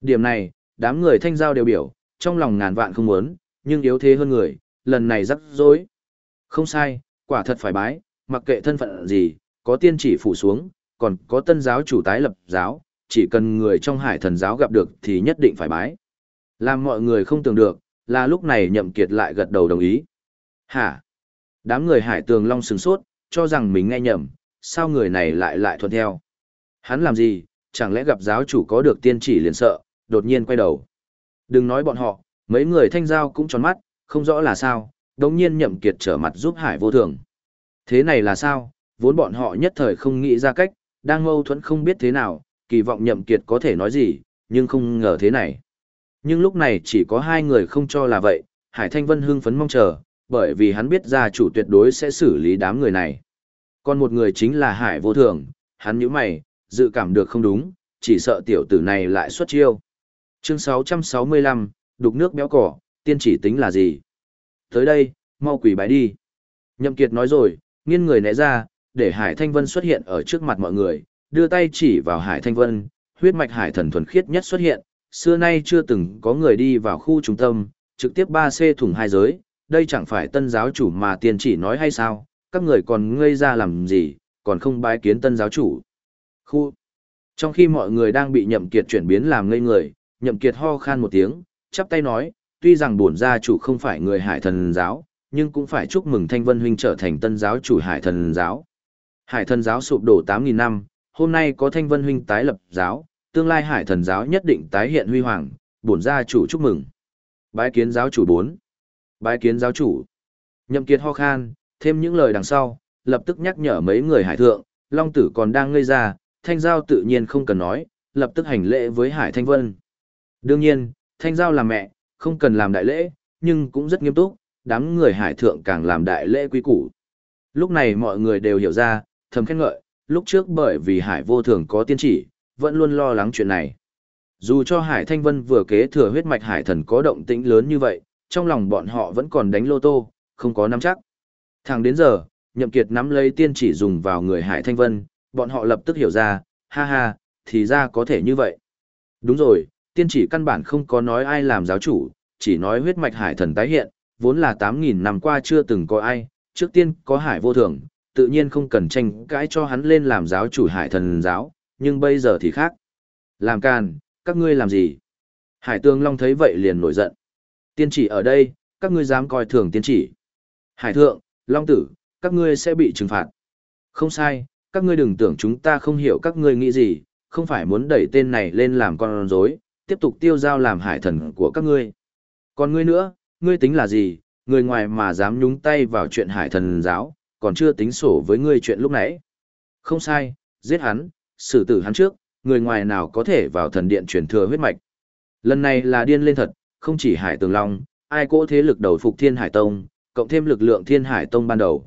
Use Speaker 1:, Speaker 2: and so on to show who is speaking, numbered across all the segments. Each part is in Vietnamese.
Speaker 1: Điểm này, đám người thanh giao đều biểu, trong lòng ngàn vạn không muốn, nhưng yếu thế hơn người, lần này rắc rối. Không sai, quả thật phải bái, mặc kệ thân phận gì, có tiên chỉ phủ xuống, còn có tân giáo chủ tái lập giáo, chỉ cần người trong hải thần giáo gặp được thì nhất định phải bái. Làm mọi người không tưởng được, là lúc này nhậm kiệt lại gật đầu đồng ý. Hả? Đám người hải tường long sừng sốt, cho rằng mình nghe nhầm, sao người này lại lại thuận theo. Hắn làm gì, chẳng lẽ gặp giáo chủ có được tiên chỉ liền sợ, đột nhiên quay đầu. Đừng nói bọn họ, mấy người thanh giao cũng tròn mắt, không rõ là sao, đồng nhiên nhậm kiệt trở mặt giúp hải vô thường. Thế này là sao, vốn bọn họ nhất thời không nghĩ ra cách, đang mâu thuẫn không biết thế nào, kỳ vọng nhậm kiệt có thể nói gì, nhưng không ngờ thế này. Nhưng lúc này chỉ có hai người không cho là vậy, Hải Thanh Vân hưng phấn mong chờ, bởi vì hắn biết gia chủ tuyệt đối sẽ xử lý đám người này. Còn một người chính là Hải Vô Thường, hắn nhíu mày, dự cảm được không đúng, chỉ sợ tiểu tử này lại xuất chiêu. Chương 665, đục nước béo cỏ, tiên chỉ tính là gì? Tới đây, mau quỷ bái đi. Nhậm Kiệt nói rồi, nghiêng người né ra, để Hải Thanh Vân xuất hiện ở trước mặt mọi người, đưa tay chỉ vào Hải Thanh Vân, huyết mạch hải thần thuần khiết nhất xuất hiện, xưa nay chưa từng có người đi vào khu trung tâm, trực tiếp 3C thủng hai giới, đây chẳng phải tân giáo chủ mà tiền chỉ nói hay sao, các người còn ngây ra làm gì, còn không bái kiến tân giáo chủ. Khu. Trong khi mọi người đang bị nhậm kiệt chuyển biến làm ngây người, nhậm kiệt ho khan một tiếng, chắp tay nói, tuy rằng bổn gia chủ không phải người hải thần giáo, nhưng cũng phải chúc mừng Thanh Vân Huynh trở thành tân giáo chủ hải thần giáo. Hải thần giáo sụp đổ 8.000 năm, hôm nay có Thanh Vân Huynh tái lập giáo, tương lai hải thần giáo nhất định tái hiện huy hoàng, bổn gia chủ chúc mừng. Bái kiến giáo chủ 4. Bái kiến giáo chủ. Nhậm kiệt ho khan, thêm những lời đằng sau, lập tức nhắc nhở mấy người hải thượng, Long tử còn đang ngây ra, thanh giao tự nhiên không cần nói, lập tức hành lễ với hải thanh vân. Đương nhiên, thanh giao là mẹ, không cần làm đại lễ, nhưng cũng rất nghiêm túc, đám người hải thượng càng làm đại lễ quý củ. Lúc này mọi người đều hiểu ra, thầm khen ngợi, lúc trước bởi vì hải vô thường có tiên chỉ, vẫn luôn lo lắng chuyện này. Dù cho Hải Thanh Vân vừa kế thừa huyết mạch hải thần có động tĩnh lớn như vậy, trong lòng bọn họ vẫn còn đánh lô tô, không có nắm chắc. Thẳng đến giờ, Nhậm Kiệt nắm lấy tiên chỉ dùng vào người Hải Thanh Vân, bọn họ lập tức hiểu ra, ha ha, thì ra có thể như vậy. Đúng rồi, tiên chỉ căn bản không có nói ai làm giáo chủ, chỉ nói huyết mạch hải thần tái hiện, vốn là 8.000 năm qua chưa từng có ai, trước tiên có hải vô thường, tự nhiên không cần tranh cãi cho hắn lên làm giáo chủ hải thần giáo, nhưng bây giờ thì khác. Làm càn, các ngươi làm gì? Hải Tương Long thấy vậy liền nổi giận. Tiên chỉ ở đây, các ngươi dám coi thường tiên chỉ. Hải Thượng, Long Tử, các ngươi sẽ bị trừng phạt. Không sai, các ngươi đừng tưởng chúng ta không hiểu các ngươi nghĩ gì, không phải muốn đẩy tên này lên làm con rối, tiếp tục tiêu giao làm hải thần của các ngươi. Còn ngươi nữa, ngươi tính là gì, người ngoài mà dám nhúng tay vào chuyện hải thần giáo, còn chưa tính sổ với ngươi chuyện lúc nãy. Không sai, giết hắn, xử tử hắn trước, người ngoài nào có thể vào thần điện truyền thừa huyết mạch. Lần này là điên lên thật, không chỉ Hải Tường Long, ai cỗ thế lực đầu phục Thiên Hải Tông, cộng thêm lực lượng Thiên Hải Tông ban đầu.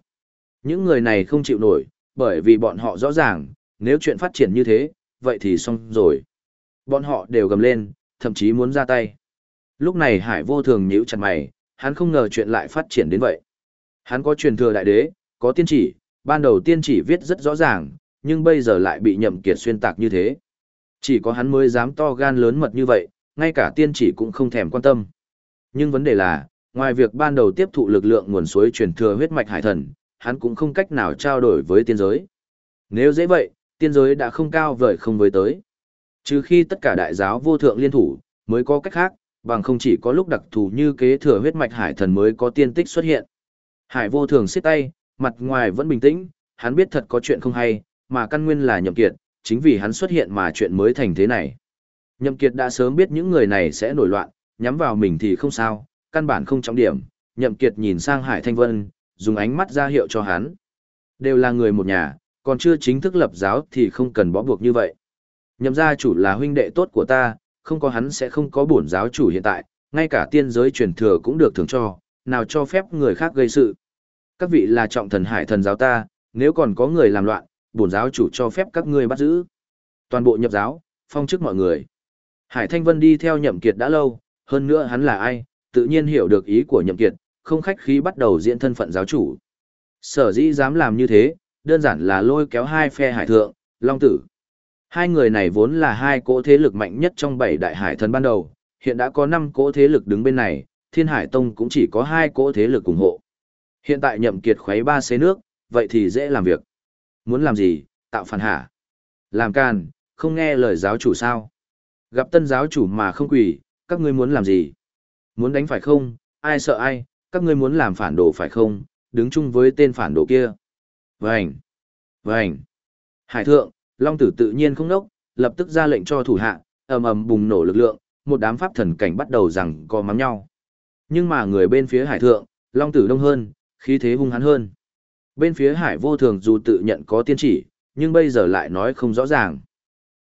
Speaker 1: Những người này không chịu nổi, bởi vì bọn họ rõ ràng, nếu chuyện phát triển như thế, vậy thì xong rồi. Bọn họ đều gầm lên, thậm chí muốn ra tay. Lúc này Hải vô thường nhíu chặt mày, hắn không ngờ chuyện lại phát triển đến vậy. Hắn có truyền thừa đại đế, có tiên chỉ, ban đầu tiên chỉ viết rất rõ ràng, nhưng bây giờ lại bị nhậm kiệt xuyên tạc như thế. Chỉ có hắn mới dám to gan lớn mật như vậy, ngay cả tiên chỉ cũng không thèm quan tâm. Nhưng vấn đề là, ngoài việc ban đầu tiếp thụ lực lượng nguồn suối truyền thừa huyết mạch hải thần, hắn cũng không cách nào trao đổi với tiên giới. Nếu dễ vậy, tiên giới đã không cao vời không với tới. Trừ khi tất cả đại giáo vô thượng liên thủ, mới có cách khác, bằng không chỉ có lúc đặc thù như kế thừa huyết mạch hải thần mới có tiên tích xuất hiện. Hải vô thường xiết tay, mặt ngoài vẫn bình tĩnh, hắn biết thật có chuyện không hay, mà căn nguyên là nhậm kiệt, chính vì hắn xuất hiện mà chuyện mới thành thế này. Nhậm kiệt đã sớm biết những người này sẽ nổi loạn, nhắm vào mình thì không sao, căn bản không trọng điểm. Nhậm kiệt nhìn sang Hải Thanh Vân, dùng ánh mắt ra hiệu cho hắn. Đều là người một nhà, còn chưa chính thức lập giáo thì không cần bó buộc như vậy. Nhậm gia chủ là huynh đệ tốt của ta, không có hắn sẽ không có bổn giáo chủ hiện tại, ngay cả tiên giới truyền thừa cũng được thưởng cho, nào cho phép người khác gây sự. Các vị là trọng thần hải thần giáo ta, nếu còn có người làm loạn, bổn giáo chủ cho phép các ngươi bắt giữ. Toàn bộ nhập giáo, phong chức mọi người. Hải Thanh Vân đi theo Nhậm Kiệt đã lâu, hơn nữa hắn là ai, tự nhiên hiểu được ý của Nhậm Kiệt, không khách khí bắt đầu diễn thân phận giáo chủ. Sở dĩ dám làm như thế, đơn giản là lôi kéo hai phe hải thượng, long tử. Hai người này vốn là hai cỗ thế lực mạnh nhất trong bảy đại hải thần ban đầu, hiện đã có năm cỗ thế lực đứng bên này, Thiên Hải Tông cũng chỉ có hai cỗ thế lực ủng hộ. Hiện tại nhậm kiệt khuấy ba xế nước, vậy thì dễ làm việc. Muốn làm gì, tạo phản hả? Làm can, không nghe lời giáo chủ sao? Gặp tân giáo chủ mà không quỳ, các ngươi muốn làm gì? Muốn đánh phải không? Ai sợ ai? Các ngươi muốn làm phản đồ phải không? Đứng chung với tên phản đồ kia. Vành! Vành! Hải thượng, Long tử tự nhiên không nốc, lập tức ra lệnh cho thủ hạ, ầm ầm bùng nổ lực lượng, một đám pháp thần cảnh bắt đầu rằng co mắng nhau. Nhưng mà người bên phía hải thượng, Long tử đông hơn, khí thế hung hãn hơn. Bên phía hải vô thường dù tự nhận có tiên chỉ, nhưng bây giờ lại nói không rõ ràng.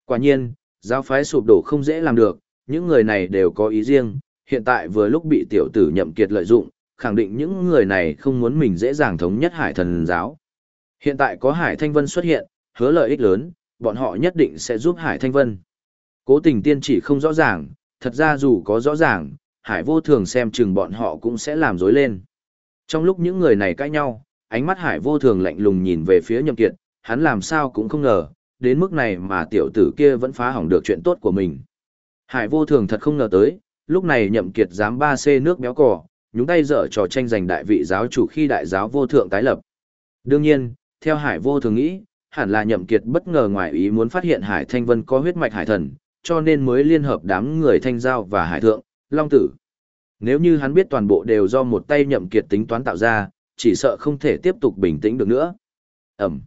Speaker 1: Quả nhiên, giáo phái sụp đổ không dễ làm được, những người này đều có ý riêng, hiện tại vừa lúc bị tiểu tử nhậm kiệt lợi dụng, khẳng định những người này không muốn mình dễ dàng thống nhất hải thần giáo. Hiện tại có hải thanh vân xuất hiện, hứa lợi ích lớn, bọn họ nhất định sẽ giúp hải thanh vân. Cố tình tiên chỉ không rõ ràng, thật ra dù có rõ ràng, hải vô thường xem chừng bọn họ cũng sẽ làm dối lên. Trong lúc những người này cãi nhau, ánh mắt hải vô thường lạnh lùng nhìn về phía nhậm kiệt, hắn làm sao cũng không ngờ, đến mức này mà tiểu tử kia vẫn phá hỏng được chuyện tốt của mình. Hải vô thường thật không ngờ tới, lúc này nhậm kiệt dám ba c nước béo cò, nhúng tay dở trò tranh giành đại vị giáo chủ khi đại giáo vô thượng tái lập. Đương nhiên, theo hải vô thường nghĩ, hẳn là nhậm kiệt bất ngờ ngoài ý muốn phát hiện hải thanh vân có huyết mạch hải thần, cho nên mới liên hợp đám người thanh giao và hải thượng, long tử. Nếu như hắn biết toàn bộ đều do một tay nhậm kiệt tính toán tạo ra, chỉ sợ không thể tiếp tục bình tĩnh được nữa. Ẩm.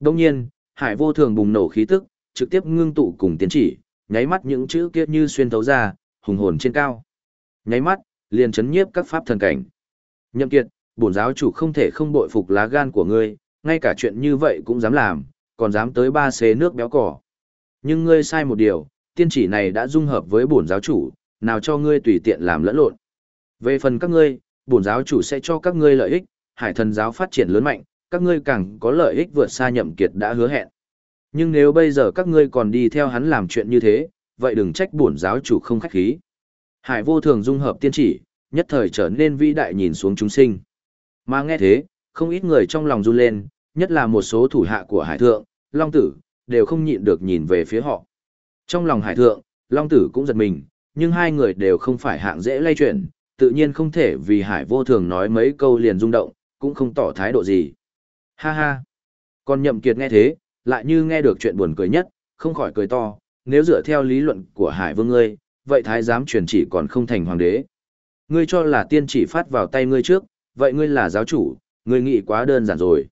Speaker 1: Đông nhiên, hải vô thường bùng nổ khí tức, trực tiếp ngưng tụ cùng tiến chỉ, nháy mắt những chữ kia như xuyên thấu ra, hùng hồn trên cao. Nháy mắt, liền chấn nhiếp các pháp thần cảnh. Nhậm kiệt, bổn giáo chủ không thể không bội phục lá gan của ngươi, ngay cả chuyện như vậy cũng dám làm, còn dám tới ba xế nước béo cỏ. Nhưng ngươi sai một điều, tiên chỉ này đã dung hợp với bổn giáo chủ, nào cho ngươi tùy tiện làm lẫn lộn. Về phần các ngươi, bổn giáo chủ sẽ cho các ngươi lợi ích, hải thần giáo phát triển lớn mạnh, các ngươi càng có lợi ích vượt xa nhậm kiệt đã hứa hẹn. Nhưng nếu bây giờ các ngươi còn đi theo hắn làm chuyện như thế, vậy đừng trách bổn giáo chủ không khách khí. Hải vô thường dung hợp tiên chỉ, nhất thời trở nên vĩ đại nhìn xuống chúng sinh. Mà nghe thế, không ít người trong lòng run lên, nhất là một số thủ hạ của hải thượng, long tử, đều không nhịn được nhìn về phía họ. Trong lòng hải thượng, long tử cũng giật mình, nhưng hai người đều không phải hạng dễ lay chuyển, tự nhiên không thể vì hải vô thường nói mấy câu liền rung động, cũng không tỏ thái độ gì. Ha ha! Còn nhậm kiệt nghe thế, lại như nghe được chuyện buồn cười nhất, không khỏi cười to, nếu dựa theo lý luận của hải vương ngươi, vậy thái giám truyền chỉ còn không thành hoàng đế. Ngươi cho là tiên chỉ phát vào tay ngươi trước, vậy ngươi là giáo chủ, ngươi nghĩ quá đơn giản rồi.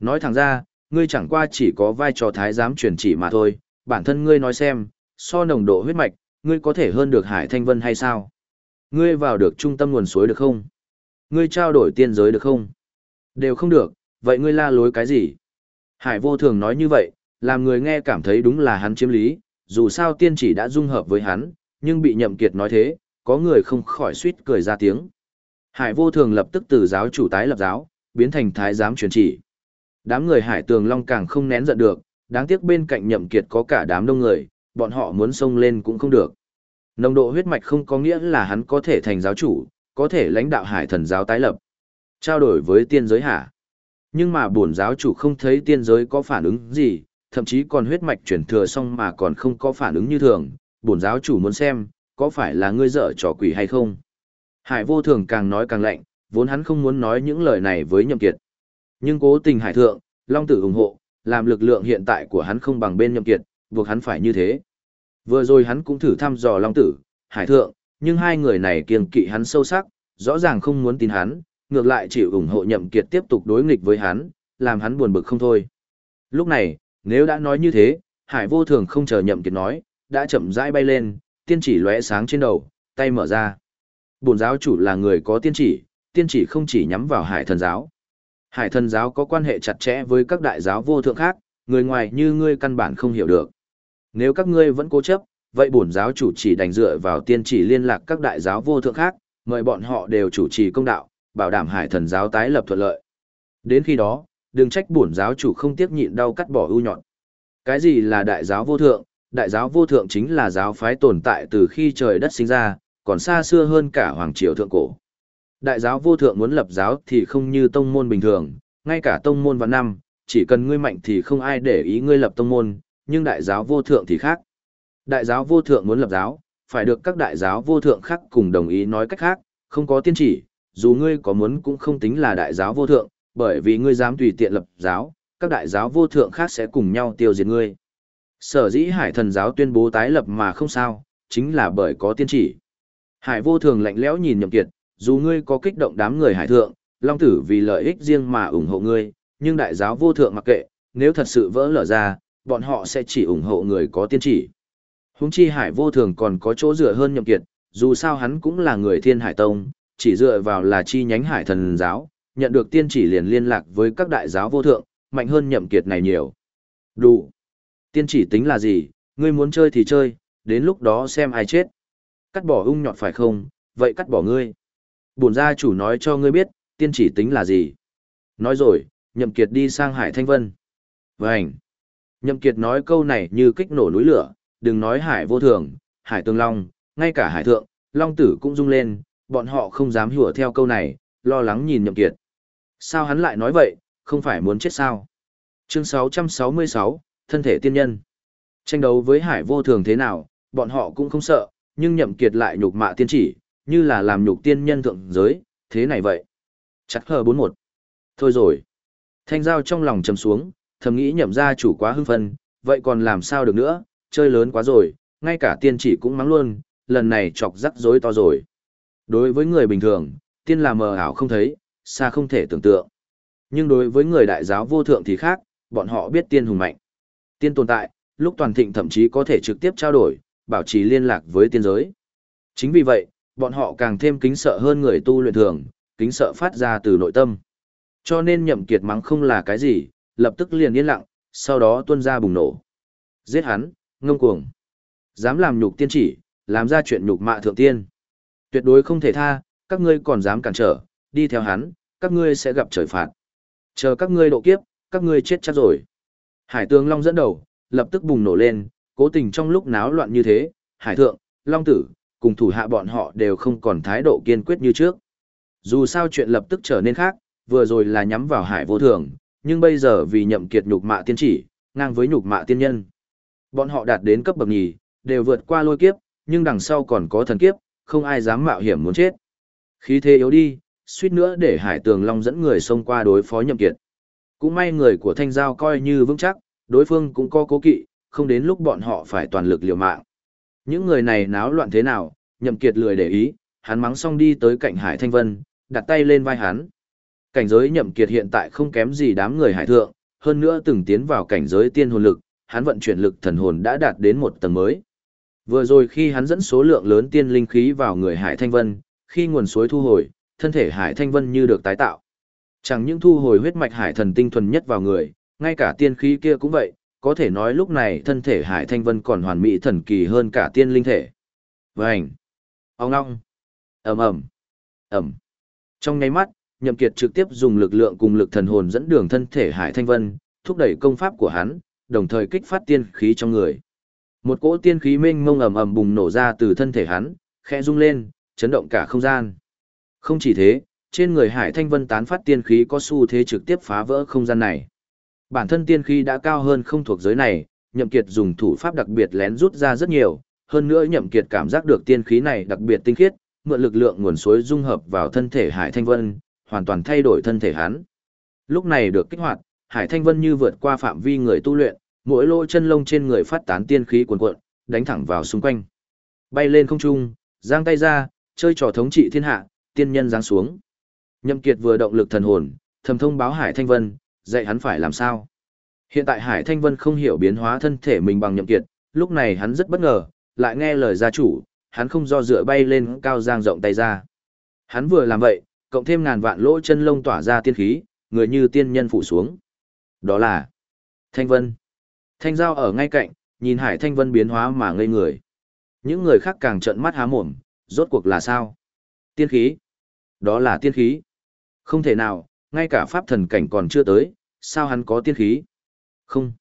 Speaker 1: Nói thẳng ra, ngươi chẳng qua chỉ có vai trò thái giám truyền chỉ mà thôi, bản thân ngươi nói xem, so nồng độ huyết mạch, ngươi có thể hơn được Hải Thanh Vân hay sao? Ngươi vào được trung tâm nguồn suối được không? Ngươi trao đổi tiên giới được không? Đều không được, vậy ngươi la lối cái gì? Hải vô thường nói như vậy, làm người nghe cảm thấy đúng là hắn chiếm lý, dù sao tiên chỉ đã dung hợp với hắn, nhưng bị nhậm kiệt nói thế, có người không khỏi suýt cười ra tiếng. Hải vô thường lập tức từ giáo chủ tái lập giáo, biến thành thái giám truyền chỉ. Đám người hải tường long càng không nén giận được, đáng tiếc bên cạnh nhậm kiệt có cả đám đông người, bọn họ muốn xông lên cũng không được. Nồng độ huyết mạch không có nghĩa là hắn có thể thành giáo chủ, có thể lãnh đạo hải thần giáo tái lập. Trao đổi với tiên giới hả? Nhưng mà bổn giáo chủ không thấy tiên giới có phản ứng gì, thậm chí còn huyết mạch chuyển thừa xong mà còn không có phản ứng như thường. Bổn giáo chủ muốn xem, có phải là ngươi dở trò quỷ hay không? Hải vô thường càng nói càng lạnh, vốn hắn không muốn nói những lời này với nhậm kiệt. Nhưng cố tình hải thượng, Long tử ủng hộ, làm lực lượng hiện tại của hắn không bằng bên nhậm kiệt, buộc hắn phải như thế. Vừa rồi hắn cũng thử thăm dò Long tử, hải thượng, nhưng hai người này kiêng kỵ hắn sâu sắc, rõ ràng không muốn tin hắn, ngược lại chịu ủng hộ nhậm kiệt tiếp tục đối nghịch với hắn, làm hắn buồn bực không thôi. Lúc này, nếu đã nói như thế, hải vô thường không chờ nhậm kiệt nói, đã chậm rãi bay lên, tiên chỉ lóe sáng trên đầu, tay mở ra. Bổn giáo chủ là người có tiên chỉ, tiên chỉ không chỉ nhắm vào hải thần giáo. Hải thần giáo có quan hệ chặt chẽ với các đại giáo vô thượng khác, người ngoài như ngươi căn bản không hiểu được. Nếu các ngươi vẫn cố chấp, vậy bổn giáo chủ chỉ đành dựa vào tiên chỉ liên lạc các đại giáo vô thượng khác, mời bọn họ đều chủ trì công đạo, bảo đảm hải thần giáo tái lập thuận lợi. Đến khi đó, đừng trách bổn giáo chủ không tiếc nhịn đau cắt bỏ ưu nhọn. Cái gì là đại giáo vô thượng? Đại giáo vô thượng chính là giáo phái tồn tại từ khi trời đất sinh ra, còn xa xưa hơn cả hoàng triều thượng cổ. Đại giáo vô thượng muốn lập giáo thì không như tông môn bình thường, ngay cả tông môn vạn năm, chỉ cần ngươi mạnh thì không ai để ý ngươi lập tông môn, nhưng đại giáo vô thượng thì khác. Đại giáo vô thượng muốn lập giáo, phải được các đại giáo vô thượng khác cùng đồng ý nói cách khác, không có tiên chỉ, dù ngươi có muốn cũng không tính là đại giáo vô thượng, bởi vì ngươi dám tùy tiện lập giáo, các đại giáo vô thượng khác sẽ cùng nhau tiêu diệt ngươi. Sở dĩ hải thần giáo tuyên bố tái lập mà không sao, chính là bởi có tiên chỉ. Hải vô thường lạnh lẽo nhìn nhậm kiệt, dù ngươi có kích động đám người hải thượng, long tử vì lợi ích riêng mà ủng hộ ngươi, nhưng đại giáo vô thượng mặc kệ, nếu thật sự vỡ lở ra, bọn họ sẽ chỉ ủng hộ người có tiên chỉ. Húng chi hải vô thường còn có chỗ dựa hơn nhậm kiệt, dù sao hắn cũng là người thiên hải tông, chỉ dựa vào là chi nhánh hải thần giáo, nhận được tiên chỉ liền liên lạc với các đại giáo vô thượng, mạnh hơn nhậm kiệt này nhiều. Đủ. Tiên chỉ tính là gì, ngươi muốn chơi thì chơi, đến lúc đó xem ai chết. Cắt bỏ ung nhọt phải không, vậy cắt bỏ ngươi. Bổn gia chủ nói cho ngươi biết, tiên chỉ tính là gì. Nói rồi, nhậm kiệt đi sang hải thanh vân. Vânh. Nhậm kiệt nói câu này như kích nổ núi lửa, đừng nói hải vô thường, hải tương long, ngay cả hải thượng, long tử cũng rung lên, bọn họ không dám hùa theo câu này, lo lắng nhìn nhậm kiệt. Sao hắn lại nói vậy, không phải muốn chết sao? Chương 666, thân thể tiên nhân. Tranh đấu với hải vô thường thế nào, bọn họ cũng không sợ, nhưng nhậm kiệt lại nhục mạ tiên chỉ, như là làm nhục tiên nhân thượng giới, thế này vậy. Chặt hờ 41. Thôi rồi. Thanh giao trong lòng trầm xuống, thầm nghĩ nhậm gia chủ quá hưng phân, vậy còn làm sao được nữa, chơi lớn quá rồi, ngay cả tiên chỉ cũng mắng luôn, lần này chọc rắc rối to rồi. Đối với người bình thường, tiên là mờ ảo không thấy, xa không thể tưởng tượng. Nhưng đối với người đại giáo vô thượng thì khác, bọn họ biết tiên hùng mạnh. Tiên tồn tại, lúc toàn thịnh thậm chí có thể trực tiếp trao đổi, bảo trì liên lạc với tiên giới. Chính vì vậy, bọn họ càng thêm kính sợ hơn người tu luyện thường, kính sợ phát ra từ nội tâm. Cho nên nhậm kiệt mắng không là cái gì, lập tức liền yên lặng, sau đó tuôn ra bùng nổ. Giết hắn, ngông cuồng. Dám làm nhục tiên chỉ, làm ra chuyện nhục mạ thượng tiên. Tuyệt đối không thể tha, các ngươi còn dám cản trở, đi theo hắn, các ngươi sẽ gặp trời phạt. Chờ các ngươi độ kiếp, các ngươi chết chắc rồi. Hải tướng Long dẫn đầu, lập tức bùng nổ lên, cố tình trong lúc náo loạn như thế, Hải thượng, Long tử, cùng thủ hạ bọn họ đều không còn thái độ kiên quyết như trước. Dù sao chuyện lập tức trở nên khác, vừa rồi là nhắm vào Hải vô thường, nhưng bây giờ vì nhậm kiệt nhục mạ tiên chỉ, ngang với nhục mạ tiên nhân. Bọn họ đạt đến cấp bậc nhì, đều vượt qua lôi kiếp, nhưng đằng sau còn có thần kiếp, không ai dám mạo hiểm muốn chết. Khí thế yếu đi, suýt nữa để Hải Tường Long dẫn người xông qua đối phó nhậm kiệt. Cũng may người của Thanh Giao coi như vững chắc, đối phương cũng có cố kỵ, không đến lúc bọn họ phải toàn lực liều mạng. Những người này náo loạn thế nào, nhậm kiệt lười để ý, hắn mắng xong đi tới cạnh Hải Thanh Vân, đặt tay lên vai hắn. Cảnh giới nhậm kiệt hiện tại không kém gì đám người hải thượng, hơn nữa từng tiến vào cảnh giới tiên hồn lực, hắn vận chuyển lực thần hồn đã đạt đến một tầng mới. Vừa rồi khi hắn dẫn số lượng lớn tiên linh khí vào người Hải Thanh Vân, khi nguồn suối thu hồi, thân thể Hải Thanh Vân như được tái tạo. Chẳng những thu hồi huyết mạch hải thần tinh thuần nhất vào người, ngay cả tiên khí kia cũng vậy, có thể nói lúc này thân thể Hải Thanh Vân còn hoàn mỹ thần kỳ hơn cả tiên linh thể. Vành! Ông ngong! ầm ầm ầm Trong nháy mắt, Nhậm Kiệt trực tiếp dùng lực lượng cùng lực thần hồn dẫn đường thân thể Hải Thanh Vân, thúc đẩy công pháp của hắn, đồng thời kích phát tiên khí trong người. Một cỗ tiên khí mênh mông ầm ầm bùng nổ ra từ thân thể hắn, khẽ rung lên, chấn động cả không gian. Không chỉ thế, trên người Hải Thanh Vân tán phát tiên khí có xu thế trực tiếp phá vỡ không gian này. Bản thân tiên khí đã cao hơn không thuộc giới này, Nhậm Kiệt dùng thủ pháp đặc biệt lén rút ra rất nhiều, hơn nữa Nhậm Kiệt cảm giác được tiên khí này đặc biệt tinh khiết, mượn lực lượng nguồn suối dung hợp vào thân thể Hải Thanh Vân, hoàn toàn thay đổi thân thể hắn. Lúc này được kích hoạt, Hải Thanh Vân như vượt qua phạm vi người tu luyện, mỗi lỗ chân lông trên người phát tán tiên khí cuồn cuộn, đánh thẳng vào xung quanh. Bay lên không trung, giang tay ra, chơi trò thống trị thiên hạ, tiên nhân giáng xuống. Nhậm Kiệt vừa động lực thần hồn, thầm thông báo Hải Thanh Vân, dạy hắn phải làm sao. Hiện tại Hải Thanh Vân không hiểu biến hóa thân thể mình bằng Nhậm Kiệt, lúc này hắn rất bất ngờ, lại nghe lời gia chủ, hắn không do dựa bay lên cao giang rộng tay ra. Hắn vừa làm vậy, cộng thêm ngàn vạn lỗ chân lông tỏa ra tiên khí, người như tiên nhân phủ xuống. Đó là Thanh Vân. Thanh Giao ở ngay cạnh, nhìn Hải Thanh Vân biến hóa mà ngây người. Những người khác càng trợn mắt há mồm, rốt cuộc là sao? Tiên khí. Đó là tiên khí. Không thể nào, ngay cả pháp thần cảnh còn chưa tới, sao hắn có tiên khí? Không.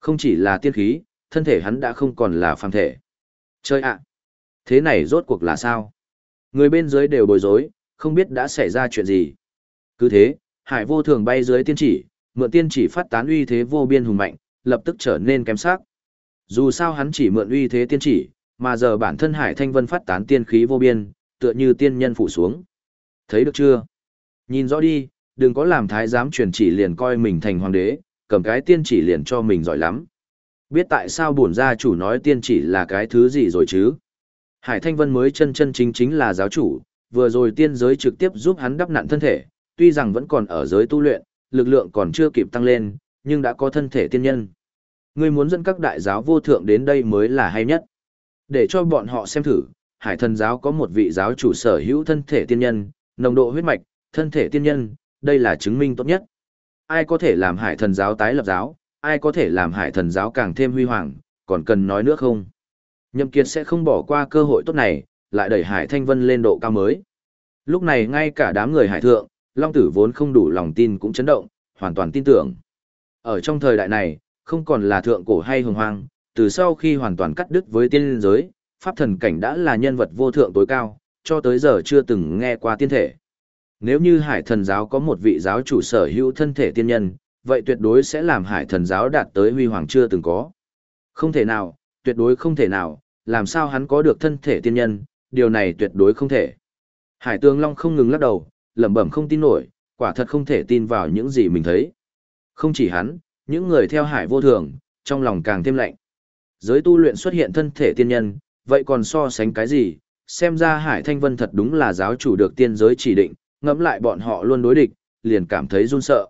Speaker 1: Không chỉ là tiên khí, thân thể hắn đã không còn là phàm thể. Chơi ạ. Thế này rốt cuộc là sao? Người bên dưới đều bối rối, không biết đã xảy ra chuyện gì. Cứ thế, hải vô thường bay dưới tiên chỉ, mượn tiên chỉ phát tán uy thế vô biên hùng mạnh, lập tức trở nên kém sắc. Dù sao hắn chỉ mượn uy thế tiên chỉ, mà giờ bản thân Hải Thanh Vân phát tán tiên khí vô biên, tựa như tiên nhân phủ xuống. Thấy được chưa? Nhìn rõ đi, đừng có làm thái giám truyền chỉ liền coi mình thành hoàng đế, cầm cái tiên chỉ liền cho mình giỏi lắm. Biết tại sao bổn gia chủ nói tiên chỉ là cái thứ gì rồi chứ? Hải Thanh Vân mới chân chân chính chính là giáo chủ, vừa rồi tiên giới trực tiếp giúp hắn đắp nặn thân thể, tuy rằng vẫn còn ở giới tu luyện, lực lượng còn chưa kịp tăng lên, nhưng đã có thân thể tiên nhân. Ngươi muốn dẫn các đại giáo vô thượng đến đây mới là hay nhất. Để cho bọn họ xem thử, hải thần giáo có một vị giáo chủ sở hữu thân thể tiên nhân, nồng độ huyết mạch, thân thể tiên nhân, đây là chứng minh tốt nhất. Ai có thể làm hải thần giáo tái lập giáo, ai có thể làm hải thần giáo càng thêm huy hoàng, còn cần nói nữa không? Nhậm Kiệt sẽ không bỏ qua cơ hội tốt này, lại đẩy Hải Thanh Vân lên độ cao mới. Lúc này ngay cả đám người hải thượng, Long Tử vốn không đủ lòng tin cũng chấn động, hoàn toàn tin tưởng. Ở trong thời đại này, không còn là thượng cổ hay hồng hoang, từ sau khi hoàn toàn cắt đứt với tiên giới, pháp thần cảnh đã là nhân vật vô thượng tối cao, cho tới giờ chưa từng nghe qua tiên thể. Nếu như hải thần giáo có một vị giáo chủ sở hữu thân thể tiên nhân, vậy tuyệt đối sẽ làm hải thần giáo đạt tới huy hoàng chưa từng có. Không thể nào, tuyệt đối không thể nào, làm sao hắn có được thân thể tiên nhân, điều này tuyệt đối không thể. Hải Tương Long không ngừng lắc đầu, lẩm bẩm không tin nổi, quả thật không thể tin vào những gì mình thấy. Không chỉ hắn, những người theo hải vô thường, trong lòng càng thêm lạnh. Giới tu luyện xuất hiện thân thể tiên nhân, vậy còn so sánh cái gì? Xem ra Hải Thanh Vân thật đúng là giáo chủ được tiên giới chỉ định, ngẫm lại bọn họ luôn đối địch, liền cảm thấy run sợ.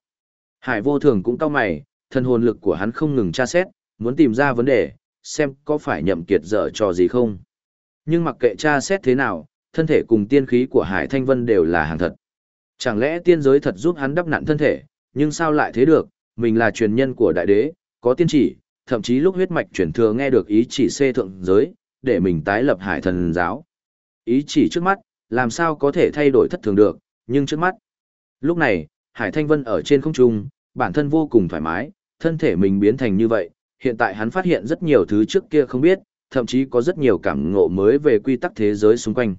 Speaker 1: Hải vô thường cũng cao mày, thân hồn lực của hắn không ngừng tra xét, muốn tìm ra vấn đề, xem có phải nhậm kiệt dở trò gì không. Nhưng mặc kệ tra xét thế nào, thân thể cùng tiên khí của Hải Thanh Vân đều là hàng thật. Chẳng lẽ tiên giới thật giúp hắn đắp nặn thân thể, nhưng sao lại thế được, mình là truyền nhân của đại đế, có tiên chỉ, thậm chí lúc huyết mạch chuyển thừa nghe được ý chỉ xê thượng giới, để mình tái lập hải thần giáo. Ý chỉ trước mắt, làm sao có thể thay đổi thất thường được, nhưng trước mắt. Lúc này, Hải Thanh Vân ở trên không trung, bản thân vô cùng thoải mái, thân thể mình biến thành như vậy, hiện tại hắn phát hiện rất nhiều thứ trước kia không biết, thậm chí có rất nhiều cảm ngộ mới về quy tắc thế giới xung quanh.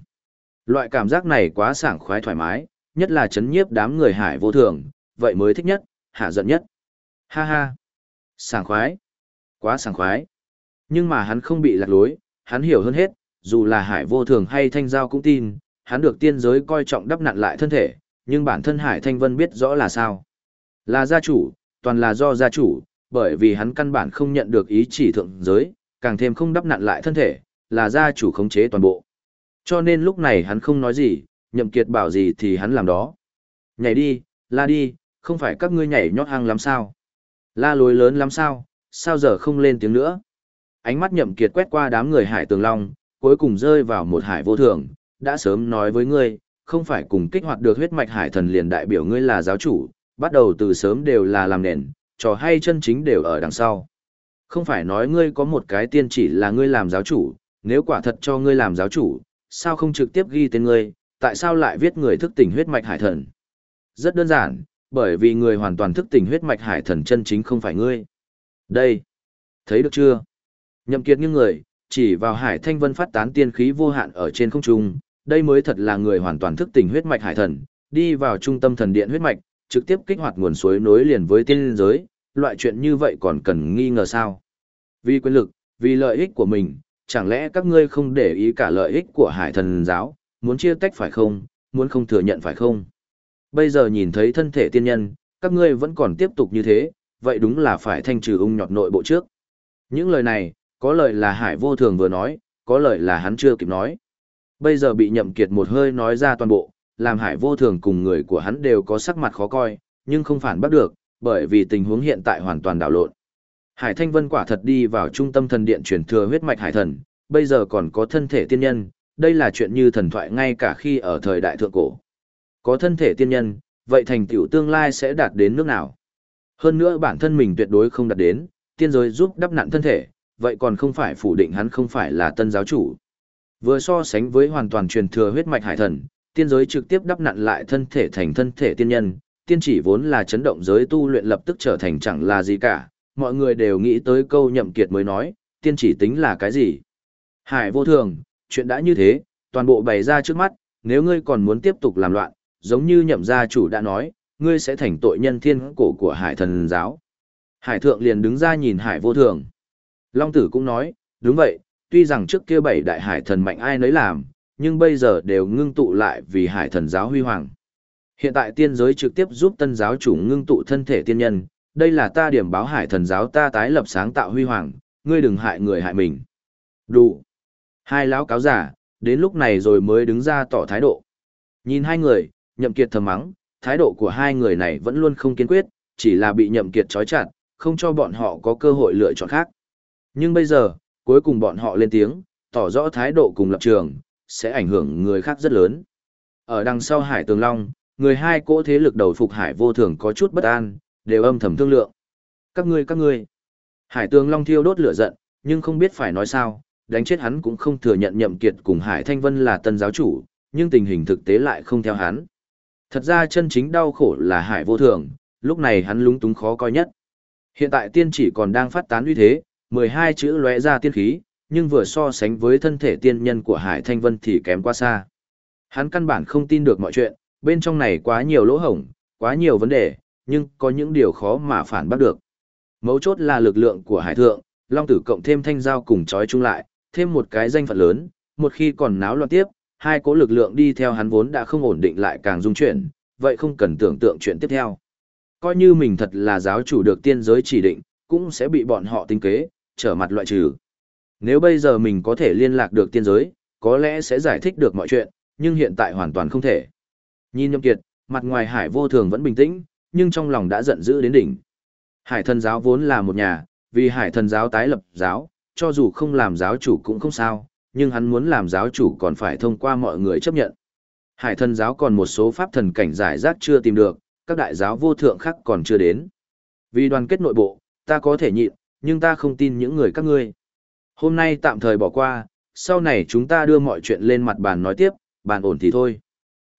Speaker 1: Loại cảm giác này quá sảng khoái thoải mái, nhất là chấn nhiếp đám người hải vô thường, vậy mới thích nhất, hạ giận nhất. Ha ha! Sảng khoái! Quá sảng khoái! Nhưng mà hắn không bị lạc lối, hắn hiểu hơn hết, dù là hải vô thường hay thanh giao cũng tin, hắn được tiên giới coi trọng đắp nặn lại thân thể, nhưng bản thân hải thanh vân biết rõ là sao. Là gia chủ, toàn là do gia chủ, bởi vì hắn căn bản không nhận được ý chỉ thượng giới, càng thêm không đắp nặn lại thân thể, là gia chủ khống chế toàn bộ. Cho nên lúc này hắn không nói gì, nhậm kiệt bảo gì thì hắn làm đó. Nhảy đi, la đi, không phải các ngươi nhảy nhót hăng lắm sao? La lối lớn lắm sao, sao giờ không lên tiếng nữa? Ánh mắt nhậm kiệt quét qua đám người hải tường long, cuối cùng rơi vào một hải vô thường, đã sớm nói với ngươi, không phải cùng kích hoạt được huyết mạch hải thần liền đại biểu ngươi là giáo chủ, bắt đầu từ sớm đều là làm nền, trò hay chân chính đều ở đằng sau. Không phải nói ngươi có một cái tiên chỉ là ngươi làm giáo chủ, nếu quả thật cho ngươi làm giáo chủ, sao không trực tiếp ghi tên ngươi, tại sao lại viết người thức tỉnh huyết mạch hải thần? Rất đơn giản, bởi vì người hoàn toàn thức tỉnh huyết mạch hải thần chân chính không phải ngươi. Đây, thấy được chưa? Nhậm kiệt như người, chỉ vào hải thanh vân phát tán tiên khí vô hạn ở trên không trung, đây mới thật là người hoàn toàn thức tỉnh huyết mạch hải thần, đi vào trung tâm thần điện huyết mạch, trực tiếp kích hoạt nguồn suối nối liền với tiên giới, loại chuyện như vậy còn cần nghi ngờ sao? Vì quyền lực, vì lợi ích của mình, chẳng lẽ các ngươi không để ý cả lợi ích của hải thần giáo, muốn chia tách phải không, muốn không thừa nhận phải không? Bây giờ nhìn thấy thân thể tiên nhân, các ngươi vẫn còn tiếp tục như thế, vậy đúng là phải thanh trừ ung nhọt nội bộ trước. Những lời này, có lời là hải vô thường vừa nói, có lời là hắn chưa kịp nói. Bây giờ bị nhậm kiệt một hơi nói ra toàn bộ, làm hải vô thường cùng người của hắn đều có sắc mặt khó coi, nhưng không phản bắt được, bởi vì tình huống hiện tại hoàn toàn đảo lộn. Hải Thanh Vân quả thật đi vào trung tâm thần điện truyền thừa huyết mạch hải thần, bây giờ còn có thân thể tiên nhân, đây là chuyện như thần thoại ngay cả khi ở thời đại thượng cổ. Có thân thể tiên nhân, vậy thành tựu tương lai sẽ đạt đến nước nào? Hơn nữa bản thân mình tuyệt đối không đạt đến, tiên giới giúp đắp nặn thân thể, vậy còn không phải phủ định hắn không phải là tân giáo chủ. Vừa so sánh với hoàn toàn truyền thừa huyết mạch hải thần, tiên giới trực tiếp đắp nặn lại thân thể thành thân thể tiên nhân, tiên chỉ vốn là chấn động giới tu luyện lập tức trở thành chẳng là gì cả, mọi người đều nghĩ tới câu nhậm kiệt mới nói, tiên chỉ tính là cái gì. Hải vô thường, chuyện đã như thế, toàn bộ bày ra trước mắt, nếu ngươi còn muốn tiếp tục làm loạn, giống như nhậm gia chủ đã nói, ngươi sẽ thành tội nhân thiên cổ của hải thần giáo. Hải thượng liền đứng ra nhìn hải vô thường. Long tử cũng nói, đúng vậy, tuy rằng trước kia bảy đại hải thần mạnh ai nấy làm, nhưng bây giờ đều ngưng tụ lại vì hải thần giáo huy hoàng. Hiện tại tiên giới trực tiếp giúp tân giáo chủ ngưng tụ thân thể tiên nhân, đây là ta điểm báo hải thần giáo ta tái lập sáng tạo huy hoàng, ngươi đừng hại người hại mình. Đủ. Hai lão cáo giả, đến lúc này rồi mới đứng ra tỏ thái độ. Nhìn hai người, nhậm kiệt thầm mắng, thái độ của hai người này vẫn luôn không kiên quyết, chỉ là bị nhậm kiệt trói chặt, không cho bọn họ có cơ hội lựa chọn khác. Nhưng bây giờ, cuối cùng bọn họ lên tiếng, tỏ rõ thái độ cùng lập trường, sẽ ảnh hưởng người khác rất lớn. Ở đằng sau Hải Tường Long, người hai cỗ thế lực đầu phục Hải vô thường có chút bất an, đều âm thầm thương lượng. Các ngươi các ngươi. Hải Tường Long thiêu đốt lửa giận, nhưng không biết phải nói sao, đánh chết hắn cũng không thừa nhận nhậm kiệt cùng Hải Thanh Vân là tân giáo chủ, nhưng tình hình thực tế lại không theo hắn. Thật ra chân chính đau khổ là Hải vô thường, lúc này hắn lúng túng khó coi nhất. Hiện tại tiên chỉ còn đang phát tán uy thế, 12 chữ lóe ra tiên khí, nhưng vừa so sánh với thân thể tiên nhân của Hải Thanh Vân thì kém quá xa. Hắn căn bản không tin được mọi chuyện, bên trong này quá nhiều lỗ hổng, quá nhiều vấn đề, nhưng có những điều khó mà phản bác được. Mấu chốt là lực lượng của Hải Thượng, Long Tử cộng thêm thanh giao cùng trói chung lại, thêm một cái danh phận lớn, một khi còn náo loạn tiếp, hai cố lực lượng đi theo hắn vốn đã không ổn định lại càng dung chuyển, vậy không cần tưởng tượng chuyện tiếp theo. Coi như mình thật là giáo chủ được tiên giới chỉ định, cũng sẽ bị bọn họ tính kế, trở mặt loại trừ. Nếu bây giờ mình có thể liên lạc được tiên giới, có lẽ sẽ giải thích được mọi chuyện, nhưng hiện tại hoàn toàn không thể. Nhìn Nhậm Kiệt, mặt ngoài Hải vô thường vẫn bình tĩnh, nhưng trong lòng đã giận dữ đến đỉnh. Hải thần giáo vốn là một nhà, vì hải thần giáo tái lập giáo, cho dù không làm giáo chủ cũng không sao, nhưng hắn muốn làm giáo chủ còn phải thông qua mọi người chấp nhận. Hải thần giáo còn một số pháp thần cảnh giải rác chưa tìm được, các đại giáo vô thượng khác còn chưa đến. Vì đoàn kết nội bộ, ta có thể nhịn, nhưng ta không tin những người các ngươi. Hôm nay tạm thời bỏ qua, sau này chúng ta đưa mọi chuyện lên mặt bàn nói tiếp, bàn ổn thì thôi.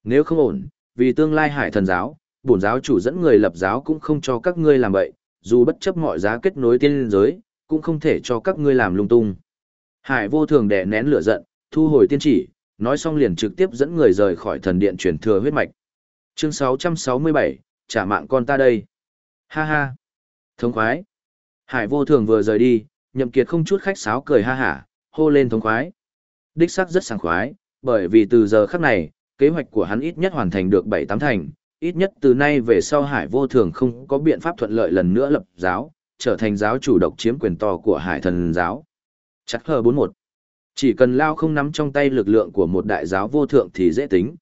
Speaker 1: Nếu không ổn, vì tương lai hải thần giáo, bổn giáo chủ dẫn người lập giáo cũng không cho các ngươi làm vậy, dù bất chấp mọi giá kết nối tiên giới, cũng không thể cho các ngươi làm lung tung. Hải vô thường đè nén lửa giận, thu hồi tiên chỉ, nói xong liền trực tiếp dẫn người rời khỏi thần điện truyền thừa huyết mạch. Chương 667, trả mạng con ta đây. Ha ha. Thống khoái. Hải vô thường vừa rời đi, nhậm kiệt không chút khách sáo cười ha hả, hô lên thống khoái. Đích xác rất sảng khoái, bởi vì từ giờ khắc này, kế hoạch của hắn ít nhất hoàn thành được 7-8 thành, ít nhất từ nay về sau Hải vô thường không có biện pháp thuận lợi lần nữa lập giáo, trở thành giáo chủ độc chiếm quyền to của Hải thần giáo. Chắc hờ 41. Chỉ cần Lao không nắm trong tay lực lượng của một đại giáo vô thượng thì dễ tính.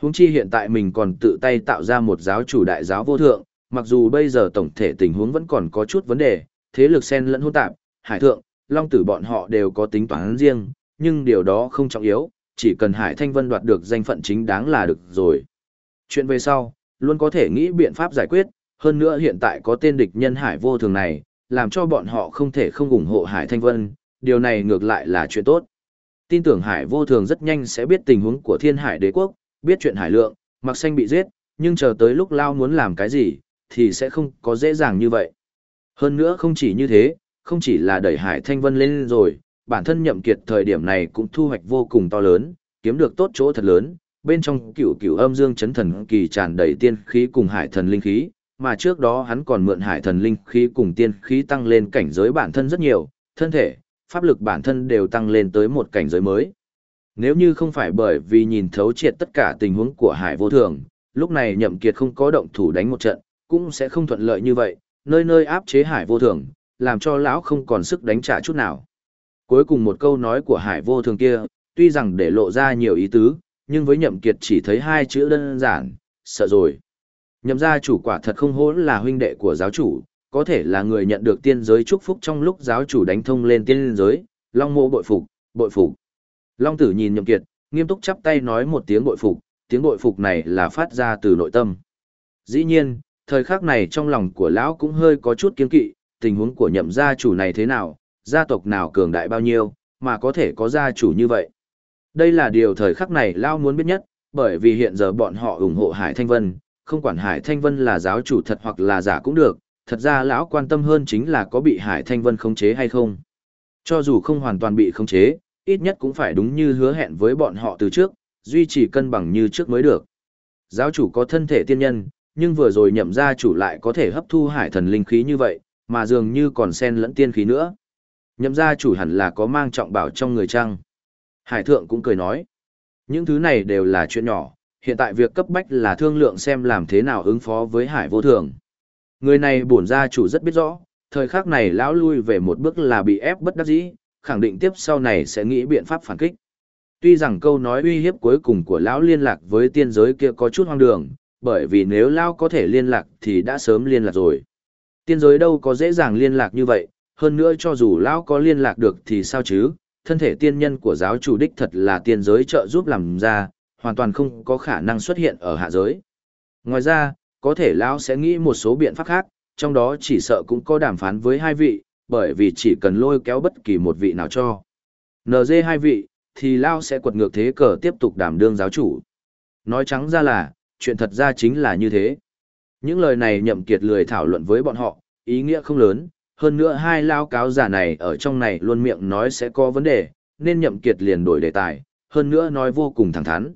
Speaker 1: Huống chi hiện tại mình còn tự tay tạo ra một giáo chủ đại giáo vô thượng, mặc dù bây giờ tổng thể tình huống vẫn còn có chút vấn đề, thế lực xen lẫn hỗn tạp, hải thượng, long tử bọn họ đều có tính toán riêng, nhưng điều đó không trọng yếu, chỉ cần hải thanh vân đoạt được danh phận chính đáng là được rồi. Chuyện về sau, luôn có thể nghĩ biện pháp giải quyết, hơn nữa hiện tại có tên địch nhân hải vô thường này, làm cho bọn họ không thể không ủng hộ hải thanh vân, điều này ngược lại là chuyện tốt. Tin tưởng hải vô thường rất nhanh sẽ biết tình huống của thiên hải đế quốc, biết chuyện hải lượng, mặc xanh bị giết, nhưng chờ tới lúc lao muốn làm cái gì, thì sẽ không có dễ dàng như vậy. Hơn nữa không chỉ như thế, không chỉ là đẩy Hải Thanh Vân lên rồi, bản thân nhậm kiệt thời điểm này cũng thu hoạch vô cùng to lớn, kiếm được tốt chỗ thật lớn, bên trong cửu cửu âm dương chấn thần kỳ tràn đầy tiên khí cùng hải thần linh khí, mà trước đó hắn còn mượn hải thần linh khí cùng tiên khí tăng lên cảnh giới bản thân rất nhiều, thân thể, pháp lực bản thân đều tăng lên tới một cảnh giới mới. Nếu như không phải bởi vì nhìn thấu triệt tất cả tình huống của hải vô thường, lúc này nhậm kiệt không có động thủ đánh một trận, cũng sẽ không thuận lợi như vậy, nơi nơi áp chế hải vô thường, làm cho lão không còn sức đánh trả chút nào. Cuối cùng một câu nói của hải vô thường kia, tuy rằng để lộ ra nhiều ý tứ, nhưng với nhậm kiệt chỉ thấy hai chữ đơn giản, sợ rồi. Nhậm gia chủ quả thật không hỗn là huynh đệ của giáo chủ, có thể là người nhận được tiên giới chúc phúc trong lúc giáo chủ đánh thông lên tiên giới, long mộ bội phục, bội phục. Long tử nhìn nhậm kiệt, nghiêm túc chắp tay nói một tiếng bội phục, tiếng bội phục này là phát ra từ nội tâm. Dĩ nhiên, thời khắc này trong lòng của lão cũng hơi có chút kiên kỵ, tình huống của nhậm gia chủ này thế nào, gia tộc nào cường đại bao nhiêu, mà có thể có gia chủ như vậy. Đây là điều thời khắc này lão muốn biết nhất, bởi vì hiện giờ bọn họ ủng hộ Hải Thanh Vân, không quản Hải Thanh Vân là giáo chủ thật hoặc là giả cũng được, thật ra lão quan tâm hơn chính là có bị Hải Thanh Vân khống chế hay không. Cho dù không hoàn toàn bị khống chế, ít nhất cũng phải đúng như hứa hẹn với bọn họ từ trước, duy trì cân bằng như trước mới được. Giáo chủ có thân thể tiên nhân, nhưng vừa rồi nhậm gia chủ lại có thể hấp thu hải thần linh khí như vậy, mà dường như còn xen lẫn tiên khí nữa. Nhậm gia chủ hẳn là có mang trọng bảo trong người chăng? Hải thượng cũng cười nói. Những thứ này đều là chuyện nhỏ, hiện tại việc cấp bách là thương lượng xem làm thế nào ứng phó với hải vô thường. Người này bổn gia chủ rất biết rõ, thời khắc này lão lui về một bước là bị ép bất đắc dĩ, khẳng định tiếp sau này sẽ nghĩ biện pháp phản kích. Tuy rằng câu nói uy hiếp cuối cùng của lão liên lạc với tiên giới kia có chút hoang đường, bởi vì nếu lão có thể liên lạc thì đã sớm liên lạc rồi. Tiên giới đâu có dễ dàng liên lạc như vậy, hơn nữa cho dù lão có liên lạc được thì sao chứ, thân thể tiên nhân của giáo chủ đích thật là tiên giới trợ giúp làm ra, hoàn toàn không có khả năng xuất hiện ở hạ giới. Ngoài ra, có thể lão sẽ nghĩ một số biện pháp khác, trong đó chỉ sợ cũng có đàm phán với hai vị, bởi vì chỉ cần lôi kéo bất kỳ một vị nào cho. NG hai vị, thì Lao sẽ quật ngược thế cờ tiếp tục đảm đương giáo chủ. Nói trắng ra là, chuyện thật ra chính là như thế. Những lời này nhậm kiệt lười thảo luận với bọn họ, ý nghĩa không lớn, hơn nữa hai lao cáo giả này ở trong này luôn miệng nói sẽ có vấn đề, nên nhậm kiệt liền đổi đề tài, hơn nữa nói vô cùng thẳng thắn.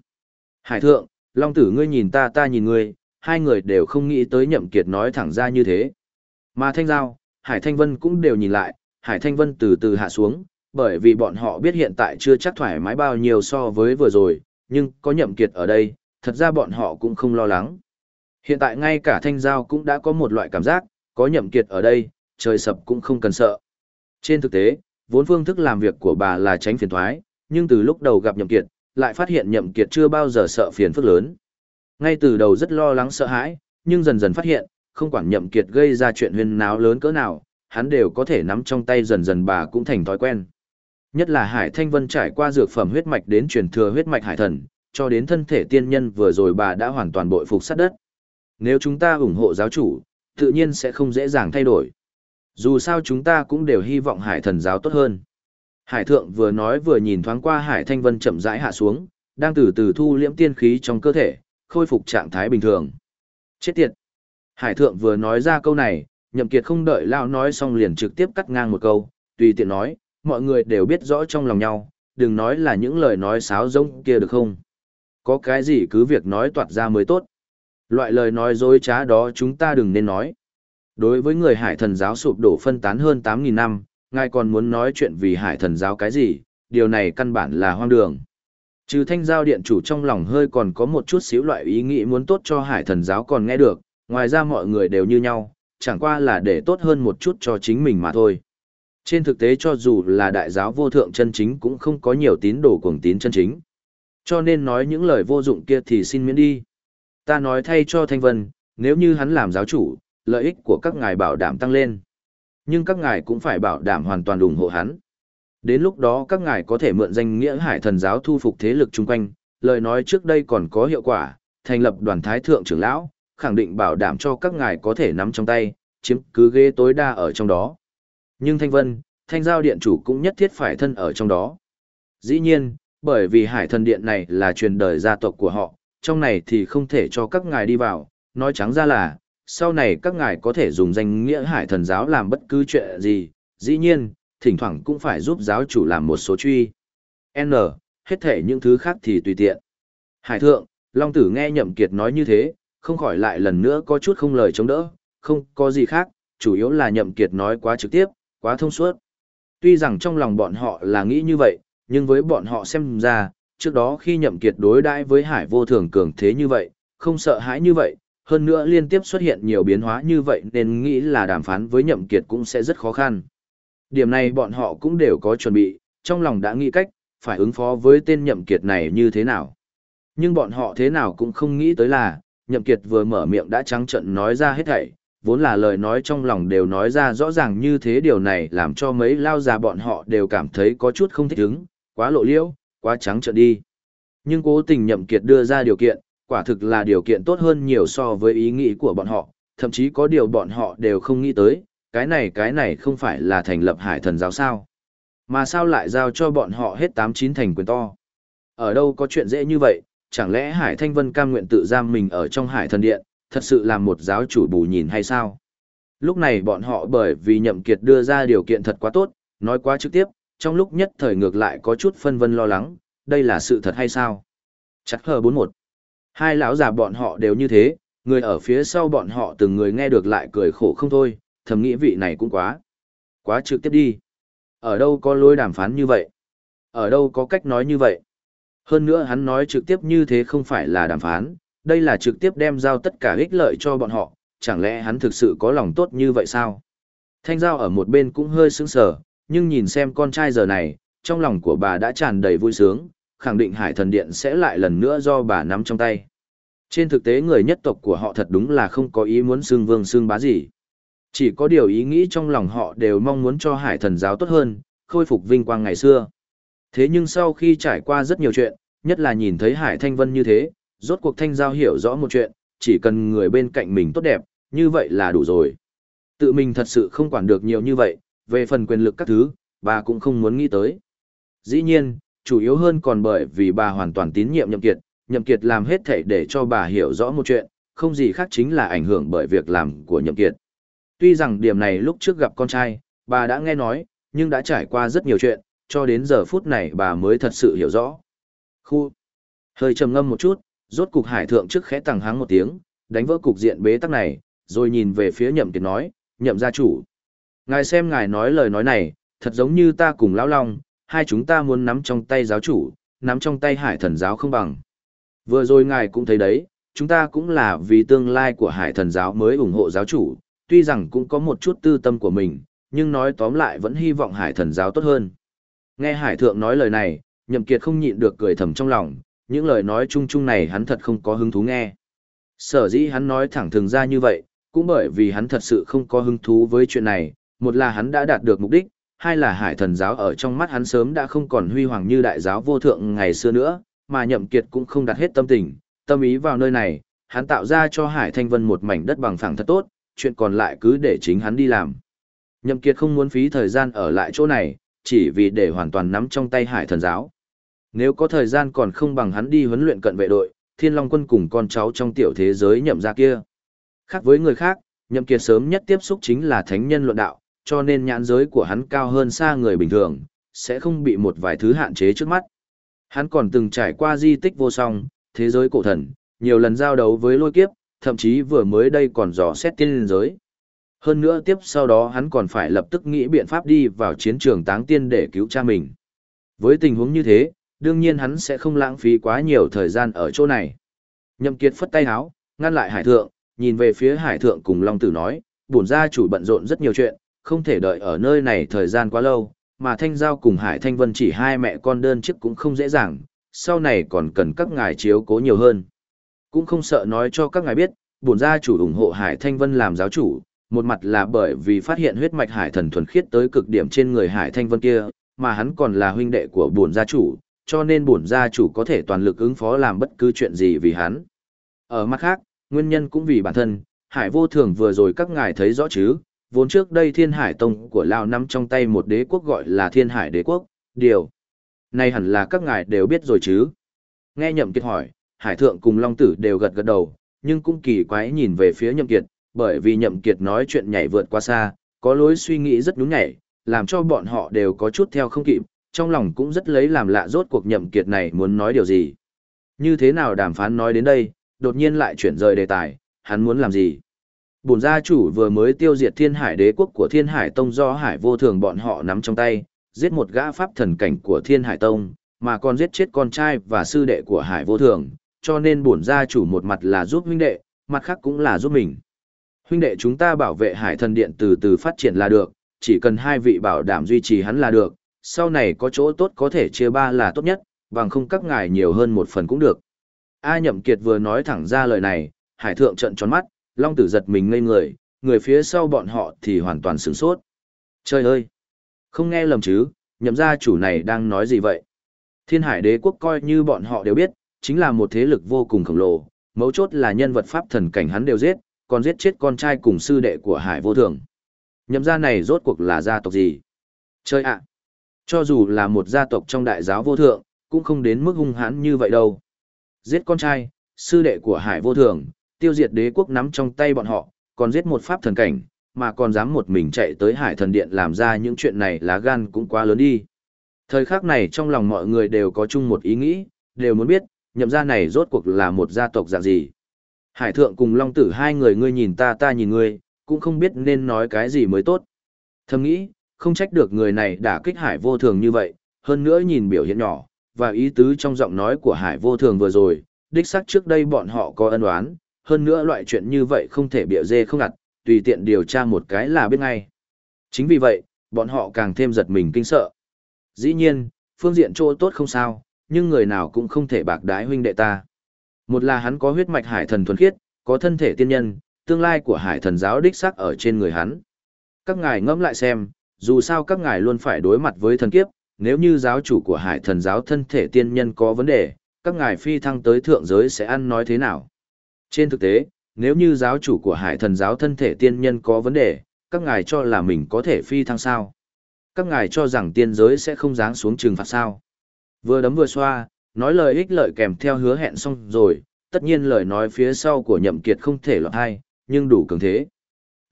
Speaker 1: Hải thượng, Long tử ngươi nhìn ta ta nhìn ngươi, hai người đều không nghĩ tới nhậm kiệt nói thẳng ra như thế. Mà Thanh Giao, Hải Thanh Vân cũng đều nhìn lại, Hải Thanh Vân từ từ hạ xuống, bởi vì bọn họ biết hiện tại chưa chắc thoải mái bao nhiêu so với vừa rồi, nhưng có nhậm kiệt ở đây, thật ra bọn họ cũng không lo lắng. Hiện tại ngay cả Thanh Giao cũng đã có một loại cảm giác, có nhậm kiệt ở đây, trời sập cũng không cần sợ. Trên thực tế, vốn phương thức làm việc của bà là tránh phiền toái, nhưng từ lúc đầu gặp nhậm kiệt, lại phát hiện nhậm kiệt chưa bao giờ sợ phiền phức lớn. Ngay từ đầu rất lo lắng sợ hãi, nhưng dần dần phát hiện, không quản nhậm kiệt gây ra chuyện huyên náo lớn cỡ nào, hắn đều có thể nắm trong tay dần dần bà cũng thành thói quen. Nhất là Hải Thanh Vân trải qua dược phẩm huyết mạch đến truyền thừa huyết mạch hải thần, cho đến thân thể tiên nhân vừa rồi bà đã hoàn toàn bội phục sát đất. Nếu chúng ta ủng hộ giáo chủ, tự nhiên sẽ không dễ dàng thay đổi. Dù sao chúng ta cũng đều hy vọng hải thần giáo tốt hơn. Hải thượng vừa nói vừa nhìn thoáng qua Hải Thanh Vân chậm rãi hạ xuống, đang từ từ thu liễm tiên khí trong cơ thể, khôi phục trạng thái bình thường. Chết tiệt! Hải thượng vừa nói ra câu này, nhậm kiệt không đợi lao nói xong liền trực tiếp cắt ngang một câu, tùy tiện nói, mọi người đều biết rõ trong lòng nhau, đừng nói là những lời nói sáo rỗng kia được không? Có cái gì cứ việc nói toạt ra mới tốt. Loại lời nói dối trá đó chúng ta đừng nên nói. Đối với người hải thần giáo sụp đổ phân tán hơn 8.000 năm, ngài còn muốn nói chuyện vì hải thần giáo cái gì, điều này căn bản là hoang đường. Trừ thanh giao điện chủ trong lòng hơi còn có một chút xíu loại ý nghĩ muốn tốt cho hải thần giáo còn nghe được, ngoài ra mọi người đều như nhau, chẳng qua là để tốt hơn một chút cho chính mình mà thôi. Trên thực tế cho dù là đại giáo vô thượng chân chính cũng không có nhiều tín đồ cuồng tín chân chính. Cho nên nói những lời vô dụng kia thì xin miễn đi. Ta nói thay cho Thanh Vân, nếu như hắn làm giáo chủ, lợi ích của các ngài bảo đảm tăng lên. Nhưng các ngài cũng phải bảo đảm hoàn toàn ủng hộ hắn. Đến lúc đó các ngài có thể mượn danh nghĩa hải thần giáo thu phục thế lực chung quanh, lời nói trước đây còn có hiệu quả, thành lập đoàn thái thượng trưởng lão, khẳng định bảo đảm cho các ngài có thể nắm trong tay, chiếm cứ ghế tối đa ở trong đó. Nhưng Thanh Vân, Thanh Giao Điện chủ cũng nhất thiết phải thân ở trong đó. Dĩ nhiên, bởi vì Hải Thần Điện này là truyền đời gia tộc của họ, trong này thì không thể cho các ngài đi vào, nói trắng ra là, sau này các ngài có thể dùng danh nghĩa Hải Thần Giáo làm bất cứ chuyện gì, dĩ nhiên, thỉnh thoảng cũng phải giúp giáo chủ làm một số truy. N, hết thể những thứ khác thì tùy tiện. Hải Thượng, Long Tử nghe Nhậm Kiệt nói như thế, không khỏi lại lần nữa có chút không lời chống đỡ, không có gì khác, chủ yếu là Nhậm Kiệt nói quá trực tiếp, quá thông suốt. Tuy rằng trong lòng bọn họ là nghĩ như vậy, nhưng với bọn họ xem ra, trước đó khi nhậm kiệt đối đãi với hải vô thường cường thế như vậy, không sợ hãi như vậy, hơn nữa liên tiếp xuất hiện nhiều biến hóa như vậy nên nghĩ là đàm phán với nhậm kiệt cũng sẽ rất khó khăn. Điểm này bọn họ cũng đều có chuẩn bị, trong lòng đã nghĩ cách, phải ứng phó với tên nhậm kiệt này như thế nào. Nhưng bọn họ thế nào cũng không nghĩ tới là, nhậm kiệt vừa mở miệng đã trắng trợn nói ra hết thảy, vốn là lời nói trong lòng đều nói ra rõ ràng như thế điều này làm cho mấy lao già bọn họ đều cảm thấy có chút không thích ứng, quá lộ liễu, quá trắng trợn đi. Nhưng cố tình nhậm kiệt đưa ra điều kiện, quả thực là điều kiện tốt hơn nhiều so với ý nghĩ của bọn họ, thậm chí có điều bọn họ đều không nghĩ tới, cái này cái này không phải là thành lập hải thần giáo sao. Mà sao lại giao cho bọn họ hết tám chín thành quyền to. Ở đâu có chuyện dễ như vậy, chẳng lẽ Hải Thanh Vân cam nguyện tự giam mình ở trong Hải Thần Điện, thật sự là một giáo chủ bù nhìn hay sao? Lúc này bọn họ bởi vì nhậm kiệt đưa ra điều kiện thật quá tốt, nói quá trực tiếp, trong lúc nhất thời ngược lại có chút phân vân lo lắng, đây là sự thật hay sao? Chắc hờ 41. Hai lão già bọn họ đều như thế, người ở phía sau bọn họ từng người nghe được lại cười khổ không thôi, thầm nghĩ vị này cũng quá. Quá trực tiếp đi. Ở đâu có lối đàm phán như vậy? Ở đâu có cách nói như vậy? Hơn nữa hắn nói trực tiếp như thế không phải là đàm phán, đây là trực tiếp đem giao tất cả ích lợi cho bọn họ, chẳng lẽ hắn thực sự có lòng tốt như vậy sao? Thanh giao ở một bên cũng hơi sững sờ, nhưng nhìn xem con trai giờ này, trong lòng của bà đã tràn đầy vui sướng, khẳng định hải thần điện sẽ lại lần nữa do bà nắm trong tay. Trên thực tế người nhất tộc của họ thật đúng là không có ý muốn xương vương xương bá gì. Chỉ có điều ý nghĩ trong lòng họ đều mong muốn cho hải thần giáo tốt hơn, khôi phục vinh quang ngày xưa. Thế nhưng sau khi trải qua rất nhiều chuyện, nhất là nhìn thấy hải thanh vân như thế, rốt cuộc thanh giao hiểu rõ một chuyện, chỉ cần người bên cạnh mình tốt đẹp, như vậy là đủ rồi. Tự mình thật sự không quản được nhiều như vậy, về phần quyền lực các thứ, bà cũng không muốn nghĩ tới. Dĩ nhiên, chủ yếu hơn còn bởi vì bà hoàn toàn tín nhiệm nhậm kiệt, nhậm kiệt làm hết thảy để cho bà hiểu rõ một chuyện, không gì khác chính là ảnh hưởng bởi việc làm của nhậm kiệt. Tuy rằng điểm này lúc trước gặp con trai, bà đã nghe nói, nhưng đã trải qua rất nhiều chuyện, cho đến giờ phút này bà mới thật sự hiểu rõ. Khu. Hơi trầm ngâm một chút, rốt cục hải thượng trước khẽ tăng háng một tiếng, đánh vỡ cục diện bế tắc này, rồi nhìn về phía nhậm kiệt nói, nhậm gia chủ. Ngài xem ngài nói lời nói này, thật giống như ta cùng lão long, hai chúng ta muốn nắm trong tay giáo chủ, nắm trong tay hải thần giáo không bằng. Vừa rồi ngài cũng thấy đấy, chúng ta cũng là vì tương lai của hải thần giáo mới ủng hộ giáo chủ, tuy rằng cũng có một chút tư tâm của mình, nhưng nói tóm lại vẫn hy vọng hải thần giáo tốt hơn. Nghe hải thượng nói lời này, nhậm kiệt không nhịn được cười thầm trong lòng, những lời nói chung chung này hắn thật không có hứng thú nghe. Sở dĩ hắn nói thẳng thường ra như vậy, cũng bởi vì hắn thật sự không có hứng thú với chuyện này, một là hắn đã đạt được mục đích, hai là hải thần giáo ở trong mắt hắn sớm đã không còn huy hoàng như đại giáo vô thượng ngày xưa nữa, mà nhậm kiệt cũng không đặt hết tâm tình, tâm ý vào nơi này, hắn tạo ra cho hải thanh vân một mảnh đất bằng phẳng thật tốt, chuyện còn lại cứ để chính hắn đi làm. Nhậm kiệt không muốn phí thời gian ở lại chỗ này, chỉ vì để hoàn toàn nắm trong tay hải thần giáo. Nếu có thời gian còn không bằng hắn đi huấn luyện cận vệ đội, thiên long quân cùng con cháu trong tiểu thế giới nhậm ra kia. Khác với người khác, nhậm kiệt sớm nhất tiếp xúc chính là thánh nhân luận đạo, cho nên nhãn giới của hắn cao hơn xa người bình thường, sẽ không bị một vài thứ hạn chế trước mắt. Hắn còn từng trải qua di tích vô song, thế giới cổ thần, nhiều lần giao đấu với lôi kiếp, thậm chí vừa mới đây còn dò xét tiên linh giới. Hơn nữa tiếp sau đó hắn còn phải lập tức nghĩ biện pháp đi vào chiến trường táng tiên để cứu cha mình. Với tình huống như thế, đương nhiên hắn sẽ không lãng phí quá nhiều thời gian ở chỗ này. Nhậm Kiệt phất tay háo, ngăn lại hải thượng, nhìn về phía hải thượng cùng Long Tử nói, bổn gia chủ bận rộn rất nhiều chuyện, không thể đợi ở nơi này thời gian quá lâu, mà Thanh Giao cùng Hải Thanh Vân chỉ hai mẹ con đơn chức cũng không dễ dàng, sau này còn cần các ngài chiếu cố nhiều hơn. Cũng không sợ nói cho các ngài biết, bổn gia chủ ủng hộ Hải Thanh Vân làm giáo chủ, một mặt là bởi vì phát hiện huyết mạch Hải thần thuần khiết tới cực điểm trên người Hải Thanh Vân kia, mà hắn còn là huynh đệ của bổn gia chủ, cho nên bổn gia chủ có thể toàn lực ứng phó làm bất cứ chuyện gì vì hắn. Ở mặt khác, nguyên nhân cũng vì bản thân, Hải vô thường vừa rồi các ngài thấy rõ chứ, vốn trước đây thiên hải tông của Lao nắm trong tay một đế quốc gọi là thiên hải đế quốc, điều. Này hẳn là các ngài đều biết rồi chứ. Nghe nhậm kiệt hỏi, hải thượng cùng long tử đều gật gật đầu, nhưng cũng kỳ quái nhìn về phía nhậm kiệt, bởi vì nhậm kiệt nói chuyện nhảy vượt qua xa, có lối suy nghĩ rất nhún nhảy, làm cho bọn họ đều có chút theo không kịp, trong lòng cũng rất lấy làm lạ rốt cuộc nhậm kiệt này muốn nói điều gì. Như thế nào đàm phán nói đến đây, đột nhiên lại chuyển rời đề tài, hắn muốn làm gì? Bổn gia chủ vừa mới tiêu diệt thiên hải đế quốc của thiên hải tông do hải vô thường bọn họ nắm trong tay, giết một gã pháp thần cảnh của thiên hải tông, mà còn giết chết con trai và sư đệ của hải vô thường, cho nên bổn gia chủ một mặt là giúp huynh đệ, mặt khác cũng là giúp mình. Huynh đệ chúng ta bảo vệ hải thần điện từ từ phát triển là được, chỉ cần hai vị bảo đảm duy trì hắn là được, sau này có chỗ tốt có thể chia ba là tốt nhất, bằng không các ngài nhiều hơn một phần cũng được. A Nhậm Kiệt vừa nói thẳng ra lời này, hải thượng trận tròn mắt, Long tử giật mình ngây người, người phía sau bọn họ thì hoàn toàn sửng sốt. Trời ơi! Không nghe lầm chứ, nhậm gia chủ này đang nói gì vậy? Thiên hải đế quốc coi như bọn họ đều biết, chính là một thế lực vô cùng khổng lồ, mấu chốt là nhân vật pháp thần cảnh hắn đều giết, còn giết chết con trai cùng sư đệ của hải vô thường. Nhậm gia này rốt cuộc là gia tộc gì? Chơi ạ! Cho dù là một gia tộc trong đại giáo vô thượng, cũng không đến mức hung hãn như vậy đâu. Giết con trai, sư đệ của hải vô thường, tiêu diệt đế quốc nắm trong tay bọn họ, còn giết một pháp thần cảnh, mà còn dám một mình chạy tới hải thần điện làm ra những chuyện này lá gan cũng quá lớn đi. Thời khắc này trong lòng mọi người đều có chung một ý nghĩ, đều muốn biết, nhậm gia này rốt cuộc là một gia tộc dạng gì. Hải thượng cùng long tử hai người ngươi nhìn ta ta nhìn ngươi, cũng không biết nên nói cái gì mới tốt. Thầm nghĩ, Không trách được người này đã kích hải vô thường như vậy, hơn nữa nhìn biểu hiện nhỏ, và ý tứ trong giọng nói của hải vô thường vừa rồi, đích xác trước đây bọn họ có ân oán, hơn nữa loại chuyện như vậy không thể bịa dê không ngặt, tùy tiện điều tra một cái là biết ngay. Chính vì vậy, bọn họ càng thêm giật mình kinh sợ. Dĩ nhiên, phương diện chỗ tốt không sao, nhưng người nào cũng không thể bạc đái huynh đệ ta. Một là hắn có huyết mạch hải thần thuần khiết, có thân thể tiên nhân, tương lai của hải thần giáo đích xác ở trên người hắn. Các ngài ngẫm lại xem, dù sao các ngài luôn phải đối mặt với thần kiếp, nếu như giáo chủ của hải thần giáo thân thể tiên nhân có vấn đề, các ngài phi thăng tới thượng giới sẽ ăn nói thế nào? Trên thực tế, nếu như giáo chủ của hải thần giáo thân thể tiên nhân có vấn đề, các ngài cho là mình có thể phi thăng sao? Các ngài cho rằng tiên giới sẽ không dáng xuống trừng phạt sao? Vừa đấm vừa xoa, nói lời ích lợi kèm theo hứa hẹn xong rồi, tất nhiên lời nói phía sau của nhậm kiệt không thể lọt hay, nhưng đủ cường thế.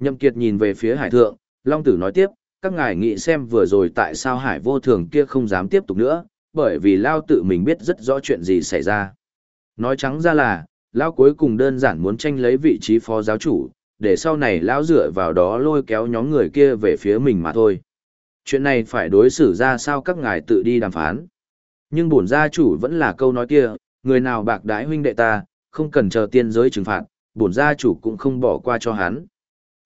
Speaker 1: Nhậm kiệt nhìn về phía hải thượng, Long tử nói tiếp, các ngài nghĩ xem vừa rồi tại sao hải vô thường kia không dám tiếp tục nữa, bởi vì Lao tự mình biết rất rõ chuyện gì xảy ra. Nói trắng ra là, Lão cuối cùng đơn giản muốn tranh lấy vị trí phó giáo chủ, để sau này lão dựa vào đó lôi kéo nhóm người kia về phía mình mà thôi. Chuyện này phải đối xử ra sao các ngài tự đi đàm phán. Nhưng bổn gia chủ vẫn là câu nói kia, người nào bạc đái huynh đệ ta, không cần chờ tiên giới trừng phạt, bổn gia chủ cũng không bỏ qua cho hắn.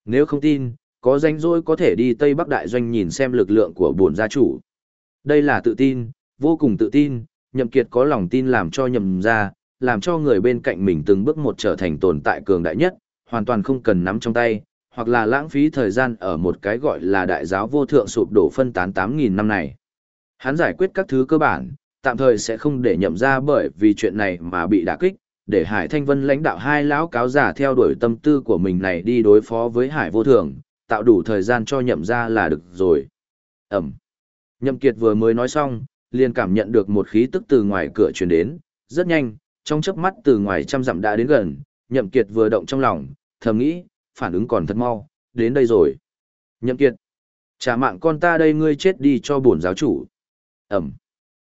Speaker 1: Nếu không tin, có danh rỗi có thể đi Tây Bắc Đại Doanh nhìn xem lực lượng của bổn gia chủ. Đây là tự tin, vô cùng tự tin, nhậm kiệt có lòng tin làm cho nhậm ra, làm cho người bên cạnh mình từng bước một trở thành tồn tại cường đại nhất, hoàn toàn không cần nắm trong tay, hoặc là lãng phí thời gian ở một cái gọi là đại giáo vô thượng sụp đổ phân tán 8.000 năm này. Hắn giải quyết các thứ cơ bản, tạm thời sẽ không để nhậm ra bởi vì chuyện này mà bị đả kích, để Hải Thanh Vân lãnh đạo hai lão cáo giả theo đuổi tâm tư của mình này đi đối phó với Hải vô thường, tạo đủ thời gian cho nhậm ra là được rồi. Ẩm. Nhậm Kiệt vừa mới nói xong, liền cảm nhận được một khí tức từ ngoài cửa truyền đến, rất nhanh, trong chớp mắt từ ngoài trăm dặm đã đến gần, Nhậm Kiệt vừa động trong lòng, thầm nghĩ, phản ứng còn thật mau, đến đây rồi. Nhậm Kiệt, trả mạng con ta đây ngươi chết đi cho bổn giáo chủ. ầm,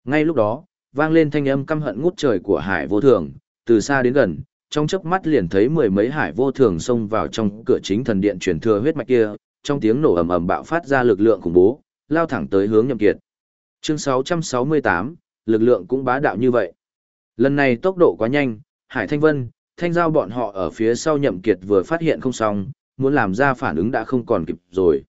Speaker 1: Ngay lúc đó, vang lên thanh âm căm hận ngút trời của Hải Vô Thường, từ xa đến gần, trong chớp mắt liền thấy mười mấy Hải Vô Thường xông vào trong cửa chính thần điện truyền thừa huyết mạch kia, trong tiếng nổ ầm ầm bạo phát ra lực lượng khủng bố, lao thẳng tới hướng Nhậm Kiệt. Chương 668, lực lượng cũng bá đạo như vậy. Lần này tốc độ quá nhanh, Hải Thanh Vân, Thanh Giao bọn họ ở phía sau Nhậm Kiệt vừa phát hiện không xong, muốn làm ra phản ứng đã không còn kịp rồi.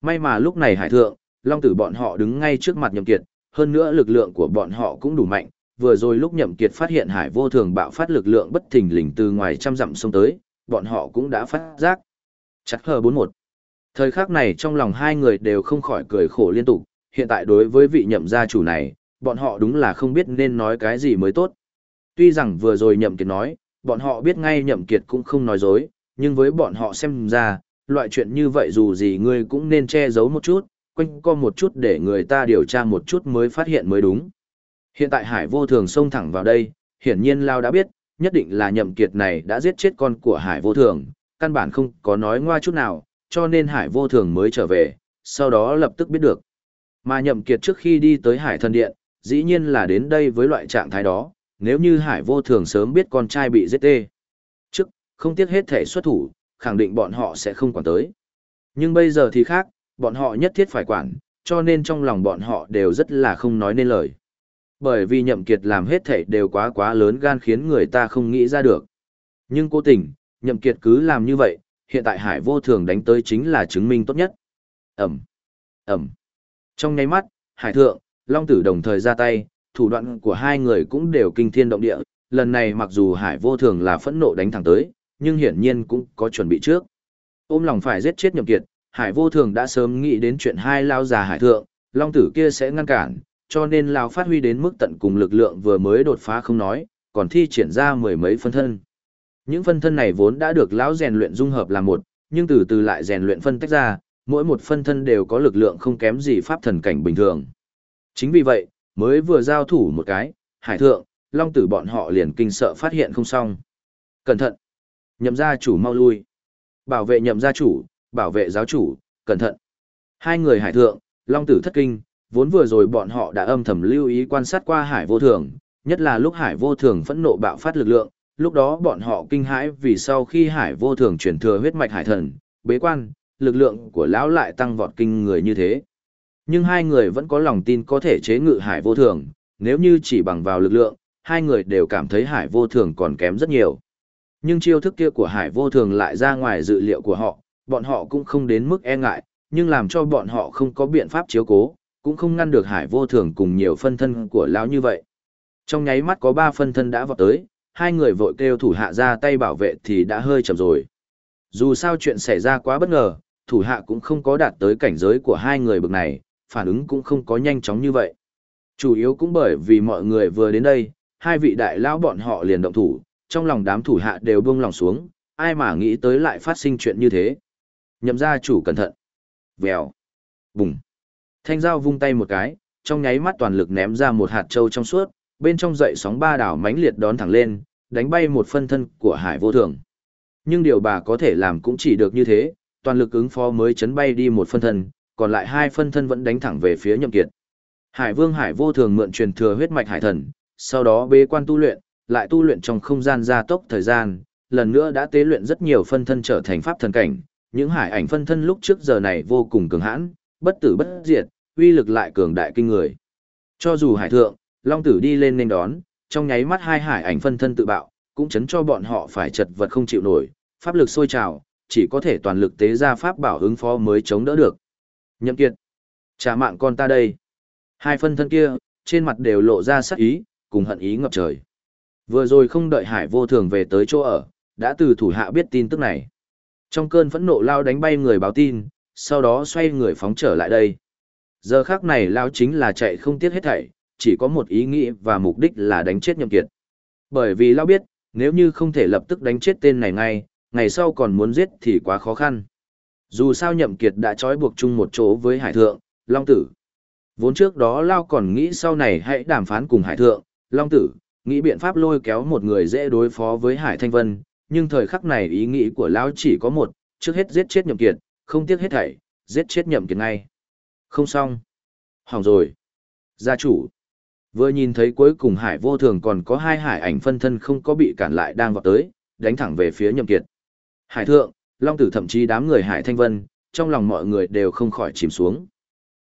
Speaker 1: May mà lúc này Hải Thượng, Long Tử bọn họ đứng ngay trước mặt Nhậm Kiệt, hơn nữa lực lượng của bọn họ cũng đủ mạnh, vừa rồi lúc Nhậm Kiệt phát hiện Hải Vô Thường bạo phát lực lượng bất thình lình từ ngoài trăm dặm xông tới, bọn họ cũng đã phát giác. Chặt hờ 41. Thời khắc này trong lòng hai người đều không khỏi cười khổ liên tục, hiện tại đối với vị nhậm gia chủ này, bọn họ đúng là không biết nên nói cái gì mới tốt. Tuy rằng vừa rồi nhậm kiệt nói, bọn họ biết ngay nhậm kiệt cũng không nói dối, nhưng với bọn họ xem ra, loại chuyện như vậy dù gì ngươi cũng nên che giấu một chút, quanh co một chút để người ta điều tra một chút mới phát hiện mới đúng. Hiện tại Hải vô thường xông thẳng vào đây, hiển nhiên Lao đã biết, nhất định là nhậm kiệt này đã giết chết con của Hải vô thường, căn bản không có nói ngoa chút nào, cho nên Hải vô thường mới trở về, sau đó lập tức biết được. Mà nhậm kiệt trước khi đi tới Hải thần điện, dĩ nhiên là đến đây với loại trạng thái đó, nếu như Hải vô thường sớm biết con trai bị giết tê. Trước, không tiếc hết thể xuất thủ, khẳng định bọn họ sẽ không quản tới. Nhưng bây giờ thì khác, bọn họ nhất thiết phải quản, cho nên trong lòng bọn họ đều rất là không nói nên lời. Bởi vì nhậm kiệt làm hết thể đều quá quá lớn gan khiến người ta không nghĩ ra được. Nhưng cố tình, nhậm kiệt cứ làm như vậy, hiện tại hải vô thường đánh tới chính là chứng minh tốt nhất. Ẩm, Ẩm. Trong nháy mắt, hải thượng, long tử đồng thời ra tay, thủ đoạn của hai người cũng đều kinh thiên động địa. Lần này mặc dù hải vô thường là phẫn nộ đánh thẳng tới, nhưng hiển nhiên cũng có chuẩn bị trước. Ôm lòng phải giết chết nhậm kiệt, hải vô thường đã sớm nghĩ đến chuyện hai lao già hải thượng, long tử kia sẽ ngăn cản, cho nên lao phát huy đến mức tận cùng lực lượng vừa mới đột phá không nói, còn thi triển ra mười mấy phân thân. Những phân thân này vốn đã được lão rèn luyện dung hợp làm một, nhưng từ từ lại rèn luyện phân tách ra, mỗi một phân thân đều có lực lượng không kém gì pháp thần cảnh bình thường. Chính vì vậy, mới vừa giao thủ một cái, hải thượng, long tử bọn họ liền kinh sợ phát hiện không xong. Cẩn thận! Nhậm gia chủ mau lui. Bảo vệ nhậm gia chủ, bảo vệ giáo chủ, cẩn thận. Hai người hải thượng, long tử thất kinh, vốn vừa rồi bọn họ đã âm thầm lưu ý quan sát qua hải vô thường, nhất là lúc hải vô thường phẫn nộ bạo phát lực lượng, lúc đó bọn họ kinh hãi vì sau khi hải vô thường chuyển thừa huyết mạch hải thần, bế quan, lực lượng của lão lại tăng vọt kinh người như thế. Nhưng hai người vẫn có lòng tin có thể chế ngự hải vô thường, nếu như chỉ bằng vào lực lượng, hai người đều cảm thấy hải vô thường còn kém rất nhiều. Nhưng chiêu thức kia của hải vô thường lại ra ngoài dự liệu của họ, bọn họ cũng không đến mức e ngại, nhưng làm cho bọn họ không có biện pháp chiếu cố, cũng không ngăn được hải vô thường cùng nhiều phân thân của lão như vậy. Trong nháy mắt có ba phân thân đã vọt tới, hai người vội kêu thủ hạ ra tay bảo vệ thì đã hơi chậm rồi. Dù sao chuyện xảy ra quá bất ngờ, thủ hạ cũng không có đạt tới cảnh giới của hai người bực này, phản ứng cũng không có nhanh chóng như vậy. Chủ yếu cũng bởi vì mọi người vừa đến đây, hai vị đại lão bọn họ liền động thủ, trong lòng đám thủ hạ đều buông lòng xuống, ai mà nghĩ tới lại phát sinh chuyện như thế. Nhậm gia chủ cẩn thận. Vèo. Bùng. Thanh dao vung tay một cái, trong nháy mắt toàn lực ném ra một hạt châu trong suốt, bên trong dậy sóng ba đảo mãnh liệt đón thẳng lên, đánh bay một phân thân của hải vô thường. Nhưng điều bà có thể làm cũng chỉ được như thế, toàn lực ứng phó mới chấn bay đi một phân thân, còn lại hai phân thân vẫn đánh thẳng về phía nhậm kiệt. Hải vương hải vô thường mượn truyền thừa huyết mạch hải thần, sau đó bế quan tu luyện, lại tu luyện trong không gian gia tốc thời gian, lần nữa đã tế luyện rất nhiều phân thân trở thành pháp thần cảnh, những hải ảnh phân thân lúc trước giờ này vô cùng cường hãn, bất tử bất diệt, uy lực lại cường đại kinh người. Cho dù hải thượng, long tử đi lên nên đón, trong nháy mắt hai hải ảnh phân thân tự bạo, cũng chấn cho bọn họ phải chật vật không chịu nổi, pháp lực sôi trào, chỉ có thể toàn lực tế ra pháp bảo ứng phó mới chống đỡ được. Nhậm Kiệt, trả mạng con ta đây. Hai phân thân kia, trên mặt đều lộ ra sắc ý, cùng hận ý ngập trời. Vừa rồi không đợi Hải vô thường về tới chỗ ở, đã từ thủ hạ biết tin tức này. Trong cơn phẫn nộ lao đánh bay người báo tin, sau đó xoay người phóng trở lại đây. Giờ khác này lao chính là chạy không tiếc hết thảy, chỉ có một ý nghĩ và mục đích là đánh chết nhậm kiệt. Bởi vì lao biết, nếu như không thể lập tức đánh chết tên này ngay, ngày sau còn muốn giết thì quá khó khăn. Dù sao nhậm kiệt đã trói buộc chung một chỗ với hải thượng, long tử. Vốn trước đó Lao còn nghĩ sau này hãy đàm phán cùng hải thượng, long tử, nghĩ biện pháp lôi kéo một người dễ đối phó với hải thanh vân, nhưng thời khắc này ý nghĩ của Lao chỉ có một, trước hết giết chết nhậm kiệt, không tiếc hết thảy, giết chết nhậm kiệt ngay. Không xong. Hỏng rồi. Gia chủ. Vừa nhìn thấy cuối cùng hải vô thường còn có hai hải ảnh phân thân không có bị cản lại đang vọt tới, đánh thẳng về phía nhậm kiệt. Hải thượng, long tử thậm chí đám người hải thanh vân, trong lòng mọi người đều không khỏi chìm xuống.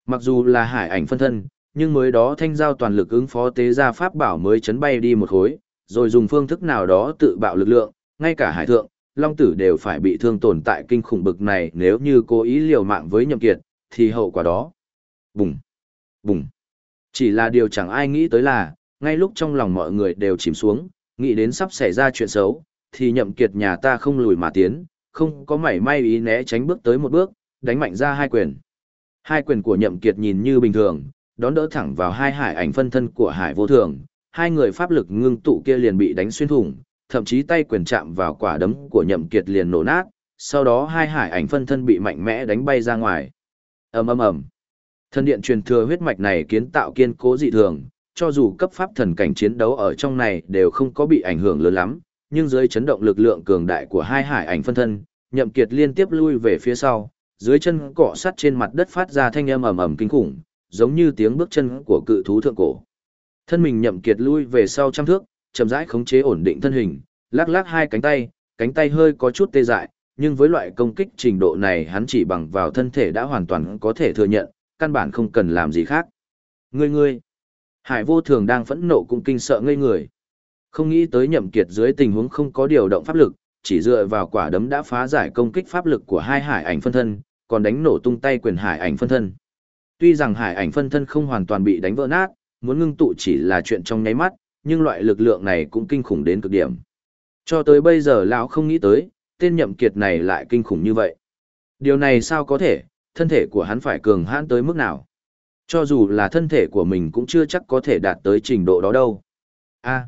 Speaker 1: Mặc dù là hải ảnh phân thân, nhưng mới đó thanh giao toàn lực ứng phó tế gia pháp bảo mới chấn bay đi một khối, rồi dùng phương thức nào đó tự bạo lực lượng, ngay cả hải thượng, long tử đều phải bị thương tồn tại kinh khủng bực này nếu như cố ý liều mạng với nhậm kiệt, thì hậu quả đó. Bùng! Bùng! Chỉ là điều chẳng ai nghĩ tới là, ngay lúc trong lòng mọi người đều chìm xuống, nghĩ đến sắp xảy ra chuyện xấu, thì nhậm kiệt nhà ta không lùi mà tiến, không có mảy may ý né tránh bước tới một bước, đánh mạnh ra hai quyền. Hai quyền của nhậm kiệt nhìn như bình thường, đón đỡ thẳng vào hai hải ảnh phân thân của hải vô thường, hai người pháp lực ngưng tụ kia liền bị đánh xuyên thủng, thậm chí tay quyền chạm vào quả đấm của nhậm kiệt liền nổ nát, sau đó hai hải ảnh phân thân bị mạnh mẽ đánh bay ra ngoài. ầm ầm ầm, thân điện truyền thừa huyết mạch này kiến tạo kiên cố dị thường, cho dù cấp pháp thần cảnh chiến đấu ở trong này đều không có bị ảnh hưởng lớn lắm, nhưng dưới chấn động lực lượng cường đại của hai hải ảnh phân thân, nhậm kiệt liên tiếp lui về phía sau, dưới chân cọ sắt trên mặt đất phát ra thanh âm ầm ầm kinh khủng, giống như tiếng bước chân của cự thú thượng cổ. Thân mình nhậm kiệt lui về sau trăm thước, chậm rãi khống chế ổn định thân hình, lắc lắc hai cánh tay, cánh tay hơi có chút tê dại, nhưng với loại công kích trình độ này hắn chỉ bằng vào thân thể đã hoàn toàn có thể thừa nhận, căn bản không cần làm gì khác. Ngươi ngươi, Hải vô thường đang phẫn nộ cũng kinh sợ ngây người. Không nghĩ tới nhậm kiệt dưới tình huống không có điều động pháp lực, chỉ dựa vào quả đấm đã phá giải công kích pháp lực của hai hải ảnh phân thân, còn đánh nổ tung tay quyền hải ảnh phân thân. Tuy rằng hải ảnh phân thân không hoàn toàn bị đánh vỡ nát, muốn ngưng tụ chỉ là chuyện trong nháy mắt, nhưng loại lực lượng này cũng kinh khủng đến cực điểm. Cho tới bây giờ lão không nghĩ tới, tên nhậm kiệt này lại kinh khủng như vậy. Điều này sao có thể, thân thể của hắn phải cường hãn tới mức nào? Cho dù là thân thể của mình cũng chưa chắc có thể đạt tới trình độ đó đâu. A.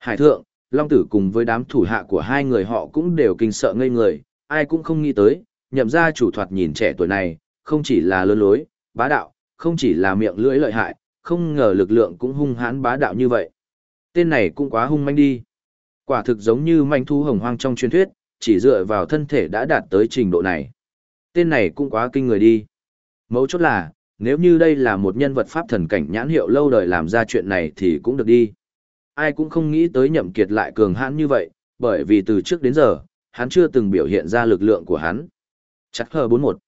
Speaker 1: Hải thượng, Long tử cùng với đám thủ hạ của hai người họ cũng đều kinh sợ ngây người, ai cũng không nghĩ tới, nhậm ra chủ thoạt nhìn trẻ tuổi này, không chỉ là lơ lối, bá đạo, không chỉ là miệng lưỡi lợi hại, không ngờ lực lượng cũng hung hãn bá đạo như vậy. Tên này cũng quá hung manh đi. Quả thực giống như manh thu hồng hoang trong truyền thuyết, chỉ dựa vào thân thể đã đạt tới trình độ này. Tên này cũng quá kinh người đi. Mấu chốt là, nếu như đây là một nhân vật pháp thần cảnh nhãn hiệu lâu đời làm ra chuyện này thì cũng được đi. Ai cũng không nghĩ tới nhậm kiệt lại cường hãn như vậy, bởi vì từ trước đến giờ, hắn chưa từng biểu hiện ra lực lượng của hắn. Chắc hờ 41.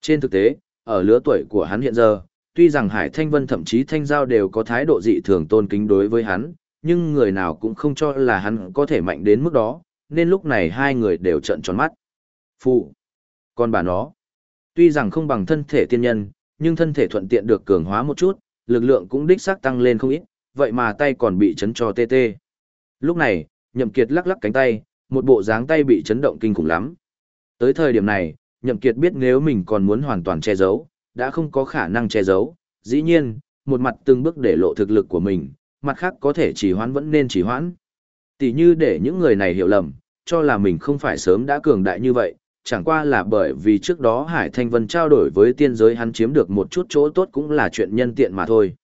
Speaker 1: Trên thực tế, ở lứa tuổi của hắn hiện giờ, tuy rằng Hải Thanh Vân thậm chí Thanh Giao đều có thái độ dị thường tôn kính đối với hắn, nhưng người nào cũng không cho là hắn có thể mạnh đến mức đó, nên lúc này hai người đều trợn tròn mắt. Phụ! con bà nó! Tuy rằng không bằng thân thể tiên nhân, nhưng thân thể thuận tiện được cường hóa một chút, lực lượng cũng đích xác tăng lên không ít, vậy mà tay còn bị chấn cho tê tê. Lúc này, Nhậm Kiệt lắc lắc cánh tay, một bộ dáng tay bị chấn động kinh khủng lắm. Tới thời điểm này, Nhậm Kiệt biết nếu mình còn muốn hoàn toàn che giấu, đã không có khả năng che giấu. Dĩ nhiên, một mặt từng bước để lộ thực lực của mình, mặt khác có thể chỉ hoãn vẫn nên chỉ hoãn. Tỷ như để những người này hiểu lầm, cho là mình không phải sớm đã cường đại như vậy, chẳng qua là bởi vì trước đó Hải Thanh Vân trao đổi với tiên giới hắn chiếm được một chút chỗ tốt cũng là chuyện nhân tiện mà thôi.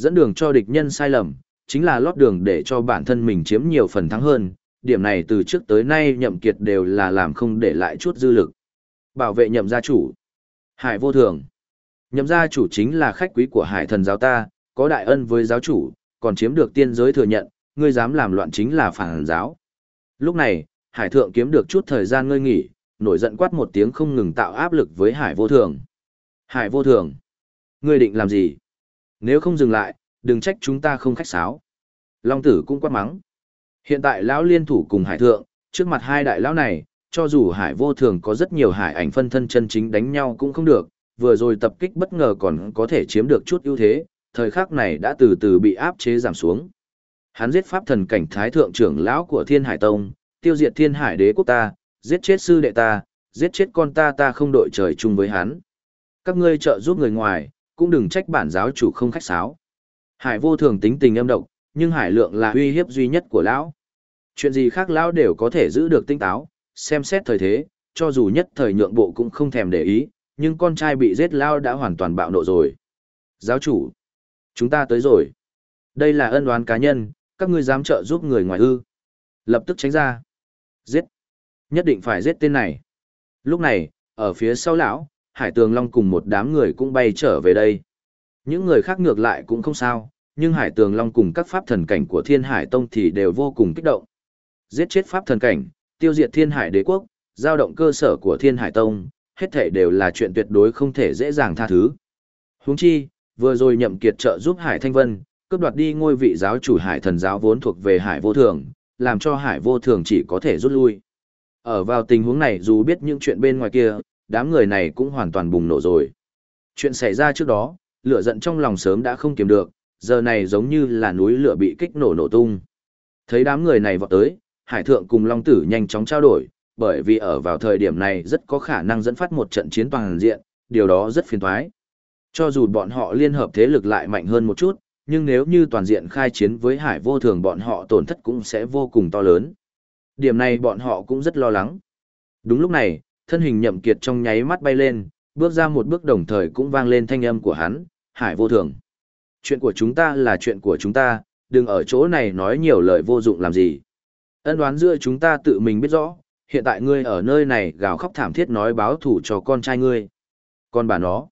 Speaker 1: Dẫn đường cho địch nhân sai lầm, chính là lót đường để cho bản thân mình chiếm nhiều phần thắng hơn, điểm này từ trước tới nay nhậm kiệt đều là làm không để lại chút dư lực. Bảo vệ nhậm gia chủ. Hải vô thường. Nhậm gia chủ chính là khách quý của hải thần giáo ta, có đại ân với giáo chủ, còn chiếm được tiên giới thừa nhận, ngươi dám làm loạn chính là phản giáo. Lúc này, hải thượng kiếm được chút thời gian ngơi nghỉ, nổi giận quát một tiếng không ngừng tạo áp lực với hải vô thường. Hải vô thường. Ngươi định làm gì? Nếu không dừng lại, đừng trách chúng ta không khách sáo. Long tử cũng quát mắng. Hiện tại lão liên thủ cùng hải thượng, trước mặt hai đại lão này, cho dù hải vô thường có rất nhiều hải ảnh phân thân chân chính đánh nhau cũng không được, vừa rồi tập kích bất ngờ còn có thể chiếm được chút ưu thế, thời khắc này đã từ từ bị áp chế giảm xuống. Hắn giết pháp thần cảnh thái thượng trưởng lão của Thiên Hải Tông, tiêu diệt Thiên Hải Đế quốc ta, giết chết sư đệ ta, giết chết con ta ta không đội trời chung với hắn. Các ngươi trợ giúp người ngoài, cũng đừng trách bản giáo chủ không khách sáo. Hải vô thường tính tình âm độc, nhưng hải lượng là uy hiếp duy nhất của lão. Chuyện gì khác lão đều có thể giữ được tinh táo, xem xét thời thế, cho dù nhất thời nhượng bộ cũng không thèm để ý, nhưng con trai bị giết lão đã hoàn toàn bạo nộ rồi. Giáo chủ, chúng ta tới rồi. Đây là ân oán cá nhân, các ngươi dám trợ giúp người ngoài ư. Lập tức tránh ra. Giết. Nhất định phải giết tên này. Lúc này, ở phía sau lão, Hải Tường Long cùng một đám người cũng bay trở về đây. Những người khác ngược lại cũng không sao, nhưng Hải Tường Long cùng các pháp thần cảnh của Thiên Hải Tông thì đều vô cùng kích động. Giết chết pháp thần cảnh, tiêu diệt Thiên Hải Đế quốc, giao động cơ sở của Thiên Hải Tông, hết thể đều là chuyện tuyệt đối không thể dễ dàng tha thứ. Huống chi, vừa rồi nhậm kiệt trợ giúp Hải Thanh Vân, cướp đoạt đi ngôi vị giáo chủ Hải Thần giáo vốn thuộc về Hải Vô Thường, làm cho Hải Vô Thường chỉ có thể rút lui. Ở vào tình huống này dù biết những chuyện bên ngoài kia, đám người này cũng hoàn toàn bùng nổ rồi. Chuyện xảy ra trước đó, lửa giận trong lòng sớm đã không kiềm được, giờ này giống như là núi lửa bị kích nổ nổ tung. Thấy đám người này vọt tới, Hải Thượng cùng Long Tử nhanh chóng trao đổi, bởi vì ở vào thời điểm này rất có khả năng dẫn phát một trận chiến toàn diện, điều đó rất phiền toái. Cho dù bọn họ liên hợp thế lực lại mạnh hơn một chút, nhưng nếu như toàn diện khai chiến với Hải vô thường bọn họ tổn thất cũng sẽ vô cùng to lớn. Điểm này bọn họ cũng rất lo lắng. Đúng lúc này, thân hình nhậm kiệt trong nháy mắt bay lên, bước ra một bước đồng thời cũng vang lên thanh âm của hắn, Hải vô thường. Chuyện của chúng ta là chuyện của chúng ta, đừng ở chỗ này nói nhiều lời vô dụng làm gì. Ân đoán giữa chúng ta tự mình biết rõ, hiện tại ngươi ở nơi này gào khóc thảm thiết nói báo thủ cho con trai ngươi. Con bà nó.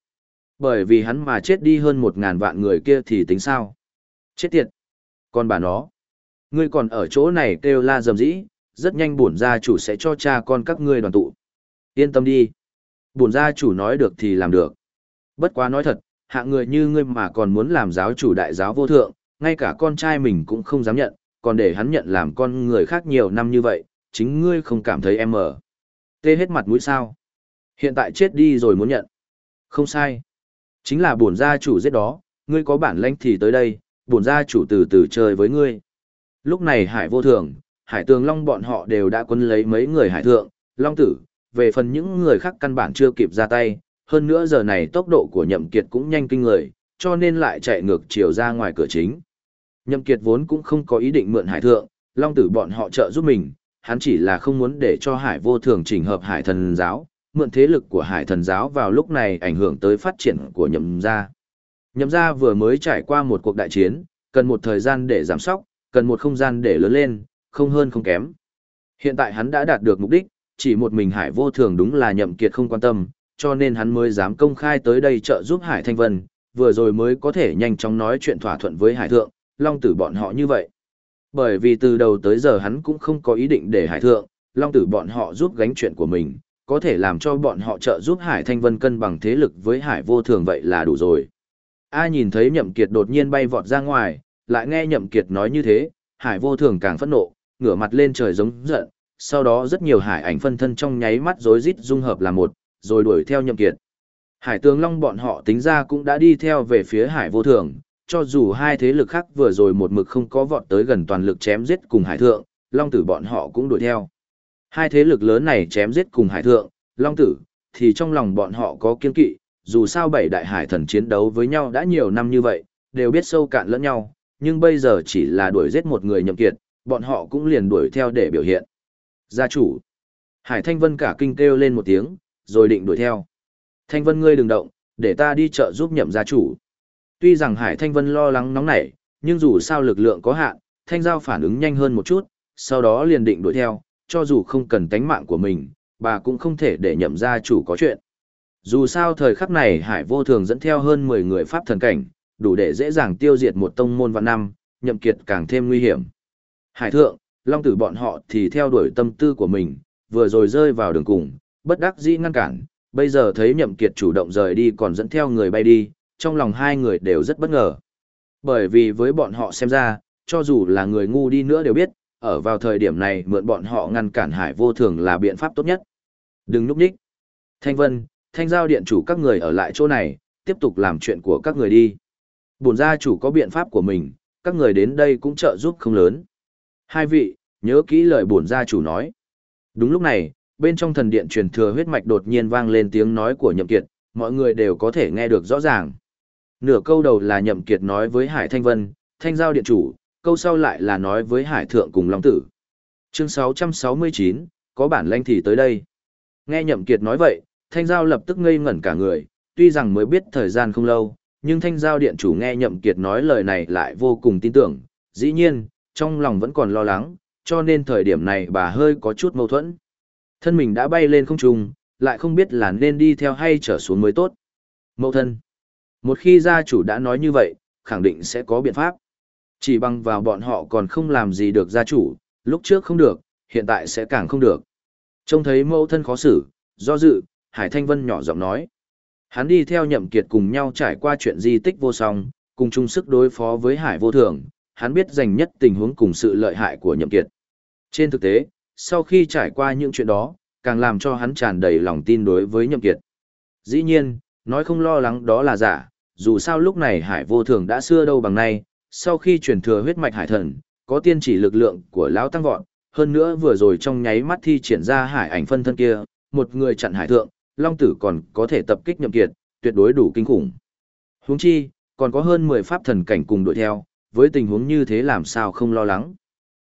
Speaker 1: Bởi vì hắn mà chết đi hơn một ngàn vạn người kia thì tính sao? Chết tiệt. Con bà nó. Ngươi còn ở chỗ này kêu la dầm dĩ, rất nhanh bổn gia chủ sẽ cho cha con các ngươi đoàn tụ. Yên tâm đi. Bổn gia chủ nói được thì làm được. Bất quá nói thật, hạng người như ngươi mà còn muốn làm giáo chủ đại giáo vô thượng, ngay cả con trai mình cũng không dám nhận, còn để hắn nhận làm con người khác nhiều năm như vậy, chính ngươi không cảm thấy em mở. Tê hết mặt mũi sao. Hiện tại chết đi rồi muốn nhận. Không sai. Chính là bổn gia chủ giết đó, ngươi có bản lãnh thì tới đây, bổn gia chủ từ từ chơi với ngươi. Lúc này hải vô thường, hải tường long bọn họ đều đã quân lấy mấy người hải thượng, long tử, về phần những người khác căn bản chưa kịp ra tay, hơn nữa giờ này tốc độ của nhậm kiệt cũng nhanh kinh người, cho nên lại chạy ngược chiều ra ngoài cửa chính. Nhậm kiệt vốn cũng không có ý định mượn hải thượng, long tử bọn họ trợ giúp mình, hắn chỉ là không muốn để cho hải vô thường chỉnh hợp hải thần giáo, mượn thế lực của hải thần giáo vào lúc này ảnh hưởng tới phát triển của nhậm gia. Nhậm gia vừa mới trải qua một cuộc đại chiến, cần một thời gian để giảm sóc, cần một không gian để lớn lên, không hơn không kém. Hiện tại hắn đã đạt được mục đích, chỉ một mình hải vô thường đúng là nhậm kiệt không quan tâm, cho nên hắn mới dám công khai tới đây trợ giúp hải thanh vân, vừa rồi mới có thể nhanh chóng nói chuyện thỏa thuận với hải thượng, long tử bọn họ như vậy. Bởi vì từ đầu tới giờ hắn cũng không có ý định để hải thượng, long tử bọn họ giúp gánh chuyện của mình, có thể làm cho bọn họ trợ giúp hải thanh vân cân bằng thế lực với hải vô thường vậy là đủ rồi. A nhìn thấy nhậm kiệt đột nhiên bay vọt ra ngoài, lại nghe nhậm kiệt nói như thế, hải vô thường càng phẫn nộ, ngửa mặt lên trời giống giận, sau đó rất nhiều hải ảnh phân thân trong nháy mắt rối rít dung hợp làm một, rồi đuổi theo nhậm kiệt. Hải tướng Long bọn họ tính ra cũng đã đi theo về phía hải vô thường, cho dù hai thế lực khác vừa rồi một mực không có vọt tới gần toàn lực chém giết cùng hải thượng, Long tử bọn họ cũng đuổi theo. Hai thế lực lớn này chém giết cùng hải thượng, Long tử, thì trong lòng bọn họ có kiên kỵ, dù sao bảy đại hải thần chiến đấu với nhau đã nhiều năm như vậy, đều biết sâu cạn lẫn nhau, nhưng bây giờ chỉ là đuổi giết một người nhậm kiệt, bọn họ cũng liền đuổi theo để biểu hiện. Gia chủ. Hải Thanh Vân cả kinh kêu lên một tiếng, rồi định đuổi theo. Thanh Vân ngươi đừng động, để ta đi chợ giúp nhậm gia chủ. Tuy rằng Hải Thanh Vân lo lắng nóng nảy, nhưng dù sao lực lượng có hạn, Thanh Giao phản ứng nhanh hơn một chút, sau đó liền định đuổi theo, cho dù không cần tánh mạng của mình, bà cũng không thể để nhậm gia chủ có chuyện. Dù sao thời khắc này Hải vô thường dẫn theo hơn 10 người pháp thần cảnh, đủ để dễ dàng tiêu diệt một tông môn vạn năm, nhậm kiệt càng thêm nguy hiểm. Hải thượng, long tử bọn họ thì theo đuổi tâm tư của mình, vừa rồi rơi vào đường cùng, bất đắc dĩ ngăn cản, bây giờ thấy nhậm kiệt chủ động rời đi còn dẫn theo người bay đi, trong lòng hai người đều rất bất ngờ. Bởi vì với bọn họ xem ra, cho dù là người ngu đi nữa đều biết, ở vào thời điểm này mượn bọn họ ngăn cản hải vô thường là biện pháp tốt nhất. Đừng núp nhích. Thanh Vân, Thanh Giao Điện chủ các người ở lại chỗ này, tiếp tục làm chuyện của các người đi. Bổn gia chủ có biện pháp của mình, các người đến đây cũng trợ giúp không lớn. Hai vị, nhớ kỹ lời bổn gia chủ nói. Đúng lúc này, bên trong thần điện truyền thừa huyết mạch đột nhiên vang lên tiếng nói của Nhậm Kiệt, mọi người đều có thể nghe được rõ ràng. Nửa câu đầu là Nhậm Kiệt nói với Hải Thanh Vân, Thanh Giao điện chủ, câu sau lại là nói với Hải Thượng cùng Long Tử. Chương 669, có bản lãnh thì tới đây. Nghe Nhậm Kiệt nói vậy, Thanh Giao lập tức ngây ngẩn cả người, tuy rằng mới biết thời gian không lâu, nhưng Thanh Giao điện chủ nghe Nhậm Kiệt nói lời này lại vô cùng tin tưởng, dĩ nhiên, trong lòng vẫn còn lo lắng, cho nên thời điểm này bà hơi có chút mâu thuẫn. Thân mình đã bay lên không trung, lại không biết là nên đi theo hay trở xuống mới tốt. Mâu thân. Một khi gia chủ đã nói như vậy, khẳng định sẽ có biện pháp. Chỉ bằng vào bọn họ còn không làm gì được gia chủ, lúc trước không được, hiện tại sẽ càng không được. Trông thấy mâu thân khó xử, do dự, Hải Thanh Vân nhỏ giọng nói. Hắn đi theo nhậm kiệt cùng nhau trải qua chuyện di tích vô song, cùng chung sức đối phó với Hải vô thường, hắn biết dành nhất tình huống cùng sự lợi hại của nhậm kiệt. Trên thực tế, sau khi trải qua những chuyện đó, càng làm cho hắn tràn đầy lòng tin đối với nhậm kiệt. Dĩ nhiên, nói không lo lắng đó là giả, dù sao lúc này hải vô thường đã xưa đâu bằng nay, sau khi truyền thừa huyết mạch hải thần, có tiên chỉ lực lượng của lão tăng vọt, hơn nữa vừa rồi trong nháy mắt thi triển ra hải ảnh phân thân kia, một người chặn hải thượng, long tử còn có thể tập kích nhậm kiệt, tuyệt đối đủ kinh khủng. Huống chi, còn có hơn 10 pháp thần cảnh cùng đuổi theo, với tình huống như thế làm sao không lo lắng.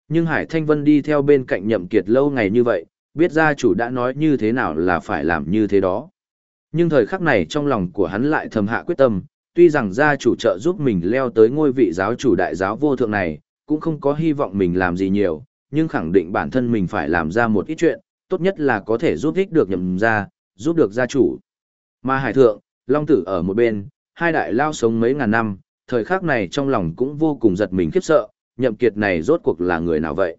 Speaker 1: Nhưng Hải Thanh Vân đi theo bên cạnh nhậm kiệt lâu ngày như vậy, biết gia chủ đã nói như thế nào là phải làm như thế đó. Nhưng thời khắc này trong lòng của hắn lại thầm hạ quyết tâm, tuy rằng gia chủ trợ giúp mình leo tới ngôi vị giáo chủ đại giáo vô thượng này, cũng không có hy vọng mình làm gì nhiều, nhưng khẳng định bản thân mình phải làm ra một ít chuyện, tốt nhất là có thể giúp ích được nhậm gia, giúp được gia chủ. Mà hải thượng, long tử ở một bên, hai đại lao sống mấy ngàn năm, thời khắc này trong lòng cũng vô cùng giật mình khiếp sợ, nhậm kiệt này rốt cuộc là người nào vậy?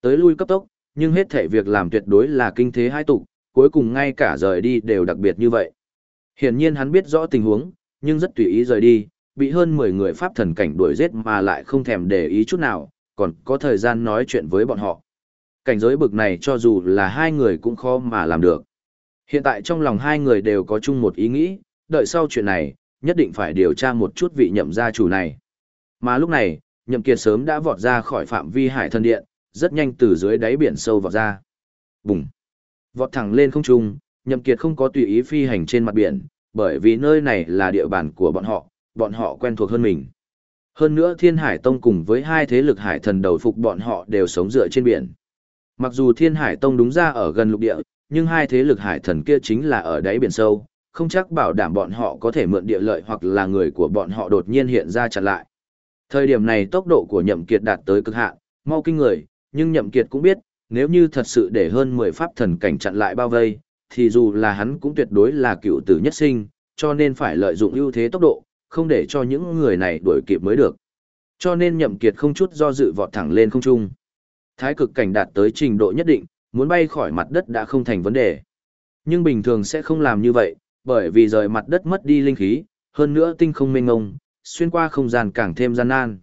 Speaker 1: Tới lui cấp tốc, nhưng hết thể việc làm tuyệt đối là kinh thế hai tục, cuối cùng ngay cả rời đi đều đặc biệt như vậy. Hiển nhiên hắn biết rõ tình huống, nhưng rất tùy ý rời đi, bị hơn 10 người pháp thần cảnh đuổi giết mà lại không thèm để ý chút nào, còn có thời gian nói chuyện với bọn họ. Cảnh giới bực này cho dù là hai người cũng khó mà làm được. Hiện tại trong lòng hai người đều có chung một ý nghĩ, đợi sau chuyện này, nhất định phải điều tra một chút vị nhậm gia chủ này. Mà lúc này, nhậm kiệt sớm đã vọt ra khỏi phạm vi hải thần điện, rất nhanh từ dưới đáy biển sâu vọt ra. Bùng! Vọt thẳng lên không trung, nhậm kiệt không có tùy ý phi hành trên mặt biển, bởi vì nơi này là địa bàn của bọn họ, bọn họ quen thuộc hơn mình. Hơn nữa Thiên Hải Tông cùng với hai thế lực hải thần đầu phục bọn họ đều sống dựa trên biển. Mặc dù Thiên Hải Tông đúng ra ở gần lục địa, nhưng hai thế lực hải thần kia chính là ở đáy biển sâu, không chắc bảo đảm bọn họ có thể mượn địa lợi hoặc là người của bọn họ đột nhiên hiện ra chặn lại. Thời điểm này tốc độ của Nhậm Kiệt đạt tới cực hạn, mau kinh người, nhưng Nhậm Kiệt cũng biết, nếu như thật sự để hơn 10 pháp thần cảnh chặn lại bao vây, thì dù là hắn cũng tuyệt đối là cựu tử nhất sinh, cho nên phải lợi dụng ưu thế tốc độ, không để cho những người này đuổi kịp mới được. Cho nên Nhậm Kiệt không chút do dự vọt thẳng lên không trung. Thái cực cảnh đạt tới trình độ nhất định, muốn bay khỏi mặt đất đã không thành vấn đề. Nhưng bình thường sẽ không làm như vậy, bởi vì rời mặt đất mất đi linh khí, hơn nữa tinh không mênh ngông, xuyên qua không gian càng thêm gian nan.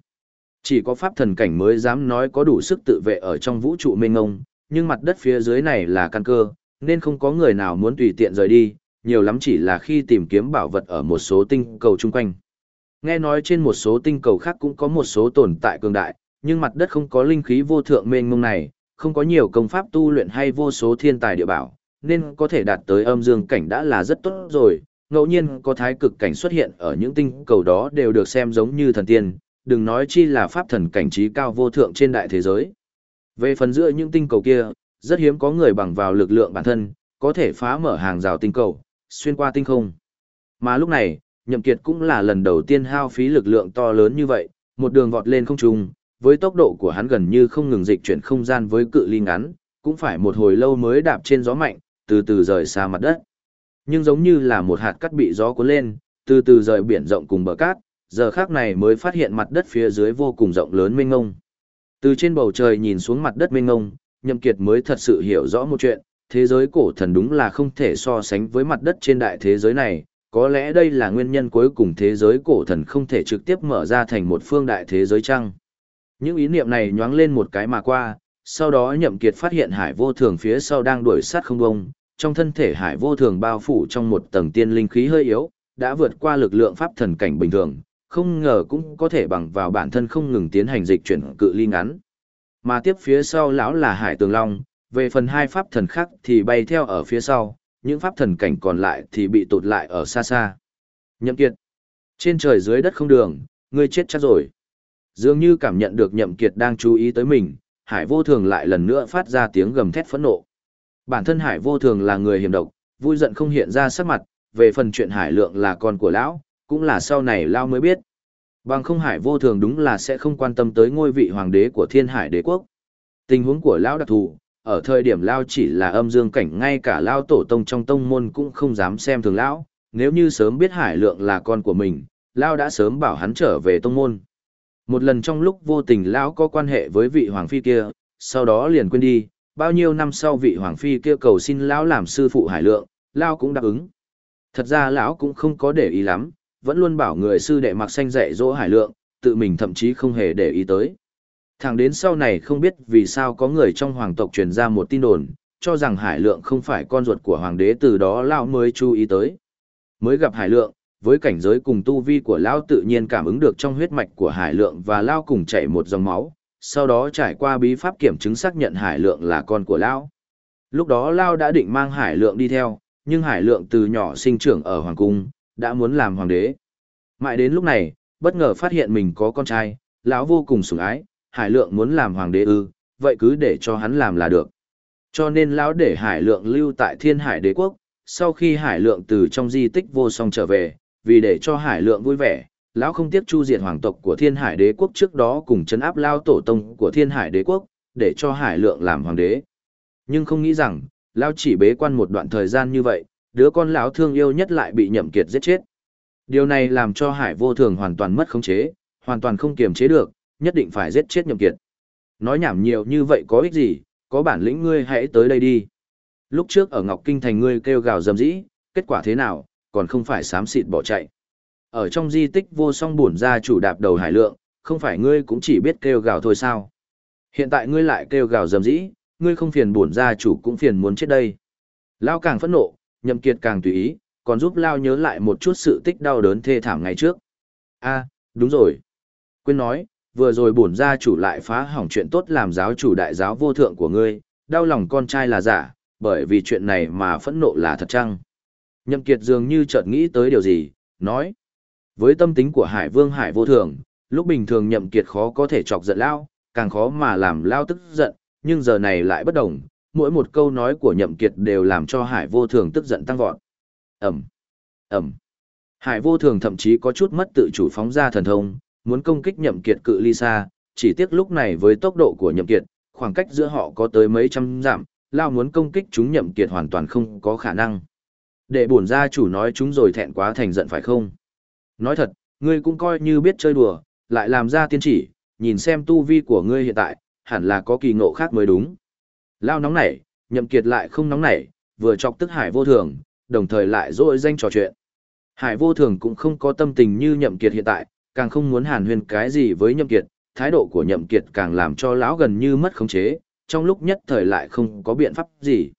Speaker 1: Chỉ có pháp thần cảnh mới dám nói có đủ sức tự vệ ở trong vũ trụ mênh ngông, nhưng mặt đất phía dưới này là căn cơ, nên không có người nào muốn tùy tiện rời đi, nhiều lắm chỉ là khi tìm kiếm bảo vật ở một số tinh cầu chung quanh. Nghe nói trên một số tinh cầu khác cũng có một số tồn tại cường đại, nhưng mặt đất không có linh khí vô thượng mênh mông này, không có nhiều công pháp tu luyện hay vô số thiên tài địa bảo, nên có thể đạt tới âm dương cảnh đã là rất tốt rồi. Ngẫu nhiên có thái cực cảnh xuất hiện ở những tinh cầu đó đều được xem giống như thần tiên, đừng nói chi là pháp thần cảnh trí cao vô thượng trên đại thế giới. Về phần giữa những tinh cầu kia, rất hiếm có người bằng vào lực lượng bản thân, có thể phá mở hàng rào tinh cầu, xuyên qua tinh không. Mà lúc này, Nhậm Kiệt cũng là lần đầu tiên hao phí lực lượng to lớn như vậy, một đường vọt lên không trung, với tốc độ của hắn gần như không ngừng dịch chuyển không gian với cự ly ngắn, cũng phải một hồi lâu mới đạp trên gió mạnh, từ từ rời xa mặt đất. Nhưng giống như là một hạt cát bị gió cuốn lên, từ từ rời biển rộng cùng bờ cát, giờ khắc này mới phát hiện mặt đất phía dưới vô cùng rộng lớn mênh mông. Từ trên bầu trời nhìn xuống mặt đất mênh mông, Nhậm Kiệt mới thật sự hiểu rõ một chuyện, thế giới cổ thần đúng là không thể so sánh với mặt đất trên đại thế giới này, có lẽ đây là nguyên nhân cuối cùng thế giới cổ thần không thể trực tiếp mở ra thành một phương đại thế giới chăng. Những ý niệm này nhoáng lên một cái mà qua, sau đó Nhậm Kiệt phát hiện hải vô thường phía sau đang đuổi sát không bông, trong thân thể hải vô thường bao phủ trong một tầng tiên linh khí hơi yếu, đã vượt qua lực lượng pháp thần cảnh bình thường, không ngờ cũng có thể bằng vào bản thân không ngừng tiến hành dịch chuyển cự ly ngắn. Mà tiếp phía sau lão là Hải Tường Long, về phần hai pháp thần khác thì bay theo ở phía sau, những pháp thần cảnh còn lại thì bị tụt lại ở xa xa. Nhậm Kiệt, trên trời dưới đất không đường, ngươi chết chắc rồi. Dường như cảm nhận được Nhậm Kiệt đang chú ý tới mình, Hải Vô Thường lại lần nữa phát ra tiếng gầm thét phẫn nộ. Bản thân Hải Vô Thường là người hiểm độc, vui giận không hiện ra sắc mặt, về phần chuyện Hải Lượng là con của lão, cũng là sau này Lao mới biết. Bằng không hải vô thường đúng là sẽ không quan tâm tới ngôi vị hoàng đế của thiên hải đế quốc. Tình huống của lão đặc thù, ở thời điểm Lao chỉ là âm dương cảnh ngay cả Lao tổ tông trong tông môn cũng không dám xem thường Lão, nếu như sớm biết hải lượng là con của mình, Lao đã sớm bảo hắn trở về tông môn. Một lần trong lúc vô tình Lão có quan hệ với vị hoàng phi kia, sau đó liền quên đi, bao nhiêu năm sau vị hoàng phi kia cầu xin Lão làm sư phụ hải lượng, lão cũng đáp ứng. Thật ra Lão cũng không có để ý lắm, vẫn luôn bảo người sư đệ mặc xanh dạy dỗ hải lượng, tự mình thậm chí không hề để ý tới. Thẳng đến sau này không biết vì sao có người trong hoàng tộc truyền ra một tin đồn, cho rằng hải lượng không phải con ruột của hoàng đế từ đó lão mới chú ý tới. Mới gặp hải lượng, với cảnh giới cùng tu vi của lão tự nhiên cảm ứng được trong huyết mạch của hải lượng và lao cùng chảy một dòng máu, sau đó trải qua bí pháp kiểm chứng xác nhận hải lượng là con của lão. Lúc đó lao đã định mang hải lượng đi theo, nhưng hải lượng từ nhỏ sinh trưởng ở hoàng cung, đã muốn làm hoàng đế. Mãi đến lúc này, bất ngờ phát hiện mình có con trai, lão vô cùng sủng ái, Hải Lượng muốn làm hoàng đế ư, vậy cứ để cho hắn làm là được. Cho nên lão để Hải Lượng lưu tại Thiên Hải Đế quốc, sau khi Hải Lượng từ trong di tích vô song trở về, vì để cho Hải Lượng vui vẻ, lão không tiếc chu diệt hoàng tộc của Thiên Hải Đế quốc trước đó cùng chấn áp lao tổ tông của Thiên Hải Đế quốc, để cho Hải Lượng làm hoàng đế. Nhưng không nghĩ rằng, lão chỉ bế quan một đoạn thời gian như vậy, đứa con lão thương yêu nhất lại bị nhậm kiệt giết chết. Điều này làm cho hải vô thường hoàn toàn mất khống chế, hoàn toàn không kiềm chế được, nhất định phải giết chết nhậm kiệt. Nói nhảm nhiều như vậy có ích gì, có bản lĩnh ngươi hãy tới đây đi. Lúc trước ở Ngọc Kinh Thành ngươi kêu gào dầm dĩ, kết quả thế nào, còn không phải sám xịt bỏ chạy. Ở trong di tích vô song bổn ra chủ đạp đầu hải lượng, không phải ngươi cũng chỉ biết kêu gào thôi sao. Hiện tại ngươi lại kêu gào dầm dĩ, ngươi không phiền bổn ra chủ cũng phiền muốn chết đây. Lao càng phẫn nộ, nhậm kiệt càng tùy ý, còn giúp Lao nhớ lại một chút sự tích đau đớn thê thảm ngày trước. a đúng rồi. Quên nói, vừa rồi bổn gia chủ lại phá hỏng chuyện tốt làm giáo chủ đại giáo vô thượng của ngươi, đau lòng con trai là giả, bởi vì chuyện này mà phẫn nộ là thật chăng? Nhậm Kiệt dường như chợt nghĩ tới điều gì, nói. Với tâm tính của Hải Vương Hải vô thường, lúc bình thường Nhậm Kiệt khó có thể chọc giận Lao, càng khó mà làm Lao tức giận, nhưng giờ này lại bất đồng, mỗi một câu nói của nhậm kiệt đều làm cho hải vô thường tức giận tăng vọt. Ẩm, Ẩm. Hải vô thường thậm chí có chút mất tự chủ phóng ra thần thông, muốn công kích nhậm kiệt cự ly xa, chỉ tiếc lúc này với tốc độ của nhậm kiệt, khoảng cách giữa họ có tới mấy trăm dặm, lao muốn công kích chúng nhậm kiệt hoàn toàn không có khả năng. Để bổn gia chủ nói chúng rồi thẹn quá thành giận phải không? Nói thật, ngươi cũng coi như biết chơi đùa, lại làm ra tiên chỉ, nhìn xem tu vi của ngươi hiện tại, hẳn là có kỳ ngộ khác mới đúng. Lao nóng nảy, nhậm kiệt lại không nóng nảy, vừa chọc tức hải vô thường, đồng thời lại dội danh trò chuyện. Hải vô thường cũng không có tâm tình như nhậm kiệt hiện tại, càng không muốn hàn huyên cái gì với nhậm kiệt, thái độ của nhậm kiệt càng làm cho lão gần như mất khống chế, trong lúc nhất thời lại không có biện pháp gì.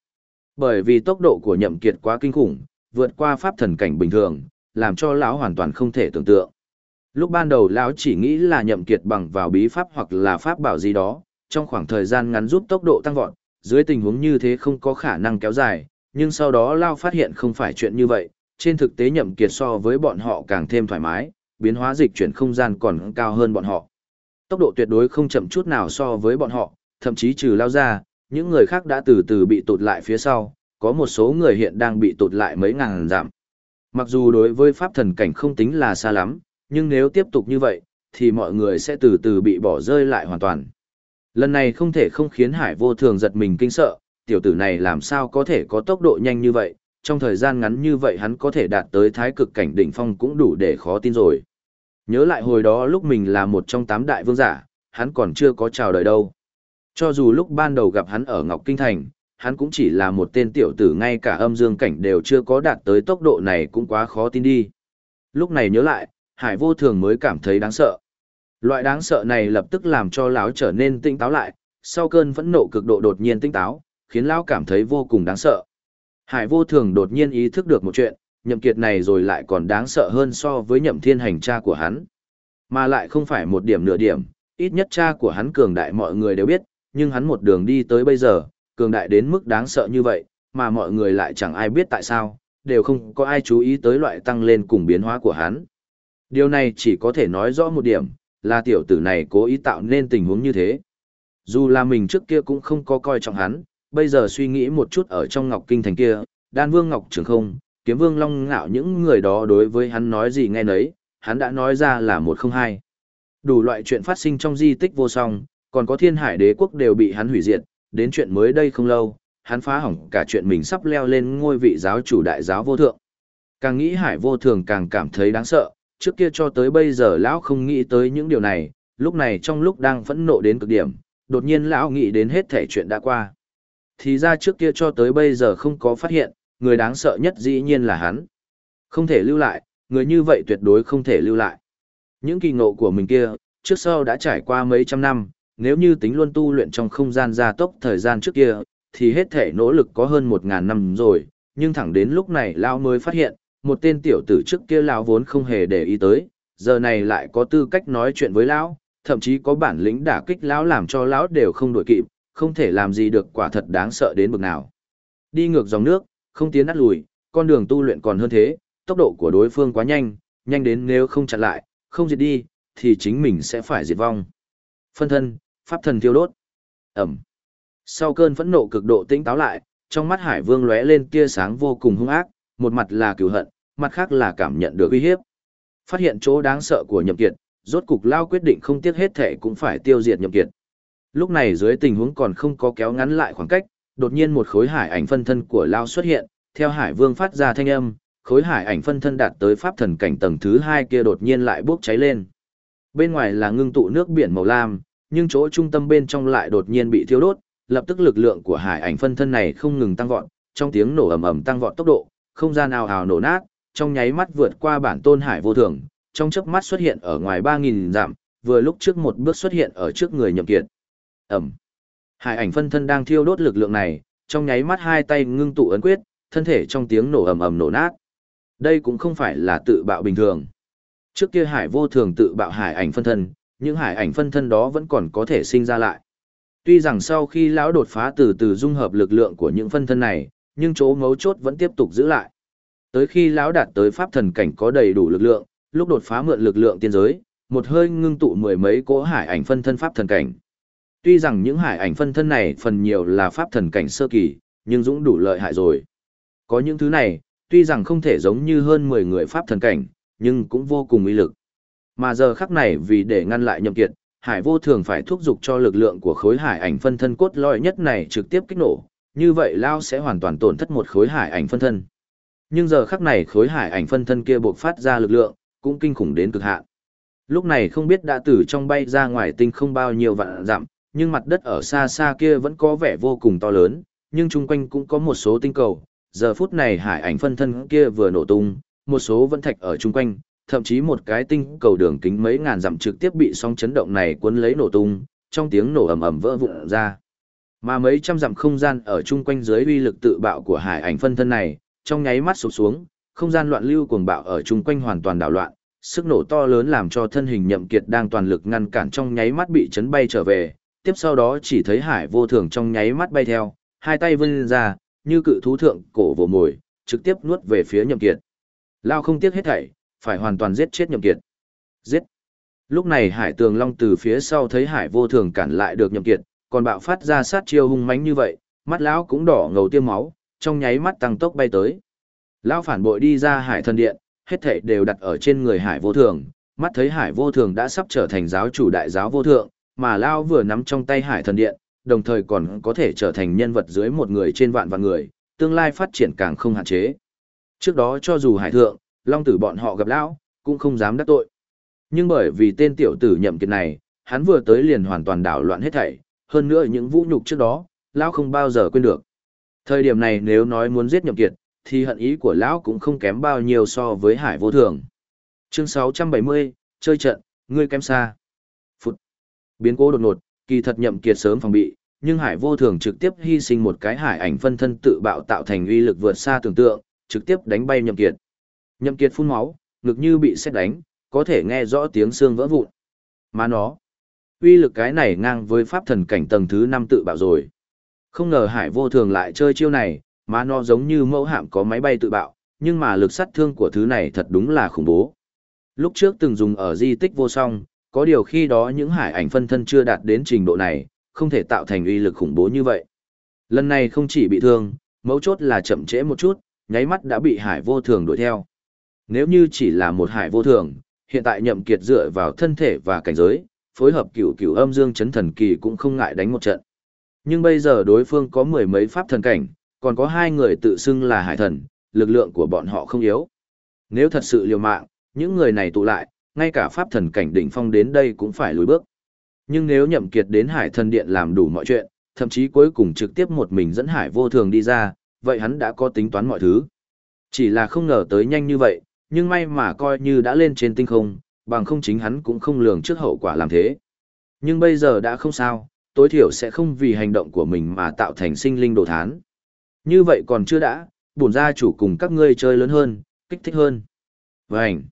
Speaker 1: Bởi vì tốc độ của nhậm kiệt quá kinh khủng, vượt qua pháp thần cảnh bình thường, làm cho lão hoàn toàn không thể tưởng tượng. Lúc ban đầu lão chỉ nghĩ là nhậm kiệt bằng vào bí pháp hoặc là pháp bảo gì đó, trong khoảng thời gian ngắn giúp tốc độ tăng vọt, dưới tình huống như thế không có khả năng kéo dài, nhưng sau đó lão phát hiện không phải chuyện như vậy, trên thực tế nhậm kiệt so với bọn họ càng thêm thoải mái, biến hóa dịch chuyển không gian còn cao hơn bọn họ. Tốc độ tuyệt đối không chậm chút nào so với bọn họ, thậm chí trừ lao ra, những người khác đã từ từ bị tụt lại phía sau, có một số người hiện đang bị tụt lại mấy ngàn giảm. Mặc dù đối với pháp thần cảnh không tính là xa lắm, nhưng nếu tiếp tục như vậy, thì mọi người sẽ từ từ bị bỏ rơi lại hoàn toàn. Lần này không thể không khiến Hải vô thường giật mình kinh sợ, tiểu tử này làm sao có thể có tốc độ nhanh như vậy, trong thời gian ngắn như vậy hắn có thể đạt tới thái cực cảnh đỉnh phong cũng đủ để khó tin rồi. Nhớ lại hồi đó lúc mình là một trong tám đại vương giả, hắn còn chưa có chào đời đâu. Cho dù lúc ban đầu gặp hắn ở Ngọc Kinh Thành, hắn cũng chỉ là một tên tiểu tử ngay cả âm dương cảnh đều chưa có đạt tới tốc độ này cũng quá khó tin đi. Lúc này nhớ lại, Hải vô thường mới cảm thấy đáng sợ. Loại đáng sợ này lập tức làm cho lão trở nên tinh táo lại, sau cơn phẫn nộ cực độ đột nhiên tinh táo, khiến lão cảm thấy vô cùng đáng sợ. Hải vô thường đột nhiên ý thức được một chuyện, nhậm kiệt này rồi lại còn đáng sợ hơn so với nhậm thiên hành cha của hắn. Mà lại không phải một điểm nửa điểm, ít nhất cha của hắn cường đại mọi người đều biết, nhưng hắn một đường đi tới bây giờ, cường đại đến mức đáng sợ như vậy, mà mọi người lại chẳng ai biết tại sao, đều không có ai chú ý tới loại tăng lên cùng biến hóa của hắn. Điều này chỉ có thể nói rõ một điểm, là tiểu tử này cố ý tạo nên tình huống như thế. Dù là mình trước kia cũng không có coi trọng hắn, bây giờ suy nghĩ một chút ở trong Ngọc Kinh Thành kia, Đan Vương Ngọc Trường không, Kiếm Vương Long ngạo những người đó đối với hắn nói gì nghe nấy, hắn đã nói ra là một không hai. Đủ loại chuyện phát sinh trong di tích vô song, còn có thiên hải đế quốc đều bị hắn hủy diệt, đến chuyện mới đây không lâu, hắn phá hỏng cả chuyện mình sắp leo lên ngôi vị giáo chủ đại giáo vô thượng. Càng nghĩ hải vô thường càng cảm thấy đáng sợ, trước kia cho tới bây giờ lão không nghĩ tới những điều này, lúc này trong lúc đang phẫn nộ đến cực điểm, đột nhiên lão nghĩ đến hết thể chuyện đã qua. Thì ra trước kia cho tới bây giờ không có phát hiện, người đáng sợ nhất dĩ nhiên là hắn. Không thể lưu lại, người như vậy tuyệt đối không thể lưu lại. Những kỳ ngộ của mình kia, trước sau đã trải qua mấy trăm năm, nếu như tính luôn tu luyện trong không gian gia tốc thời gian trước kia, thì hết thể nỗ lực có hơn một ngàn năm rồi, nhưng thẳng đến lúc này Lão mới phát hiện, một tên tiểu tử trước kia Lão vốn không hề để ý tới, giờ này lại có tư cách nói chuyện với Lão, thậm chí có bản lĩnh đả kích Lão làm cho Lão đều không đổi kịp, không thể làm gì được quả thật đáng sợ đến bực nào. Đi ngược dòng nước, không tiến nát lùi, con đường tu luyện còn hơn thế, tốc độ của đối phương quá nhanh, nhanh đến nếu không chặn lại, không diệt đi, thì chính mình sẽ phải diệt vong. Phân thân, pháp thần tiêu đốt. Ẩm. Sau cơn phẫn nộ cực độ tĩnh táo lại, trong mắt Hải Vương lóe lên tia sáng vô cùng hung ác, một mặt là cửu hận, mặt khác là cảm nhận được uy hiếp. Phát hiện chỗ đáng sợ của Nhậm Kiệt, rốt cục lao quyết định không tiếc hết thể cũng phải tiêu diệt Nhậm Kiệt. Lúc này dưới tình huống còn không có kéo ngắn lại khoảng cách, đột nhiên một khối hải ảnh phân thân của lao xuất hiện, theo Hải Vương phát ra thanh âm, khối hải ảnh phân thân đạt tới pháp thần cảnh tầng thứ hai kia đột nhiên lại bốc cháy lên. Bên ngoài là ngưng tụ nước biển màu lam, nhưng chỗ trung tâm bên trong lại đột nhiên bị thiêu đốt, lập tức lực lượng của hải ảnh phân thân này không ngừng tăng vọt, trong tiếng nổ ầm ầm tăng vọt tốc độ, không gian nào ào nổ nát, trong nháy mắt vượt qua bản tôn hải vô thường, trong chớp mắt xuất hiện ở ngoài 3000 dặm, vừa lúc trước một bước xuất hiện ở trước người Nhậm Kiệt. Ầm. Hải ảnh phân thân đang thiêu đốt lực lượng này, trong nháy mắt hai tay ngưng tụ ấn quyết, thân thể trong tiếng nổ ầm ầm nổ nát. Đây cũng không phải là tự bạo bình thường. Trước kia hải vô thường tự bạo hải ảnh phân thân, những hải ảnh phân thân đó vẫn còn có thể sinh ra lại. Tuy rằng sau khi lão đột phá từ từ dung hợp lực lượng của những phân thân này, nhưng chỗ mấu chốt vẫn tiếp tục giữ lại. Tới khi lão đạt tới pháp thần cảnh có đầy đủ lực lượng, lúc đột phá mượn lực lượng tiên giới, một hơi ngưng tụ mười mấy cỗ hải ảnh phân thân pháp thần cảnh. Tuy rằng những hải ảnh phân thân này phần nhiều là pháp thần cảnh sơ kỳ, nhưng dũng đủ lợi hại rồi. Có những thứ này, tuy rằng không thể giống như hơn 10 người pháp thần cảnh, nhưng cũng vô cùng uy lực. Mà giờ khắc này vì để ngăn lại nhậm kiệt, hải vô thường phải thúc giục cho lực lượng của khối hải ảnh phân thân cốt lõi nhất này trực tiếp kích nổ, như vậy Lao sẽ hoàn toàn tổn thất một khối hải ảnh phân thân. Nhưng giờ khắc này khối hải ảnh phân thân kia buộc phát ra lực lượng, cũng kinh khủng đến cực hạn. Lúc này không biết đã từ trong bay ra ngoài tinh không bao nhiêu vạn dặm, nhưng mặt đất ở xa xa kia vẫn có vẻ vô cùng to lớn, nhưng chung quanh cũng có một số tinh cầu. Giờ phút này hải ảnh phân thân kia vừa nổ tung, một số vẫn thạch ở chung quanh, thậm chí một cái tinh cầu đường kính mấy ngàn dặm trực tiếp bị sóng chấn động này cuốn lấy nổ tung, trong tiếng nổ ầm ầm vỡ vụn ra. Mà mấy trăm dặm không gian ở chung quanh dưới uy lực tự bạo của hải ảnh phân thân này, trong nháy mắt sụp xuống, không gian loạn lưu cuồng bạo ở chung quanh hoàn toàn đảo loạn, sức nổ to lớn làm cho thân hình nhậm kiệt đang toàn lực ngăn cản trong nháy mắt bị chấn bay trở về, tiếp sau đó chỉ thấy hải vô thường trong nháy mắt bay theo, hai tay vươn ra, như cự thú thượng cổ vồ mồi, trực tiếp nuốt về phía nhậm kiệt. Lao không tiếc hết thảy, phải hoàn toàn giết chết nhậm kiệt. Giết! Lúc này hải tường long từ phía sau thấy hải vô thường cản lại được nhậm kiệt, còn bạo phát ra sát chiêu hung mãnh như vậy, mắt lão cũng đỏ ngầu tiêm máu, trong nháy mắt tăng tốc bay tới. Lão phản bội đi ra hải thần điện, hết thảy đều đặt ở trên người hải vô thường, mắt thấy hải vô thường đã sắp trở thành giáo chủ đại giáo vô thượng, mà Lão vừa nắm trong tay hải thần điện, đồng thời còn có thể trở thành nhân vật dưới một người trên vạn vạn người, tương lai phát triển càng không hạn chế. Trước đó cho dù hải thượng, long tử bọn họ gặp Lão, cũng không dám đắc tội. Nhưng bởi vì tên tiểu tử nhậm kiệt này, hắn vừa tới liền hoàn toàn đảo loạn hết thảy, hơn nữa những vũ nhục trước đó, Lão không bao giờ quên được. Thời điểm này nếu nói muốn giết nhậm kiệt, thì hận ý của Lão cũng không kém bao nhiêu so với hải vô thường. Chương 670, chơi trận, ngươi kém xa. Phụt. Biến cố đột ngột, kỳ thật nhậm kiệt sớm phòng bị, nhưng hải vô thường trực tiếp hy sinh một cái hải ảnh phân thân tự bạo tạo thành uy lực vượt xa tưởng tượng, trực tiếp đánh bay nhậm kiệt. Nhậm kiệt phun máu, ngực như bị xét đánh, có thể nghe rõ tiếng xương vỡ vụn. Mà nó, uy lực cái này ngang với pháp thần cảnh tầng thứ 5 tự bạo rồi. Không ngờ hải vô thường lại chơi chiêu này, mà nó giống như mẫu hạm có máy bay tự bạo, nhưng mà lực sát thương của thứ này thật đúng là khủng bố. Lúc trước từng dùng ở di tích vô song, có điều khi đó những hải ảnh phân thân chưa đạt đến trình độ này, không thể tạo thành uy lực khủng bố như vậy. Lần này không chỉ bị thương, mấu chốt là chậm trễ một chút, nháy mắt đã bị hải vô thường đuổi theo. Nếu như chỉ là một hải vô thường, hiện tại nhậm kiệt dựa vào thân thể và cảnh giới, phối hợp cửu cửu âm dương chấn thần kỳ cũng không ngại đánh một trận. Nhưng bây giờ đối phương có mười mấy pháp thần cảnh, còn có hai người tự xưng là hải thần, lực lượng của bọn họ không yếu. Nếu thật sự liều mạng, những người này tụ lại, ngay cả pháp thần cảnh đỉnh phong đến đây cũng phải lùi bước. Nhưng nếu nhậm kiệt đến hải thần điện làm đủ mọi chuyện, thậm chí cuối cùng trực tiếp một mình dẫn hải vô thường đi ra, vậy hắn đã có tính toán mọi thứ. Chỉ là không ngờ tới nhanh như vậy, nhưng may mà coi như đã lên trên tinh không, bằng không chính hắn cũng không lường trước hậu quả làm thế. Nhưng bây giờ đã không sao, tối thiểu sẽ không vì hành động của mình mà tạo thành sinh linh đồ thán. Như vậy còn chưa đã, bổn gia chủ cùng các ngươi chơi lớn hơn, kích thích hơn. Vânh!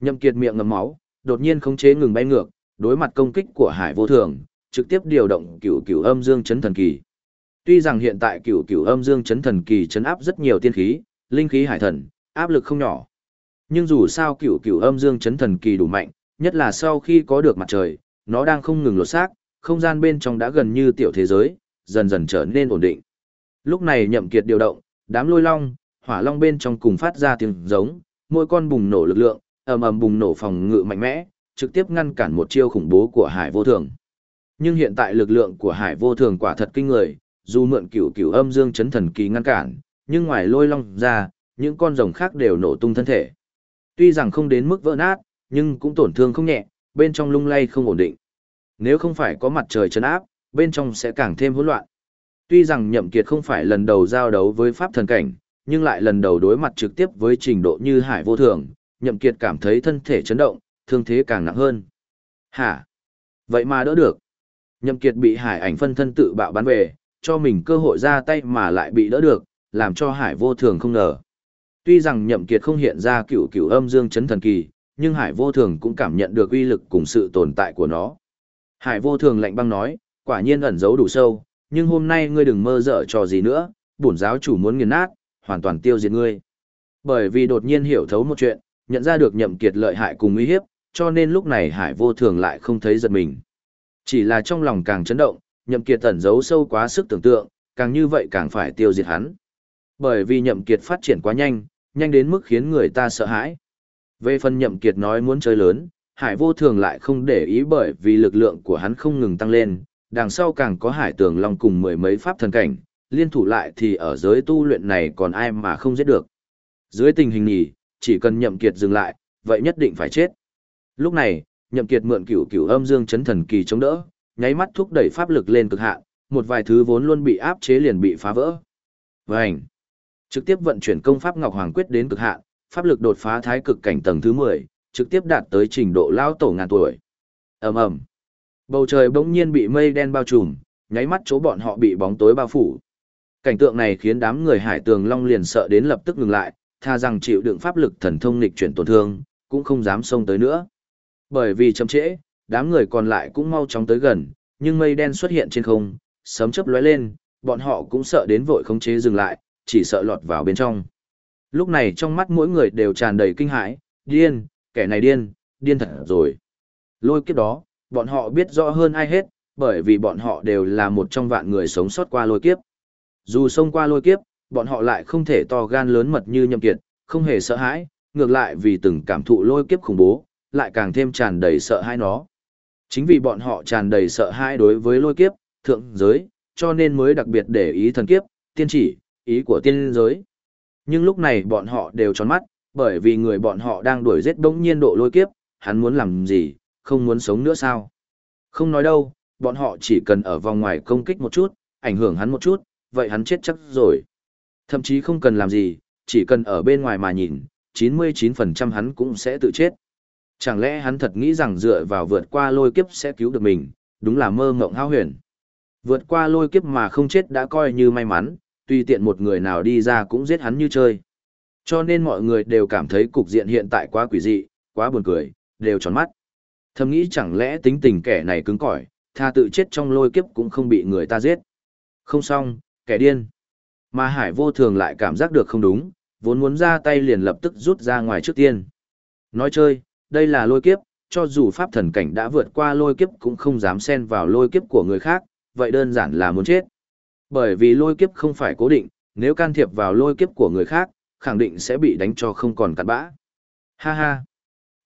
Speaker 1: Nhậm kiệt miệng ngầm máu, đột nhiên khống chế ngừng bay ngược, đối mặt công kích của hải vô thường, trực tiếp điều động cửu cửu âm dương chấn thần kỳ. Tuy rằng hiện tại cửu cửu âm dương chấn thần kỳ chấn áp rất nhiều tiên khí, linh khí hải thần, áp lực không nhỏ. Nhưng dù sao cửu cửu âm dương chấn thần kỳ đủ mạnh, nhất là sau khi có được mặt trời, nó đang không ngừng lột xác, không gian bên trong đã gần như tiểu thế giới, dần dần trở nên ổn định. Lúc này nhậm kiệt điều động, đám lôi long, hỏa long bên trong cùng phát ra tiếng giống, mỗi con bùng nổ lực lượng, ầm ầm bùng nổ phòng ngự mạnh mẽ, trực tiếp ngăn cản một chiêu khủng bố của Hải Vô Thường. Nhưng hiện tại lực lượng của Hải Vô Thường quả thật kinh người, dù mượn cửu cửu âm dương chấn thần kỳ ngăn cản, nhưng ngoài lôi long ra, những con rồng khác đều nổ tung thân thể. Tuy rằng không đến mức vỡ nát, nhưng cũng tổn thương không nhẹ, bên trong lung lay không ổn định. Nếu không phải có mặt trời chấn áp, bên trong sẽ càng thêm hỗn loạn. Tuy rằng Nhậm Kiệt không phải lần đầu giao đấu với pháp thần cảnh, nhưng lại lần đầu đối mặt trực tiếp với trình độ như Hải Vô Thường, Nhậm Kiệt cảm thấy thân thể chấn động, thương thế càng nặng hơn. Hả? Vậy mà đỡ được. Nhậm Kiệt bị Hải ảnh phân thân tự bạo bắn về, cho mình cơ hội ra tay mà lại bị đỡ được, làm cho Hải Vô Thường không ngờ. Tuy rằng Nhậm Kiệt không hiện ra cửu cửu âm dương chấn thần kỳ, nhưng Hải Vô Thường cũng cảm nhận được uy lực cùng sự tồn tại của nó. Hải Vô Thường lạnh băng nói, quả nhiên ẩn giấu đủ sâu, nhưng hôm nay ngươi đừng mơ dở trò gì nữa, bổn giáo chủ muốn nghiền nát, hoàn toàn tiêu diệt ngươi. Bởi vì đột nhiên hiểu thấu một chuyện, nhận ra được nhậm kiệt lợi hại cùng uy hiếp, cho nên lúc này hải vô thường lại không thấy giật mình. Chỉ là trong lòng càng chấn động, nhậm kiệt ẩn giấu sâu quá sức tưởng tượng, càng như vậy càng phải tiêu diệt hắn. Bởi vì nhậm kiệt phát triển quá nhanh, nhanh đến mức khiến người ta sợ hãi. Về phần nhậm kiệt nói muốn chơi lớn, hải vô thường lại không để ý bởi vì lực lượng của hắn không ngừng tăng lên, đằng sau càng có hải tường long cùng mười mấy pháp thần cảnh, liên thủ lại thì ở giới tu luyện này còn ai mà không giết được. Dưới tình hình nhỉ, chỉ cần nhậm kiệt dừng lại, vậy nhất định phải chết. Lúc này, nhậm kiệt mượn cửu cửu âm dương chấn thần kỳ chống đỡ, nháy mắt thúc đẩy pháp lực lên cực hạn, một vài thứ vốn luôn bị áp chế liền bị phá vỡ. Vành! Trực tiếp vận chuyển công pháp Ngọc Hoàng Quyết đến cực hạn, pháp lực đột phá thái cực cảnh tầng thứ 10, trực tiếp đạt tới trình độ lao tổ ngàn tuổi. ầm ầm Bầu trời bỗng nhiên bị mây đen bao trùm, nháy mắt chỗ bọn họ bị bóng tối bao phủ. Cảnh tượng này khiến đám người hải tường long liền sợ đến lập tức ngừng lại, tha rằng chịu đựng pháp lực thần thông nghịch chuyển tổn thương, cũng không dám xông tới nữa. Bởi vì chậm trễ, đám người còn lại cũng mau chóng tới gần, nhưng mây đen xuất hiện trên không, sấm chớp lóe lên, bọn họ cũng sợ đến vội khống chế dừng lại, chỉ sợ lọt vào bên trong. Lúc này trong mắt mỗi người đều tràn đầy kinh hãi, điên, kẻ này điên, điên thật rồi. Lôi kiếp đó, bọn họ biết rõ hơn ai hết, bởi vì bọn họ đều là một trong vạn người sống sót qua lôi kiếp. Dù xông qua lôi kiếp, bọn họ lại không thể to gan lớn mật như nhậm kiệt, không hề sợ hãi, ngược lại vì từng cảm thụ lôi kiếp khủng bố, lại càng thêm tràn đầy sợ hãi nó. Chính vì bọn họ tràn đầy sợ hãi đối với lôi kiếp, thượng giới, cho nên mới đặc biệt để ý thần kiếp, tiên chỉ, ý của tiên giới. Nhưng lúc này bọn họ đều tròn mắt, bởi vì người bọn họ đang đuổi giết đống nhiên độ lôi kiếp, hắn muốn làm gì, không muốn sống nữa sao? Không nói đâu, bọn họ chỉ cần ở vòng ngoài công kích một chút, ảnh hưởng hắn một chút, vậy hắn chết chắc rồi. Thậm chí không cần làm gì, chỉ cần ở bên ngoài mà nhìn, 99% hắn cũng sẽ tự chết. Chẳng lẽ hắn thật nghĩ rằng dựa vào vượt qua lôi kiếp sẽ cứu được mình, đúng là mơ mộng hao huyền. Vượt qua lôi kiếp mà không chết đã coi như may mắn, tùy tiện một người nào đi ra cũng giết hắn như chơi. Cho nên mọi người đều cảm thấy cục diện hiện tại quá quỷ dị, quá buồn cười, đều tròn mắt. Thầm nghĩ chẳng lẽ tính tình kẻ này cứng cỏi, tha tự chết trong lôi kiếp cũng không bị người ta giết. Không xong, kẻ điên. Mà Hải vô thường lại cảm giác được không đúng, vốn muốn ra tay liền lập tức rút ra ngoài trước tiên. Nói chơi, đây là lôi kiếp, cho dù pháp thần cảnh đã vượt qua lôi kiếp cũng không dám xen vào lôi kiếp của người khác, vậy đơn giản là muốn chết. Bởi vì lôi kiếp không phải cố định, nếu can thiệp vào lôi kiếp của người khác, khẳng định sẽ bị đánh cho không còn cặn bã. Ha ha!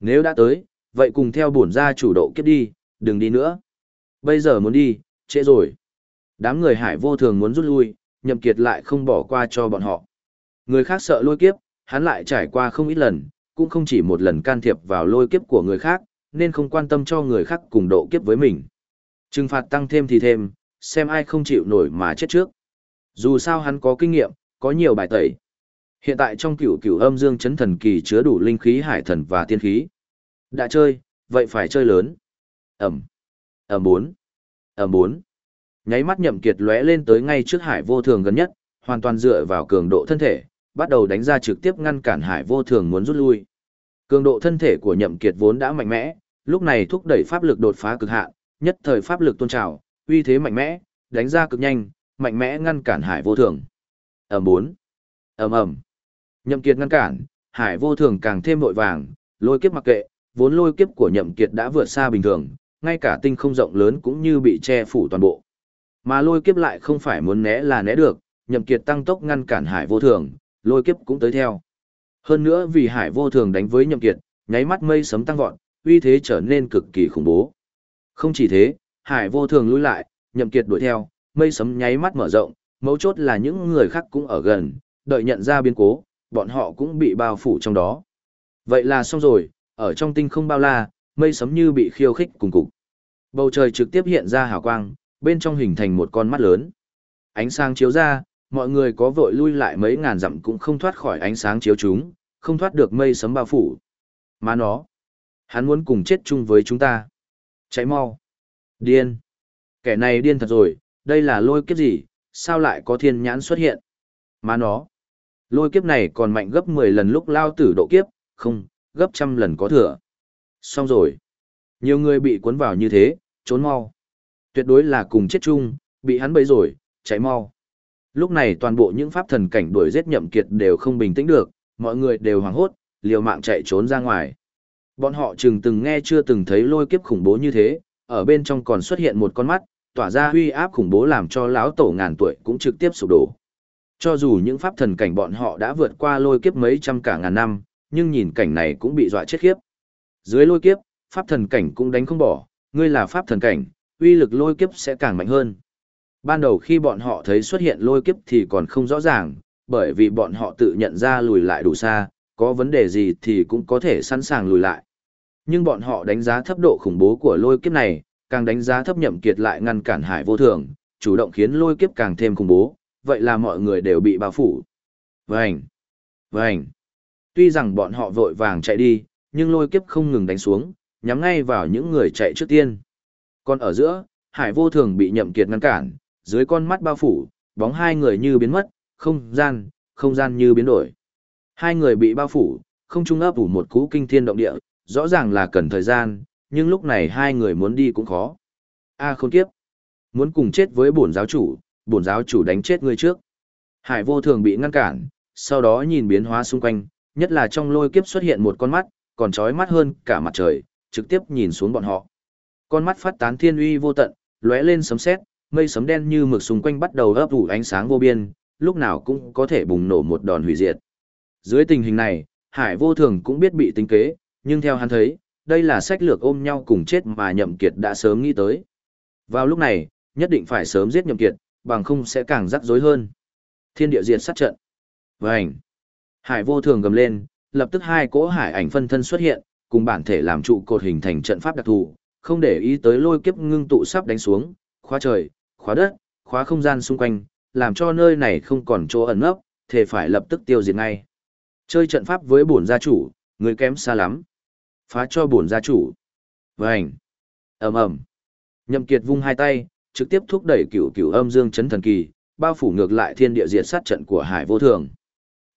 Speaker 1: Nếu đã tới, vậy cùng theo bổn ra chủ độ kiếp đi, đừng đi nữa. Bây giờ muốn đi, trễ rồi. Đám người hải vô thường muốn rút lui, nhậm kiệt lại không bỏ qua cho bọn họ. Người khác sợ lôi kiếp, hắn lại trải qua không ít lần, cũng không chỉ một lần can thiệp vào lôi kiếp của người khác, nên không quan tâm cho người khác cùng độ kiếp với mình. Trừng phạt tăng thêm thì thêm, xem ai không chịu nổi mà chết trước. Dù sao hắn có kinh nghiệm, có nhiều bài tẩy. Hiện tại trong cửu cửu âm dương chấn thần kỳ chứa đủ linh khí hải thần và tiên khí. Đã chơi, vậy phải chơi lớn. Ẩm. Ẩm 4. Ẩm 4. Nháy mắt nhậm kiệt lóe lên tới ngay trước hải vô thường gần nhất, hoàn toàn dựa vào cường độ thân thể, bắt đầu đánh ra trực tiếp ngăn cản hải vô thường muốn rút lui. Cường độ thân thể của nhậm kiệt vốn đã mạnh mẽ, lúc này thúc đẩy pháp lực đột phá cực hạn, nhất thời pháp lực tôn trào, uy thế mạnh mẽ, đánh ra cực nhanh, mạnh mẽ ngăn cản hải vô thường. Ầm 4. Ầm ầm. Nhậm kiệt ngăn cản, hải vô thường càng thêm vội vàng, lôi kiếp mặc kệ, vốn lôi kiếp của nhậm kiệt đã vượt xa bình thường, ngay cả tinh không rộng lớn cũng như bị che phủ toàn bộ. Mà lôi kiếp lại không phải muốn né là né được, nhậm kiệt tăng tốc ngăn cản hải vô thường, lôi kiếp cũng tới theo. Hơn nữa vì hải vô thường đánh với nhậm kiệt, nháy mắt mây sấm tăng vọt, uy thế trở nên cực kỳ khủng bố. Không chỉ thế, hải vô thường lùi lại, nhậm kiệt đuổi theo, mây sấm nháy mắt mở rộng, mấu chốt là những người khác cũng ở gần, đợi nhận ra biến cố, bọn họ cũng bị bao phủ trong đó. Vậy là xong rồi, ở trong tinh không bao la, mây sấm như bị khiêu khích cùng cục. Bầu trời trực tiếp hiện ra hào quang, bên trong hình thành một con mắt lớn. Ánh sáng chiếu ra, mọi người có vội lui lại mấy ngàn dặm cũng không thoát khỏi ánh sáng chiếu chúng, không thoát được mây sấm bao phủ. Mà nó, hắn muốn cùng chết chung với chúng ta. Cháy mau. Điên. Kẻ này điên thật rồi, đây là lôi kiếp gì, sao lại có thiên nhãn xuất hiện? Mà nó, lôi kiếp này còn mạnh gấp 10 lần lúc lao tử độ kiếp, không, gấp trăm lần có thừa. Xong rồi. Nhiều người bị cuốn vào như thế, trốn mau. Tuyệt đối là cùng chết chung, bị hắn bấy rồi, chạy mau. Lúc này toàn bộ những pháp thần cảnh đuổi giết nhậm kiệt đều không bình tĩnh được, mọi người đều hoảng hốt, liều mạng chạy trốn ra ngoài. Bọn họ chừng từng nghe chưa từng thấy lôi kiếp khủng bố như thế, ở bên trong còn xuất hiện một con mắt, tỏa ra huy áp khủng bố làm cho lão tổ ngàn tuổi cũng trực tiếp sụp đổ. Cho dù những pháp thần cảnh bọn họ đã vượt qua lôi kiếp mấy trăm cả ngàn năm, nhưng nhìn cảnh này cũng bị dọa chết khiếp. Dưới lôi kiếp, pháp thần cảnh cũng đánh không bỏ, ngươi là pháp thần cảnh, uy lực lôi kiếp sẽ càng mạnh hơn. Ban đầu khi bọn họ thấy xuất hiện lôi kiếp thì còn không rõ ràng, bởi vì bọn họ tự nhận ra lùi lại đủ xa, có vấn đề gì thì cũng có thể sẵn sàng lùi lại. Nhưng bọn họ đánh giá thấp độ khủng bố của lôi kiếp này, càng đánh giá thấp nhậm kiệt lại ngăn cản hải vô thường, chủ động khiến lôi kiếp càng thêm khủng bố, vậy là mọi người đều bị bao phủ. Vành! Vành! Tuy rằng bọn họ vội vàng chạy đi, nhưng lôi kiếp không ngừng đánh xuống, nhắm ngay vào những người chạy trước tiên. Còn ở giữa, Hải vô thường bị nhậm kiệt ngăn cản, dưới con mắt bao phủ, bóng hai người như biến mất, không gian, không gian như biến đổi. Hai người bị bao phủ, không trung ấp ủ một cú kinh thiên động địa, rõ ràng là cần thời gian, nhưng lúc này hai người muốn đi cũng khó. A khôn kiếp. Muốn cùng chết với bổn giáo chủ, bổn giáo chủ đánh chết ngươi trước. Hải vô thường bị ngăn cản, sau đó nhìn biến hóa xung quanh, nhất là trong lôi kiếp xuất hiện một con mắt, còn trói mắt hơn cả mặt trời, trực tiếp nhìn xuống bọn họ. Con mắt phát tán thiên uy vô tận, lóe lên sấm sét, mây sấm đen như mực xung quanh bắt đầu ấp ủ ánh sáng vô biên, lúc nào cũng có thể bùng nổ một đòn hủy diệt. Dưới tình hình này, Hải vô thường cũng biết bị tính kế, nhưng theo hắn thấy, đây là sách lược ôm nhau cùng chết mà Nhậm Kiệt đã sớm nghĩ tới. Vào lúc này, nhất định phải sớm giết Nhậm Kiệt, bằng không sẽ càng rắc rối hơn. Thiên địa diệt sát trận. Vành. Hải vô thường gầm lên, lập tức hai cỗ hải ảnh phân thân xuất hiện, cùng bản thể làm trụ cột hình thành trận pháp đặc thù, không để ý tới lôi kiếp ngưng tụ sắp đánh xuống, khóa trời, khóa đất, khóa không gian xung quanh, làm cho nơi này không còn chỗ ẩn nấp, thể phải lập tức tiêu diệt ngay. Chơi trận pháp với bổn gia chủ, người kém xa lắm. Phá cho bổn gia chủ. Vành. ầm ầm. Nhậm Kiệt vung hai tay, trực tiếp thúc đẩy cửu cửu âm dương chấn thần kỳ, bao phủ ngược lại thiên địa diệt sát trận của Hải Vô Thường.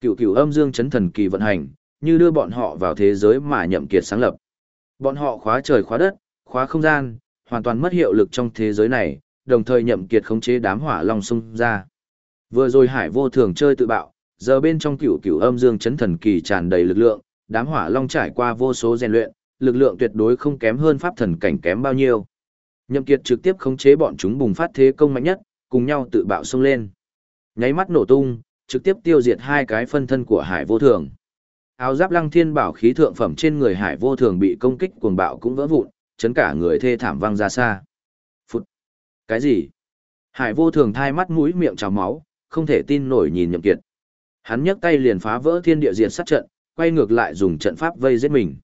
Speaker 1: Cửu cửu âm dương chấn thần kỳ vận hành, như đưa bọn họ vào thế giới mà Nhậm Kiệt sáng lập. Bọn họ khóa trời khóa đất, khóa không gian, hoàn toàn mất hiệu lực trong thế giới này, đồng thời Nhậm Kiệt khống chế đám hỏa long xung ra. Vừa rồi Hải Vô Thường chơi tự bạo, giờ bên trong cửu cửu âm dương chấn thần kỳ tràn đầy lực lượng, đám hỏa long trải qua vô số rèn luyện, lực lượng tuyệt đối không kém hơn pháp thần cảnh kém bao nhiêu. Nhậm Kiệt trực tiếp khống chế bọn chúng bùng phát thế công mạnh nhất, cùng nhau tự bạo xông lên. Nháy mắt nổ tung, trực tiếp tiêu diệt hai cái phân thân của Hải Vô Thường. Áo giáp Lăng Thiên bảo khí thượng phẩm trên người Hải Vô Thường bị công kích cuồng bạo cũng vỡ vụn, chấn cả người thê thảm văng ra xa. Phụt! Cái gì? Hải Vô Thường thay mắt mũi miệng trào máu, không thể tin nổi nhìn Nhậm Kiệt. Hắn nhấc tay liền phá vỡ thiên địa diệt sát trận, quay ngược lại dùng trận pháp vây giết mình.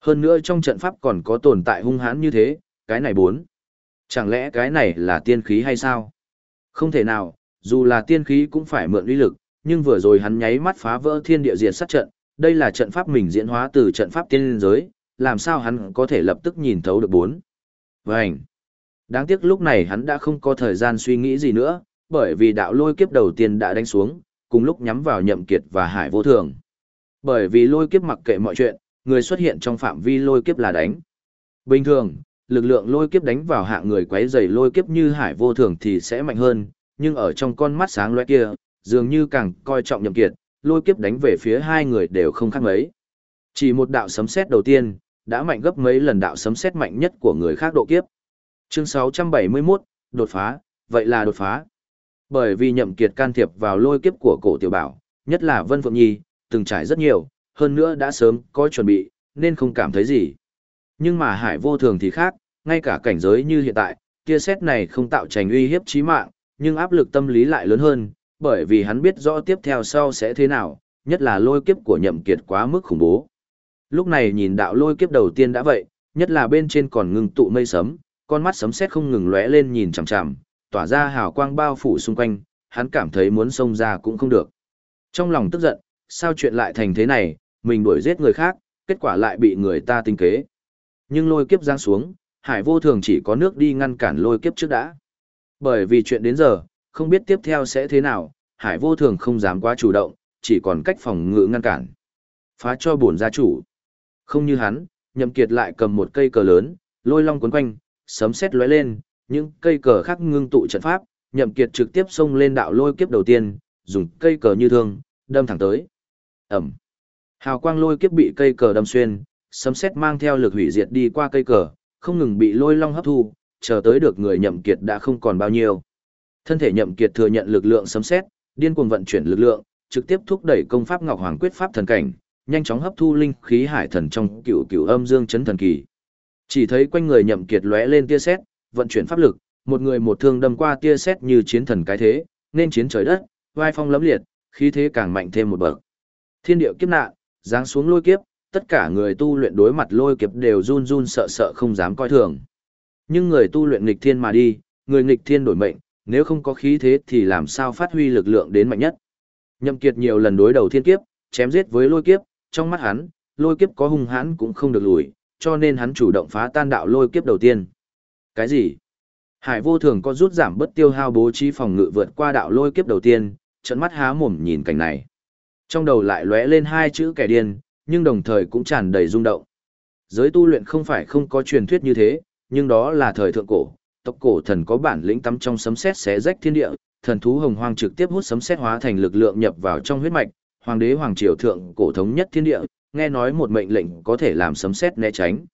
Speaker 1: Hơn nữa trong trận pháp còn có tồn tại hung hãn như thế, cái này bốn. Chẳng lẽ cái này là tiên khí hay sao? Không thể nào, dù là tiên khí cũng phải mượn uy lực, nhưng vừa rồi hắn nháy mắt phá vỡ thiên địa diệt sát trận, đây là trận pháp mình diễn hóa từ trận pháp tiên giới, làm sao hắn có thể lập tức nhìn thấu được bốn. Vânh! Đáng tiếc lúc này hắn đã không có thời gian suy nghĩ gì nữa, bởi vì đạo lôi kiếp đầu tiên đã đánh xuống, cùng lúc nhắm vào nhậm kiệt và hải vô thường. Bởi vì lôi kiếp mặc kệ mọi chuyện, người xuất hiện trong phạm vi lôi kiếp là đánh. Bình thường, lực lượng lôi kiếp đánh vào hạng người quấy rầy lôi kiếp như hải vô thường thì sẽ mạnh hơn, nhưng ở trong con mắt sáng loe kia, dường như càng coi trọng nhậm kiệt, lôi kiếp đánh về phía hai người đều không khác mấy. Chỉ một đạo sấm sét đầu tiên, đã mạnh gấp mấy lần đạo sấm sét mạnh nhất của người khác độ kiếp. Chương 671, đột phá, vậy là đột phá. Bởi vì nhậm kiệt can thiệp vào lôi kiếp của cổ tiểu bảo, nhất là Vân Phượng Nhi, từng trải rất nhiều, hơn nữa đã sớm có chuẩn bị, nên không cảm thấy gì. Nhưng mà hải vô thường thì khác, ngay cả cảnh giới như hiện tại, tia xét này không tạo thành uy hiếp chí mạng, nhưng áp lực tâm lý lại lớn hơn, bởi vì hắn biết rõ tiếp theo sau sẽ thế nào, nhất là lôi kiếp của nhậm kiệt quá mức khủng bố. Lúc này nhìn đạo lôi kiếp đầu tiên đã vậy, nhất là bên trên còn ngừng tụ mây sấm, con mắt sấm sét không ngừng lóe lên nhìn chằm chằm, tỏa ra hào quang bao phủ xung quanh, hắn cảm thấy muốn xông ra cũng không được. Trong lòng tức giận, sao chuyện lại thành thế này, mình đuổi giết người khác, kết quả lại bị người ta tinh kế. Nhưng lôi kiếp giáng xuống, hải vô thường chỉ có nước đi ngăn cản lôi kiếp trước đã. Bởi vì chuyện đến giờ, không biết tiếp theo sẽ thế nào, hải vô thường không dám quá chủ động, chỉ còn cách phòng ngự ngăn cản. Phá cho bổn gia chủ. Không như hắn, nhậm kiệt lại cầm một cây cờ lớn, lôi long cuốn quanh, sấm sét lóe lên, những cây cờ khác ngưng tụ trận pháp, nhậm kiệt trực tiếp xông lên đạo lôi kiếp đầu tiên, dùng cây cờ như thương, đâm thẳng tới. Ẩm. Hào quang lôi kiếp bị cây cờ đâm xuyên, sấm sét mang theo lực hủy diệt đi qua cây cờ, không ngừng bị lôi long hấp thu, chờ tới được người nhậm kiệt đã không còn bao nhiêu. Thân thể nhậm kiệt thừa nhận lực lượng sấm sét, điên cuồng vận chuyển lực lượng, trực tiếp thúc đẩy công pháp Ngọc Hoàng quyết pháp thần cảnh, nhanh chóng hấp thu linh khí hải thần trong cựu cựu âm dương chấn thần kỳ. Chỉ thấy quanh người nhậm kiệt lóe lên tia sét, vận chuyển pháp lực, một người một thương đâm qua tia sét như chiến thần cái thế, nên chiến trời đất, vai phong lẫm liệt, khí thế càng mạnh thêm một bậc. Thiên địa kiếp nạn, giáng xuống lôi kiếp, tất cả người tu luyện đối mặt lôi kiếp đều run run sợ sợ không dám coi thường. Nhưng người tu luyện nghịch thiên mà đi, người nghịch thiên đổi mệnh, nếu không có khí thế thì làm sao phát huy lực lượng đến mạnh nhất. Nhậm Kiệt nhiều lần đối đầu thiên kiếp, chém giết với lôi kiếp, trong mắt hắn, lôi kiếp có hung hãn cũng không được lùi, cho nên hắn chủ động phá tan đạo lôi kiếp đầu tiên. Cái gì? Hải vô thường có rút giảm bất tiêu hao bố trí phòng ngự vượt qua đạo lôi kiếp đầu tiên, trận mắt há mồm nhìn cảnh này. Trong đầu lại lóe lên hai chữ kẻ điên, nhưng đồng thời cũng tràn đầy rung động. Giới tu luyện không phải không có truyền thuyết như thế, nhưng đó là thời thượng cổ, tộc cổ thần có bản lĩnh tắm trong sấm sét xé rách thiên địa, thần thú hồng hoang trực tiếp hút sấm sét hóa thành lực lượng nhập vào trong huyết mạch, hoàng đế hoàng triều thượng cổ thống nhất thiên địa, nghe nói một mệnh lệnh có thể làm sấm sét né tránh.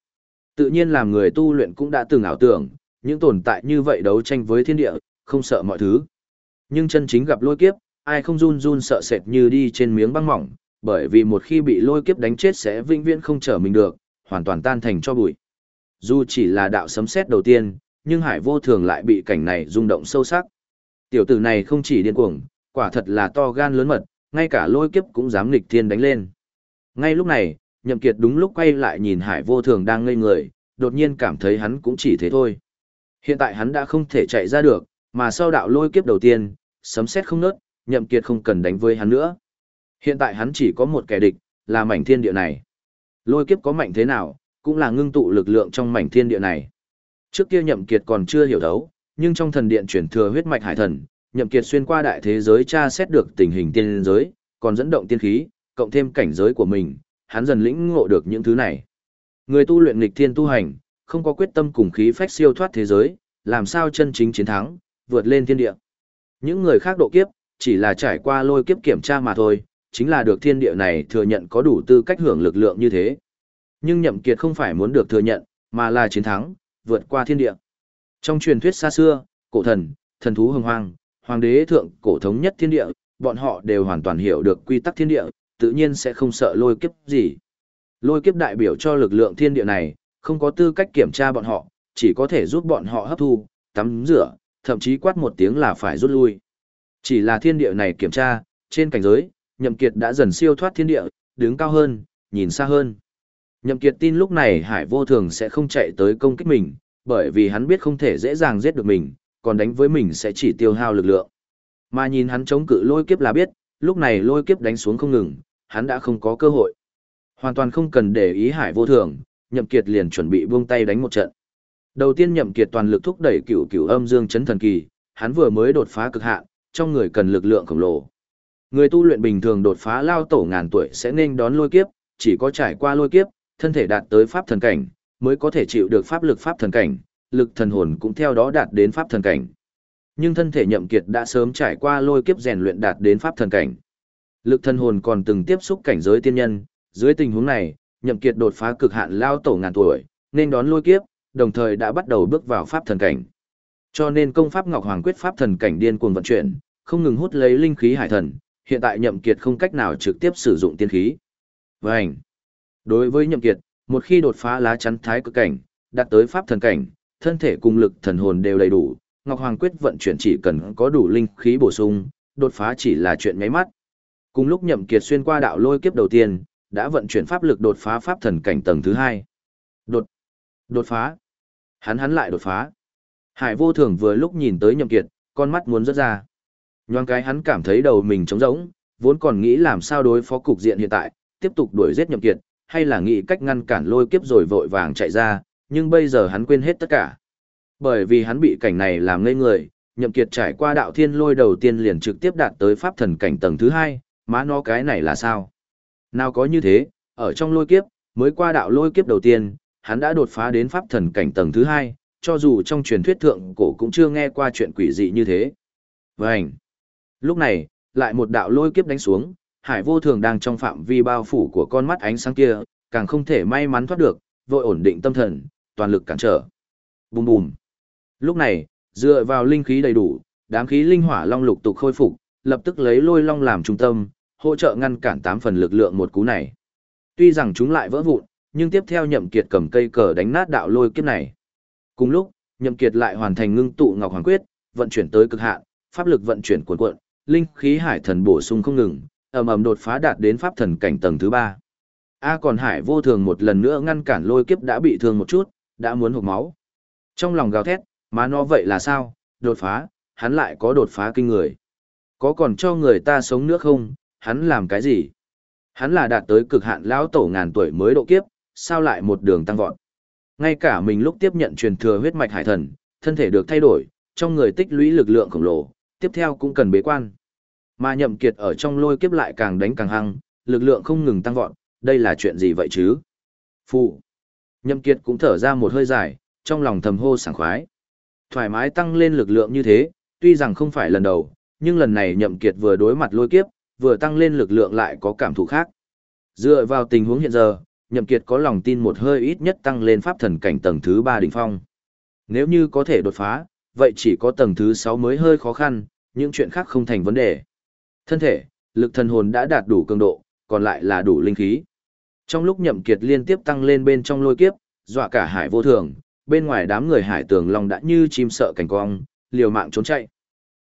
Speaker 1: Tự nhiên làm người tu luyện cũng đã từng ảo tưởng, những tồn tại như vậy đấu tranh với thiên địa, không sợ mọi thứ. Nhưng chân chính gặp lôi kiếp, ai không run run sợ sệt như đi trên miếng băng mỏng, bởi vì một khi bị lôi kiếp đánh chết sẽ vĩnh viễn không trở mình được, hoàn toàn tan thành cho bụi. Dù chỉ là đạo sấm sét đầu tiên, nhưng Hải Vô Thường lại bị cảnh này rung động sâu sắc. Tiểu tử này không chỉ điên cuồng, quả thật là to gan lớn mật, ngay cả lôi kiếp cũng dám nghịch thiên đánh lên. Ngay lúc này, Nhậm Kiệt đúng lúc quay lại nhìn Hải Vô Thường đang ngây người, đột nhiên cảm thấy hắn cũng chỉ thế thôi. Hiện tại hắn đã không thể chạy ra được, mà sau đạo lôi kiếp đầu tiên, sấm sét không nớt, Nhậm Kiệt không cần đánh với hắn nữa. Hiện tại hắn chỉ có một kẻ địch, là mảnh thiên địa này. Lôi kiếp có mạnh thế nào, cũng là ngưng tụ lực lượng trong mảnh thiên địa này. Trước kia Nhậm Kiệt còn chưa hiểu đấu, nhưng trong thần điện chuyển thừa huyết mạch hải thần, Nhậm Kiệt xuyên qua đại thế giới tra xét được tình hình tiên giới, còn dẫn động tiên khí, cộng thêm cảnh giới của mình, hắn dần lĩnh ngộ được những thứ này. Người tu luyện nghịch thiên tu hành, không có quyết tâm cùng khí phách siêu thoát thế giới, làm sao chân chính chiến thắng, vượt lên thiên địa. Những người khác độ kiếp, chỉ là trải qua lôi kiếp kiểm tra mà thôi, chính là được thiên địa này thừa nhận có đủ tư cách hưởng lực lượng như thế. Nhưng Nhậm Kiệt không phải muốn được thừa nhận, mà là chiến thắng, vượt qua thiên địa. Trong truyền thuyết xa xưa, cổ thần, thần thú hồng hoang, hoàng đế thượng cổ thống nhất thiên địa, bọn họ đều hoàn toàn hiểu được quy tắc thiên địa, tự nhiên sẽ không sợ lôi kiếp gì. Lôi kiếp đại biểu cho lực lượng thiên địa này, không có tư cách kiểm tra bọn họ, chỉ có thể giúp bọn họ hấp thu, tắm rửa, thậm chí quát một tiếng là phải rút lui. Chỉ là thiên địa này kiểm tra, trên cảnh giới, Nhậm Kiệt đã dần siêu thoát thiên địa, đứng cao hơn, nhìn xa hơn. Nhậm Kiệt tin lúc này Hải Vô Thường sẽ không chạy tới công kích mình, bởi vì hắn biết không thể dễ dàng giết được mình, còn đánh với mình sẽ chỉ tiêu hao lực lượng. Mà nhìn hắn chống cự lôi kiếp là biết, lúc này lôi kiếp đánh xuống không ngừng, hắn đã không có cơ hội. Hoàn toàn không cần để ý Hải Vô Thường, Nhậm Kiệt liền chuẩn bị buông tay đánh một trận. Đầu tiên Nhậm Kiệt toàn lực thúc đẩy cửu cửu âm dương chấn thần kỳ, hắn vừa mới đột phá cực hạn, trong người cần lực lượng khổng lồ. Người tu luyện bình thường đột phá lao tổ ngàn tuổi sẽ nên đón lôi kiếp, chỉ có trải qua lôi kiếp, thân thể đạt tới pháp thần cảnh, mới có thể chịu được pháp lực pháp thần cảnh, lực thần hồn cũng theo đó đạt đến pháp thần cảnh. Nhưng thân thể nhậm kiệt đã sớm trải qua lôi kiếp rèn luyện đạt đến pháp thần cảnh. Lực thần hồn còn từng tiếp xúc cảnh giới tiên nhân, dưới tình huống này, nhậm kiệt đột phá cực hạn lao tổ ngàn tuổi, nên đón lôi kiếp, đồng thời đã bắt đầu bước vào pháp thần cảnh. Cho nên công pháp Ngọc Hoàng quyết pháp thần cảnh điên cuồng vận chuyển, không ngừng hút lấy linh khí hải thần, hiện tại nhậm kiệt không cách nào trực tiếp sử dụng tiên khí. Vành. Đối với nhậm kiệt, một khi đột phá lá chắn thái cực cảnh, đạt tới pháp thần cảnh, thân thể cùng lực thần hồn đều đầy đủ, Ngọc Hoàng quyết vận chuyển chỉ cần có đủ linh khí bổ sung, đột phá chỉ là chuyện nháy mắt. Cùng lúc nhậm kiệt xuyên qua đạo lôi kiếp đầu tiên, đã vận chuyển pháp lực đột phá pháp thần cảnh tầng thứ hai. Đột, đột phá. Hắn hắn lại đột phá. Hải vô thường vừa lúc nhìn tới nhậm kiệt, con mắt muốn rớt ra. Nhoang cái hắn cảm thấy đầu mình trống rỗng, vốn còn nghĩ làm sao đối phó cục diện hiện tại, tiếp tục đuổi giết nhậm kiệt, hay là nghĩ cách ngăn cản lôi kiếp rồi vội vàng chạy ra, nhưng bây giờ hắn quên hết tất cả. Bởi vì hắn bị cảnh này làm ngây người, nhậm kiệt trải qua đạo thiên lôi đầu tiên liền trực tiếp đạt tới pháp thần cảnh tầng thứ hai, má nó cái này là sao? Nào có như thế, ở trong lôi kiếp, mới qua đạo lôi kiếp đầu tiên, hắn đã đột phá đến pháp thần cảnh tầng thứ hai, cho dù trong truyền thuyết thượng cổ cũng chưa nghe qua chuyện quỷ dị như thế. Vânh! Lúc này, lại một đạo lôi kiếp đánh xuống, hải vô thường đang trong phạm vi bao phủ của con mắt ánh sáng kia, càng không thể may mắn thoát được, vội ổn định tâm thần, toàn lực cản trở. Bùm bùm. Lúc này, dựa vào linh khí đầy đủ, đám khí linh hỏa long lục tục khôi phục, lập tức lấy lôi long làm trung tâm, hỗ trợ ngăn cản tám phần lực lượng một cú này. Tuy rằng chúng lại vỡ vụn, nhưng tiếp theo nhậm kiệt cầm cây cờ đánh nát đạo lôi kiếp này. Cùng lúc, nhậm kiệt lại hoàn thành ngưng tụ ngọc hoàng quyết, vận chuyển tới cực hạn, pháp lực vận chuyển cuồn cuộn, linh khí hải thần bổ sung không ngừng, ầm ầm đột phá đạt đến pháp thần cảnh tầng thứ ba. A còn hải vô thường một lần nữa ngăn cản lôi kiếp đã bị thương một chút, đã muốn hụt máu. Trong lòng gào thét, mà nó vậy là sao, đột phá, hắn lại có đột phá kinh người. Có còn cho người ta sống nữa không, hắn làm cái gì? Hắn là đạt tới cực hạn lão tổ ngàn tuổi mới độ kiếp, sao lại một đường tăng vọt. Ngay cả mình lúc tiếp nhận truyền thừa huyết mạch hải thần, thân thể được thay đổi, trong người tích lũy lực lượng khổng lồ, tiếp theo cũng cần bế quan. Mà nhậm kiệt ở trong lôi kiếp lại càng đánh càng hăng, lực lượng không ngừng tăng vọt, đây là chuyện gì vậy chứ? Phụ. Nhậm kiệt cũng thở ra một hơi dài, trong lòng thầm hô sảng khoái. Thoải mái tăng lên lực lượng như thế, tuy rằng không phải lần đầu, nhưng lần này nhậm kiệt vừa đối mặt lôi kiếp, vừa tăng lên lực lượng lại có cảm thụ khác. Dựa vào tình huống hiện giờ, nhậm kiệt có lòng tin một hơi ít nhất tăng lên pháp thần cảnh tầng thứ 3 đỉnh phong. Nếu như có thể đột phá, vậy chỉ có tầng thứ 6 mới hơi khó khăn, những chuyện khác không thành vấn đề. Thân thể, lực thần hồn đã đạt đủ cường độ, còn lại là đủ linh khí. Trong lúc nhậm kiệt liên tiếp tăng lên bên trong lôi kiếp, dọa cả hải vô thường, bên ngoài đám người hải tường long đã như chim sợ cảnh cong, liều mạng trốn chạy.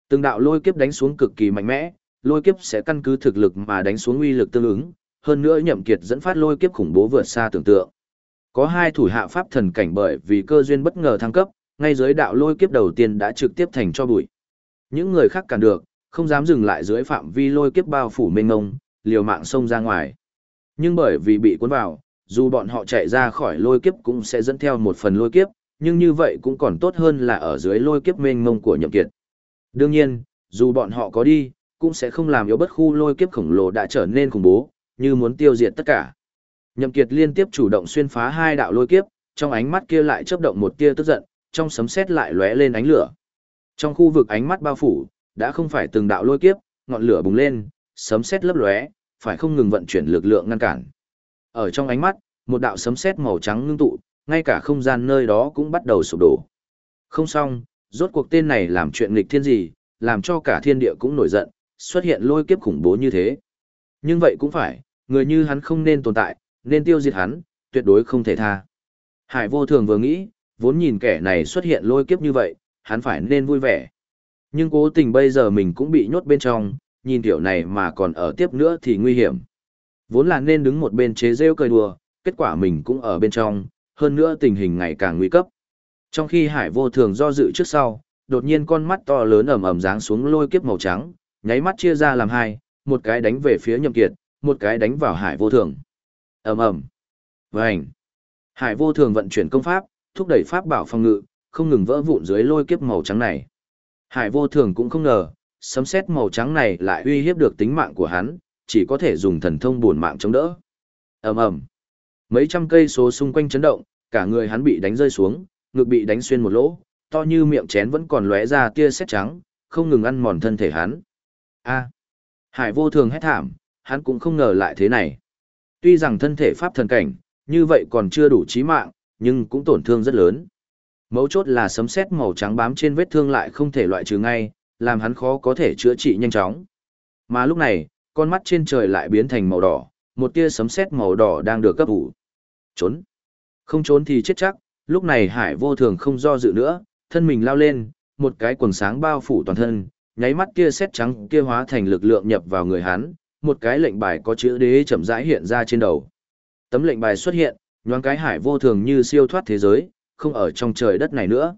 Speaker 1: Từng đạo lôi kiếp đánh xuống cực kỳ mạnh mẽ, lôi kiếp sẽ căn cứ thực lực mà đánh xuống uy lực tương ứng, hơn nữa nhậm kiệt dẫn phát lôi kiếp khủng bố vượt xa tưởng tượng. Có hai thủ hạ pháp thần cảnh bởi vì cơ duyên bất ngờ thăng cấp, ngay dưới đạo lôi kiếp đầu tiên đã trực tiếp thành cho bụi. Những người khác cản được, không dám dừng lại dưới phạm vi lôi kiếp bao phủ mênh mông, liều mạng xông ra ngoài. Nhưng bởi vì bị cuốn vào, dù bọn họ chạy ra khỏi lôi kiếp cũng sẽ dẫn theo một phần lôi kiếp, nhưng như vậy cũng còn tốt hơn là ở dưới lôi kiếp mênh mông của nhậm kiệt. Đương nhiên, dù bọn họ có đi, cũng sẽ không làm yếu bất khu lôi kiếp khổng lồ đã trở nên khủng bố, như muốn tiêu diệt tất cả. Nhậm Kiệt liên tiếp chủ động xuyên phá hai đạo lôi kiếp, trong ánh mắt kia lại chớp động một tia tức giận, trong sấm sét lại lóe lên ánh lửa. Trong khu vực ánh mắt bao phủ, đã không phải từng đạo lôi kiếp, ngọn lửa bùng lên, sấm sét lấp lóe, phải không ngừng vận chuyển lực lượng ngăn cản. Ở trong ánh mắt, một đạo sấm sét màu trắng ngưng tụ, ngay cả không gian nơi đó cũng bắt đầu sụp đổ. Không xong, rốt cuộc tên này làm chuyện nghịch thiên gì, làm cho cả thiên địa cũng nổi giận, xuất hiện lôi kiếp khủng bố như thế. Nhưng vậy cũng phải, người như hắn không nên tồn tại, nên tiêu diệt hắn, tuyệt đối không thể tha. Hải vô thường vừa nghĩ, vốn nhìn kẻ này xuất hiện lôi kiếp như vậy, hắn phải nên vui vẻ. Nhưng cố tình bây giờ mình cũng bị nhốt bên trong, nhìn tiểu này mà còn ở tiếp nữa thì nguy hiểm. Vốn là nên đứng một bên chế rêu cười đùa, kết quả mình cũng ở bên trong, hơn nữa tình hình ngày càng nguy cấp. Trong khi hải vô thường do dự trước sau, đột nhiên con mắt to lớn ẩm ẩm giáng xuống lôi kiếp màu trắng, nháy mắt chia ra làm hai, một cái đánh về phía nhậm kiệt, một cái đánh vào hải vô thường. ầm ầm, vành. Hải vô thường vận chuyển công pháp, thúc đẩy pháp bảo phòng ngự, không ngừng vỡ vụn dưới lôi kiếp màu trắng này. Hải vô thường cũng không ngờ, sấm sét màu trắng này lại uy hiếp được tính mạng của hắn, chỉ có thể dùng thần thông buồn mạng chống đỡ. ầm ầm, mấy trăm cây số xung quanh chấn động, cả người hắn bị đánh rơi xuống, ngực bị đánh xuyên một lỗ, to như miệng chén vẫn còn lóe ra tia sét trắng, không ngừng ăn mòn thân thể hắn. A. Hải vô thường hét thảm, hắn cũng không ngờ lại thế này. Tuy rằng thân thể pháp thần cảnh, như vậy còn chưa đủ chí mạng, nhưng cũng tổn thương rất lớn. Mấu chốt là sấm sét màu trắng bám trên vết thương lại không thể loại trừ ngay, làm hắn khó có thể chữa trị nhanh chóng. Mà lúc này, con mắt trên trời lại biến thành màu đỏ, một tia sấm sét màu đỏ đang được cấp ủ. Trốn. Không trốn thì chết chắc, lúc này hải vô thường không do dự nữa, thân mình lao lên, một cái quần sáng bao phủ toàn thân, nháy mắt kia sét trắng kia hóa thành lực lượng nhập vào người hắn, một cái lệnh bài có chữ đế chậm rãi hiện ra trên đầu. Tấm lệnh bài xuất hiện, nhoáng cái hải vô thường như siêu thoát thế giới, không ở trong trời đất này nữa.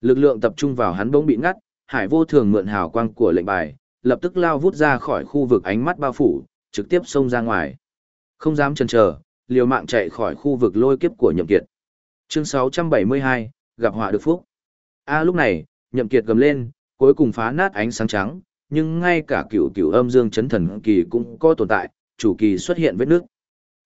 Speaker 1: Lực lượng tập trung vào hắn bỗng bị ngắt, hải vô thường mượn hào quang của lệnh bài, lập tức lao vút ra khỏi khu vực ánh mắt bao phủ, trực tiếp xông ra ngoài. Không dám chần chờ, liều mạng chạy khỏi khu vực lôi kiếp của nhậm kiệt. Chương 672, gặp họa được phúc. A lúc này, nhậm kiệt gầm lên, cuối cùng phá nát ánh sáng trắng, nhưng ngay cả cựu cựu âm dương chấn thần kỳ cũng có tồn tại, chủ kỳ xuất hiện vết nước.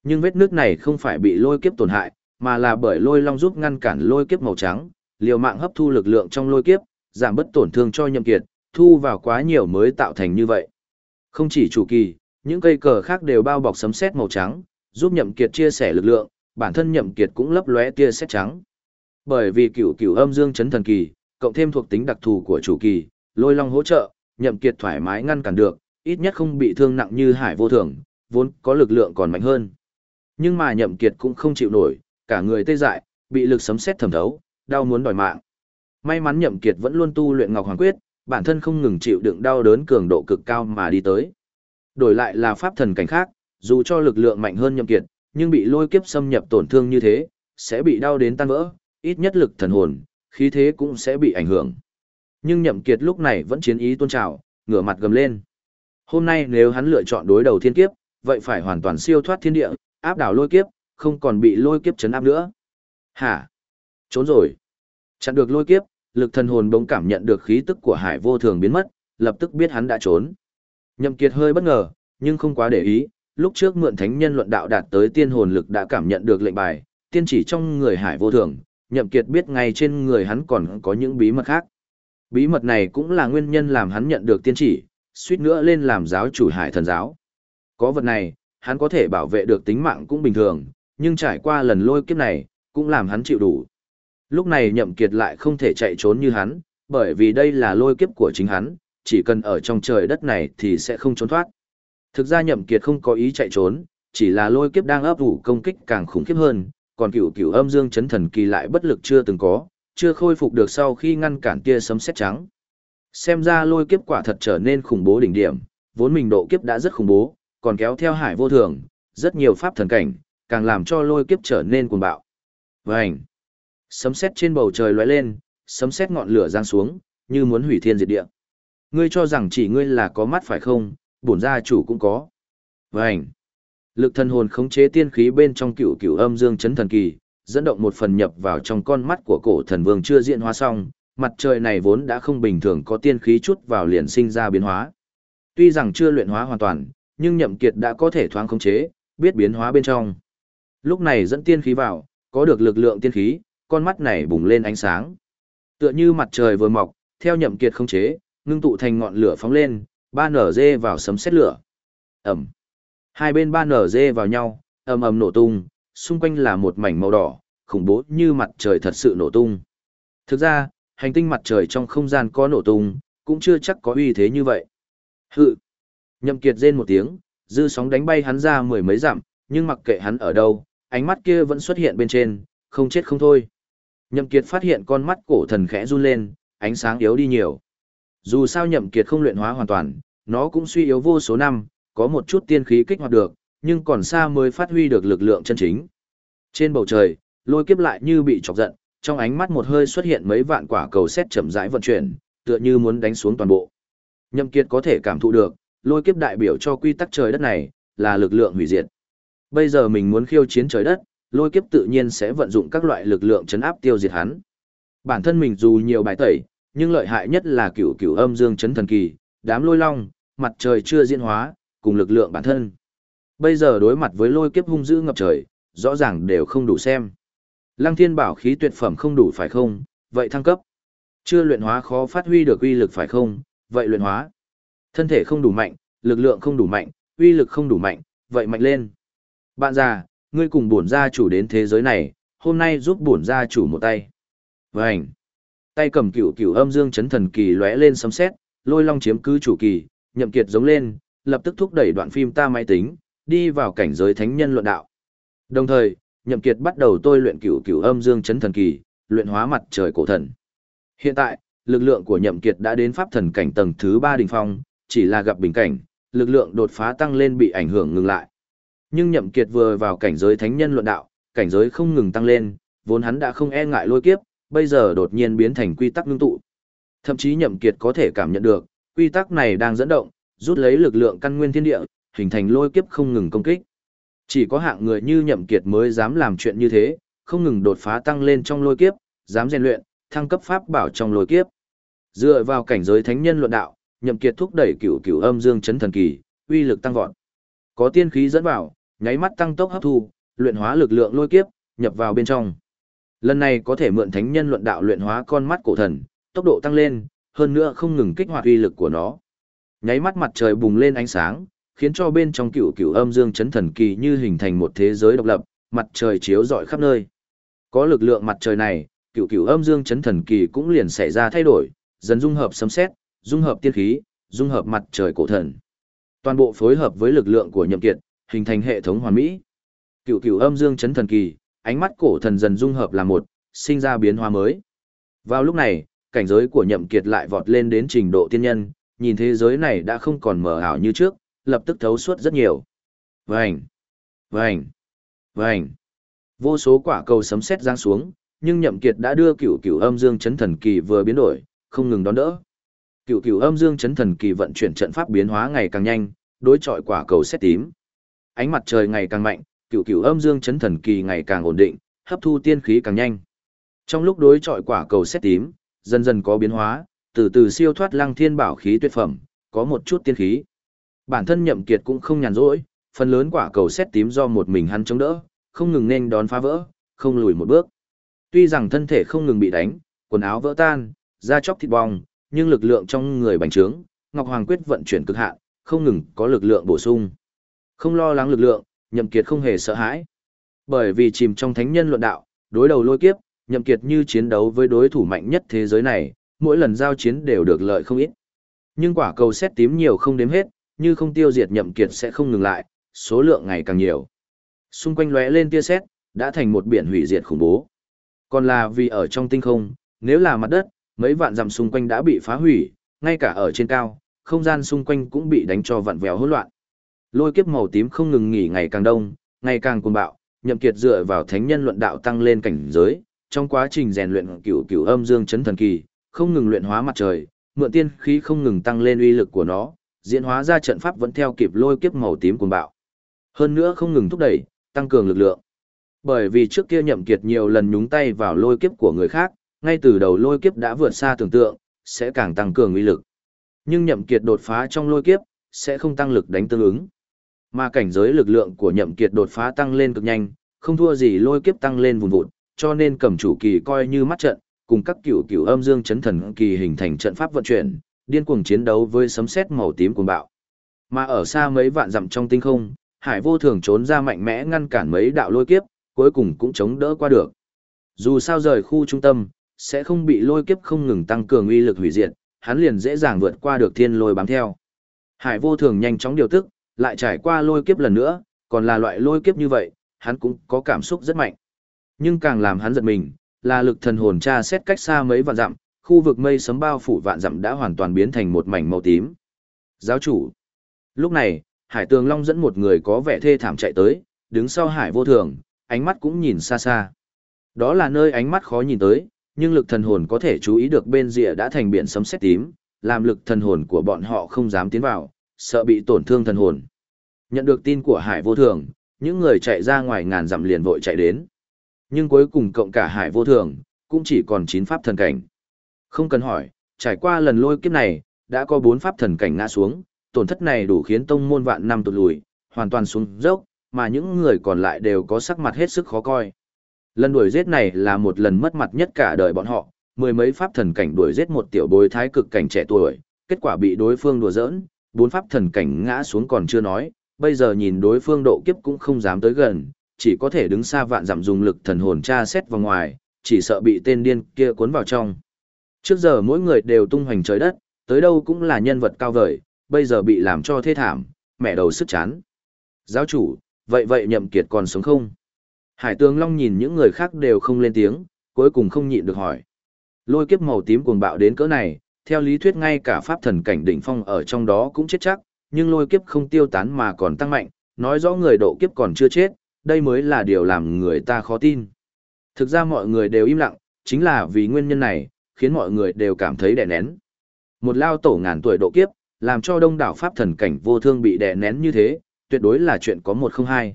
Speaker 1: Nhưng vết nước này không phải bị lôi kiếp tổn hại, mà là bởi lôi long giúp ngăn cản lôi kiếp màu trắng, liều mạng hấp thu lực lượng trong lôi kiếp, giảm bất tổn thương cho nhậm kiệt, thu vào quá nhiều mới tạo thành như vậy. Không chỉ chủ kỳ, những cây cờ khác đều bao bọc sấm sét màu trắng, giúp nhậm kiệt chia sẻ lực lượng, bản thân nhậm kiệt cũng lấp lóe tia sét trắng. Bởi vì cựu cựu âm dương chấn thần kỳ, cộng thêm thuộc tính đặc thù của chủ kỳ, lôi long hỗ trợ, nhậm kiệt thoải mái ngăn cản được, ít nhất không bị thương nặng như hải vô thường, vốn có lực lượng còn mạnh hơn. Nhưng mà nhậm kiệt cũng không chịu nổi, cả người tê dại, bị lực sấm sét thẩm thấu, đau muốn đòi mạng. May mắn nhậm kiệt vẫn luôn tu luyện ngọc hoàng quyết, bản thân không ngừng chịu đựng đau đớn cường độ cực cao mà đi tới. Đổi lại là pháp thần cảnh khác, dù cho lực lượng mạnh hơn nhậm kiệt, nhưng bị lôi kiếp xâm nhập tổn thương như thế, sẽ bị đau đến tan vỡ, ít nhất lực thần hồn, khí thế cũng sẽ bị ảnh hưởng. Nhưng nhậm kiệt lúc này vẫn chiến ý tôn trào, ngửa mặt gầm lên. Hôm nay nếu hắn lựa chọn đối đầu thiên kiếp, vậy phải hoàn toàn siêu thoát thiên địa, áp đảo lôi kiếp, không còn bị lôi kiếp chấn áp nữa. Hả? Trốn rồi. Chặn được lôi kiếp, lực thần hồn bỗng cảm nhận được khí tức của hải vô thường biến mất, lập tức biết hắn đã trốn. Nhậm Kiệt hơi bất ngờ, nhưng không quá để ý, lúc trước mượn thánh nhân luận đạo đạt tới tiên hồn lực đã cảm nhận được lệnh bài, tiên chỉ trong người hải vô thường, Nhậm Kiệt biết ngay trên người hắn còn có những bí mật khác. Bí mật này cũng là nguyên nhân làm hắn nhận được tiên chỉ, suýt nữa lên làm giáo chủ hải thần giáo. Có vật này, hắn có thể bảo vệ được tính mạng cũng bình thường, nhưng trải qua lần lôi kiếp này, cũng làm hắn chịu đủ. Lúc này nhậm kiệt lại không thể chạy trốn như hắn, bởi vì đây là lôi kiếp của chính hắn, chỉ cần ở trong trời đất này thì sẽ không trốn thoát. Thực ra nhậm kiệt không có ý chạy trốn, chỉ là lôi kiếp đang ấp ủ công kích càng khủng khiếp hơn, còn cửu cửu âm dương chấn thần kỳ lại bất lực chưa từng có, chưa khôi phục được sau khi ngăn cản tia sấm sét trắng. Xem ra lôi kiếp quả thật trở nên khủng bố đỉnh điểm, vốn mình độ kiếp đã rất khủng bố, còn kéo theo hải vô thường, rất nhiều pháp thần cảnh, càng làm cho lôi kiếp trở nên cuồng bạo. Vành! Sấm sét trên bầu trời lóe lên, sấm sét ngọn lửa giáng xuống, như muốn hủy thiên diệt địa. Ngươi cho rằng chỉ ngươi là có mắt phải không, bổn gia chủ cũng có. Vành! Lực thần hồn khống chế tiên khí bên trong cựu cựu âm dương chấn thần kỳ, dẫn động một phần nhập vào trong con mắt của cổ thần vương chưa diễn hóa xong, mặt trời này vốn đã không bình thường có tiên khí chút vào liền sinh ra biến hóa. Tuy rằng chưa luyện hóa hoàn toàn, nhưng nhậm kiệt đã có thể thoáng khống chế, biết biến hóa bên trong. Lúc này dẫn tiên khí vào, có được lực lượng tiên khí, con mắt này bùng lên ánh sáng. Tựa như mặt trời vừa mọc, theo nhậm kiệt khống chế, ngưng tụ thành ngọn lửa phóng lên, ba nở dê vào sấm sét lửa. Ầm. Hai bên ba nở dê vào nhau, ầm ầm nổ tung, xung quanh là một mảnh màu đỏ, khủng bố như mặt trời thật sự nổ tung. Thực ra, hành tinh mặt trời trong không gian có nổ tung, cũng chưa chắc có uy thế như vậy. Hự. Nhậm Kiệt rên một tiếng, dư sóng đánh bay hắn ra mười mấy dặm, nhưng mặc kệ hắn ở đâu, ánh mắt kia vẫn xuất hiện bên trên, không chết không thôi. Nhậm Kiệt phát hiện con mắt cổ thần khẽ run lên, ánh sáng yếu đi nhiều. Dù sao Nhậm Kiệt không luyện hóa hoàn toàn, nó cũng suy yếu vô số năm, có một chút tiên khí kích hoạt được, nhưng còn xa mới phát huy được lực lượng chân chính. Trên bầu trời, lôi kiếp lại như bị chọc giận, trong ánh mắt một hơi xuất hiện mấy vạn quả cầu xét chậm rãi vận chuyển, tựa như muốn đánh xuống toàn bộ. Nhậm Kiệt có thể cảm thụ được, lôi kiếp đại biểu cho quy tắc trời đất này, là lực lượng hủy diệt. Bây giờ mình muốn khiêu chiến trời đất, lôi kiếp tự nhiên sẽ vận dụng các loại lực lượng chấn áp tiêu diệt hắn. Bản thân mình dù nhiều bài tẩy, nhưng lợi hại nhất là cửu cửu âm dương chấn thần kỳ, đám lôi long, mặt trời chưa diễn hóa, cùng lực lượng bản thân. Bây giờ đối mặt với lôi kiếp hung dữ ngập trời, rõ ràng đều không đủ xem. Lăng thiên bảo khí tuyệt phẩm không đủ phải không, vậy thăng cấp. Chưa luyện hóa khó phát huy được uy lực phải không, vậy luyện hóa. Thân thể không đủ mạnh, lực lượng không đủ mạnh, uy lực không đủ mạnh, vậy mạnh lên. Bạn già, ngươi cùng bổn gia chủ đến thế giới này, hôm nay giúp bổn gia chủ một tay. Vành. Tay cầm cựu cựu âm dương chấn thần kỳ lóe lên sấm sét, lôi long chiếm cứ chủ kỳ, nhậm kiệt giống lên, lập tức thúc đẩy đoạn phim ta máy tính, đi vào cảnh giới thánh nhân luận đạo. Đồng thời, nhậm kiệt bắt đầu tôi luyện cửu cửu âm dương chấn thần kỳ, luyện hóa mặt trời cổ thần. Hiện tại, lực lượng của nhậm kiệt đã đến pháp thần cảnh tầng thứ 3 đỉnh phong, chỉ là gặp bình cảnh, lực lượng đột phá tăng lên bị ảnh hưởng ngừng lại. Nhưng nhậm kiệt vừa vào cảnh giới thánh nhân luận đạo, cảnh giới không ngừng tăng lên, vốn hắn đã không e ngại lôi kiếp, bây giờ đột nhiên biến thành quy tắc ngưng tụ. Thậm chí nhậm kiệt có thể cảm nhận được, quy tắc này đang dẫn động, rút lấy lực lượng căn nguyên thiên địa, hình thành lôi kiếp không ngừng công kích. Chỉ có hạng người như nhậm kiệt mới dám làm chuyện như thế, không ngừng đột phá tăng lên trong lôi kiếp, dám rèn luyện, thăng cấp pháp bảo trong lôi kiếp. Dựa vào cảnh giới thánh nhân luận đạo, nhậm kiệt thúc đẩy cửu cửu âm dương chấn thần kỳ, uy lực tăng vọt. Có tiên khí dẫn vào, nháy mắt tăng tốc hấp thu, luyện hóa lực lượng lôi kiếp, nhập vào bên trong. Lần này có thể mượn thánh nhân luận đạo luyện hóa con mắt cổ thần, tốc độ tăng lên, hơn nữa không ngừng kích hoạt uy lực của nó. Nháy mắt mặt trời bùng lên ánh sáng, khiến cho bên trong cựu cựu âm dương chấn thần kỳ như hình thành một thế giới độc lập, mặt trời chiếu rọi khắp nơi. Có lực lượng mặt trời này, cựu cựu âm dương chấn thần kỳ cũng liền xảy ra thay đổi, dần dung hợp sấm xét, dung hợp tiên khí, dung hợp mặt trời cổ thần. Toàn bộ phối hợp với lực lượng của nhậm kiệt, hình thành hệ thống hoàn mỹ. Cựu cựu âm dương chấn thần kỳ, ánh mắt cổ thần dần dung hợp làm một, sinh ra biến hóa mới. Vào lúc này, cảnh giới của nhậm kiệt lại vọt lên đến trình độ tiên nhân, nhìn thế giới này đã không còn mờ ảo như trước, lập tức thấu suốt rất nhiều. Vành, vành, vành. Vô số quả cầu sấm sét giáng xuống, nhưng nhậm kiệt đã đưa cửu cửu âm dương chấn thần kỳ vừa biến đổi, không ngừng đón đỡ. Cửu cửu âm dương chấn thần kỳ vận chuyển trận pháp biến hóa ngày càng nhanh, đối chọi quả cầu sét tím. ánh mặt trời ngày càng mạnh, cửu cửu âm dương chấn thần kỳ ngày càng ổn định, hấp thu tiên khí càng nhanh. Trong lúc đối chọi quả cầu xét tím, dần dần có biến hóa, từ từ siêu thoát lăng thiên bảo khí tuyệt phẩm, có một chút tiên khí. Bản thân nhậm kiệt cũng không nhàn rỗi, phần lớn quả cầu xét tím do một mình hắn chống đỡ, không ngừng nên đón phá vỡ, không lùi một bước. Tuy rằng thân thể không ngừng bị đánh, quần áo vỡ tan, da chóc thịt bong, nhưng lực lượng trong người bành trướng, Ngọc Hoàng quyết vận chuyển cực hạn, không ngừng có lực lượng bổ sung. Không lo lắng lực lượng, Nhậm Kiệt không hề sợ hãi. Bởi vì chìm trong thánh nhân luận đạo, đối đầu lôi kiếp, Nhậm Kiệt như chiến đấu với đối thủ mạnh nhất thế giới này, mỗi lần giao chiến đều được lợi không ít. Nhưng quả cầu xét tím nhiều không đếm hết, như không tiêu diệt Nhậm Kiệt sẽ không ngừng lại, số lượng ngày càng nhiều. Xung quanh lóe lên tia sét, đã thành một biển hủy diệt khủng bố. Còn là vì ở trong tinh không, nếu là mặt đất, mấy vạn dặm xung quanh đã bị phá hủy, ngay cả ở trên cao, không gian xung quanh cũng bị đánh cho vặn vẹo hỗn loạn. Lôi kiếp màu tím không ngừng nghỉ ngày càng đông, ngày càng cuồng bạo, nhậm kiệt dựa vào thánh nhân luận đạo tăng lên cảnh giới, trong quá trình rèn luyện cửu cửu âm dương chấn thần kỳ, không ngừng luyện hóa mặt trời, mượn tiên khí không ngừng tăng lên uy lực của nó, diễn hóa ra trận pháp vẫn theo kịp lôi kiếp màu tím cuồng bạo. Hơn nữa không ngừng thúc đẩy, tăng cường lực lượng. Bởi vì trước kia nhậm kiệt nhiều lần nhúng tay vào lôi kiếp của người khác, ngay từ đầu lôi kiếp đã vượt xa tưởng tượng, sẽ càng tăng cường uy lực. Nhưng nhậm kiệt đột phá trong lôi kiếp, sẽ không tăng lực đánh tương ứng. Mà cảnh giới lực lượng của nhậm kiệt đột phá tăng lên cực nhanh, không thua gì lôi kiếp tăng lên vùn vụt, cho nên cầm chủ kỳ coi như mắt trận, cùng các cửu cửu âm dương chấn thần kỳ hình thành trận pháp vận chuyển, điên cuồng chiến đấu với sấm sét màu tím cuồng bạo. Mà ở xa mấy vạn dặm trong tinh không, Hải Vô Thường trốn ra mạnh mẽ ngăn cản mấy đạo lôi kiếp, cuối cùng cũng chống đỡ qua được. Dù sao rời khu trung tâm, sẽ không bị lôi kiếp không ngừng tăng cường uy lực hủy diệt, hắn liền dễ dàng vượt qua được thiên lôi bám theo. Hải vô thường nhanh chóng điều tức, lại trải qua lôi kiếp lần nữa, còn là loại lôi kiếp như vậy, hắn cũng có cảm xúc rất mạnh. Nhưng càng làm hắn giật mình, là lực thần hồn tra xét cách xa mấy vạn dặm, khu vực mây sấm bao phủ vạn dặm đã hoàn toàn biến thành một mảnh màu tím. Giáo chủ. Lúc này, Hải Tường Long dẫn một người có vẻ thê thảm chạy tới, đứng sau Hải vô thường, ánh mắt cũng nhìn xa xa. Đó là nơi ánh mắt khó nhìn tới, nhưng lực thần hồn có thể chú ý được bên rìa đã thành biển sấm sét tím, làm lực thần hồn của bọn họ không dám tiến vào, sợ bị tổn thương thần hồn. Nhận được tin của Hải Vô Thường, những người chạy ra ngoài ngàn dặm liền vội chạy đến. Nhưng cuối cùng cộng cả Hải Vô Thường, cũng chỉ còn 9 pháp thần cảnh. Không cần hỏi, trải qua lần lôi kiếp này, đã có bốn pháp thần cảnh ngã xuống, tổn thất này đủ khiến tông môn vạn năm tụt lùi, hoàn toàn xuống dốc, mà những người còn lại đều có sắc mặt hết sức khó coi. Lần đuổi giết này là một lần mất mặt nhất cả đời bọn họ, mười mấy pháp thần cảnh đuổi giết một tiểu bối thái cực cảnh trẻ tuổi, kết quả bị đối phương đùa giỡn, bốn pháp thần cảnh ngã xuống còn chưa nói, bây giờ nhìn đối phương độ kiếp cũng không dám tới gần, chỉ có thể đứng xa vạn dặm dùng lực thần hồn tra xét vào ngoài, chỉ sợ bị tên điên kia cuốn vào trong. Trước giờ mỗi người đều tung hoành trời đất, tới đâu cũng là nhân vật cao vời, bây giờ bị làm cho thê thảm, mẹ đầu sức chán. Giáo chủ, vậy vậy nhậm kiệt còn sống không? Hải tướng Long nhìn những người khác đều không lên tiếng, cuối cùng không nhịn được hỏi. Lôi kiếp màu tím cuồng bạo đến cỡ này, theo lý thuyết ngay cả pháp thần cảnh đỉnh phong ở trong đó cũng chết chắc, nhưng lôi kiếp không tiêu tán mà còn tăng mạnh, nói rõ người độ kiếp còn chưa chết, đây mới là điều làm người ta khó tin. Thực ra mọi người đều im lặng, chính là vì nguyên nhân này, khiến mọi người đều cảm thấy đè nén. Một lao tổ ngàn tuổi độ kiếp, làm cho đông đảo pháp thần cảnh vô thương bị đè nén như thế, tuyệt đối là chuyện có một không hai.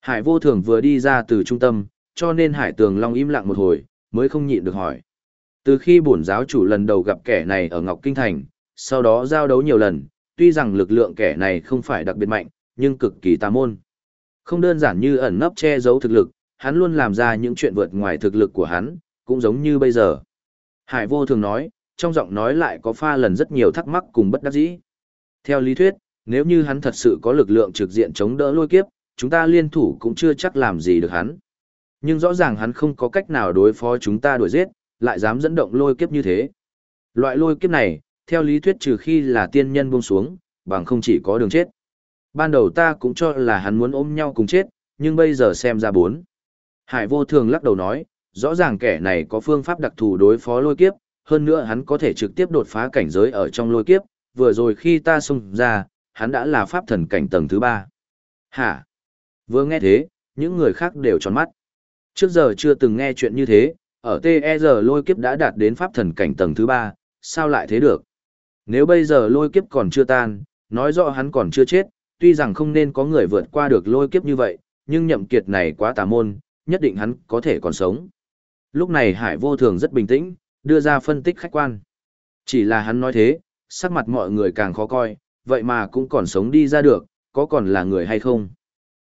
Speaker 1: Hải vô thường vừa đi ra từ trung tâm, cho nên hải tường long im lặng một hồi, mới không nhịn được hỏi. Từ khi bổn giáo chủ lần đầu gặp kẻ này ở Ngọc Kinh Thành, sau đó giao đấu nhiều lần, tuy rằng lực lượng kẻ này không phải đặc biệt mạnh, nhưng cực kỳ tà môn. Không đơn giản như ẩn nấp che giấu thực lực, hắn luôn làm ra những chuyện vượt ngoài thực lực của hắn, cũng giống như bây giờ. Hải vô thường nói, trong giọng nói lại có pha lần rất nhiều thắc mắc cùng bất đắc dĩ. Theo lý thuyết, nếu như hắn thật sự có lực lượng trực diện chống đỡ lôi kiếp, chúng ta liên thủ cũng chưa chắc làm gì được hắn. Nhưng rõ ràng hắn không có cách nào đối phó chúng ta đuổi giết, lại dám dẫn động lôi kiếp như thế. Loại lôi kiếp này, theo lý thuyết trừ khi là tiên nhân buông xuống, bằng không chỉ có đường chết. Ban đầu ta cũng cho là hắn muốn ôm nhau cùng chết, nhưng bây giờ xem ra bốn. Hải vô thường lắc đầu nói, rõ ràng kẻ này có phương pháp đặc thù đối phó lôi kiếp, hơn nữa hắn có thể trực tiếp đột phá cảnh giới ở trong lôi kiếp, vừa rồi khi ta xông ra, hắn đã là pháp thần cảnh tầng thứ ba. Hả? Vừa nghe thế, những người khác đều tròn mắt. Trước giờ chưa từng nghe chuyện như thế, ở TER lôi kiếp đã đạt đến pháp thần cảnh tầng thứ ba, sao lại thế được? Nếu bây giờ lôi kiếp còn chưa tan, nói rõ hắn còn chưa chết, tuy rằng không nên có người vượt qua được lôi kiếp như vậy, nhưng nhậm kiệt này quá tà môn, nhất định hắn có thể còn sống. Lúc này Hải vô thường rất bình tĩnh, đưa ra phân tích khách quan. Chỉ là hắn nói thế, sắc mặt mọi người càng khó coi, vậy mà cũng còn sống đi ra được, có còn là người hay không.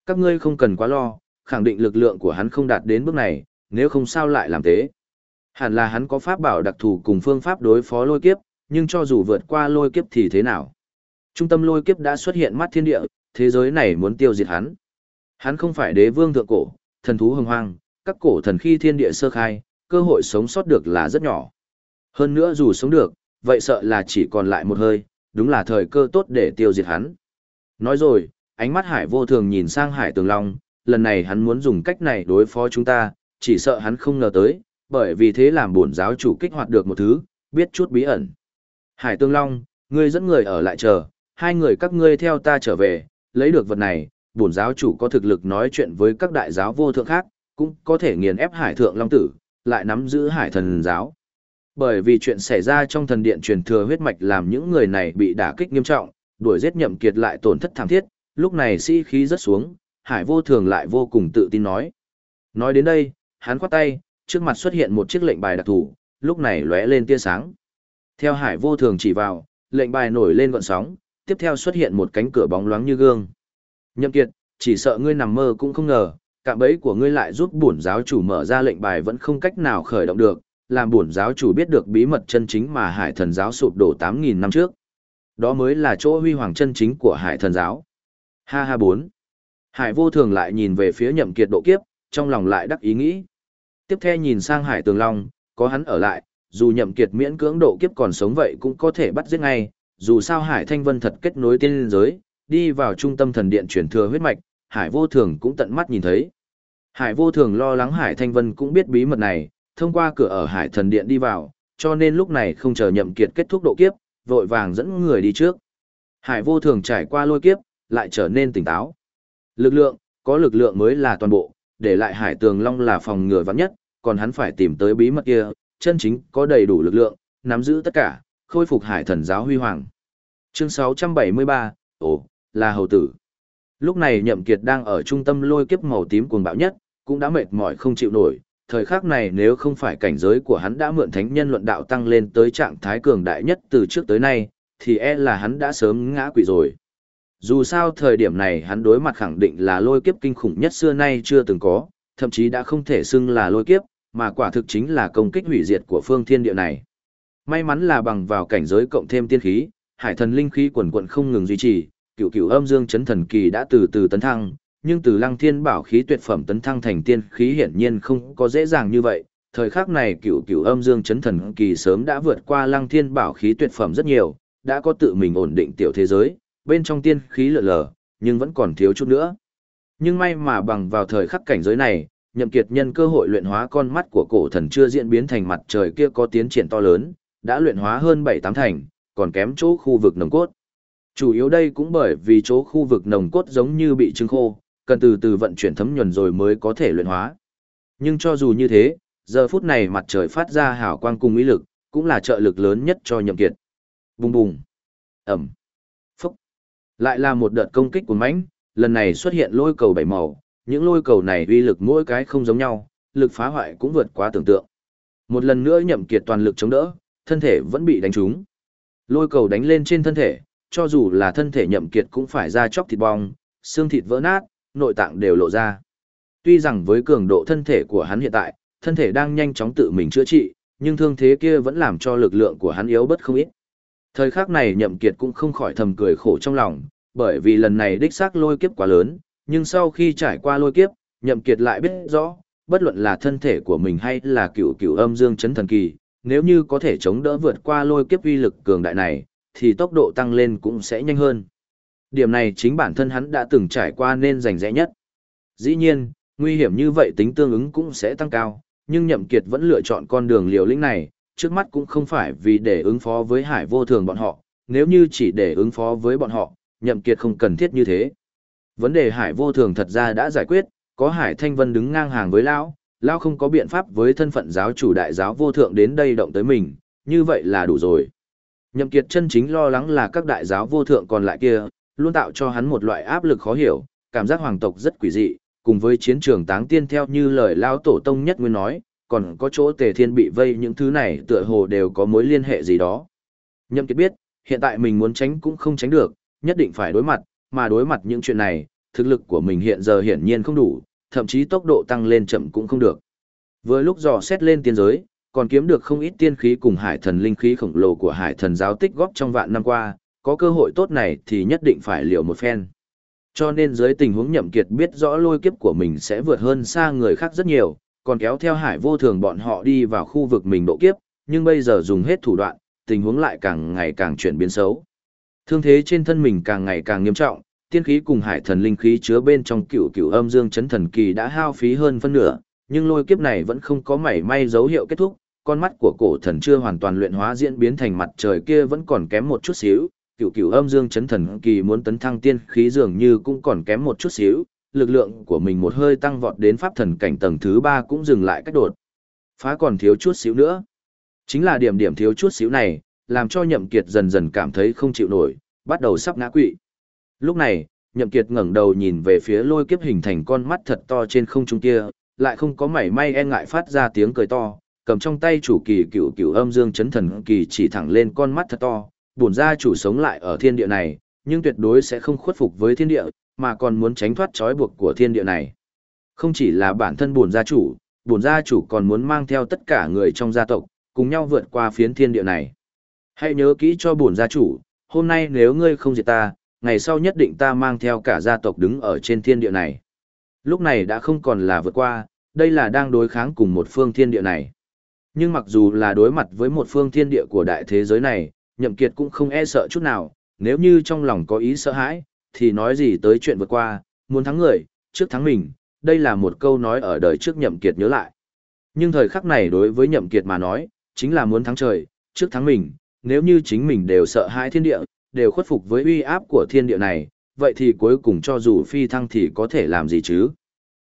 Speaker 1: Các ngươi không cần quá lo, khẳng định lực lượng của hắn không đạt đến bước này, nếu không sao lại làm thế. Hẳn là hắn có pháp bảo đặc thù cùng phương pháp đối phó lôi kiếp, nhưng cho dù vượt qua lôi kiếp thì thế nào? Trung tâm lôi kiếp đã xuất hiện mắt thiên địa, thế giới này muốn tiêu diệt hắn. Hắn không phải đế vương thượng cổ, thần thú hồng hoang, các cổ thần khi thiên địa sơ khai, cơ hội sống sót được là rất nhỏ. Hơn nữa dù sống được, vậy sợ là chỉ còn lại một hơi, đúng là thời cơ tốt để tiêu diệt hắn. Nói rồi, ánh mắt hải vô thường nhìn sang hải tường long, lần này hắn muốn dùng cách này đối phó chúng ta, chỉ sợ hắn không ngờ tới, bởi vì thế làm bổn giáo chủ kích hoạt được một thứ, biết chút bí ẩn. Hải tường long, ngươi dẫn người ở lại chờ, hai người các ngươi theo ta trở về, lấy được vật này, bổn giáo chủ có thực lực nói chuyện với các đại giáo vô thượng khác, cũng có thể nghiền ép hải thượng long tử, lại nắm giữ hải thần giáo. Bởi vì chuyện xảy ra trong thần điện truyền thừa huyết mạch làm những người này bị đả kích nghiêm trọng, đuổi giết nhậm kiệt lại tổn thất thảm thiết, lúc này sĩ khí rất xuống, hải vô thường lại vô cùng tự tin nói. Nói đến đây, hắn khoát tay, trước mặt xuất hiện một chiếc lệnh bài đặc thù, lúc này lóe lên tia sáng. Theo hải vô thường chỉ vào, lệnh bài nổi lên gọn sóng, tiếp theo xuất hiện một cánh cửa bóng loáng như gương. Nhậm kiệt, chỉ sợ ngươi nằm mơ cũng không ngờ, cạm bẫy của ngươi lại giúp bổn giáo chủ mở ra lệnh bài vẫn không cách nào khởi động được, làm bổn giáo chủ biết được bí mật chân chính mà hải thần giáo sụp đổ 8.000 năm trước. Đó mới là chỗ huy hoàng chân chính của hải thần giáo. Ha ha bốn. Hải vô thường lại nhìn về phía nhậm kiệt độ kiếp, trong lòng lại đắc ý nghĩ. Tiếp theo nhìn sang hải tường long, có hắn ở lại, dù nhậm kiệt miễn cưỡng độ kiếp còn sống vậy cũng có thể bắt giết ngay, dù sao hải thanh vân thật kết nối tiên giới, đi vào trung tâm thần điện truyền thừa huyết mạch, hải vô thường cũng tận mắt nhìn thấy. Hải vô thường lo lắng hải thanh vân cũng biết bí mật này, thông qua cửa ở hải thần điện đi vào, cho nên lúc này không chờ nhậm kiệt kết thúc độ kiếp, vội vàng dẫn người đi trước. Hải vô thường trải qua lôi kiếp, lại trở nên tỉnh táo. Lực lượng, có lực lượng mới là toàn bộ, để lại hải tường long là phòng ngừa vắng nhất, còn hắn phải tìm tới bí mật kia, chân chính có đầy đủ lực lượng, nắm giữ tất cả, khôi phục hải thần giáo huy hoàng. Chương 673, ồ, là hầu tử. Lúc này nhậm kiệt đang ở trung tâm lôi kiếp màu tím cuồng bạo nhất, cũng đã mệt mỏi không chịu nổi. Thời khắc này nếu không phải cảnh giới của hắn đã mượn thánh nhân luận đạo tăng lên tới trạng thái cường đại nhất từ trước tới nay, thì e là hắn đã sớm ngã quỵ rồi. Dù sao thời điểm này hắn đối mặt khẳng định là lôi kiếp kinh khủng nhất xưa nay chưa từng có, thậm chí đã không thể xưng là lôi kiếp, mà quả thực chính là công kích hủy diệt của phương thiên địa này. May mắn là bằng vào cảnh giới cộng thêm tiên khí, hải thần linh khí quần quận không ngừng duy trì, cựu cựu âm dương chấn thần kỳ đã từ từ tấn thăng, nhưng từ lăng thiên bảo khí tuyệt phẩm tấn thăng thành tiên khí hiển nhiên không có dễ dàng như vậy. Thời khắc này cựu cựu âm dương chấn thần kỳ sớm đã vượt qua lăng thiên bảo khí tuyệt phẩm rất nhiều, đã có tự mình ổn định tiểu thế giới, bên trong tiên khí lở lở, nhưng vẫn còn thiếu chút nữa. Nhưng may mà bằng vào thời khắc cảnh giới này, nhậm kiệt nhân cơ hội luyện hóa con mắt của cổ thần chưa diễn biến thành mặt trời kia có tiến triển to lớn, đã luyện hóa hơn 7-8 thành, còn kém chỗ khu vực nồng cốt. Chủ yếu đây cũng bởi vì chỗ khu vực nồng cốt giống như bị trứng khô, cần từ từ vận chuyển thấm nhuần rồi mới có thể luyện hóa. Nhưng cho dù như thế, giờ phút này mặt trời phát ra hào quang cùng ý lực, cũng là trợ lực lớn nhất cho nhậm kiệt. Bùng bùng, ẩm, phúc. Lại là một đợt công kích của mãnh, lần này xuất hiện lôi cầu bảy màu, những lôi cầu này uy lực mỗi cái không giống nhau, lực phá hoại cũng vượt quá tưởng tượng. Một lần nữa nhậm kiệt toàn lực chống đỡ, thân thể vẫn bị đánh trúng. Lôi cầu đánh lên trên thân thể, cho dù là thân thể nhậm kiệt cũng phải ra chóc thịt bong, xương thịt vỡ nát, nội tạng đều lộ ra. Tuy rằng với cường độ thân thể của hắn hiện tại, thân thể đang nhanh chóng tự mình chữa trị, nhưng thương thế kia vẫn làm cho lực lượng của hắn yếu bất không ít. Thời khắc này nhậm kiệt cũng không khỏi thầm cười khổ trong lòng, bởi vì lần này đích xác lôi kiếp quá lớn, nhưng sau khi trải qua lôi kiếp, nhậm kiệt lại biết rõ, bất luận là thân thể của mình hay là cựu cựu âm dương chấn thần kỳ, nếu như có thể chống đỡ vượt qua lôi kiếp uy lực cường đại này, thì tốc độ tăng lên cũng sẽ nhanh hơn. Điểm này chính bản thân hắn đã từng trải qua nên rành rẽ nhất. Dĩ nhiên, nguy hiểm như vậy tính tương ứng cũng sẽ tăng cao, nhưng Nhậm Kiệt vẫn lựa chọn con đường liều lĩnh này, trước mắt cũng không phải vì để ứng phó với hải vô thường bọn họ, nếu như chỉ để ứng phó với bọn họ, Nhậm Kiệt không cần thiết như thế. Vấn đề hải vô thường thật ra đã giải quyết, có hải thanh vân đứng ngang hàng với lão, lão không có biện pháp với thân phận giáo chủ đại giáo vô thượng đến đây động tới mình, như vậy là đủ rồi. Nhậm Kiệt chân chính lo lắng là các đại giáo vô thượng còn lại kia, luôn tạo cho hắn một loại áp lực khó hiểu, cảm giác hoàng tộc rất quỷ dị, cùng với chiến trường táng tiên theo như lời lao tổ tông nhất nguyên nói, còn có chỗ tề thiên bị vây những thứ này tựa hồ đều có mối liên hệ gì đó. Nhậm Kiệt biết, hiện tại mình muốn tránh cũng không tránh được, nhất định phải đối mặt, mà đối mặt những chuyện này, thực lực của mình hiện giờ hiển nhiên không đủ, thậm chí tốc độ tăng lên chậm cũng không được. Vừa lúc dò xét lên tiên giới, còn kiếm được không ít tiên khí cùng hải thần linh khí khổng lồ của hải thần giáo tích góp trong vạn năm qua, có cơ hội tốt này thì nhất định phải liều một phen. Cho nên dưới tình huống nhậm kiệt biết rõ lôi kiếp của mình sẽ vượt hơn xa người khác rất nhiều, còn kéo theo hải vô thường bọn họ đi vào khu vực mình độ kiếp, nhưng bây giờ dùng hết thủ đoạn, tình huống lại càng ngày càng chuyển biến xấu. Thương thế trên thân mình càng ngày càng nghiêm trọng, tiên khí cùng hải thần linh khí chứa bên trong cựu cựu âm dương chấn thần kỳ đã hao phí hơn phân nửa, nhưng lôi kiếp này vẫn không có mảy may dấu hiệu kết thúc, con mắt của cổ thần chưa hoàn toàn luyện hóa diễn biến thành mặt trời kia vẫn còn kém một chút xíu, cựu cựu âm dương chấn thần kỳ muốn tấn thăng tiên khí dường như cũng còn kém một chút xíu, lực lượng của mình một hơi tăng vọt đến pháp thần cảnh tầng thứ ba cũng dừng lại cách đột. Phá còn thiếu chút xíu nữa. Chính là điểm điểm thiếu chút xíu này, làm cho nhậm kiệt dần dần cảm thấy không chịu nổi, bắt đầu sắp ngã quỵ. Lúc này, nhậm kiệt ngẩng đầu nhìn về phía lôi kiếp hình thành con mắt thật to trên không trung kia, lại không có mảy may e ngại phát ra tiếng cười to, cầm trong tay chủ kỳ cựu cựu âm dương chấn thần kỳ chỉ thẳng lên con mắt thật to, bổn gia chủ sống lại ở thiên địa này, nhưng tuyệt đối sẽ không khuất phục với thiên địa, mà còn muốn tránh thoát trói buộc của thiên địa này. Không chỉ là bản thân bổn gia chủ, bổn gia chủ còn muốn mang theo tất cả người trong gia tộc, cùng nhau vượt qua phiến thiên địa này. Hãy nhớ kỹ cho bổn gia chủ, hôm nay nếu ngươi không diệt ta, ngày sau nhất định ta mang theo cả gia tộc đứng ở trên thiên địa này. Lúc này đã không còn là vượt qua, đây là đang đối kháng cùng một phương thiên địa này. Nhưng mặc dù là đối mặt với một phương thiên địa của đại thế giới này, nhậm kiệt cũng không e sợ chút nào, nếu như trong lòng có ý sợ hãi, thì nói gì tới chuyện vượt qua, muốn thắng người, trước thắng mình, đây là một câu nói ở đời trước nhậm kiệt nhớ lại. Nhưng thời khắc này đối với nhậm kiệt mà nói, chính là muốn thắng trời, trước thắng mình, nếu như chính mình đều sợ hãi thiên địa, đều khuất phục với uy áp của thiên địa này, vậy thì cuối cùng cho dù phi thăng thì có thể làm gì chứ?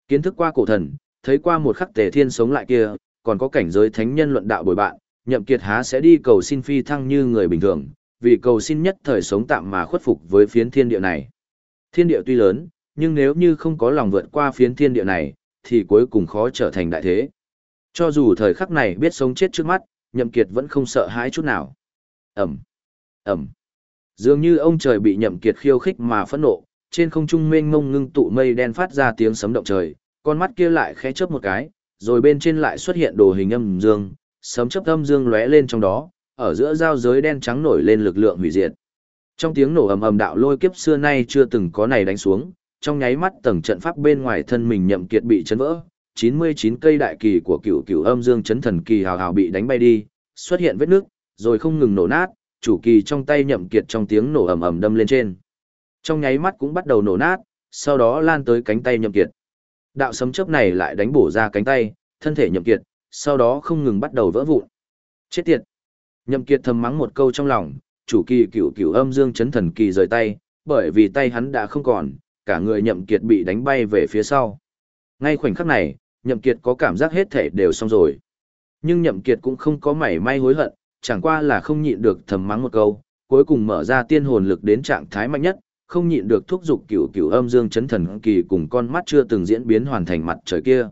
Speaker 1: Kiến thức qua cổ thần, thấy qua một khắc tề thiên sống lại kia, còn có cảnh giới thánh nhân luận đạo bồi bạn, nhậm kiệt há sẽ đi cầu xin phi thăng như người bình thường, vì cầu xin nhất thời sống tạm mà khuất phục với phiến thiên địa này. Thiên địa tuy lớn, nhưng nếu như không có lòng vượt qua phiến thiên địa này, thì cuối cùng khó trở thành đại thế. Cho dù thời khắc này biết sống chết trước mắt, nhậm kiệt vẫn không sợ hãi chút nào. Ẩm, Ẩm. Dường như ông trời bị nhậm kiệt khiêu khích mà phẫn nộ, trên không trung mênh mông ngưng tụ mây đen phát ra tiếng sấm động trời, con mắt kia lại khẽ chớp một cái, rồi bên trên lại xuất hiện đồ hình âm dương, sấm chớp âm dương lóe lên trong đó, ở giữa giao giới đen trắng nổi lên lực lượng hủy diệt. Trong tiếng nổ ầm ầm đạo lôi kiếp xưa nay chưa từng có này đánh xuống, trong nháy mắt tầng trận pháp bên ngoài thân mình nhậm kiệt bị chấn vỡ, 99 cây đại kỳ của cựu cựu âm dương chấn thần kỳ hào hào bị đánh bay đi, xuất hiện vết nước, rồi không ngừng nổ nát, chủ kỳ trong tay nhậm kiệt trong tiếng nổ ầm ầm đâm lên trên. Trong nháy mắt cũng bắt đầu nổ nát, sau đó lan tới cánh tay nhậm kiệt. Đạo sấm chớp này lại đánh bổ ra cánh tay, thân thể nhậm kiệt, sau đó không ngừng bắt đầu vỡ vụn. Chết tiệt! Nhậm kiệt thầm mắng một câu trong lòng, chủ kỳ cửu cửu âm dương chấn thần kỳ rời tay, bởi vì tay hắn đã không còn, cả người nhậm kiệt bị đánh bay về phía sau. Ngay khoảnh khắc này, nhậm kiệt có cảm giác hết thể đều xong rồi. Nhưng nhậm kiệt cũng không có mảy may hối hận, chẳng qua là không nhịn được thầm mắng một câu, cuối cùng mở ra tiên hồn lực đến trạng thái mạnh nhất, không nhịn được thúc giục cửu cửu âm dương chấn thần kỳ cùng con mắt chưa từng diễn biến hoàn thành mặt trời kia.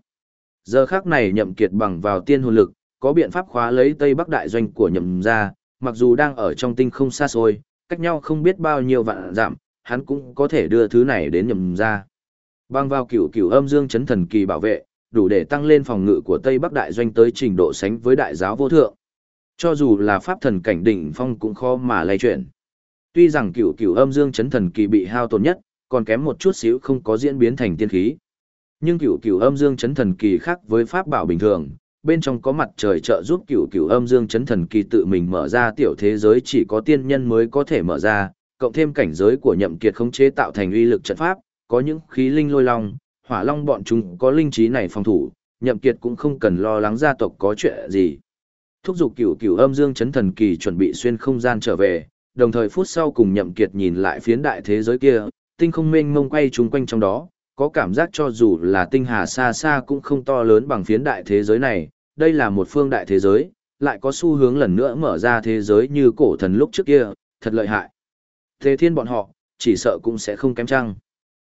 Speaker 1: Giờ khắc này nhậm kiệt bằng vào tiên hồn lực, có biện pháp khóa lấy Tây Bắc đại doanh của nhậm gia, mặc dù đang ở trong tinh không xa xôi, cách nhau không biết bao nhiêu vạn dặm, hắn cũng có thể đưa thứ này đến nhậm gia. Bằng vào cửu cửu âm dương chấn thần kỳ bảo vệ, đủ để tăng lên phòng ngự của Tây Bắc đại doanh tới trình độ sánh với đại giáo vô thượng. Cho dù là pháp thần cảnh đỉnh phong cũng khó mà lay chuyển. Tuy rằng cửu cửu âm dương chấn thần kỳ bị hao tổn nhất, còn kém một chút xíu không có diễn biến thành tiên khí. Nhưng cửu cửu âm dương chấn thần kỳ khác với pháp bảo bình thường, bên trong có mặt trời trợ giúp cửu cửu âm dương chấn thần kỳ tự mình mở ra tiểu thế giới chỉ có tiên nhân mới có thể mở ra, cộng thêm cảnh giới của nhậm kiệt khống chế tạo thành uy lực trận pháp, có những khí linh lôi long, hỏa long bọn chúng có linh trí này phòng thủ, nhậm kiệt cũng không cần lo lắng gia tộc có chuyện gì. Thúc giục cửu cửu âm dương chấn thần kỳ chuẩn bị xuyên không gian trở về, đồng thời phút sau cùng nhậm kiệt nhìn lại phiến đại thế giới kia, tinh không mênh mông quay trung quanh trong đó, có cảm giác cho dù là tinh hà xa xa cũng không to lớn bằng phiến đại thế giới này, đây là một phương đại thế giới, lại có xu hướng lần nữa mở ra thế giới như cổ thần lúc trước kia, thật lợi hại. Thế thiên bọn họ, chỉ sợ cũng sẽ không kém chăng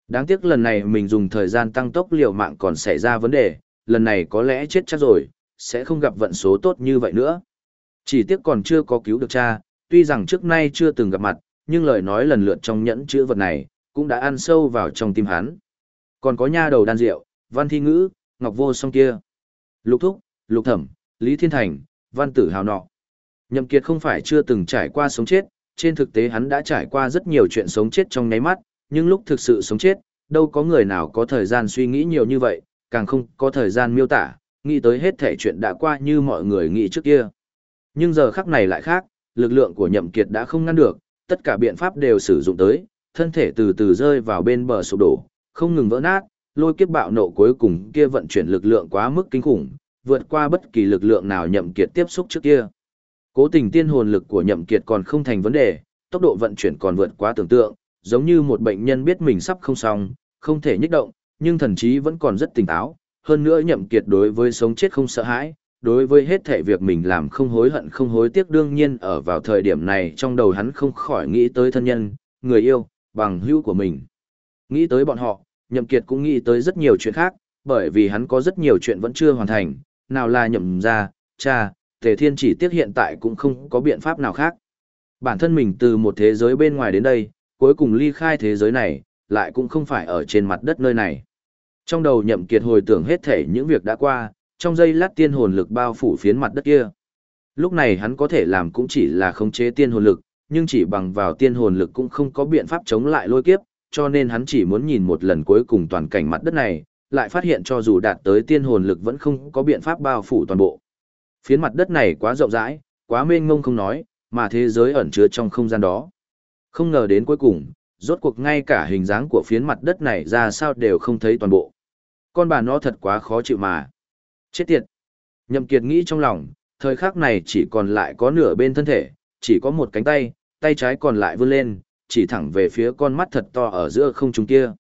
Speaker 1: Đáng tiếc lần này mình dùng thời gian tăng tốc liều mạng còn xảy ra vấn đề, lần này có lẽ chết chắc rồi, sẽ không gặp vận số tốt như vậy nữa. Chỉ tiếc còn chưa có cứu được cha, tuy rằng trước nay chưa từng gặp mặt, nhưng lời nói lần lượt trong nhẫn chữ vật này, cũng đã ăn sâu vào trong tim hắn. Còn có nha đầu đan rượu, văn thi ngữ, ngọc vô song kia. Lục thúc, lục thẩm, Lý Thiên Thành, văn tử hào nọ. Nhậm Kiệt không phải chưa từng trải qua sống chết, trên thực tế hắn đã trải qua rất nhiều chuyện sống chết trong nháy mắt, nhưng lúc thực sự sống chết, đâu có người nào có thời gian suy nghĩ nhiều như vậy, càng không có thời gian miêu tả, nghĩ tới hết thể chuyện đã qua như mọi người nghĩ trước kia. Nhưng giờ khắc này lại khác, lực lượng của Nhậm Kiệt đã không ngăn được, tất cả biện pháp đều sử dụng tới, thân thể từ từ rơi vào bên bờ sụp đổ, không ngừng vỡ nát, lôi kiếp bạo nộ cuối cùng kia vận chuyển lực lượng quá mức kinh khủng, vượt qua bất kỳ lực lượng nào Nhậm Kiệt tiếp xúc trước kia. Cố tình tiên hồn lực của nhậm kiệt còn không thành vấn đề, tốc độ vận chuyển còn vượt quá tưởng tượng, giống như một bệnh nhân biết mình sắp không xong, không thể nhích động, nhưng thần trí vẫn còn rất tỉnh táo. Hơn nữa nhậm kiệt đối với sống chết không sợ hãi, đối với hết thể việc mình làm không hối hận không hối tiếc đương nhiên ở vào thời điểm này trong đầu hắn không khỏi nghĩ tới thân nhân, người yêu, bằng hữu của mình. Nghĩ tới bọn họ, nhậm kiệt cũng nghĩ tới rất nhiều chuyện khác, bởi vì hắn có rất nhiều chuyện vẫn chưa hoàn thành, nào là nhậm ra, cha, Tề Thiên chỉ tiếc hiện tại cũng không có biện pháp nào khác. Bản thân mình từ một thế giới bên ngoài đến đây, cuối cùng ly khai thế giới này, lại cũng không phải ở trên mặt đất nơi này. Trong đầu nhậm kiệt hồi tưởng hết thể những việc đã qua, trong giây lát tiên hồn lực bao phủ phiến mặt đất kia. Lúc này hắn có thể làm cũng chỉ là khống chế tiên hồn lực, nhưng chỉ bằng vào tiên hồn lực cũng không có biện pháp chống lại lôi kiếp, cho nên hắn chỉ muốn nhìn một lần cuối cùng toàn cảnh mặt đất này, lại phát hiện cho dù đạt tới tiên hồn lực vẫn không có biện pháp bao phủ toàn bộ. Phiến mặt đất này quá rộng rãi, quá mênh mông không nói, mà thế giới ẩn chứa trong không gian đó. Không ngờ đến cuối cùng, rốt cuộc ngay cả hình dáng của phiến mặt đất này ra sao đều không thấy toàn bộ. Con bà nó thật quá khó chịu mà. Chết tiệt. Nhậm Kiệt nghĩ trong lòng, thời khắc này chỉ còn lại có nửa bên thân thể, chỉ có một cánh tay, tay trái còn lại vươn lên, chỉ thẳng về phía con mắt thật to ở giữa không trung kia.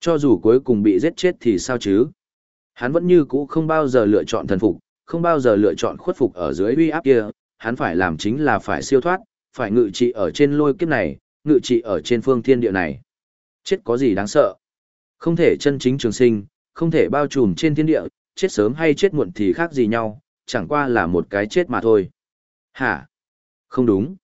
Speaker 1: Cho dù cuối cùng bị giết chết thì sao chứ? Hắn vẫn như cũ không bao giờ lựa chọn thần phục, không bao giờ lựa chọn khuất phục ở dưới uy áp kia, hắn phải làm chính là phải siêu thoát, phải ngự trị ở trên lôi kiếp này, ngự trị ở trên phương thiên địa này. Chết có gì đáng sợ? Không thể chân chính trường sinh, không thể bao trùm trên thiên địa, chết sớm hay chết muộn thì khác gì nhau, chẳng qua là một cái chết mà thôi. Hả? Không đúng.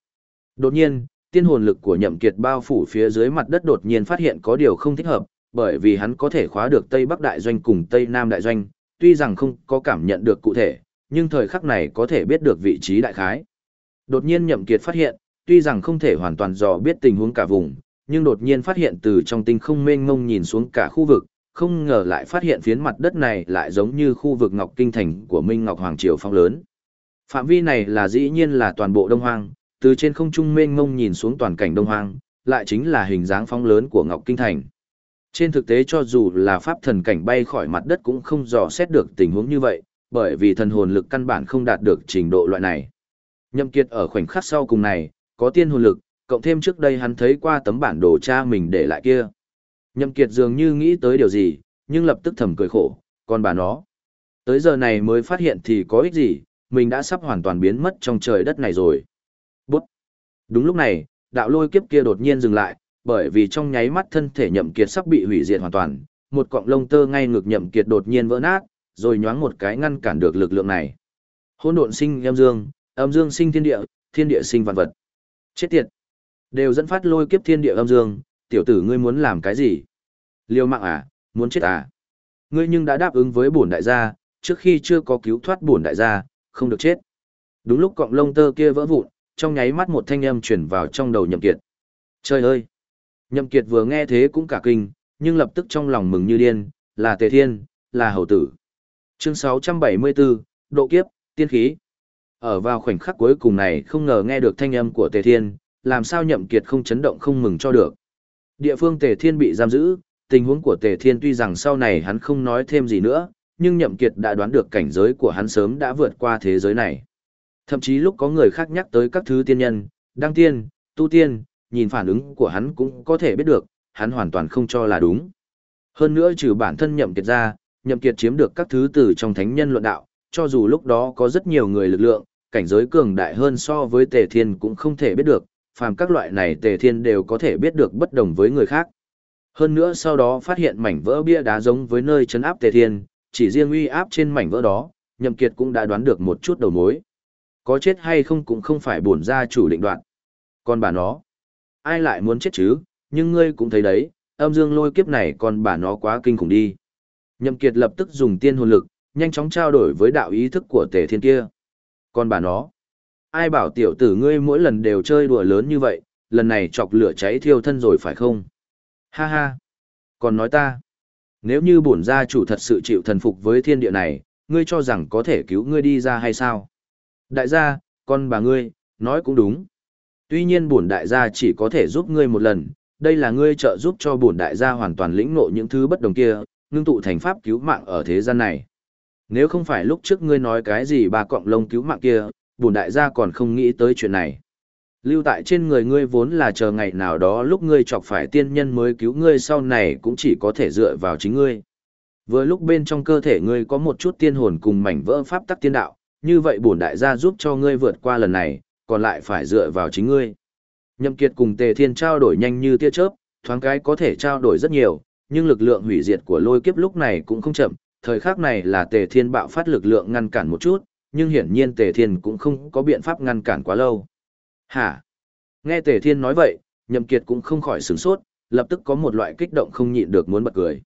Speaker 1: Đột nhiên, tiên hồn lực của nhậm kiệt bao phủ phía dưới mặt đất đột nhiên phát hiện có điều không thích hợp, bởi vì hắn có thể khóa được Tây Bắc Đại Doanh cùng Tây Nam Đại Doanh, tuy rằng không có cảm nhận được cụ thể, nhưng thời khắc này có thể biết được vị trí đại khái. Đột nhiên Nhậm Kiệt phát hiện, tuy rằng không thể hoàn toàn dò biết tình huống cả vùng, nhưng đột nhiên phát hiện từ trong tinh không mênh mông nhìn xuống cả khu vực, không ngờ lại phát hiện phiến mặt đất này lại giống như khu vực Ngọc Kinh Thành của Minh Ngọc Hoàng Triều phong lớn. Phạm vi này là dĩ nhiên là toàn bộ Đông Hoang, từ trên không trung mênh mông nhìn xuống toàn cảnh Đông Hoang, lại chính là hình dáng phong lớn của Ngọc Kinh Thành. Trên thực tế cho dù là pháp thần cảnh bay khỏi mặt đất cũng không dò xét được tình huống như vậy, bởi vì thần hồn lực căn bản không đạt được trình độ loại này. Nhậm Kiệt ở khoảnh khắc sau cùng này, có tiên hồn lực, cộng thêm trước đây hắn thấy qua tấm bản đồ cha mình để lại kia. Nhậm Kiệt dường như nghĩ tới điều gì, nhưng lập tức thầm cười khổ, còn bà nó. Tới giờ này mới phát hiện thì có ích gì, mình đã sắp hoàn toàn biến mất trong trời đất này rồi. Bút. Đúng lúc này, đạo lôi kiếp kia đột nhiên dừng lại, bởi vì trong nháy mắt thân thể nhậm kiệt sắp bị hủy diệt hoàn toàn, một cọng lông tơ ngay ngực nhậm kiệt đột nhiên vỡ nát, rồi nhoáng một cái ngăn cản được lực lượng này. Hỗn độn sinh âm dương, âm dương sinh thiên địa, thiên địa sinh vạn vật. Chết tiệt. Đều dẫn phát lôi kiếp thiên địa âm dương, tiểu tử ngươi muốn làm cái gì? Liêu mạng à, muốn chết à? Ngươi nhưng đã đáp ứng với bổn đại gia, trước khi chưa có cứu thoát bổn đại gia, không được chết. Đúng lúc cọng lông tơ kia vỡ vụn, trong nháy mắt một thanh âm truyền vào trong đầu nhậm kiệt. Trời ơi! Nhậm Kiệt vừa nghe thế cũng cả kinh, nhưng lập tức trong lòng mừng như điên, là Tề Thiên, là hầu tử. Chương 674, độ kiếp, tiên khí. Ở vào khoảnh khắc cuối cùng này không ngờ nghe được thanh âm của Tề Thiên, làm sao Nhậm Kiệt không chấn động không mừng cho được. Địa phương Tề Thiên bị giam giữ, tình huống của Tề Thiên tuy rằng sau này hắn không nói thêm gì nữa, nhưng Nhậm Kiệt đã đoán được cảnh giới của hắn sớm đã vượt qua thế giới này. Thậm chí lúc có người khác nhắc tới các thứ tiên nhân, đăng tiên, tu tiên, nhìn phản ứng của hắn cũng có thể biết được, hắn hoàn toàn không cho là đúng. Hơn nữa trừ bản thân nhậm kiệt ra, nhậm kiệt chiếm được các thứ từ trong thánh nhân luận đạo, cho dù lúc đó có rất nhiều người lực lượng, cảnh giới cường đại hơn so với tề thiên cũng không thể biết được, phàm các loại này tề thiên đều có thể biết được bất đồng với người khác. Hơn nữa sau đó phát hiện mảnh vỡ bia đá giống với nơi chấn áp tề thiên, chỉ riêng uy áp trên mảnh vỡ đó, Nhậm Kiệt cũng đã đoán được một chút đầu mối. Có chết hay không cũng không phải bổn gia chủ định đoạn. Còn bà nó, ai lại muốn chết chứ, nhưng ngươi cũng thấy đấy, âm dương lôi kiếp này còn bà nó quá kinh khủng đi. Nhậm Kiệt lập tức dùng tiên hồn lực, nhanh chóng trao đổi với đạo ý thức của tề thiên kia. Còn bà nó, ai bảo tiểu tử ngươi mỗi lần đều chơi đùa lớn như vậy, lần này chọc lửa cháy thiêu thân rồi phải không? Ha ha, còn nói ta, nếu như bổn gia chủ thật sự chịu thần phục với thiên địa này, ngươi cho rằng có thể cứu ngươi đi ra hay sao? Đại gia, con bà ngươi, nói cũng đúng. Tuy nhiên bổn đại gia chỉ có thể giúp ngươi một lần, đây là ngươi trợ giúp cho bổn đại gia hoàn toàn lĩnh ngộ những thứ bất đồng kia, ngưng tụ thành pháp cứu mạng ở thế gian này. Nếu không phải lúc trước ngươi nói cái gì bà cọng lông cứu mạng kia, bổn đại gia còn không nghĩ tới chuyện này. Lưu tại trên người ngươi vốn là chờ ngày nào đó lúc ngươi chọc phải tiên nhân mới cứu ngươi sau này cũng chỉ có thể dựa vào chính ngươi. Vừa lúc bên trong cơ thể ngươi có một chút tiên hồn cùng mảnh vỡ pháp tắc tiên đạo, như vậy bổn đại gia giúp cho ngươi vượt qua lần này, còn lại phải dựa vào chính ngươi. Nhậm Kiệt cùng Tề Thiên trao đổi nhanh như tia chớp, thoáng cái có thể trao đổi rất nhiều, nhưng lực lượng hủy diệt của lôi kiếp lúc này cũng không chậm, thời khắc này là Tề Thiên bạo phát lực lượng ngăn cản một chút, nhưng hiển nhiên Tề Thiên cũng không có biện pháp ngăn cản quá lâu. Hả? Nghe Tề Thiên nói vậy, Nhậm Kiệt cũng không khỏi sửng sốt, lập tức có một loại kích động không nhịn được muốn bật cười.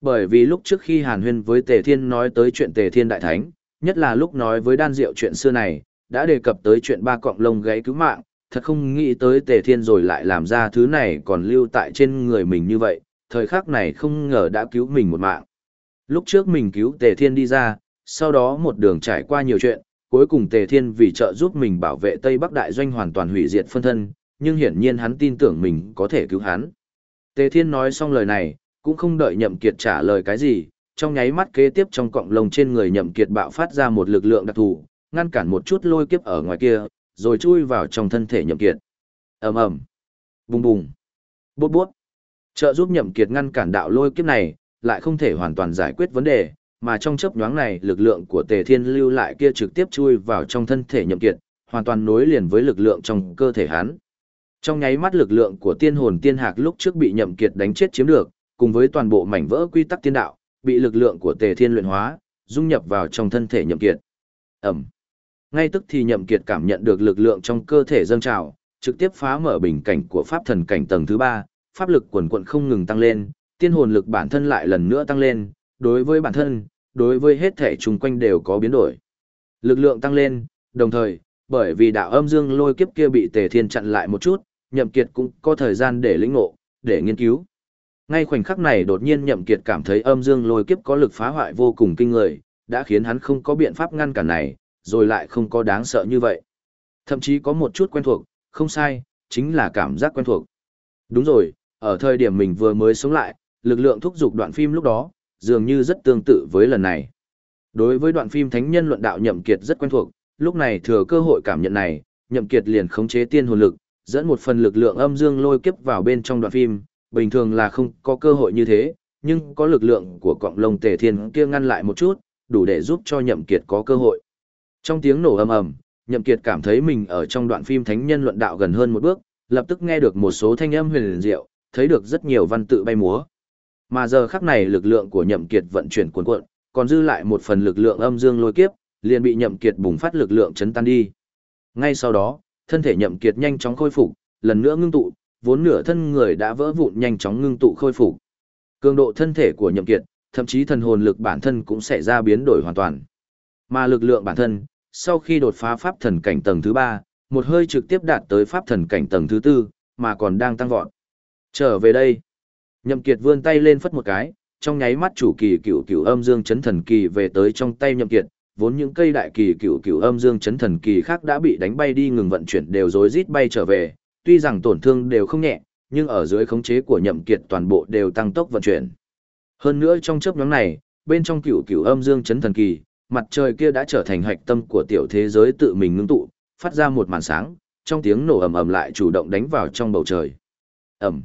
Speaker 1: Bởi vì lúc trước khi Hàn Huyên với Tề Thiên nói tới chuyện Tề Thiên Đại Thánh, nhất là lúc nói với Đan Diệu chuyện xưa này, đã đề cập tới chuyện ba cọng lông gáy cứu mạng, thật không nghĩ tới Tề Thiên rồi lại làm ra thứ này còn lưu tại trên người mình như vậy, thời khắc này không ngờ đã cứu mình một mạng. Lúc trước mình cứu Tề Thiên đi ra, sau đó một đường trải qua nhiều chuyện, cuối cùng Tề Thiên vì trợ giúp mình bảo vệ Tây Bắc Đại Doanh hoàn toàn hủy diệt phân thân, nhưng hiển nhiên hắn tin tưởng mình có thể cứu hắn. Tề Thiên nói xong lời này, cũng không đợi Nhậm Kiệt trả lời cái gì, trong nháy mắt kế tiếp trong cọng lông trên người Nhậm Kiệt bạo phát ra một lực lượng đặc thù, ngăn cản một chút lôi kiếp ở ngoài kia, rồi chui vào trong thân thể Nhậm Kiệt. ầm ầm, bùng bùng, bút bút, trợ giúp Nhậm Kiệt ngăn cản đạo lôi kiếp này, lại không thể hoàn toàn giải quyết vấn đề, mà trong chớp nhoáng này lực lượng của Tề Thiên lưu lại kia trực tiếp chui vào trong thân thể Nhậm Kiệt, hoàn toàn nối liền với lực lượng trong cơ thể hắn. Trong nháy mắt lực lượng của tiên hồn tiên hạc lúc trước bị Nhậm Kiệt đánh chết chiếm được, cùng với toàn bộ mảnh vỡ quy tắc tiên đạo, bị lực lượng của Tề Thiên luyện hóa, dung nhập vào trong thân thể Nhậm Kiệt. Ầm. Ngay tức thì Nhậm Kiệt cảm nhận được lực lượng trong cơ thể dâng trào, trực tiếp phá mở bình cảnh của pháp thần cảnh tầng thứ 3, pháp lực quần quần không ngừng tăng lên, tiên hồn lực bản thân lại lần nữa tăng lên, đối với bản thân, đối với hết thể chung quanh đều có biến đổi. Lực lượng tăng lên, đồng thời, bởi vì đạo âm dương lôi kiếp kia bị Tề Thiên chặn lại một chút, Nhậm Kiệt cũng có thời gian để lĩnh ngộ, để nghiên cứu. Ngay khoảnh khắc này đột nhiên Nhậm Kiệt cảm thấy âm dương lôi kiếp có lực phá hoại vô cùng kinh người, đã khiến hắn không có biện pháp ngăn cản này, rồi lại không có đáng sợ như vậy. Thậm chí có một chút quen thuộc, không sai, chính là cảm giác quen thuộc. Đúng rồi, ở thời điểm mình vừa mới sống lại, lực lượng thúc giục đoạn phim lúc đó, dường như rất tương tự với lần này. Đối với đoạn phim Thánh nhân luận đạo Nhậm Kiệt rất quen thuộc, lúc này thừa cơ hội cảm nhận này, Nhậm Kiệt liền khống chế tiên hồn lực, dẫn một phần lực lượng âm dương lôi kiếp vào bên trong đoạn phim, bình thường là không có cơ hội như thế, nhưng có lực lượng của cọng lông tề thiên kia ngăn lại một chút, đủ để giúp cho Nhậm Kiệt có cơ hội. Trong tiếng nổ ầm ầm, Nhậm Kiệt cảm thấy mình ở trong đoạn phim Thánh nhân luận đạo gần hơn một bước, lập tức nghe được một số thanh âm huyền diệu, thấy được rất nhiều văn tự bay múa. Mà giờ khắc này lực lượng của Nhậm Kiệt vận chuyển cuồn cuộn, còn dư lại một phần lực lượng âm dương lôi kiếp, liền bị Nhậm Kiệt bùng phát lực lượng chấn tan đi. Ngay sau đó, thân thể Nhậm Kiệt nhanh chóng khôi phục, lần nữa ngưng tụ, vốn nửa thân người đã vỡ vụn nhanh chóng ngưng tụ khôi phục. Cường độ thân thể của Nhậm Kiệt, thậm chí thần hồn lực bản thân cũng sẽ ra biến đổi hoàn toàn. Mà lực lượng bản thân, sau khi đột phá pháp thần cảnh tầng thứ 3, một hơi trực tiếp đạt tới pháp thần cảnh tầng thứ 4, mà còn đang tăng vọt. Trở về đây. Nhậm Kiệt vươn tay lên phất một cái, trong nháy mắt chủ kỳ cửu cửu âm dương chấn thần kỳ về tới trong tay Nhậm Kiệt, vốn những cây đại kỳ cửu cửu âm dương chấn thần kỳ khác đã bị đánh bay đi ngừng vận chuyển đều rối rít bay trở về, tuy rằng tổn thương đều không nhẹ, nhưng ở dưới khống chế của Nhậm Kiệt toàn bộ đều tăng tốc vận chuyển. Hơn nữa trong chớp nhoáng này, bên trong cửu cửu âm dương chấn thần kỳ, mặt trời kia đã trở thành hạch tâm của tiểu thế giới tự mình ngưng tụ, phát ra một màn sáng, trong tiếng nổ ầm ầm lại chủ động đánh vào trong bầu trời. Ầm.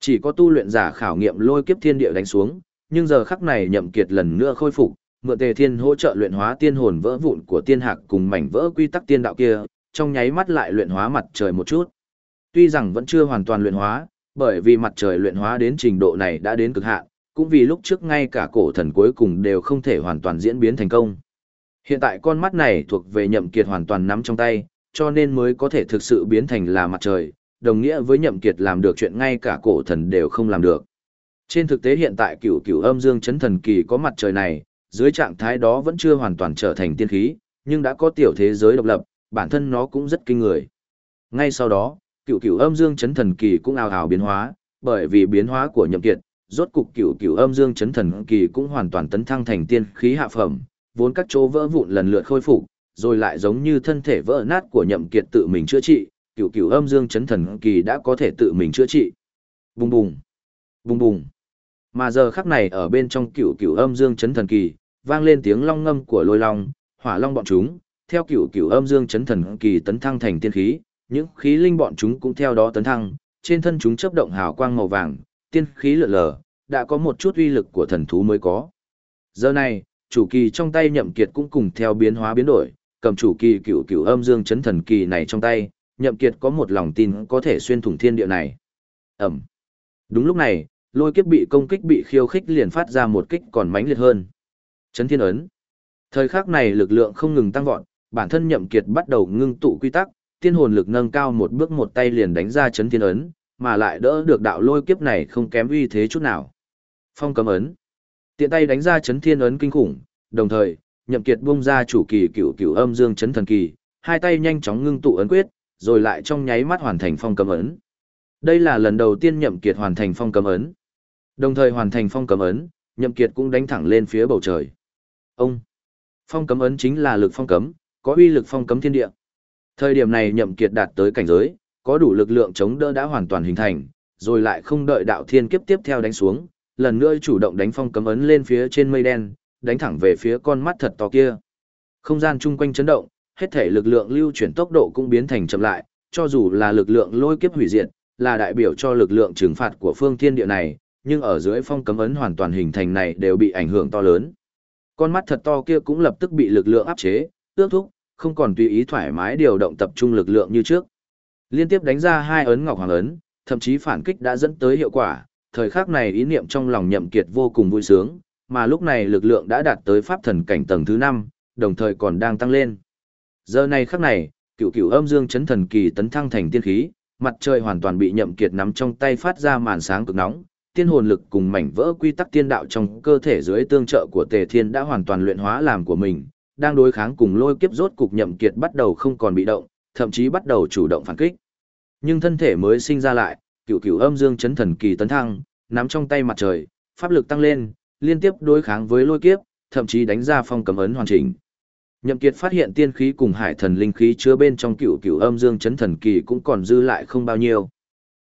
Speaker 1: Chỉ có tu luyện giả khảo nghiệm lôi kiếp thiên địa đánh xuống, nhưng giờ khắc này nhậm kiệt lần nữa khôi phục, mượn tề thiên hỗ trợ luyện hóa tiên hồn vỡ vụn của tiên hạc cùng mảnh vỡ quy tắc tiên đạo kia, trong nháy mắt lại luyện hóa mặt trời một chút. Tuy rằng vẫn chưa hoàn toàn luyện hóa, bởi vì mặt trời luyện hóa đến trình độ này đã đến cực hạn, cũng vì lúc trước ngay cả cổ thần cuối cùng đều không thể hoàn toàn diễn biến thành công. Hiện tại con mắt này thuộc về nhậm kiệt hoàn toàn nắm trong tay, cho nên mới có thể thực sự biến thành là mặt trời, đồng nghĩa với nhậm kiệt làm được chuyện ngay cả cổ thần đều không làm được. Trên thực tế hiện tại cửu cửu âm dương chấn thần kỳ có mặt trời này, dưới trạng thái đó vẫn chưa hoàn toàn trở thành tiên khí, nhưng đã có tiểu thế giới độc lập, bản thân nó cũng rất kinh người. Ngay sau đó, cửu cửu âm dương chấn thần kỳ cũng ào ào biến hóa, bởi vì biến hóa của nhậm kiệt, rốt cục cửu cửu âm dương chấn thần kỳ cũng hoàn toàn tấn thăng thành tiên khí hạ phẩm, vốn các chỗ vỡ vụn lần lượt khôi phục, rồi lại giống như thân thể vỡ nát của nhậm kiệt tự mình chữa trị, cựu cựu âm dương chấn thần kỳ đã có thể tự mình chữa trị. Bùng bùng, bùng bùng. Mà giờ khắc này ở bên trong cựu cựu âm dương chấn thần kỳ, vang lên tiếng long ngâm của lôi long, hỏa long bọn chúng, theo cựu cựu âm dương chấn thần kỳ tấn thăng thành tiên khí, những khí linh bọn chúng cũng theo đó tấn thăng, trên thân chúng chớp động hào quang màu vàng, tiên khí lượn lờ, đã có một chút uy lực của thần thú mới có. Giờ này, chủ kỳ trong tay nhậm kiệt cũng cùng theo biến hóa biến đổi, cầm chủ kỳ cựu cựu âm dương chấn thần kỳ này trong tay, nhậm kiệt có một lòng tin có thể xuyên thủng thiên địa này. Ẩm. Đúng lúc này, lôi kiếp bị công kích bị khiêu khích liền phát ra một kích còn mãnh liệt hơn. Chấn thiên ấn. Thời khắc này lực lượng không ngừng tăng vọt, bản thân nhậm kiệt bắt đầu ngưng tụ quy tắc, tiên hồn lực nâng cao một bước một tay liền đánh ra chấn thiên ấn, mà lại đỡ được đạo lôi kiếp này không kém uy thế chút nào. Phong cấm ấn. Tiện tay đánh ra chấn thiên ấn kinh khủng, đồng thời, nhậm kiệt buông ra chủ kỳ cửu cửu âm dương chấn thần kỳ, hai tay nhanh chóng ngưng tụ ấn quyết, rồi lại trong nháy mắt hoàn thành phong cấm ấn. Đây là lần đầu tiên nhậm kiệt hoàn thành phong cấm ấn. Đồng thời hoàn thành phong cấm ấn, nhậm kiệt cũng đánh thẳng lên phía bầu trời. Ông! Phong cấm ấn chính là lực phong cấm, có uy lực phong cấm thiên địa. Thời điểm này nhậm kiệt đạt tới cảnh giới, có đủ lực lượng chống đỡ đã hoàn toàn hình thành, rồi lại không đợi đạo thiên kiếp tiếp theo đánh xuống, lần nữa chủ động đánh phong cấm ấn lên phía trên mây đen, đánh thẳng về phía con mắt thật to kia. Không gian chung quanh chấn động, hết thể lực lượng lưu chuyển tốc độ cũng biến thành chậm lại, cho dù là lực lượng lôi kiếp hủy diệt, là đại biểu cho lực lượng trừng phạt của phương thiên địa này, nhưng ở dưới phong cấm ấn hoàn toàn hình thành này đều bị ảnh hưởng to lớn. Con mắt thật to kia cũng lập tức bị lực lượng áp chế, ước thúc, không còn tùy ý thoải mái điều động tập trung lực lượng như trước. Liên tiếp đánh ra hai ấn ngọc hoàng ấn, thậm chí phản kích đã dẫn tới hiệu quả, thời khắc này ý niệm trong lòng nhậm kiệt vô cùng vui sướng, mà lúc này lực lượng đã đạt tới pháp thần cảnh tầng thứ 5, đồng thời còn đang tăng lên. Giờ này khắc này, cựu cựu âm dương chấn thần kỳ tấn thăng thành tiên khí, mặt trời hoàn toàn bị nhậm kiệt nắm trong tay phát ra màn sáng cực nóng, tiên hồn lực cùng mảnh vỡ quy tắc tiên đạo trong cơ thể dưới tương trợ của Tề Thiên đã hoàn toàn luyện hóa làm của mình, đang đối kháng cùng lôi kiếp rốt cục nhậm kiệt bắt đầu không còn bị động, thậm chí bắt đầu chủ động phản kích. Nhưng thân thể mới sinh ra lại, cựu cựu âm dương chấn thần kỳ tấn thăng, nắm trong tay mặt trời, pháp lực tăng lên, liên tiếp đối kháng với lôi kiếp, thậm chí đánh ra phong cấm ấn hoàn chỉnh. Nhậm Kiệt phát hiện tiên khí cùng hải thần linh khí chứa bên trong cựu cựu âm dương chấn thần kỳ cũng còn dư lại không bao nhiêu.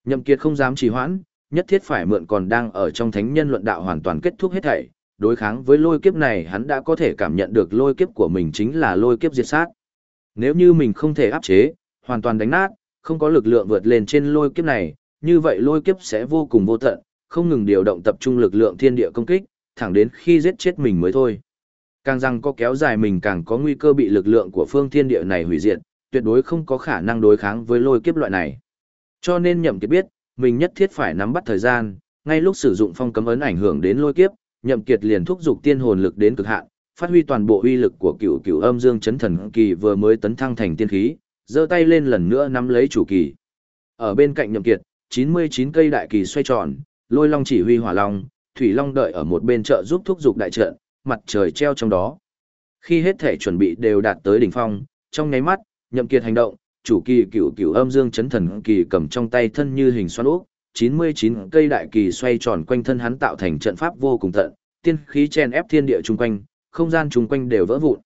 Speaker 1: Nhậm Kiệt không dám trì hoãn, nhất thiết phải mượn còn đang ở trong thánh nhân luận đạo hoàn toàn kết thúc hết thảy. Đối kháng với lôi kiếp này hắn đã có thể cảm nhận được lôi kiếp của mình chính là lôi kiếp diệt sát. Nếu như mình không thể áp chế, hoàn toàn đánh nát, không có lực lượng vượt lên trên lôi kiếp này, như vậy lôi kiếp sẽ vô cùng vô tận, không ngừng điều động tập trung lực lượng thiên địa công kích, thẳng đến khi giết chết mình mới thôi. Càng rằng có kéo dài mình càng có nguy cơ bị lực lượng của phương thiên địa này hủy diệt, tuyệt đối không có khả năng đối kháng với lôi kiếp loại này. Cho nên nhậm kiệt biết, mình nhất thiết phải nắm bắt thời gian, ngay lúc sử dụng phong cấm ấn ảnh hưởng đến lôi kiếp, nhậm kiệt liền thúc giục tiên hồn lực đến cực hạn, phát huy toàn bộ uy lực của cửu cửu âm dương chấn thần kỳ vừa mới tấn thăng thành tiên khí, giơ tay lên lần nữa nắm lấy chủ kỳ. Ở bên cạnh nhậm kiệt, 99 cây đại kỳ xoay tròn, lôi long chỉ huy hỏa long, thủy long đợi ở một bên trợ giúp thúc giục đại trận, mặt trời treo trong đó. Khi hết thể chuẩn bị đều đạt tới đỉnh phong, trong nháy mắt, nhậm kiệt hành động, chủ kỳ cửu cửu âm dương chấn thần kỳ cầm trong tay thân như hình xoắn ốc, 99 cây đại kỳ xoay tròn quanh thân hắn tạo thành trận pháp vô cùng tận, tiên khí chen ép thiên địa chung quanh, không gian chung quanh đều vỡ vụn.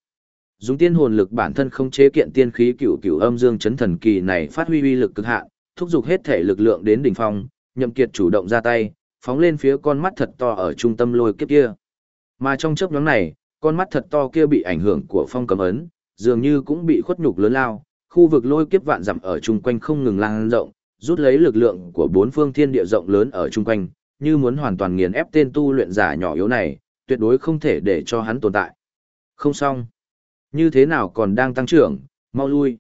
Speaker 1: Dùng tiên hồn lực bản thân không chế kiện tiên khí cửu cửu âm dương chấn thần kỳ này phát huy uy lực cực hạn, thúc giục hết thể lực lượng đến đỉnh phong, nhậm kiệt chủ động ra tay, phóng lên phía con mắt thật to ở trung tâm lôi kiếp kia. Mà trong chớp nhoáng này, con mắt thật to kia bị ảnh hưởng của phong cấm ấn, dường như cũng bị khuất nhục lớn lao, khu vực lôi kiếp vạn dặm ở chung quanh không ngừng lan rộng, rút lấy lực lượng của bốn phương thiên địa rộng lớn ở chung quanh, như muốn hoàn toàn nghiền ép tên tu luyện giả nhỏ yếu này, tuyệt đối không thể để cho hắn tồn tại. Không xong. Như thế nào còn đang tăng trưởng, mau lui.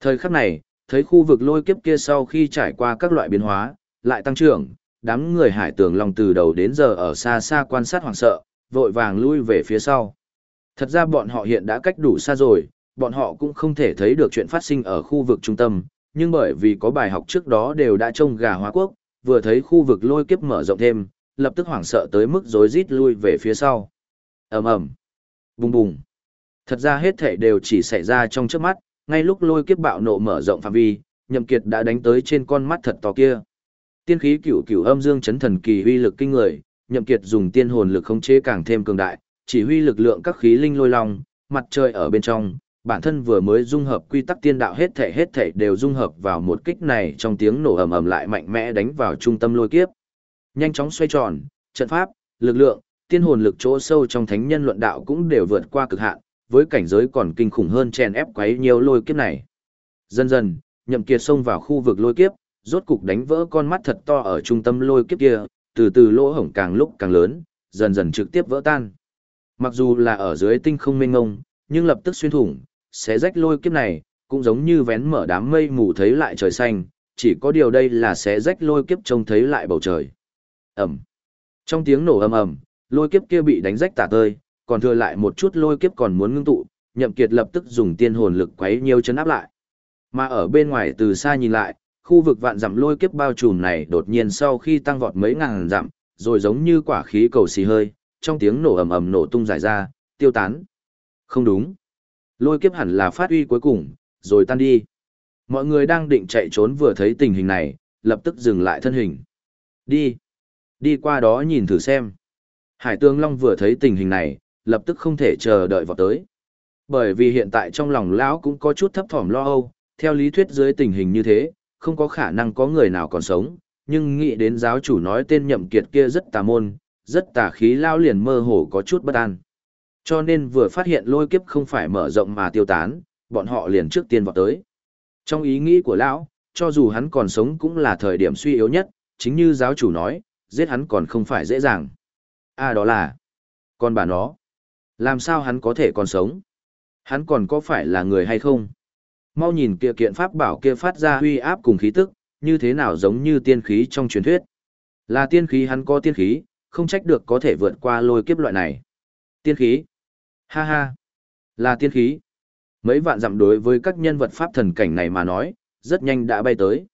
Speaker 1: Thời khắc này, Thấy khu vực lôi kiếp kia sau khi trải qua các loại biến hóa, lại tăng trưởng, đám người hải tường long từ đầu đến giờ ở xa xa quan sát hoảng sợ, vội vàng lui về phía sau. Thật ra bọn họ hiện đã cách đủ xa rồi, bọn họ cũng không thể thấy được chuyện phát sinh ở khu vực trung tâm, nhưng bởi vì có bài học trước đó đều đã trông gà hóa quốc, vừa thấy khu vực lôi kiếp mở rộng thêm, lập tức hoảng sợ tới mức rối rít lui về phía sau. ầm ầm, bùng bùng. Thật ra hết thể đều chỉ xảy ra trong trước mắt, ngay lúc lôi kiếp bạo nộ mở rộng phạm vi, Nhậm Kiệt đã đánh tới trên con mắt thật to kia. Tiên khí cửu cửu âm dương chấn thần kỳ uy lực kinh người, Nhậm Kiệt dùng tiên hồn lực khống chế càng thêm cường đại, chỉ huy lực lượng các khí linh lôi long, mặt trời ở bên trong, bản thân vừa mới dung hợp quy tắc tiên đạo hết thể hết thể đều dung hợp vào một kích này trong tiếng nổ ầm ầm lại mạnh mẽ đánh vào trung tâm lôi kiếp. Nhanh chóng xoay tròn, trận pháp, lực lượng, tiên hồn lực chỗ sâu trong thánh nhân luận đạo cũng đều vượt qua cực hạn, với cảnh giới còn kinh khủng hơn chèn ép quấy nhiều lôi kiếp này. Dần dần, Nhậm Kiệt xông vào khu vực lôi kiếp, rốt cục đánh vỡ con mắt thật to ở trung tâm lôi kiếp kia, từ từ lỗ hổng càng lúc càng lớn, dần dần trực tiếp vỡ tan. Mặc dù là ở dưới tinh không mênh ngông, nhưng lập tức xuyên thủng, sẽ rách lôi kiếp này, cũng giống như vén mở đám mây mù thấy lại trời xanh, chỉ có điều đây là sẽ rách lôi kiếp trông thấy lại bầu trời. Ẩm. Trong tiếng nổ ầm ầm, lôi kiếp kia bị đánh rách tả tơi, còn thừa lại một chút lôi kiếp còn muốn ngưng tụ, Nhậm Kiệt lập tức dùng tiên hồn lực quấy nhiều chấn áp lại. Mà ở bên ngoài từ xa nhìn lại, khu vực vạn dặm lôi kiếp bao trùm này đột nhiên sau khi tăng vọt mấy ngàn dặm, rồi giống như quả khí cầu xì hơi, trong tiếng nổ ầm ầm nổ tung giải ra, tiêu tán. Không đúng. Lôi kiếp hẳn là phát uy cuối cùng, rồi tan đi. Mọi người đang định chạy trốn vừa thấy tình hình này, lập tức dừng lại thân hình. Đi. Đi qua đó nhìn thử xem. Hải Tương Long vừa thấy tình hình này, lập tức không thể chờ đợi vào tới. Bởi vì hiện tại trong lòng lão cũng có chút thấp thỏm lo âu, theo lý thuyết dưới tình hình như thế, không có khả năng có người nào còn sống, nhưng nghĩ đến giáo chủ nói tên nhậm kiệt kia rất tà môn, rất tà khí lao liền mơ hồ có chút bất an. Cho nên vừa phát hiện lôi kiếp không phải mở rộng mà tiêu tán, bọn họ liền trước tiên vào tới. Trong ý nghĩ của lão, cho dù hắn còn sống cũng là thời điểm suy yếu nhất, chính như giáo chủ nói, giết hắn còn không phải dễ dàng. À đó là, con bà nó, làm sao hắn có thể còn sống? Hắn còn có phải là người hay không? Mau nhìn kia kiện pháp bảo kia phát ra huy áp cùng khí tức, như thế nào giống như tiên khí trong truyền thuyết. Là tiên khí hắn có tiên khí, không trách được có thể vượt qua lôi kiếp loại này. Tiên khí. Ha ha. Là tiên khí. Mấy vạn dặm đối với các nhân vật pháp thần cảnh này mà nói, rất nhanh đã bay tới.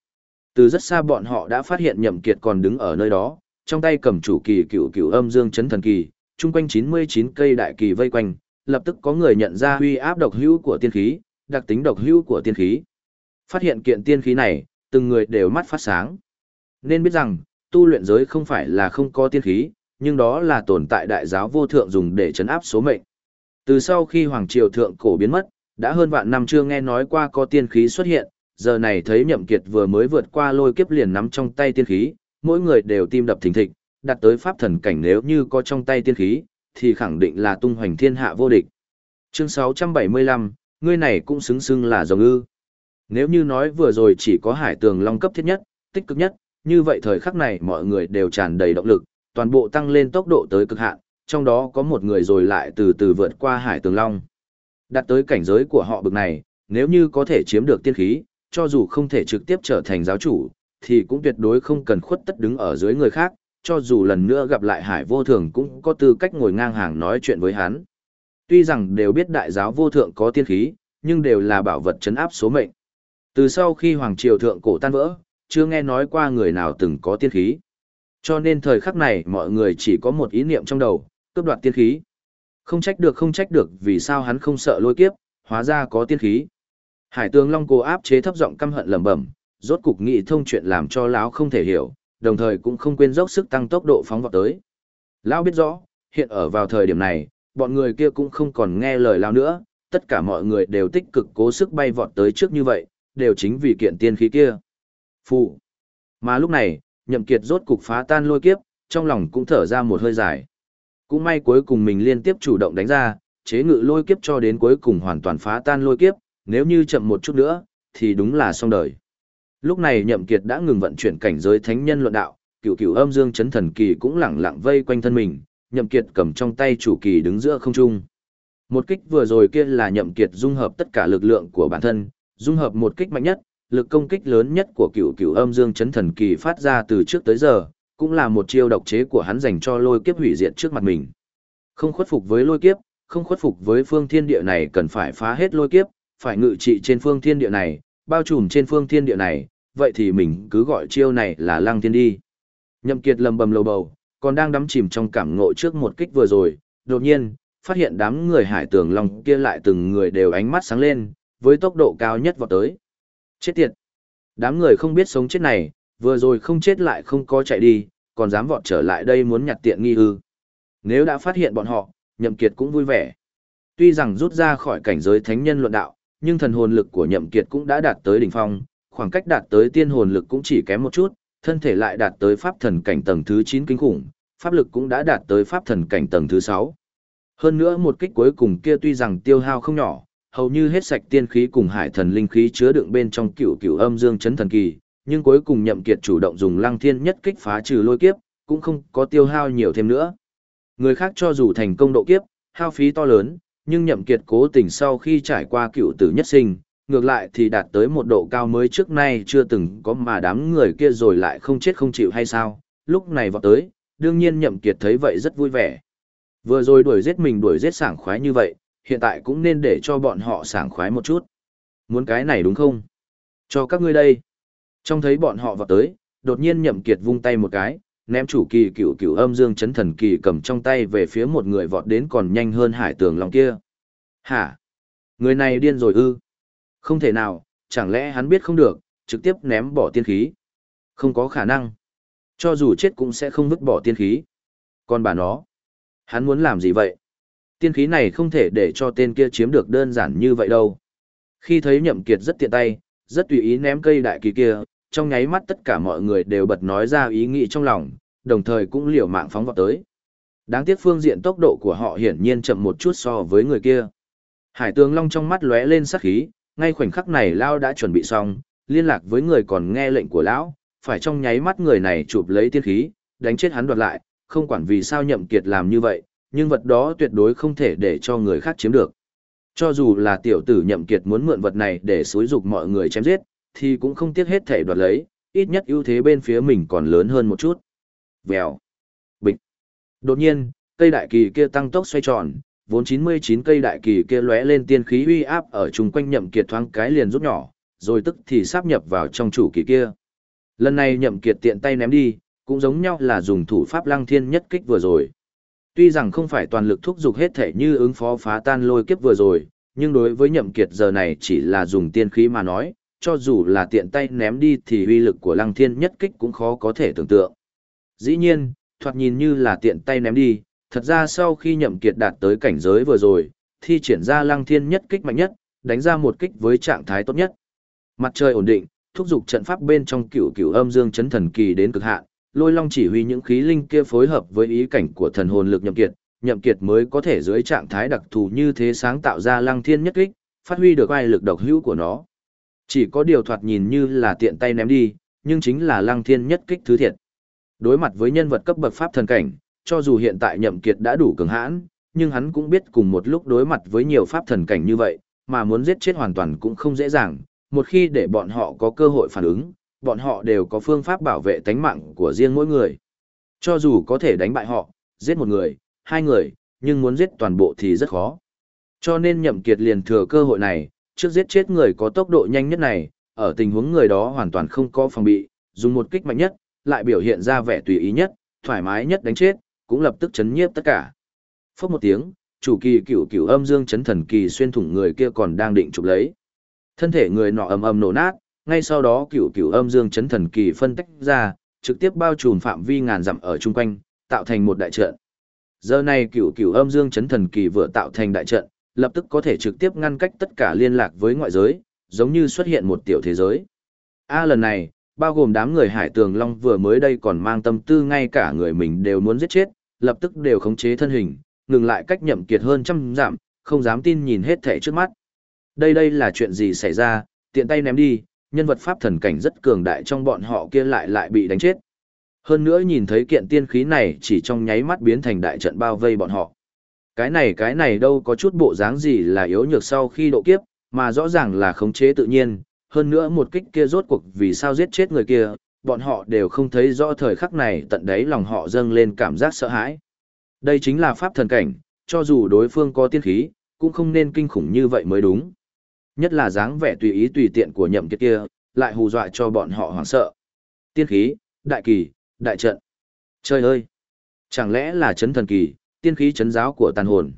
Speaker 1: Từ rất xa bọn họ đã phát hiện nhậm kiệt còn đứng ở nơi đó, trong tay cầm chủ kỳ cựu cựu âm dương chấn thần kỳ, chung quanh 99 cây đại kỳ vây quanh, lập tức có người nhận ra huy áp độc hữu của tiên khí, đặc tính độc hữu của tiên khí. Phát hiện kiện tiên khí này, từng người đều mắt phát sáng. Nên biết rằng, tu luyện giới không phải là không có tiên khí, nhưng đó là tồn tại đại giáo vô thượng dùng để chấn áp số mệnh. Từ sau khi Hoàng Triều Thượng Cổ biến mất, đã hơn vạn năm chưa nghe nói qua có tiên khí xuất hiện, giờ này thấy Nhậm Kiệt vừa mới vượt qua lôi kiếp liền nắm trong tay tiên khí, mỗi người đều tim đập thình thịch, đặt tới pháp thần cảnh nếu như có trong tay tiên khí, thì khẳng định là tung hoành thiên hạ vô địch. Chương 675, ngươi này cũng xứng xưng là dòng ư. Nếu như nói vừa rồi chỉ có hải tường long cấp thiết nhất, tích cực nhất, như vậy thời khắc này mọi người đều tràn đầy động lực, toàn bộ tăng lên tốc độ tới cực hạn, trong đó có một người rồi lại từ từ vượt qua hải tường long. Đặt tới cảnh giới của họ bực này, nếu như có thể chiếm được tiên khí, cho dù không thể trực tiếp trở thành giáo chủ, thì cũng tuyệt đối không cần khuất tất đứng ở dưới người khác, cho dù lần nữa gặp lại hải vô thường cũng có tư cách ngồi ngang hàng nói chuyện với hắn. Tuy rằng đều biết đại giáo vô thượng có tiên khí, nhưng đều là bảo vật chấn áp số mệnh. Từ sau khi Hoàng Triều Thượng Cổ tan vỡ, chưa nghe nói qua người nào từng có tiên khí. Cho nên thời khắc này mọi người chỉ có một ý niệm trong đầu, cướp đoạt tiên khí. Không trách được không trách được vì sao hắn không sợ lôi kiếp, hóa ra có tiên khí. Hải tướng Long Cô áp chế thấp giọng căm hận lẩm bẩm, rốt cục nghị thông chuyện làm cho lão không thể hiểu, đồng thời cũng không quên dốc sức tăng tốc độ phóng vào tới. Lão biết rõ, hiện ở vào thời điểm này, bọn người kia cũng không còn nghe lời lao nữa, tất cả mọi người đều tích cực cố sức bay vọt tới trước như vậy, đều chính vì kiện tiên khí kia. Phụ. Mà lúc này, nhậm kiệt rốt cục phá tan lôi kiếp, trong lòng cũng thở ra một hơi dài. Cũng may cuối cùng mình liên tiếp chủ động đánh ra, chế ngự lôi kiếp cho đến cuối cùng hoàn toàn phá tan lôi kiếp, nếu như chậm một chút nữa, thì đúng là xong đời. Lúc này nhậm kiệt đã ngừng vận chuyển cảnh giới thánh nhân luận đạo, cửu cửu âm dương chấn thần kỳ cũng lẳng lặng vây quanh thân mình, nhậm kiệt cầm trong tay chủ kỳ đứng giữa không trung. Một kích vừa rồi kia là nhậm kiệt dung hợp tất cả lực lượng của bản thân, dung hợp một kích mạnh nhất, lực công kích lớn nhất của cựu cựu âm dương chấn thần kỳ phát ra từ trước tới giờ, cũng là một chiêu độc chế của hắn dành cho lôi kiếp hủy diệt trước mặt mình. Không khuất phục với lôi kiếp, không khuất phục với phương thiên địa này cần phải phá hết lôi kiếp, phải ngự trị trên phương thiên địa này, bao trùm trên phương thiên địa này, vậy thì mình cứ gọi chiêu này là lăng thiên đi. Nhậm Kiệt lầm bầm lầu bầu, còn đang đắm chìm trong cảm ngộ trước một kích vừa rồi, đột nhiên, phát hiện đám người hải tường long kia lại từng người đều ánh mắt sáng lên, với tốc độ cao nhất vọt tới. Chết tiệt! Đám người không biết sống chết này, vừa rồi không chết lại không có chạy đi, còn dám vọt trở lại đây muốn nhặt tiện nghi ư. Nếu đã phát hiện bọn họ, Nhậm Kiệt cũng vui vẻ. Tuy rằng rút ra khỏi cảnh giới thánh nhân luận đạo, nhưng thần hồn lực của Nhậm Kiệt cũng đã đạt tới đỉnh phong, khoảng cách đạt tới tiên hồn lực cũng chỉ kém một chút, thân thể lại đạt tới pháp thần cảnh tầng thứ 9 kinh khủng, pháp lực cũng đã đạt tới pháp thần cảnh tầng thứ 6. Hơn nữa một kích cuối cùng kia tuy rằng tiêu hao không nhỏ, hầu như hết sạch tiên khí cùng hải thần linh khí chứa đựng bên trong cựu cựu âm dương chấn thần kỳ, nhưng cuối cùng nhậm kiệt chủ động dùng lăng thiên nhất kích phá trừ lôi kiếp, cũng không có tiêu hao nhiều thêm nữa. Người khác cho dù thành công độ kiếp, hao phí to lớn, nhưng nhậm kiệt cố tình sau khi trải qua cựu tử nhất sinh, ngược lại thì đạt tới một độ cao mới trước nay chưa từng có mà đám người kia rồi lại không chết không chịu hay sao, lúc này vọt tới, đương nhiên nhậm kiệt thấy vậy rất vui vẻ. Vừa rồi đuổi giết mình đuổi giết sảng khoái như vậy, hiện tại cũng nên để cho bọn họ sảng khoái một chút. Muốn cái này đúng không? Cho các ngươi đây. Trong thấy bọn họ vọt tới, đột nhiên nhậm kiệt vung tay một cái, ném chủ kỳ cựu cựu âm dương chấn thần kỳ cầm trong tay về phía một người vọt đến còn nhanh hơn hải tường lòng kia. Hả? Người này điên rồi ư? Không thể nào, chẳng lẽ hắn biết không được, trực tiếp ném bỏ tiên khí. Không có khả năng. Cho dù chết cũng sẽ không vứt bỏ tiên khí. Còn bà nó, hắn muốn làm gì vậy? Tiên khí này không thể để cho tên kia chiếm được đơn giản như vậy đâu. Khi thấy nhậm kiệt rất tiện tay, rất tùy ý ném cây đại kỳ kia, trong nháy mắt tất cả mọi người đều bật nói ra ý nghĩ trong lòng, đồng thời cũng liều mạng phóng vào tới. Đáng tiếc phương diện tốc độ của họ hiển nhiên chậm một chút so với người kia. Hải tường long trong mắt lóe lên sắc khí, ngay khoảnh khắc này Lao đã chuẩn bị xong, liên lạc với người còn nghe lệnh của Lão, phải trong nháy mắt người này chụp lấy tiên khí, đánh chết hắn đoạt lại, không quản vì sao nhậm kiệt làm như vậy, nhưng vật đó tuyệt đối không thể để cho người khác chiếm được. Cho dù là tiểu tử nhậm kiệt muốn mượn vật này để xúi dục mọi người chém giết, thì cũng không tiếc hết thể đoạt lấy, ít nhất ưu thế bên phía mình còn lớn hơn một chút. Vèo. Bịch. Đột nhiên, cây đại kỳ kia tăng tốc xoay tròn, vốn 99 cây đại kỳ kia lóe lên tiên khí uy áp ở chung quanh nhậm kiệt thoáng cái liền rút nhỏ, rồi tức thì sáp nhập vào trong chủ kỳ kia. Lần này nhậm kiệt tiện tay ném đi, cũng giống nhau là dùng thủ pháp lăng thiên nhất kích vừa rồi. Tuy rằng không phải toàn lực thúc giục hết thể như ứng phó phá tan lôi kiếp vừa rồi, nhưng đối với nhậm kiệt giờ này chỉ là dùng tiên khí mà nói, cho dù là tiện tay ném đi thì uy lực của lăng thiên nhất kích cũng khó có thể tưởng tượng. Dĩ nhiên, thoạt nhìn như là tiện tay ném đi, thật ra sau khi nhậm kiệt đạt tới cảnh giới vừa rồi, thi triển ra lăng thiên nhất kích mạnh nhất, đánh ra một kích với trạng thái tốt nhất. Mặt trời ổn định, thúc giục trận pháp bên trong cửu cửu âm dương chấn thần kỳ đến cực hạn, lôi long chỉ huy những khí linh kia phối hợp với ý cảnh của thần hồn lực nhậm kiệt, nhậm kiệt mới có thể dưới trạng thái đặc thù như thế sáng tạo ra lăng thiên nhất kích, phát huy được ai lực độc hữu của nó. Chỉ có điều thoạt nhìn như là tiện tay ném đi, nhưng chính là lăng thiên nhất kích thứ thiệt. Đối mặt với nhân vật cấp bậc pháp thần cảnh, cho dù hiện tại nhậm kiệt đã đủ cường hãn, nhưng hắn cũng biết cùng một lúc đối mặt với nhiều pháp thần cảnh như vậy, mà muốn giết chết hoàn toàn cũng không dễ dàng, một khi để bọn họ có cơ hội phản ứng, bọn họ đều có phương pháp bảo vệ tánh mạng của riêng mỗi người. Cho dù có thể đánh bại họ, giết một người, hai người, nhưng muốn giết toàn bộ thì rất khó. Cho nên nhậm kiệt liền thừa cơ hội này, trước giết chết người có tốc độ nhanh nhất này, ở tình huống người đó hoàn toàn không có phòng bị, dùng một kích mạnh nhất, lại biểu hiện ra vẻ tùy ý nhất, thoải mái nhất đánh chết, cũng lập tức chấn nhiếp tất cả. Phốc một tiếng, chủ kỳ cửu cửu âm dương chấn thần kỳ xuyên thủng người kia còn đang định chụp lấy. Thân thể người nọ ầm ầm nổ nát, ngay sau đó cửu cửu âm dương chấn thần kỳ phân tách ra, trực tiếp bao trùm phạm vi ngàn dặm ở chung quanh, tạo thành một đại trận. Giờ này cửu cửu âm dương chấn thần kỳ vừa tạo thành đại trận, lập tức có thể trực tiếp ngăn cách tất cả liên lạc với ngoại giới, giống như xuất hiện một tiểu thế giới. A lần này, bao gồm đám người hải tường long vừa mới đây còn mang tâm tư ngay cả người mình đều muốn giết chết, lập tức đều khống chế thân hình, ngừng lại cách nhậm kiệt hơn trăm giảm, không dám tin nhìn hết thể trước mắt. Đây đây là chuyện gì xảy ra, tiện tay ném đi, nhân vật pháp thần cảnh rất cường đại trong bọn họ kia lại lại bị đánh chết. Hơn nữa nhìn thấy kiện tiên khí này chỉ trong nháy mắt biến thành đại trận bao vây bọn họ. Cái này cái này đâu có chút bộ dáng gì là yếu nhược sau khi độ kiếp, mà rõ ràng là khống chế tự nhiên, hơn nữa một kích kia rốt cuộc vì sao giết chết người kia, bọn họ đều không thấy rõ thời khắc này tận đáy lòng họ dâng lên cảm giác sợ hãi. Đây chính là pháp thần cảnh, cho dù đối phương có tiên khí, cũng không nên kinh khủng như vậy mới đúng. Nhất là dáng vẻ tùy ý tùy tiện của nhậm kiệt kia, lại hù dọa cho bọn họ hoảng sợ. Tiên khí, đại kỳ, đại trận. Trời ơi! Chẳng lẽ là chấn thần kỳ, tiên khí chấn giáo của tàn hồn?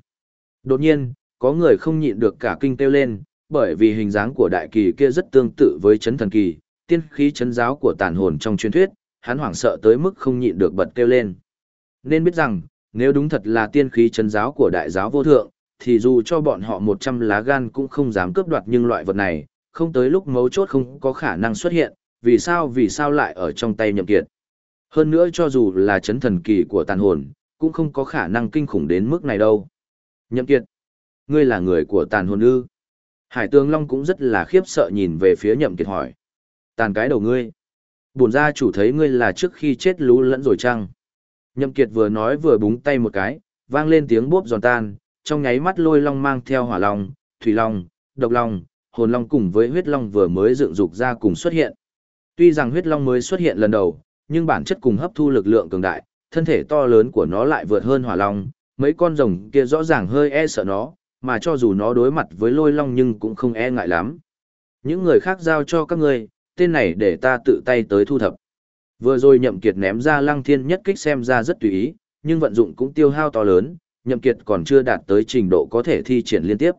Speaker 1: Đột nhiên, có người không nhịn được cả kinh kêu lên, bởi vì hình dáng của đại kỳ kia rất tương tự với chấn thần kỳ, tiên khí chấn giáo của tàn hồn trong truyền thuyết, hắn hoảng sợ tới mức không nhịn được bật kêu lên. Nên biết rằng, nếu đúng thật là tiên khí chấn giáo của đại giáo vô thượng, thì dù cho bọn họ 100 lá gan cũng không dám cướp đoạt nhưng loại vật này, không tới lúc mấu chốt không có khả năng xuất hiện, vì sao vì sao lại ở trong tay nhậm kiệt. Hơn nữa cho dù là chấn thần kỳ của tàn hồn, cũng không có khả năng kinh khủng đến mức này đâu. Nhậm kiệt, ngươi là người của tàn hồn ư? Hải Tương Long cũng rất là khiếp sợ nhìn về phía nhậm kiệt hỏi. Tàn cái đầu ngươi. Bổn gia chủ thấy ngươi là trước khi chết lú lẫn rồi chăng? Nhậm kiệt vừa nói vừa búng tay một cái, vang lên tiếng bốp giòn tan, trong nháy mắt lôi long mang theo hỏa long, thủy long, độc long, hồn long cùng với huyết long vừa mới dựng dục ra cùng xuất hiện. Tuy rằng huyết long mới xuất hiện lần đầu, nhưng bản chất cùng hấp thu lực lượng cường đại, thân thể to lớn của nó lại vượt hơn hỏa long, mấy con rồng kia rõ ràng hơi e sợ nó, mà cho dù nó đối mặt với lôi long nhưng cũng không e ngại lắm. Những người khác giao cho các ngươi, tên này để ta tự tay tới thu thập. Vừa rồi nhậm kiệt ném ra lăng thiên nhất kích xem ra rất tùy ý, nhưng vận dụng cũng tiêu hao to lớn, nhậm kiệt còn chưa đạt tới trình độ có thể thi triển liên tiếp.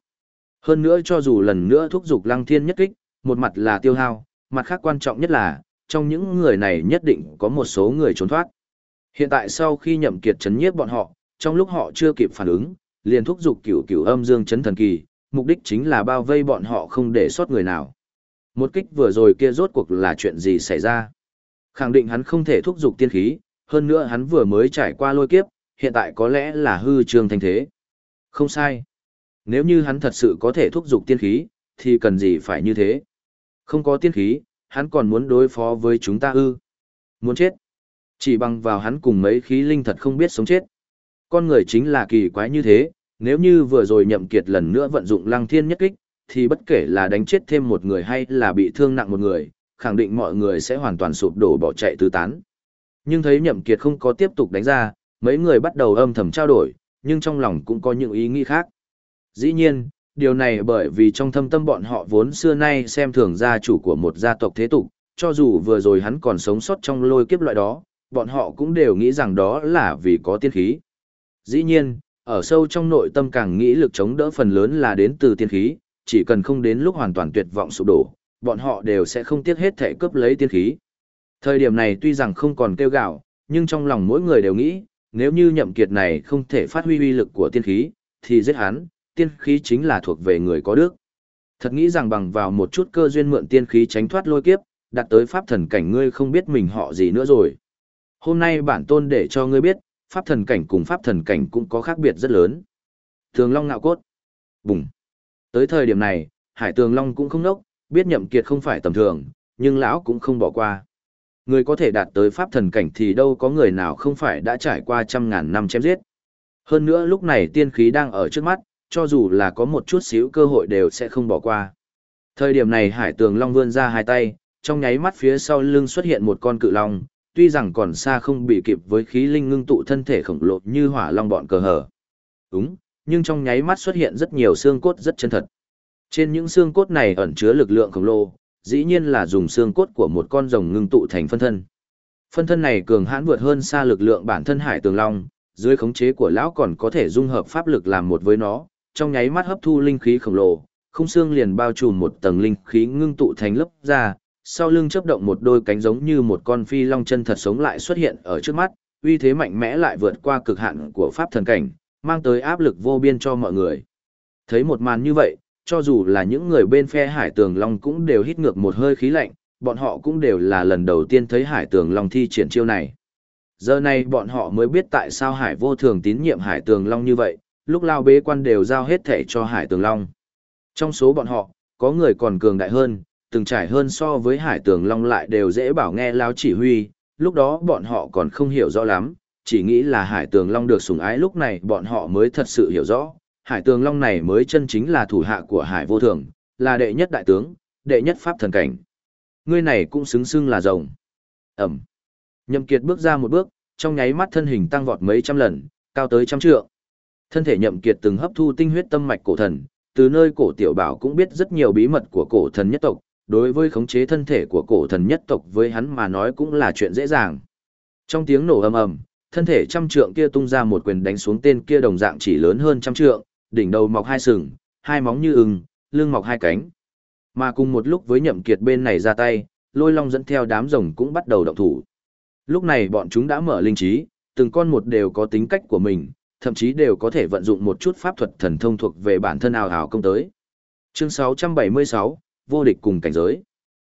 Speaker 1: Hơn nữa cho dù lần nữa thúc giục lăng thiên nhất kích, một mặt là tiêu hao, mặt khác quan trọng nhất là, trong những người này nhất định có một số người trốn thoát. Hiện tại sau khi nhậm kiệt chấn nhiếp bọn họ, trong lúc họ chưa kịp phản ứng, liền thúc giục cửu cửu âm dương chấn thần kỳ, mục đích chính là bao vây bọn họ không để sót người nào. Một kích vừa rồi kia rốt cuộc là chuyện gì xảy ra? Khẳng định hắn không thể thúc giục tiên khí, hơn nữa hắn vừa mới trải qua lôi kiếp, hiện tại có lẽ là hư trương thanh thế. Không sai. Nếu như hắn thật sự có thể thúc giục tiên khí, thì cần gì phải như thế? Không có tiên khí, hắn còn muốn đối phó với chúng ta ư? Muốn chết? Chỉ bằng vào hắn cùng mấy khí linh thật không biết sống chết. Con người chính là kỳ quái như thế, nếu như vừa rồi nhậm kiệt lần nữa vận dụng lăng thiên nhất kích, thì bất kể là đánh chết thêm một người hay là bị thương nặng một người, khẳng định mọi người sẽ hoàn toàn sụp đổ bỏ chạy tứ tán. Nhưng thấy nhậm kiệt không có tiếp tục đánh ra, mấy người bắt đầu âm thầm trao đổi, nhưng trong lòng cũng có những ý nghĩ khác. Dĩ nhiên, điều này bởi vì trong thâm tâm bọn họ vốn xưa nay xem thường gia chủ của một gia tộc thế tục, cho dù vừa rồi hắn còn sống sót trong lôi kiếp loại đó, bọn họ cũng đều nghĩ rằng đó là vì có tiên khí. Dĩ nhiên, ở sâu trong nội tâm càng nghĩ lực chống đỡ phần lớn là đến từ tiên khí, chỉ cần không đến lúc hoàn toàn tuyệt vọng sụp đổ, bọn họ đều sẽ không tiếc hết thể cướp lấy tiên khí. Thời điểm này tuy rằng không còn kêu gạo, nhưng trong lòng mỗi người đều nghĩ, nếu như nhậm kiệt này không thể phát huy uy lực của tiên khí, thì giết hắn, tiên khí chính là thuộc về người có đức. Thật nghĩ rằng bằng vào một chút cơ duyên mượn tiên khí tránh thoát lôi kiếp, đạt tới pháp thần cảnh ngươi không biết mình họ gì nữa rồi. Hôm nay bản tôn để cho ngươi biết, pháp thần cảnh cùng pháp thần cảnh cũng có khác biệt rất lớn. thường Long ngạo cốt. Bùng. Tới thời điểm này, Hải Tường Long cũng không nốc, biết nhậm kiệt không phải tầm thường, nhưng lão cũng không bỏ qua. Người có thể đạt tới pháp thần cảnh thì đâu có người nào không phải đã trải qua trăm ngàn năm chém giết. Hơn nữa lúc này tiên khí đang ở trước mắt, cho dù là có một chút xíu cơ hội đều sẽ không bỏ qua. Thời điểm này Hải Tường Long vươn ra hai tay, trong nháy mắt phía sau lưng xuất hiện một con cự long, tuy rằng còn xa không bị kịp với khí linh ngưng tụ thân thể khổng lồ như hỏa long bọn cờ hở. Đúng, nhưng trong nháy mắt xuất hiện rất nhiều xương cốt rất chân thật. Trên những xương cốt này ẩn chứa lực lượng khổng lồ, dĩ nhiên là dùng xương cốt của một con rồng ngưng tụ thành phân thân. Phân thân này cường hãn vượt hơn xa lực lượng bản thân Hải Tường Long, dưới khống chế của lão còn có thể dung hợp pháp lực làm một với nó, trong nháy mắt hấp thu linh khí khổng lồ, không xương liền bao trùm một tầng linh khí ngưng tụ thành lớp ra, sau lưng chớp động một đôi cánh giống như một con phi long chân thật sống lại xuất hiện ở trước mắt, uy thế mạnh mẽ lại vượt qua cực hạn của pháp thần cảnh, mang tới áp lực vô biên cho mọi người. Thấy một màn như vậy, cho dù là những người bên phe Hải Tường Long cũng đều hít ngược một hơi khí lạnh, bọn họ cũng đều là lần đầu tiên thấy Hải Tường Long thi triển chiêu này. Giờ này bọn họ mới biết tại sao Hải vô thường tín nhiệm Hải Tường Long như vậy, lúc lao bế quan đều giao hết thể cho Hải Tường Long. Trong số bọn họ, có người còn cường đại hơn, từng trải hơn so với Hải Tường Long lại đều dễ bảo nghe lao chỉ huy, lúc đó bọn họ còn không hiểu rõ lắm, chỉ nghĩ là Hải Tường Long được sủng ái lúc này bọn họ mới thật sự hiểu rõ, Hải Tường Long này mới chân chính là thủ hạ của Hải Vô Thường, là đệ nhất đại tướng, đệ nhất pháp thần cảnh. Ngươi này cũng xứng xưng là rồng. Ẩm. Nhậm Kiệt bước ra một bước, trong nháy mắt thân hình tăng vọt mấy trăm lần, cao tới trăm trượng. Thân thể Nhậm Kiệt từng hấp thu tinh huyết tâm mạch cổ thần, từ nơi cổ tiểu bảo cũng biết rất nhiều bí mật của cổ thần nhất tộc, đối với khống chế thân thể của cổ thần nhất tộc với hắn mà nói cũng là chuyện dễ dàng. Trong tiếng nổ ầm ầm, thân thể trăm trượng kia tung ra một quyền đánh xuống tên kia đồng dạng chỉ lớn hơn trăm trượng, đỉnh đầu mọc hai sừng, hai móng như ưng, lưng mọc hai cánh. Mà cùng một lúc với nhậm kiệt bên này ra tay, lôi long dẫn theo đám rồng cũng bắt đầu động thủ. Lúc này bọn chúng đã mở linh trí, từng con một đều có tính cách của mình, thậm chí đều có thể vận dụng một chút pháp thuật thần thông thuộc về bản thân ảo ảo công tới. Chương 676, vô địch cùng cảnh giới.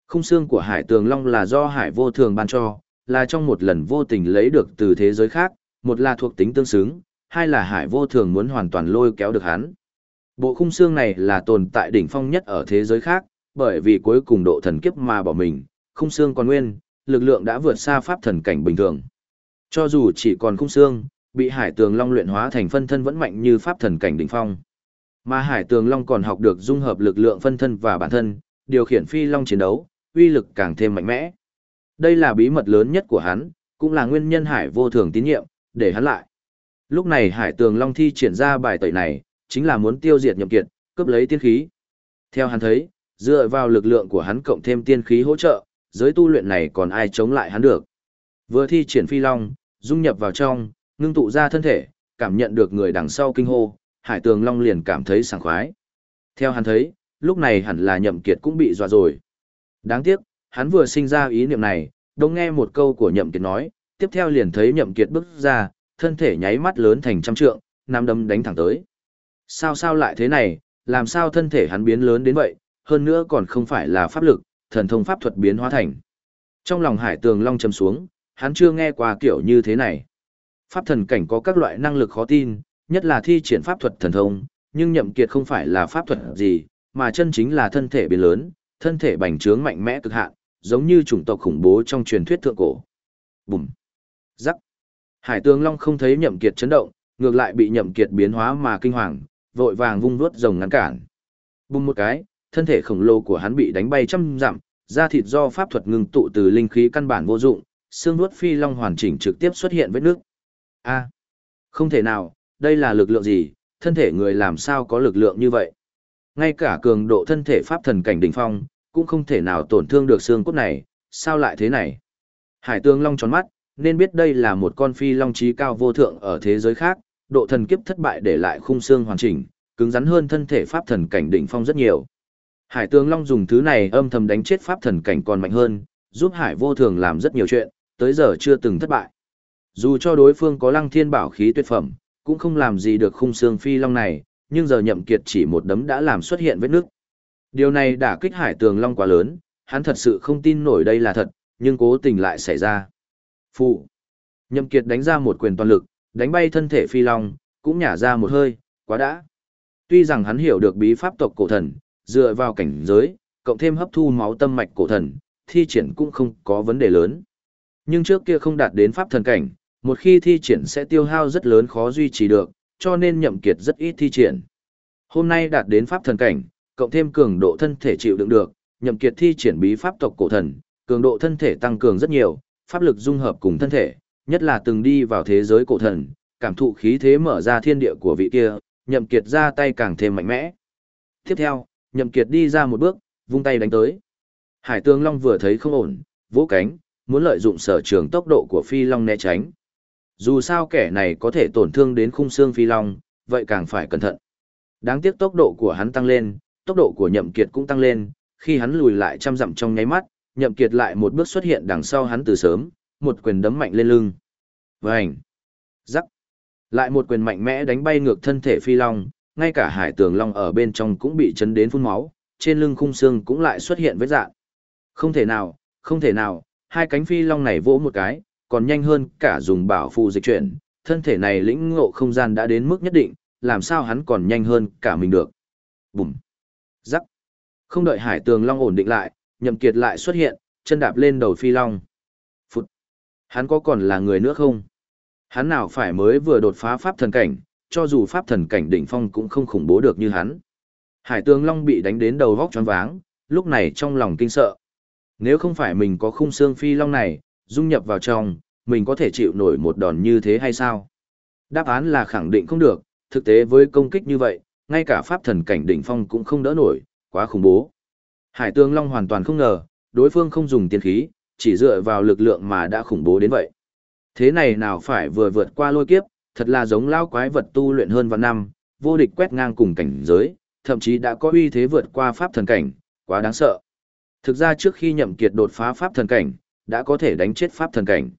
Speaker 1: Khung xương của hải tường long là do hải vô thường ban cho, là trong một lần vô tình lấy được từ thế giới khác, một là thuộc tính tương xứng, hai là hải vô thường muốn hoàn toàn lôi kéo được hắn. Bộ khung xương này là tồn tại đỉnh phong nhất ở thế giới khác, bởi vì cuối cùng độ thần kiếp mà bỏ mình, khung xương còn nguyên, lực lượng đã vượt xa pháp thần cảnh bình thường. Cho dù chỉ còn khung xương, bị hải tường long luyện hóa thành phân thân vẫn mạnh như pháp thần cảnh đỉnh phong. Mà hải tường long còn học được dung hợp lực lượng phân thân và bản thân, điều khiển phi long chiến đấu, uy lực càng thêm mạnh mẽ. Đây là bí mật lớn nhất của hắn, cũng là nguyên nhân hải vô thường tín nhiệm, để hắn lại. Lúc này hải tường long thi triển ra bài tẩy này, chính là muốn tiêu diệt nhậm kiệt, cướp lấy tiên khí. Theo hắn thấy, dựa vào lực lượng của hắn cộng thêm tiên khí hỗ trợ, giới tu luyện này còn ai chống lại hắn được. Vừa thi triển phi long, dung nhập vào trong, ngưng tụ ra thân thể, cảm nhận được người đằng sau kinh hô, hải tường long liền cảm thấy sảng khoái. Theo hắn thấy, lúc này hẳn là nhậm kiệt cũng bị dọa rồi. Đáng tiếc, hắn vừa sinh ra ý niệm này, đông nghe một câu của nhậm kiệt nói, tiếp theo liền thấy nhậm kiệt bước ra, thân thể nháy mắt lớn thành trăm trượng, nam đâm đánh thẳng tới. Sao sao lại thế này, làm sao thân thể hắn biến lớn đến vậy, hơn nữa còn không phải là pháp lực, thần thông pháp thuật biến hóa thành. Trong lòng hải tường long chầm xuống, hắn chưa nghe qua kiểu như thế này. Pháp thần cảnh có các loại năng lực khó tin, nhất là thi triển pháp thuật thần thông, nhưng nhậm kiệt không phải là pháp thuật gì, mà chân chính là thân thể biến lớn, thân thể bành trướng mạnh mẽ cực hạn, giống như chủng tộc khủng bố trong truyền thuyết thượng cổ. Bùm! Rắc! Hải tướng long không thấy nhậm kiệt chấn động, ngược lại bị nhậm kiệt biến hóa mà kinh hoàng, vội vàng vung vuốt rồng ngăn cản. Bùm một cái, thân thể khổng lồ của hắn bị đánh bay trăm dặm, da thịt do pháp thuật ngưng tụ từ linh khí căn bản vô dụng, xương vuốt phi long hoàn chỉnh trực tiếp xuất hiện vết nước. A, không thể nào, đây là lực lượng gì, thân thể người làm sao có lực lượng như vậy? Ngay cả cường độ thân thể pháp thần cảnh đỉnh phong, cũng không thể nào tổn thương được xương cốt này, sao lại thế này? Hải tương long tròn mắt, nên biết đây là một con phi long trí cao vô thượng ở thế giới khác, độ thần kiếp thất bại để lại khung xương hoàn chỉnh, cứng rắn hơn thân thể pháp thần cảnh đỉnh phong rất nhiều. Hải Tương Long dùng thứ này âm thầm đánh chết pháp thần cảnh còn mạnh hơn, giúp Hải Vô Thường làm rất nhiều chuyện, tới giờ chưa từng thất bại. Dù cho đối phương có Lăng Thiên bảo khí tuyệt phẩm, cũng không làm gì được khung xương phi long này, nhưng giờ Nhậm Kiệt chỉ một đấm đã làm xuất hiện vết nước. Điều này đã kích Hải Tường Long quá lớn, hắn thật sự không tin nổi đây là thật, nhưng cố tình lại xảy ra. Phụ. Nhậm Kiệt đánh ra một quyền toàn lực, đánh bay thân thể phi long, cũng nhả ra một hơi, quá đã. Tuy rằng hắn hiểu được bí pháp tộc cổ thần, dựa vào cảnh giới, cộng thêm hấp thu máu tâm mạch cổ thần, thi triển cũng không có vấn đề lớn. Nhưng trước kia không đạt đến pháp thần cảnh, một khi thi triển sẽ tiêu hao rất lớn khó duy trì được, cho nên nhậm kiệt rất ít thi triển. Hôm nay đạt đến pháp thần cảnh, cộng thêm cường độ thân thể chịu đựng được, nhậm kiệt thi triển bí pháp tộc cổ thần, cường độ thân thể tăng cường rất nhiều, pháp lực dung hợp cùng thân thể, nhất là từng đi vào thế giới cổ thần, cảm thụ khí thế mở ra thiên địa của vị kia, nhậm kiệt ra tay càng thêm mạnh mẽ. Tiếp theo, nhậm kiệt đi ra một bước, vung tay đánh tới. Hải tương long vừa thấy không ổn, vỗ cánh, muốn lợi dụng sở trường tốc độ của phi long né tránh. Dù sao kẻ này có thể tổn thương đến khung xương phi long, vậy càng phải cẩn thận. Đáng tiếc tốc độ của hắn tăng lên, tốc độ của nhậm kiệt cũng tăng lên, khi hắn lùi lại trăm dặm trong nháy mắt, nhậm kiệt lại một bước xuất hiện đằng sau hắn từ sớm, một quyền đấm mạnh lên lưng. Vành! Rắc! Lại một quyền mạnh mẽ đánh bay ngược thân thể phi long, ngay cả hải tường long ở bên trong cũng bị chấn đến phun máu, trên lưng khung xương cũng lại xuất hiện vết dạng. Không thể nào, không thể nào, hai cánh phi long này vỗ một cái, còn nhanh hơn cả dùng bảo phù dịch chuyển, thân thể này lĩnh ngộ không gian đã đến mức nhất định, làm sao hắn còn nhanh hơn cả mình được. Bùm! Không đợi hải tường long ổn định lại, nhậm kiệt lại xuất hiện, chân đạp lên đầu phi long. Phụt! Hắn có còn là người nữa không? Hắn nào phải mới vừa đột phá pháp thần cảnh, cho dù pháp thần cảnh đỉnh phong cũng không khủng bố được như hắn. Hải Tường Long bị đánh đến đầu vóc choáng váng, lúc này trong lòng kinh sợ. Nếu không phải mình có khung xương phi long này, dung nhập vào trong, mình có thể chịu nổi một đòn như thế hay sao? Đáp án là khẳng định không được, thực tế với công kích như vậy, ngay cả pháp thần cảnh đỉnh phong cũng không đỡ nổi, quá khủng bố. Hải Tương Long hoàn toàn không ngờ, đối phương không dùng tiên khí, chỉ dựa vào lực lượng mà đã khủng bố đến vậy. Thế này nào phải vừa vượt qua lôi kiếp, thật là giống lao quái vật tu luyện hơn vạn năm, vô địch quét ngang cùng cảnh giới, thậm chí đã có uy thế vượt qua pháp thần cảnh, quá đáng sợ. Thực ra trước khi nhậm kiệt đột phá pháp thần cảnh, đã có thể đánh chết pháp thần cảnh.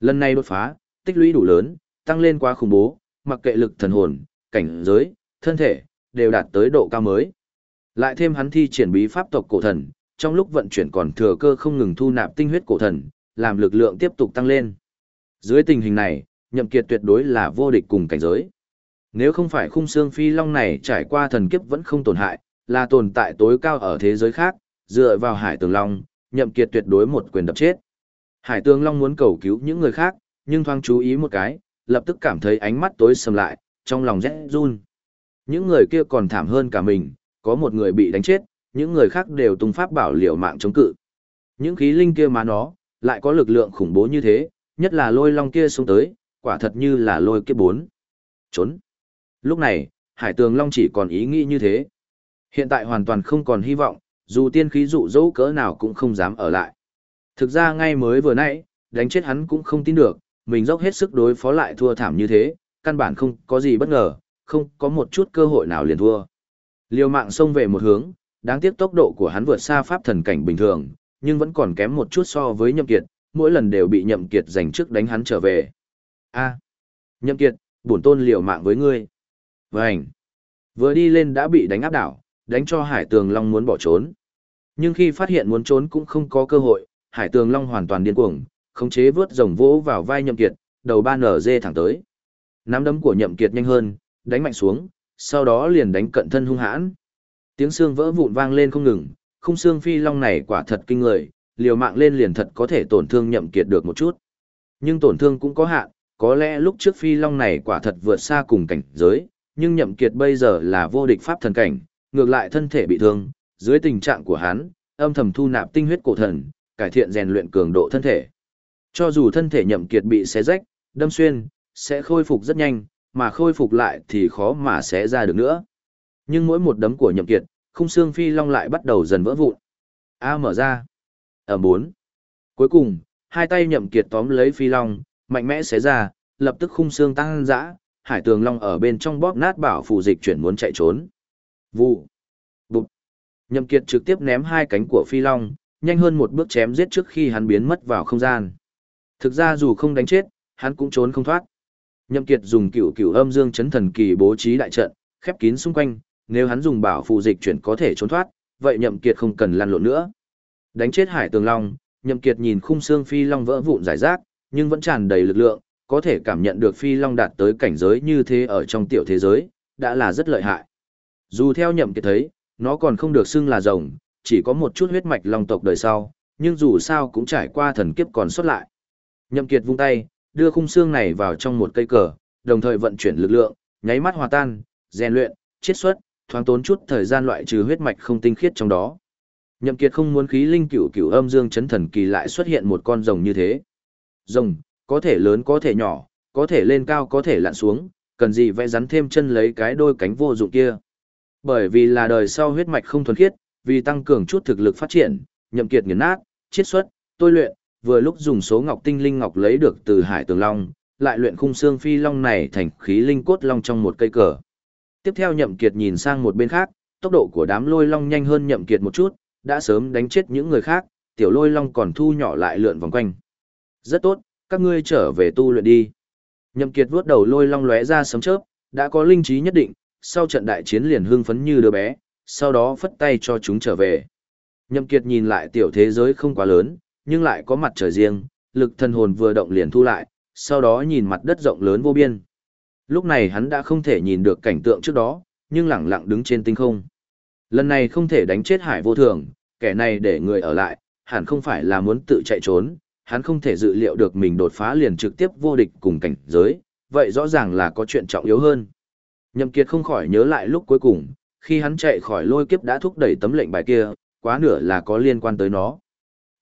Speaker 1: Lần này đột phá, tích lũy đủ lớn, tăng lên quá khủng bố, mặc kệ lực thần hồn, cảnh giới, thân thể, đều đạt tới độ cao mới. Lại thêm hắn thi triển bí pháp tộc cổ thần, trong lúc vận chuyển còn thừa cơ không ngừng thu nạp tinh huyết cổ thần, làm lực lượng tiếp tục tăng lên. Dưới tình hình này, nhậm kiệt tuyệt đối là vô địch cùng cảnh giới. Nếu không phải khung xương phi long này trải qua thần kiếp vẫn không tổn hại, là tồn tại tối cao ở thế giới khác, dựa vào hải tường long, nhậm kiệt tuyệt đối một quyền đập chết. Hải tường long muốn cầu cứu những người khác, nhưng thoáng chú ý một cái, lập tức cảm thấy ánh mắt tối sầm lại, trong lòng rét run. Những người kia còn thảm hơn cả mình, có một người bị đánh chết, những người khác đều tung pháp bảo liều mạng chống cự. Những khí linh kia mà nó, lại có lực lượng khủng bố như thế, nhất là lôi long kia xuống tới, quả thật như là lôi kiếp bốn. Trốn. Lúc này, hải tường long chỉ còn ý nghĩ như thế. Hiện tại hoàn toàn không còn hy vọng, dù tiên khí dụ dỗ cỡ nào cũng không dám ở lại. Thực ra ngay mới vừa nãy, đánh chết hắn cũng không tin được, mình dốc hết sức đối phó lại thua thảm như thế, căn bản không có gì bất ngờ, không có một chút cơ hội nào liền thua. Liều mạng xông về một hướng, đáng tiếc tốc độ của hắn vượt xa pháp thần cảnh bình thường, nhưng vẫn còn kém một chút so với nhậm kiệt, mỗi lần đều bị nhậm kiệt giành trước đánh hắn trở về. A, nhậm kiệt, bổn tôn liều mạng với ngươi. Vành, vừa đi lên đã bị đánh áp đảo, đánh cho Hải Tường Long muốn bỏ trốn. Nhưng khi phát hiện muốn trốn cũng không có cơ hội, Hải Tường Long hoàn toàn điên cuồng, khống chế vớt rồng vỗ vào vai nhậm kiệt, đầu ba nở dê thẳng tới. Nắm đấm của nhậm kiệt nhanh hơn, đánh mạnh xuống, sau đó liền đánh cận thân hung hãn. Tiếng xương vỡ vụn vang lên không ngừng, khung xương phi long này quả thật kinh người, liều mạng lên liền thật có thể tổn thương nhậm kiệt được một chút. Nhưng tổn thương cũng có hạn, có lẽ lúc trước phi long này quả thật vượt xa cùng cảnh giới, nhưng nhậm kiệt bây giờ là vô địch pháp thần cảnh, ngược lại thân thể bị thương, dưới tình trạng của hắn, âm thầm thu nạp tinh huyết cổ thần, cải thiện rèn luyện cường độ thân thể. Cho dù thân thể nhậm kiệt bị xé rách, đâm xuyên, sẽ khôi phục rất nhanh, mà khôi phục lại thì khó mà xé ra được nữa. Nhưng mỗi một đấm của nhậm kiệt, khung xương phi long lại bắt đầu dần vỡ vụn. A mở ra. Ở bốn. Cuối cùng, hai tay nhậm kiệt tóm lấy phi long, mạnh mẽ xé ra, lập tức khung xương tăng dã, hải tường long ở bên trong bóp nát bảo phù dịch chuyển muốn chạy trốn. Vụ. Bụt. Nhậm kiệt trực tiếp ném hai cánh của phi long, nhanh hơn một bước chém giết trước khi hắn biến mất vào không gian. Thực ra dù không đánh chết, hắn cũng trốn không thoát. Nhậm Kiệt dùng cửu cửu âm dương chấn thần kỳ bố trí đại trận, khép kín xung quanh, nếu hắn dùng bảo phù dịch chuyển có thể trốn thoát, vậy Nhậm Kiệt không cần lăn lộn nữa. Đánh chết Hải Tường Long, Nhậm Kiệt nhìn khung xương phi long vỡ vụn giải rác, nhưng vẫn tràn đầy lực lượng, có thể cảm nhận được phi long đạt tới cảnh giới như thế ở trong tiểu thế giới, đã là rất lợi hại. Dù theo Nhậm Kiệt thấy, nó còn không được xưng là rồng, chỉ có một chút huyết mạch long tộc đời sau, nhưng dù sao cũng trải qua thần kiếp còn xuất lại. Nhậm Kiệt vung tay, đưa khung xương này vào trong một cây cờ, đồng thời vận chuyển lực lượng, nháy mắt hòa tan, rèn luyện, chiết xuất, thoáng tốn chút thời gian loại trừ huyết mạch không tinh khiết trong đó. Nhậm Kiệt không muốn khí linh cửu cửu âm dương chấn thần kỳ lại xuất hiện một con rồng như thế. Rồng, có thể lớn có thể nhỏ, có thể lên cao có thể lặn xuống, cần gì vẽ rắn thêm chân lấy cái đôi cánh vô dụng kia. Bởi vì là đời sau huyết mạch không thuần khiết, vì tăng cường chút thực lực phát triển, Nhậm Kiệt nghiền nát, chiết xuất, tôi luyện, vừa lúc dùng số ngọc tinh linh ngọc lấy được từ hải tường long, lại luyện khung xương phi long này thành khí linh cốt long trong một cây cờ. Tiếp theo nhậm kiệt nhìn sang một bên khác, tốc độ của đám lôi long nhanh hơn nhậm kiệt một chút, đã sớm đánh chết những người khác, tiểu lôi long còn thu nhỏ lại lượn vòng quanh. Rất tốt, các ngươi trở về tu luyện đi. Nhậm kiệt vuốt đầu lôi long lóe ra sấm chớp, đã có linh trí nhất định, sau trận đại chiến liền hưng phấn như đứa bé, sau đó phất tay cho chúng trở về. Nhậm kiệt nhìn lại tiểu thế giới không quá lớn, nhưng lại có mặt trời riêng, lực thần hồn vừa động liền thu lại, sau đó nhìn mặt đất rộng lớn vô biên. Lúc này hắn đã không thể nhìn được cảnh tượng trước đó, nhưng lặng lặng đứng trên tinh không. Lần này không thể đánh chết hải vô thường, kẻ này để người ở lại, hẳn không phải là muốn tự chạy trốn, hắn không thể dự liệu được mình đột phá liền trực tiếp vô địch cùng cảnh giới, vậy rõ ràng là có chuyện trọng yếu hơn. Nhậm Kiệt không khỏi nhớ lại lúc cuối cùng, khi hắn chạy khỏi lôi kiếp đã thúc đẩy tấm lệnh bài kia, quá nửa là có liên quan tới nó.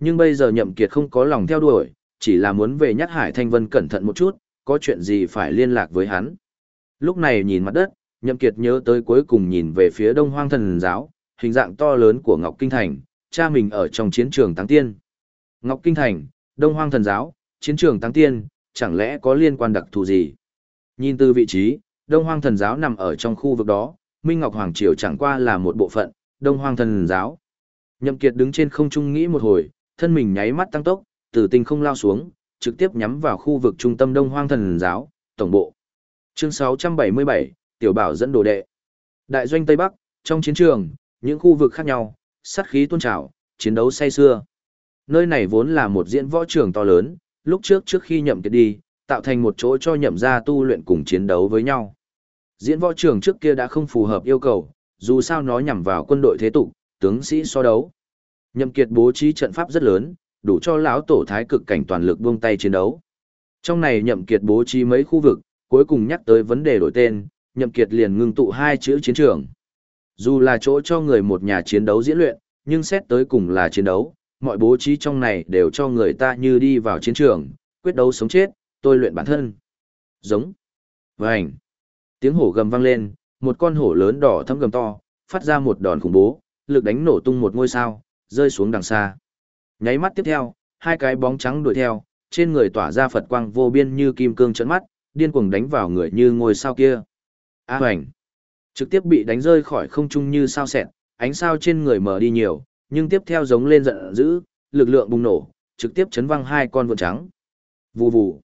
Speaker 1: Nhưng bây giờ nhậm kiệt không có lòng theo đuổi, chỉ là muốn về nhắc Hải Thanh Vân cẩn thận một chút, có chuyện gì phải liên lạc với hắn. Lúc này nhìn mặt đất, nhậm kiệt nhớ tới cuối cùng nhìn về phía đông hoang thần giáo, hình dạng to lớn của Ngọc Kinh Thành, cha mình ở trong chiến trường Tăng Tiên. Ngọc Kinh Thành, đông hoang thần giáo, chiến trường Tăng Tiên, chẳng lẽ có liên quan đặc thù gì? Nhìn từ vị trí, đông hoang thần giáo nằm ở trong khu vực đó, Minh Ngọc Hoàng Triều chẳng qua là một bộ phận, đông hoang thần giáo. Nhậm Kiệt đứng trên không trung nghĩ một hồi, thân mình nháy mắt tăng tốc, từ tinh không lao xuống, trực tiếp nhắm vào khu vực trung tâm Đông Hoang Thần giáo, tổng bộ. Chương 677, Tiểu Bảo dẫn đồ đệ. Đại doanh Tây Bắc, trong chiến trường, những khu vực khác nhau, sát khí tuôn trào, chiến đấu say xưa. Nơi này vốn là một diễn võ trường to lớn, lúc trước trước khi nhậm kiệt đi, tạo thành một chỗ cho nhậm gia tu luyện cùng chiến đấu với nhau. Diễn võ trường trước kia đã không phù hợp yêu cầu, dù sao nó nhằm vào quân đội thế tục, tướng sĩ so đấu. Nhậm Kiệt bố trí trận pháp rất lớn, đủ cho lão tổ thái cực cảnh toàn lực buông tay chiến đấu. Trong này Nhậm Kiệt bố trí mấy khu vực, cuối cùng nhắc tới vấn đề đổi tên, Nhậm Kiệt liền ngưng tụ hai chữ chiến trường. Dù là chỗ cho người một nhà chiến đấu diễn luyện, nhưng xét tới cùng là chiến đấu, mọi bố trí trong này đều cho người ta như đi vào chiến trường, quyết đấu sống chết, tôi luyện bản thân. Giống. Vành. Tiếng hổ gầm vang lên, một con hổ lớn đỏ thâm gầm to, phát ra một đòn khủng bố, lực đánh nổ tung một ngôi sao, rơi xuống đằng xa. Nháy mắt tiếp theo, hai cái bóng trắng đuổi theo, trên người tỏa ra Phật quang vô biên như kim cương chấn mắt, điên cuồng đánh vào người như ngôi sao kia. A hoành! Trực tiếp bị đánh rơi khỏi không trung như sao sẹt, ánh sao trên người mở đi nhiều, nhưng tiếp theo giống lên giận dữ, lực lượng bùng nổ, trực tiếp chấn văng hai con vượn trắng. Vù vù!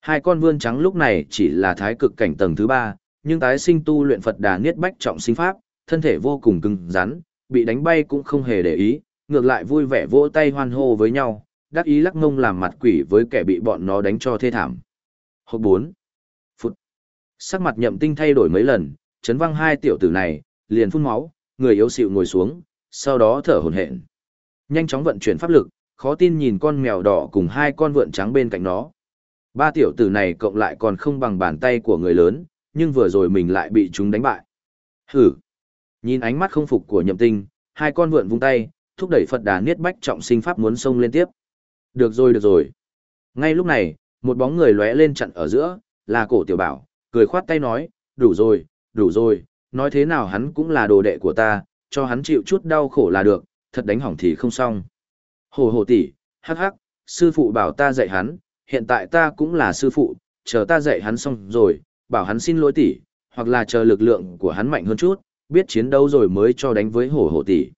Speaker 1: Hai con vươn trắng lúc này chỉ là thái cực cảnh tầng thứ ba, nhưng tái sinh tu luyện Phật đà niết bách trọng sinh pháp, thân thể vô cùng cứng rắn, bị đánh bay cũng không hề để ý, ngược lại vui vẻ vỗ tay hoan hô với nhau, đắc ý lắc ngông làm mặt quỷ với kẻ bị bọn nó đánh cho thê thảm. Hộp 4. Phút. Sắc mặt nhậm tinh thay đổi mấy lần, chấn văng hai tiểu tử này, liền phun máu, người yếu xịu ngồi xuống, sau đó thở hổn hển. Nhanh chóng vận chuyển pháp lực, khó tin nhìn con mèo đỏ cùng hai con vượn trắng bên cạnh nó. Ba tiểu tử này cộng lại còn không bằng bàn tay của người lớn, nhưng vừa rồi mình lại bị chúng đánh bại. Hử! Nhìn ánh mắt không phục của nhậm tinh, hai con vượn vung tay, thúc đẩy Phật đà niết bách trọng sinh pháp muốn xông lên tiếp. Được rồi được rồi. Ngay lúc này, một bóng người lóe lên chặn ở giữa, là cổ tiểu bảo, cười khoát tay nói, đủ rồi, đủ rồi, nói thế nào hắn cũng là đồ đệ của ta, cho hắn chịu chút đau khổ là được, thật đánh hỏng thì không xong. Hồ hồ tỷ, hắc hắc, sư phụ bảo ta dạy hắn, hiện tại ta cũng là sư phụ, chờ ta dạy hắn xong rồi, bảo hắn xin lỗi tỷ, hoặc là chờ lực lượng của hắn mạnh hơn chút, biết chiến đấu rồi mới cho đánh với hổ hổ tỷ.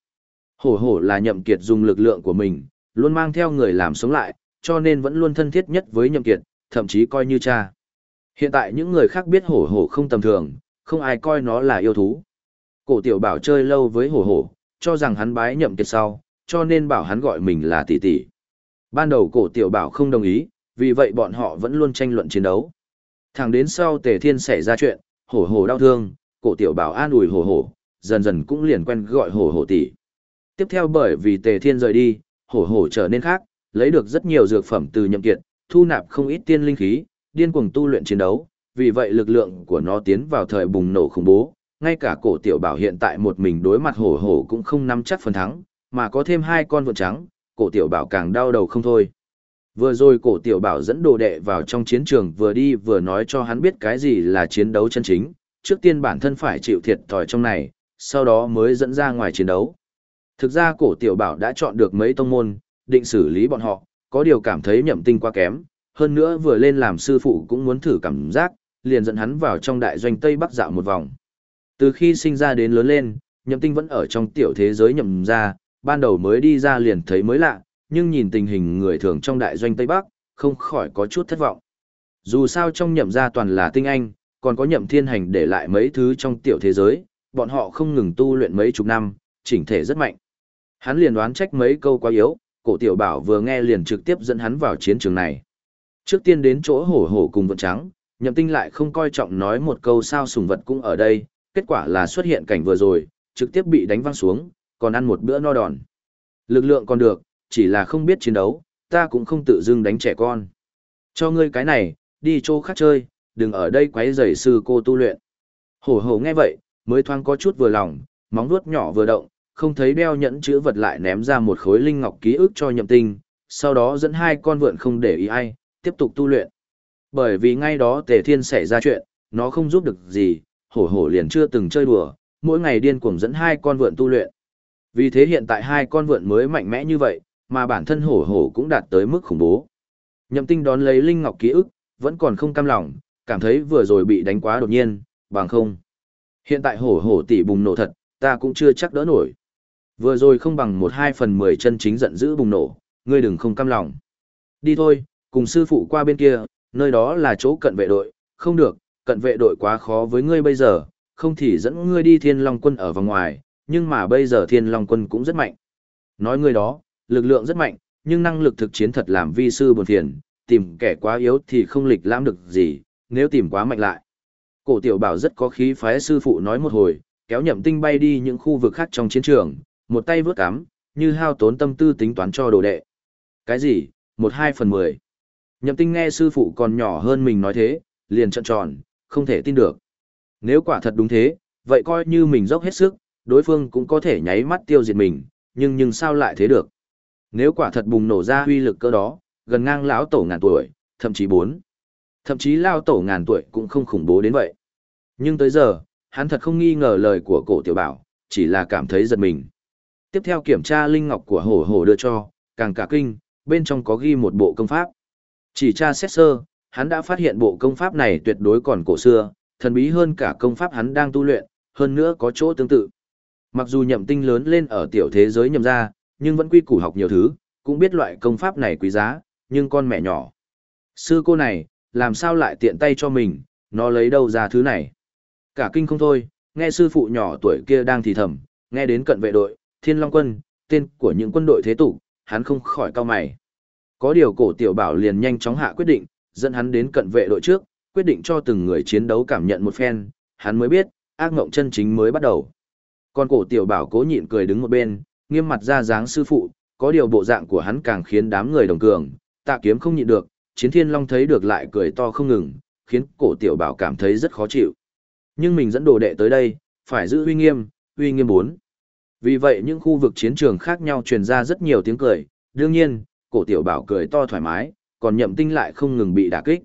Speaker 1: Hổ hổ là nhậm kiệt dùng lực lượng của mình, luôn mang theo người làm sống lại, cho nên vẫn luôn thân thiết nhất với nhậm kiệt, thậm chí coi như cha. Hiện tại những người khác biết hổ hổ không tầm thường, không ai coi nó là yêu thú. Cổ tiểu bảo chơi lâu với hổ hổ, cho rằng hắn bái nhậm kiệt sau, cho nên bảo hắn gọi mình là tỷ tỷ. Ban đầu cổ tiểu bảo không đồng ý, vì vậy bọn họ vẫn luôn tranh luận chiến đấu. Thẳng đến sau tề thiên xảy ra chuyện, hổ hổ đau thương, cổ tiểu bảo an ủi hổ hổ, dần dần cũng liền quen gọi hổ hổ tỷ. Tiếp theo bởi vì tề thiên rời đi, hổ hổ trở nên khác, lấy được rất nhiều dược phẩm từ nhậm kiệt, thu nạp không ít tiên linh khí, điên cuồng tu luyện chiến đấu, vì vậy lực lượng của nó tiến vào thời bùng nổ khủng bố, ngay cả cổ tiểu bảo hiện tại một mình đối mặt hổ hổ cũng không nắm chắc phần thắng, mà có thêm hai con vượn trắng, cổ tiểu bảo càng đau đầu không thôi. Vừa rồi cổ tiểu bảo dẫn đồ đệ vào trong chiến trường vừa đi vừa nói cho hắn biết cái gì là chiến đấu chân chính, trước tiên bản thân phải chịu thiệt thòi trong này, sau đó mới dẫn ra ngoài chiến đấu. Thực ra cổ tiểu bảo đã chọn được mấy tông môn, định xử lý bọn họ, có điều cảm thấy nhậm tinh quá kém, hơn nữa vừa lên làm sư phụ cũng muốn thử cảm giác, liền dẫn hắn vào trong đại doanh Tây Bắc dạo một vòng. Từ khi sinh ra đến lớn lên, nhậm tinh vẫn ở trong tiểu thế giới nhậm ra, ban đầu mới đi ra liền thấy mới lạ, nhưng nhìn tình hình người thường trong đại doanh Tây Bắc, không khỏi có chút thất vọng. Dù sao trong nhậm gia toàn là tinh anh, còn có nhậm thiên hành để lại mấy thứ trong tiểu thế giới, bọn họ không ngừng tu luyện mấy chục năm, chỉnh thể rất mạnh. Hắn liền đoán trách mấy câu quá yếu, cổ tiểu bảo vừa nghe liền trực tiếp dẫn hắn vào chiến trường này. Trước tiên đến chỗ hổ hổ cùng vận trắng, nhậm tinh lại không coi trọng nói một câu sao sùng vật cũng ở đây, kết quả là xuất hiện cảnh vừa rồi, trực tiếp bị đánh văng xuống, còn ăn một bữa no đòn. Lực lượng còn được, chỉ là không biết chiến đấu, ta cũng không tự dưng đánh trẻ con. Cho ngươi cái này, đi chỗ khác chơi, đừng ở đây quấy rầy sư cô tu luyện. Hổ hổ nghe vậy, mới thoáng có chút vừa lòng, móng vuốt nhỏ vừa động, không thấy đeo nhẫn chữ vật lại ném ra một khối linh ngọc ký ức cho nhậm tinh, sau đó dẫn hai con vượn không để ý ai, tiếp tục tu luyện. Bởi vì ngay đó tề thiên xảy ra chuyện, nó không giúp được gì, hổ hổ liền chưa từng chơi đùa, mỗi ngày điên cuồng dẫn hai con vượn tu luyện. Vì thế hiện tại hai con vượn mới mạnh mẽ như vậy, mà bản thân hổ hổ cũng đạt tới mức khủng bố. Nhậm tinh đón lấy linh ngọc ký ức, vẫn còn không cam lòng, cảm thấy vừa rồi bị đánh quá đột nhiên, bằng không. Hiện tại hổ hổ tỷ bùng nổ thật, ta cũng chưa chắc đỡ nổi. Vừa rồi không bằng một hai phần mười chân chính giận dữ bùng nổ, ngươi đừng không cam lòng. Đi thôi, cùng sư phụ qua bên kia, nơi đó là chỗ cận vệ đội, không được, cận vệ đội quá khó với ngươi bây giờ, không thì dẫn ngươi đi thiên long quân ở vòng ngoài, nhưng mà bây giờ thiên long quân cũng rất mạnh. Nói ngươi đó, lực lượng rất mạnh, nhưng năng lực thực chiến thật làm vi sư buồn phiền, tìm kẻ quá yếu thì không lịch lãm được gì, nếu tìm quá mạnh lại. Cổ tiểu bảo rất có khí phái sư phụ nói một hồi, kéo nhậm tinh bay đi những khu vực khác trong chiến trường, một tay vớt cắm, như hao tốn tâm tư tính toán cho đồ đệ. Cái gì, một hai phần mười. Nhậm tinh nghe sư phụ còn nhỏ hơn mình nói thế, liền trợn tròn, không thể tin được. Nếu quả thật đúng thế, vậy coi như mình dốc hết sức, đối phương cũng có thể nháy mắt tiêu diệt mình, nhưng nhưng sao lại thế được? Nếu quả thật bùng nổ ra huy lực cơ đó, gần ngang lão tổ ngàn tuổi, thậm chí bốn. Thậm chí lao tổ ngàn tuổi cũng không khủng bố đến vậy. Nhưng tới giờ, hắn thật không nghi ngờ lời của cổ tiểu bảo, chỉ là cảm thấy giật mình. Tiếp theo kiểm tra linh ngọc của hổ hổ đưa cho, càng cả kinh, bên trong có ghi một bộ công pháp. Chỉ tra xét sơ, hắn đã phát hiện bộ công pháp này tuyệt đối còn cổ xưa, thần bí hơn cả công pháp hắn đang tu luyện, hơn nữa có chỗ tương tự. Mặc dù nhậm tinh lớn lên ở tiểu thế giới nhậm ra, nhưng vẫn quy củ học nhiều thứ, cũng biết loại công pháp này quý giá, nhưng con mẹ nhỏ. Sư cô này, làm sao lại tiện tay cho mình, nó lấy đâu ra thứ này. Cả kinh không thôi, nghe sư phụ nhỏ tuổi kia đang thì thầm, nghe đến cận vệ đội, thiên long quân, tên của những quân đội thế tục, hắn không khỏi cao mày. Có điều cổ tiểu bảo liền nhanh chóng hạ quyết định, dẫn hắn đến cận vệ đội trước, quyết định cho từng người chiến đấu cảm nhận một phen, hắn mới biết, ác ngộng chân chính mới bắt đầu. Còn cổ tiểu bảo cố nhịn cười đứng một bên, nghiêm mặt ra dáng sư phụ, có điều bộ dạng của hắn càng khiến đám người đồng cường, tạ kiếm không nhịn được, chiến thiên long thấy được lại cười to không ngừng, khiến cổ tiểu bảo cảm thấy rất khó chịu. Nhưng mình dẫn đồ đệ tới đây, phải giữ uy nghiêm, uy nghiêm bốn. Vì vậy những khu vực chiến trường khác nhau truyền ra rất nhiều tiếng cười, đương nhiên, cổ tiểu bảo cười to thoải mái, còn nhậm tinh lại không ngừng bị đả kích.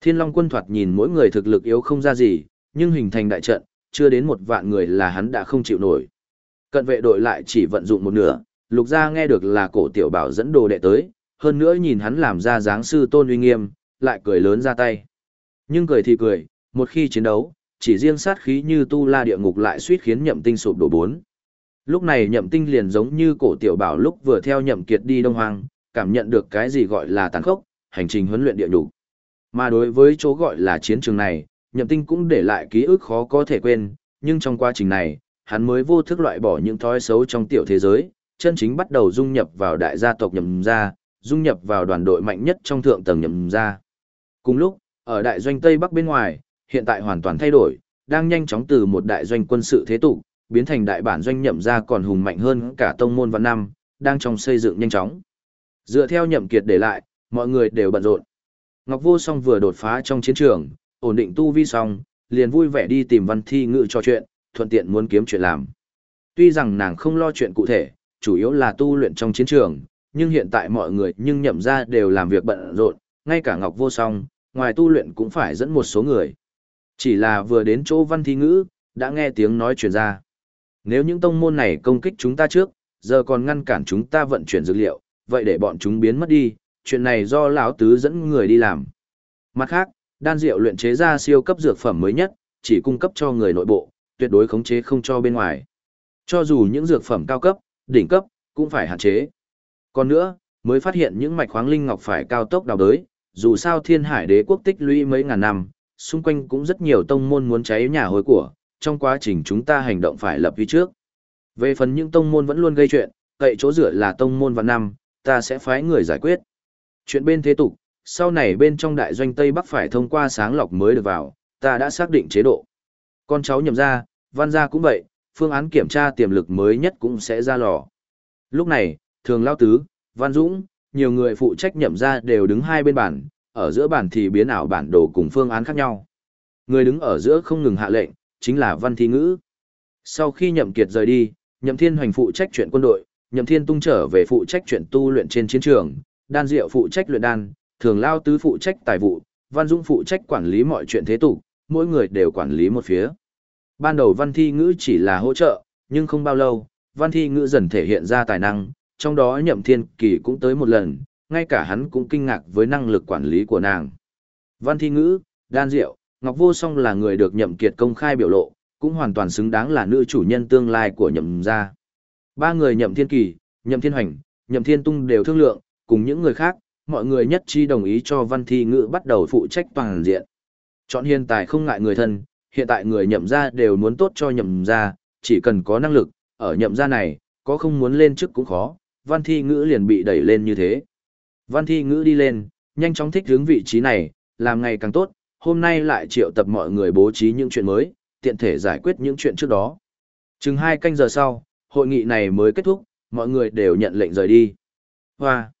Speaker 1: Thiên Long quân thoạt nhìn mỗi người thực lực yếu không ra gì, nhưng hình thành đại trận, chưa đến một vạn người là hắn đã không chịu nổi. Cận vệ đội lại chỉ vận dụng một nửa, lục gia nghe được là cổ tiểu bảo dẫn đồ đệ tới, hơn nữa nhìn hắn làm ra dáng sư tôn uy nghiêm, lại cười lớn ra tay. Nhưng cười thì cười, một khi chiến đấu, chỉ riêng sát khí như tu la địa ngục lại suýt khiến nhậm tinh sụp đổ bốn. Lúc này nhậm tinh liền giống như cổ tiểu bảo lúc vừa theo nhậm kiệt đi đông Hoang, cảm nhận được cái gì gọi là tàn khốc, hành trình huấn luyện địa đủ. Mà đối với chỗ gọi là chiến trường này, nhậm tinh cũng để lại ký ức khó có thể quên, nhưng trong quá trình này, hắn mới vô thức loại bỏ những thói xấu trong tiểu thế giới, chân chính bắt đầu dung nhập vào đại gia tộc nhậm gia, dung nhập vào đoàn đội mạnh nhất trong thượng tầng nhậm gia. Cùng lúc, ở đại doanh Tây Bắc bên ngoài, hiện tại hoàn toàn thay đổi, đang nhanh chóng từ một đại doanh quân sự thế tục, biến thành đại bản doanh nhậm gia còn hùng mạnh hơn cả tông môn văn năm, đang trong xây dựng nhanh chóng. Dựa theo nhậm kiệt để lại, mọi người đều bận rộn. Ngọc Vô Song vừa đột phá trong chiến trường, ổn định tu vi xong, liền vui vẻ đi tìm văn thi ngự trò chuyện, thuận tiện muốn kiếm chuyện làm. Tuy rằng nàng không lo chuyện cụ thể, chủ yếu là tu luyện trong chiến trường, nhưng hiện tại mọi người nhưng nhậm ra đều làm việc bận rộn, ngay cả Ngọc Vô Song, ngoài tu luyện cũng phải dẫn một số người. Chỉ là vừa đến chỗ văn thi ngữ, đã nghe tiếng nói truyền ra. Nếu những tông môn này công kích chúng ta trước, giờ còn ngăn cản chúng ta vận chuyển dược liệu, vậy để bọn chúng biến mất đi, chuyện này do lão tứ dẫn người đi làm. Mặt khác, đan rượu luyện chế ra siêu cấp dược phẩm mới nhất, chỉ cung cấp cho người nội bộ, tuyệt đối khống chế không cho bên ngoài. Cho dù những dược phẩm cao cấp, đỉnh cấp, cũng phải hạn chế. Còn nữa, mới phát hiện những mạch khoáng linh ngọc phải cao tốc đào đới, dù sao thiên hải đế quốc tích lũy mấy ngàn năm, xung quanh cũng rất nhiều tông môn muốn cháy nhà hối của, trong quá trình chúng ta hành động phải lập huy trước. Về phần những tông môn vẫn luôn gây chuyện, cậy chỗ dựa là tông môn vạn năm, ta sẽ phái người giải quyết. Chuyện bên thế tục, sau này bên trong đại doanh Tây Bắc phải thông qua sáng lọc mới được vào, ta đã xác định chế độ. Con cháu nhầm ra, văn gia cũng vậy, phương án kiểm tra tiềm lực mới nhất cũng sẽ ra lò. Lúc này, thường lao tứ, văn dũng, nhiều người phụ trách nhậm ra đều đứng hai bên bản, ở giữa bản thì biến ảo bản đồ cùng phương án khác nhau. Người đứng ở giữa không ngừng hạ lệnh, chính là văn thi ngữ. Sau khi nhậm kiệt rời đi, Nhậm Thiên Hoành phụ trách chuyện quân đội, Nhậm Thiên Tung trở về phụ trách chuyện tu luyện trên chiến trường, Đan Diệu phụ trách luyện đan, Thường Lao Tứ phụ trách tài vụ, Văn Dũng phụ trách quản lý mọi chuyện thế tục, mỗi người đều quản lý một phía. Ban đầu Văn Thi Ngữ chỉ là hỗ trợ, nhưng không bao lâu, Văn Thi Ngữ dần thể hiện ra tài năng, trong đó Nhậm Thiên Kỳ cũng tới một lần, ngay cả hắn cũng kinh ngạc với năng lực quản lý của nàng. Văn Thi Ngữ, Đan Diệu, Ngọc Vô Song là người được Nhậm Kiệt công khai biểu lộ, cũng hoàn toàn xứng đáng là nữ chủ nhân tương lai của Nhậm gia. Ba người Nhậm Thiên Kỳ, Nhậm Thiên Hoành, Nhậm Thiên Tung đều thương lượng, cùng những người khác, mọi người nhất trí đồng ý cho Văn Thi Ngữ bắt đầu phụ trách toàn diện. Chọn hiện tại không ngại người thân, hiện tại người nhậm gia đều muốn tốt cho nhậm gia, chỉ cần có năng lực, ở nhậm gia này, có không muốn lên chức cũng khó, Văn Thi Ngữ liền bị đẩy lên như thế. Văn Thi Ngữ đi lên, nhanh chóng thích hướng vị trí này, làm ngày càng tốt, hôm nay lại triệu tập mọi người bố trí những chuyện mới, tiện thể giải quyết những chuyện trước đó. Chừng hai canh giờ sau, hội nghị này mới kết thúc, mọi người đều nhận lệnh rời đi. Hoa!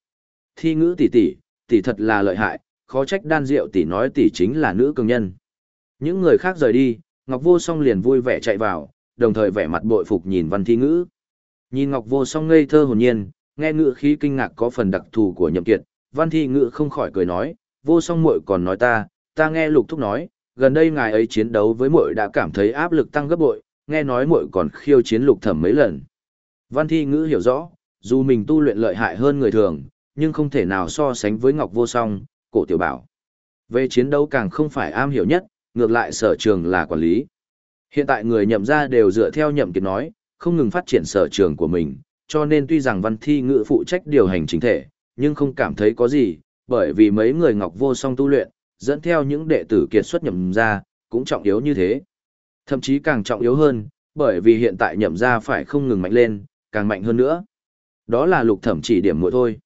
Speaker 1: Thi ngữ tỷ tỷ, tỷ thật là lợi hại, khó trách đan rượu tỷ nói tỷ chính là nữ cường nhân. Những người khác rời đi, Ngọc Vô Song liền vui vẻ chạy vào, đồng thời vẻ mặt bội phục nhìn văn thi ngữ. Nhìn Ngọc Vô Song ngây thơ hồn nhiên, nghe ngữ khí kinh ngạc có phần đặc thù của nhậm kiệt, văn thi ngữ không khỏi cười nói, Vô Song muội còn nói ta, ta nghe lục thúc nói, gần đây ngài ấy chiến đấu với muội đã cảm thấy áp lực tăng gấp bội, nghe nói muội còn khiêu chiến lục thẩm mấy lần. Văn thi ngữ hiểu rõ, dù mình tu luyện lợi hại hơn người thường, nhưng không thể nào so sánh với Ngọc Vô Song, cổ tiểu bảo. Về chiến đấu càng không phải am hiểu nhất, ngược lại sở trường là quản lý. Hiện tại người nhậm ra đều dựa theo nhậm kiệt nói, không ngừng phát triển sở trường của mình, cho nên tuy rằng văn thi ngữ phụ trách điều hành chính thể, nhưng không cảm thấy có gì, bởi vì mấy người Ngọc Vô Song tu luyện, dẫn theo những đệ tử kiệt xuất nhậm ra, cũng trọng yếu như thế. Thậm chí càng trọng yếu hơn, bởi vì hiện tại nhậm ra phải không ngừng mạnh lên, càng mạnh hơn nữa. Đó là lục thẩm chỉ điểm mỗi thôi.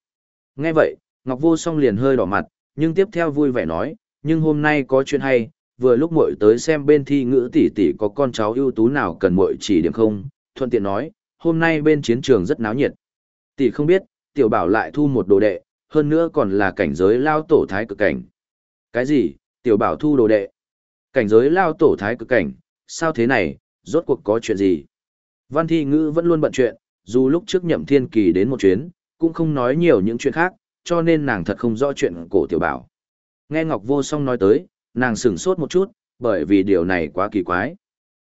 Speaker 1: Nghe vậy, Ngọc Vô Song liền hơi đỏ mặt, nhưng tiếp theo vui vẻ nói, nhưng hôm nay có chuyện hay, vừa lúc muội tới xem bên thi ngữ tỷ tỷ có con cháu ưu tú nào cần muội chỉ điểm không, thuận tiện nói, hôm nay bên chiến trường rất náo nhiệt. Tỷ không biết, tiểu bảo lại thu một đồ đệ, hơn nữa còn là cảnh giới lao tổ thái cực cảnh. Cái gì, tiểu bảo thu đồ đệ? Cảnh giới lao tổ thái cực cảnh, sao thế này, rốt cuộc có chuyện gì? Văn thi ngữ vẫn luôn bận chuyện, dù lúc trước nhậm thiên kỳ đến một chuyến, cũng không nói nhiều những chuyện khác, cho nên nàng thật không rõ chuyện cổ tiểu bảo. Nghe Ngọc Vô Song nói tới, nàng sửng sốt một chút, bởi vì điều này quá kỳ quái.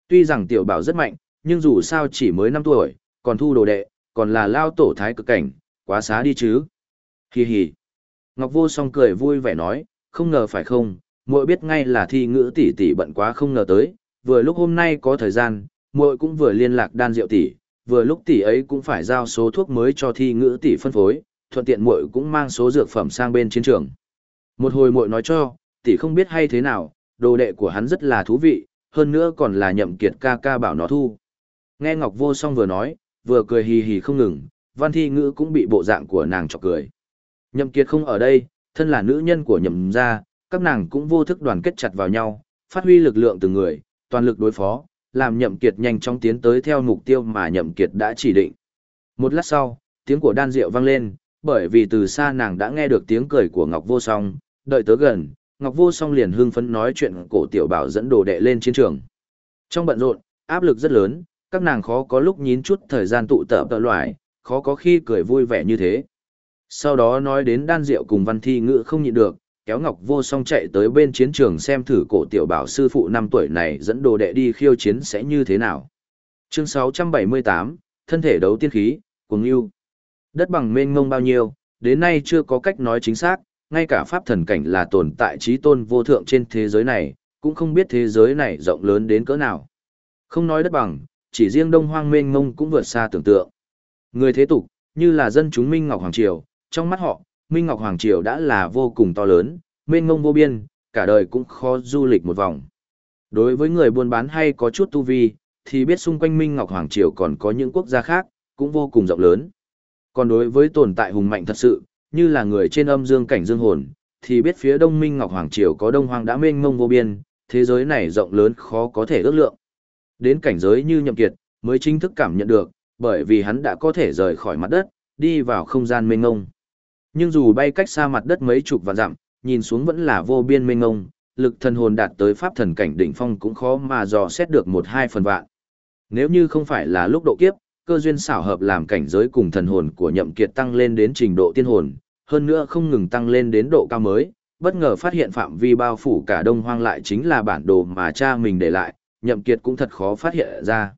Speaker 1: Tuy rằng tiểu bảo rất mạnh, nhưng dù sao chỉ mới 5 tuổi, còn thu đồ đệ, còn là lao tổ thái cực cảnh, quá xá đi chứ. Hi hi. Ngọc Vô Song cười vui vẻ nói, không ngờ phải không, muội biết ngay là thi ngữ tỷ tỷ bận quá không ngờ tới, vừa lúc hôm nay có thời gian, muội cũng vừa liên lạc đan rượu tỷ, vừa lúc tỷ ấy cũng phải giao số thuốc mới cho thi ngữ tỷ phân phối, thuận tiện muội cũng mang số dược phẩm sang bên chiến trường. Một hồi muội nói cho, tỷ không biết hay thế nào, đồ đệ của hắn rất là thú vị, hơn nữa còn là nhậm kiệt ca ca bảo nó thu. Nghe Ngọc Vô Song vừa nói, vừa cười hì hì không ngừng, văn thi ngữ cũng bị bộ dạng của nàng chọc cười. Nhậm kiệt không ở đây, thân là nữ nhân của nhậm gia, các nàng cũng vô thức đoàn kết chặt vào nhau, phát huy lực lượng từng người, toàn lực đối phó, làm nhậm kiệt nhanh chóng tiến tới theo mục tiêu mà nhậm kiệt đã chỉ định. Một lát sau, tiếng của đan diệu vang lên, bởi vì từ xa nàng đã nghe được tiếng cười của Ngọc Vô Song, đợi tới gần, Ngọc Vô Song liền hưng phấn nói chuyện cổ tiểu bảo dẫn đồ đệ lên chiến trường. Trong bận rộn, áp lực rất lớn, các nàng khó có lúc nhín chút thời gian tụ tập tợ loại, khó có khi cười vui vẻ như thế. Sau đó nói đến đan diệu cùng văn thi ngữ không nhịn được, kéo Ngọc Vô Song chạy tới bên chiến trường xem thử cổ tiểu bảo sư phụ năm tuổi này dẫn đồ đệ đi khiêu chiến sẽ như thế nào. Chương 678, thân thể đấu tiên khí, cuồng yêu. Đất bằng mênh mông bao nhiêu, đến nay chưa có cách nói chính xác, ngay cả pháp thần cảnh là tồn tại trí tôn vô thượng trên thế giới này, cũng không biết thế giới này rộng lớn đến cỡ nào. Không nói đất bằng, chỉ riêng đông hoang mênh mông cũng vượt xa tưởng tượng. Người thế tục, như là dân chúng Minh Ngọc Hoàng Triều, trong mắt họ, Minh Ngọc Hoàng Triều đã là vô cùng to lớn, mênh ngông vô biên, cả đời cũng khó du lịch một vòng. Đối với người buôn bán hay có chút tu vi, thì biết xung quanh Minh Ngọc Hoàng Triều còn có những quốc gia khác, cũng vô cùng rộng lớn. Còn đối với tồn tại hùng mạnh thật sự, như là người trên âm dương cảnh dương hồn, thì biết phía đông Minh Ngọc Hoàng Triều có đông hoàng đã mênh mông vô biên, thế giới này rộng lớn khó có thể ước lượng. Đến cảnh giới như nhậm kiệt, mới chính thức cảm nhận được, bởi vì hắn đã có thể rời khỏi mặt đất, đi vào không gian mênh mông. Nhưng dù bay cách xa mặt đất mấy chục vạn dặm, nhìn xuống vẫn là vô biên mênh mông, lực thần hồn đạt tới pháp thần cảnh đỉnh phong cũng khó mà dò xét được một hai phần vạn. Nếu như không phải là lúc độ kiếp, cơ duyên xảo hợp làm cảnh giới cùng thần hồn của nhậm kiệt tăng lên đến trình độ tiên hồn, hơn nữa không ngừng tăng lên đến độ cao mới, bất ngờ phát hiện phạm vi bao phủ cả đông hoang lại chính là bản đồ mà cha mình để lại, nhậm kiệt cũng thật khó phát hiện ra.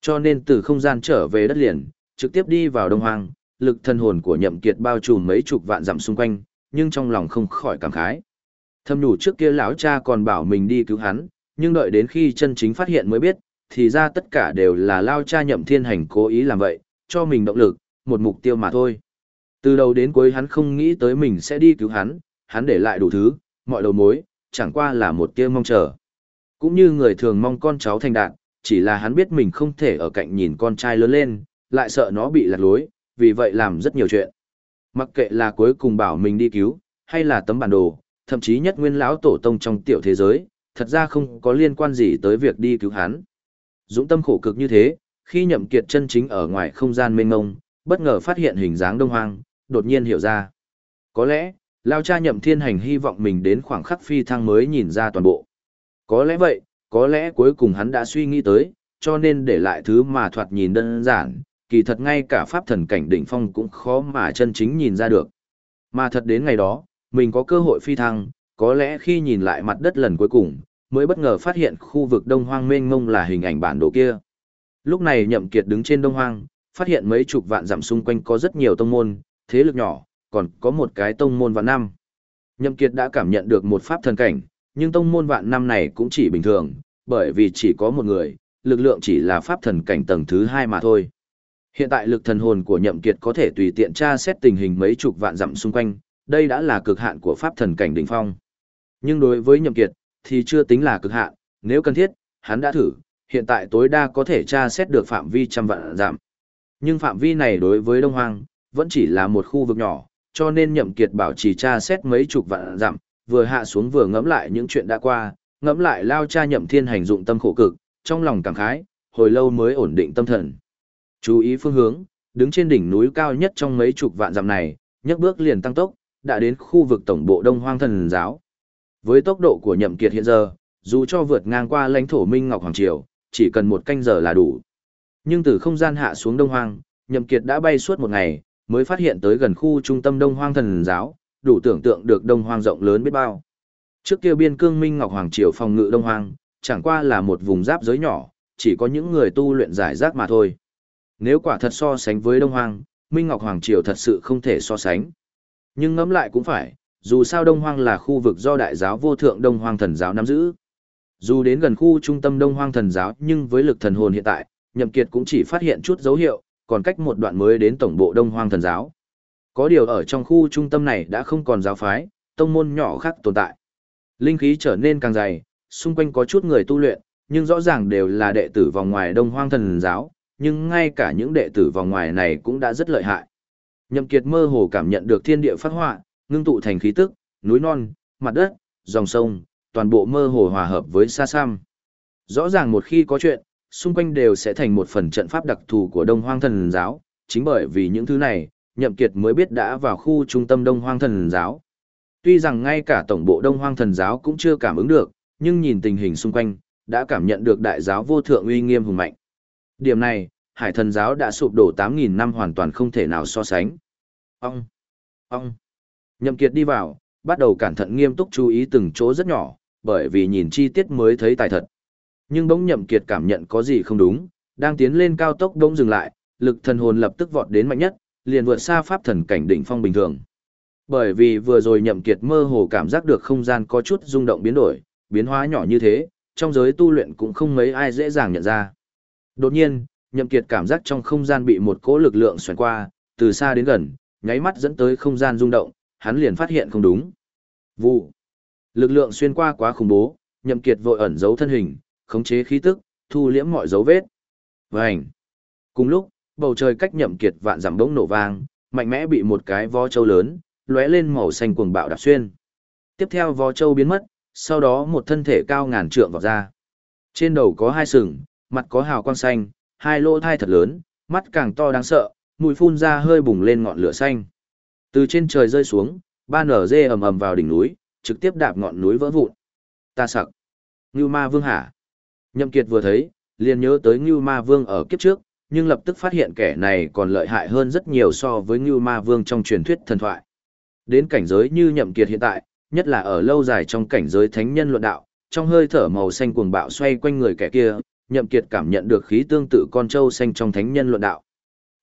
Speaker 1: Cho nên từ không gian trở về đất liền, trực tiếp đi vào đông hoang, lực thần hồn của nhậm kiệt bao trùm mấy chục vạn dặm xung quanh, nhưng trong lòng không khỏi cảm khái. Thâm nhủ trước kia lão cha còn bảo mình đi cứu hắn, nhưng đợi đến khi chân chính phát hiện mới biết, thì ra tất cả đều là lao cha nhậm thiên hành cố ý làm vậy, cho mình động lực, một mục tiêu mà thôi. Từ đầu đến cuối hắn không nghĩ tới mình sẽ đi cứu hắn, hắn để lại đủ thứ, mọi đầu mối, chẳng qua là một tia mong chờ. Cũng như người thường mong con cháu thành đạt, chỉ là hắn biết mình không thể ở cạnh nhìn con trai lớn lên, lại sợ nó bị lạc lối, vì vậy làm rất nhiều chuyện. Mặc kệ là cuối cùng bảo mình đi cứu, hay là tấm bản đồ, thậm chí nhất nguyên lão tổ tông trong tiểu thế giới, thật ra không có liên quan gì tới việc đi cứu hắn. Dũng tâm khổ cực như thế, khi nhậm kiệt chân chính ở ngoài không gian mênh mông, bất ngờ phát hiện hình dáng đông hoang, đột nhiên hiểu ra. Có lẽ, Lao cha nhậm thiên hành hy vọng mình đến khoảng khắc phi thăng mới nhìn ra toàn bộ. Có lẽ vậy, có lẽ cuối cùng hắn đã suy nghĩ tới, cho nên để lại thứ mà thoạt nhìn đơn giản, kỳ thật ngay cả pháp thần cảnh đỉnh phong cũng khó mà chân chính nhìn ra được. Mà thật đến ngày đó, mình có cơ hội phi thăng, có lẽ khi nhìn lại mặt đất lần cuối cùng, mới bất ngờ phát hiện khu vực đông hoang mênh mông là hình ảnh bản đồ kia. Lúc này nhậm kiệt đứng trên đông hoang, phát hiện mấy chục vạn dặm xung quanh có rất nhiều tông môn, thế lực nhỏ, còn có một cái tông môn vạn năm. Nhậm kiệt đã cảm nhận được một pháp thần cảnh, nhưng tông môn vạn năm này cũng chỉ bình thường, bởi vì chỉ có một người, lực lượng chỉ là pháp thần cảnh tầng thứ hai mà thôi. Hiện tại lực thần hồn của nhậm kiệt có thể tùy tiện tra xét tình hình mấy chục vạn dặm xung quanh, đây đã là cực hạn của pháp thần cảnh đỉnh phong. Nhưng đối với nhậm kiệt, thì chưa tính là cực hạn, nếu cần thiết, hắn đã thử, hiện tại tối đa có thể tra xét được phạm vi trăm vạn dặm. Nhưng phạm vi này đối với Đông Hoang, vẫn chỉ là một khu vực nhỏ, cho nên nhậm kiệt bảo trì tra xét mấy chục vạn dặm, vừa hạ xuống vừa ngẫm lại những chuyện đã qua, ngẫm lại lao cha nhậm thiên hành dụng tâm khổ cực, trong lòng cảm khái, hồi lâu mới ổn định tâm thần. Chú ý phương hướng, đứng trên đỉnh núi cao nhất trong mấy chục vạn dặm này, nhấc bước liền tăng tốc, đã đến khu vực tổng bộ Đông Hoang Thần giáo. Với tốc độ của nhậm kiệt hiện giờ, dù cho vượt ngang qua lãnh thổ Minh Ngọc Hoàng Triều, chỉ cần một canh giờ là đủ. Nhưng từ không gian hạ xuống Đông Hoang, nhậm kiệt đã bay suốt một ngày, mới phát hiện tới gần khu trung tâm Đông Hoang Thần giáo, đủ tưởng tượng được Đông Hoang rộng lớn biết bao. Trước kia biên cương Minh Ngọc Hoàng Triều phòng ngự Đông Hoang, chẳng qua là một vùng giáp giới nhỏ, chỉ có những người tu luyện giải rác mà thôi. Nếu quả thật so sánh với Đông Hoang, Minh Ngọc Hoàng Triều thật sự không thể so sánh. Nhưng ngẫm lại cũng phải, dù sao Đông Hoang là khu vực do đại giáo vô thượng Đông Hoang thần giáo nắm giữ. Dù đến gần khu trung tâm Đông Hoang thần giáo nhưng với lực thần hồn hiện tại, Nhậm Kiệt cũng chỉ phát hiện chút dấu hiệu, còn cách một đoạn mới đến tổng bộ Đông Hoang thần giáo. Có điều ở trong khu trung tâm này đã không còn giáo phái, tông môn nhỏ khác tồn tại. Linh khí trở nên càng dày, xung quanh có chút người tu luyện, nhưng rõ ràng đều là đệ tử vòng ngoài Đông Hoang thần giáo, nhưng ngay cả những đệ tử vòng ngoài này cũng đã rất lợi hại. Nhậm Kiệt mơ hồ cảm nhận được thiên địa phát họa, ngưng tụ thành khí tức, núi non, mặt đất, dòng sông, toàn bộ mơ hồ hòa hợp với xa xăm. Rõ ràng một khi có chuyện, xung quanh đều sẽ thành một phần trận pháp đặc thù của Đông Hoang Thần Giáo, chính bởi vì những thứ này, Nhậm Kiệt mới biết đã vào khu trung tâm Đông Hoang Thần Giáo. Tuy rằng ngay cả tổng bộ Đông Hoang Thần Giáo cũng chưa cảm ứng được, nhưng nhìn tình hình xung quanh, đã cảm nhận được đại giáo vô thượng uy nghiêm hùng mạnh. Điểm này, Hải Thần Giáo đã sụp đổ 8.000 năm hoàn toàn không thể nào so sánh. Ông! Ông! Nhậm Kiệt đi vào, bắt đầu cẩn thận nghiêm túc chú ý từng chỗ rất nhỏ, bởi vì nhìn chi tiết mới thấy tài thật. Nhưng bỗng Nhậm Kiệt cảm nhận có gì không đúng, đang tiến lên cao tốc bỗng dừng lại, lực thần hồn lập tức vọt đến mạnh nhất, liền vượt xa pháp thần cảnh đỉnh phong bình thường. Bởi vì vừa rồi Nhậm Kiệt mơ hồ cảm giác được không gian có chút rung động biến đổi, biến hóa nhỏ như thế, trong giới tu luyện cũng không mấy ai dễ dàng nhận ra. Đột nhiên, Nhậm Kiệt cảm giác trong không gian bị một cỗ lực lượng xoắn qua, từ xa đến gần, nháy mắt dẫn tới không gian rung động, hắn liền phát hiện không đúng. Vụ. Lực lượng xuyên qua quá khủng bố, Nhậm Kiệt vội ẩn giấu thân hình, khống chế khí tức, thu liễm mọi dấu vết. Vành. Cùng lúc, bầu trời cách Nhậm Kiệt vạn dặm bỗng nổ vang, mạnh mẽ bị một cái vó châu lớn, lóe lên màu xanh cuồng bạo đạp xuyên. Tiếp theo vó châu biến mất, sau đó một thân thể cao ngàn trượng vọt ra. Trên đầu có hai sừng, mặt có hào quang xanh, hai lỗ thai thật lớn, mắt càng to đáng sợ, mũi phun ra hơi bùng lên ngọn lửa xanh. Từ trên trời rơi xuống, ba nở dê ầm ầm vào đỉnh núi, trực tiếp đạp ngọn núi vỡ vụn. Ta sặc. Ngưu Ma Vương hả? Nhậm Kiệt vừa thấy, liền nhớ tới Ngưu Ma Vương ở kiếp trước, nhưng lập tức phát hiện kẻ này còn lợi hại hơn rất nhiều so với Ngưu Ma Vương trong truyền thuyết thần thoại. Đến cảnh giới như nhậm kiệt hiện tại, nhất là ở lâu dài trong cảnh giới thánh nhân luận đạo, trong hơi thở màu xanh cuồng bạo xoay quanh người kẻ kia, nhậm kiệt cảm nhận được khí tương tự con trâu xanh trong thánh nhân luận đạo.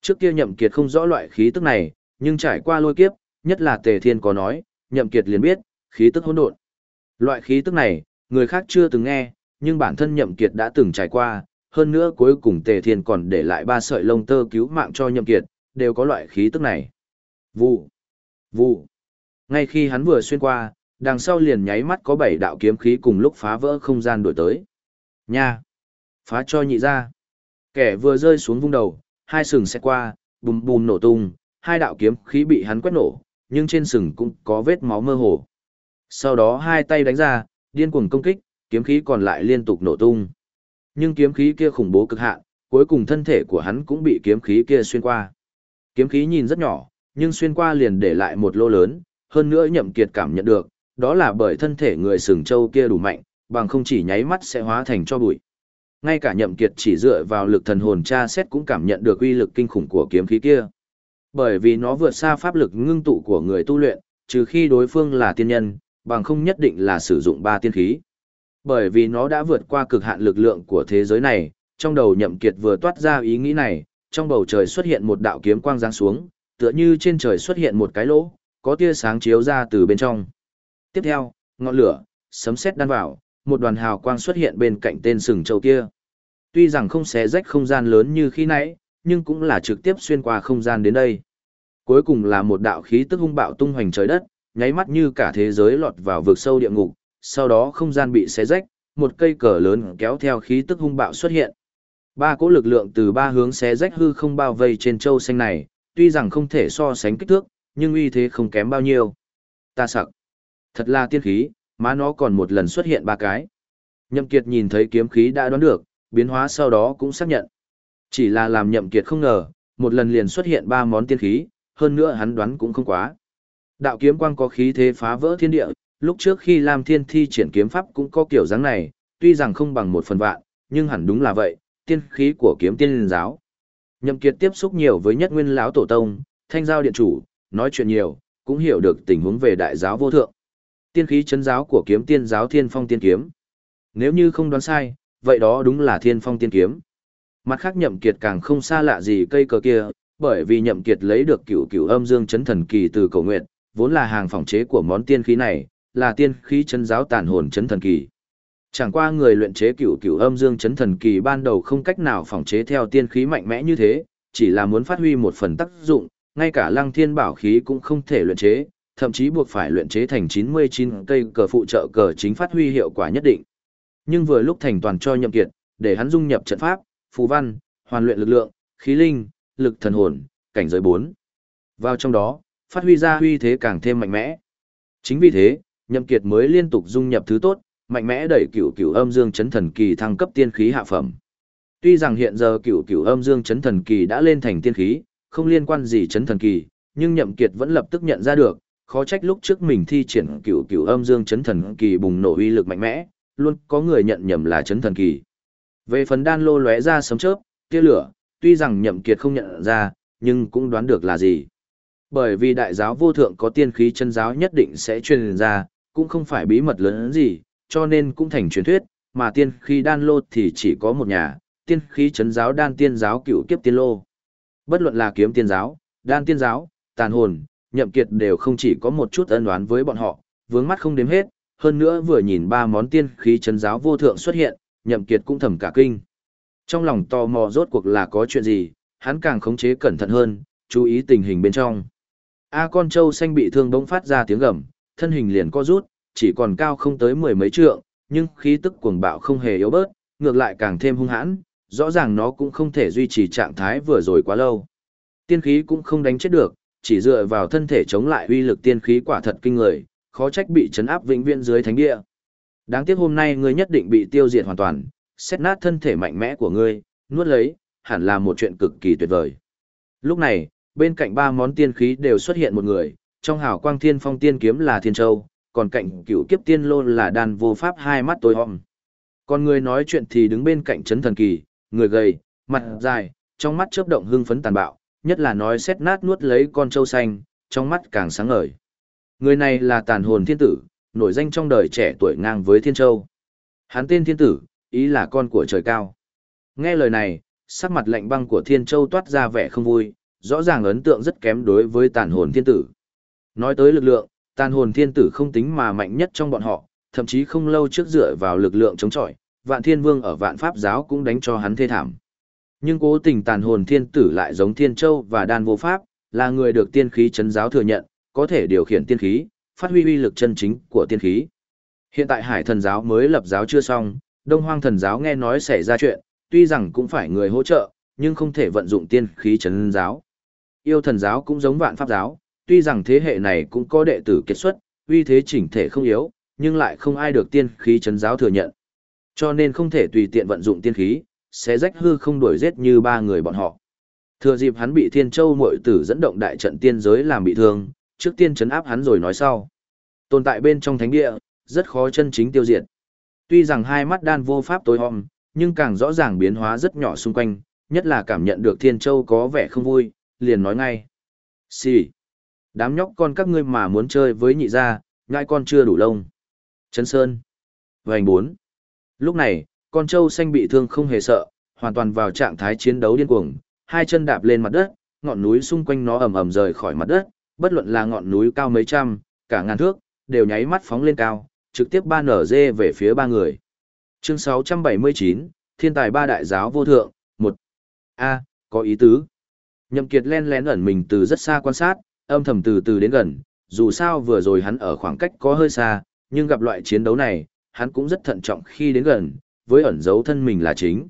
Speaker 1: Trước kia nhậm kiệt không rõ loại khí tức này, nhưng trải qua lôi kiếp, nhất là tề thiên có nói, nhậm kiệt liền biết, khí tức hỗn độn. Loại khí tức này, người khác chưa từng nghe, nhưng bản thân nhậm kiệt đã từng trải qua, hơn nữa cuối cùng tề thiên còn để lại ba sợi lông tơ cứu mạng cho nhậm kiệt, đều có loại khí tức này. Vụ, vụ. Ngay khi hắn vừa xuyên qua, đằng sau liền nháy mắt có bảy đạo kiếm khí cùng lúc phá vỡ không gian đổi tới. Nha! Phá cho nhị ra. Kẻ vừa rơi xuống vung đầu, hai sừng sẽ qua, bùm bùm nổ tung, hai đạo kiếm khí bị hắn quét nổ, nhưng trên sừng cũng có vết máu mơ hồ. Sau đó hai tay đánh ra, điên cuồng công kích, kiếm khí còn lại liên tục nổ tung. Nhưng kiếm khí kia khủng bố cực hạn, cuối cùng thân thể của hắn cũng bị kiếm khí kia xuyên qua. Kiếm khí nhìn rất nhỏ, nhưng xuyên qua liền để lại một lô lớn, hơn nữa nhậm kiệt cảm nhận được, đó là bởi thân thể người sừng châu kia đủ mạnh, bằng không chỉ nháy mắt sẽ hóa thành cho bụi. Ngay cả nhậm kiệt chỉ dựa vào lực thần hồn tra xét cũng cảm nhận được uy lực kinh khủng của kiếm khí kia. Bởi vì nó vượt xa pháp lực ngưng tụ của người tu luyện, trừ khi đối phương là tiên nhân, bằng không nhất định là sử dụng ba tiên khí. Bởi vì nó đã vượt qua cực hạn lực lượng của thế giới này, trong đầu nhậm kiệt vừa toát ra ý nghĩ này, trong bầu trời xuất hiện một đạo kiếm quang giáng xuống, tựa như trên trời xuất hiện một cái lỗ, có tia sáng chiếu ra từ bên trong. Tiếp theo, ngọn lửa, sấm sét đan vào, một đoàn hào quang xuất hiện bên cạnh tên sừng châu kia. Tuy rằng không xé rách không gian lớn như khi nãy, nhưng cũng là trực tiếp xuyên qua không gian đến đây. Cuối cùng là một đạo khí tức hung bạo tung hoành trời đất, nháy mắt như cả thế giới lọt vào vực sâu địa ngục, sau đó không gian bị xé rách, một cây cờ lớn kéo theo khí tức hung bạo xuất hiện. Ba cỗ lực lượng từ ba hướng xé rách hư không bao vây trên châu xanh này, tuy rằng không thể so sánh kích thước, nhưng uy thế không kém bao nhiêu. Ta sặc. Thật là tiên khí, má nó còn một lần xuất hiện ba cái. Nhậm Kiệt nhìn thấy kiếm khí đã đoán được, biến hóa sau đó cũng xác nhận. Chỉ là làm Nhậm Kiệt không ngờ, một lần liền xuất hiện ba món tiên khí, hơn nữa hắn đoán cũng không quá. Đạo kiếm quang có khí thế phá vỡ thiên địa, lúc trước khi Lam Thiên thi triển kiếm pháp cũng có kiểu dáng này, tuy rằng không bằng một phần vạn, nhưng hẳn đúng là vậy, tiên khí của kiếm tiên giáo. Nhậm Kiệt tiếp xúc nhiều với nhất nguyên lão tổ tông, thanh giao điện chủ, nói chuyện nhiều, cũng hiểu được tình huống về đại giáo vô thượng. Tiên khí chấn giáo của kiếm tiên giáo thiên phong tiên kiếm. Nếu như không đoán sai, vậy đó đúng là thiên phong tiên kiếm. Mặt khác nhậm kiệt càng không xa lạ gì cây cờ kia, bởi vì nhậm kiệt lấy được cửu cửu âm dương chấn thần kỳ từ cầu nguyện, vốn là hàng phòng chế của món tiên khí này, là tiên khí chấn giáo tàn hồn chấn thần kỳ. Chẳng qua người luyện chế cửu cửu âm dương chấn thần kỳ ban đầu không cách nào phòng chế theo tiên khí mạnh mẽ như thế, chỉ là muốn phát huy một phần tác dụng, ngay cả lăng thiên bảo khí cũng không thể luyện chế, thậm chí buộc phải luyện chế thành 99 cây cờ phụ trợ cờ chính phát huy hiệu quả nhất định. Nhưng vừa lúc thành toàn cho nhậm kiệt, để hắn dung nhập trận pháp, phù văn, hoàn luyện lực lượng, khí linh, lực thần hồn, cảnh giới 4. Vào trong đó, phát huy ra huy thế càng thêm mạnh mẽ. Chính vì thế, nhậm kiệt mới liên tục dung nhập thứ tốt, mạnh mẽ đẩy cửu cửu âm dương chấn thần kỳ thăng cấp tiên khí hạ phẩm. Tuy rằng hiện giờ cửu cửu âm dương chấn thần kỳ đã lên thành tiên khí, không liên quan gì chấn thần kỳ, nhưng nhậm kiệt vẫn lập tức nhận ra được, khó trách lúc trước mình thi triển cửu cửu âm dương chấn thần kỳ bùng nổ uy lực mạnh mẽ, luôn có người nhận nhầm là chấn thần kỳ. Về phần đan lô lóe ra sấm chớp, tia lửa, tuy rằng nhậm kiệt không nhận ra, nhưng cũng đoán được là gì. Bởi vì đại giáo vô thượng có tiên khí chân giáo nhất định sẽ truyền ra, cũng không phải bí mật lớn gì, cho nên cũng thành truyền thuyết, mà tiên khí đan lô thì chỉ có một nhà, tiên khí chân giáo đan tiên giáo cửu kiếp tiên lô. Bất luận là kiếm tiên giáo, đan tiên giáo, tàn hồn, nhậm kiệt đều không chỉ có một chút ân oán với bọn họ, vướng mắt không đếm hết, hơn nữa vừa nhìn ba món tiên khí chấn giáo vô thượng xuất hiện, nhậm kiệt cũng thầm cả kinh. Trong lòng tò mò rốt cuộc là có chuyện gì, hắn càng khống chế cẩn thận hơn, chú ý tình hình bên trong. A con trâu xanh bị thương bỗng phát ra tiếng gầm, thân hình liền co rút, chỉ còn cao không tới mười mấy trượng, nhưng khí tức cuồng bạo không hề yếu bớt, ngược lại càng thêm hung hãn, rõ ràng nó cũng không thể duy trì trạng thái vừa rồi quá lâu. Tiên khí cũng không đánh chết được, chỉ dựa vào thân thể chống lại uy lực tiên khí quả thật kinh người, khó trách bị chấn áp vĩnh viễn dưới thánh địa. Đáng tiếc hôm nay ngươi nhất định bị tiêu diệt hoàn toàn, xét nát thân thể mạnh mẽ của ngươi, nuốt lấy, hẳn là một chuyện cực kỳ tuyệt vời. Lúc này, bên cạnh ba món tiên khí đều xuất hiện một người, trong hào quang thiên phong tiên kiếm là thiên châu, còn cạnh cửu kiếp tiên lôn là đàn vô pháp hai mắt tối om. Còn người nói chuyện thì đứng bên cạnh chấn thần kỳ, người gầy, mặt dài, trong mắt chớp động hưng phấn tàn bạo, nhất là nói xét nát nuốt lấy con trâu xanh, trong mắt càng sáng ngời. Người này là tàn hồn thiên tử, nổi danh trong đời trẻ tuổi ngang với thiên châu. Hắn tên thiên tử, ý là con của trời cao. Nghe lời này, sắc mặt lạnh băng của thiên châu toát ra vẻ không vui, rõ ràng ấn tượng rất kém đối với tàn hồn thiên tử. Nói tới lực lượng, tàn hồn thiên tử không tính mà mạnh nhất trong bọn họ, thậm chí không lâu trước dựa vào lực lượng chống chọi, vạn thiên vương ở vạn pháp giáo cũng đánh cho hắn thê thảm. Nhưng cố tình tàn hồn thiên tử lại giống thiên châu và đan vô pháp, là người được tiên khí chấn giáo thừa nhận, có thể điều khiển tiên khí, phát huy uy lực chân chính của tiên khí. Hiện tại hải thần giáo mới lập giáo chưa xong, đông hoang thần giáo nghe nói xảy ra chuyện, tuy rằng cũng phải người hỗ trợ, nhưng không thể vận dụng tiên khí chấn giáo. Yêu thần giáo cũng giống vạn pháp giáo, tuy rằng thế hệ này cũng có đệ tử kết xuất, uy thế chỉnh thể không yếu, nhưng lại không ai được tiên khí chấn giáo thừa nhận. Cho nên không thể tùy tiện vận dụng tiên khí, sẽ rách hư không đuổi giết như ba người bọn họ. Thừa dịp hắn bị Thiên Châu muội tử dẫn động đại trận tiên giới làm bị thương, trước tiên chấn áp hắn rồi nói sau. Tồn tại bên trong thánh địa, rất khó chân chính tiêu diệt. Tuy rằng hai mắt đan vô pháp tối om, nhưng càng rõ ràng biến hóa rất nhỏ xung quanh, nhất là cảm nhận được Thiên Châu có vẻ không vui, liền nói ngay. Xì. Đám nhóc con các ngươi mà muốn chơi với nhị gia, ngai con chưa đủ lông. Trấn Sơn. Vành bốn. Lúc này, con trâu xanh bị thương không hề sợ, hoàn toàn vào trạng thái chiến đấu điên cuồng, hai chân đạp lên mặt đất, ngọn núi xung quanh nó ầm ầm rời khỏi mặt đất, bất luận là ngọn núi cao mấy trăm, cả ngàn thước, đều nháy mắt phóng lên cao, trực tiếp ba nở dê về phía ba người. Chương 679, Thiên tài ba đại giáo vô thượng, 1 A, có ý tứ. Nhậm Kiệt len lén ẩn mình từ rất xa quan sát, âm thầm từ từ đến gần, dù sao vừa rồi hắn ở khoảng cách có hơi xa, nhưng gặp loại chiến đấu này, hắn cũng rất thận trọng khi đến gần, với ẩn giấu thân mình là chính.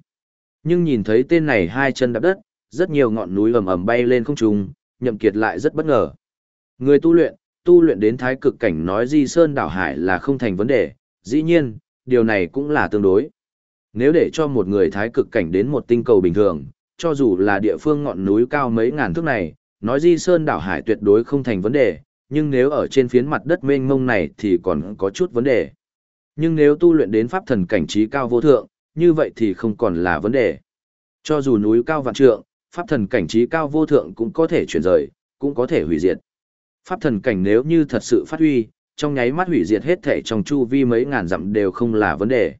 Speaker 1: Nhưng nhìn thấy tên này hai chân đạp đất, rất nhiều ngọn núi ầm ầm bay lên không trung, Nhậm Kiệt lại rất bất ngờ. Người tu luyện, tu luyện đến thái cực cảnh nói di sơn đảo hải là không thành vấn đề, dĩ nhiên, điều này cũng là tương đối. Nếu để cho một người thái cực cảnh đến một tinh cầu bình thường, cho dù là địa phương ngọn núi cao mấy ngàn thước này, nói di sơn đảo hải tuyệt đối không thành vấn đề, nhưng nếu ở trên phiến mặt đất mênh mông này thì còn có chút vấn đề. Nhưng nếu tu luyện đến pháp thần cảnh trí cao vô thượng, như vậy thì không còn là vấn đề. Cho dù núi cao vạn trượng, pháp thần cảnh trí cao vô thượng cũng có thể chuyển rời, cũng có thể hủy diệt. Pháp thần cảnh nếu như thật sự phát huy, trong nháy mắt hủy diệt hết thể trong chu vi mấy ngàn dặm đều không là vấn đề.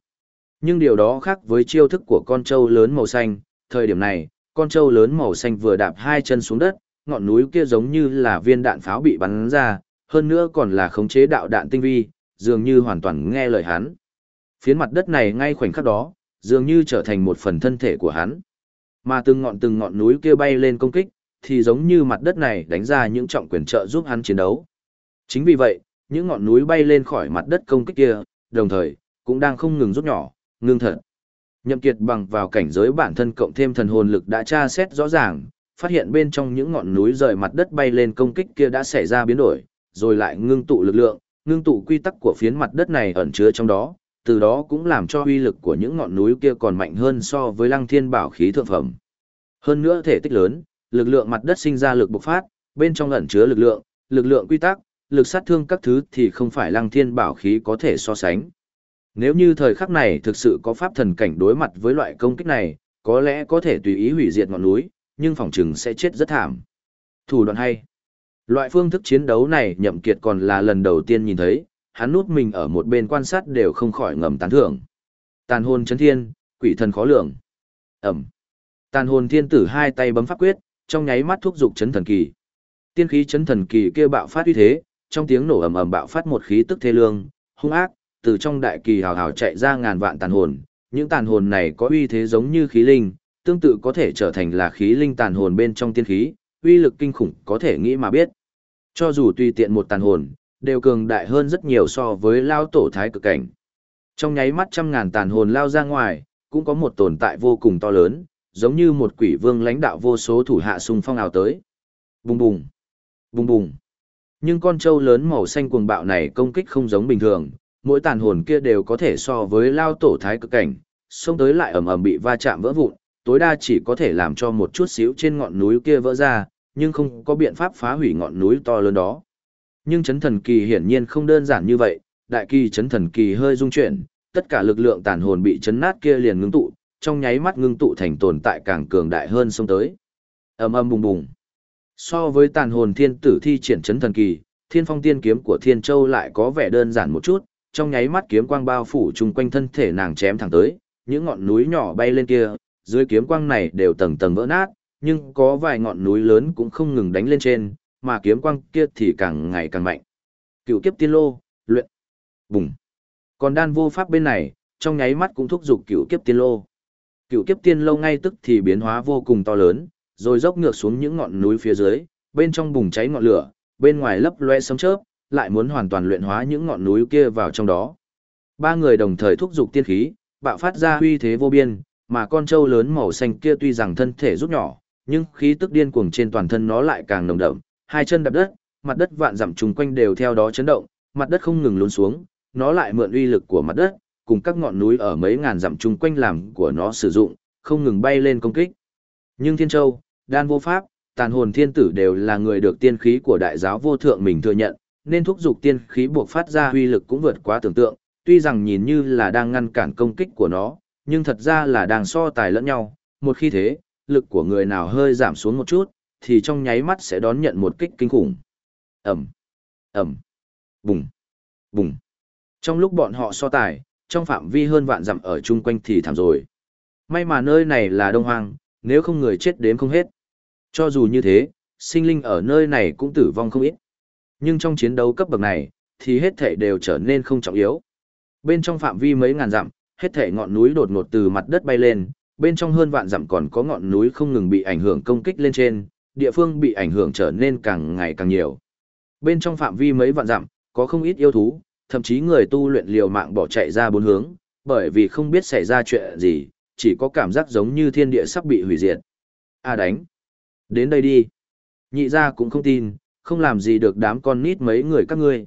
Speaker 1: Nhưng điều đó khác với chiêu thức của con trâu lớn màu xanh, thời điểm này, con trâu lớn màu xanh vừa đạp hai chân xuống đất, ngọn núi kia giống như là viên đạn pháo bị bắn ra, hơn nữa còn là khống chế đạo đạn tinh vi, dường như hoàn toàn nghe lời hắn. Phiến mặt đất này ngay khoảnh khắc đó, dường như trở thành một phần thân thể của hắn. Mà từng ngọn từng ngọn núi kia bay lên công kích, thì giống như mặt đất này đánh ra những trọng quyền trợ giúp hắn chiến đấu. Chính vì vậy, những ngọn núi bay lên khỏi mặt đất công kích kia, đồng thời, cũng đang không ngừng rút nhỏ, ngưng thật. Nhậm Kiệt bằng vào cảnh giới bản thân cộng thêm thần hồn lực đã tra xét rõ ràng, phát hiện bên trong những ngọn núi rời mặt đất bay lên công kích kia đã xảy ra biến đổi, rồi lại ngưng tụ lực lượng, ngưng tụ quy tắc của phiến mặt đất này ẩn chứa trong đó, từ đó cũng làm cho uy lực của những ngọn núi kia còn mạnh hơn so với lăng thiên bảo khí thượng phẩm. Hơn nữa thể tích lớn, lực lượng mặt đất sinh ra lực bộc phát, bên trong ẩn chứa lực lượng, lực lượng quy tắc, lực sát thương các thứ thì không phải lăng thiên bảo khí có thể so sánh. Nếu như thời khắc này thực sự có pháp thần cảnh đối mặt với loại công kích này, có lẽ có thể tùy ý hủy diệt ngọn núi, nhưng phòng trừng sẽ chết rất thảm. Thủ đoạn hay. Loại phương thức chiến đấu này nhậm kiệt còn là lần đầu tiên nhìn thấy, hắn nút mình ở một bên quan sát đều không khỏi ngầm tán thưởng. Tàn hồn chấn thiên, quỷ thần khó lường. Ẩm. Tàn hồn thiên tử hai tay bấm pháp quyết, trong nháy mắt thúc dục chấn thần kỳ. Tiên khí chấn thần kỳ kia bạo phát uy thế, trong tiếng nổ ầm ầm bạo phát một khí tức thê lương, hung ác, từ trong đại kỳ hào hào chạy ra ngàn vạn tàn hồn. Những tàn hồn này có uy thế giống như khí linh, tương tự có thể trở thành là khí linh tàn hồn bên trong tiên khí, uy lực kinh khủng có thể nghĩ mà biết. Cho dù tùy tiện một tàn hồn, đều cường đại hơn rất nhiều so với lao tổ thái cực cảnh. Trong nháy mắt trăm ngàn tàn hồn lao ra ngoài, cũng có một tồn tại vô cùng to lớn, giống như một quỷ vương lãnh đạo vô số thủ hạ xung phong ảo tới. Bùng bùng, bùng bùng. Nhưng con trâu lớn màu xanh cuồng bạo này công kích không giống bình thường, mỗi tàn hồn kia đều có thể so với lao tổ thái cực cảnh, xông tới lại ầm ầm bị va chạm vỡ vụn, tối đa chỉ có thể làm cho một chút xíu trên ngọn núi kia vỡ ra, nhưng không có biện pháp phá hủy ngọn núi to lớn đó. Nhưng chấn thần kỳ hiển nhiên không đơn giản như vậy, đại kỳ chấn thần kỳ hơi rung chuyển, tất cả lực lượng tàn hồn bị chấn nát kia liền ngưng tụ, trong nháy mắt ngưng tụ thành tồn tại càng cường đại hơn xông tới. Ầm ầm bùng bùng. So với tàn hồn thiên tử thi triển chấn thần kỳ, thiên phong tiên kiếm của thiên châu lại có vẻ đơn giản một chút, trong nháy mắt kiếm quang bao phủ chung quanh thân thể nàng chém thẳng tới, những ngọn núi nhỏ bay lên kia, dưới kiếm quang này đều tầng tầng vỡ nát, nhưng có vài ngọn núi lớn cũng không ngừng đánh lên trên, mà kiếm quang kia thì càng ngày càng mạnh. Cựu kiếp tiên lô, luyện, bùng. Còn đan vô pháp bên này, trong nháy mắt cũng thúc giục cựu kiếp tiên lô. Cựu kiếp tiên lô ngay tức thì biến hóa vô cùng to lớn, rồi dốc ngược xuống những ngọn núi phía dưới, bên trong bùng cháy ngọn lửa, bên ngoài lấp loe sấm chớp, lại muốn hoàn toàn luyện hóa những ngọn núi kia vào trong đó. Ba người đồng thời thúc giục tiên khí, bạo phát ra uy thế vô biên, mà con trâu lớn màu xanh kia tuy rằng thân thể rút nhỏ, nhưng khí tức điên cuồng trên toàn thân nó lại càng nồng đậm, hai chân đạp đất, mặt đất vạn dặm trùng quanh đều theo đó chấn động, mặt đất không ngừng lún xuống, nó lại mượn uy lực của mặt đất, cùng các ngọn núi ở mấy ngàn dặm trùng quanh làm của nó sử dụng, không ngừng bay lên công kích. Nhưng Thiên Châu, Đan Vô Pháp, Tàn Hồn Thiên Tử đều là người được tiên khí của đại giáo vô thượng mình thừa nhận, nên thúc dục tiên khí buộc phát ra uy lực cũng vượt quá tưởng tượng, tuy rằng nhìn như là đang ngăn cản công kích của nó, nhưng thật ra là đang so tài lẫn nhau, một khi thế, lực của người nào hơi giảm xuống một chút, thì trong nháy mắt sẽ đón nhận một kích kinh khủng. Ẩm, Ẩm, Bùng, Bùng. Trong lúc bọn họ so tài, trong phạm vi hơn vạn dặm ở chung quanh thì thảm rồi. May mà nơi này là đông hoang, nếu không người chết đếm không hết. Cho dù như thế, sinh linh ở nơi này cũng tử vong không ít. Nhưng trong chiến đấu cấp bậc này, thì hết thể đều trở nên không trọng yếu. Bên trong phạm vi mấy ngàn dặm, hết thể ngọn núi đột ngột từ mặt đất bay lên, bên trong hơn vạn dặm còn có ngọn núi không ngừng bị ảnh hưởng công kích lên trên, địa phương bị ảnh hưởng trở nên càng ngày càng nhiều. Bên trong phạm vi mấy vạn dặm, có không ít yêu thú, thậm chí người tu luyện liều mạng bỏ chạy ra bốn hướng, bởi vì không biết xảy ra chuyện gì, chỉ có cảm giác giống như thiên địa sắp bị hủy diệt. A đánh! Đến đây đi! Nhị ra cũng không tin, không làm gì được đám con nít mấy người các ngươi.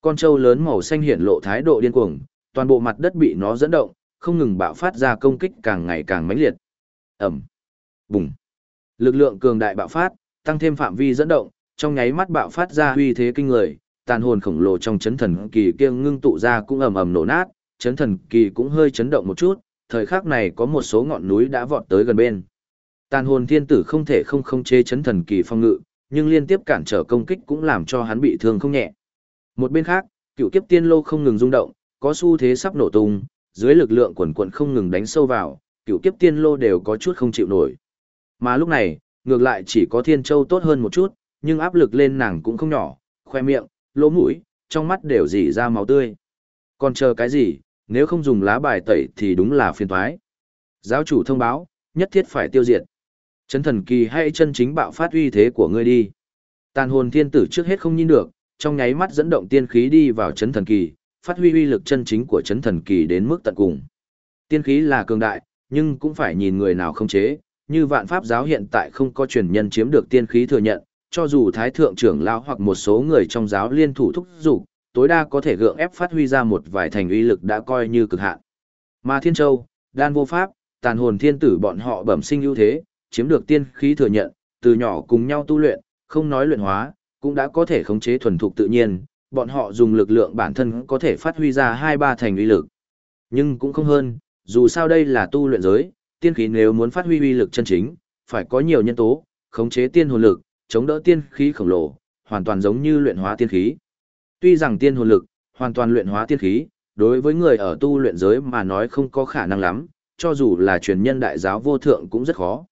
Speaker 1: Con trâu lớn màu xanh hiển lộ thái độ điên cuồng, toàn bộ mặt đất bị nó dẫn động, không ngừng bạo phát ra công kích càng ngày càng mãnh liệt. Ẩm! Bùng! Lực lượng cường đại bạo phát, tăng thêm phạm vi dẫn động, trong nháy mắt bạo phát ra uy thế kinh người, tàn hồn khổng lồ trong chấn thần kỳ kia ngưng tụ ra cũng ầm ầm nổ nát, chấn thần kỳ cũng hơi chấn động một chút, thời khắc này có một số ngọn núi đã vọt tới gần bên. Tàn hồn thiên tử không thể không không chế chấn thần kỳ phong ngự, nhưng liên tiếp cản trở công kích cũng làm cho hắn bị thương không nhẹ. Một bên khác, cựu kiếp tiên lô không ngừng rung động, có xu thế sắp nổ tung, dưới lực lượng quần quần không ngừng đánh sâu vào, cựu kiếp tiên lô đều có chút không chịu nổi. Mà lúc này, ngược lại chỉ có thiên châu tốt hơn một chút, nhưng áp lực lên nàng cũng không nhỏ, khoe miệng, lỗ mũi, trong mắt đều dỉ ra máu tươi. Còn chờ cái gì, nếu không dùng lá bài tẩy thì đúng là phiền toái. Giáo chủ thông báo, nhất thiết phải tiêu diệt. Chấn thần kỳ hay chân chính bạo phát uy thế của ngươi đi. Tàn hồn thiên tử trước hết không nhìn được, trong nháy mắt dẫn động tiên khí đi vào chấn thần kỳ, phát huy uy lực chân chính của chấn thần kỳ đến mức tận cùng. Tiên khí là cường đại, nhưng cũng phải nhìn người nào không chế, như vạn pháp giáo hiện tại không có truyền nhân chiếm được tiên khí thừa nhận, cho dù thái thượng trưởng lão hoặc một số người trong giáo liên thủ thúc dục, tối đa có thể gượng ép phát huy ra một vài thành uy lực đã coi như cực hạn. Mà Thiên Châu, Đan Vô Pháp, Tàn Hồn Thiên Tử bọn họ bẩm sinh ưu thế, chiếm được tiên khí thừa nhận, từ nhỏ cùng nhau tu luyện, không nói luyện hóa, cũng đã có thể khống chế thuần thục tự nhiên, bọn họ dùng lực lượng bản thân có thể phát huy ra hai ba thành uy lực. Nhưng cũng không hơn, dù sao đây là tu luyện giới, tiên khí nếu muốn phát huy uy lực chân chính, phải có nhiều nhân tố, khống chế tiên hồn lực, chống đỡ tiên khí khổng lồ, hoàn toàn giống như luyện hóa tiên khí. Tuy rằng tiên hồn lực, hoàn toàn luyện hóa tiên khí, đối với người ở tu luyện giới mà nói không có khả năng lắm, cho dù là truyền nhân đại giáo vô thượng cũng rất khó.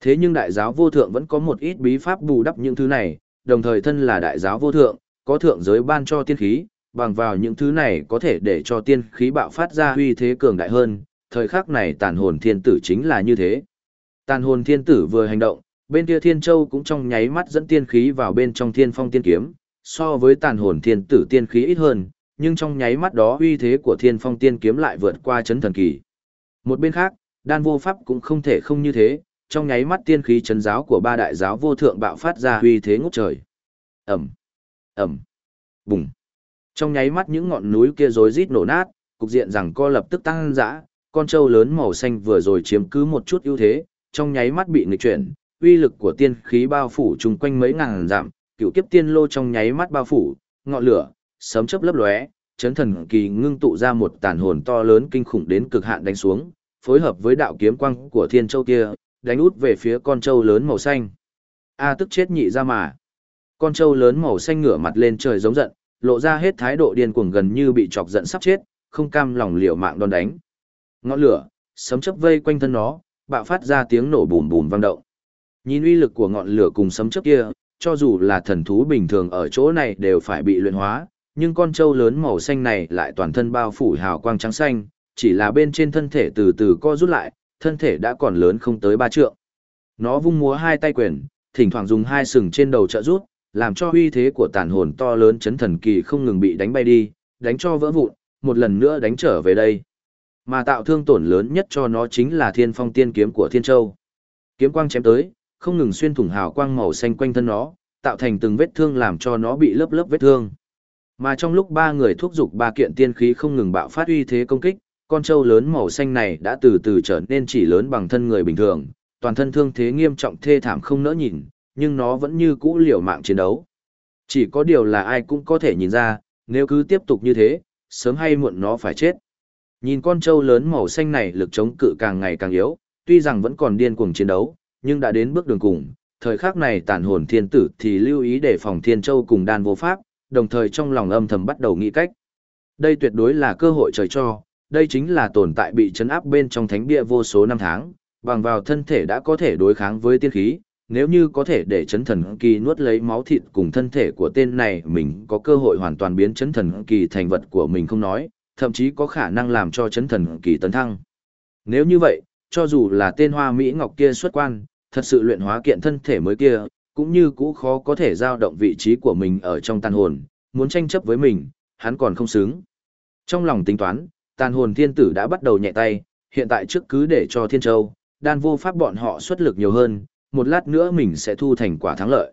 Speaker 1: Thế nhưng đại giáo vô thượng vẫn có một ít bí pháp bù đắp những thứ này, đồng thời thân là đại giáo vô thượng, có thượng giới ban cho tiên khí, bằng vào những thứ này có thể để cho tiên khí bạo phát ra huy thế cường đại hơn, thời khắc này tàn hồn thiên tử chính là như thế. Tàn hồn thiên tử vừa hành động, bên kia thiên châu cũng trong nháy mắt dẫn tiên khí vào bên trong thiên phong tiên kiếm, so với tàn hồn thiên tử tiên khí ít hơn, nhưng trong nháy mắt đó uy thế của thiên phong tiên kiếm lại vượt qua chấn thần kỳ. Một bên khác, đan vô pháp cũng không thể không như thế, trong nháy mắt tiên khí chấn giáo của ba đại giáo vô thượng bạo phát ra uy thế ngút trời. Ẩm, Ẩm, Bùng. Trong nháy mắt những ngọn núi kia rối rít nổ nát, cục diện rằng co lập tức tăng dã, con trâu lớn màu xanh vừa rồi chiếm cứ một chút ưu thế, trong nháy mắt bị nghịch chuyển, uy lực của tiên khí bao phủ chung quanh mấy ngàn dặm, cựu kiếp tiên lô trong nháy mắt bao phủ, ngọn lửa, sấm chớp lấp lóe, chấn thần kỳ ngưng tụ ra một tàn hồn to lớn kinh khủng đến cực hạn đánh xuống, phối hợp với đạo kiếm quang của thiên châu kia, đánh út về phía con trâu lớn màu xanh. A tức chết nhị ra mà. Con trâu lớn màu xanh ngửa mặt lên trời giống giận, lộ ra hết thái độ điên cuồng gần như bị chọc giận sắp chết, không cam lòng liều mạng đòn đánh. Ngọn lửa, sấm chớp vây quanh thân nó, bạo phát ra tiếng nổ bùm bùm vang động. Nhìn uy lực của ngọn lửa cùng sấm chớp kia, cho dù là thần thú bình thường ở chỗ này đều phải bị luyện hóa, nhưng con trâu lớn màu xanh này lại toàn thân bao phủ hào quang trắng xanh, chỉ là bên trên thân thể từ từ co rút lại, thân thể đã còn lớn không tới ba trượng. Nó vung múa hai tay quyền, thỉnh thoảng dùng hai sừng trên đầu trợ rút, làm cho uy thế của tàn hồn to lớn chấn thần kỳ không ngừng bị đánh bay đi, đánh cho vỡ vụn, một lần nữa đánh trở về đây. Mà tạo thương tổn lớn nhất cho nó chính là thiên phong tiên kiếm của thiên châu. Kiếm quang chém tới, không ngừng xuyên thủng hào quang màu xanh quanh thân nó, tạo thành từng vết thương làm cho nó bị lớp lớp vết thương. Mà trong lúc ba người thúc giục ba kiện tiên khí không ngừng bạo phát uy thế công kích, con trâu lớn màu xanh này đã từ từ trở nên chỉ lớn bằng thân người bình thường, toàn thân thương thế nghiêm trọng thê thảm không nỡ nhìn, nhưng nó vẫn như cũ liều mạng chiến đấu. Chỉ có điều là ai cũng có thể nhìn ra, nếu cứ tiếp tục như thế, sớm hay muộn nó phải chết. Nhìn con trâu lớn màu xanh này lực chống cự càng ngày càng yếu, tuy rằng vẫn còn điên cuồng chiến đấu, nhưng đã đến bước đường cùng. Thời khắc này tàn hồn thiên tử thì lưu ý để phòng thiên châu cùng đan vô pháp, đồng thời trong lòng âm thầm bắt đầu nghĩ cách. Đây tuyệt đối là cơ hội trời cho, đây chính là tồn tại bị chấn áp bên trong thánh bia vô số năm tháng, bằng vào thân thể đã có thể đối kháng với tiên khí, nếu như có thể để chấn thần kỳ nuốt lấy máu thịt cùng thân thể của tên này mình có cơ hội hoàn toàn biến chấn thần kỳ thành vật của mình không nói, thậm chí có khả năng làm cho chấn thần kỳ tấn thăng. Nếu như vậy, cho dù là tên hoa Mỹ Ngọc kia xuất quan, thật sự luyện hóa kiện thân thể mới kia, cũng như cũ khó có thể giao động vị trí của mình ở trong tàn hồn, muốn tranh chấp với mình, hắn còn không xứng. Trong lòng tính toán, tàn hồn thiên tử đã bắt đầu nhẹ tay, hiện tại trước cứ để cho thiên châu, đan vô pháp bọn họ xuất lực nhiều hơn, một lát nữa mình sẽ thu thành quả thắng lợi.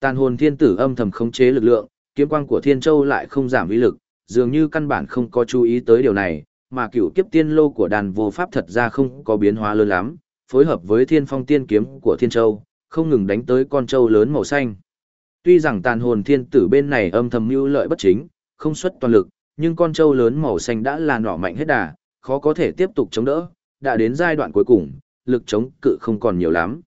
Speaker 1: Tàn hồn thiên tử âm thầm khống chế lực lượng, kiếm quang của thiên châu lại không giảm uy lực, dường như căn bản không có chú ý tới điều này, mà cựu kiếp tiên lô của đàn vô pháp thật ra không có biến hóa lớn lắm, phối hợp với thiên phong tiên kiếm của thiên châu, không ngừng đánh tới con trâu lớn màu xanh. Tuy rằng tàn hồn thiên tử bên này âm thầm mưu lợi bất chính, không xuất toàn lực, nhưng con trâu lớn màu xanh đã là nỏ mạnh hết đà, khó có thể tiếp tục chống đỡ, đã đến giai đoạn cuối cùng, lực chống cự không còn nhiều lắm.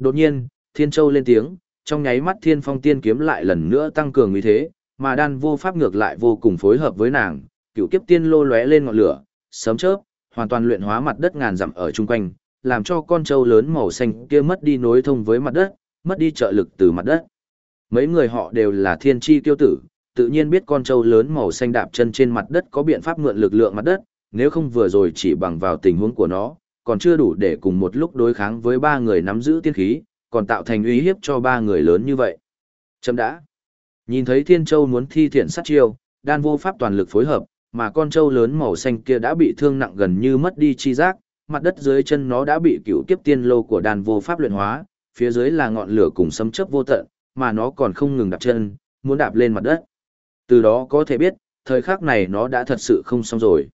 Speaker 1: Đột nhiên, thiên châu lên tiếng, trong nháy mắt thiên phong tiên kiếm lại lần nữa tăng cường uy thế, mà đan vô pháp ngược lại vô cùng phối hợp với nàng, cựu kiếp tiên lô lóe lên ngọn lửa, sớm chớp, hoàn toàn luyện hóa mặt đất ngàn dặm ở chung quanh, làm cho con trâu lớn màu xanh kia mất đi nối thông với mặt đất, mất đi trợ lực từ mặt đất. Mấy người họ đều là thiên chi tiêu tử, tự nhiên biết con trâu lớn màu xanh đạp chân trên mặt đất có biện pháp mượn lực lượng mặt đất, nếu không vừa rồi chỉ bằng vào tình huống của nó, còn chưa đủ để cùng một lúc đối kháng với ba người nắm giữ tiên khí, còn tạo thành uy hiếp cho ba người lớn như vậy. Chấm đã. Nhìn thấy Thiên Châu muốn thi thiện sát chiêu, đan vô pháp toàn lực phối hợp, mà con trâu lớn màu xanh kia đã bị thương nặng gần như mất đi chi giác, mặt đất dưới chân nó đã bị cựu kiếp tiên lô của đan vô pháp luyện hóa, phía dưới là ngọn lửa cùng sấm chớp vô tận, mà nó còn không ngừng đạp chân, muốn đạp lên mặt đất. Từ đó có thể biết, thời khắc này nó đã thật sự không xong rồi.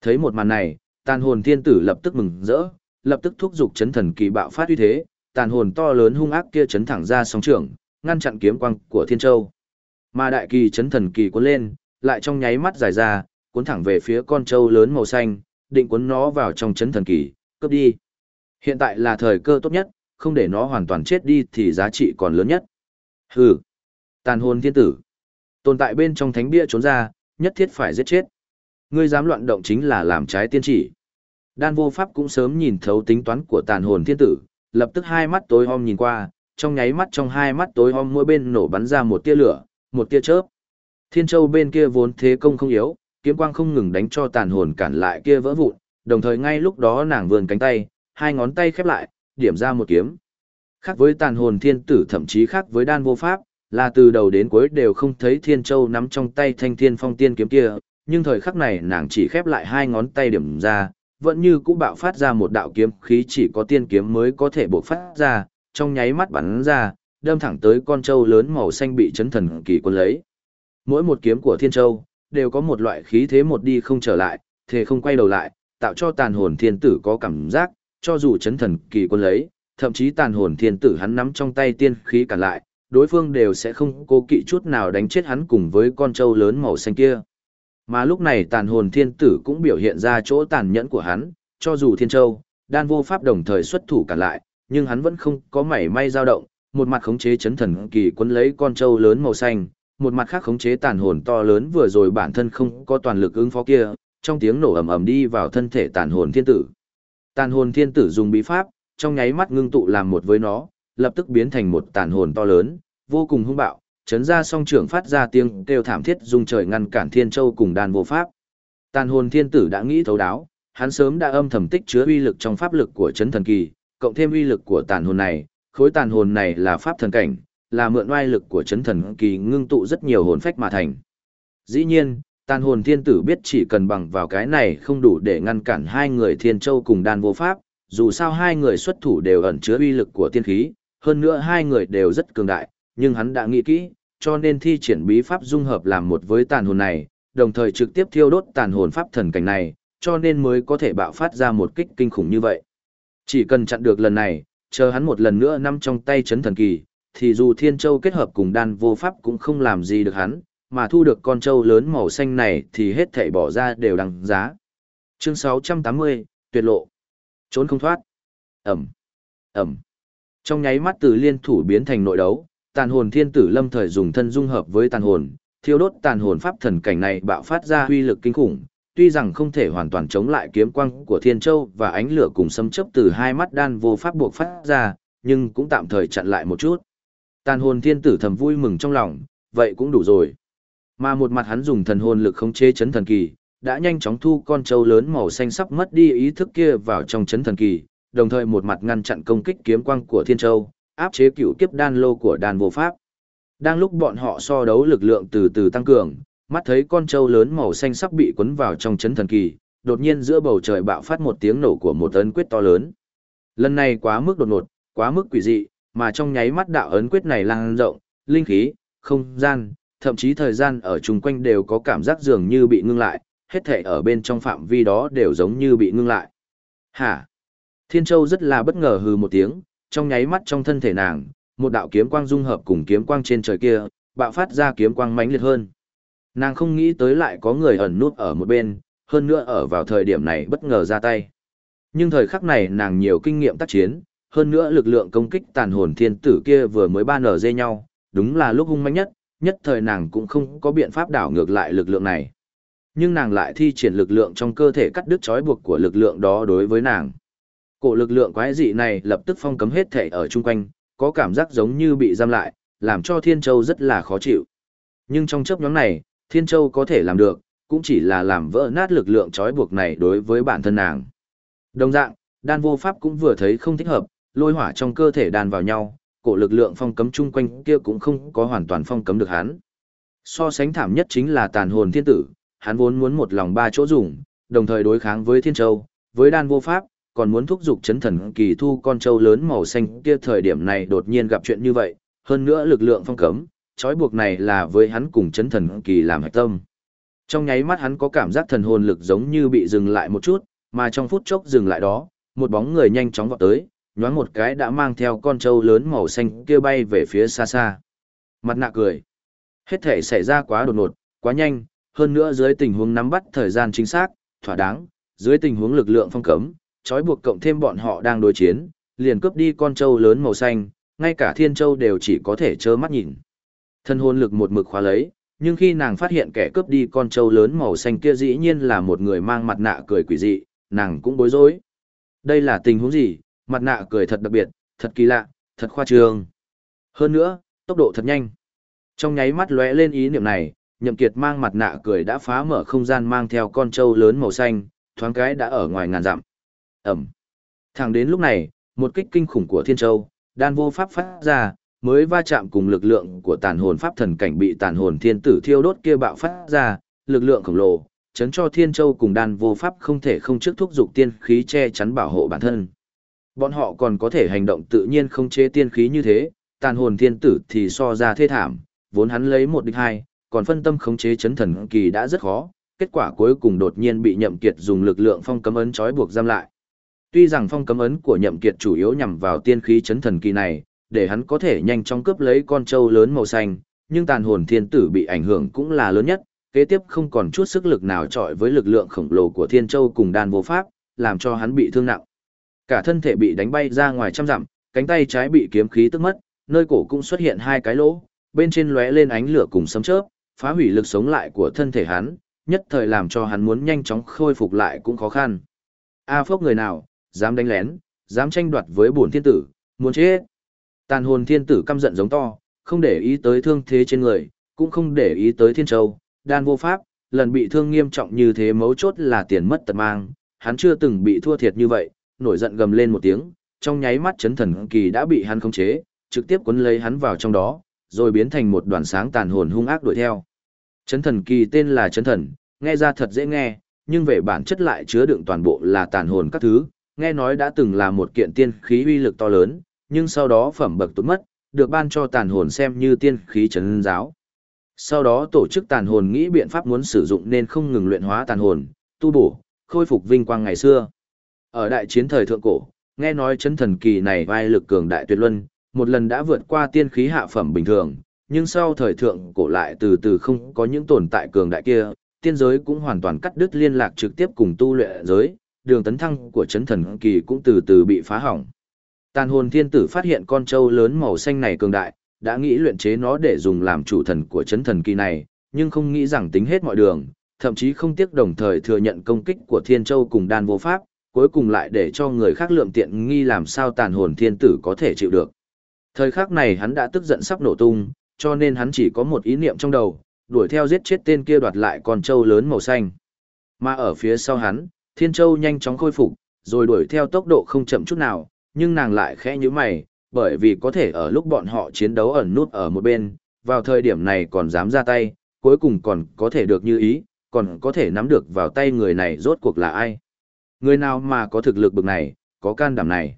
Speaker 1: Thấy một màn này, tàn hồn thiên tử lập tức mừng rỡ, lập tức thúc giục chấn thần kỳ bạo phát uy thế, tàn hồn to lớn hung ác kia chấn thẳng ra sóng trường, ngăn chặn kiếm quang của thiên châu. Mà đại kỳ chấn thần kỳ cuốn lên, lại trong nháy mắt dài ra, cuốn thẳng về phía con trâu lớn màu xanh, định cuốn nó vào trong chấn thần kỳ, cướp đi. Hiện tại là thời cơ tốt nhất, không để nó hoàn toàn chết đi thì giá trị còn lớn nhất. Hừ, tàn hồn thiên tử. Tồn tại bên trong thánh bia trốn ra, nhất thiết phải giết chết. Ngươi dám loạn động chính là làm trái tiên chỉ. Đan vô pháp cũng sớm nhìn thấu tính toán của tàn hồn thiên tử, lập tức hai mắt tối om nhìn qua, trong nháy mắt trong hai mắt tối om mỗi bên nổ bắn ra một tia lửa, một tia chớp. Thiên Châu bên kia vốn thế công không yếu, kiếm quang không ngừng đánh cho tàn hồn cản lại kia vỡ vụn, đồng thời ngay lúc đó nàng vươn cánh tay, hai ngón tay khép lại, điểm ra một kiếm. Khác với tàn hồn thiên tử thậm chí khác với đan vô pháp, là từ đầu đến cuối đều không thấy Thiên Châu nắm trong tay thanh thiên phong tiên kiếm kia, nhưng thời khắc này nàng chỉ khép lại hai ngón tay điểm ra, vẫn như cũ bạo phát ra một đạo kiếm khí chỉ có tiên kiếm mới có thể bộc phát ra, trong nháy mắt bắn ra, đâm thẳng tới con trâu lớn màu xanh bị chấn thần kỳ quân lấy. Mỗi một kiếm của thiên châu, đều có một loại khí thế một đi không trở lại, thế không quay đầu lại, tạo cho tàn hồn thiên tử có cảm giác, cho dù chấn thần kỳ quân lấy, thậm chí tàn hồn thiên tử hắn nắm trong tay tiên khí cản lại, đối phương đều sẽ không cố kỵ chút nào đánh chết hắn cùng với con trâu lớn màu xanh kia. Mà lúc này tàn hồn thiên tử cũng biểu hiện ra chỗ tàn nhẫn của hắn, cho dù thiên châu, đan vô pháp đồng thời xuất thủ cản lại, nhưng hắn vẫn không có mảy may dao động, một mặt khống chế chấn thần kỳ quấn lấy con trâu lớn màu xanh, một mặt khác khống chế tàn hồn to lớn vừa rồi bản thân không có toàn lực ứng phó kia, trong tiếng nổ ầm ầm đi vào thân thể tàn hồn thiên tử. Tàn hồn thiên tử dùng bí pháp, trong nháy mắt ngưng tụ làm một với nó, lập tức biến thành một tàn hồn to lớn, vô cùng hung bạo, chấn ra song trưởng phát ra tiếng kêu thảm thiết dùng trời ngăn cản thiên châu cùng đàn vô pháp. Tàn hồn thiên tử đã nghĩ thấu đáo, hắn sớm đã âm thầm tích chứa uy lực trong pháp lực của chấn thần kỳ, cộng thêm uy lực của tàn hồn này, khối tàn hồn này là pháp thần cảnh, là mượn oai lực của chấn thần kỳ ngưng tụ rất nhiều hồn phách mà thành. Dĩ nhiên, tàn hồn thiên tử biết chỉ cần bằng vào cái này không đủ để ngăn cản hai người thiên châu cùng đan vô pháp, dù sao hai người xuất thủ đều ẩn chứa uy lực của tiên khí, hơn nữa hai người đều rất cường đại, nhưng hắn đã nghĩ kỹ, cho nên thi triển bí pháp dung hợp làm một với tàn hồn này, đồng thời trực tiếp thiêu đốt tàn hồn pháp thần cảnh này, cho nên mới có thể bạo phát ra một kích kinh khủng như vậy. Chỉ cần chặn được lần này, chờ hắn một lần nữa nắm trong tay chấn thần kỳ, thì dù Thiên Châu kết hợp cùng đan vô pháp cũng không làm gì được hắn, mà thu được con trâu lớn màu xanh này thì hết thảy bỏ ra đều đằng giá. Chương 680, tuyệt lộ. Trốn không thoát. Ẩm. Ẩm. Trong nháy mắt từ liên thủ biến thành nội đấu, tàn hồn thiên tử lâm thời dùng thân dung hợp với tàn hồn, thiêu đốt tàn hồn pháp thần cảnh này bạo phát ra huy lực kinh khủng, tuy rằng không thể hoàn toàn chống lại kiếm quang của Thiên Châu và ánh lửa cùng xâm chấp từ hai mắt đan vô pháp buộc phát ra, nhưng cũng tạm thời chặn lại một chút. Tàn hồn thiên tử thầm vui mừng trong lòng, vậy cũng đủ rồi. Mà một mặt hắn dùng thần hồn lực khống chế chấn thần kỳ, đã nhanh chóng thu con trâu lớn màu xanh sắp mất đi ý thức kia vào trong chấn thần kỳ, đồng thời một mặt ngăn chặn công kích kiếm quang của Thiên Châu, áp chế cựu kiếp đan lô của đan vô pháp. Đang lúc bọn họ so đấu lực lượng từ từ tăng cường, mắt thấy con trâu lớn màu xanh sắp bị cuốn vào trong chấn thần kỳ, đột nhiên giữa bầu trời bạo phát một tiếng nổ của một ấn quyết to lớn. Lần này quá mức đột ngột, quá mức quỷ dị, mà trong nháy mắt đạo ấn quyết này lan rộng, linh khí, không gian, thậm chí thời gian ở chung quanh đều có cảm giác dường như bị ngưng lại, hết thể ở bên trong phạm vi đó đều giống như bị ngưng lại. Hả? Thiên Châu rất là bất ngờ hừ một tiếng, trong nháy mắt trong thân thể nàng, một đạo kiếm quang dung hợp cùng kiếm quang trên trời kia, bạo phát ra kiếm quang mãnh liệt hơn. Nàng không nghĩ tới lại có người ẩn nút ở một bên, hơn nữa ở vào thời điểm này bất ngờ ra tay. Nhưng thời khắc này nàng nhiều kinh nghiệm tác chiến, hơn nữa lực lượng công kích tàn hồn thiên tử kia vừa mới ban nở dây nhau, đúng là lúc hung mãnh nhất, nhất thời nàng cũng không có biện pháp đảo ngược lại lực lượng này. Nhưng nàng lại thi triển lực lượng trong cơ thể cắt đứt trói buộc của lực lượng đó đối với nàng. Cổ lực lượng quái dị này lập tức phong cấm hết thể ở chung quanh, có cảm giác giống như bị giam lại, làm cho Thiên Châu rất là khó chịu. Nhưng trong chấp nhóm này, Thiên Châu có thể làm được, cũng chỉ là làm vỡ nát lực lượng trói buộc này đối với bản thân nàng. Đồng dạng, đan vô pháp cũng vừa thấy không thích hợp, lôi hỏa trong cơ thể đan vào nhau, cổ lực lượng phong cấm chung quanh kia cũng không có hoàn toàn phong cấm được hắn. So sánh thảm nhất chính là tàn hồn thiên tử, hắn vốn muốn một lòng ba chỗ dùng, đồng thời đối kháng với thiên châu, với đan vô pháp, còn muốn thúc giục chấn thần kỳ thu con trâu lớn màu xanh kia thời điểm này đột nhiên gặp chuyện như vậy, hơn nữa lực lượng phong cấm, trói buộc này là với hắn cùng chấn thần kỳ làm hạch tâm. Trong nháy mắt hắn có cảm giác thần hồn lực giống như bị dừng lại một chút, mà trong phút chốc dừng lại đó, một bóng người nhanh chóng vọt tới, nhoáng một cái đã mang theo con trâu lớn màu xanh kia bay về phía xa xa. Mặt nạ cười. Hết thể xảy ra quá đột ngột, quá nhanh, hơn nữa dưới tình huống nắm bắt thời gian chính xác, thỏa đáng, dưới tình huống lực lượng phong cấm, trói buộc cộng thêm bọn họ đang đối chiến, liền cướp đi con trâu lớn màu xanh, ngay cả thiên châu đều chỉ có thể trơ mắt nhìn. Thân hồn lực một mực khóa lấy, nhưng khi nàng phát hiện kẻ cướp đi con trâu lớn màu xanh kia dĩ nhiên là một người mang mặt nạ cười quỷ dị, nàng cũng bối rối. Đây là tình huống gì, mặt nạ cười thật đặc biệt, thật kỳ lạ, thật khoa trương. Hơn nữa, tốc độ thật nhanh. Trong nháy mắt lóe lên ý niệm này, Nhậm Kiệt mang mặt nạ cười đã phá mở không gian mang theo con trâu lớn màu xanh, thoáng cái đã ở ngoài ngàn dặm. Ẩm. Thẳng đến lúc này, một kích kinh khủng của Thiên Châu, đan vô pháp phát ra, mới va chạm cùng lực lượng của tàn hồn pháp thần cảnh bị tàn hồn thiên tử thiêu đốt kia bạo phát ra, lực lượng khổng lồ, chấn cho Thiên Châu cùng đan vô pháp không thể không trước thúc dục tiên khí che chắn bảo hộ bản thân. Bọn họ còn có thể hành động tự nhiên không chế tiên khí như thế, tàn hồn thiên tử thì so ra thê thảm, vốn hắn lấy một địch hai, còn phân tâm khống chế chấn thần kỳ đã rất khó, kết quả cuối cùng đột nhiên bị nhậm kiệt dùng lực lượng phong cấm ấn trói buộc giam lại. Tuy rằng phong cấm ấn của nhậm kiệt chủ yếu nhằm vào tiên khí chấn thần kỳ này, để hắn có thể nhanh chóng cướp lấy con trâu lớn màu xanh, nhưng tàn hồn thiên tử bị ảnh hưởng cũng là lớn nhất, kế tiếp không còn chút sức lực nào trọi với lực lượng khổng lồ của Thiên Châu cùng đan vô pháp, làm cho hắn bị thương nặng. Cả thân thể bị đánh bay ra ngoài trăm dặm, cánh tay trái bị kiếm khí tức mất, nơi cổ cũng xuất hiện hai cái lỗ, bên trên lóe lên ánh lửa cùng sấm chớp, phá hủy lực sống lại của thân thể hắn, nhất thời làm cho hắn muốn nhanh chóng khôi phục lại cũng khó khăn. A phốc người nào, dám đánh lén, dám tranh đoạt với bổn thiên tử, muốn chết. Tàn hồn thiên tử căm giận giống to, không để ý tới thương thế trên người, cũng không để ý tới thiên châu, đan vô pháp, lần bị thương nghiêm trọng như thế mấu chốt là tiền mất tật mang, hắn chưa từng bị thua thiệt như vậy, nổi giận gầm lên một tiếng, trong nháy mắt chấn thần kỳ đã bị hắn khống chế, trực tiếp cuốn lấy hắn vào trong đó, rồi biến thành một đoàn sáng tàn hồn hung ác đuổi theo. Chấn thần kỳ tên là chấn thần, nghe ra thật dễ nghe, nhưng về bản chất lại chứa đựng toàn bộ là tàn hồn các thứ, nghe nói đã từng là một kiện tiên khí uy lực to lớn, nhưng sau đó phẩm bậc tụt mất, được ban cho tàn hồn xem như tiên khí trấn giáo. Sau đó tổ chức tàn hồn nghĩ biện pháp muốn sử dụng nên không ngừng luyện hóa tàn hồn, tu bổ, khôi phục vinh quang ngày xưa. Ở đại chiến thời thượng cổ, nghe nói chấn thần kỳ này vai lực cường đại tuyệt luân, một lần đã vượt qua tiên khí hạ phẩm bình thường, nhưng sau thời thượng cổ lại từ từ không có những tồn tại cường đại kia, tiên giới cũng hoàn toàn cắt đứt liên lạc trực tiếp cùng tu luyện giới, đường tấn thăng của chấn thần kỳ cũng từ từ bị phá hỏng. Tàn hồn thiên tử phát hiện con trâu lớn màu xanh này cường đại, đã nghĩ luyện chế nó để dùng làm chủ thần của chấn thần kỳ này, nhưng không nghĩ rằng tính hết mọi đường, thậm chí không tiếc đồng thời thừa nhận công kích của thiên châu cùng đan vô pháp, cuối cùng lại để cho người khác lượng tiện nghi làm sao tàn hồn thiên tử có thể chịu được. Thời khắc này hắn đã tức giận sắp nổ tung, cho nên hắn chỉ có một ý niệm trong đầu, đuổi theo giết chết tên kia đoạt lại con trâu lớn màu xanh. Mà ở phía sau hắn, thiên châu nhanh chóng khôi phục, rồi đuổi theo tốc độ không chậm chút nào, nhưng nàng lại khẽ như mày, bởi vì có thể ở lúc bọn họ chiến đấu ẩn nút ở một bên, vào thời điểm này còn dám ra tay, cuối cùng còn có thể được như ý, còn có thể nắm được vào tay người này rốt cuộc là ai. Người nào mà có thực lực bực này, có can đảm này.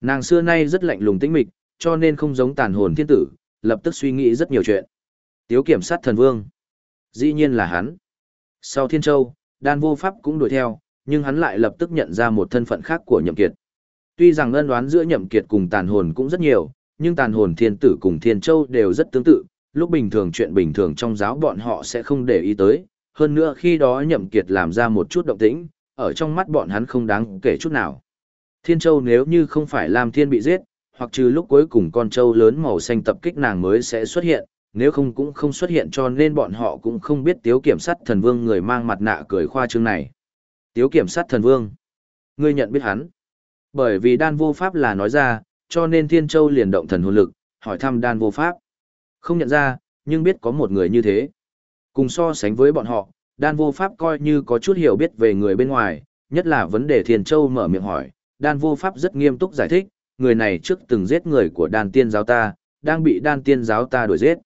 Speaker 1: Nàng xưa nay rất lạnh lùng tĩnh mịch, cho nên không giống tàn hồn thiên tử, lập tức suy nghĩ rất nhiều chuyện. Tiếu kiểm sát thần vương. Dĩ nhiên là hắn. Sau thiên châu, đan vô pháp cũng đuổi theo, nhưng hắn lại lập tức nhận ra một thân phận khác của nhậm kiệt. Tuy rằng ân đoán giữa nhậm kiệt cùng tàn hồn cũng rất nhiều, nhưng tàn hồn thiên tử cùng thiên châu đều rất tương tự, lúc bình thường chuyện bình thường trong giáo bọn họ sẽ không để ý tới, hơn nữa khi đó nhậm kiệt làm ra một chút động tĩnh, ở trong mắt bọn hắn không đáng kể chút nào. Thiên châu nếu như không phải làm thiên bị giết, hoặc trừ lúc cuối cùng con trâu lớn màu xanh tập kích nàng mới sẽ xuất hiện, nếu không cũng không xuất hiện cho nên bọn họ cũng không biết tiếu kiểm sát thần vương người mang mặt nạ cười khoa trương này. Tiếu kiểm sát thần vương. Ngươi nhận biết hắn. Bởi vì đan vô pháp là nói ra, cho nên Thiên Châu liền động thần hồn lực, hỏi thăm đan vô pháp. Không nhận ra, nhưng biết có một người như thế. Cùng so sánh với bọn họ, đan vô pháp coi như có chút hiểu biết về người bên ngoài, nhất là vấn đề Thiên Châu mở miệng hỏi. Đan vô pháp rất nghiêm túc giải thích, người này trước từng giết người của đan tiên giáo ta, đang bị đan tiên giáo ta đuổi giết.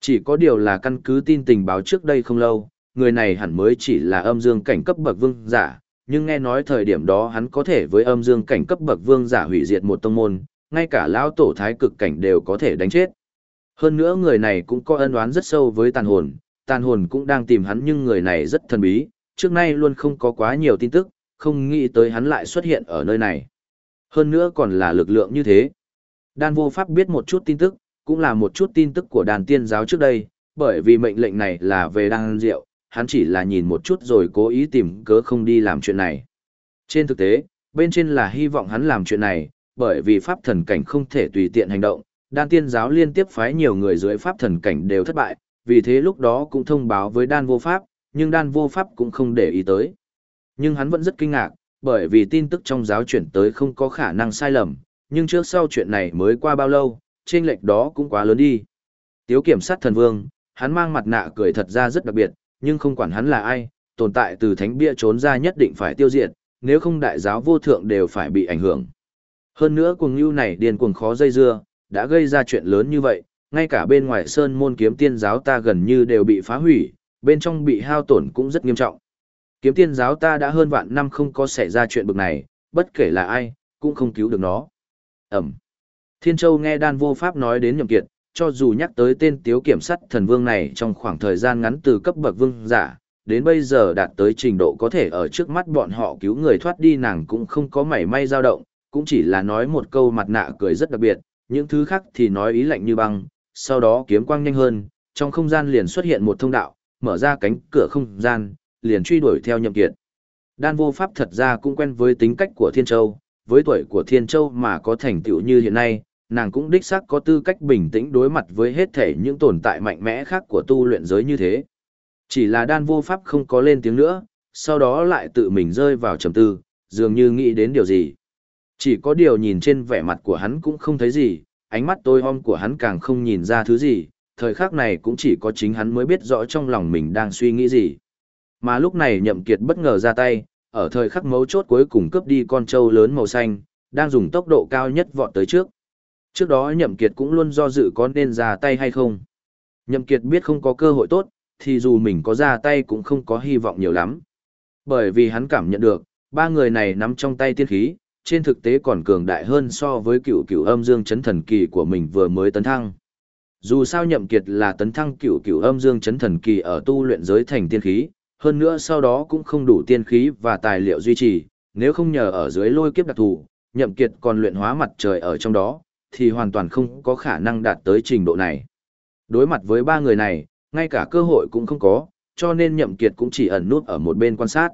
Speaker 1: Chỉ có điều là căn cứ tin tình báo trước đây không lâu, người này hẳn mới chỉ là âm dương cảnh cấp bậc vương giả, nhưng nghe nói thời điểm đó hắn có thể với âm dương cảnh cấp bậc vương giả hủy diệt một tông môn, ngay cả lão tổ thái cực cảnh đều có thể đánh chết. Hơn nữa người này cũng có ân oán rất sâu với tàn hồn, tàn hồn cũng đang tìm hắn nhưng người này rất thần bí, trước nay luôn không có quá nhiều tin tức, không nghĩ tới hắn lại xuất hiện ở nơi này. Hơn nữa còn là lực lượng như thế. Đan vô pháp biết một chút tin tức, cũng là một chút tin tức của đàn tiên giáo trước đây, bởi vì mệnh lệnh này là về đan diệu, hắn chỉ là nhìn một chút rồi cố ý tìm cớ không đi làm chuyện này. Trên thực tế, bên trên là hy vọng hắn làm chuyện này, bởi vì pháp thần cảnh không thể tùy tiện hành động, đan tiên giáo liên tiếp phái nhiều người dưới pháp thần cảnh đều thất bại, vì thế lúc đó cũng thông báo với đan vô pháp, nhưng đan vô pháp cũng không để ý tới. Nhưng hắn vẫn rất kinh ngạc, bởi vì tin tức trong giáo chuyển tới không có khả năng sai lầm, nhưng trước sau chuyện này mới qua bao lâu, trên lệch đó cũng quá lớn đi. Tiếu kiểm sát thần vương, hắn mang mặt nạ cười thật ra rất đặc biệt, nhưng không quản hắn là ai, tồn tại từ thánh bia trốn ra nhất định phải tiêu diệt, nếu không đại giáo vô thượng đều phải bị ảnh hưởng. Hơn nữa cuồng lưu này điền cuồng khó dây dưa, đã gây ra chuyện lớn như vậy, ngay cả bên ngoài sơn môn kiếm tiên giáo ta gần như đều bị phá hủy, bên trong bị hao tổn cũng rất nghiêm trọng. Kiếm tiên giáo ta đã hơn vạn năm không có xảy ra chuyện bực này, bất kể là ai, cũng không cứu được nó. Ẩm. Thiên Châu nghe đan vô pháp nói đến nhậm kiệt, cho dù nhắc tới tên tiếu kiểm sát thần vương này trong khoảng thời gian ngắn từ cấp bậc vương giả, đến bây giờ đạt tới trình độ có thể ở trước mắt bọn họ cứu người thoát đi nàng cũng không có mảy may dao động, cũng chỉ là nói một câu mặt nạ cười rất đặc biệt, những thứ khác thì nói ý lạnh như băng, sau đó kiếm quang nhanh hơn, trong không gian liền xuất hiện một thông đạo, mở ra cánh cửa không gian, liền truy đuổi theo nhậm kiệt. Đan vô pháp thật ra cũng quen với tính cách của Thiên Châu, với tuổi của Thiên Châu mà có thành tựu như hiện nay, nàng cũng đích xác có tư cách bình tĩnh đối mặt với hết thể những tồn tại mạnh mẽ khác của tu luyện giới như thế. Chỉ là đan vô pháp không có lên tiếng nữa, sau đó lại tự mình rơi vào trầm tư, dường như nghĩ đến điều gì. Chỉ có điều nhìn trên vẻ mặt của hắn cũng không thấy gì, ánh mắt tôi om của hắn càng không nhìn ra thứ gì, thời khắc này cũng chỉ có chính hắn mới biết rõ trong lòng mình đang suy nghĩ gì. Mà lúc này nhậm kiệt bất ngờ ra tay, ở thời khắc mấu chốt cuối cùng cướp đi con trâu lớn màu xanh, đang dùng tốc độ cao nhất vọt tới trước. Trước đó nhậm kiệt cũng luôn do dự có nên ra tay hay không. Nhậm kiệt biết không có cơ hội tốt, thì dù mình có ra tay cũng không có hy vọng nhiều lắm. Bởi vì hắn cảm nhận được, ba người này nắm trong tay tiên khí, trên thực tế còn cường đại hơn so với cựu cựu âm dương chấn thần kỳ của mình vừa mới tấn thăng. Dù sao nhậm kiệt là tấn thăng cựu cựu âm dương chấn thần kỳ ở tu luyện giới thành tiên khí, hơn nữa sau đó cũng không đủ tiên khí và tài liệu duy trì, nếu không nhờ ở dưới lôi kiếp đặc thù, nhậm kiệt còn luyện hóa mặt trời ở trong đó, thì hoàn toàn không có khả năng đạt tới trình độ này. Đối mặt với ba người này, ngay cả cơ hội cũng không có, cho nên nhậm kiệt cũng chỉ ẩn nút ở một bên quan sát.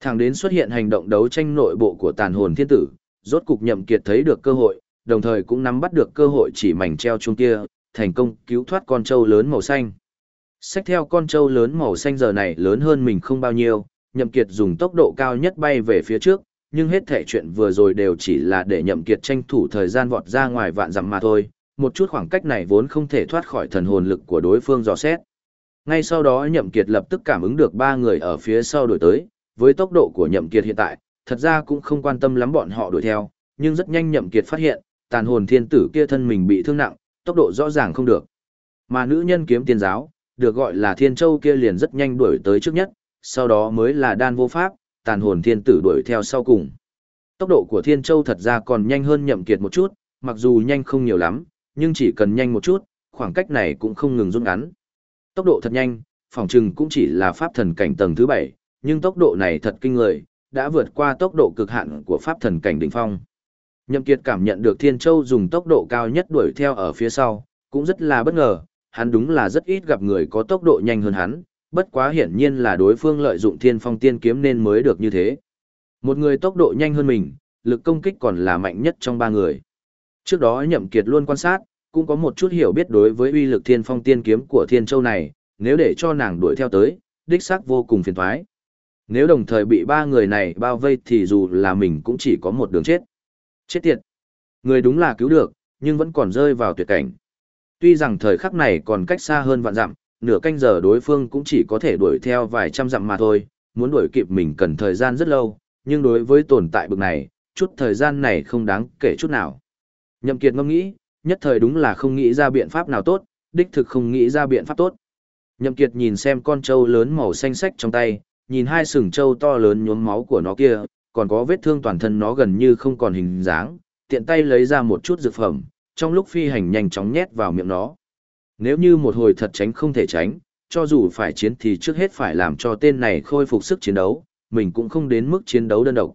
Speaker 1: Thẳng đến xuất hiện hành động đấu tranh nội bộ của tàn hồn thiên tử, rốt cục nhậm kiệt thấy được cơ hội, đồng thời cũng nắm bắt được cơ hội chỉ mảnh treo chung kia, thành công cứu thoát con trâu lớn màu xanh. Xách theo con trâu lớn màu xanh giờ này lớn hơn mình không bao nhiêu, nhậm kiệt dùng tốc độ cao nhất bay về phía trước, nhưng hết thể chuyện vừa rồi đều chỉ là để nhậm kiệt tranh thủ thời gian vọt ra ngoài vạn dặm mà thôi, một chút khoảng cách này vốn không thể thoát khỏi thần hồn lực của đối phương dò xét. Ngay sau đó nhậm kiệt lập tức cảm ứng được ba người ở phía sau đuổi tới, với tốc độ của nhậm kiệt hiện tại, thật ra cũng không quan tâm lắm bọn họ đuổi theo, nhưng rất nhanh nhậm kiệt phát hiện, tàn hồn thiên tử kia thân mình bị thương nặng, tốc độ rõ ràng không được. Mà nữ nhân kiếm tiên giáo, được gọi là thiên châu kia liền rất nhanh đuổi tới trước nhất, sau đó mới là đan vô pháp, tàn hồn thiên tử đuổi theo sau cùng. Tốc độ của thiên châu thật ra còn nhanh hơn nhậm kiệt một chút, mặc dù nhanh không nhiều lắm, nhưng chỉ cần nhanh một chút, khoảng cách này cũng không ngừng rút ngắn. Tốc độ thật nhanh, phòng trừng cũng chỉ là pháp thần cảnh tầng thứ 7, nhưng tốc độ này thật kinh người, đã vượt qua tốc độ cực hạn của pháp thần cảnh đỉnh phong. Nhậm Kiệt cảm nhận được Thiên Châu dùng tốc độ cao nhất đuổi theo ở phía sau, cũng rất là bất ngờ, hắn đúng là rất ít gặp người có tốc độ nhanh hơn hắn, bất quá hiển nhiên là đối phương lợi dụng Thiên Phong Tiên kiếm nên mới được như thế. Một người tốc độ nhanh hơn mình, lực công kích còn là mạnh nhất trong ba người. Trước đó Nhậm Kiệt luôn quan sát, cũng có một chút hiểu biết đối với uy lực Thiên Phong Tiên kiếm của Thiên Châu này, nếu để cho nàng đuổi theo tới, đích xác vô cùng phiền toái. Nếu đồng thời bị ba người này bao vây thì dù là mình cũng chỉ có một đường chết. Chết tiệt. Người đúng là cứu được, nhưng vẫn còn rơi vào tuyệt cảnh. Tuy rằng thời khắc này còn cách xa hơn vạn dặm, nửa canh giờ đối phương cũng chỉ có thể đuổi theo vài trăm dặm mà thôi, muốn đuổi kịp mình cần thời gian rất lâu, nhưng đối với tồn tại bực này, chút thời gian này không đáng kể chút nào. Nhậm Kiệt ngẫm nghĩ, nhất thời đúng là không nghĩ ra biện pháp nào tốt, đích thực không nghĩ ra biện pháp tốt. Nhậm Kiệt nhìn xem con trâu lớn màu xanh xách trong tay, nhìn hai sừng trâu to lớn nhuốm máu của nó kia, còn có vết thương toàn thân nó gần như không còn hình dáng, tiện tay lấy ra một chút dược phẩm, trong lúc phi hành nhanh chóng nhét vào miệng nó. Nếu như một hồi thật tránh không thể tránh, cho dù phải chiến thì trước hết phải làm cho tên này khôi phục sức chiến đấu, mình cũng không đến mức chiến đấu đơn độc.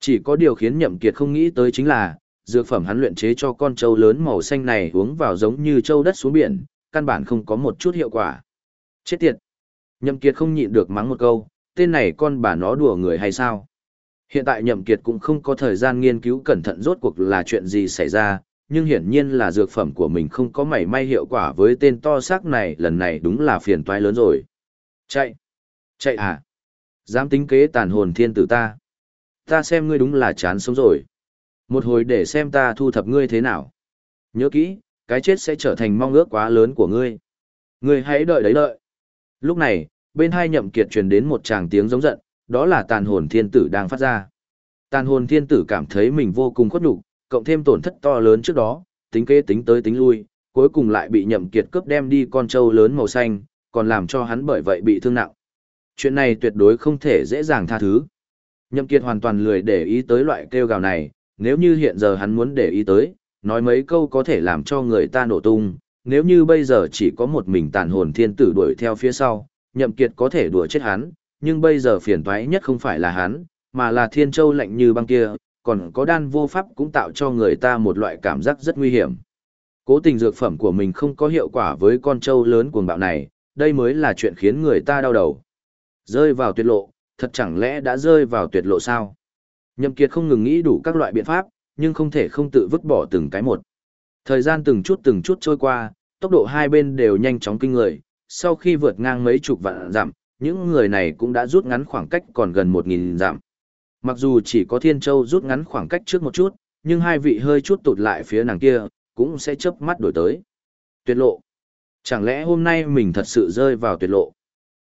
Speaker 1: Chỉ có điều khiến Nhậm Kiệt không nghĩ tới chính là, dược phẩm hắn luyện chế cho con trâu lớn màu xanh này uống vào giống như trâu đất xuống biển, căn bản không có một chút hiệu quả. Chết tiệt! Nhậm Kiệt không nhịn được mắng một câu, tên này con bà nó đùa người hay sao? Hiện tại Nhậm Kiệt cũng không có thời gian nghiên cứu cẩn thận rốt cuộc là chuyện gì xảy ra, nhưng hiển nhiên là dược phẩm của mình không có mảy may hiệu quả với tên to xác này lần này đúng là phiền toái lớn rồi. Chạy! Chạy à? Dám tính kế tàn hồn thiên tử ta. Ta xem ngươi đúng là chán sống rồi. Một hồi để xem ta thu thập ngươi thế nào. Nhớ kỹ, cái chết sẽ trở thành mong ước quá lớn của ngươi. Ngươi hãy đợi đấy đợi. Lúc này, bên hai nhậm kiệt truyền đến một tràng tiếng giống giận, đó là tàn hồn thiên tử đang phát ra. Tàn hồn thiên tử cảm thấy mình vô cùng khuất nhục, cộng thêm tổn thất to lớn trước đó, tính kế tính tới tính lui, cuối cùng lại bị nhậm kiệt cướp đem đi con trâu lớn màu xanh, còn làm cho hắn bởi vậy bị thương nặng. Chuyện này tuyệt đối không thể dễ dàng tha thứ. Nhậm kiệt hoàn toàn lười để ý tới loại kêu gào này, nếu như hiện giờ hắn muốn để ý tới, nói mấy câu có thể làm cho người ta nổ tung, nếu như bây giờ chỉ có một mình tàn hồn thiên tử đuổi theo phía sau, nhậm kiệt có thể đùa chết hắn, nhưng bây giờ phiền toái nhất không phải là hắn, mà là thiên châu lạnh như băng kia, còn có đan vô pháp cũng tạo cho người ta một loại cảm giác rất nguy hiểm. Cố tình dược phẩm của mình không có hiệu quả với con trâu lớn cuồng bạo này, đây mới là chuyện khiến người ta đau đầu. Rơi vào tuyệt lộ, thật chẳng lẽ đã rơi vào tuyệt lộ sao? Nhậm Kiệt không ngừng nghĩ đủ các loại biện pháp, nhưng không thể không tự vứt bỏ từng cái một. Thời gian từng chút từng chút trôi qua, tốc độ hai bên đều nhanh chóng kinh người, sau khi vượt ngang mấy chục vạn dặm, những người này cũng đã rút ngắn khoảng cách còn gần một nghìn dặm. Mặc dù chỉ có Thiên Châu rút ngắn khoảng cách trước một chút, nhưng hai vị hơi chút tụt lại phía nàng kia, cũng sẽ chớp mắt đổi tới. Tuyệt lộ. Chẳng lẽ hôm nay mình thật sự rơi vào tuyệt lộ?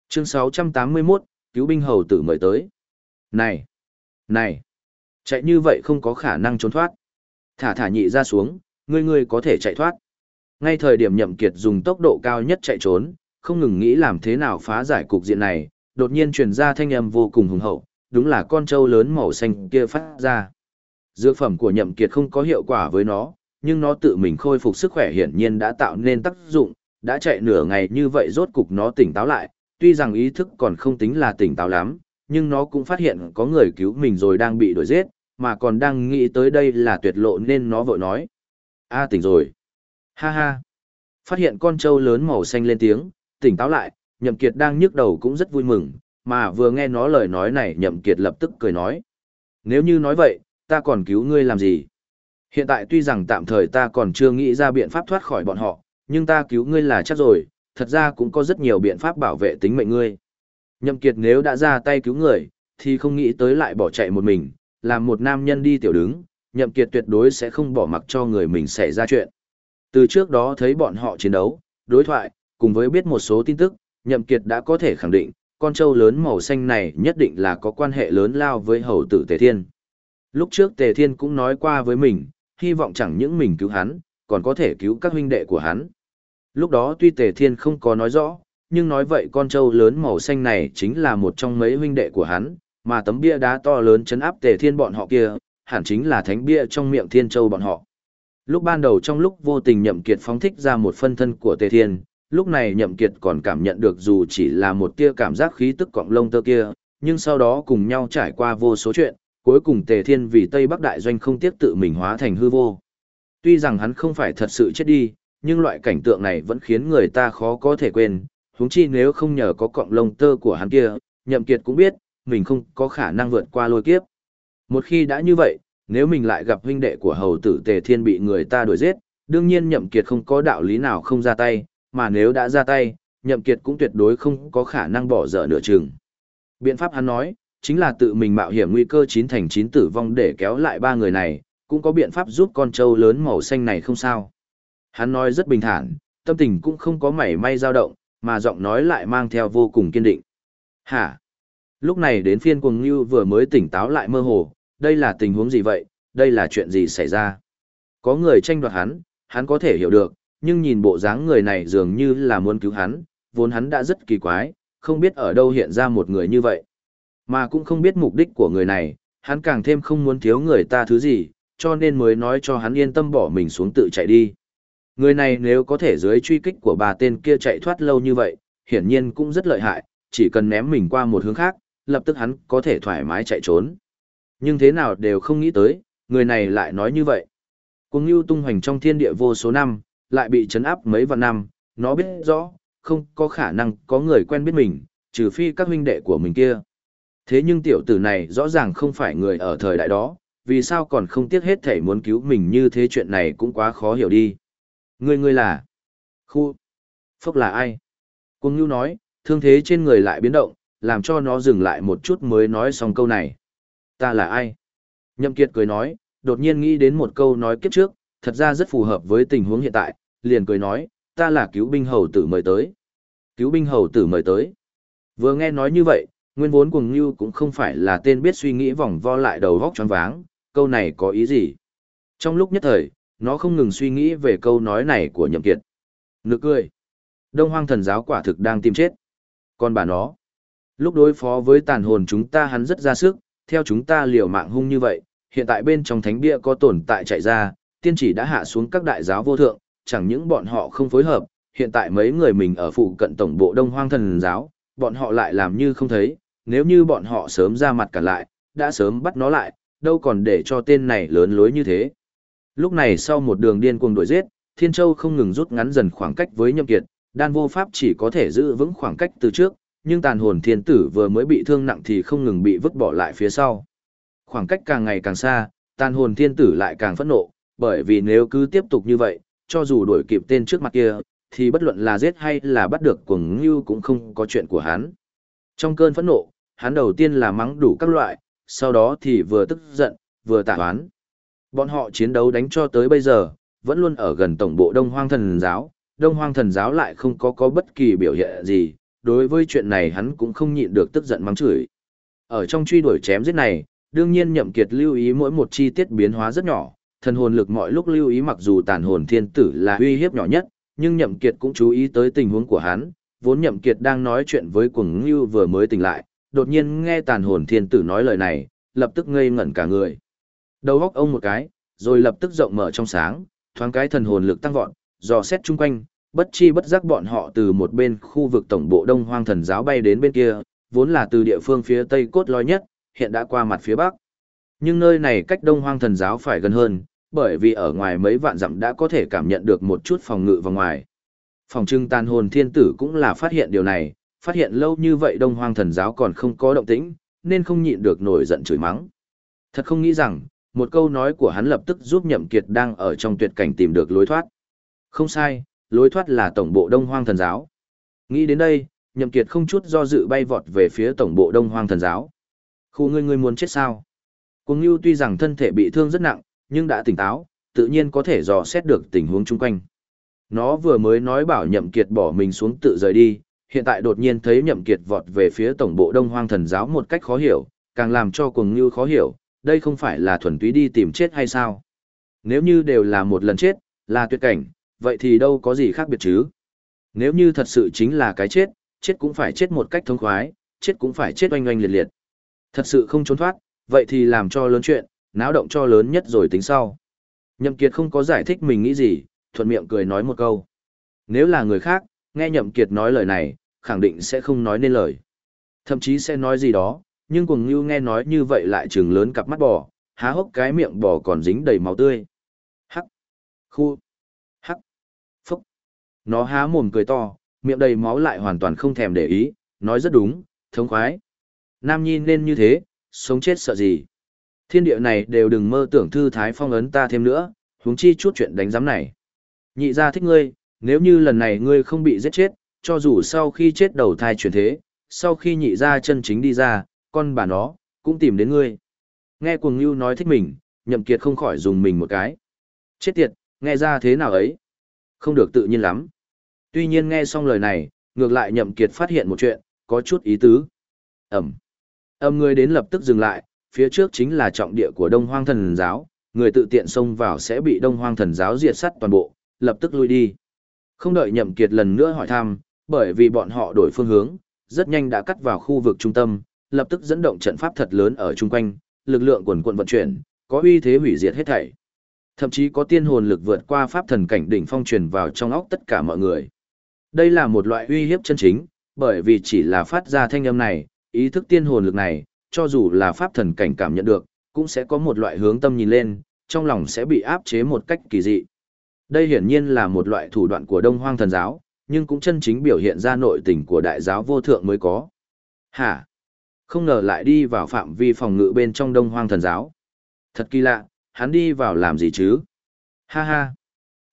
Speaker 1: Chương 681, cứu binh hầu tử mời tới. Này! Này! Chạy như vậy không có khả năng trốn thoát. Thả thả nhị ra xuống, ngươi ngươi có thể chạy thoát. Ngay thời điểm nhậm kiệt dùng tốc độ cao nhất chạy trốn, không ngừng nghĩ làm thế nào phá giải cục diện này, đột nhiên truyền ra thanh âm vô cùng hùng hậu, đúng là con trâu lớn màu xanh kia phát ra. Dược phẩm của nhậm kiệt không có hiệu quả với nó, nhưng nó tự mình khôi phục sức khỏe hiển nhiên đã tạo nên tác dụng, đã chạy nửa ngày như vậy rốt cục nó tỉnh táo lại, tuy rằng ý thức còn không tính là tỉnh táo lắm, nhưng nó cũng phát hiện có người cứu mình rồi đang bị đuổi giết, mà còn đang nghĩ tới đây là tuyệt lộ nên nó vội nói. a tỉnh rồi. Ha ha. Phát hiện con trâu lớn màu xanh lên tiếng, tỉnh táo lại, nhậm kiệt đang nhức đầu cũng rất vui mừng, mà vừa nghe nó lời nói này nhậm kiệt lập tức cười nói. Nếu như nói vậy, ta còn cứu ngươi làm gì? Hiện tại tuy rằng tạm thời ta còn chưa nghĩ ra biện pháp thoát khỏi bọn họ, nhưng ta cứu ngươi là chắc rồi, thật ra cũng có rất nhiều biện pháp bảo vệ tính mệnh ngươi. Nhậm Kiệt nếu đã ra tay cứu người, thì không nghĩ tới lại bỏ chạy một mình, làm một nam nhân đi tiểu đứng, Nhậm Kiệt tuyệt đối sẽ không bỏ mặc cho người mình xảy ra chuyện. Từ trước đó thấy bọn họ chiến đấu, đối thoại, cùng với biết một số tin tức, Nhậm Kiệt đã có thể khẳng định, con trâu lớn màu xanh này nhất định là có quan hệ lớn lao với hầu tử Tề Thiên. Lúc trước Tề Thiên cũng nói qua với mình, hy vọng chẳng những mình cứu hắn, còn có thể cứu các huynh đệ của hắn. Lúc đó tuy Tề Thiên không có nói rõ, nhưng nói vậy con trâu lớn màu xanh này chính là một trong mấy huynh đệ của hắn, mà tấm bia đá to lớn chấn áp Tề Thiên bọn họ kia, hẳn chính là thánh bia trong miệng Thiên Châu bọn họ. Lúc ban đầu trong lúc vô tình Nhậm Kiệt phóng thích ra một phân thân của Tề Thiên, lúc này Nhậm Kiệt còn cảm nhận được dù chỉ là một tia cảm giác khí tức cọng lông tơ kia, nhưng sau đó cùng nhau trải qua vô số chuyện, cuối cùng Tề Thiên vì Tây Bắc Đại Doanh không tiếc tự mình hóa thành hư vô. Tuy rằng hắn không phải thật sự chết đi, nhưng loại cảnh tượng này vẫn khiến người ta khó có thể quên, huống chi nếu không nhờ có cọng lông tơ của hắn kia, Nhậm Kiệt cũng biết, mình không có khả năng vượt qua lôi kiếp. Một khi đã như vậy, nếu mình lại gặp huynh đệ của hầu tử Tề Thiên bị người ta đuổi giết, đương nhiên Nhậm Kiệt không có đạo lý nào không ra tay, mà nếu đã ra tay, Nhậm Kiệt cũng tuyệt đối không có khả năng bỏ dở nửa chừng. Biện pháp hắn nói, chính là tự mình mạo hiểm nguy cơ chín thành chín tử vong để kéo lại ba người này, cũng có biện pháp giúp con trâu lớn màu xanh này không sao. Hắn nói rất bình thản, tâm tình cũng không có mảy may dao động, mà giọng nói lại mang theo vô cùng kiên định. Hả? Lúc này đến phiên cuồng như vừa mới tỉnh táo lại mơ hồ, đây là tình huống gì vậy, đây là chuyện gì xảy ra? Có người tranh đoạt hắn, hắn có thể hiểu được, nhưng nhìn bộ dáng người này dường như là muốn cứu hắn, vốn hắn đã rất kỳ quái, không biết ở đâu hiện ra một người như vậy. Mà cũng không biết mục đích của người này, hắn càng thêm không muốn thiếu người ta thứ gì, cho nên mới nói cho hắn yên tâm bỏ mình xuống tự chạy đi. Người này nếu có thể dưới truy kích của bà tên kia chạy thoát lâu như vậy, hiển nhiên cũng rất lợi hại, chỉ cần ném mình qua một hướng khác, lập tức hắn có thể thoải mái chạy trốn. Nhưng thế nào đều không nghĩ tới, người này lại nói như vậy. Cùng như tung hoành trong thiên địa vô số năm, lại bị chấn áp mấy vạn năm, nó biết rõ, không có khả năng có người quen biết mình, trừ phi các huynh đệ của mình kia. Thế nhưng tiểu tử này rõ ràng không phải người ở thời đại đó, vì sao còn không tiếc hết thể muốn cứu mình như thế chuyện này cũng quá khó hiểu đi. Ngươi ngươi là... Khu... Phốc là ai? Cung Nhu nói, thương thế trên người lại biến động, làm cho nó dừng lại một chút mới nói xong câu này. Ta là ai? Nhậm Kiệt cười nói, đột nhiên nghĩ đến một câu nói kiếp trước, thật ra rất phù hợp với tình huống hiện tại, liền cười nói, ta là cứu binh hầu tử mời tới. Cứu binh hầu tử mời tới. Vừa nghe nói như vậy, nguyên vốn cuồng như cũng không phải là tên biết suy nghĩ vòng vo lại đầu vóc choáng váng, câu này có ý gì. Trong lúc nhất thời, nó không ngừng suy nghĩ về câu nói này của nhậm kiệt. Nực cười. Đông hoang thần giáo quả thực đang tìm chết. Còn bà nó, lúc đối phó với tàn hồn chúng ta hắn rất ra sức, theo chúng ta liều mạng hung như vậy, hiện tại bên trong thánh bia có tồn tại chạy ra, tiên chỉ đã hạ xuống các đại giáo vô thượng, chẳng những bọn họ không phối hợp, hiện tại mấy người mình ở phụ cận tổng bộ Đông Hoang Thần giáo, bọn họ lại làm như không thấy, nếu như bọn họ sớm ra mặt cả lại, đã sớm bắt nó lại, đâu còn để cho tên này lớn lối như thế. Lúc này sau một đường điên cuồng đuổi giết, Thiên Châu không ngừng rút ngắn dần khoảng cách với Nhậm Kiệt, đan vô pháp chỉ có thể giữ vững khoảng cách từ trước, nhưng tàn hồn thiên tử vừa mới bị thương nặng thì không ngừng bị vứt bỏ lại phía sau. Khoảng cách càng ngày càng xa, tàn hồn thiên tử lại càng phẫn nộ, bởi vì nếu cứ tiếp tục như vậy, cho dù đuổi kịp tên trước mặt kia, thì bất luận là giết hay là bắt được cuồng ngưu cũng không có chuyện của hắn. Trong cơn phẫn nộ, hắn đầu tiên là mắng đủ các loại, sau đó thì vừa tức giận, vừa tạ oán. Bọn họ chiến đấu đánh cho tới bây giờ, vẫn luôn ở gần tổng bộ Đông Hoang Thần Giáo, Đông Hoang Thần Giáo lại không có có bất kỳ biểu hiện gì, đối với chuyện này hắn cũng không nhịn được tức giận mắng chửi. Ở trong truy đuổi chém giết này, đương nhiên Nhậm Kiệt lưu ý mỗi một chi tiết biến hóa rất nhỏ, thần hồn lực mọi lúc lưu ý mặc dù tàn hồn thiên tử là uy hiếp nhỏ nhất, nhưng Nhậm Kiệt cũng chú ý tới tình huống của hắn, vốn Nhậm Kiệt đang nói chuyện với Cuồng Ngưu vừa mới tỉnh lại, đột nhiên nghe tàn hồn thiên tử nói lời này, lập tức ngây ngẩn cả người. Đầu óc ông một cái, rồi lập tức rộng mở trong sáng, thoáng cái thần hồn lực tăng vọt, dò xét chung quanh, bất chi bất giác bọn họ từ một bên khu vực tổng bộ Đông Hoang Thần giáo bay đến bên kia, vốn là từ địa phương phía tây cốt lõi nhất, hiện đã qua mặt phía bắc. Nhưng nơi này cách Đông Hoang Thần giáo phải gần hơn, bởi vì ở ngoài mấy vạn dặm đã có thể cảm nhận được một chút phòng ngự vào ngoài. Phòng trưng tàn hồn thiên tử cũng là phát hiện điều này, phát hiện lâu như vậy Đông Hoang Thần giáo còn không có động tĩnh, nên không nhịn được nổi giận chửi mắng. Thật không nghĩ rằng, một câu nói của hắn lập tức giúp Nhậm Kiệt đang ở trong tuyệt cảnh tìm được lối thoát. Không sai, lối thoát là tổng bộ Đông Hoang Thần giáo. Nghĩ đến đây, Nhậm Kiệt không chút do dự bay vọt về phía tổng bộ Đông Hoang Thần giáo. Khu ngươi ngươi muốn chết sao? Cuồng Nưu tuy rằng thân thể bị thương rất nặng, nhưng đã tỉnh táo, tự nhiên có thể dò xét được tình huống chung quanh. Nó vừa mới nói bảo Nhậm Kiệt bỏ mình xuống tự rời đi, hiện tại đột nhiên thấy Nhậm Kiệt vọt về phía tổng bộ Đông Hoang Thần giáo một cách khó hiểu, càng làm cho Cuồng Nưu khó hiểu, đây không phải là thuần túy đi tìm chết hay sao? Nếu như đều là một lần chết, là tuyệt cảnh, vậy thì đâu có gì khác biệt chứ? Nếu như thật sự chính là cái chết, chết cũng phải chết một cách thông khoái, chết cũng phải chết oanh oanh liệt liệt. Thật sự không trốn thoát, vậy thì làm cho lớn chuyện, náo động cho lớn nhất rồi tính sau. Nhậm Kiệt không có giải thích mình nghĩ gì, thuận miệng cười nói một câu. Nếu là người khác, nghe Nhậm Kiệt nói lời này, khẳng định sẽ không nói nên lời. Thậm chí sẽ nói gì đó, nhưng cuồng ngưu nghe nói như vậy lại trừng lớn cặp mắt bò, há hốc cái miệng bò còn dính đầy máu tươi. Hắc, khu, hắc, phúc. Nó há mồm cười to, miệng đầy máu lại hoàn toàn không thèm để ý, nói rất đúng, thống khoái. Nam nhi nên như thế, sống chết sợ gì. Thiên địa này đều đừng mơ tưởng thư thái phong ấn ta thêm nữa, huống chi chút chuyện đánh giám này. Nhị gia thích ngươi, nếu như lần này ngươi không bị giết chết, cho dù sau khi chết đầu thai chuyển thế, sau khi nhị gia chân chính đi ra, con bà nó, cũng tìm đến ngươi. Nghe cuồng ngưu nói thích mình, nhậm kiệt không khỏi dùng mình một cái. Chết tiệt, nghe ra thế nào ấy? Không được tự nhiên lắm. Tuy nhiên nghe xong lời này, ngược lại nhậm kiệt phát hiện một chuyện, có chút ý tứ. Ẩm. Âm người đến lập tức dừng lại, phía trước chính là trọng địa của Đông Hoang Thần Giáo, người tự tiện xông vào sẽ bị Đông Hoang Thần Giáo diệt sát toàn bộ, lập tức lui đi. Không đợi nhậm kiệt lần nữa hỏi thăm, bởi vì bọn họ đổi phương hướng, rất nhanh đã cắt vào khu vực trung tâm, lập tức dẫn động trận pháp thật lớn ở chung quanh, lực lượng quần quận vận chuyển, có uy thế hủy diệt hết thảy. Thậm chí có tiên hồn lực vượt qua pháp thần cảnh đỉnh phong truyền vào trong óc tất cả mọi người. Đây là một loại uy hiếp chân chính, bởi vì chỉ là phát ra thanh âm này, ý thức tiên hồn lực này, cho dù là pháp thần cảnh cảm nhận được, cũng sẽ có một loại hướng tâm nhìn lên, trong lòng sẽ bị áp chế một cách kỳ dị. Đây hiển nhiên là một loại thủ đoạn của Đông Hoang thần giáo, nhưng cũng chân chính biểu hiện ra nội tình của đại giáo vô thượng mới có. Hả? Không ngờ lại đi vào phạm vi phòng ngự bên trong đông hoang thần giáo. Thật kỳ lạ, hắn đi vào làm gì chứ? Ha ha!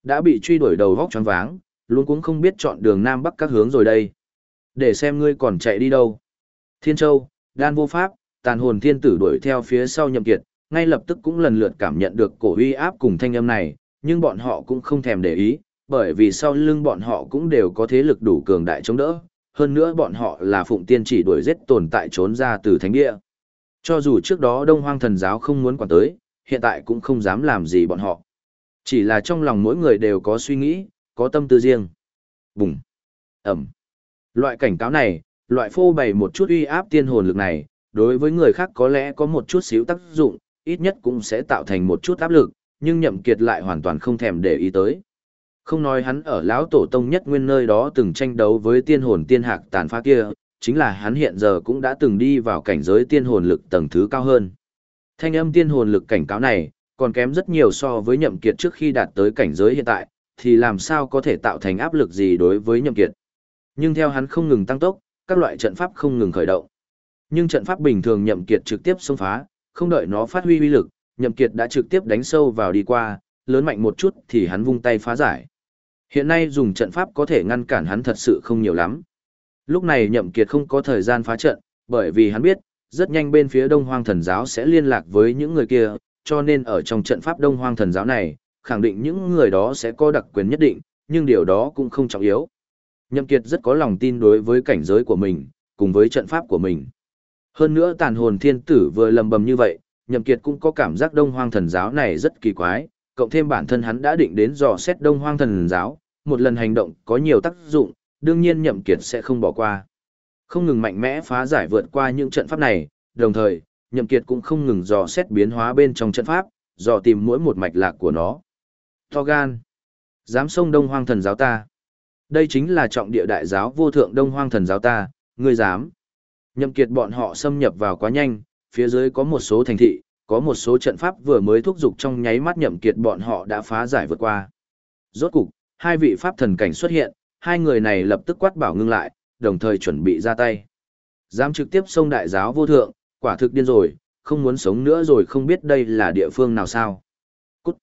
Speaker 1: Đã bị truy đuổi đầu vóc choáng váng, luôn cũng không biết chọn đường Nam Bắc các hướng rồi đây. Để xem ngươi còn chạy đi đâu. Thiên Châu, Đan Vô Pháp, tàn hồn thiên tử đuổi theo phía sau nhậm kiệt, ngay lập tức cũng lần lượt cảm nhận được cổ uy áp cùng thanh âm này, nhưng bọn họ cũng không thèm để ý, bởi vì sau lưng bọn họ cũng đều có thế lực đủ cường đại chống đỡ, hơn nữa bọn họ là phụng tiên chỉ đuổi giết tồn tại trốn ra từ thánh địa. Cho dù trước đó Đông Hoang thần giáo không muốn quản tới, hiện tại cũng không dám làm gì bọn họ. Chỉ là trong lòng mỗi người đều có suy nghĩ, có tâm tư riêng. Bùng! Ẩm! Loại cảnh cáo này, loại phô bày một chút uy áp tiên hồn lực này, đối với người khác có lẽ có một chút xíu tác dụng, ít nhất cũng sẽ tạo thành một chút áp lực, nhưng nhậm kiệt lại hoàn toàn không thèm để ý tới. Không nói hắn ở lão tổ tông nhất nguyên nơi đó từng tranh đấu với tiên hồn tiên hạc tàn phá kia, chính là hắn hiện giờ cũng đã từng đi vào cảnh giới tiên hồn lực tầng thứ cao hơn. Thanh âm tiên hồn lực cảnh cáo này, còn kém rất nhiều so với nhậm kiệt trước khi đạt tới cảnh giới hiện tại, thì làm sao có thể tạo thành áp lực gì đối với nhậm kiệt. Nhưng theo hắn không ngừng tăng tốc, các loại trận pháp không ngừng khởi động. Nhưng trận pháp bình thường nhậm kiệt trực tiếp xông phá, không đợi nó phát huy uy lực, nhậm kiệt đã trực tiếp đánh sâu vào đi qua, lớn mạnh một chút thì hắn vung tay phá giải. Hiện nay dùng trận pháp có thể ngăn cản hắn thật sự không nhiều lắm. Lúc này nhậm kiệt không có thời gian phá trận, bởi vì hắn biết, rất nhanh bên phía Đông Hoang Thần Giáo sẽ liên lạc với những người kia, cho nên ở trong trận pháp Đông Hoang Thần Giáo này, khẳng định những người đó sẽ có đặc quyền nhất định, nhưng điều đó cũng không trọng yếu. Nhậm Kiệt rất có lòng tin đối với cảnh giới của mình, cùng với trận pháp của mình. Hơn nữa tàn hồn thiên tử vừa lầm bầm như vậy, Nhậm Kiệt cũng có cảm giác Đông Hoang Thần Giáo này rất kỳ quái, cộng thêm bản thân hắn đã định đến dò xét Đông Hoang Thần Giáo, một lần hành động có nhiều tác dụng, đương nhiên Nhậm Kiệt sẽ không bỏ qua. Không ngừng mạnh mẽ phá giải vượt qua những trận pháp này, đồng thời, Nhậm Kiệt cũng không ngừng dò xét biến hóa bên trong trận pháp, dò tìm mỗi một mạch lạc của nó. To gan. Dám xông Đông Hoang Thần Giáo ta. Đây chính là trọng địa đại giáo vô thượng Đông Hoang Thần Giáo ta, ngươi dám. Nhậm Kiệt bọn họ xâm nhập vào quá nhanh, phía dưới có một số thành thị, có một số trận pháp vừa mới thúc giục trong nháy mắt Nhậm Kiệt bọn họ đã phá giải vượt qua. Rốt cục, hai vị pháp thần cảnh xuất hiện, hai người này lập tức quát bảo ngưng lại, đồng thời chuẩn bị ra tay. Dám trực tiếp xông đại giáo vô thượng, quả thực điên rồi, không muốn sống nữa rồi không biết đây là địa phương nào sao. Cút.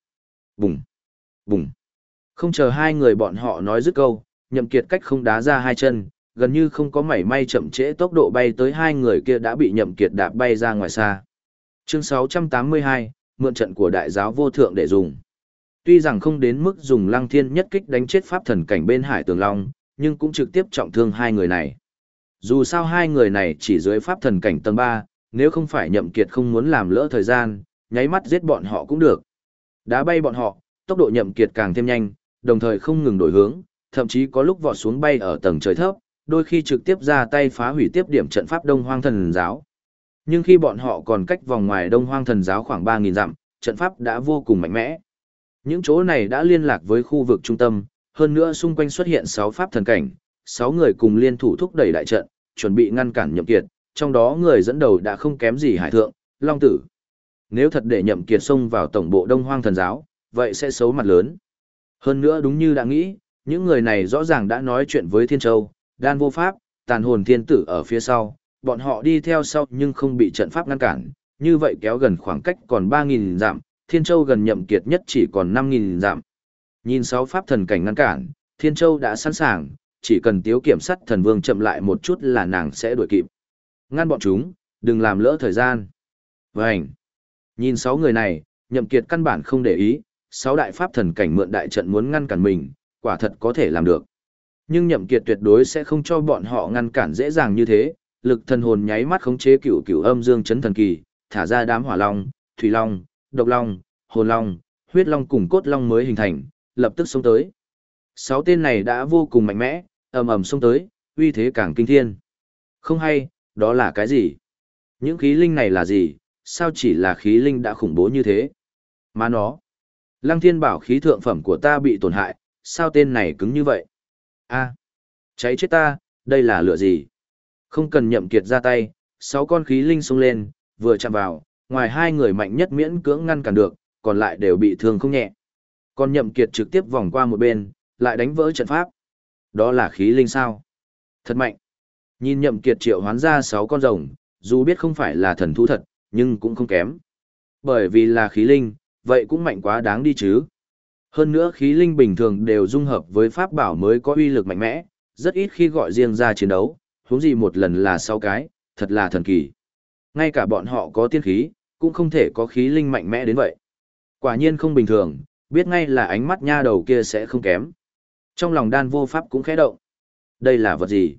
Speaker 1: Bùng. Bùng. Không chờ hai người bọn họ nói dứt câu, nhậm kiệt cách không đá ra hai chân, gần như không có mảy may chậm trễ tốc độ bay tới hai người kia đã bị nhậm kiệt đạp bay ra ngoài xa. Chương 682, mượn trận của đại giáo vô thượng để dùng. Tuy rằng không đến mức dùng lăng thiên nhất kích đánh chết pháp thần cảnh bên hải tường long, nhưng cũng trực tiếp trọng thương hai người này. Dù sao hai người này chỉ dưới pháp thần cảnh tầng 3, nếu không phải nhậm kiệt không muốn làm lỡ thời gian, nháy mắt giết bọn họ cũng được. Đá bay bọn họ, tốc độ nhậm kiệt càng thêm nhanh, đồng thời không ngừng đổi hướng, thậm chí có lúc vọt xuống bay ở tầng trời thấp, đôi khi trực tiếp ra tay phá hủy tiếp điểm trận pháp Đông Hoang Thần Giáo. Nhưng khi bọn họ còn cách vòng ngoài Đông Hoang Thần Giáo khoảng 3.000 dặm, trận pháp đã vô cùng mạnh mẽ. Những chỗ này đã liên lạc với khu vực trung tâm, hơn nữa xung quanh xuất hiện 6 pháp thần cảnh, 6 người cùng liên thủ thúc đẩy đại trận, chuẩn bị ngăn cản nhậm kiệt, trong đó người dẫn đầu đã không kém gì hải thượng, Long Tử. Nếu thật để nhậm kiệt xông vào tổng bộ Đông Hoang Thần Giáo, vậy sẽ xấu mặt lớn. Hơn nữa đúng như đã nghĩ, những người này rõ ràng đã nói chuyện với Thiên Châu, đan vô pháp, tàn hồn thiên tử ở phía sau, bọn họ đi theo sau nhưng không bị trận pháp ngăn cản, như vậy kéo gần khoảng cách còn 3.000 dặm, Thiên Châu gần nhậm kiệt nhất chỉ còn 5.000 dặm. Nhìn sáu pháp thần cảnh ngăn cản, Thiên Châu đã sẵn sàng, chỉ cần tiếu kiểm sát thần vương chậm lại một chút là nàng sẽ đuổi kịp. Ngăn bọn chúng, đừng làm lỡ thời gian. Vânh! Nhìn sáu người này, nhậm kiệt căn bản không để ý, sáu đại pháp thần cảnh mượn đại trận muốn ngăn cản mình, quả thật có thể làm được. Nhưng nhậm kiệt tuyệt đối sẽ không cho bọn họ ngăn cản dễ dàng như thế, lực thần hồn nháy mắt khống chế cửu cửu âm dương chấn thần kỳ, thả ra đám hỏa long, thủy long, độc long, hồn long, huyết long cùng cốt long mới hình thành, lập tức xông tới. Sáu tên này đã vô cùng mạnh mẽ, ầm ầm xông tới, uy thế càng kinh thiên. Không hay, đó là cái gì? Những khí linh này là gì? Sao chỉ là khí linh đã khủng bố như thế? Mà nó, Lăng Thiên bảo khí thượng phẩm của ta bị tổn hại, sao tên này cứng như vậy? A, cháy chết ta, đây là lửa gì? Không cần nhậm kiệt ra tay, sáu con khí linh xông lên, vừa chạm vào, ngoài hai người mạnh nhất miễn cưỡng ngăn cản được, còn lại đều bị thương không nhẹ. Còn nhậm kiệt trực tiếp vòng qua một bên, lại đánh vỡ trận pháp. Đó là khí linh sao? Thật mạnh. Nhìn nhậm kiệt triệu hoán ra sáu con rồng, dù biết không phải là thần thú thật, nhưng cũng không kém. Bởi vì là khí linh, vậy cũng mạnh quá đáng đi chứ. Hơn nữa khí linh bình thường đều dung hợp với pháp bảo mới có uy lực mạnh mẽ, rất ít khi gọi riêng ra chiến đấu, huống gì một lần là sáu cái, thật là thần kỳ. Ngay cả bọn họ có tiên khí, cũng không thể có khí linh mạnh mẽ đến vậy. Quả nhiên không bình thường, biết ngay là ánh mắt nha đầu kia sẽ không kém. Trong lòng đan vô pháp cũng khẽ động. Đây là vật gì?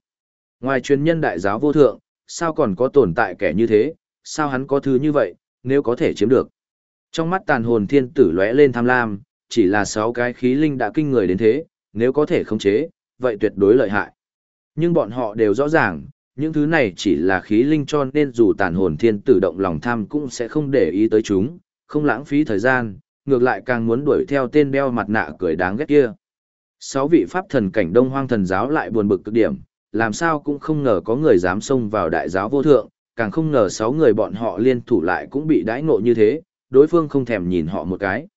Speaker 1: Ngoài truyền nhân đại giáo vô thượng, sao còn có tồn tại kẻ như thế, sao hắn có thứ như vậy, nếu có thể chiếm được. Trong mắt tàn hồn thiên tử lóe lên tham lam, chỉ là sáu cái khí linh đã kinh người đến thế, nếu có thể khống chế, vậy tuyệt đối lợi hại. Nhưng bọn họ đều rõ ràng, những thứ này chỉ là khí linh cho nên dù tàn hồn thiên tử động lòng tham cũng sẽ không để ý tới chúng, không lãng phí thời gian, ngược lại càng muốn đuổi theo tên đeo mặt nạ cười đáng ghét kia. Sáu vị pháp thần cảnh đông hoang thần giáo lại buồn bực cực điểm, làm sao cũng không ngờ có người dám xông vào đại giáo vô thượng, càng không ngờ sáu người bọn họ liên thủ lại cũng bị đãi ngộ như thế, đối phương không thèm nhìn họ một cái.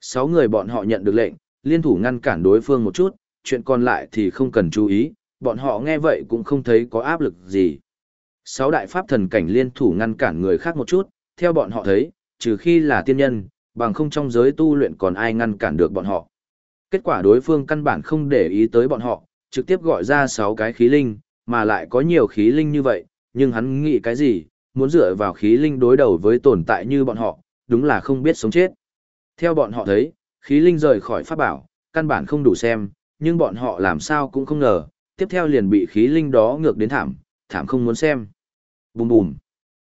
Speaker 1: Sáu người bọn họ nhận được lệnh, liên thủ ngăn cản đối phương một chút, chuyện còn lại thì không cần chú ý, bọn họ nghe vậy cũng không thấy có áp lực gì. Sáu đại pháp thần cảnh liên thủ ngăn cản người khác một chút, theo bọn họ thấy, trừ khi là tiên nhân, bằng không trong giới tu luyện còn ai ngăn cản được bọn họ. Kết quả đối phương căn bản không để ý tới bọn họ, trực tiếp gọi ra sáu cái khí linh, mà lại có nhiều khí linh như vậy, nhưng hắn nghĩ cái gì, muốn dựa vào khí linh đối đầu với tồn tại như bọn họ, đúng là không biết sống chết. Theo bọn họ thấy, khí linh rời khỏi pháp bảo, căn bản không đủ xem, nhưng bọn họ làm sao cũng không ngờ, tiếp theo liền bị khí linh đó ngược đến thảm, thảm không muốn xem. Bùm bùm.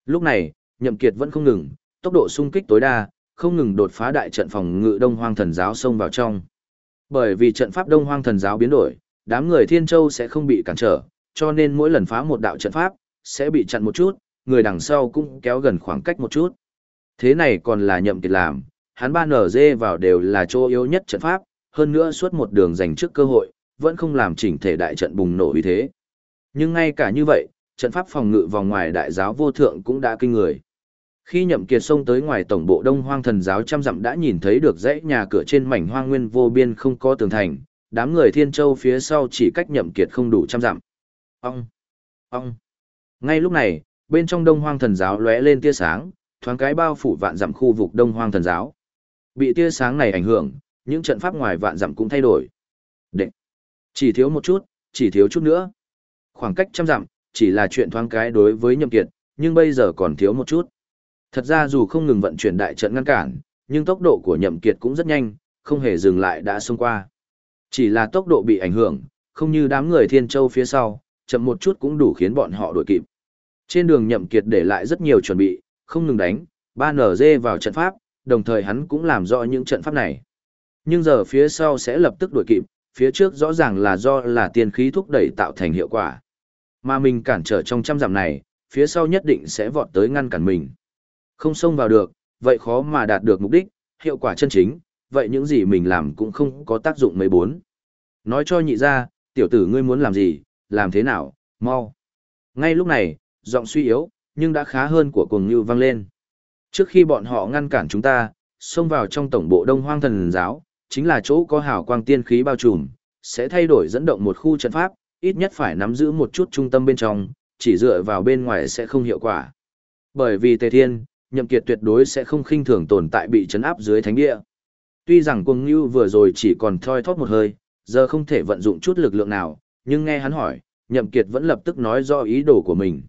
Speaker 1: Lúc này, Nhậm Kiệt vẫn không ngừng, tốc độ sung kích tối đa, không ngừng đột phá đại trận phòng ngự Đông Hoang Thần giáo xông vào trong. Bởi vì trận pháp Đông Hoang Thần giáo biến đổi, đám người Thiên Châu sẽ không bị cản trở, cho nên mỗi lần phá một đạo trận pháp, sẽ bị chặn một chút, người đằng sau cũng kéo gần khoảng cách một chút. Thế này còn là Nhậm Kiệt làm, hắn ba nở dê vào đều là chỗ yếu nhất trận pháp, hơn nữa suốt một đường giành trước cơ hội, vẫn không làm chỉnh thể đại trận bùng nổ uy thế. Nhưng ngay cả như vậy, trận pháp phòng ngự vòng ngoài đại giáo vô thượng cũng đã kinh người. Khi nhậm kiệt xông tới ngoài tổng bộ đông hoang thần giáo trăm dặm đã nhìn thấy được dãy nhà cửa trên mảnh hoang nguyên vô biên không có tường thành, đám người thiên châu phía sau chỉ cách nhậm kiệt không đủ trăm dặm. Ông! Ông! Ngay lúc này, bên trong đông hoang thần giáo lóe lên tia sáng, thoáng cái bao phủ vạn dặm khu vực đông hoang thần giáo. Bị tia sáng này ảnh hưởng, những trận pháp ngoài vạn dặm cũng thay đổi. Đệ! Chỉ thiếu một chút, chỉ thiếu chút nữa. Khoảng cách trăm dặm, chỉ là chuyện thoáng cái đối với nhậm kiệt, nhưng bây giờ còn thiếu một chút. Thật ra dù không ngừng vận chuyển đại trận ngăn cản, nhưng tốc độ của nhậm kiệt cũng rất nhanh, không hề dừng lại đã xông qua. Chỉ là tốc độ bị ảnh hưởng, không như đám người thiên châu phía sau, chậm một chút cũng đủ khiến bọn họ đuổi kịp. Trên đường nhậm kiệt để lại rất nhiều chuẩn bị, không ngừng đánh, ba nở dê vào trận pháp, đồng thời hắn cũng làm rõ những trận pháp này. Nhưng giờ phía sau sẽ lập tức đuổi kịp, phía trước rõ ràng là do là tiên khí thúc đẩy tạo thành hiệu quả. Mà mình cản trở trong trăm dặm này, phía sau nhất định sẽ vọt tới ngăn cản mình. Không xông vào được, vậy khó mà đạt được mục đích, hiệu quả chân chính, vậy những gì mình làm cũng không có tác dụng mấy bốn. Nói cho nhị ra, tiểu tử ngươi muốn làm gì, làm thế nào, mau. Ngay lúc này, giọng suy yếu, nhưng đã khá hơn của cuồng như vang lên. Trước khi bọn họ ngăn cản chúng ta, xông vào trong tổng bộ đông hoang thần giáo, chính là chỗ có hào quang tiên khí bao trùm, sẽ thay đổi dẫn động một khu trận pháp, ít nhất phải nắm giữ một chút trung tâm bên trong, chỉ dựa vào bên ngoài sẽ không hiệu quả. Bởi vì Tề Thiên, Nhậm Kiệt tuyệt đối sẽ không khinh thường tồn tại bị chấn áp dưới thánh địa. Tuy rằng Cuồng Nưu vừa rồi chỉ còn thoi thóp một hơi, giờ không thể vận dụng chút lực lượng nào, nhưng nghe hắn hỏi, Nhậm Kiệt vẫn lập tức nói rõ ý đồ của mình.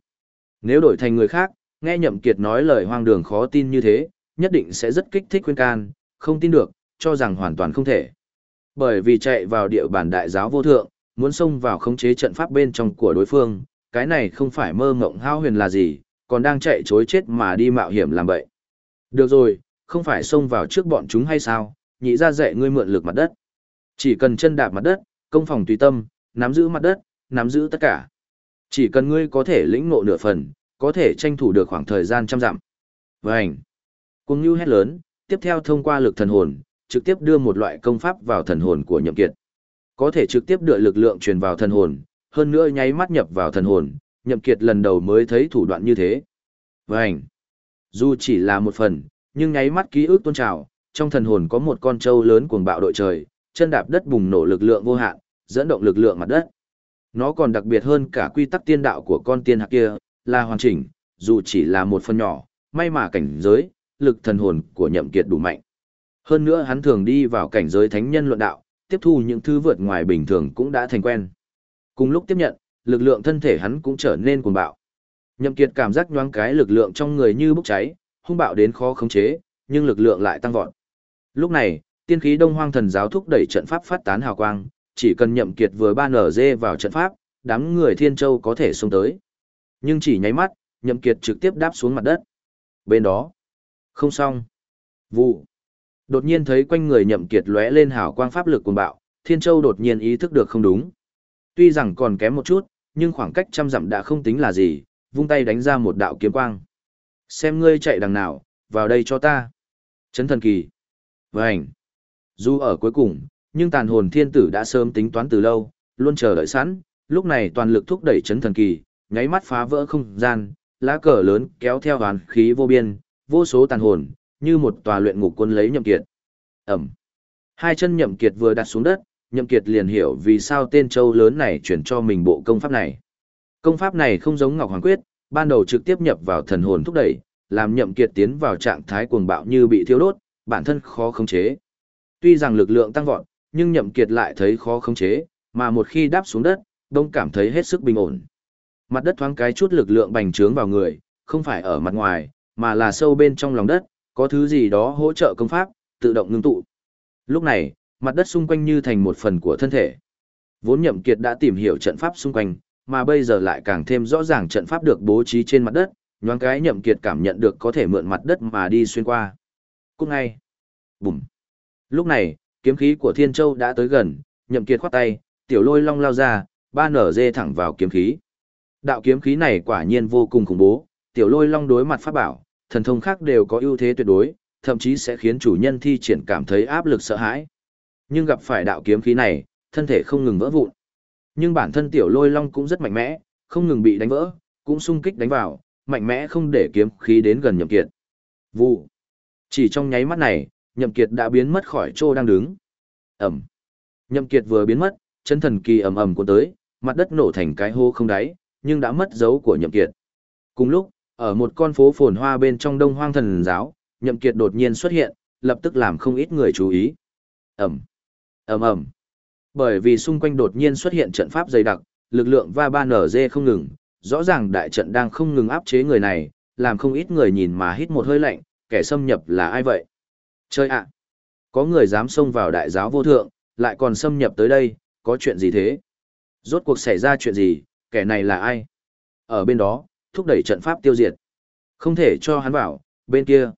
Speaker 1: Nếu đổi thành người khác, nghe Nhậm Kiệt nói lời hoang đường khó tin như thế, nhất định sẽ rất kích thích khuyên can, không tin được, cho rằng hoàn toàn không thể. Bởi vì chạy vào địa bàn đại giáo vô thượng, muốn xông vào khống chế trận pháp bên trong của đối phương, cái này không phải mơ mộng hao huyền là gì, còn đang chạy chối chết mà đi mạo hiểm làm vậy. Được rồi, không phải xông vào trước bọn chúng hay sao, nhị ra dạy ngươi mượn lực mặt đất. Chỉ cần chân đạp mặt đất, công phòng tùy tâm, nắm giữ mặt đất, nắm giữ tất cả. Chỉ cần ngươi có thể lĩnh ngộ nửa phần, có thể tranh thủ được khoảng thời gian trăm dặm. Vành! Cùng như hét lớn, tiếp theo thông qua lực thần hồn, trực tiếp đưa một loại công pháp vào thần hồn của nhậm kiệt. Có thể trực tiếp đưa lực lượng truyền vào thần hồn, hơn nữa nháy mắt nhập vào thần hồn, nhậm kiệt lần đầu mới thấy thủ đoạn như thế. Vành! Dù chỉ là một phần, nhưng nháy mắt ký ức tôn trào, trong thần hồn có một con trâu lớn cuồng bạo đội trời, chân đạp đất bùng nổ lực lượng vô hạn, dẫn động lực lượng mặt đất. Nó còn đặc biệt hơn cả quy tắc tiên đạo của con tiên hạc kia, là hoàn chỉnh, dù chỉ là một phần nhỏ, may mà cảnh giới, lực thần hồn của nhậm kiệt đủ mạnh. Hơn nữa hắn thường đi vào cảnh giới thánh nhân luận đạo, tiếp thu những thứ vượt ngoài bình thường cũng đã thành quen. Cùng lúc tiếp nhận, lực lượng thân thể hắn cũng trở nên cuồng bạo. Nhậm Kiệt cảm giác nhoáng cái lực lượng trong người như bốc cháy, hung bạo đến khó khống chế, nhưng lực lượng lại tăng vọt. Lúc này, tiên khí Đông Hoang Thần giáo thúc đẩy trận pháp phát tán hào quang, chỉ cần Nhậm Kiệt vừa ban ở dê vào trận pháp, đám người Thiên Châu có thể xông tới. Nhưng chỉ nháy mắt, Nhậm Kiệt trực tiếp đáp xuống mặt đất. Bên đó, không xong. Vụ. Đột nhiên thấy quanh người Nhậm Kiệt lóe lên hào quang pháp lực cuồng bạo, Thiên Châu đột nhiên ý thức được không đúng. Tuy rằng còn kém một chút, nhưng khoảng cách trăm dặm đã không tính là gì, vung tay đánh ra một đạo kiếm quang. Xem ngươi chạy đằng nào, vào đây cho ta. Chấn thần kỳ. Vânh. Dù ở cuối cùng, nhưng tàn hồn thiên tử đã sớm tính toán từ lâu, luôn chờ đợi sẵn, lúc này toàn lực thúc đẩy chấn thần kỳ, nháy mắt phá vỡ không gian, lá cờ lớn kéo theo hoàn khí vô biên, vô số tàn hồn, như một tòa luyện ngục quân lấy nhậm kiệt. Ẩm. Hai chân nhậm kiệt vừa đặt xuống đất, nhậm kiệt liền hiểu vì sao tên châu lớn này chuyển cho mình bộ công pháp này. Công pháp này không giống Ngọc Hoàng Quyết, ban đầu trực tiếp nhập vào thần hồn thúc đẩy, làm nhậm kiệt tiến vào trạng thái cuồng bạo như bị thiêu đốt, bản thân khó khống chế. Tuy rằng lực lượng tăng vọt, nhưng nhậm kiệt lại thấy khó khống chế, mà một khi đáp xuống đất, đông cảm thấy hết sức bình ổn. Mặt đất thoáng cái chút lực lượng bành trướng vào người, không phải ở mặt ngoài, mà là sâu bên trong lòng đất, có thứ gì đó hỗ trợ công pháp, tự động ngưng tụ. Lúc này, mặt đất xung quanh như thành một phần của thân thể. Vốn nhậm kiệt đã tìm hiểu trận pháp xung quanh, mà bây giờ lại càng thêm rõ ràng trận pháp được bố trí trên mặt đất, nhoáng cái nhậm kiệt cảm nhận được có thể mượn mặt đất mà đi xuyên qua. Cũng ngay. Bùm. Lúc này, kiếm khí của Thiên Châu đã tới gần, nhậm kiệt khoát tay, tiểu lôi long lao ra, ba nở dê thẳng vào kiếm khí. Đạo kiếm khí này quả nhiên vô cùng khủng bố, tiểu lôi long đối mặt pháp bảo, thần thông khác đều có ưu thế tuyệt đối, thậm chí sẽ khiến chủ nhân thi triển cảm thấy áp lực sợ hãi. Nhưng gặp phải đạo kiếm khí này, thân thể không ngừng vỡ vụn. Nhưng bản thân tiểu lôi long cũng rất mạnh mẽ, không ngừng bị đánh vỡ, cũng sung kích đánh vào, mạnh mẽ không để kiếm khí đến gần nhậm kiệt. Vụ. Chỉ trong nháy mắt này, nhậm kiệt đã biến mất khỏi chỗ đang đứng. Ẩm. Nhậm kiệt vừa biến mất, chân thần kỳ ầm ầm cuốn tới, mặt đất nổ thành cái hô không đáy, nhưng đã mất dấu của nhậm kiệt. Cùng lúc, ở một con phố phồn hoa bên trong đông hoang thần giáo, nhậm kiệt đột nhiên xuất hiện, lập tức làm không ít người chú ý. Ẩm. Ẩm ẩm. Bởi vì xung quanh đột nhiên xuất hiện trận pháp dày đặc, lực lượng va ba nở dê không ngừng, rõ ràng đại trận đang không ngừng áp chế người này, làm không ít người nhìn mà hít một hơi lạnh, kẻ xâm nhập là ai vậy? Chơi ạ! Có người dám xông vào đại giáo vô thượng, lại còn xâm nhập tới đây, có chuyện gì thế? Rốt cuộc xảy ra chuyện gì, kẻ này là ai? Ở bên đó, thúc đẩy trận pháp tiêu diệt. Không thể cho hắn vào, bên kia.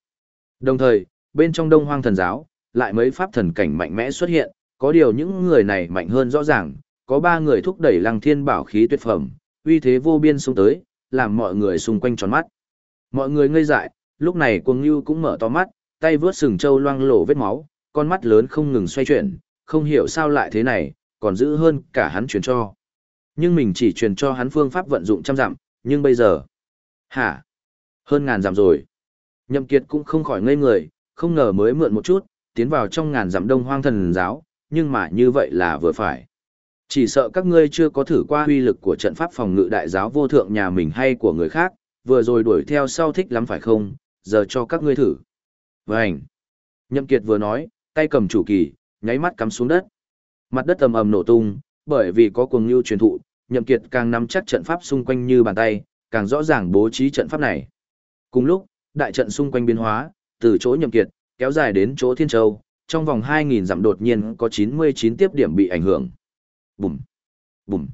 Speaker 1: Đồng thời, bên trong đông hoang thần giáo, lại mấy pháp thần cảnh mạnh mẽ xuất hiện, có điều những người này mạnh hơn rõ ràng, có ba người thúc đẩy lăng thiên bảo khí tuyệt phẩm, uy thế vô biên xuống tới, làm mọi người xung quanh tròn mắt. Mọi người ngây dại, lúc này cuồng như cũng mở to mắt, tay vướt sừng trâu loang lổ vết máu, con mắt lớn không ngừng xoay chuyển, không hiểu sao lại thế này, còn giữ hơn cả hắn truyền cho. Nhưng mình chỉ truyền cho hắn phương pháp vận dụng trăm dặm, nhưng bây giờ... Hả? Hơn ngàn dặm rồi. Nhậm Kiệt cũng không khỏi ngây người, không ngờ mới mượn một chút, tiến vào trong ngàn dặm đông hoang thần giáo, nhưng mà như vậy là vừa phải. Chỉ sợ các ngươi chưa có thử qua uy lực của trận pháp phòng ngự đại giáo vô thượng nhà mình hay của người khác, vừa rồi đuổi theo sau thích lắm phải không, giờ cho các ngươi thử. Vânh! Nhậm Kiệt vừa nói, tay cầm chủ kỳ, nháy mắt cắm xuống đất. Mặt đất ầm ầm nổ tung, bởi vì có cuồng lưu truyền thụ, Nhậm Kiệt càng nắm chắc trận pháp xung quanh như bàn tay, càng rõ ràng bố trí trận pháp này. Cùng lúc, đại trận xung quanh biến hóa, từ chỗ Nhậm Kiệt, kéo dài đến chỗ Thiên Châu, trong vòng 2.000 dặm đột nhiên có 99 tiếp điểm bị ảnh hưởng. Bùm, bùm.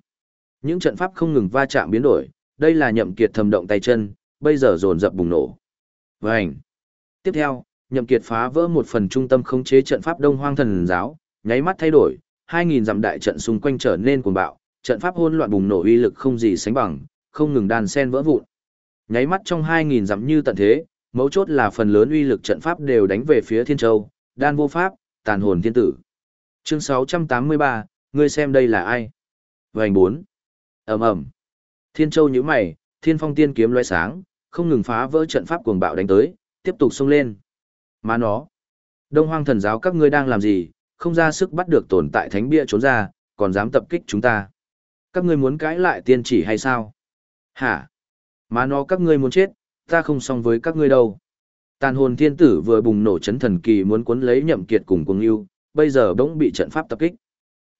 Speaker 1: Những trận pháp không ngừng va chạm biến đổi, đây là Nhậm Kiệt thầm động tay chân, bây giờ dồn dập bùng nổ. Vành. Tiếp theo, Nhậm Kiệt phá vỡ một phần trung tâm khống chế trận pháp Đông Hoang Thần giáo, nháy mắt thay đổi, 2000 dặm đại trận xung quanh trở nên cuồng bạo, trận pháp hỗn loạn bùng nổ uy lực không gì sánh bằng, không ngừng đan sen vỡ vụn. Nháy mắt trong 2000 dặm như tận thế, mấu chốt là phần lớn uy lực trận pháp đều đánh về phía Thiên Châu, đan vô pháp, tàn hồn thiên tử. Chương 683, ngươi xem đây là ai? Vành 4. Ầm ầm. Thiên Châu nhíu mày, Thiên Phong tiên kiếm lóe sáng, không ngừng phá vỡ trận pháp cuồng bạo đánh tới, tiếp tục xông lên. Mà nó. Đông Hoang thần giáo các ngươi đang làm gì, không ra sức bắt được tồn tại thánh bia trốn ra, còn dám tập kích chúng ta. Các ngươi muốn cãi lại tiên chỉ hay sao? Hả? Má nó các ngươi muốn chết, ta không xong với các ngươi đâu. Tàn hồn thiên tử vừa bùng nổ chấn thần kỳ muốn cuốn lấy nhậm kiệt cùng cuồng yêu, bây giờ bỗng bị trận pháp tập kích.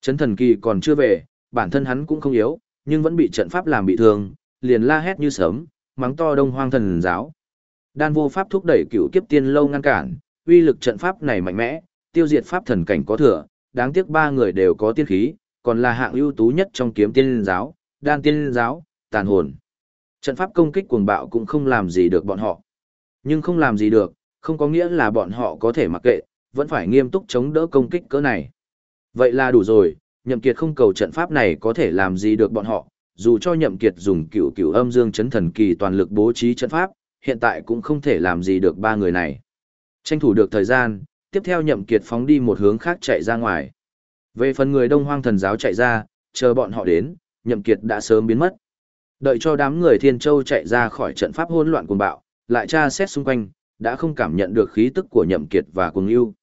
Speaker 1: Chấn thần kỳ còn chưa về, bản thân hắn cũng không yếu, nhưng vẫn bị trận pháp làm bị thương, liền la hét như sớm, mắng to đông hoang thần giáo. Đan vô pháp thúc đẩy cửu kiếp tiên lâu ngăn cản, uy lực trận pháp này mạnh mẽ, tiêu diệt pháp thần cảnh có thừa, đáng tiếc ba người đều có tiên khí, còn là hạng ưu tú nhất trong kiếm tiên giáo, đan tiên giáo, tàn hồn. Trận pháp công kích cuồng bạo cũng không làm gì được bọn họ. Nhưng không làm gì được, không có nghĩa là bọn họ có thể mặc kệ, vẫn phải nghiêm túc chống đỡ công kích cỡ này. Vậy là đủ rồi, nhậm kiệt không cầu trận pháp này có thể làm gì được bọn họ, dù cho nhậm kiệt dùng cửu cửu âm dương chấn thần kỳ toàn lực bố trí trận pháp, hiện tại cũng không thể làm gì được ba người này. Tranh thủ được thời gian, tiếp theo nhậm kiệt phóng đi một hướng khác chạy ra ngoài. Về phần người đông hoang thần giáo chạy ra, chờ bọn họ đến, nhậm kiệt đã sớm biến mất. Đợi cho đám người thiên châu chạy ra khỏi trận pháp hỗn loạn cuồng bạo, lại tra xét xung quanh, đã không cảm nhận được khí tức của nhậm kiệt và cuồng yêu.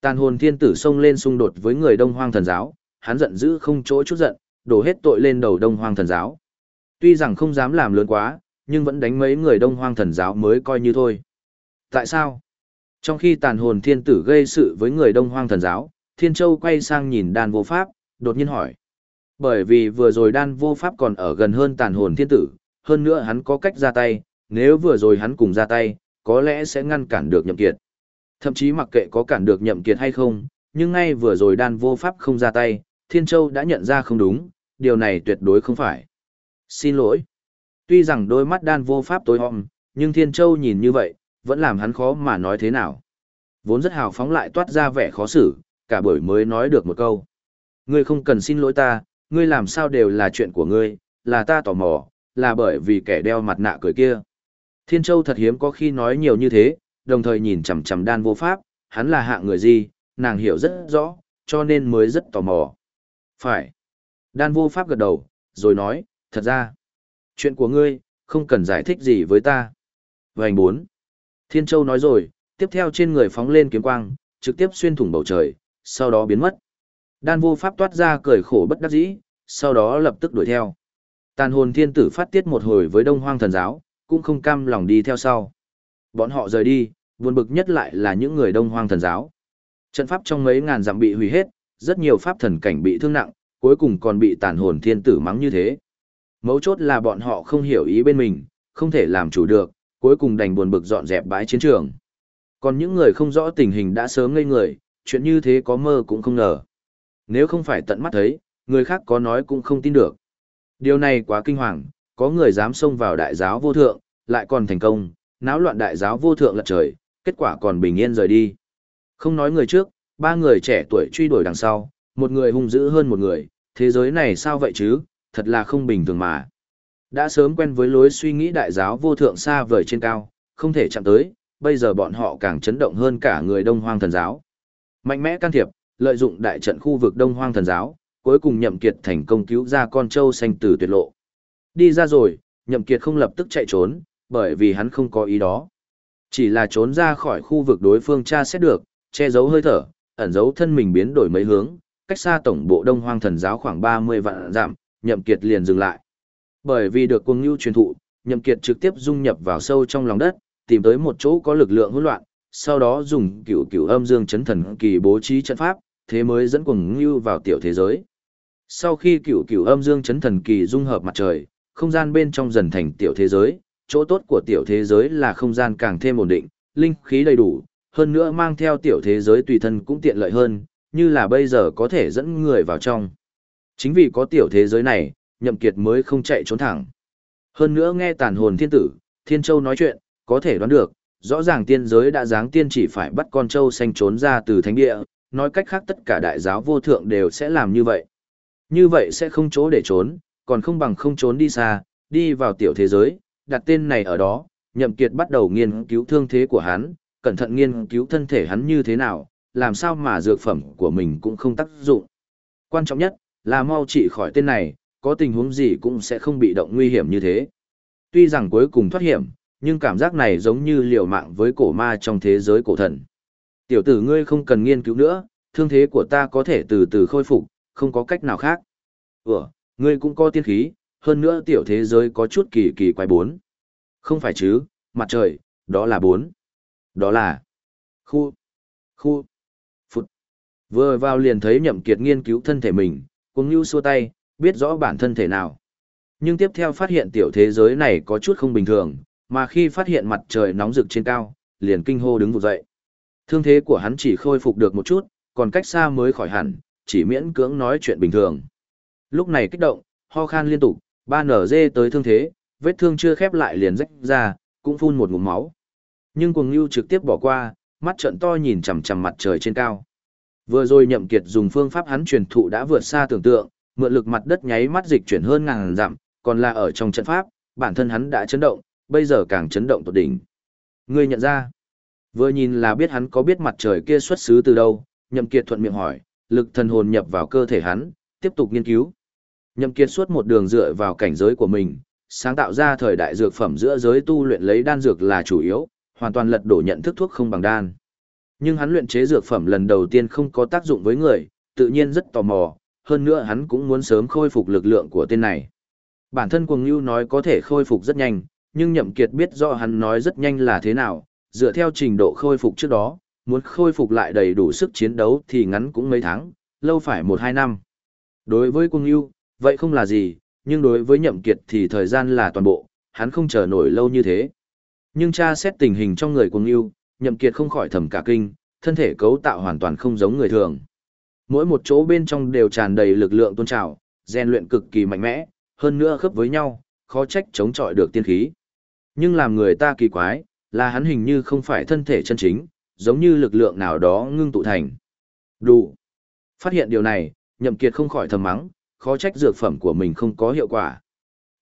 Speaker 1: Tàn hồn thiên tử xông lên xung đột với người đông hoang thần giáo, hắn giận dữ không chỗ chút giận, đổ hết tội lên đầu đông hoang thần giáo. Tuy rằng không dám làm lớn quá, nhưng vẫn đánh mấy người đông hoang thần giáo mới coi như thôi. Tại sao? Trong khi tàn hồn thiên tử gây sự với người đông hoang thần giáo, thiên châu quay sang nhìn đan vô pháp, đột nhiên hỏi. Bởi vì vừa rồi đan vô pháp còn ở gần hơn tàn hồn thiên tử, hơn nữa hắn có cách ra tay, nếu vừa rồi hắn cùng ra tay, có lẽ sẽ ngăn cản được nhậm kiệt. Thậm chí mặc kệ có cản được nhậm kiệt hay không, nhưng ngay vừa rồi đan vô pháp không ra tay, Thiên Châu đã nhận ra không đúng, điều này tuyệt đối không phải. Xin lỗi. Tuy rằng đôi mắt đan vô pháp tối om, nhưng Thiên Châu nhìn như vậy, vẫn làm hắn khó mà nói thế nào. Vốn rất hào phóng lại toát ra vẻ khó xử, cả buổi mới nói được một câu. Ngươi không cần xin lỗi ta, ngươi làm sao đều là chuyện của ngươi, là ta tò mò, là bởi vì kẻ đeo mặt nạ cười kia. Thiên Châu thật hiếm có khi nói nhiều như thế, đồng thời nhìn chằm chằm đan vô pháp, hắn là hạng người gì, nàng hiểu rất rõ, cho nên mới rất tò mò. Phải. Đan vô pháp gật đầu, rồi nói, thật ra, chuyện của ngươi, không cần giải thích gì với ta. Vành bốn. Thiên Châu nói rồi, tiếp theo trên người phóng lên kiếm quang, trực tiếp xuyên thủng bầu trời, sau đó biến mất. Đan vô pháp toát ra cười khổ bất đắc dĩ, sau đó lập tức đuổi theo. Tàn hồn thiên tử phát tiết một hồi với đông hoang thần giáo, cũng không cam lòng đi theo sau. Bọn họ rời đi, buồn bực nhất lại là những người đông hoang thần giáo. Trận pháp trong mấy ngàn dặm bị hủy hết, rất nhiều pháp thần cảnh bị thương nặng, cuối cùng còn bị tàn hồn thiên tử mắng như thế. Mấu chốt là bọn họ không hiểu ý bên mình, không thể làm chủ được, cuối cùng đành buồn bực dọn dẹp bãi chiến trường. Còn những người không rõ tình hình đã sớm ngây người, chuyện như thế có mơ cũng không ngờ. Nếu không phải tận mắt thấy, người khác có nói cũng không tin được. Điều này quá kinh hoàng, có người dám xông vào đại giáo vô thượng, lại còn thành công, náo loạn đại giáo vô thượng lật trời, kết quả còn bình yên rời đi. Không nói người trước, ba người trẻ tuổi truy đuổi đằng sau, một người hung dữ hơn một người, thế giới này sao vậy chứ, thật là không bình thường mà. Đã sớm quen với lối suy nghĩ đại giáo vô thượng xa vời trên cao, không thể chạm tới, bây giờ bọn họ càng chấn động hơn cả người đông hoang thần giáo. Mạnh mẽ can thiệp, lợi dụng đại trận khu vực đông hoang thần giáo, cuối cùng nhậm kiệt thành công cứu ra con trâu xanh từ tuyệt lộ. Đi ra rồi, nhậm kiệt không lập tức chạy trốn, bởi vì hắn không có ý đó. Chỉ là trốn ra khỏi khu vực đối phương tra xét được, che giấu hơi thở, ẩn giấu thân mình biến đổi mấy hướng, cách xa tổng bộ Đông Hoang Thần giáo khoảng 30 vạn dặm, Nhậm Kiệt liền dừng lại. Bởi vì được cuồng nhu truyền thụ, Nhậm Kiệt trực tiếp dung nhập vào sâu trong lòng đất, tìm tới một chỗ có lực lượng hỗn loạn, sau đó dùng cửu cửu âm dương chấn thần kỳ bố trí trận pháp, thế mới dẫn cuồng nhu vào tiểu thế giới. Sau khi cửu cửu âm dương chấn thần kỳ dung hợp mặt trời, không gian bên trong dần thành tiểu thế giới, chỗ tốt của tiểu thế giới là không gian càng thêm ổn định, linh khí đầy đủ, hơn nữa mang theo tiểu thế giới tùy thân cũng tiện lợi hơn, như là bây giờ có thể dẫn người vào trong. Chính vì có tiểu thế giới này, nhậm kiệt mới không chạy trốn thẳng. Hơn nữa nghe tàn hồn thiên tử, thiên châu nói chuyện, có thể đoán được, rõ ràng tiên giới đã giáng tiên chỉ phải bắt con châu xanh trốn ra từ thánh địa, nói cách khác tất cả đại giáo vô thượng đều sẽ làm như vậy. Như vậy sẽ không chỗ để trốn, còn không bằng không trốn đi xa, đi vào tiểu thế giới, đặt tên này ở đó, nhậm kiệt bắt đầu nghiên cứu thương thế của hắn, cẩn thận nghiên cứu thân thể hắn như thế nào, làm sao mà dược phẩm của mình cũng không tác dụng. Quan trọng nhất là mau trị khỏi tên này, có tình huống gì cũng sẽ không bị động nguy hiểm như thế. Tuy rằng cuối cùng thoát hiểm, nhưng cảm giác này giống như liều mạng với cổ ma trong thế giới cổ thần. Tiểu tử ngươi không cần nghiên cứu nữa, thương thế của ta có thể từ từ khôi phục, không có cách nào khác. Ủa, ngươi cũng có tiên khí, hơn nữa tiểu thế giới có chút kỳ kỳ quái bốn. Không phải chứ, mặt trời, đó là bốn. Đó là khu, khu, phụt. Vừa vào liền thấy nhậm kiệt nghiên cứu thân thể mình, cùng nhu xua tay, biết rõ bản thân thể nào. Nhưng tiếp theo phát hiện tiểu thế giới này có chút không bình thường, mà khi phát hiện mặt trời nóng rực trên cao, liền kinh hô đứng vụ dậy. Thương thế của hắn chỉ khôi phục được một chút, còn cách xa mới khỏi hẳn, chỉ miễn cưỡng nói chuyện bình thường. Lúc này kích động, ho khan liên tục, ba nở dê tới thương thế, vết thương chưa khép lại liền rách ra, cũng phun một ngụm máu. Nhưng cuồng Lưu trực tiếp bỏ qua, mắt trận to nhìn chằm chằm mặt trời trên cao. Vừa rồi nhậm kiệt dùng phương pháp hắn truyền thụ đã vượt xa tưởng tượng, mượn lực mặt đất nháy mắt dịch chuyển hơn ngàn dặm, còn là ở trong trận pháp, bản thân hắn đã chấn động, bây giờ càng chấn động tột đỉnh. Ngươi nhận ra, vừa nhìn là biết hắn có biết mặt trời kia xuất xứ từ đâu, nhậm kiệt thuận miệng hỏi, lực thần hồn nhập vào cơ thể hắn, tiếp tục nghiên cứu. Nhậm kiệt suốt một đường dựa vào cảnh giới của mình, sáng tạo ra thời đại dược phẩm giữa giới tu luyện lấy đan dược là chủ yếu, hoàn toàn lật đổ nhận thức thuốc không bằng đan. Nhưng hắn luyện chế dược phẩm lần đầu tiên không có tác dụng với người, tự nhiên rất tò mò, hơn nữa hắn cũng muốn sớm khôi phục lực lượng của tên này. Bản thân Cuồng Nưu nói có thể khôi phục rất nhanh, nhưng Nhậm Kiệt biết rõ hắn nói rất nhanh là thế nào, dựa theo trình độ khôi phục trước đó, muốn khôi phục lại đầy đủ sức chiến đấu thì ngắn cũng mấy tháng, lâu phải một hai năm. Đối với Cuồng Nưu, vậy không là gì, nhưng đối với Nhậm Kiệt thì thời gian là toàn bộ, hắn không chờ nổi lâu như thế. Nhưng tra xét tình hình trong người Cuồng Nưu, Nhậm Kiệt không khỏi thầm cả kinh, thân thể cấu tạo hoàn toàn không giống người thường. Mỗi một chỗ bên trong đều tràn đầy lực lượng tôn trào, rèn luyện cực kỳ mạnh mẽ, hơn nữa khớp với nhau, khó trách chống chọi được tiên khí. Nhưng làm người ta kỳ quái, là hắn hình như không phải thân thể chân chính, giống như lực lượng nào đó ngưng tụ thành. Đủ. Phát hiện điều này, Nhậm Kiệt không khỏi thầm mắng, khó trách dược phẩm của mình không có hiệu quả.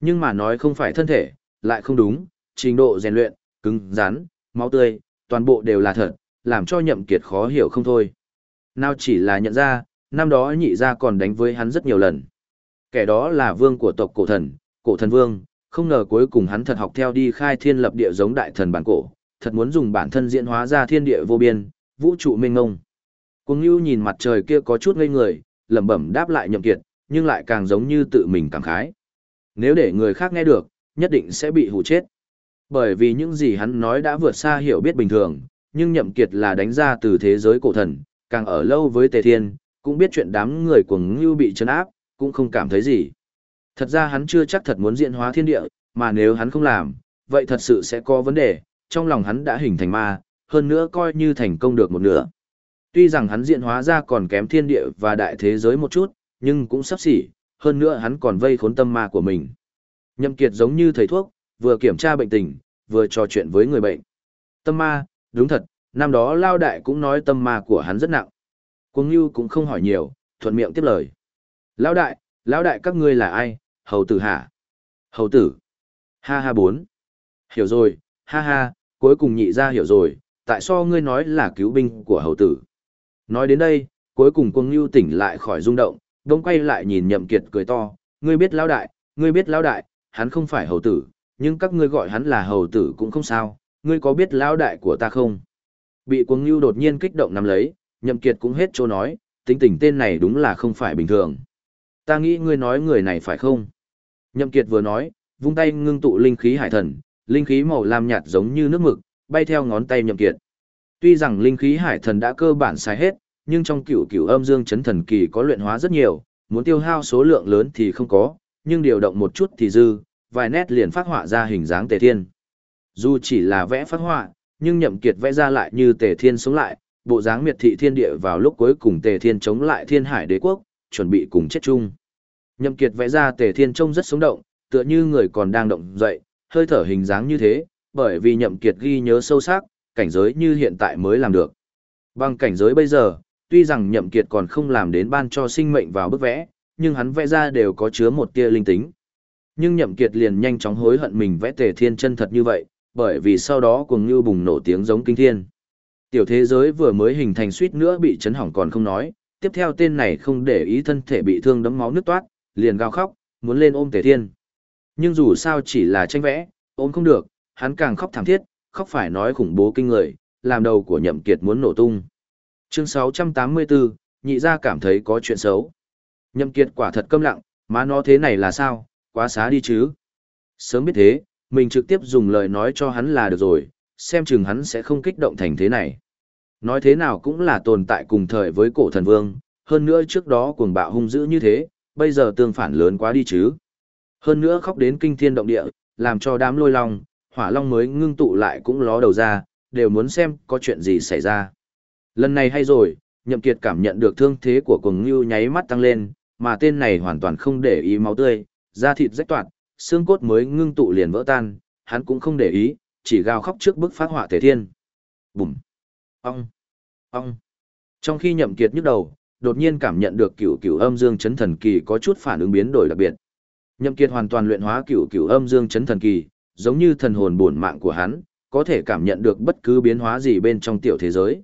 Speaker 1: Nhưng mà nói không phải thân thể, lại không đúng, trình độ rèn luyện, cứng, rắn, máu tươi, toàn bộ đều là thật, làm cho Nhậm Kiệt khó hiểu không thôi. Nào chỉ là nhận ra, năm đó nhị gia còn đánh với hắn rất nhiều lần. Kẻ đó là vương của tộc cổ thần, cổ thần vương, không ngờ cuối cùng hắn thật học theo đi khai thiên lập địa giống đại thần bản cổ, thật muốn dùng bản thân diễn hóa ra thiên địa vô biên, vũ trụ mênh ngông. Cuồng Nưu nhìn mặt trời kia có chút ngây người, lẩm bẩm đáp lại Nhậm Kiệt, nhưng lại càng giống như tự mình cảm khái. Nếu để người khác nghe được, nhất định sẽ bị hù chết. Bởi vì những gì hắn nói đã vượt xa hiểu biết bình thường, nhưng Nhậm Kiệt là đánh ra từ thế giới cổ thần, càng ở lâu với Tề Thiên, cũng biết chuyện đám người cuồng Ngưu bị trấn áp, cũng không cảm thấy gì. Thật ra hắn chưa chắc thật muốn diễn hóa thiên địa, mà nếu hắn không làm, vậy thật sự sẽ có vấn đề, trong lòng hắn đã hình thành ma, hơn nữa coi như thành công được một nửa. Tuy rằng hắn diễn hóa ra còn kém thiên địa và đại thế giới một chút, nhưng cũng sắp xỉ, hơn nữa hắn còn vây khốn tâm ma của mình. Nhậm Kiệt giống như thầy thuốc, vừa kiểm tra bệnh tình, vừa trò chuyện với người bệnh. Tâm ma, đúng thật, năm đó Lao Đại cũng nói tâm ma của hắn rất nặng. Cuồng Nhu cũng không hỏi nhiều, thuận miệng tiếp lời. Lão đại, lão đại các ngươi là ai, hầu tử hả? Hầu tử. Ha ha bốn. Hiểu rồi, ha ha, cuối cùng nhị ra hiểu rồi, tại sao ngươi nói là cứu binh của hầu tử. Nói đến đây, cuối cùng cuồng Nhu tỉnh lại khỏi rung động, đông quay lại nhìn nhậm kiệt cười to, ngươi biết lão đại, ngươi biết lão đại, hắn không phải hầu tử, nhưng các ngươi gọi hắn là hầu tử cũng không sao, ngươi có biết lão đại của ta không? Bị cuồng ngưu đột nhiên kích động nắm lấy, nhậm kiệt cũng hết chỗ nói, tính tình tên này đúng là không phải bình thường. Ta nghĩ ngươi nói người này phải không? Nhậm kiệt vừa nói, vung tay ngưng tụ linh khí hải thần, linh khí màu lam nhạt giống như nước mực, bay theo ngón tay nhậm kiệt. Tuy rằng linh khí hải thần đã cơ bản xài hết, nhưng trong cửu cửu âm dương chấn thần kỳ có luyện hóa rất nhiều, muốn tiêu hao số lượng lớn thì không có, nhưng điều động một chút thì dư, vài nét liền phát họa ra hình dáng tề thiên. Dù chỉ là vẽ phát họa, nhưng nhậm kiệt vẽ ra lại như tề thiên sống lại, bộ dáng miệt thị thiên địa vào lúc cuối cùng tề thiên chống lại thiên hải đế quốc, chuẩn bị cùng chết chung. Nhậm kiệt vẽ ra tề thiên trông rất sống động, tựa như người còn đang động dậy, hơi thở hình dáng như thế, bởi vì nhậm kiệt ghi nhớ sâu sắc, cảnh giới như hiện tại mới làm được. Bằng cảnh giới bây giờ, tuy rằng nhậm kiệt còn không làm đến ban cho sinh mệnh vào bức vẽ, nhưng hắn vẽ ra đều có chứa một tia linh tính. Nhưng nhậm kiệt liền nhanh chóng hối hận mình vẽ tề thiên chân thật như vậy, bởi vì sau đó cuồng như bùng nổ tiếng giống kinh thiên. Tiểu thế giới vừa mới hình thành suýt nữa bị chấn hỏng còn không nói, tiếp theo tên này không để ý thân thể bị thương đấm máu nước toát, liền gào khóc, muốn lên ôm tề thiên. Nhưng dù sao chỉ là tranh vẽ, ôm không được, hắn càng khóc thảm thiết, khóc phải nói khủng bố kinh người, làm đầu của nhậm kiệt muốn nổ tung. Chương 684, nhị gia cảm thấy có chuyện xấu. Nhậm kiệt quả thật câm lặng, mà nó thế này là sao, quá xá đi chứ. Sớm biết thế, mình trực tiếp dùng lời nói cho hắn là được rồi, xem chừng hắn sẽ không kích động thành thế này. Nói thế nào cũng là tồn tại cùng thời với cổ thần vương, hơn nữa trước đó cuồng bạo hung dữ như thế, bây giờ tương phản lớn quá đi chứ. Hơn nữa khóc đến kinh thiên động địa, làm cho đám lôi long, hỏa long mới ngưng tụ lại cũng ló đầu ra, đều muốn xem có chuyện gì xảy ra. Lần này hay rồi, nhậm kiệt cảm nhận được thương thế của cuồng ngưu nháy mắt tăng lên, mà tên này hoàn toàn không để ý máu tươi, da thịt rách toạt, xương cốt mới ngưng tụ liền vỡ tan, hắn cũng không để ý, chỉ gào khóc trước bức phát họa thể thiên. Bùm! Ông! Ông! Trong khi nhậm kiệt nhức đầu, đột nhiên cảm nhận được cửu cửu âm dương chấn thần kỳ có chút phản ứng biến đổi đặc biệt. Nhậm kiệt hoàn toàn luyện hóa cửu cửu âm dương chấn thần kỳ, giống như thần hồn bổn mạng của hắn, có thể cảm nhận được bất cứ biến hóa gì bên trong tiểu thế giới.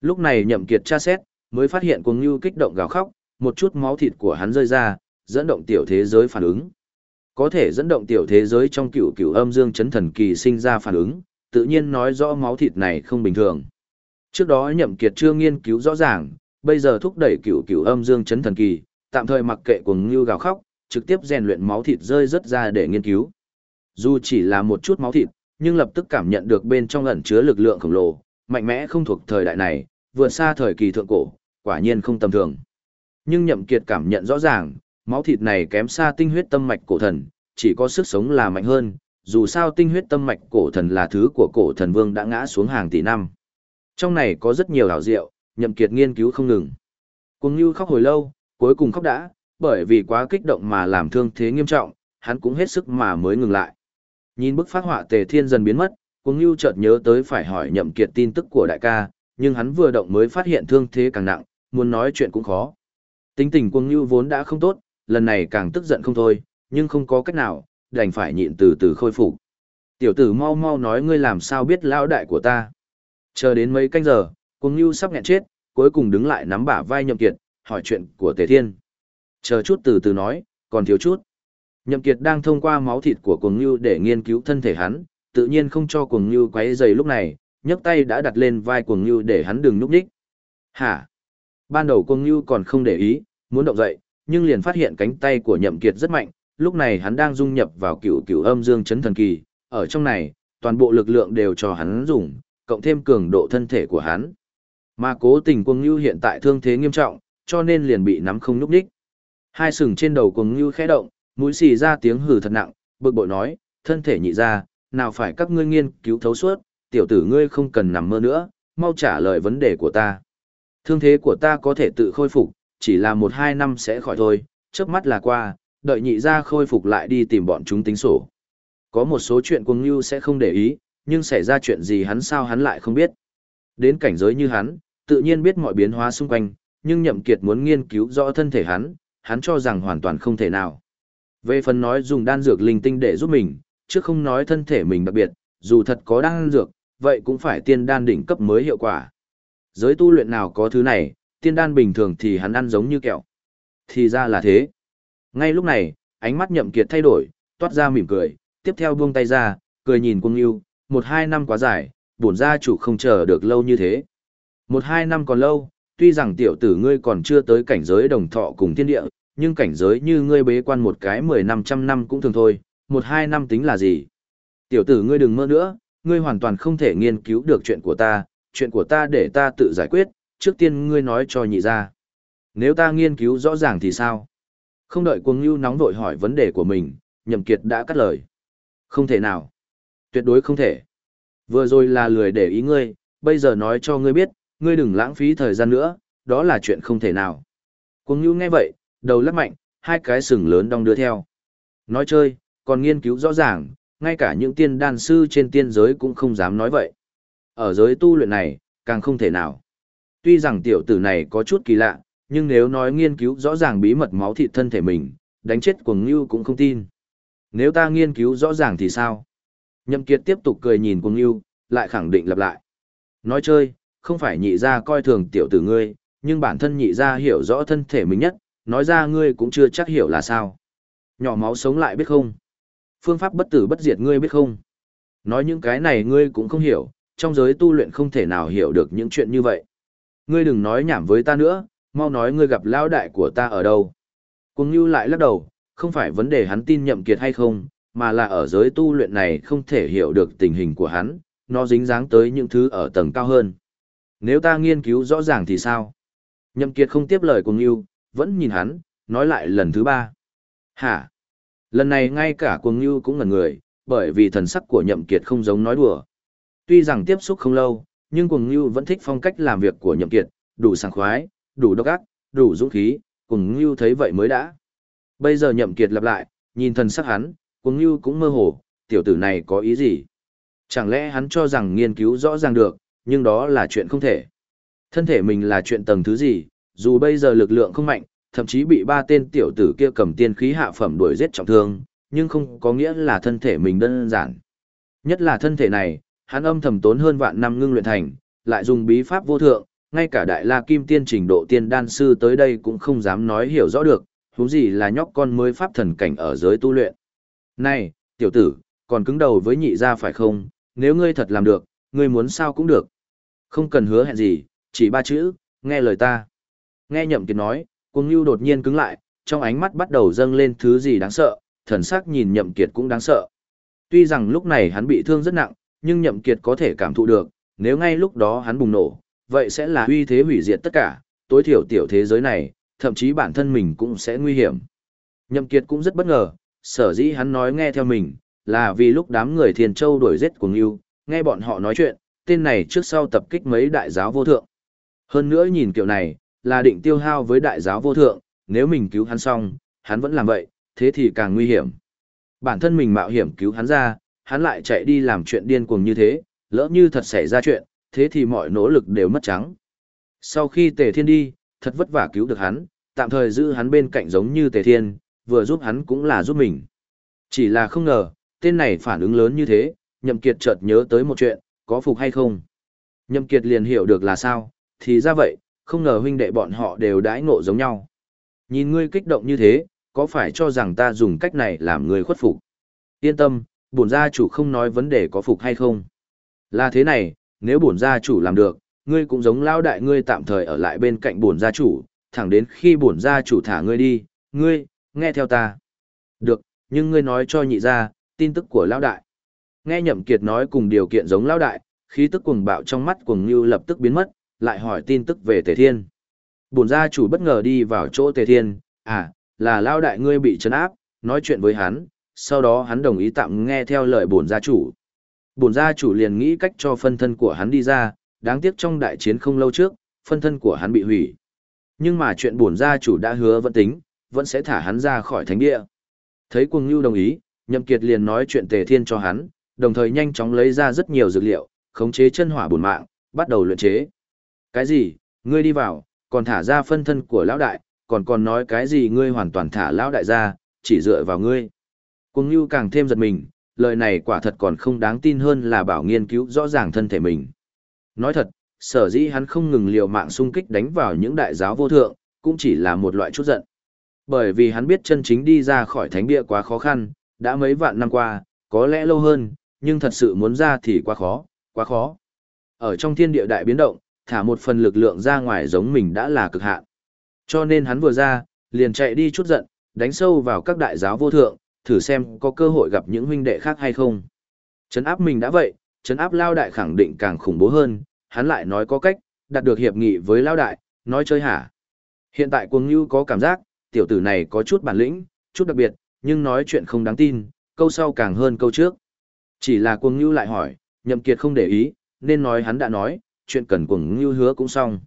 Speaker 1: Lúc này nhậm kiệt tra xét, mới phát hiện cuồng lưu kích động gào khóc, một chút máu thịt của hắn rơi ra, dẫn động tiểu thế giới phản ứng. Có thể dẫn động tiểu thế giới trong cựu cựu âm dương chấn thần kỳ sinh ra phản ứng, tự nhiên nói rõ máu thịt này không bình thường. Trước đó nhậm kiệt chưa nghiên cứu rõ ràng, bây giờ thúc đẩy cựu cựu âm dương chấn thần kỳ, tạm thời mặc kệ cuồng như gào khóc, trực tiếp rèn luyện máu thịt rơi rất ra để nghiên cứu. Dù chỉ là một chút máu thịt, nhưng lập tức cảm nhận được bên trong ẩn chứa lực lượng khổng lồ, mạnh mẽ không thuộc thời đại này, vượt xa thời kỳ thượng cổ, quả nhiên không tầm thường. Nhưng nhậm kiệt cảm nhận rõ ràng, máu thịt này kém xa tinh huyết tâm mạch cổ thần, chỉ có sức sống là mạnh hơn, dù sao tinh huyết tâm mạch cổ thần là thứ của cổ thần vương đã ngã xuống hàng tỷ năm. Trong này có rất nhiều hảo diệu, nhậm kiệt nghiên cứu không ngừng. Cuồng Nhu khóc hồi lâu, cuối cùng khóc đã, bởi vì quá kích động mà làm thương thế nghiêm trọng, hắn cũng hết sức mà mới ngừng lại. Nhìn bức phát họa tề thiên dần biến mất, Cuồng Nhu chợt nhớ tới phải hỏi nhậm kiệt tin tức của đại ca, nhưng hắn vừa động mới phát hiện thương thế càng nặng, muốn nói chuyện cũng khó. Tính tình Cuồng Nhu vốn đã không tốt, lần này càng tức giận không thôi, nhưng không có cách nào, đành phải nhịn từ từ khôi phục. Tiểu tử mau mau nói ngươi làm sao biết lão đại của ta. Chờ đến mấy canh giờ, Cuồng Nhu sắp nghẹn chết, cuối cùng đứng lại nắm bả vai Nhậm Kiệt, hỏi chuyện của Tề Thiên. Chờ chút từ từ nói, còn thiếu chút. Nhậm Kiệt đang thông qua máu thịt của Cuồng Nhu để nghiên cứu thân thể hắn, tự nhiên không cho Cuồng Nhu quấy rầy lúc này, nhấc tay đã đặt lên vai Cuồng Nhu để hắn đừng núp nhích. Hả? Ban đầu Cuồng Nhu còn không để ý, muốn động dậy, nhưng liền phát hiện cánh tay của Nhậm Kiệt rất mạnh, lúc này hắn đang dung nhập vào cựu cựu âm dương chấn thần kỳ, ở trong này, toàn bộ lực lượng đều cho hắn dùng, cộng thêm cường độ thân thể của hắn. Mà cố tình cuồng ngưu hiện tại thương thế nghiêm trọng, cho nên liền bị nắm không núp đích. Hai sừng trên đầu cuồng ngưu khẽ động, mũi xì ra tiếng hừ thật nặng, bực bội nói, thân thể nhị ra, nào phải các ngươi nghiên cứu thấu suốt, tiểu tử ngươi không cần nằm mơ nữa, mau trả lời vấn đề của ta. Thương thế của ta có thể tự khôi phục, chỉ là một hai năm sẽ khỏi thôi, chớp mắt là qua, đợi nhị ra khôi phục lại đi tìm bọn chúng tính sổ. Có một số chuyện cuồng như sẽ không để ý, nhưng xảy ra chuyện gì hắn sao hắn lại không biết. Đến cảnh giới như hắn, tự nhiên biết mọi biến hóa xung quanh, nhưng nhậm kiệt muốn nghiên cứu rõ thân thể hắn, hắn cho rằng hoàn toàn không thể nào. Về phần nói dùng đan dược linh tinh để giúp mình, chứ không nói thân thể mình đặc biệt, dù thật có đan dược, vậy cũng phải tiên đan đỉnh cấp mới hiệu quả. Giới tu luyện nào có thứ này, tiên đan bình thường thì hắn ăn giống như kẹo. Thì ra là thế. Ngay lúc này, ánh mắt nhậm kiệt thay đổi, toát ra mỉm cười, tiếp theo buông tay ra, cười nhìn cung yêu, một hai năm quá dài, bổn gia chủ không chờ được lâu như thế. Một hai năm còn lâu, tuy rằng tiểu tử ngươi còn chưa tới cảnh giới đồng thọ cùng thiên địa, nhưng cảnh giới như ngươi bế quan một cái mười năm trăm năm cũng thường thôi, một hai năm tính là gì? Tiểu tử ngươi đừng mơ nữa, ngươi hoàn toàn không thể nghiên cứu được chuyện của ta, chuyện của ta để ta tự giải quyết, trước tiên ngươi nói cho nhị ra. Nếu ta nghiên cứu rõ ràng thì sao? Không đợi cuồng ngưu nóng vội hỏi vấn đề của mình, nhậm kiệt đã cắt lời. Không thể nào. Tuyệt đối không thể. Vừa rồi là lười để ý ngươi, bây giờ nói cho ngươi biết, ngươi đừng lãng phí thời gian nữa, đó là chuyện không thể nào. Cuồng ngưu nghe vậy, đầu lắc mạnh, hai cái sừng lớn đong đưa theo. Nói chơi, còn nghiên cứu rõ ràng, ngay cả những tiên đan sư trên tiên giới cũng không dám nói vậy. Ở giới tu luyện này, càng không thể nào. Tuy rằng tiểu tử này có chút kỳ lạ, nhưng nếu nói nghiên cứu rõ ràng bí mật máu thịt thân thể mình, đánh chết cuồng ngưu cũng không tin. Nếu ta nghiên cứu rõ ràng thì sao? Nhậm Kiệt tiếp tục cười nhìn cuồng ngưu, lại khẳng định lặp lại. Nói chơi, không phải nhị gia coi thường tiểu tử ngươi, nhưng bản thân nhị gia hiểu rõ thân thể mình nhất, nói ra ngươi cũng chưa chắc hiểu là sao. Nhỏ máu sống lại biết không? Phương pháp bất tử bất diệt ngươi biết không? Nói những cái này ngươi cũng không hiểu, trong giới tu luyện không thể nào hiểu được những chuyện như vậy. Ngươi đừng nói nhảm với ta nữa, mau nói ngươi gặp lão đại của ta ở đâu. Cuồng Nhu lại lắc đầu, không phải vấn đề hắn tin nhậm kiệt hay không, mà là ở giới tu luyện này không thể hiểu được tình hình của hắn, nó dính dáng tới những thứ ở tầng cao hơn. Nếu ta nghiên cứu rõ ràng thì sao? Nhậm kiệt không tiếp lời Cuồng Nhu, vẫn nhìn hắn, nói lại lần thứ ba. Hả? Lần này ngay cả Cuồng Nhu cũng ngẩn người, bởi vì thần sắc của nhậm kiệt không giống nói đùa. Tuy rằng tiếp xúc không lâu, nhưng Cuồng ngưu vẫn thích phong cách làm việc của nhậm kiệt, đủ sảng khoái, đủ độc ác, đủ dũng khí, cùng Ngưu thấy vậy mới đã. Bây giờ nhậm kiệt lặp lại, nhìn thần sắc hắn, cùng Ngưu cũng mơ hồ, tiểu tử này có ý gì? Chẳng lẽ hắn cho rằng nghiên cứu rõ ràng được, nhưng đó là chuyện không thể. Thân thể mình là chuyện tầng thứ gì, dù bây giờ lực lượng không mạnh, thậm chí bị ba tên tiểu tử kia cầm tiên khí hạ phẩm đuổi giết trọng thương, nhưng không có nghĩa là thân thể mình đơn giản. Nhất là thân thể này, hắn âm thầm tốn hơn vạn năm ngưng luyện thành, lại dùng bí pháp vô thượng, ngay cả đại la kim tiên trình độ tiên đan sư tới đây cũng không dám nói hiểu rõ được, huống gì là nhóc con mới pháp thần cảnh ở giới tu luyện. Này, tiểu tử, còn cứng đầu với nhị gia phải không, nếu ngươi thật làm được, ngươi muốn sao cũng được. Không cần hứa hẹn gì, chỉ ba chữ, nghe lời ta. Nghe nhậm kiệt nói, cuồng lưu đột nhiên cứng lại, trong ánh mắt bắt đầu dâng lên thứ gì đáng sợ, thần sắc nhìn nhậm kiệt cũng đáng sợ. Tuy rằng lúc này hắn bị thương rất nặng, nhưng nhậm kiệt có thể cảm thụ được, nếu ngay lúc đó hắn bùng nổ, vậy sẽ là uy thế hủy diệt tất cả, tối thiểu tiểu thế giới này, thậm chí bản thân mình cũng sẽ nguy hiểm. Nhậm kiệt cũng rất bất ngờ, sở dĩ hắn nói nghe theo mình, là vì lúc đám người thiền châu đuổi giết cuồng yêu, nghe bọn họ nói chuyện, tên này trước sau tập kích mấy đại giáo vô thượng. Hơn nữa nhìn kiểu này, là định tiêu hao với đại giáo vô thượng, nếu mình cứu hắn xong, hắn vẫn làm vậy, thế thì càng nguy hiểm. Bản thân mình mạo hiểm cứu hắn ra, hắn lại chạy đi làm chuyện điên cuồng như thế, lỡ như thật xảy ra chuyện, thế thì mọi nỗ lực đều mất trắng. Sau khi Tề Thiên đi, thật vất vả cứu được hắn, tạm thời giữ hắn bên cạnh giống như Tề Thiên, vừa giúp hắn cũng là giúp mình. Chỉ là không ngờ, tên này phản ứng lớn như thế, Nhậm Kiệt chợt nhớ tới một chuyện, có phục hay không? Nhậm Kiệt liền hiểu được là sao, thì ra vậy, không ngờ huynh đệ bọn họ đều đãi ngộ giống nhau. Nhìn ngươi kích động như thế, có phải cho rằng ta dùng cách này làm ngươi khuất phục? Yên tâm, bổn gia chủ không nói vấn đề có phục hay không. Là thế này, nếu bổn gia chủ làm được, ngươi cũng giống lao đại ngươi tạm thời ở lại bên cạnh bổn gia chủ, thẳng đến khi bổn gia chủ thả ngươi đi, ngươi, nghe theo ta. Được, nhưng ngươi nói cho nhị gia, tin tức của lão đại. Nghe Nhậm Kiệt nói cùng điều kiện giống lão đại, khí tức cuồng bạo trong mắt cuồng như lập tức biến mất, lại hỏi tin tức về Tề Thiên. Bổn gia chủ bất ngờ đi vào chỗ Tề Thiên, à, là lão đại ngươi bị trấn áp, nói chuyện với hắn, sau đó hắn đồng ý tạm nghe theo lời bổn gia chủ. Bổn gia chủ liền nghĩ cách cho phân thân của hắn đi ra, đáng tiếc trong đại chiến không lâu trước, phân thân của hắn bị hủy. Nhưng mà chuyện bổn gia chủ đã hứa vẫn tính, vẫn sẽ thả hắn ra khỏi thánh địa. Thấy Cuồng Nưu đồng ý, Nhậm Kiệt liền nói chuyện Tề Thiên cho hắn, đồng thời nhanh chóng lấy ra rất nhiều dược liệu, khống chế chân hỏa bổn mạng, bắt đầu luyện chế. Cái gì? Ngươi đi vào, còn thả ra phân thân của lão đại, còn còn nói cái gì ngươi hoàn toàn thả lão đại ra, chỉ dựa vào ngươi. Cùng như càng thêm giật mình, lời này quả thật còn không đáng tin hơn là bảo nghiên cứu rõ ràng thân thể mình. Nói thật, sở dĩ hắn không ngừng liều mạng xung kích đánh vào những đại giáo vô thượng, cũng chỉ là một loại chút giận. Bởi vì hắn biết chân chính đi ra khỏi thánh địa quá khó khăn, đã mấy vạn năm qua, có lẽ lâu hơn, nhưng thật sự muốn ra thì quá khó, quá khó. Ở trong thiên địa đại biến động, thả một phần lực lượng ra ngoài giống mình đã là cực hạn. Cho nên hắn vừa ra, liền chạy đi chút giận, đánh sâu vào các đại giáo vô thượng, thử xem có cơ hội gặp những huynh đệ khác hay không. Trấn áp mình đã vậy, trấn áp lao đại khẳng định càng khủng bố hơn, hắn lại nói có cách, đạt được hiệp nghị với lao đại, nói chơi hả. Hiện tại cuồng như có cảm giác, tiểu tử này có chút bản lĩnh, chút đặc biệt, nhưng nói chuyện không đáng tin, câu sau càng hơn câu trước. Chỉ là cuồng như lại hỏi, nhậm kiệt không để ý, nên nói hắn đã nói, chuyện cần cuồng như hứa cũng xong.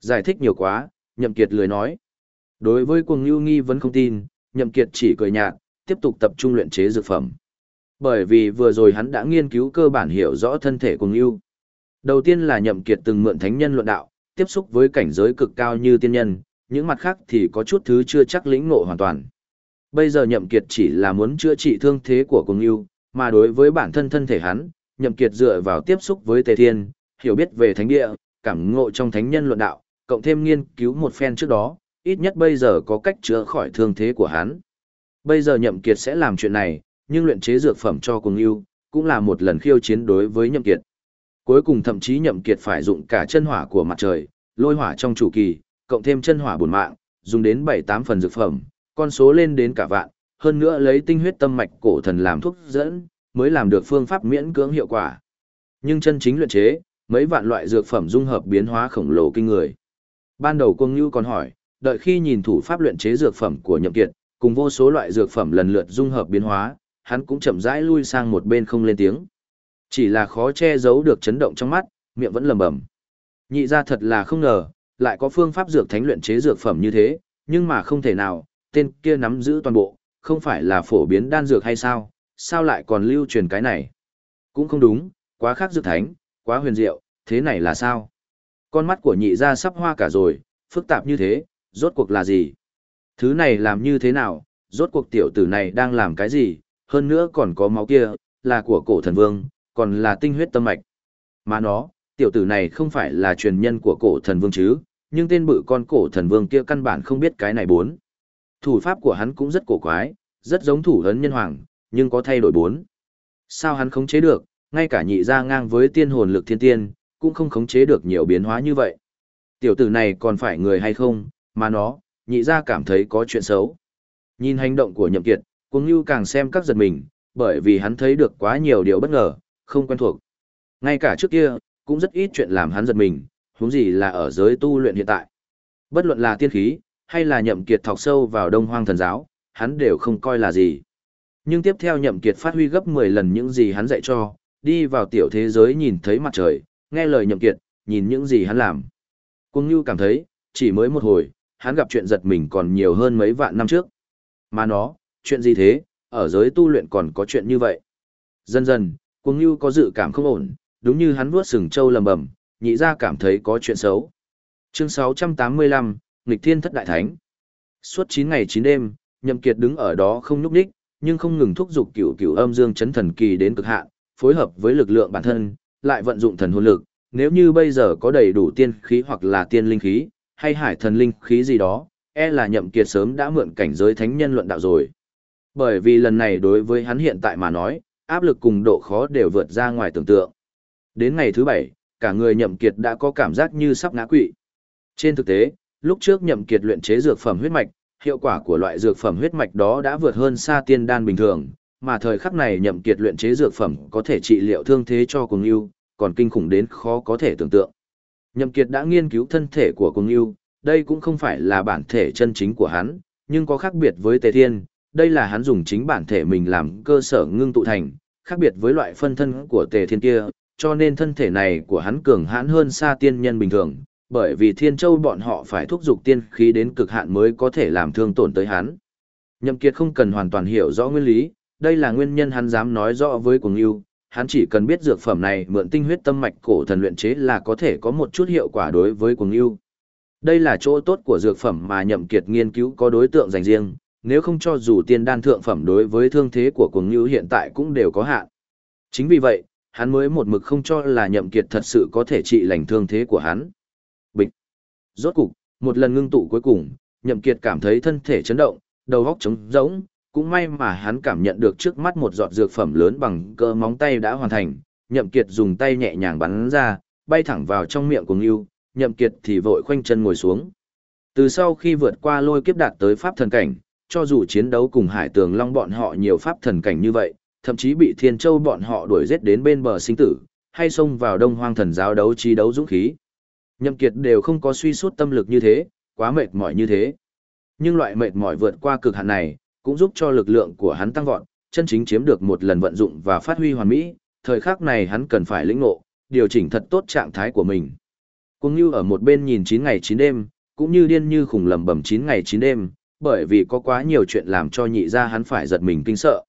Speaker 1: Giải thích nhiều quá, nhậm kiệt lười nói. Đối với cuồng như nghi vẫn không tin, nhậm kiệt chỉ cười nhạt, tiếp tục tập trung luyện chế dược phẩm. Bởi vì vừa rồi hắn đã nghiên cứu cơ bản hiểu rõ thân thể của Ngưu. Đầu tiên là nhậm kiệt từng mượn thánh nhân luận đạo, tiếp xúc với cảnh giới cực cao như tiên nhân, những mặt khác thì có chút thứ chưa chắc lĩnh ngộ hoàn toàn. Bây giờ nhậm kiệt chỉ là muốn chữa trị thương thế của Cung Ngưu, mà đối với bản thân thân thể hắn, nhậm kiệt dựa vào tiếp xúc với tề thiên, hiểu biết về thánh địa, cảm ngộ trong thánh nhân luận đạo, cộng thêm nghiên cứu một phen trước đó, ít nhất bây giờ có cách chữa khỏi thương thế của hắn. Bây giờ nhậm kiệt sẽ làm chuyện này, nhưng luyện chế dược phẩm cho cùng yêu, cũng là một lần khiêu chiến đối với nhậm kiệt. Cuối cùng thậm chí nhậm kiệt phải dụng cả chân hỏa của mặt trời, lôi hỏa trong chủ kỳ, cộng thêm chân hỏa bổn mạng, dùng đến 7-8 phần dược phẩm, con số lên đến cả vạn, hơn nữa lấy tinh huyết tâm mạch cổ thần làm thuốc dẫn, mới làm được phương pháp miễn cưỡng hiệu quả. Nhưng chân chính luyện chế, mấy vạn loại dược phẩm dung hợp biến hóa khổng lồ kinh người. Ban đầu Cung Nhu còn hỏi, đợi khi nhìn thủ pháp luyện chế dược phẩm của Nhậm Kiệt, cùng vô số loại dược phẩm lần lượt dung hợp biến hóa, hắn cũng chậm rãi lui sang một bên không lên tiếng. Chỉ là khó che giấu được chấn động trong mắt, miệng vẫn lẩm bẩm. Nhị ra thật là không ngờ, lại có phương pháp dược thánh luyện chế dược phẩm như thế, nhưng mà không thể nào, tên kia nắm giữ toàn bộ, không phải là phổ biến đan dược hay sao, sao lại còn lưu truyền cái này? Cũng không đúng, quá khác dược thánh, quá huyền diệu, thế này là sao? Con mắt của nhị gia sắp hoa cả rồi, phức tạp như thế, rốt cuộc là gì? Thứ này làm như thế nào, rốt cuộc tiểu tử này đang làm cái gì, hơn nữa còn có máu kia, là của cổ thần vương, còn là tinh huyết tâm mạch. Mà nó, tiểu tử này không phải là truyền nhân của cổ thần vương chứ, nhưng tên bự con cổ thần vương kia căn bản không biết cái này bốn. Thủ pháp của hắn cũng rất cổ quái, rất giống thủ hấn nhân hoàng, nhưng có thay đổi bốn. Sao hắn không chế được, ngay cả nhị ra ngang với tiên hồn lực thiên tiên, cũng không khống chế được nhiều biến hóa như vậy. Tiểu tử này còn phải người hay không, mà nó, nhị ra cảm thấy có chuyện xấu. Nhìn hành động của nhậm kiệt, cuồng như càng xem các giật mình, bởi vì hắn thấy được quá nhiều điều bất ngờ, không quen thuộc. Ngay cả trước kia, cũng rất ít chuyện làm hắn giật mình, huống gì là ở giới tu luyện hiện tại. Bất luận là tiên khí, hay là nhậm kiệt thọc sâu vào đông hoang thần giáo, hắn đều không coi là gì. Nhưng tiếp theo nhậm kiệt phát huy gấp 10 lần những gì hắn dạy cho, đi vào tiểu thế giới nhìn thấy mặt trời, nghe lời nhậm kiệt, nhìn những gì hắn làm. Cung Nhu cảm thấy, chỉ mới một hồi, hắn gặp chuyện giật mình còn nhiều hơn mấy vạn năm trước. Mà nó, chuyện gì thế, ở giới tu luyện còn có chuyện như vậy. Dần dần, Cung như có dự cảm không ổn, đúng như hắn vuốt sừng trâu lầm bầm, nhị ra cảm thấy có chuyện xấu. Chương 685, Nghịch Thiên Thất Đại Thánh. Suốt 9 ngày 9 đêm, Nhậm Kiệt đứng ở đó không nhúc nhích, nhưng không ngừng thúc giục cửu cửu âm dương chấn thần kỳ đến cực hạn, phối hợp với lực lượng bản thân, lại vận dụng thần hồn lực. Nếu như bây giờ có đầy đủ tiên khí hoặc là tiên linh khí, hay hải thần linh khí gì đó, e là Nhậm Kiệt sớm đã mượn cảnh giới thánh nhân luận đạo rồi. Bởi vì lần này đối với hắn hiện tại mà nói, áp lực cùng độ khó đều vượt ra ngoài tưởng tượng. Đến ngày thứ bảy, cả người Nhậm Kiệt đã có cảm giác như sắp ngã quỵ. Trên thực tế, lúc trước Nhậm Kiệt luyện chế dược phẩm huyết mạch, hiệu quả của loại dược phẩm huyết mạch đó đã vượt hơn xa tiên đan bình thường, mà thời khắc này nhậm kiệt luyện chế dược phẩm có thể trị liệu thương thế cho Cung yêu, còn kinh khủng đến khó có thể tưởng tượng. Nhậm kiệt đã nghiên cứu thân thể của Cung Yêu, đây cũng không phải là bản thể chân chính của hắn, nhưng có khác biệt với Tề Thiên, đây là hắn dùng chính bản thể mình làm cơ sở ngưng tụ thành, khác biệt với loại phân thân của Tề Thiên kia, cho nên thân thể này của hắn cường hãn hơn xa tiên nhân bình thường, bởi vì thiên châu bọn họ phải thúc giục tiên khí đến cực hạn mới có thể làm thương tổn tới hắn. Nhậm Kiệt không cần hoàn toàn hiểu rõ nguyên lý, đây là nguyên nhân hắn dám nói rõ với Cuồng Yêu, hắn chỉ cần biết dược phẩm này mượn tinh huyết tâm mạch cổ thần luyện chế là có thể có một chút hiệu quả đối với Cuồng Yêu. Đây là chỗ tốt của dược phẩm mà Nhậm Kiệt nghiên cứu có đối tượng dành riêng, nếu không cho dù tiên đan thượng phẩm đối với thương thế của Cuồng Yêu hiện tại cũng đều có hạn. Chính vì vậy, hắn mới một mực không cho là Nhậm Kiệt thật sự có thể trị lành thương thế của hắn. Bịch. Rốt cục, một lần ngưng tụ cuối cùng, Nhậm Kiệt cảm thấy thân thể chấn động, đầu óc trống rỗng, cũng may mà hắn cảm nhận được trước mắt một giọt dược phẩm lớn bằng cơ móng tay đã hoàn thành, Nhậm Kiệt dùng tay nhẹ nhàng bắn ra, bay thẳng vào trong miệng của Ngưu, Nhậm Kiệt thì vội khoanh chân ngồi xuống. Từ sau khi vượt qua lôi kiếp đạt tới pháp thần cảnh, cho dù chiến đấu cùng Hải Tường Long bọn họ nhiều pháp thần cảnh như vậy, thậm chí bị Thiên Châu bọn họ đuổi giết đến bên bờ sinh tử, hay xông vào Đông Hoang Thần giáo đấu trí đấu dũng khí. Nhậm Kiệt đều không có suy suốt tâm lực như thế, quá mệt mỏi như thế. Nhưng loại mệt mỏi vượt qua cực hạn này, cũng giúp cho lực lượng của hắn tăng vọt, chân chính chiếm được một lần vận dụng và phát huy hoàn mỹ, thời khắc này hắn cần phải lĩnh ngộ, điều chỉnh thật tốt trạng thái của mình. Cũng như ở một bên nhìn 9 ngày 9 đêm, cũng như điên như khủng lầm bầm 9 ngày 9 đêm, bởi vì có quá nhiều chuyện làm cho nhị ra hắn phải giật mình kinh sợ.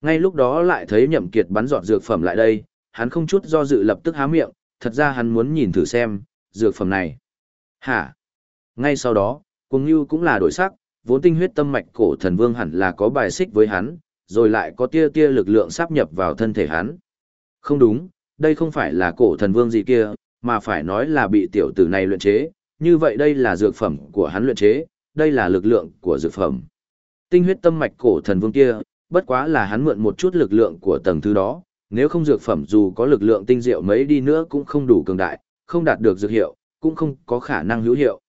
Speaker 1: Ngay lúc đó lại thấy nhậm kiệt bắn giọt dược phẩm lại đây, hắn không chút do dự lập tức há miệng, thật ra hắn muốn nhìn thử xem, dược phẩm này. Hả? Ngay sau đó, Cung Nưu cũng là đổi sắc, vốn tinh huyết tâm mạch cổ thần vương hẳn là có bài xích với hắn, rồi lại có tia tia lực lượng sáp nhập vào thân thể hắn. Không đúng, đây không phải là cổ thần vương gì kia, mà phải nói là bị tiểu tử này luyện chế, như vậy đây là dược phẩm của hắn luyện chế, đây là lực lượng của dược phẩm. Tinh huyết tâm mạch cổ thần vương kia, bất quá là hắn mượn một chút lực lượng của tầng thứ đó, nếu không dược phẩm dù có lực lượng tinh diệu mấy đi nữa cũng không đủ cường đại, không đạt được dược hiệu, cũng không có khả năng hữu hiệu.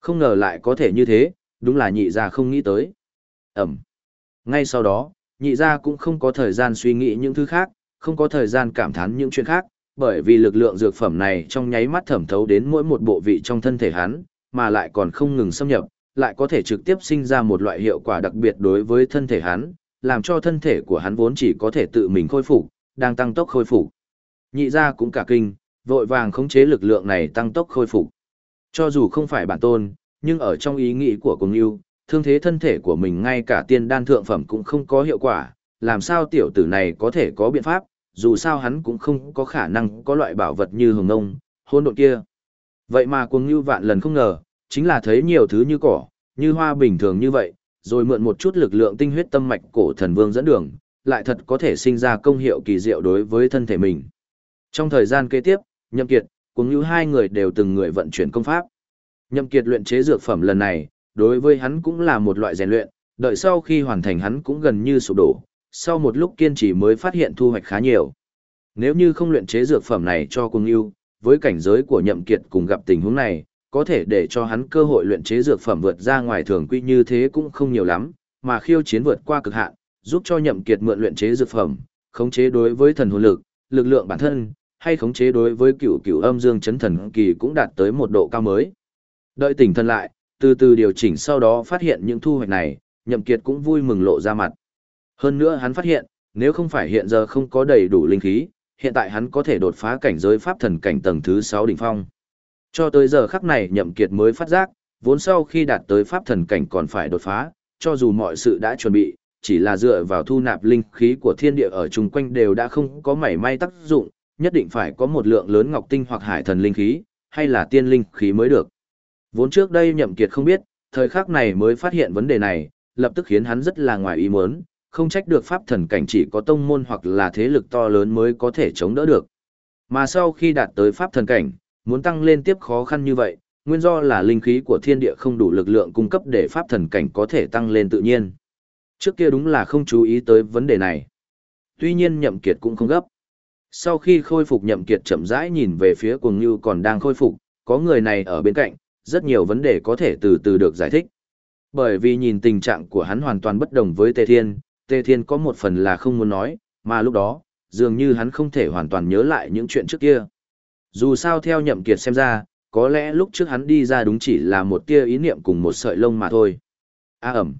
Speaker 1: Không ngờ lại có thể như thế, đúng là nhị gia không nghĩ tới. Ẩm. Ngay sau đó, nhị gia cũng không có thời gian suy nghĩ những thứ khác, không có thời gian cảm thán những chuyện khác, bởi vì lực lượng dược phẩm này trong nháy mắt thẩm thấu đến mỗi một bộ vị trong thân thể hắn, mà lại còn không ngừng xâm nhập, lại có thể trực tiếp sinh ra một loại hiệu quả đặc biệt đối với thân thể hắn, làm cho thân thể của hắn vốn chỉ có thể tự mình khôi phục, đang tăng tốc khôi phục. Nhị gia cũng cả kinh, vội vàng khống chế lực lượng này tăng tốc khôi phục. Cho dù không phải bản tôn, nhưng ở trong ý nghĩ của cùng yêu, thương thế thân thể của mình ngay cả tiên đan thượng phẩm cũng không có hiệu quả, làm sao tiểu tử này có thể có biện pháp, dù sao hắn cũng không có khả năng có loại bảo vật như hồng nông, hôn độn kia. Vậy mà cuồng như vạn lần không ngờ, chính là thấy nhiều thứ như cỏ, như hoa bình thường như vậy, rồi mượn một chút lực lượng tinh huyết tâm mạch cổ thần vương dẫn đường, lại thật có thể sinh ra công hiệu kỳ diệu đối với thân thể mình. Trong thời gian kế tiếp, Nhậm Kiệt, cùng như hai người đều từng người vận chuyển công pháp. Nhậm Kiệt luyện chế dược phẩm lần này, đối với hắn cũng là một loại rèn luyện, đợi sau khi hoàn thành hắn cũng gần như sụp đổ, sau một lúc kiên trì mới phát hiện thu hoạch khá nhiều. Nếu như không luyện chế dược phẩm này cho Cung Yêu, với cảnh giới của nhậm kiệt cùng gặp tình huống này, có thể để cho hắn cơ hội luyện chế dược phẩm vượt ra ngoài thường quy như thế cũng không nhiều lắm, mà khiêu chiến vượt qua cực hạn, giúp cho nhậm kiệt mượn luyện chế dược phẩm, khống chế đối với thần hồn lực, lực lượng bản thân, hay khống chế đối với cửu cửu âm dương chấn thần kỳ cũng đạt tới một độ cao mới. Đợi tỉnh thần lại, từ từ điều chỉnh sau đó phát hiện những thu hoạch này, nhậm kiệt cũng vui mừng lộ ra mặt. Hơn nữa hắn phát hiện, nếu không phải hiện giờ không có đầy đủ linh khí, hiện tại hắn có thể đột phá cảnh giới pháp thần cảnh tầng thứ 6 đỉnh phong. Cho tới giờ khắc này nhậm kiệt mới phát giác, vốn sau khi đạt tới pháp thần cảnh còn phải đột phá, cho dù mọi sự đã chuẩn bị, chỉ là dựa vào thu nạp linh khí của thiên địa ở chung quanh đều đã không có mảy may tác dụng, nhất định phải có một lượng lớn ngọc tinh hoặc hải thần linh khí, hay là tiên linh khí mới được. Vốn trước đây nhậm kiệt không biết, thời khắc này mới phát hiện vấn đề này, lập tức khiến hắn rất là ngoài ý muốn, không trách được pháp thần cảnh chỉ có tông môn hoặc là thế lực to lớn mới có thể chống đỡ được. Mà sau khi đạt tới pháp thần cảnh, muốn tăng lên tiếp khó khăn như vậy, nguyên do là linh khí của thiên địa không đủ lực lượng cung cấp để pháp thần cảnh có thể tăng lên tự nhiên. Trước kia đúng là không chú ý tới vấn đề này. Tuy nhiên nhậm kiệt cũng không gấp. Sau khi khôi phục nhậm kiệt chậm rãi nhìn về phía cuồng như còn đang khôi phục, có người này ở bên cạnh, rất nhiều vấn đề có thể từ từ được giải thích. Bởi vì nhìn tình trạng của hắn hoàn toàn bất đồng với Tề Thiên, Tề Thiên có một phần là không muốn nói, mà lúc đó, dường như hắn không thể hoàn toàn nhớ lại những chuyện trước kia. Dù sao theo nhậm kiệt xem ra, có lẽ lúc trước hắn đi ra đúng chỉ là một tia ý niệm cùng một sợi lông mà thôi. A à, ẩm.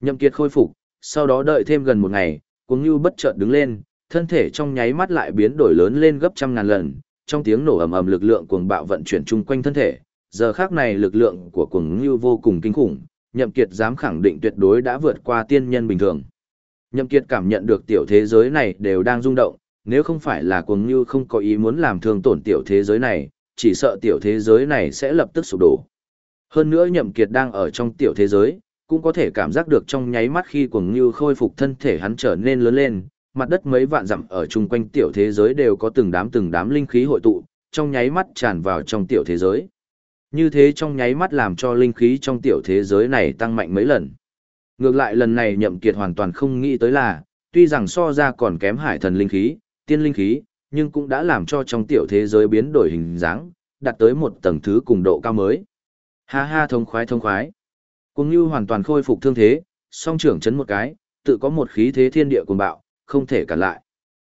Speaker 1: Nhậm kiệt khôi phục, sau đó đợi thêm gần một ngày, cuồng như bất chợt đứng lên, thân thể trong nháy mắt lại biến đổi lớn lên gấp trăm ngàn lần, trong tiếng nổ ầm ầm lực lượng cuồng bạo vận chuyển chung quanh thân thể, giờ khác này lực lượng của cuồng ngưu vô cùng kinh khủng, nhậm kiệt dám khẳng định tuyệt đối đã vượt qua tiên nhân bình thường. Nhậm kiệt cảm nhận được tiểu thế giới này đều đang rung động, nếu không phải là cuồng ngưu không có ý muốn làm thương tổn tiểu thế giới này, chỉ sợ tiểu thế giới này sẽ lập tức sụp đổ. Hơn nữa nhậm kiệt đang ở trong tiểu thế giới, cũng có thể cảm giác được trong nháy mắt khi cuồng ngưu khôi phục thân thể hắn trở nên lớn lên, mặt đất mấy vạn dặm ở chung quanh tiểu thế giới đều có từng đám từng đám linh khí hội tụ, trong nháy mắt tràn vào trong tiểu thế giới. Như thế trong nháy mắt làm cho linh khí trong tiểu thế giới này tăng mạnh mấy lần. Ngược lại lần này nhậm kiệt hoàn toàn không nghĩ tới là, tuy rằng so ra còn kém hải thần linh khí, tiên linh khí, nhưng cũng đã làm cho trong tiểu thế giới biến đổi hình dáng, đạt tới một tầng thứ cùng độ cao mới. Ha ha thông khoái thông khoái. Cung Nhu hoàn toàn khôi phục thương thế, song trưởng chấn một cái, tự có một khí thế thiên địa cuồng bạo, không thể cản lại.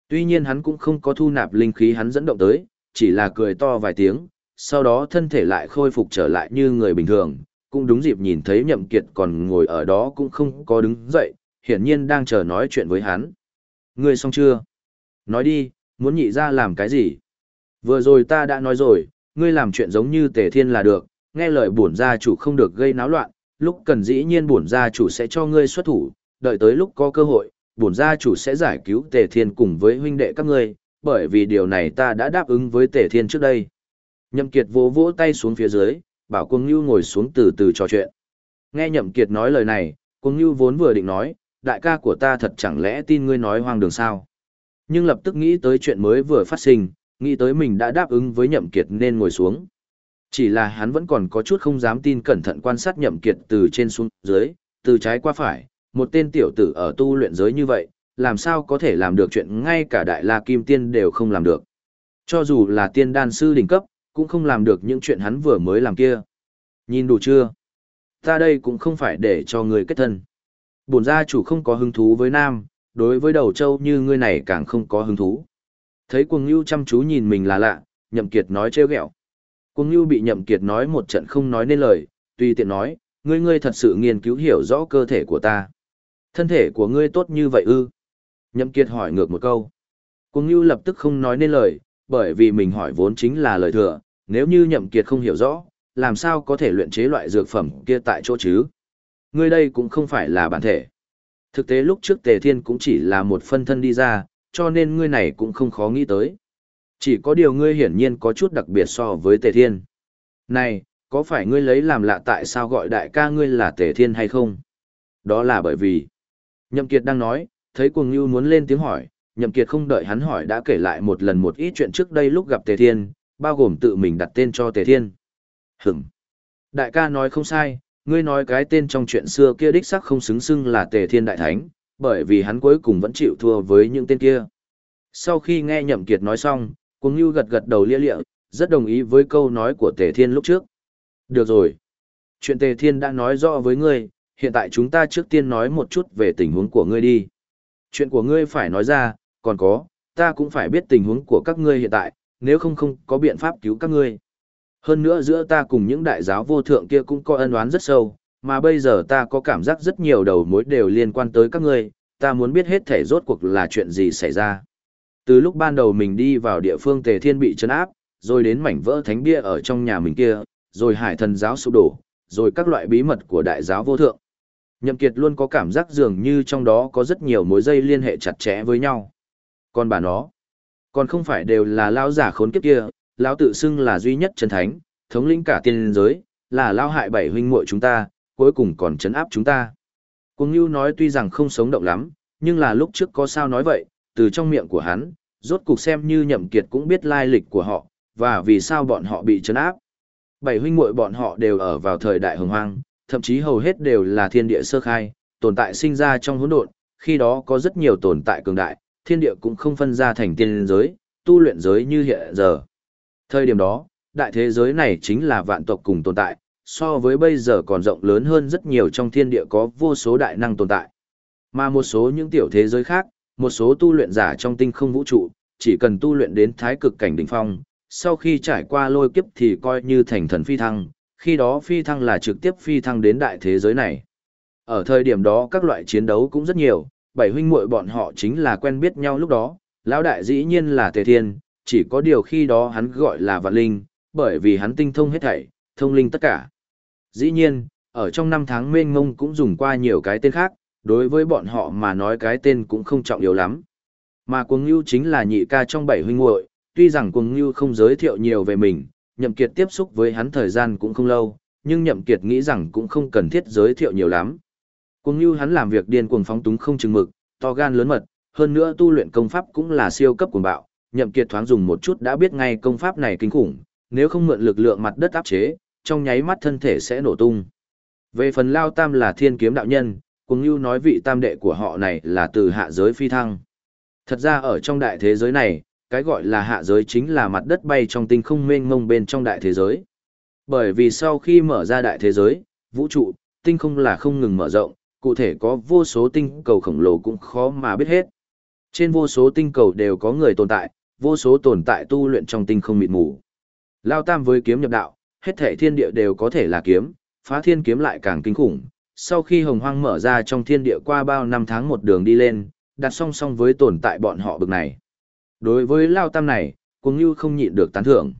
Speaker 1: Tuy nhiên hắn cũng không có thu nạp linh khí hắn dẫn động tới, chỉ là cười to vài tiếng, sau đó thân thể lại khôi phục trở lại như người bình thường, cũng đúng dịp nhìn thấy nhậm kiệt còn ngồi ở đó cũng không có đứng dậy, hiển nhiên đang chờ nói chuyện với hắn. Ngươi xong chưa? Nói đi, muốn nhị ra làm cái gì? Vừa rồi ta đã nói rồi, ngươi làm chuyện giống như tề thiên là được, nghe lời bổn gia chủ không được gây náo loạn, lúc cần dĩ nhiên bổn gia chủ sẽ cho ngươi xuất thủ, đợi tới lúc có cơ hội, bổn gia chủ sẽ giải cứu tề thiên cùng với huynh đệ các ngươi, bởi vì điều này ta đã đáp ứng với tề thiên trước đây. Nhậm Kiệt vỗ vỗ tay xuống phía dưới, bảo Cuồng Nưu ngồi xuống từ từ trò chuyện. Nghe Nhậm Kiệt nói lời này, Cuồng Nưu vốn vừa định nói, đại ca của ta thật chẳng lẽ tin ngươi nói hoang đường sao? Nhưng lập tức nghĩ tới chuyện mới vừa phát sinh, nghĩ tới mình đã đáp ứng với Nhậm Kiệt nên ngồi xuống. Chỉ là hắn vẫn còn có chút không dám tin cẩn thận quan sát Nhậm Kiệt từ trên xuống dưới, từ trái qua phải, một tên tiểu tử ở tu luyện giới như vậy, làm sao có thể làm được chuyện ngay cả đại la kim tiên đều không làm được. Cho dù là tiên đan sư đỉnh cấp, cũng không làm được những chuyện hắn vừa mới làm kia. Nhìn đủ chưa? Ta đây cũng không phải để cho người kết thân. Bổn gia chủ không có hứng thú với nam, đối với đầu châu như ngươi này càng không có hứng thú. Thấy cuồng ngưu chăm chú nhìn mình là lạ, nhậm kiệt nói trêu ghẹo. Cuồng ngưu bị nhậm kiệt nói một trận không nói nên lời, tùy tiện nói, ngươi ngươi thật sự nghiên cứu hiểu rõ cơ thể của ta. Thân thể của ngươi tốt như vậy ư? Nhậm kiệt hỏi ngược một câu. Cuồng ngưu lập tức không nói nên lời, bởi vì mình hỏi vốn chính là lời thừa, nếu như nhậm kiệt không hiểu rõ, làm sao có thể luyện chế loại dược phẩm kia tại chỗ chứ? Ngươi đây cũng không phải là bản thể. Thực tế lúc trước Tề Thiên cũng chỉ là một phân thân đi ra, cho nên ngươi này cũng không khó nghĩ tới. Chỉ có điều ngươi hiển nhiên có chút đặc biệt so với Tề Thiên. Này, có phải ngươi lấy làm lạ tại sao gọi đại ca ngươi là Tề Thiên hay không? Đó là bởi vì... Nhậm Kiệt đang nói, thấy Cuồng Nhu muốn lên tiếng hỏi, Nhậm Kiệt không đợi hắn hỏi đã kể lại một lần một ít chuyện trước đây lúc gặp Tề Thiên, bao gồm tự mình đặt tên cho Tề Thiên. Hửm. Đại ca nói không sai, ngươi nói cái tên trong chuyện xưa kia đích xác không xứng xưng là Tề Thiên Đại Thánh, bởi vì hắn cuối cùng vẫn chịu thua với những tên kia. Sau khi nghe Nhậm Kiệt nói xong, Cuồng Nhu gật gật đầu lia lịa, rất đồng ý với câu nói của Tề Thiên lúc trước. Được rồi. Chuyện Tề Thiên đã nói rõ với ngươi, hiện tại chúng ta trước tiên nói một chút về tình huống của ngươi đi. Chuyện của ngươi phải nói ra, còn có, ta cũng phải biết tình huống của các ngươi hiện tại, nếu không không có biện pháp cứu các ngươi. Hơn nữa giữa ta cùng những đại giáo vô thượng kia cũng có ân oán rất sâu, mà bây giờ ta có cảm giác rất nhiều đầu mối đều liên quan tới các ngươi, ta muốn biết hết thể rốt cuộc là chuyện gì xảy ra. Từ lúc ban đầu mình đi vào địa phương Tề Thiên bị chấn áp, rồi đến mảnh vỡ thánh bia ở trong nhà mình kia, rồi hải thần giáo sụp đổ, rồi các loại bí mật của đại giáo vô thượng. Nhậm Kiệt luôn có cảm giác dường như trong đó có rất nhiều mối dây liên hệ chặt chẽ với nhau. Còn bà nó, còn không phải đều là lão giả khốn kiếp kia, lão tự xưng là duy nhất chân thánh, thống lĩnh cả tiên giới, là lão hại bảy huynh muội chúng ta, cuối cùng còn chấn áp chúng ta. Cung Nhu nói tuy rằng không sống động lắm, nhưng là lúc trước có sao nói vậy, từ trong miệng của hắn, rốt cục xem như Nhậm Kiệt cũng biết lai lịch của họ, và vì sao bọn họ bị chấn áp. Bảy huynh muội bọn họ đều ở vào thời đại hồng hoang, thậm chí hầu hết đều là thiên địa sơ khai, tồn tại sinh ra trong hỗn độn, khi đó có rất nhiều tồn tại cường đại, thiên địa cũng không phân ra thành tiên giới, tu luyện giới như hiện giờ. Thời điểm đó, đại thế giới này chính là vạn tộc cùng tồn tại, so với bây giờ còn rộng lớn hơn rất nhiều trong thiên địa có vô số đại năng tồn tại. Mà một số những tiểu thế giới khác, một số tu luyện giả trong tinh không vũ trụ, chỉ cần tu luyện đến thái cực cảnh đỉnh phong, sau khi trải qua lôi kiếp thì coi như thành thần phi thăng, khi đó phi thăng là trực tiếp phi thăng đến đại thế giới này. Ở thời điểm đó các loại chiến đấu cũng rất nhiều, bảy huynh muội bọn họ chính là quen biết nhau lúc đó, lão đại dĩ nhiên là Tề Thiên, chỉ có điều khi đó hắn gọi là Vạn Linh, bởi vì hắn tinh thông hết thảy, thông linh tất cả. Dĩ nhiên, ở trong năm tháng mênh mông cũng dùng qua nhiều cái tên khác, đối với bọn họ mà nói cái tên cũng không trọng yếu lắm. Mà Cuồng Nưu chính là nhị ca trong bảy huynh muội, tuy rằng Cuồng Nưu không giới thiệu nhiều về mình, Nhậm Kiệt tiếp xúc với hắn thời gian cũng không lâu, nhưng Nhậm Kiệt nghĩ rằng cũng không cần thiết giới thiệu nhiều lắm. Cuồng như hắn làm việc điên cuồng phóng túng không chừng mực, to gan lớn mật, hơn nữa tu luyện công pháp cũng là siêu cấp cuồng bạo, Nhậm Kiệt thoáng dùng một chút đã biết ngay công pháp này kinh khủng, nếu không mượn lực lượng mặt đất áp chế, trong nháy mắt thân thể sẽ nổ tung. Về phần Lao Tam là thiên kiếm đạo nhân, Cuồng Nưu nói vị tam đệ của họ này là từ hạ giới phi thăng. Thật ra ở trong đại thế giới này, cái gọi là hạ giới chính là mặt đất bay trong tinh không mênh mông bên trong đại thế giới. Bởi vì sau khi mở ra đại thế giới, vũ trụ, tinh không là không ngừng mở rộng, cụ thể có vô số tinh cầu khổng lồ cũng khó mà biết hết. Trên vô số tinh cầu đều có người tồn tại, vô số tồn tại tu luyện trong tinh không mịt mù. Lao tam với kiếm nhập đạo, hết thể thiên địa đều có thể là kiếm, phá thiên kiếm lại càng kinh khủng. Sau khi hồng hoang mở ra trong thiên địa qua bao năm tháng một đường đi lên, đặt song song với tồn tại bọn họ bực này. Đối với Lao Tam này, Cuồng Nhu không nhịn được tán thưởng.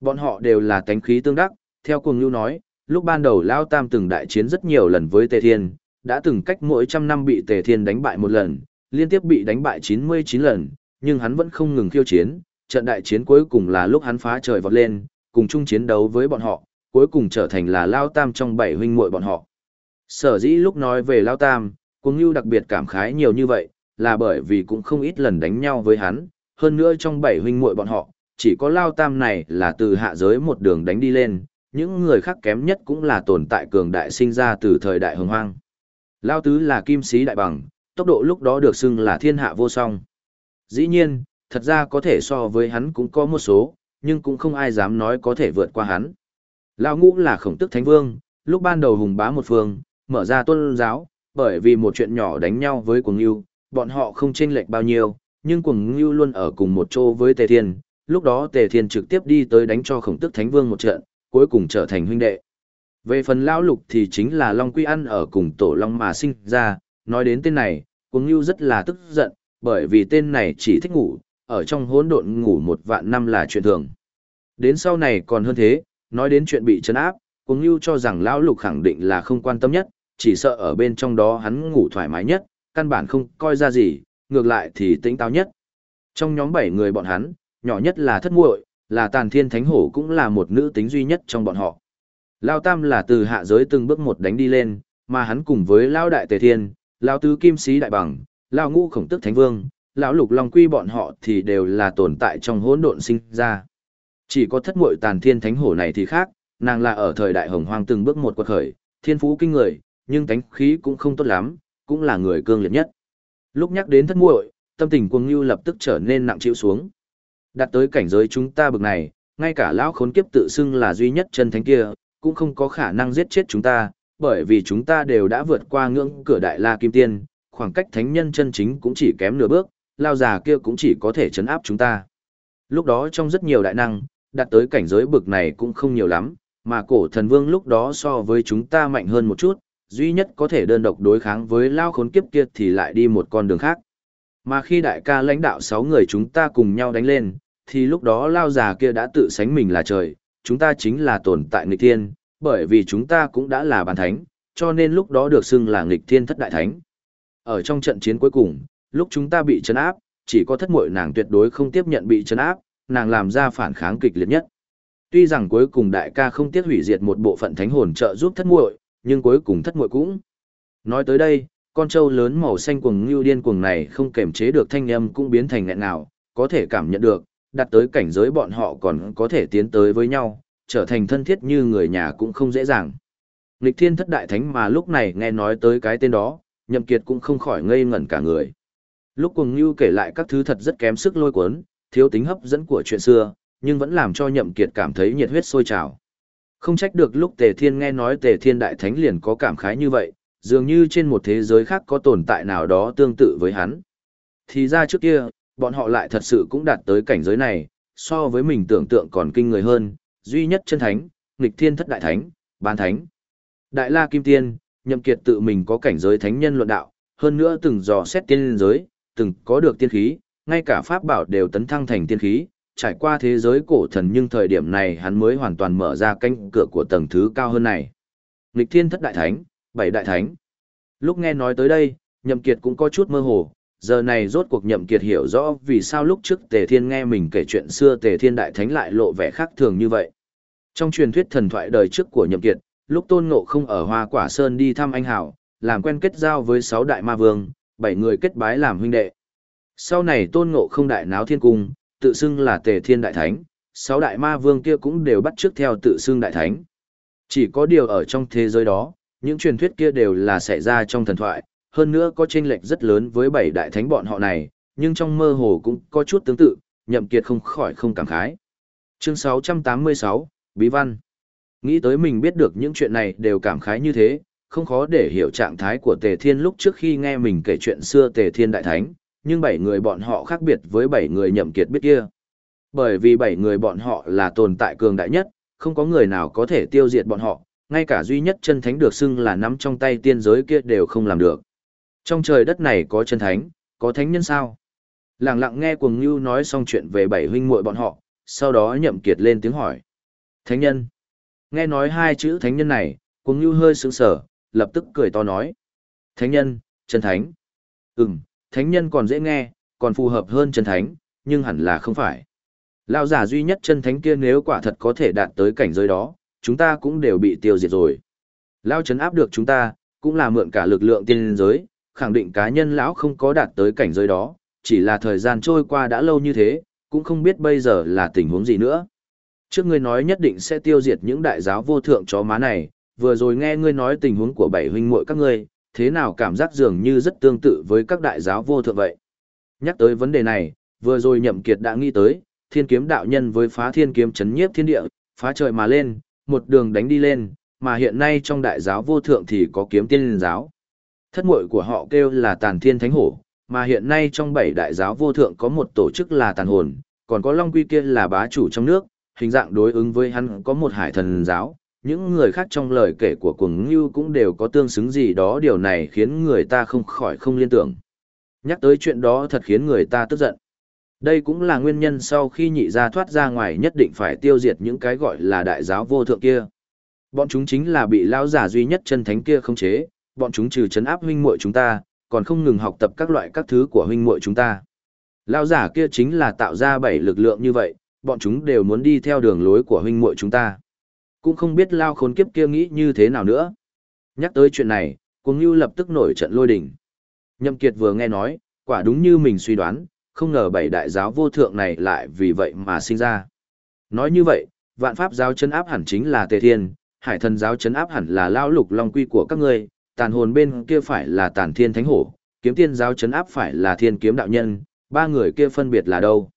Speaker 1: Bọn họ đều là tánh khí tương đắc, theo Cuồng Nhu nói, lúc ban đầu Lao Tam từng đại chiến rất nhiều lần với Tề Thiên, đã từng cách mỗi trăm năm bị Tề Thiên đánh bại một lần, liên tiếp bị đánh bại 99 lần, nhưng hắn vẫn không ngừng khiêu chiến, trận đại chiến cuối cùng là lúc hắn phá trời vọt lên, cùng chung chiến đấu với bọn họ, cuối cùng trở thành là Lao Tam trong bảy huynh muội bọn họ. Sở dĩ lúc nói về Lao Tam, Cuồng Nhu đặc biệt cảm khái nhiều như vậy, là bởi vì cũng không ít lần đánh nhau với hắn, hơn nữa trong bảy huynh muội bọn họ, chỉ có Lao Tam này là từ hạ giới một đường đánh đi lên, những người khác kém nhất cũng là tồn tại cường đại sinh ra từ thời đại hồng hoang. Lao Tứ là kim sĩ đại bằng, tốc độ lúc đó được xưng là thiên hạ vô song. Dĩ nhiên, thật ra có thể so với hắn cũng có một số, nhưng cũng không ai dám nói có thể vượt qua hắn. Lao Ngũ là khổng tức thánh vương, lúc ban đầu hùng bá một phương, mở ra tôn giáo, bởi vì một chuyện nhỏ đánh nhau với cuồng yêu, bọn họ không chênh lệch bao nhiêu, nhưng cuồng ngưu luôn ở cùng một chỗ với Tề Thiên, lúc đó Tề Thiên trực tiếp đi tới đánh cho khổng tức Thánh Vương một trận, cuối cùng trở thành huynh đệ. Về phần Lão Lục thì chính là Long Quy Ăn ở cùng Tổ Long mà sinh ra, nói đến tên này, cuồng ngưu rất là tức giận, bởi vì tên này chỉ thích ngủ, ở trong hỗn độn ngủ một vạn năm là chuyện thường. Đến sau này còn hơn thế, nói đến chuyện bị trấn áp, cuồng ngưu cho rằng Lão Lục khẳng định là không quan tâm nhất, chỉ sợ ở bên trong đó hắn ngủ thoải mái nhất, căn bản không coi ra gì, ngược lại thì tĩnh táo nhất. Trong nhóm 7 người bọn hắn, nhỏ nhất là thất muội, là tàn thiên thánh hổ cũng là một nữ tính duy nhất trong bọn họ. Lao Tam là từ hạ giới từng bước một đánh đi lên, mà hắn cùng với Lao Đại Tề Thiên, Lao Tứ Kim Sĩ Đại Bằng, Lao Ngũ Khổng Tức Thánh Vương, Lão Lục Long Quy bọn họ thì đều là tồn tại trong hỗn độn sinh ra. Chỉ có thất muội tàn thiên thánh hổ này thì khác, nàng là ở thời đại hồng hoang từng bước một quật khởi, thiên phú kinh người, nhưng tánh khí cũng không tốt lắm, cũng là người cương liệt nhất. Lúc nhắc đến thất muội, tâm tình cuồng ngưu lập tức trở nên nặng chịu xuống. Đặt tới cảnh giới chúng ta bực này, ngay cả lão khốn kiếp tự xưng là duy nhất chân thánh kia, cũng không có khả năng giết chết chúng ta, bởi vì chúng ta đều đã vượt qua ngưỡng cửa đại la kim tiên, khoảng cách thánh nhân chân chính cũng chỉ kém nửa bước, lao già kia cũng chỉ có thể chấn áp chúng ta. Lúc đó trong rất nhiều đại năng, đạt tới cảnh giới bực này cũng không nhiều lắm, mà cổ thần vương lúc đó so với chúng ta mạnh hơn một chút, duy nhất có thể đơn độc đối kháng với lao khốn kiếp kia thì lại đi một con đường khác. Mà khi đại ca lãnh đạo 6 người chúng ta cùng nhau đánh lên, thì lúc đó lao già kia đã tự sánh mình là trời, chúng ta chính là tồn tại nghịch thiên, bởi vì chúng ta cũng đã là bản thánh, cho nên lúc đó được xưng là nghịch thiên thất đại thánh. Ở trong trận chiến cuối cùng, lúc chúng ta bị chấn áp, chỉ có thất muội nàng tuyệt đối không tiếp nhận bị chấn áp, nàng làm ra phản kháng kịch liệt nhất. Tuy rằng cuối cùng đại ca không tiếc hủy diệt một bộ phận thánh hồn trợ giúp thất muội, nhưng cuối cùng thất muội cũng. Nói tới đây, con trâu lớn màu xanh cuồng như điên cuồng này không kềm chế được thanh âm cũng biến thành nghẹn nào, có thể cảm nhận được, đặt tới cảnh giới bọn họ còn có thể tiến tới với nhau, trở thành thân thiết như người nhà cũng không dễ dàng. Nịch thiên thất đại thánh mà lúc này nghe nói tới cái tên đó, nhậm kiệt cũng không khỏi ngây ngẩn cả người. Lúc cùng ngưu kể lại các thứ thật rất kém sức lôi cuốn, thiếu tính hấp dẫn của chuyện xưa, nhưng vẫn làm cho nhậm kiệt cảm thấy nhiệt huyết sôi trào. Không trách được lúc Tề Thiên nghe nói Tề Thiên Đại Thánh liền có cảm khái như vậy, dường như trên một thế giới khác có tồn tại nào đó tương tự với hắn. Thì ra trước kia, bọn họ lại thật sự cũng đạt tới cảnh giới này, so với mình tưởng tượng còn kinh người hơn, duy nhất chân thánh, nghịch thiên thất đại thánh, bán thánh. Đại La Kim Tiên, nhậm kiệt tự mình có cảnh giới thánh nhân luận đạo, hơn nữa từng dò xét tiên giới, từng có được tiên khí, ngay cả pháp bảo đều tấn thăng thành tiên khí, trải qua thế giới cổ thần nhưng thời điểm này hắn mới hoàn toàn mở ra cánh cửa của tầng thứ cao hơn này. Nghịch thiên thất đại thánh, bảy đại thánh. Lúc nghe nói tới đây, nhậm kiệt cũng có chút mơ hồ, giờ này rốt cuộc nhậm kiệt hiểu rõ vì sao lúc trước Tề Thiên nghe mình kể chuyện xưa Tề Thiên đại thánh lại lộ vẻ khác thường như vậy. Trong truyền thuyết thần thoại đời trước của nhậm kiệt, lúc tôn ngộ không ở hoa quả sơn đi thăm anh hảo, làm quen kết giao với sáu đại ma vương, bảy người kết bái làm huynh đệ. Sau này tôn ngộ không đại náo thiên cung, tự xưng là tề thiên đại thánh, sáu đại ma vương kia cũng đều bắt trước theo tự xưng đại thánh. Chỉ có điều ở trong thế giới đó, những truyền thuyết kia đều là xảy ra trong thần thoại, hơn nữa có chênh lệch rất lớn với bảy đại thánh bọn họ này, nhưng trong mơ hồ cũng có chút tương tự, nhậm kiệt không khỏi không cảm khái. Chương 686, Bí Văn Nghĩ tới mình biết được những chuyện này đều cảm khái như thế, không khó để hiểu trạng thái của Tề Thiên lúc trước khi nghe mình kể chuyện xưa Tề Thiên Đại Thánh, nhưng bảy người bọn họ khác biệt với bảy người nhậm kiệt biết kia. Bởi vì bảy người bọn họ là tồn tại cường đại nhất, không có người nào có thể tiêu diệt bọn họ, ngay cả duy nhất chân thánh được xưng là nắm trong tay tiên giới kia đều không làm được. Trong trời đất này có chân thánh, có thánh nhân sao? Lặng lặng nghe cuồng như nói xong chuyện về bảy huynh muội bọn họ, sau đó nhậm kiệt lên tiếng hỏi. Thánh nhân. Nghe nói hai chữ thánh nhân này, cuồng như hơi sững sờ, lập tức cười to nói. Thánh nhân, chân thánh. Ừm, thánh nhân còn dễ nghe, còn phù hợp hơn chân thánh, nhưng hẳn là không phải. Lão giả duy nhất chân thánh kia nếu quả thật có thể đạt tới cảnh giới đó, chúng ta cũng đều bị tiêu diệt rồi. Lão chấn áp được chúng ta, cũng là mượn cả lực lượng tiên giới, khẳng định cá nhân lão không có đạt tới cảnh giới đó, chỉ là thời gian trôi qua đã lâu như thế, cũng không biết bây giờ là tình huống gì nữa. Trước ngươi nói nhất định sẽ tiêu diệt những đại giáo vô thượng chó má này, vừa rồi nghe ngươi nói tình huống của bảy huynh muội các ngươi, thế nào cảm giác dường như rất tương tự với các đại giáo vô thượng vậy. Nhắc tới vấn đề này, vừa rồi nhậm kiệt đã nghĩ tới, thiên kiếm đạo nhân với phá thiên kiếm chấn nhiếp thiên địa, phá trời mà lên, một đường đánh đi lên, mà hiện nay trong đại giáo vô thượng thì có kiếm tiên giáo. Thất muội của họ kêu là tàn thiên thánh hổ, mà hiện nay trong bảy đại giáo vô thượng có một tổ chức là tàn hồn, còn có long quy kia là bá chủ trong nước, hình dạng đối ứng với hắn có một hải thần giáo, những người khác trong lời kể của cuồng ngưu cũng đều có tương xứng gì đó điều này khiến người ta không khỏi không liên tưởng. Nhắc tới chuyện đó thật khiến người ta tức giận. Đây cũng là nguyên nhân sau khi nhị gia thoát ra ngoài nhất định phải tiêu diệt những cái gọi là đại giáo vô thượng kia. Bọn chúng chính là bị lão giả duy nhất chân thánh kia không chế, bọn chúng trừ chấn áp huynh muội chúng ta, còn không ngừng học tập các loại các thứ của huynh muội chúng ta. Lão giả kia chính là tạo ra bảy lực lượng như vậy, bọn chúng đều muốn đi theo đường lối của huynh muội chúng ta. Cũng không biết lao khốn kiếp kia nghĩ như thế nào nữa. Nhắc tới chuyện này, Cuồng Nưu lập tức nổi trận lôi đình. Nhậm Kiệt vừa nghe nói, quả đúng như mình suy đoán, không ngờ bảy đại giáo vô thượng này lại vì vậy mà sinh ra. Nói như vậy, vạn pháp giáo chấn áp hẳn chính là Tề Thiên, hải thần giáo chấn áp hẳn là lao lục long quy của các ngươi, tàn hồn bên kia phải là tàn thiên thánh hổ, kiếm tiên giáo chấn áp phải là thiên kiếm đạo nhân, ba người kia phân biệt là đâu.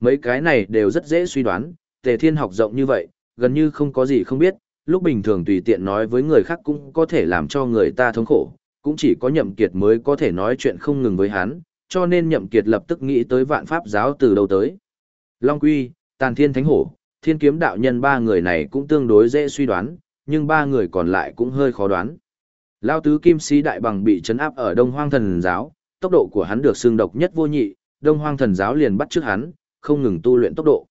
Speaker 1: Mấy cái này đều rất dễ suy đoán, tề thiên học rộng như vậy, gần như không có gì không biết, lúc bình thường tùy tiện nói với người khác cũng có thể làm cho người ta thống khổ, cũng chỉ có nhậm kiệt mới có thể nói chuyện không ngừng với hắn, cho nên nhậm kiệt lập tức nghĩ tới vạn pháp giáo từ đâu tới. Long Quy, Tàn Thiên Thánh Hổ, Thiên Kiếm Đạo Nhân ba người này cũng tương đối dễ suy đoán, nhưng ba người còn lại cũng hơi khó đoán. Lao tứ Kim Sĩ Đại Bằng bị chấn áp ở Đông Hoang Thần Giáo, tốc độ của hắn được xương độc nhất vô nhị, Đông Hoang Thần Giáo liền bắt trước hắn, không ngừng tu luyện tốc độ.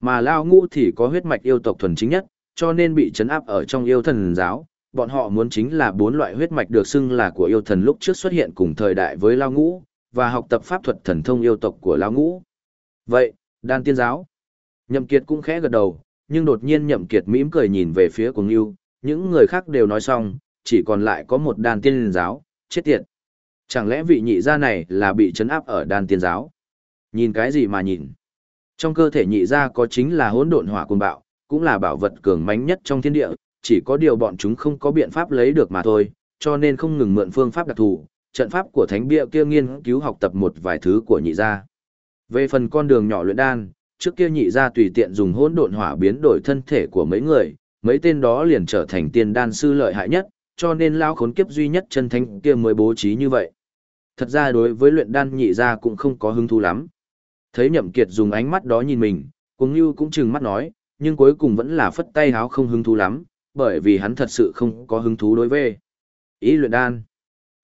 Speaker 1: Mà Lao Ngũ thì có huyết mạch yêu tộc thuần chính nhất, cho nên bị chấn áp ở trong yêu thần giáo. Bọn họ muốn chính là bốn loại huyết mạch được xưng là của yêu thần lúc trước xuất hiện cùng thời đại với Lao Ngũ, và học tập pháp thuật thần thông yêu tộc của Lao Ngũ. Vậy, đan tiên giáo. Nhậm Kiệt cũng khẽ gật đầu, nhưng đột nhiên Nhậm Kiệt mỉm cười nhìn về phía Cuồng Nưu, những người khác đều nói xong, chỉ còn lại có một đan tiên giáo, chết tiệt. Chẳng lẽ vị nhị gia này là bị chấn áp ở đan tiên giáo? Nhìn cái gì mà nhìn? Trong cơ thể nhị gia có chính là hỗn độn hỏa cuồng bạo, cũng là bảo vật cường mãnh nhất trong thiên địa, chỉ có điều bọn chúng không có biện pháp lấy được mà thôi, cho nên không ngừng mượn phương pháp đặc thù, trận pháp của thánh bia kia nghiên cứu học tập một vài thứ của nhị gia. Về phần con đường nhỏ luyện đan, trước kia nhị gia tùy tiện dùng hỗn độn hỏa biến đổi thân thể của mấy người, mấy tên đó liền trở thành tiên đan sư lợi hại nhất, cho nên lao khốn kiếp duy nhất chân thánh kia mới bố trí như vậy. Thật ra đối với luyện đan nhị gia cũng không có hứng thú lắm. Thấy Nhậm Kiệt dùng ánh mắt đó nhìn mình, Cuồng như cũng chừng mắt nói, nhưng cuối cùng vẫn là phất tay háo không hứng thú lắm, bởi vì hắn thật sự không có hứng thú đối với ý luyện đan.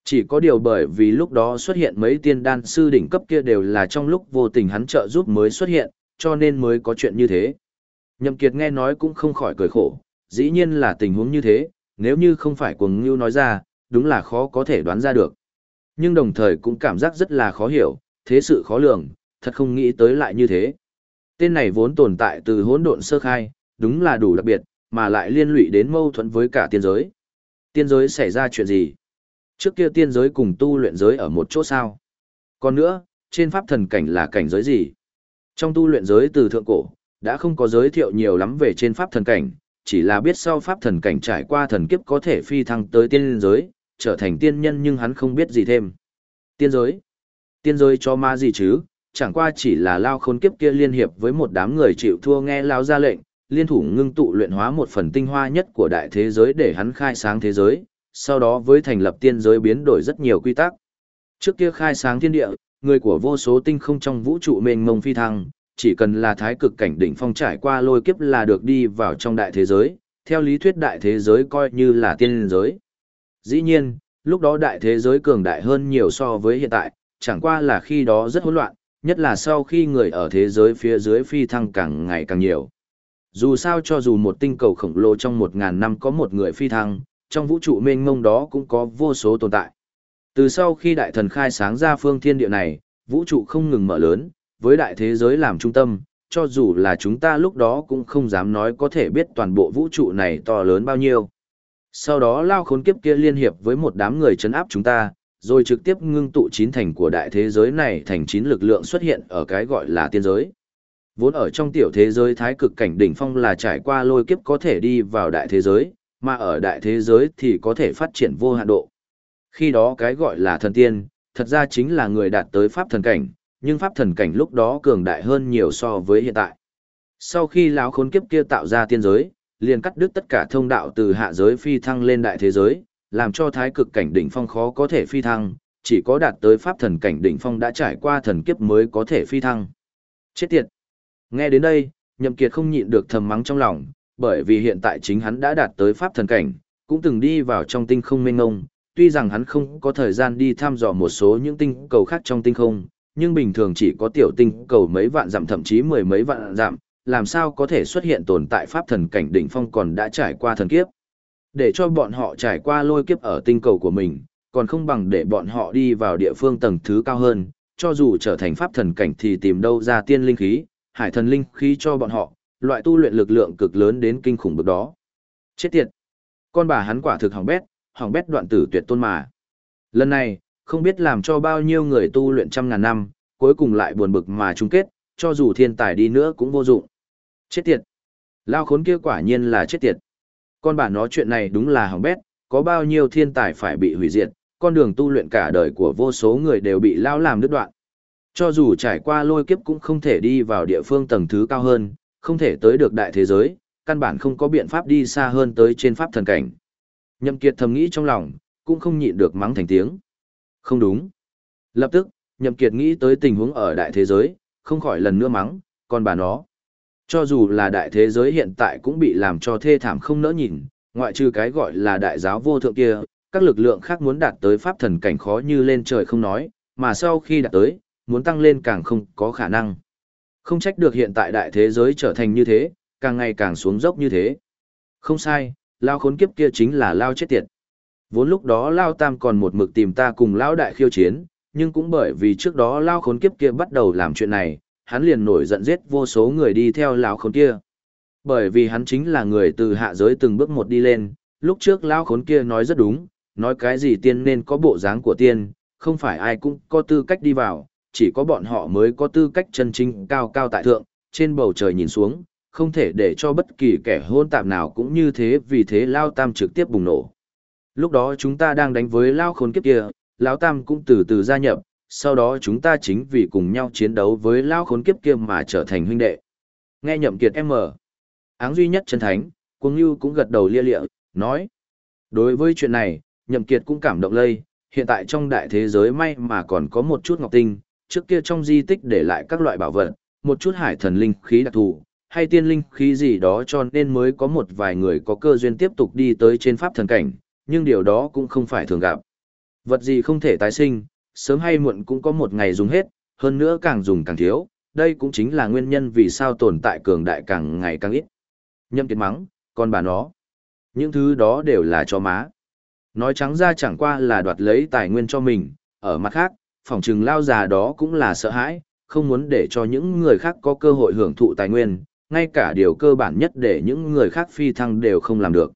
Speaker 1: Chỉ có điều bởi vì lúc đó xuất hiện mấy tiên đan sư đỉnh cấp kia đều là trong lúc vô tình hắn trợ giúp mới xuất hiện, cho nên mới có chuyện như thế. Nhậm Kiệt nghe nói cũng không khỏi cười khổ, dĩ nhiên là tình huống như thế, nếu như không phải cuồng ngưu nói ra, đúng là khó có thể đoán ra được. Nhưng đồng thời cũng cảm giác rất là khó hiểu, thế sự khó lường, thật không nghĩ tới lại như thế. Tên này vốn tồn tại từ hỗn độn sơ khai, đúng là đủ đặc biệt, mà lại liên lụy đến mâu thuẫn với cả tiên giới. Tiên giới xảy ra chuyện gì? Trước kia tiên giới cùng tu luyện giới ở một chỗ sao? Còn nữa, trên pháp thần cảnh là cảnh giới gì? Trong tu luyện giới từ thượng cổ, đã không có giới thiệu nhiều lắm về trên pháp thần cảnh, chỉ là biết sau pháp thần cảnh trải qua thần kiếp có thể phi thăng tới tiên giới, trở thành tiên nhân nhưng hắn không biết gì thêm. Tiên giới? Tiên giới cho ma gì chứ? Chẳng qua chỉ là lao khốn kiếp kia liên hiệp với một đám người chịu thua nghe lao ra lệnh, liên thủ ngưng tụ luyện hóa một phần tinh hoa nhất của đại thế giới để hắn khai sáng thế giới, sau đó với thành lập tiên giới biến đổi rất nhiều quy tắc. Trước kia khai sáng thiên địa, người của vô số tinh không trong vũ trụ mênh mông phi thăng, chỉ cần là thái cực cảnh đỉnh phong trải qua lôi kiếp là được đi vào trong đại thế giới, theo lý thuyết đại thế giới coi như là tiên giới. Dĩ nhiên, lúc đó đại thế giới cường đại hơn nhiều so với hiện tại, chẳng qua là khi đó rất hỗn loạn, nhất là sau khi người ở thế giới phía dưới phi thăng càng ngày càng nhiều. Dù sao cho dù một tinh cầu khổng lồ trong một ngàn năm có một người phi thăng, trong vũ trụ mênh mông đó cũng có vô số tồn tại. Từ sau khi đại thần khai sáng ra phương thiên địa này, vũ trụ không ngừng mở lớn, với đại thế giới làm trung tâm, cho dù là chúng ta lúc đó cũng không dám nói có thể biết toàn bộ vũ trụ này to lớn bao nhiêu. Sau đó lao khốn kiếp kia liên hiệp với một đám người chấn áp chúng ta, rồi trực tiếp ngưng tụ chín thành của đại thế giới này thành chín lực lượng xuất hiện ở cái gọi là tiên giới. Vốn ở trong tiểu thế giới thái cực cảnh đỉnh phong là trải qua lôi kiếp có thể đi vào đại thế giới, mà ở đại thế giới thì có thể phát triển vô hạn độ. Khi đó cái gọi là thần tiên, thật ra chính là người đạt tới pháp thần cảnh, nhưng pháp thần cảnh lúc đó cường đại hơn nhiều so với hiện tại. Sau khi lão khốn kiếp kia tạo ra tiên giới, liền cắt đứt tất cả thông đạo từ hạ giới phi thăng lên đại thế giới, làm cho thái cực cảnh đỉnh phong khó có thể phi thăng, chỉ có đạt tới pháp thần cảnh đỉnh phong đã trải qua thần kiếp mới có thể phi thăng. Chết tiệt! Nghe đến đây, Nhậm Kiệt không nhịn được thầm mắng trong lòng, bởi vì hiện tại chính hắn đã đạt tới pháp thần cảnh, cũng từng đi vào trong tinh không mênh mông, tuy rằng hắn không có thời gian đi thăm dò một số những tinh cầu khác trong tinh không, nhưng bình thường chỉ có tiểu tinh cầu mấy vạn dặm thậm chí mười mấy vạn dặm, làm sao có thể xuất hiện tồn tại pháp thần cảnh đỉnh phong còn đã trải qua thần kiếp. Để cho bọn họ trải qua lôi kiếp ở tinh cầu của mình, còn không bằng để bọn họ đi vào địa phương tầng thứ cao hơn, cho dù trở thành pháp thần cảnh thì tìm đâu ra tiên linh khí, hải thần linh khí cho bọn họ, loại tu luyện lực lượng cực lớn đến kinh khủng bực đó. Chết tiệt! Con bà hắn quả thực hỏng bét, hỏng bét đoạn tử tuyệt tôn mà. Lần này, không biết làm cho bao nhiêu người tu luyện trăm ngàn năm, cuối cùng lại buồn bực mà chung kết, cho dù thiên tài đi nữa cũng vô dụng. Chết tiệt! Lao khốn kia quả nhiên là chết tiệt. Con bà nó chuyện này đúng là hỏng bét, có bao nhiêu thiên tài phải bị hủy diệt, con đường tu luyện cả đời của vô số người đều bị lao làm đứt đoạn. Cho dù trải qua lôi kiếp cũng không thể đi vào địa phương tầng thứ cao hơn, không thể tới được đại thế giới, căn bản không có biện pháp đi xa hơn tới trên pháp thần cảnh. Nhậm Kiệt thầm nghĩ trong lòng, cũng không nhịn được mắng thành tiếng. Không đúng. Lập tức, Nhậm Kiệt nghĩ tới tình huống ở đại thế giới, không khỏi lần nữa mắng, còn bà nó. Cho dù là đại thế giới hiện tại cũng bị làm cho thê thảm không nỡ nhìn, ngoại trừ cái gọi là đại giáo vô thượng kia, các lực lượng khác muốn đạt tới pháp thần cảnh khó như lên trời không nói, mà sau khi đạt tới, muốn tăng lên càng không có khả năng. Không trách được hiện tại đại thế giới trở thành như thế, càng ngày càng xuống dốc như thế. Không sai, lao khốn kiếp kia chính là lao chết tiệt. Vốn lúc đó lao tam còn một mực tìm ta cùng lao đại khiêu chiến, nhưng cũng bởi vì trước đó lao khốn kiếp kia bắt đầu làm chuyện này, hắn liền nổi giận giết vô số người đi theo lao khốn kia. Bởi vì hắn chính là người từ hạ giới từng bước một đi lên, lúc trước lao khốn kia nói rất đúng, nói cái gì tiên nên có bộ dáng của tiên, không phải ai cũng có tư cách đi vào, chỉ có bọn họ mới có tư cách chân chính cao cao tại thượng, trên bầu trời nhìn xuống, không thể để cho bất kỳ kẻ hôn tạp nào cũng như thế vì thế Lao Tam trực tiếp bùng nổ. Lúc đó chúng ta đang đánh với Lao khốn kiếp kia, Lao Tam cũng từ từ gia nhập, sau đó chúng ta chính vì cùng nhau chiến đấu với Lao khốn kiếp kia mà trở thành huynh đệ. Nghe nhậm kiệt M. Áng duy nhất chân thánh, Cuồng Nhu cũng gật đầu lia lịa, nói. Đối với chuyện này, nhậm kiệt cũng cảm động lây, hiện tại trong đại thế giới may mà còn có một chút ngọc tinh, trước kia trong di tích để lại các loại bảo vật, một chút hải thần linh khí đặc thù, hay tiên linh khí gì đó cho nên mới có một vài người có cơ duyên tiếp tục đi tới trên pháp thần cảnh, nhưng điều đó cũng không phải thường gặp. Vật gì không thể tái sinh, sớm hay muộn cũng có một ngày dùng hết, hơn nữa càng dùng càng thiếu, đây cũng chính là nguyên nhân vì sao tồn tại cường đại càng ngày càng ít. Nhâm kiệt mắng, con bà nó. Những thứ đó đều là cho má. Nói trắng ra chẳng qua là đoạt lấy tài nguyên cho mình, ở mặt khác, phòng trừng lao già đó cũng là sợ hãi, không muốn để cho những người khác có cơ hội hưởng thụ tài nguyên, ngay cả điều cơ bản nhất để những người khác phi thăng đều không làm được.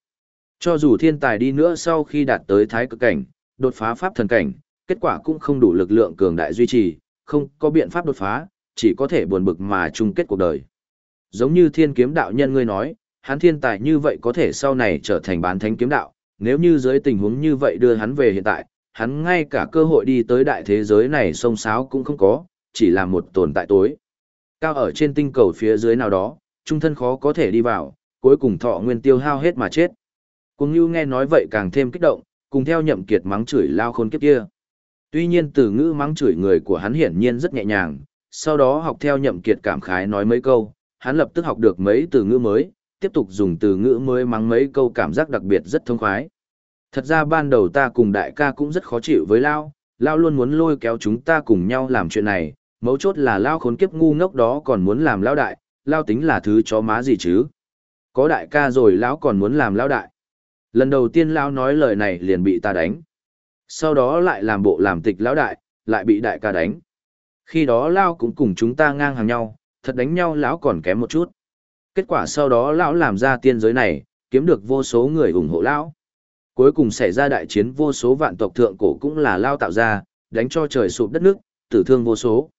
Speaker 1: Cho dù thiên tài đi nữa sau khi đạt tới thái cực cảnh, đột phá pháp thần cảnh, kết quả cũng không đủ lực lượng cường đại duy trì, không có biện pháp đột phá, chỉ có thể buồn bực mà chung kết cuộc đời. Giống như thiên kiếm đạo nhân ngươi nói, hắn thiên tài như vậy có thể sau này trở thành bán thánh kiếm đạo, nếu như dưới tình huống như vậy đưa hắn về hiện tại, hắn ngay cả cơ hội đi tới đại thế giới này sông sáo cũng không có, chỉ là một tồn tại tối. Cao ở trên tinh cầu phía dưới nào đó, trung thân khó có thể đi vào, cuối cùng thọ nguyên tiêu hao hết mà chết. Cùng như nghe nói vậy càng thêm kích động, cùng theo nhậm kiệt mắng chửi lao khôn kiếp kia. Tuy nhiên từ ngữ mắng chửi người của hắn hiển nhiên rất nhẹ nhàng, sau đó học theo nhậm kiệt cảm khái nói mấy câu, hắn lập tức học được mấy từ ngữ mới, tiếp tục dùng từ ngữ mới mắng mấy câu cảm giác đặc biệt rất thông khoái. Thật ra ban đầu ta cùng đại ca cũng rất khó chịu với Lao, Lao luôn muốn lôi kéo chúng ta cùng nhau làm chuyện này, mấu chốt là Lao khốn kiếp ngu ngốc đó còn muốn làm Lao đại, Lao tính là thứ chó má gì chứ. Có đại ca rồi Lão còn muốn làm Lao đại. Lần đầu tiên lão nói lời này liền bị ta đánh. Sau đó lại làm bộ làm tịch Lão đại, lại bị đại ca đánh. Khi đó lão cũng cùng chúng ta ngang hàng nhau, thật đánh nhau Lão còn kém một chút. Kết quả sau đó Lão làm ra tiên giới này, kiếm được vô số người ủng hộ Lão. Cuối cùng xảy ra đại chiến vô số vạn tộc thượng cổ cũng là lao tạo ra, đánh cho trời sụp đất nước, tử thương vô số.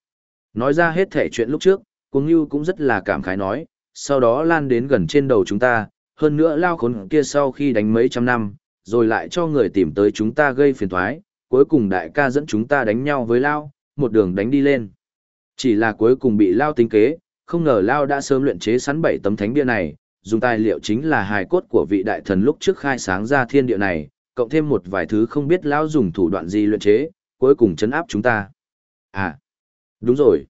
Speaker 1: Nói ra hết thể chuyện lúc trước, Cuồng Nhu cũng rất là cảm khái nói, sau đó lan đến gần trên đầu chúng ta, hơn nữa lao khốn kia sau khi đánh mấy trăm năm, rồi lại cho người tìm tới chúng ta gây phiền toái, cuối cùng đại ca dẫn chúng ta đánh nhau với lao, một đường đánh đi lên. Chỉ là cuối cùng bị lao tính kế, không ngờ lao đã sớm luyện chế sẵn bảy tấm thánh bia này, dùng tài liệu chính là hài cốt của vị đại thần lúc trước khai sáng ra thiên địa này, cộng thêm một vài thứ không biết lao dùng thủ đoạn gì luyện chế, cuối cùng chấn áp chúng ta. À, đúng rồi.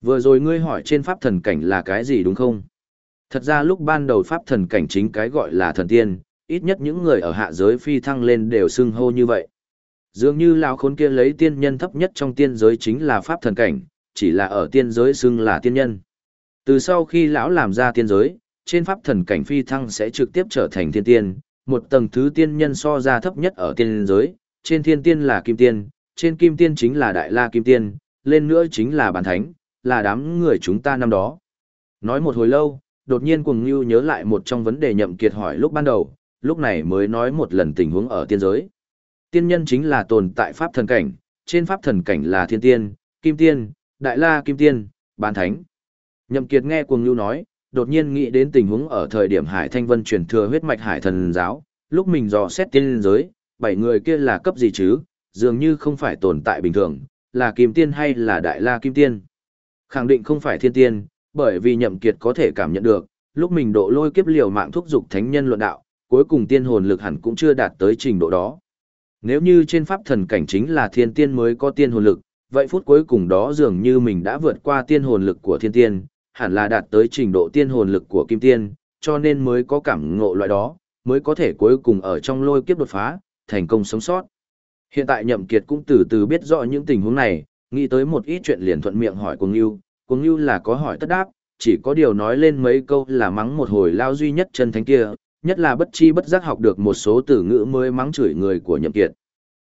Speaker 1: Vừa rồi ngươi hỏi trên pháp thần cảnh là cái gì đúng không? Thật ra lúc ban đầu pháp thần cảnh chính cái gọi là thần tiên, ít nhất những người ở hạ giới phi thăng lên đều xưng hô như vậy. Dường như lão khốn kia lấy tiên nhân thấp nhất trong tiên giới chính là pháp thần cảnh, chỉ là ở tiên giới xưng là tiên nhân. Từ sau khi lão làm ra tiên giới, trên pháp thần cảnh phi thăng sẽ trực tiếp trở thành thiên tiên, một tầng thứ tiên nhân so ra thấp nhất ở tiên giới, trên thiên tiên là kim tiên, trên kim tiên chính là đại la kim tiên, lên nữa chính là bản thánh, là đám người chúng ta năm đó. Nói một hồi lâu, đột nhiên cuồng ngưu nhớ lại một trong vấn đề nhậm kiệt hỏi lúc ban đầu, lúc này mới nói một lần tình huống ở tiên giới. Tiên nhân chính là tồn tại pháp thần cảnh, trên pháp thần cảnh là thiên tiên, kim tiên, đại la kim tiên, bán thánh. Nhậm kiệt nghe cuồng ngưu nói, đột nhiên nghĩ đến tình huống ở thời điểm Hải Thanh Vân truyền thừa huyết mạch Hải Thần giáo, lúc mình dò xét tiên giới, bảy người kia là cấp gì chứ, dường như không phải tồn tại bình thường, là kim tiên hay là đại la kim tiên. Khẳng định không phải thiên tiên, bởi vì nhậm kiệt có thể cảm nhận được, lúc mình độ lôi kiếp liều mạng thúc dục thánh nhân luận đạo, cuối cùng tiên hồn lực hẳn cũng chưa đạt tới trình độ đó. Nếu như trên pháp thần cảnh chính là thiên tiên mới có tiên hồn lực, vậy phút cuối cùng đó dường như mình đã vượt qua tiên hồn lực của thiên tiên, hẳn là đạt tới trình độ tiên hồn lực của kim tiên, cho nên mới có cảm ngộ loại đó, mới có thể cuối cùng ở trong lôi kiếp đột phá, thành công sống sót. Hiện tại Nhậm Kiệt cũng từ từ biết rõ những tình huống này, nghĩ tới một ít chuyện liền thuận miệng hỏi Cuồng Nưu, Cuồng như là có hỏi tất đáp, chỉ có điều nói lên mấy câu là mắng một hồi lao duy nhất chân thánh kia, nhất là bất chi bất giác học được một số từ ngữ mới mắng chửi người của Nhậm Kiệt.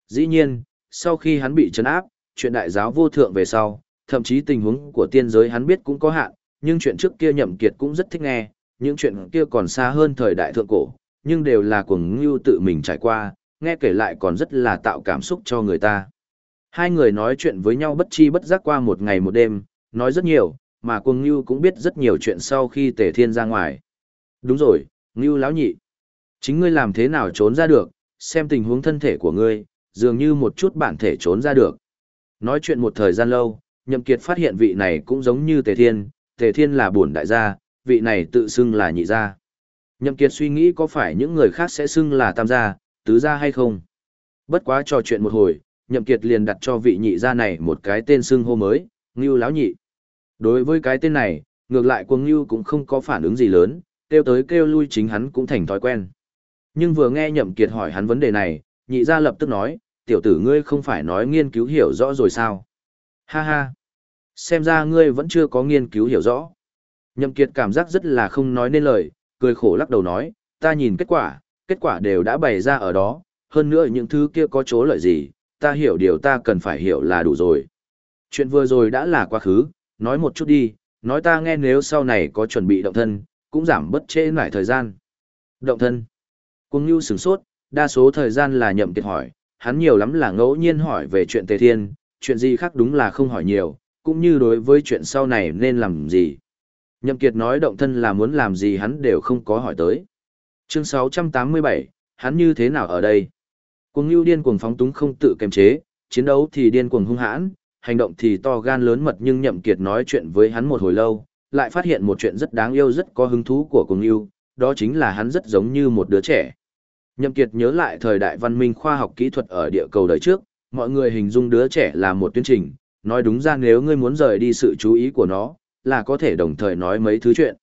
Speaker 1: Dĩ nhiên, sau khi hắn bị trấn áp, chuyện đại giáo vô thượng về sau, thậm chí tình huống của tiên giới hắn biết cũng có hạn, nhưng chuyện trước kia Nhậm Kiệt cũng rất thích nghe, những chuyện kia còn xa hơn thời đại thượng cổ, nhưng đều là cuồng ngưu tự mình trải qua, nghe kể lại còn rất là tạo cảm xúc cho người ta. Hai người nói chuyện với nhau bất chi bất giác qua một ngày một đêm, nói rất nhiều, mà cuồng ngưu cũng biết rất nhiều chuyện sau khi tề thiên ra ngoài. Đúng rồi, ngưu lão nhị. Chính ngươi làm thế nào trốn ra được, xem tình huống thân thể của ngươi, dường như một chút bản thể trốn ra được. Nói chuyện một thời gian lâu, Nhậm Kiệt phát hiện vị này cũng giống như Tề Thiên, Tề Thiên là bổn đại gia, vị này tự xưng là nhị gia. Nhậm Kiệt suy nghĩ có phải những người khác sẽ xưng là tam gia, tứ gia hay không. Bất quá trò chuyện một hồi, Nhậm Kiệt liền đặt cho vị nhị gia này một cái tên xưng hô mới, Ngưu Lão Nhị. Đối với cái tên này, ngược lại Cuồng như cũng không có phản ứng gì lớn, kêu tới kêu lui chính hắn cũng thành thói quen. Nhưng vừa nghe Nhậm Kiệt hỏi hắn vấn đề này, nhị gia lập tức nói, tiểu tử ngươi không phải nói nghiên cứu hiểu rõ rồi sao? Ha ha! Xem ra ngươi vẫn chưa có nghiên cứu hiểu rõ. Nhậm Kiệt cảm giác rất là không nói nên lời, cười khổ lắc đầu nói, ta nhìn kết quả, kết quả đều đã bày ra ở đó, hơn nữa những thứ kia có chỗ lợi gì, ta hiểu điều ta cần phải hiểu là đủ rồi. Chuyện vừa rồi đã là quá khứ, nói một chút đi, nói ta nghe nếu sau này có chuẩn bị động thân, cũng giảm bất trễ lại thời gian. Động thân. Cung Nhu sửng sốt, đa số thời gian là nhậm kiệt hỏi, hắn nhiều lắm là ngẫu nhiên hỏi về chuyện Tề Thiên, chuyện gì khác đúng là không hỏi nhiều, cũng như đối với chuyện sau này nên làm gì. Nhậm Kiệt nói động thân là muốn làm gì hắn đều không có hỏi tới. Chương 687, hắn như thế nào ở đây? Cuồng Nưu điên cuồng phóng túng không tự kiềm chế, chiến đấu thì điên cuồng hung hãn, hành động thì to gan lớn mật nhưng Nhậm Kiệt nói chuyện với hắn một hồi lâu, lại phát hiện một chuyện rất đáng yêu rất có hứng thú của cùng yêu, đó chính là hắn rất giống như một đứa trẻ. Nhậm Kiệt nhớ lại thời đại văn minh khoa học kỹ thuật ở địa cầu đời trước, mọi người hình dung đứa trẻ là một tuyến trình, nói đúng ra nếu ngươi muốn rời đi sự chú ý của nó, là có thể đồng thời nói mấy thứ chuyện.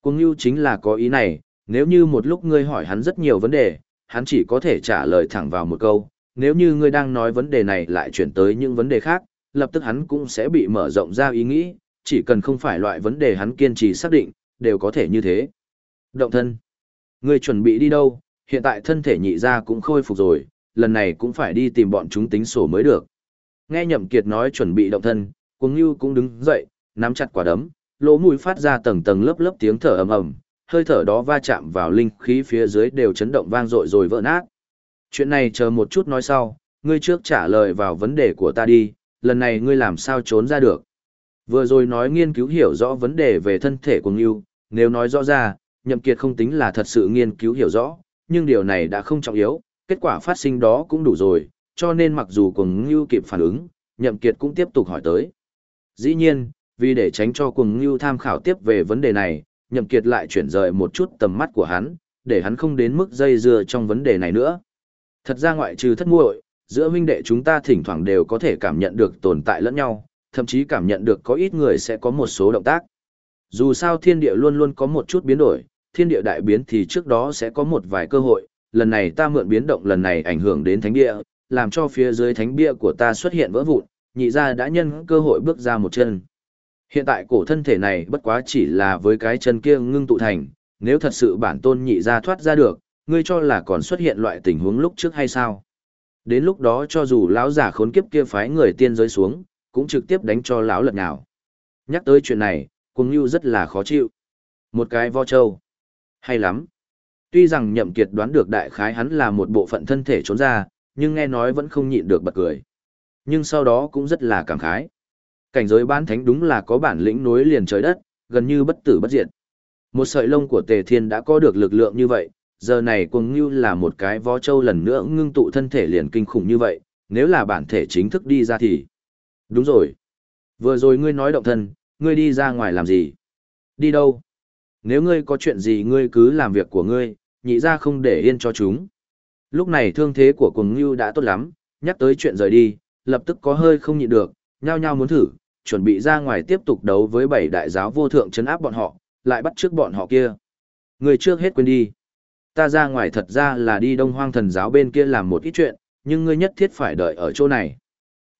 Speaker 1: Cuồng Nưu chính là có ý này, nếu như một lúc ngươi hỏi hắn rất nhiều vấn đề, hắn chỉ có thể trả lời thẳng vào một câu, nếu như ngươi đang nói vấn đề này lại chuyển tới những vấn đề khác, lập tức hắn cũng sẽ bị mở rộng ra ý nghĩ, chỉ cần không phải loại vấn đề hắn kiên trì xác định, đều có thể như thế. Động thân. Ngươi chuẩn bị đi đâu, hiện tại thân thể nhị ra cũng khôi phục rồi, lần này cũng phải đi tìm bọn chúng tính sổ mới được. Nghe Nhậm Kiệt nói chuẩn bị động thân, Cuồng như cũng đứng dậy, nắm chặt quả đấm, lỗ mũi phát ra tầng tầng lớp lớp tiếng thở ầm ầm, hơi thở đó va chạm vào linh khí phía dưới đều chấn động vang dội rồi vỡ nát. Chuyện này chờ một chút nói sau, ngươi trước trả lời vào vấn đề của ta đi, lần này ngươi làm sao trốn ra được. Vừa rồi nói nghiên cứu hiểu rõ vấn đề về thân thể của Ngưu, nếu nói rõ ra, Nhậm Kiệt không tính là thật sự nghiên cứu hiểu rõ, nhưng điều này đã không trọng yếu, kết quả phát sinh đó cũng đủ rồi, cho nên mặc dù Cuồng Ngưu kịp phản ứng, Nhậm Kiệt cũng tiếp tục hỏi tới. Dĩ nhiên, vì để tránh cho Cuồng Ngưu tham khảo tiếp về vấn đề này, Nhậm Kiệt lại chuyển rời một chút tầm mắt của hắn, để hắn không đến mức dây dưa trong vấn đề này nữa. Thật ra ngoại trừ thất muội, giữa huynh đệ chúng ta thỉnh thoảng đều có thể cảm nhận được tồn tại lẫn nhau, thậm chí cảm nhận được có ít người sẽ có một số động tác. Dù sao thiên địa luôn luôn có một chút biến đổi, thiên địa đại biến thì trước đó sẽ có một vài cơ hội, lần này ta mượn biến động lần này ảnh hưởng đến thánh địa, làm cho phía dưới thánh bia của ta xuất hiện vỡ vụn, nhị ra đã nhân cơ hội bước ra một chân. Hiện tại cổ thân thể này bất quá chỉ là với cái chân kia ngưng tụ thành, nếu thật sự bản tôn nhị ra thoát ra được, ngươi cho là còn xuất hiện loại tình huống lúc trước hay sao? Đến lúc đó cho dù lão giả khốn kiếp kia phái người tiên giới xuống, cũng trực tiếp đánh cho lão lật nào. Nhắc tới chuyện này, Cuồng Nưu rất là khó chịu. Một cái vo châu. Hay lắm. Tuy rằng Nhậm Kiệt đoán được đại khái hắn là một bộ phận thân thể trốn ra, nhưng nghe nói vẫn không nhịn được bật cười. Nhưng sau đó cũng rất là cảm khái. Cảnh giới bán thánh đúng là có bản lĩnh nối liền trời đất, gần như bất tử bất diệt. Một sợi lông của Tề Thiên đã có được lực lượng như vậy, giờ này Cuồng Ngưu là một cái vó châu lần nữa ngưng tụ thân thể liền kinh khủng như vậy, nếu là bản thể chính thức đi ra thì. Đúng rồi. Vừa rồi ngươi nói động thân, ngươi đi ra ngoài làm gì? Đi đâu? Nếu ngươi có chuyện gì ngươi cứ làm việc của ngươi, nhị ra không để yên cho chúng. Lúc này thương thế của cuồng ngưu đã tốt lắm, nhắc tới chuyện rời đi, lập tức có hơi không nhịn được, nhao nhao muốn thử, chuẩn bị ra ngoài tiếp tục đấu với bảy đại giáo vô thượng chấn áp bọn họ, lại bắt trước bọn họ kia. Người trước hết quên đi. Ta ra ngoài thật ra là đi đông hoang thần giáo bên kia làm một ít chuyện, nhưng ngươi nhất thiết phải đợi ở chỗ này.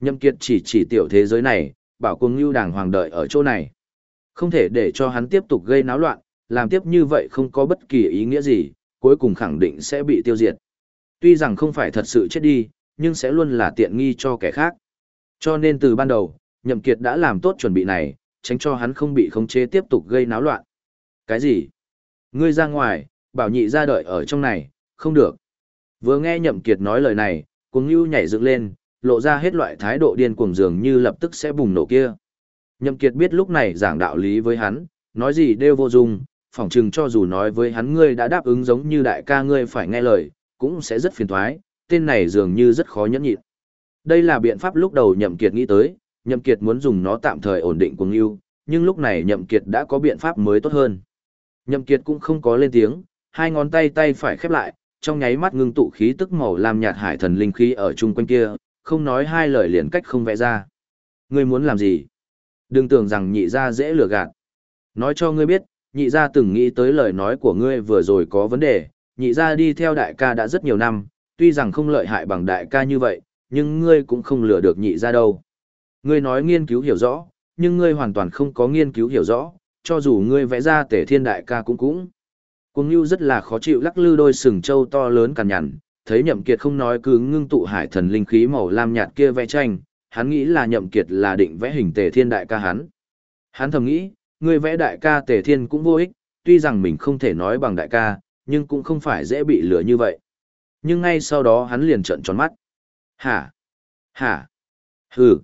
Speaker 1: Nhậm Kiệt chỉ chỉ tiểu thế giới này, bảo cuồng lưu đàng hoàng đợi ở chỗ này. Không thể để cho hắn tiếp tục gây náo loạn, làm tiếp như vậy không có bất kỳ ý nghĩa gì, cuối cùng khẳng định sẽ bị tiêu diệt. Tuy rằng không phải thật sự chết đi, nhưng sẽ luôn là tiện nghi cho kẻ khác. Cho nên từ ban đầu, Nhậm Kiệt đã làm tốt chuẩn bị này, tránh cho hắn không bị khống chế tiếp tục gây náo loạn. Cái gì? Ngươi ra ngoài, bảo nhị ra đợi ở trong này, không được. Vừa nghe Nhậm Kiệt nói lời này, cuồng nhu nhảy dựng lên, lộ ra hết loại thái độ điên cuồng dường như lập tức sẽ bùng nổ kia. Nhậm Kiệt biết lúc này giảng đạo lý với hắn, nói gì đều vô dụng, phỏng chừng cho dù nói với hắn ngươi đã đáp ứng giống như đại ca ngươi phải nghe lời, cũng sẽ rất phiền toái, tên này dường như rất khó nhẫn nhịn. Đây là biện pháp lúc đầu Nhậm Kiệt nghĩ tới, Nhậm Kiệt muốn dùng nó tạm thời ổn định cuồng nhu, nhưng lúc này Nhậm Kiệt đã có biện pháp mới tốt hơn. Nhậm Kiệt cũng không có lên tiếng, hai ngón tay tay phải khép lại, trong nháy mắt ngưng tụ khí tức màu lam nhạt hải thần linh khí ở chung quanh kia, không nói hai lời liền cách không vẽ ra. Ngươi muốn làm gì? Đừng tưởng rằng nhị gia dễ lừa gạt. Nói cho ngươi biết, nhị gia từng nghĩ tới lời nói của ngươi vừa rồi có vấn đề, nhị gia đi theo đại ca đã rất nhiều năm, tuy rằng không lợi hại bằng đại ca như vậy, nhưng ngươi cũng không lừa được nhị gia đâu. Ngươi nói nghiên cứu hiểu rõ, nhưng ngươi hoàn toàn không có nghiên cứu hiểu rõ, cho dù ngươi vẽ ra tể thiên đại ca cũng cũng. Cuồng Nhu rất là khó chịu lắc lư đôi sừng trâu to lớn cằn nhằn, thấy Nhậm Kiệt không nói cứ ngưng tụ hải thần linh khí màu lam nhạt kia vẽ tranh, hắn nghĩ là Nhậm Kiệt là định vẽ hình tề thiên đại ca hắn. Hắn thầm nghĩ, người vẽ đại ca tề thiên cũng vô ích, tuy rằng mình không thể nói bằng đại ca, nhưng cũng không phải dễ bị lừa như vậy. Nhưng ngay sau đó hắn liền trợn tròn mắt. Hả? Hả? Hừ.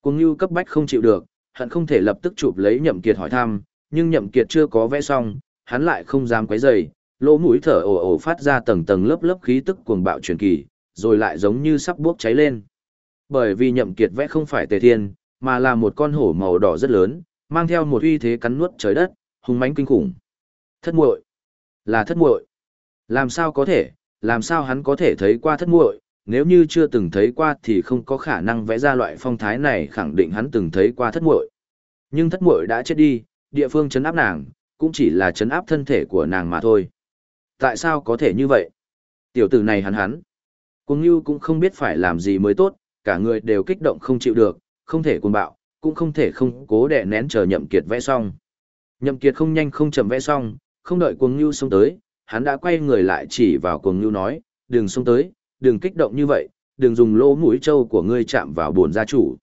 Speaker 1: Cuồng Nhu cấp bách không chịu được, hắn không thể lập tức chụp lấy Nhậm Kiệt hỏi thăm, nhưng Nhậm Kiệt chưa có vẽ xong, hắn lại không dám quấy rầy, lỗ mũi thở ồ ồ phát ra tầng tầng lớp lớp khí tức cuồng bạo truyền kỳ, rồi lại giống như sắp bốc cháy lên. Bởi vì Nhậm Kiệt vẽ không phải tề thiên, mà là một con hổ màu đỏ rất lớn, mang theo một uy thế cắn nuốt trời đất, hung mãnh kinh khủng. Thất muội, là thất muội. Làm sao có thể, làm sao hắn có thể thấy qua thất muội, nếu như chưa từng thấy qua thì không có khả năng vẽ ra loại phong thái này khẳng định hắn từng thấy qua thất muội. Nhưng thất muội đã chết đi, địa phương chấn áp nàng, cũng chỉ là chấn áp thân thể của nàng mà thôi. Tại sao có thể như vậy? Tiểu tử này hắn hắn. Cuồng Nhu cũng không biết phải làm gì mới tốt, cả người đều kích động không chịu được, không thể cuồng bạo, cũng không thể không cố đè nén chờ Nhậm Kiệt vẽ xong. Nhậm Kiệt không nhanh không chậm vẽ xong, không đợi Cuồng Nhu xông tới, hắn đã quay người lại chỉ vào Cuồng Nhu nói, đừng xông tới, đừng kích động như vậy, đừng dùng lỗ mũi trâu của ngươi chạm vào buồn gia chủ.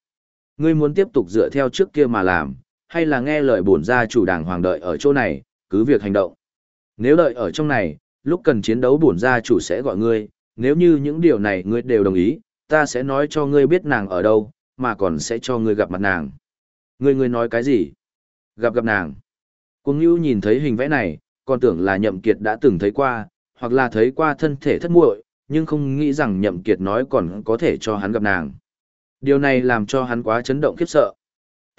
Speaker 1: Ngươi muốn tiếp tục dựa theo trước kia mà làm, hay là nghe lời bổn gia chủ đàng hoàng đợi ở chỗ này, cứ việc hành động. Nếu đợi ở trong này, lúc cần chiến đấu bổn gia chủ sẽ gọi ngươi, nếu như những điều này ngươi đều đồng ý, ta sẽ nói cho ngươi biết nàng ở đâu, mà còn sẽ cho ngươi gặp mặt nàng. Ngươi ngươi nói cái gì? Gặp gặp nàng. Cung Nhu nhìn thấy hình vẽ này, còn tưởng là Nhậm Kiệt đã từng thấy qua, hoặc là thấy qua thân thể thất muội, nhưng không nghĩ rằng Nhậm Kiệt nói còn có thể cho hắn gặp nàng. Điều này làm cho hắn quá chấn động khiếp sợ.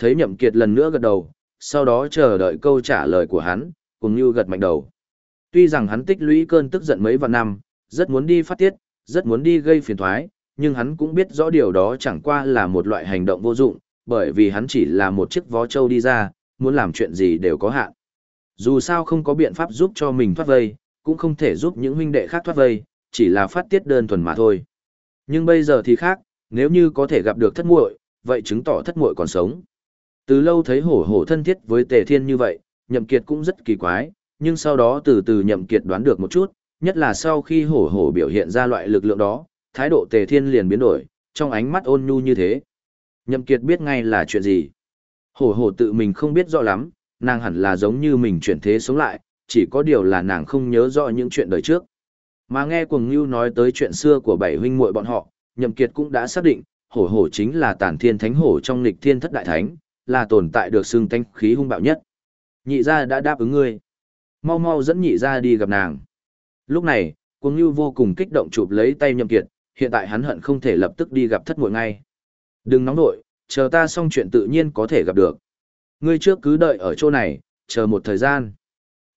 Speaker 1: Thấy Nhậm Kiệt lần nữa gật đầu, sau đó chờ đợi câu trả lời của hắn, cùng như gật mạnh đầu. Tuy rằng hắn tích lũy cơn tức giận mấy vạn năm, rất muốn đi phát tiết, rất muốn đi gây phiền toái, nhưng hắn cũng biết rõ điều đó chẳng qua là một loại hành động vô dụng, bởi vì hắn chỉ là một chiếc vó trâu đi ra, muốn làm chuyện gì đều có hạn. Dù sao không có biện pháp giúp cho mình thoát vây, cũng không thể giúp những huynh đệ khác thoát vây, chỉ là phát tiết đơn thuần mà thôi. Nhưng bây giờ thì khác, nếu như có thể gặp được thất muội, vậy chứng tỏ thất muội còn sống. Từ lâu thấy hổ hổ thân thiết với tề thiên như vậy, nhậm kiệt cũng rất kỳ quái, nhưng sau đó từ từ nhậm kiệt đoán được một chút, nhất là sau khi hổ hổ biểu hiện ra loại lực lượng đó, thái độ tề thiên liền biến đổi, trong ánh mắt ôn nhu như thế. Nhậm kiệt biết ngay là chuyện gì. Hổ hổ tự mình không biết rõ lắm, nàng hẳn là giống như mình chuyển thế sống lại, chỉ có điều là nàng không nhớ rõ những chuyện đời trước. Mà nghe Cuồng Ngưu nói tới chuyện xưa của bảy huynh muội bọn họ, Nhậm Kiệt cũng đã xác định, hổ hổ chính là tản thiên thánh hổ trong lịch thiên thất đại thánh, là tồn tại được xương thanh khí hung bạo nhất. Nhị gia đã đáp ứng ngươi. Mau mau dẫn nhị gia đi gặp nàng. Lúc này, Cuồng Ngưu vô cùng kích động chụp lấy tay Nhậm Kiệt, hiện tại hắn hận không thể lập tức đi gặp thất muội ngay. Đừng nóng nội, chờ ta xong chuyện tự nhiên có thể gặp được. Ngươi trước cứ đợi ở chỗ này, chờ một thời gian.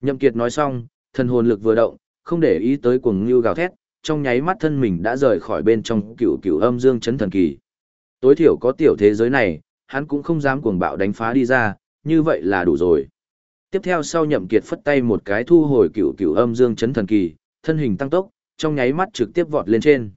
Speaker 1: Nhậm Kiệt nói xong, thần hồn lực vừa động, không để ý tới cuồng ngưu gào thét, trong nháy mắt thân mình đã rời khỏi bên trong cựu cựu âm dương chấn thần kỳ. Tối thiểu có tiểu thế giới này, hắn cũng không dám cuồng bạo đánh phá đi ra, như vậy là đủ rồi. Tiếp theo sau nhậm kiệt phất tay một cái thu hồi cựu cựu âm dương chấn thần kỳ, thân hình tăng tốc, trong nháy mắt trực tiếp vọt lên trên.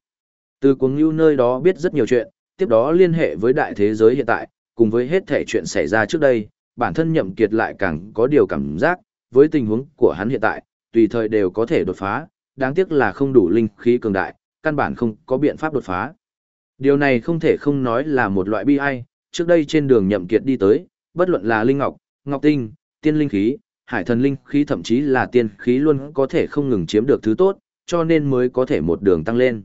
Speaker 1: Từ cuồng lưu nơi đó biết rất nhiều chuyện, tiếp đó liên hệ với đại thế giới hiện tại, cùng với hết thể chuyện xảy ra trước đây, bản thân nhậm kiệt lại càng có điều cảm giác, với tình huống của hắn hiện tại, tùy thời đều có thể đột phá, đáng tiếc là không đủ linh khí cường đại, căn bản không có biện pháp đột phá. Điều này không thể không nói là một loại bi ai, trước đây trên đường nhậm kiệt đi tới, bất luận là linh ngọc, ngọc tinh, tiên linh khí, hải thần linh khí thậm chí là tiên khí luôn có thể không ngừng chiếm được thứ tốt, cho nên mới có thể một đường tăng lên.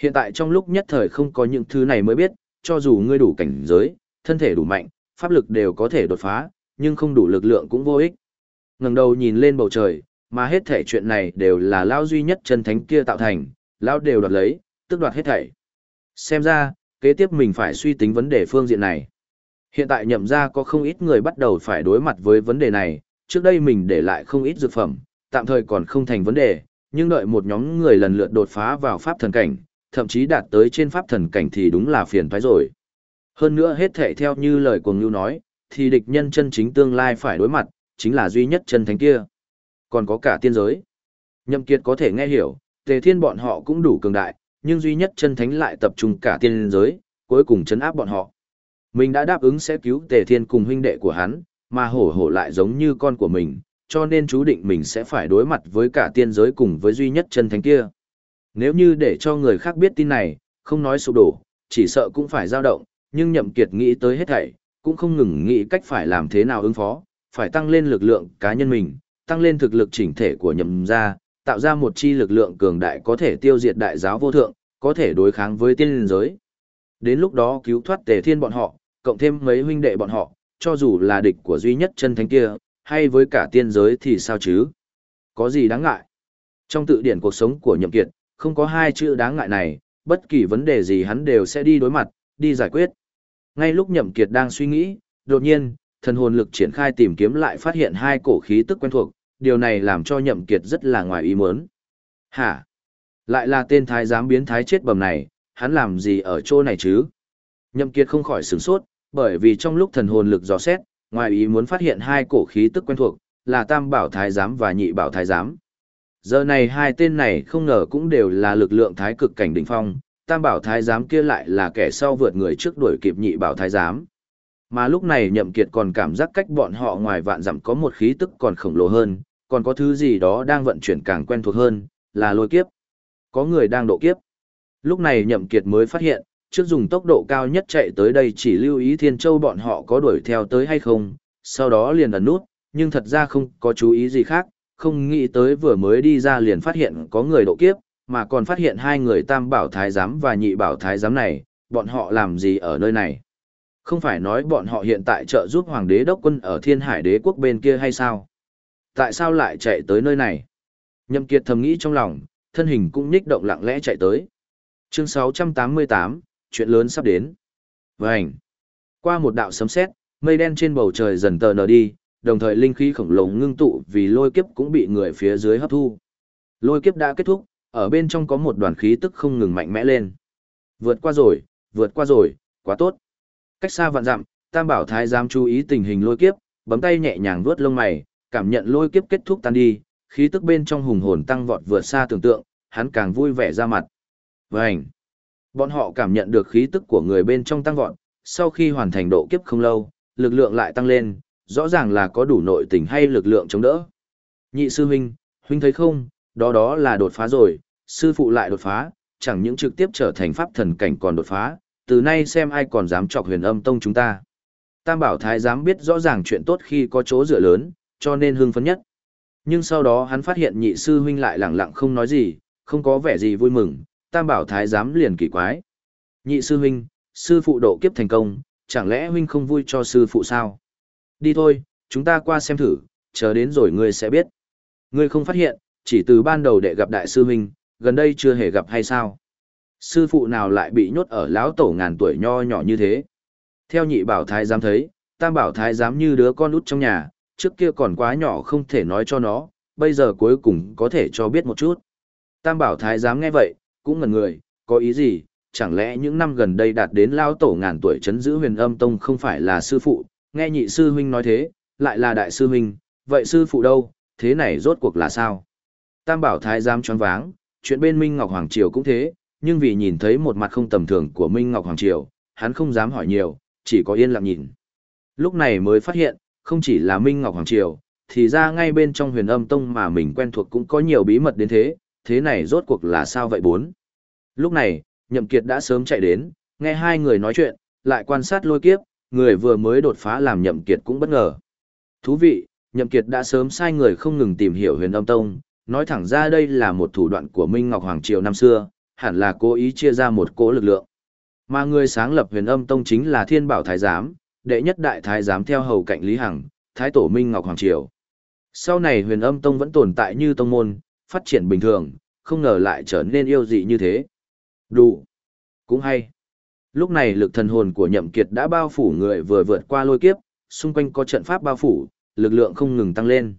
Speaker 1: Hiện tại trong lúc nhất thời không có những thứ này mới biết, cho dù ngươi đủ cảnh giới, thân thể đủ mạnh, pháp lực đều có thể đột phá, nhưng không đủ lực lượng cũng vô ích. Ngẩng đầu nhìn lên bầu trời, mà hết thể chuyện này đều là lao duy nhất chân thánh kia tạo thành, lao đều đoạt lấy, tức đoạt hết thảy. Xem ra, kế tiếp mình phải suy tính vấn đề phương diện này. Hiện tại nhậm ra có không ít người bắt đầu phải đối mặt với vấn đề này, trước đây mình để lại không ít dược phẩm, tạm thời còn không thành vấn đề, nhưng đợi một nhóm người lần lượt đột phá vào pháp thần cảnh, thậm chí đạt tới trên pháp thần cảnh thì đúng là phiền toái rồi. Hơn nữa hết thể theo như lời của Ngưu nói, thì địch nhân chân chính tương lai phải đối mặt, chính là duy nhất chân thánh kia. Còn có cả tiên giới. Nhậm Kiệt có thể nghe hiểu, tề thiên bọn họ cũng đủ cường đại, nhưng duy nhất chân thánh lại tập trung cả tiên giới, cuối cùng chấn áp bọn họ. Mình đã đáp ứng sẽ cứu tề thiên cùng huynh đệ của hắn, mà hổ hổ lại giống như con của mình, cho nên chú định mình sẽ phải đối mặt với cả tiên giới cùng với duy nhất chân thánh kia. Nếu như để cho người khác biết tin này, không nói sụp đổ, chỉ sợ cũng phải dao động, nhưng nhậm kiệt nghĩ tới hết thảy, cũng không ngừng nghĩ cách phải làm thế nào ứng phó, phải tăng lên lực lượng cá nhân mình, tăng lên thực lực chỉnh thể của nhậm gia, tạo ra một chi lực lượng cường đại có thể tiêu diệt đại giáo vô thượng, có thể đối kháng với tiên linh giới. Đến lúc đó cứu thoát tề thiên bọn họ, cộng thêm mấy huynh đệ bọn họ, cho dù là địch của duy nhất chân thánh kia, hay với cả tiên giới thì sao chứ? Có gì đáng ngại? Trong tự điển cuộc sống của nhậm kiệt, không có hai chữ đáng ngại này, bất kỳ vấn đề gì hắn đều sẽ đi đối mặt, đi giải quyết. Ngay lúc nhậm kiệt đang suy nghĩ, đột nhiên, thần hồn lực triển khai tìm kiếm lại phát hiện hai cổ khí tức quen thuộc, điều này làm cho nhậm kiệt rất là ngoài ý muốn. Hả? Lại là tên thái giám biến thái chết bầm này, hắn làm gì ở chỗ này chứ? Nhậm kiệt không khỏi sửng sốt, bởi vì trong lúc thần hồn lực dò xét, ngoài ý muốn phát hiện hai cổ khí tức quen thuộc, là tam bảo thái giám và nhị bảo thái giám. Giờ này hai tên này không ngờ cũng đều là lực lượng thái cực cảnh đỉnh phong, tam bảo thái giám kia lại là kẻ sau vượt người trước đuổi kịp nhị bảo thái giám. Mà lúc này nhậm kiệt còn cảm giác cách bọn họ ngoài vạn dặm có một khí tức còn khổng lồ hơn, còn có thứ gì đó đang vận chuyển càng quen thuộc hơn, là lôi kiếp. Có người đang độ kiếp. Lúc này nhậm kiệt mới phát hiện, trước dùng tốc độ cao nhất chạy tới đây chỉ lưu ý thiên châu bọn họ có đuổi theo tới hay không, sau đó liền ẩn nút, nhưng thật ra không có chú ý gì khác, không nghĩ tới vừa mới đi ra liền phát hiện có người độ kiếp, mà còn phát hiện hai người tam bảo thái giám và nhị bảo thái giám này, bọn họ làm gì ở nơi này. Không phải nói bọn họ hiện tại trợ giúp hoàng đế đốc quân ở thiên hải đế quốc bên kia hay sao? Tại sao lại chạy tới nơi này? Nhậm Kiệt thầm nghĩ trong lòng, thân hình cũng nhích động lặng lẽ chạy tới. Chương 688, chuyện lớn sắp đến. Vành. Qua một đạo sấm sét, mây đen trên bầu trời dần tờ nở đi, đồng thời linh khí khổng lồ ngưng tụ vì lôi kiếp cũng bị người phía dưới hấp thu. Lôi kiếp đã kết thúc, ở bên trong có một đoàn khí tức không ngừng mạnh mẽ lên. Vượt qua rồi, vượt qua rồi, quá tốt. Cách xa vạn dặm, Tam Bảo Thái giám chú ý tình hình lôi kiếp, bấm tay nhẹ nhàng vuốt lông mày, cảm nhận lôi kiếp kết thúc tan đi, khí tức bên trong hùng hồn tăng vọt vượt xa tưởng tượng, hắn càng vui vẻ ra mặt. Vành. Bọn họ cảm nhận được khí tức của người bên trong tăng vọt, sau khi hoàn thành độ kiếp không lâu, lực lượng lại tăng lên, rõ ràng là có đủ nội tình hay lực lượng chống đỡ. Nhị sư huynh, huynh thấy không, đó đó là đột phá rồi, sư phụ lại đột phá, chẳng những trực tiếp trở thành pháp thần cảnh còn đột phá, từ nay xem ai còn dám chọc huyền âm tông chúng ta. Tam bảo thái dám biết rõ ràng chuyện tốt khi có chỗ dựa lớn, cho nên hưng phấn nhất. Nhưng sau đó hắn phát hiện nhị sư huynh lại lặng lặng không nói gì, không có vẻ gì vui mừng, tam bảo thái giám liền kỳ quái. Nhị sư huynh, sư phụ độ kiếp thành công, chẳng lẽ huynh không vui cho sư phụ sao? Đi thôi, chúng ta qua xem thử, chờ đến rồi ngươi sẽ biết. Ngươi không phát hiện, chỉ từ ban đầu để gặp đại sư huynh, gần đây chưa hề gặp hay sao? Sư phụ nào lại bị nhốt ở lão tổ ngàn tuổi nho nhỏ như thế? Theo nhị bảo thái giám thấy, tam bảo thái giám như đứa con út trong nhà, trước kia còn quá nhỏ không thể nói cho nó, bây giờ cuối cùng có thể cho biết một chút. Tam bảo thái giám nghe vậy, cũng ngần người, có ý gì, chẳng lẽ những năm gần đây đạt đến lao tổ ngàn tuổi chấn giữ huyền âm tông không phải là sư phụ, nghe nhị sư huynh nói thế, lại là đại sư huynh, vậy sư phụ đâu, thế này rốt cuộc là sao? Tam bảo thái giám choáng váng, chuyện bên Minh Ngọc Hoàng Triều cũng thế, nhưng vì nhìn thấy một mặt không tầm thường của Minh Ngọc Hoàng Triều, hắn không dám hỏi nhiều, chỉ có yên lặng nhìn. Lúc này mới phát hiện, không chỉ là Minh Ngọc Hoàng Triều, thì ra ngay bên trong huyền âm tông mà mình quen thuộc cũng có nhiều bí mật đến thế, thế này rốt cuộc là sao vậy bốn? Lúc này, Nhậm Kiệt đã sớm chạy đến, nghe hai người nói chuyện, lại quan sát lôi kiếp, người vừa mới đột phá làm Nhậm Kiệt cũng bất ngờ. Thú vị, Nhậm Kiệt đã sớm sai người không ngừng tìm hiểu huyền âm tông, nói thẳng ra đây là một thủ đoạn của Minh Ngọc Hoàng Triều năm xưa, hẳn là cố ý chia ra một cỗ lực lượng. Mà người sáng lập huyền âm tông chính là Thiên Bảo Thái Giám, đệ nhất đại thái giám theo hầu cạnh Lý Hằng, Thái Tổ Minh Ngọc Hoàng Triều. Sau này huyền âm tông vẫn tồn tại như tông môn, phát triển bình thường, không ngờ lại trở nên yêu dị như thế. Đủ. Cũng hay. Lúc này lực thần hồn của nhậm kiệt đã bao phủ người vừa vượt qua lôi kiếp, xung quanh có trận pháp bao phủ, lực lượng không ngừng tăng lên.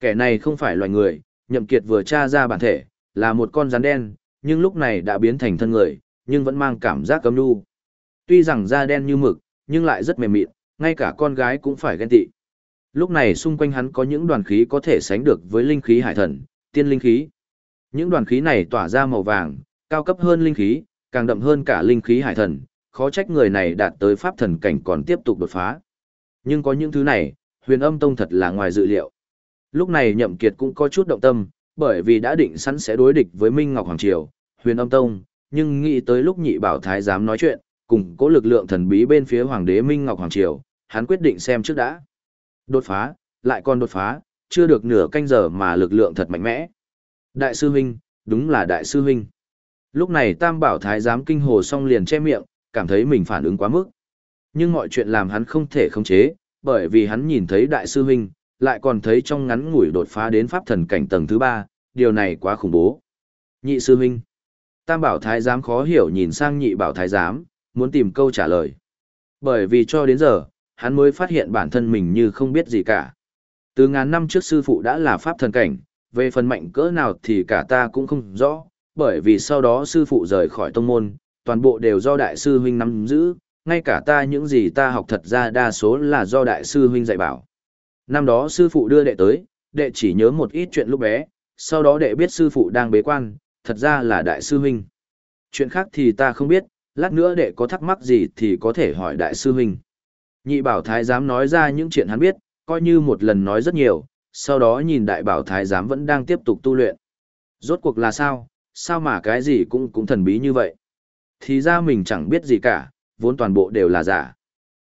Speaker 1: Kẻ này không phải loài người, nhậm kiệt vừa tra ra bản thể, là một con rắn đen, nhưng lúc này đã biến thành thân người, nhưng vẫn mang cảm giác cấm nu. Tuy rằng da đen như mực, nhưng lại rất mềm mịn, ngay cả con gái cũng phải ghen tị. Lúc này xung quanh hắn có những đoàn khí có thể sánh được với linh khí hải thần, tiên linh khí. Những đoàn khí này tỏa ra màu vàng, cao cấp hơn linh khí, càng đậm hơn cả linh khí hải thần, khó trách người này đạt tới pháp thần cảnh còn tiếp tục đột phá. Nhưng có những thứ này, huyền âm tông thật là ngoài dự liệu. Lúc này nhậm kiệt cũng có chút động tâm, bởi vì đã định sẵn sẽ đối địch với Minh Ngọc Hoàng Triều, huyền âm tông, nhưng nghĩ tới lúc nhị bảo thái dám nói chuyện, cùng cố lực lượng thần bí bên phía Hoàng đế Minh Ngọc Hoàng Triều, hắn quyết định xem trước đã. Đột phá, lại còn đột phá, chưa được nửa canh giờ mà lực lượng thật mạnh mẽ. Đại sư huynh, đúng là đại sư huynh. Lúc này Tam Bảo Thái giám kinh hồ xong liền che miệng, cảm thấy mình phản ứng quá mức. Nhưng mọi chuyện làm hắn không thể khống chế, bởi vì hắn nhìn thấy đại sư huynh, lại còn thấy trong ngắn ngủi đột phá đến pháp thần cảnh tầng thứ ba, điều này quá khủng bố. Nhị sư huynh. Tam Bảo Thái giám khó hiểu nhìn sang Nhị Bảo Thái giám, muốn tìm câu trả lời. Bởi vì cho đến giờ, hắn mới phát hiện bản thân mình như không biết gì cả. Từ ngàn năm trước sư phụ đã là pháp thần cảnh, về phần mạnh cỡ nào thì cả ta cũng không rõ, bởi vì sau đó sư phụ rời khỏi tông môn, toàn bộ đều do đại sư huynh nắm giữ, ngay cả ta những gì ta học thật ra đa số là do đại sư huynh dạy bảo. Năm đó sư phụ đưa đệ tới, đệ chỉ nhớ một ít chuyện lúc bé, sau đó đệ biết sư phụ đang bế quan, thật ra là đại sư huynh. Chuyện khác thì ta không biết, lát nữa đệ có thắc mắc gì thì có thể hỏi đại sư huynh. Nhị bảo thái giám nói ra những chuyện hắn biết, coi như một lần nói rất nhiều, sau đó nhìn đại bảo thái giám vẫn đang tiếp tục tu luyện. Rốt cuộc là sao, sao mà cái gì cũng cũng thần bí như vậy. Thì ra mình chẳng biết gì cả, vốn toàn bộ đều là giả.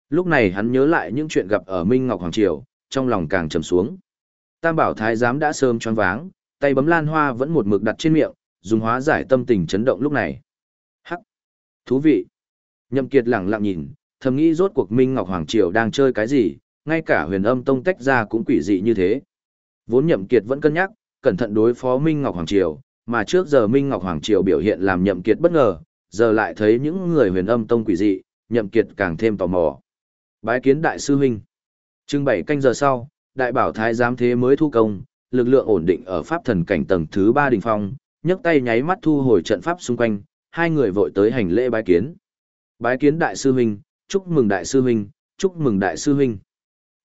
Speaker 1: Lúc này hắn nhớ lại những chuyện gặp ở Minh Ngọc Hoàng Triều, trong lòng càng trầm xuống. Tam bảo thái giám đã sớm choáng váng, tay bấm lan hoa vẫn một mực đặt trên miệng, dùng hóa giải tâm tình chấn động lúc này. Thú vị. Nhậm Kiệt lẳng lặng nhìn, thầm nghĩ rốt cuộc Minh Ngọc Hoàng Triều đang chơi cái gì, ngay cả huyền âm tông tách ra cũng quỷ dị như thế. Vốn Nhậm Kiệt vẫn cân nhắc, cẩn thận đối phó Minh Ngọc Hoàng Triều, mà trước giờ Minh Ngọc Hoàng Triều biểu hiện làm Nhậm Kiệt bất ngờ, giờ lại thấy những người huyền âm tông quỷ dị, Nhậm Kiệt càng thêm tò mò. Bái kiến đại sư huynh. Trưng bảy canh giờ sau, đại bảo thái giám thế mới thu công, lực lượng ổn định ở pháp thần cảnh tầng thứ ba đỉnh phong, nhấc tay nháy mắt thu hồi trận pháp xung quanh, hai người vội tới hành lễ bái kiến. Bái kiến đại sư huynh, chúc mừng đại sư huynh, chúc mừng đại sư huynh.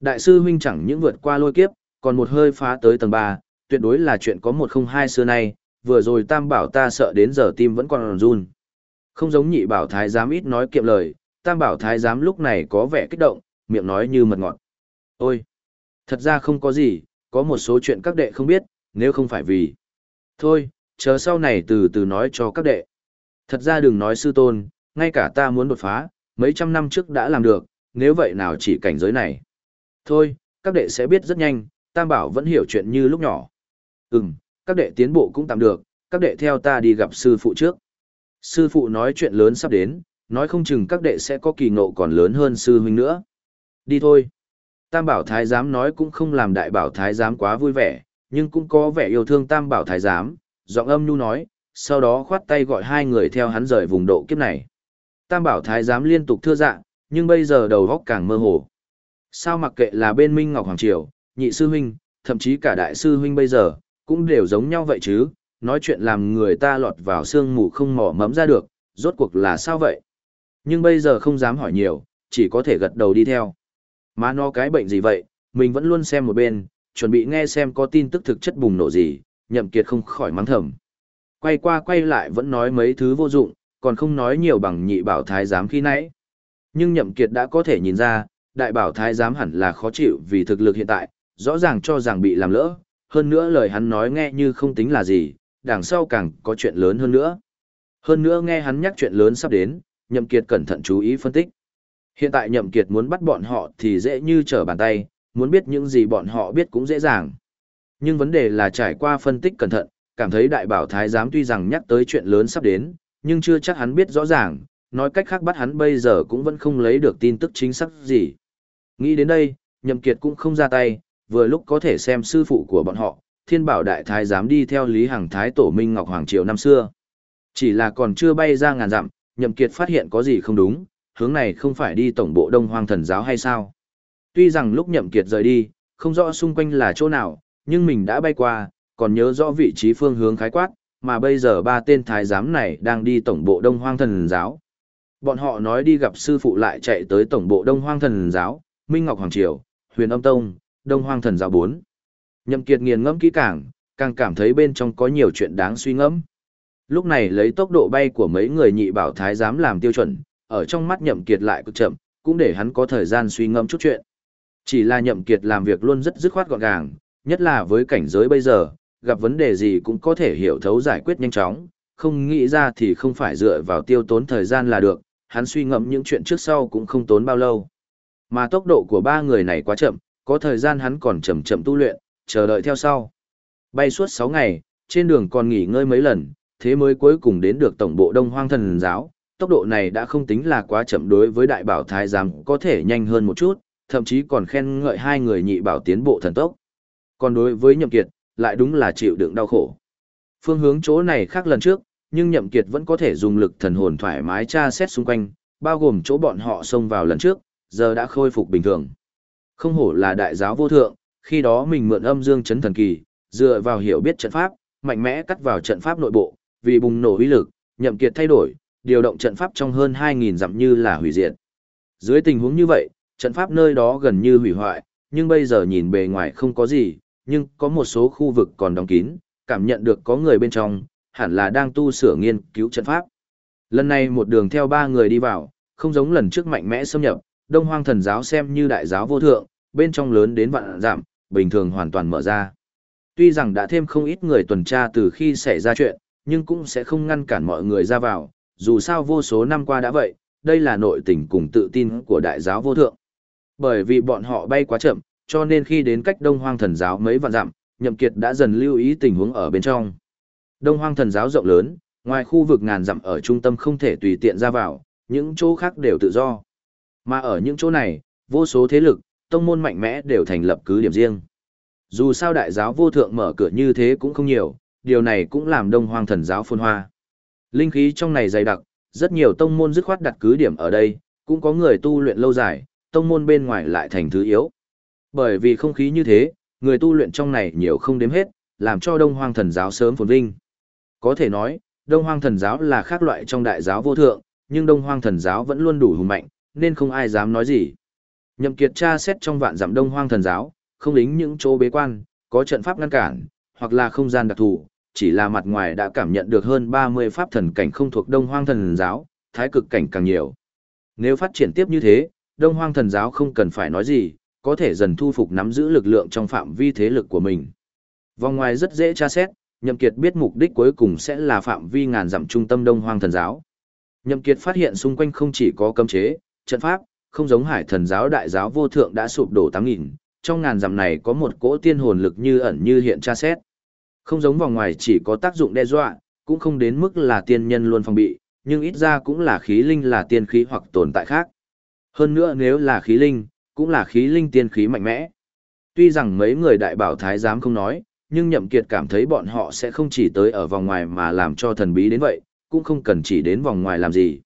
Speaker 1: Đại sư huynh chẳng những vượt qua lôi kiếp, còn một hơi phá tới tầng 3, tuyệt đối là chuyện có một không hai xưa nay, vừa rồi tam bảo ta sợ đến giờ tim vẫn còn run. Không giống nhị bảo thái giám ít nói kiệm lời, tam bảo thái giám lúc này có vẻ kích động, miệng nói như mật ngọt. Ôi! Thật ra không có gì, có một số chuyện các đệ không biết, nếu không phải vì. Thôi, chờ sau này từ từ nói cho các đệ. Thật ra đừng nói sư tôn, ngay cả ta muốn đột phá, mấy trăm năm trước đã làm được, nếu vậy nào chỉ cảnh giới này. Thôi, các đệ sẽ biết rất nhanh, Tam Bảo vẫn hiểu chuyện như lúc nhỏ. Ừm, các đệ tiến bộ cũng tạm được, các đệ theo ta đi gặp sư phụ trước. Sư phụ nói chuyện lớn sắp đến, nói không chừng các đệ sẽ có kỳ ngộ còn lớn hơn sư huynh nữa. Đi thôi. Tam Bảo Thái Giám nói cũng không làm Đại Bảo Thái Giám quá vui vẻ, nhưng cũng có vẻ yêu thương Tam Bảo Thái Giám, giọng âm nhu nói, sau đó khoát tay gọi hai người theo hắn rời vùng độ kiếp này. Tam bảo thái giám liên tục thưa dạ, nhưng bây giờ đầu góc càng mơ hồ. Sao mặc kệ là bên Minh Ngọc Hoàng Triều, nhị sư huynh, thậm chí cả đại sư huynh bây giờ, cũng đều giống nhau vậy chứ, nói chuyện làm người ta lọt vào sương mù không mỏ mẫm ra được, rốt cuộc là sao vậy? Nhưng bây giờ không dám hỏi nhiều, chỉ có thể gật đầu đi theo. Má nó cái bệnh gì vậy, mình vẫn luôn xem một bên, chuẩn bị nghe xem có tin tức thực chất bùng nổ gì, nhậm kiệt không khỏi mắng thầm. Quay qua quay lại vẫn nói mấy thứ vô dụng, còn không nói nhiều bằng nhị bảo thái giám khi nãy. Nhưng nhậm kiệt đã có thể nhìn ra, đại bảo thái giám hẳn là khó chịu vì thực lực hiện tại, rõ ràng cho rằng bị làm lỡ, hơn nữa lời hắn nói nghe như không tính là gì, đằng sau càng có chuyện lớn hơn nữa. Hơn nữa nghe hắn nhắc chuyện lớn sắp đến, nhậm kiệt cẩn thận chú ý phân tích. Hiện tại nhậm kiệt muốn bắt bọn họ thì dễ như trở bàn tay, muốn biết những gì bọn họ biết cũng dễ dàng. Nhưng vấn đề là trải qua phân tích cẩn thận, cảm thấy đại bảo thái giám tuy rằng nhắc tới chuyện lớn sắp đến, nhưng chưa chắc hắn biết rõ ràng, nói cách khác bắt hắn bây giờ cũng vẫn không lấy được tin tức chính xác gì. Nghĩ đến đây, nhậm kiệt cũng không ra tay, vừa lúc có thể xem sư phụ của bọn họ, thiên bảo đại thái giám đi theo Lý Hằng Thái Tổ Minh Ngọc Hoàng Triều năm xưa. Chỉ là còn chưa bay ra ngàn dặm, nhậm kiệt phát hiện có gì không đúng, hướng này không phải đi tổng bộ Đông Hoang Thần Giáo hay sao? Tuy rằng lúc nhậm kiệt rời đi, không rõ xung quanh là chỗ nào, nhưng mình đã bay qua, còn nhớ rõ vị trí phương hướng khái quát, mà bây giờ ba tên thái giám này đang đi tổng bộ Đông Hoang Thần Giáo. Bọn họ nói đi gặp sư phụ lại chạy tới tổng bộ Đông Hoang Thần Giáo, Minh Ngọc Hoàng Triều, Huyền Âm Tông, Đông Hoang Thần Giáo 4. Nhậm Kiệt nghiền ngẫm kỹ càng, càng cảm thấy bên trong có nhiều chuyện đáng suy ngẫm. Lúc này lấy tốc độ bay của mấy người nhị bảo thái giám làm tiêu chuẩn, ở trong mắt Nhậm Kiệt lại cực chậm, cũng để hắn có thời gian suy ngẫm chút chuyện. Chỉ là Nhậm Kiệt làm việc luôn rất dứt khoát gọn gàng, nhất là với cảnh giới bây giờ, gặp vấn đề gì cũng có thể hiểu thấu giải quyết nhanh chóng, không nghĩ ra thì không phải dựa vào tiêu tốn thời gian là được, hắn suy ngẫm những chuyện trước sau cũng không tốn bao lâu. Mà tốc độ của ba người này quá chậm, có thời gian hắn còn chậm chậm tu luyện, chờ đợi theo sau. Bay suốt 6 ngày, trên đường còn nghỉ ngơi mấy lần, thế mới cuối cùng đến được tổng bộ Đông Hoang Thần giáo. Tốc độ này đã không tính là quá chậm đối với đại bảo thái giám có thể nhanh hơn một chút, thậm chí còn khen ngợi hai người nhị bảo tiến bộ thần tốc. Còn đối với Nhậm Kiệt, lại đúng là chịu đựng đau khổ. Phương hướng chỗ này khác lần trước, nhưng Nhậm Kiệt vẫn có thể dùng lực thần hồn thoải mái tra xét xung quanh, bao gồm chỗ bọn họ xông vào lần trước, giờ đã khôi phục bình thường. Không hổ là đại giáo vô thượng, khi đó mình mượn âm dương chấn thần kỳ, dựa vào hiểu biết trận pháp, mạnh mẽ cắt vào trận pháp nội bộ, vì bùng nổ uy lực, Nhậm Kiệt thay đổi, điều động trận pháp trong hơn 2000 dặm như là hủy diệt. Dưới tình huống như vậy, trận pháp nơi đó gần như hủy hoại, nhưng bây giờ nhìn bề ngoài không có gì, nhưng có một số khu vực còn đóng kín, cảm nhận được có người bên trong, hẳn là đang tu sửa nghiên cứu trận pháp. Lần này một đường theo ba người đi vào, không giống lần trước mạnh mẽ xâm nhập, Đông Hoang thần giáo xem như đại giáo vô thượng, bên trong lớn đến vạn giảm, bình thường hoàn toàn mở ra. Tuy rằng đã thêm không ít người tuần tra từ khi xảy ra chuyện, nhưng cũng sẽ không ngăn cản mọi người ra vào, dù sao vô số năm qua đã vậy, đây là nội tình cùng tự tin của đại giáo vô thượng. Bởi vì bọn họ bay quá chậm, cho nên khi đến cách Đông Hoang thần giáo mấy vạn dặm, Nhậm Kiệt đã dần lưu ý tình huống ở bên trong. Đông Hoang thần giáo rộng lớn, ngoài khu vực ngàn dặm ở trung tâm không thể tùy tiện ra vào, những chỗ khác đều tự do. Mà ở những chỗ này, vô số thế lực, tông môn mạnh mẽ đều thành lập cứ điểm riêng. Dù sao đại giáo vô thượng mở cửa như thế cũng không nhiều, điều này cũng làm đông hoang thần giáo phồn hoa. Linh khí trong này dày đặc, rất nhiều tông môn dứt khoát đặt cứ điểm ở đây, cũng có người tu luyện lâu dài, tông môn bên ngoài lại thành thứ yếu. Bởi vì không khí như thế, người tu luyện trong này nhiều không đếm hết, làm cho đông hoang thần giáo sớm phồn vinh. Có thể nói, đông hoang thần giáo là khác loại trong đại giáo vô thượng, nhưng đông hoang thần giáo vẫn luôn đủ hùng mạnh, nên không ai dám nói gì. Nhậm Kiệt tra xét trong vạn dặm Đông Hoang thần giáo, không lính những chỗ bế quan, có trận pháp ngăn cản, hoặc là không gian đặc thù, chỉ là mặt ngoài đã cảm nhận được hơn 30 pháp thần cảnh không thuộc Đông Hoang thần giáo, thái cực cảnh càng nhiều. Nếu phát triển tiếp như thế, Đông Hoang thần giáo không cần phải nói gì, có thể dần thu phục nắm giữ lực lượng trong phạm vi thế lực của mình. Vòng ngoài rất dễ tra xét, Nhậm Kiệt biết mục đích cuối cùng sẽ là phạm vi ngàn dặm trung tâm Đông Hoang thần giáo. Nhậm Kiệt phát hiện xung quanh không chỉ có cấm chế, trận pháp, không giống hải thần giáo đại giáo vô thượng đã sụp đổ tám nghìn trong ngàn dặm này có một cỗ tiên hồn lực như ẩn như hiện tra xét không giống vòng ngoài chỉ có tác dụng đe dọa cũng không đến mức là tiên nhân luôn phòng bị nhưng ít ra cũng là khí linh là tiên khí hoặc tồn tại khác hơn nữa nếu là khí linh cũng là khí linh tiên khí mạnh mẽ tuy rằng mấy người đại bảo thái giám không nói nhưng nhậm kiệt cảm thấy bọn họ sẽ không chỉ tới ở vòng ngoài mà làm cho thần bí đến vậy cũng không cần chỉ đến vòng ngoài làm gì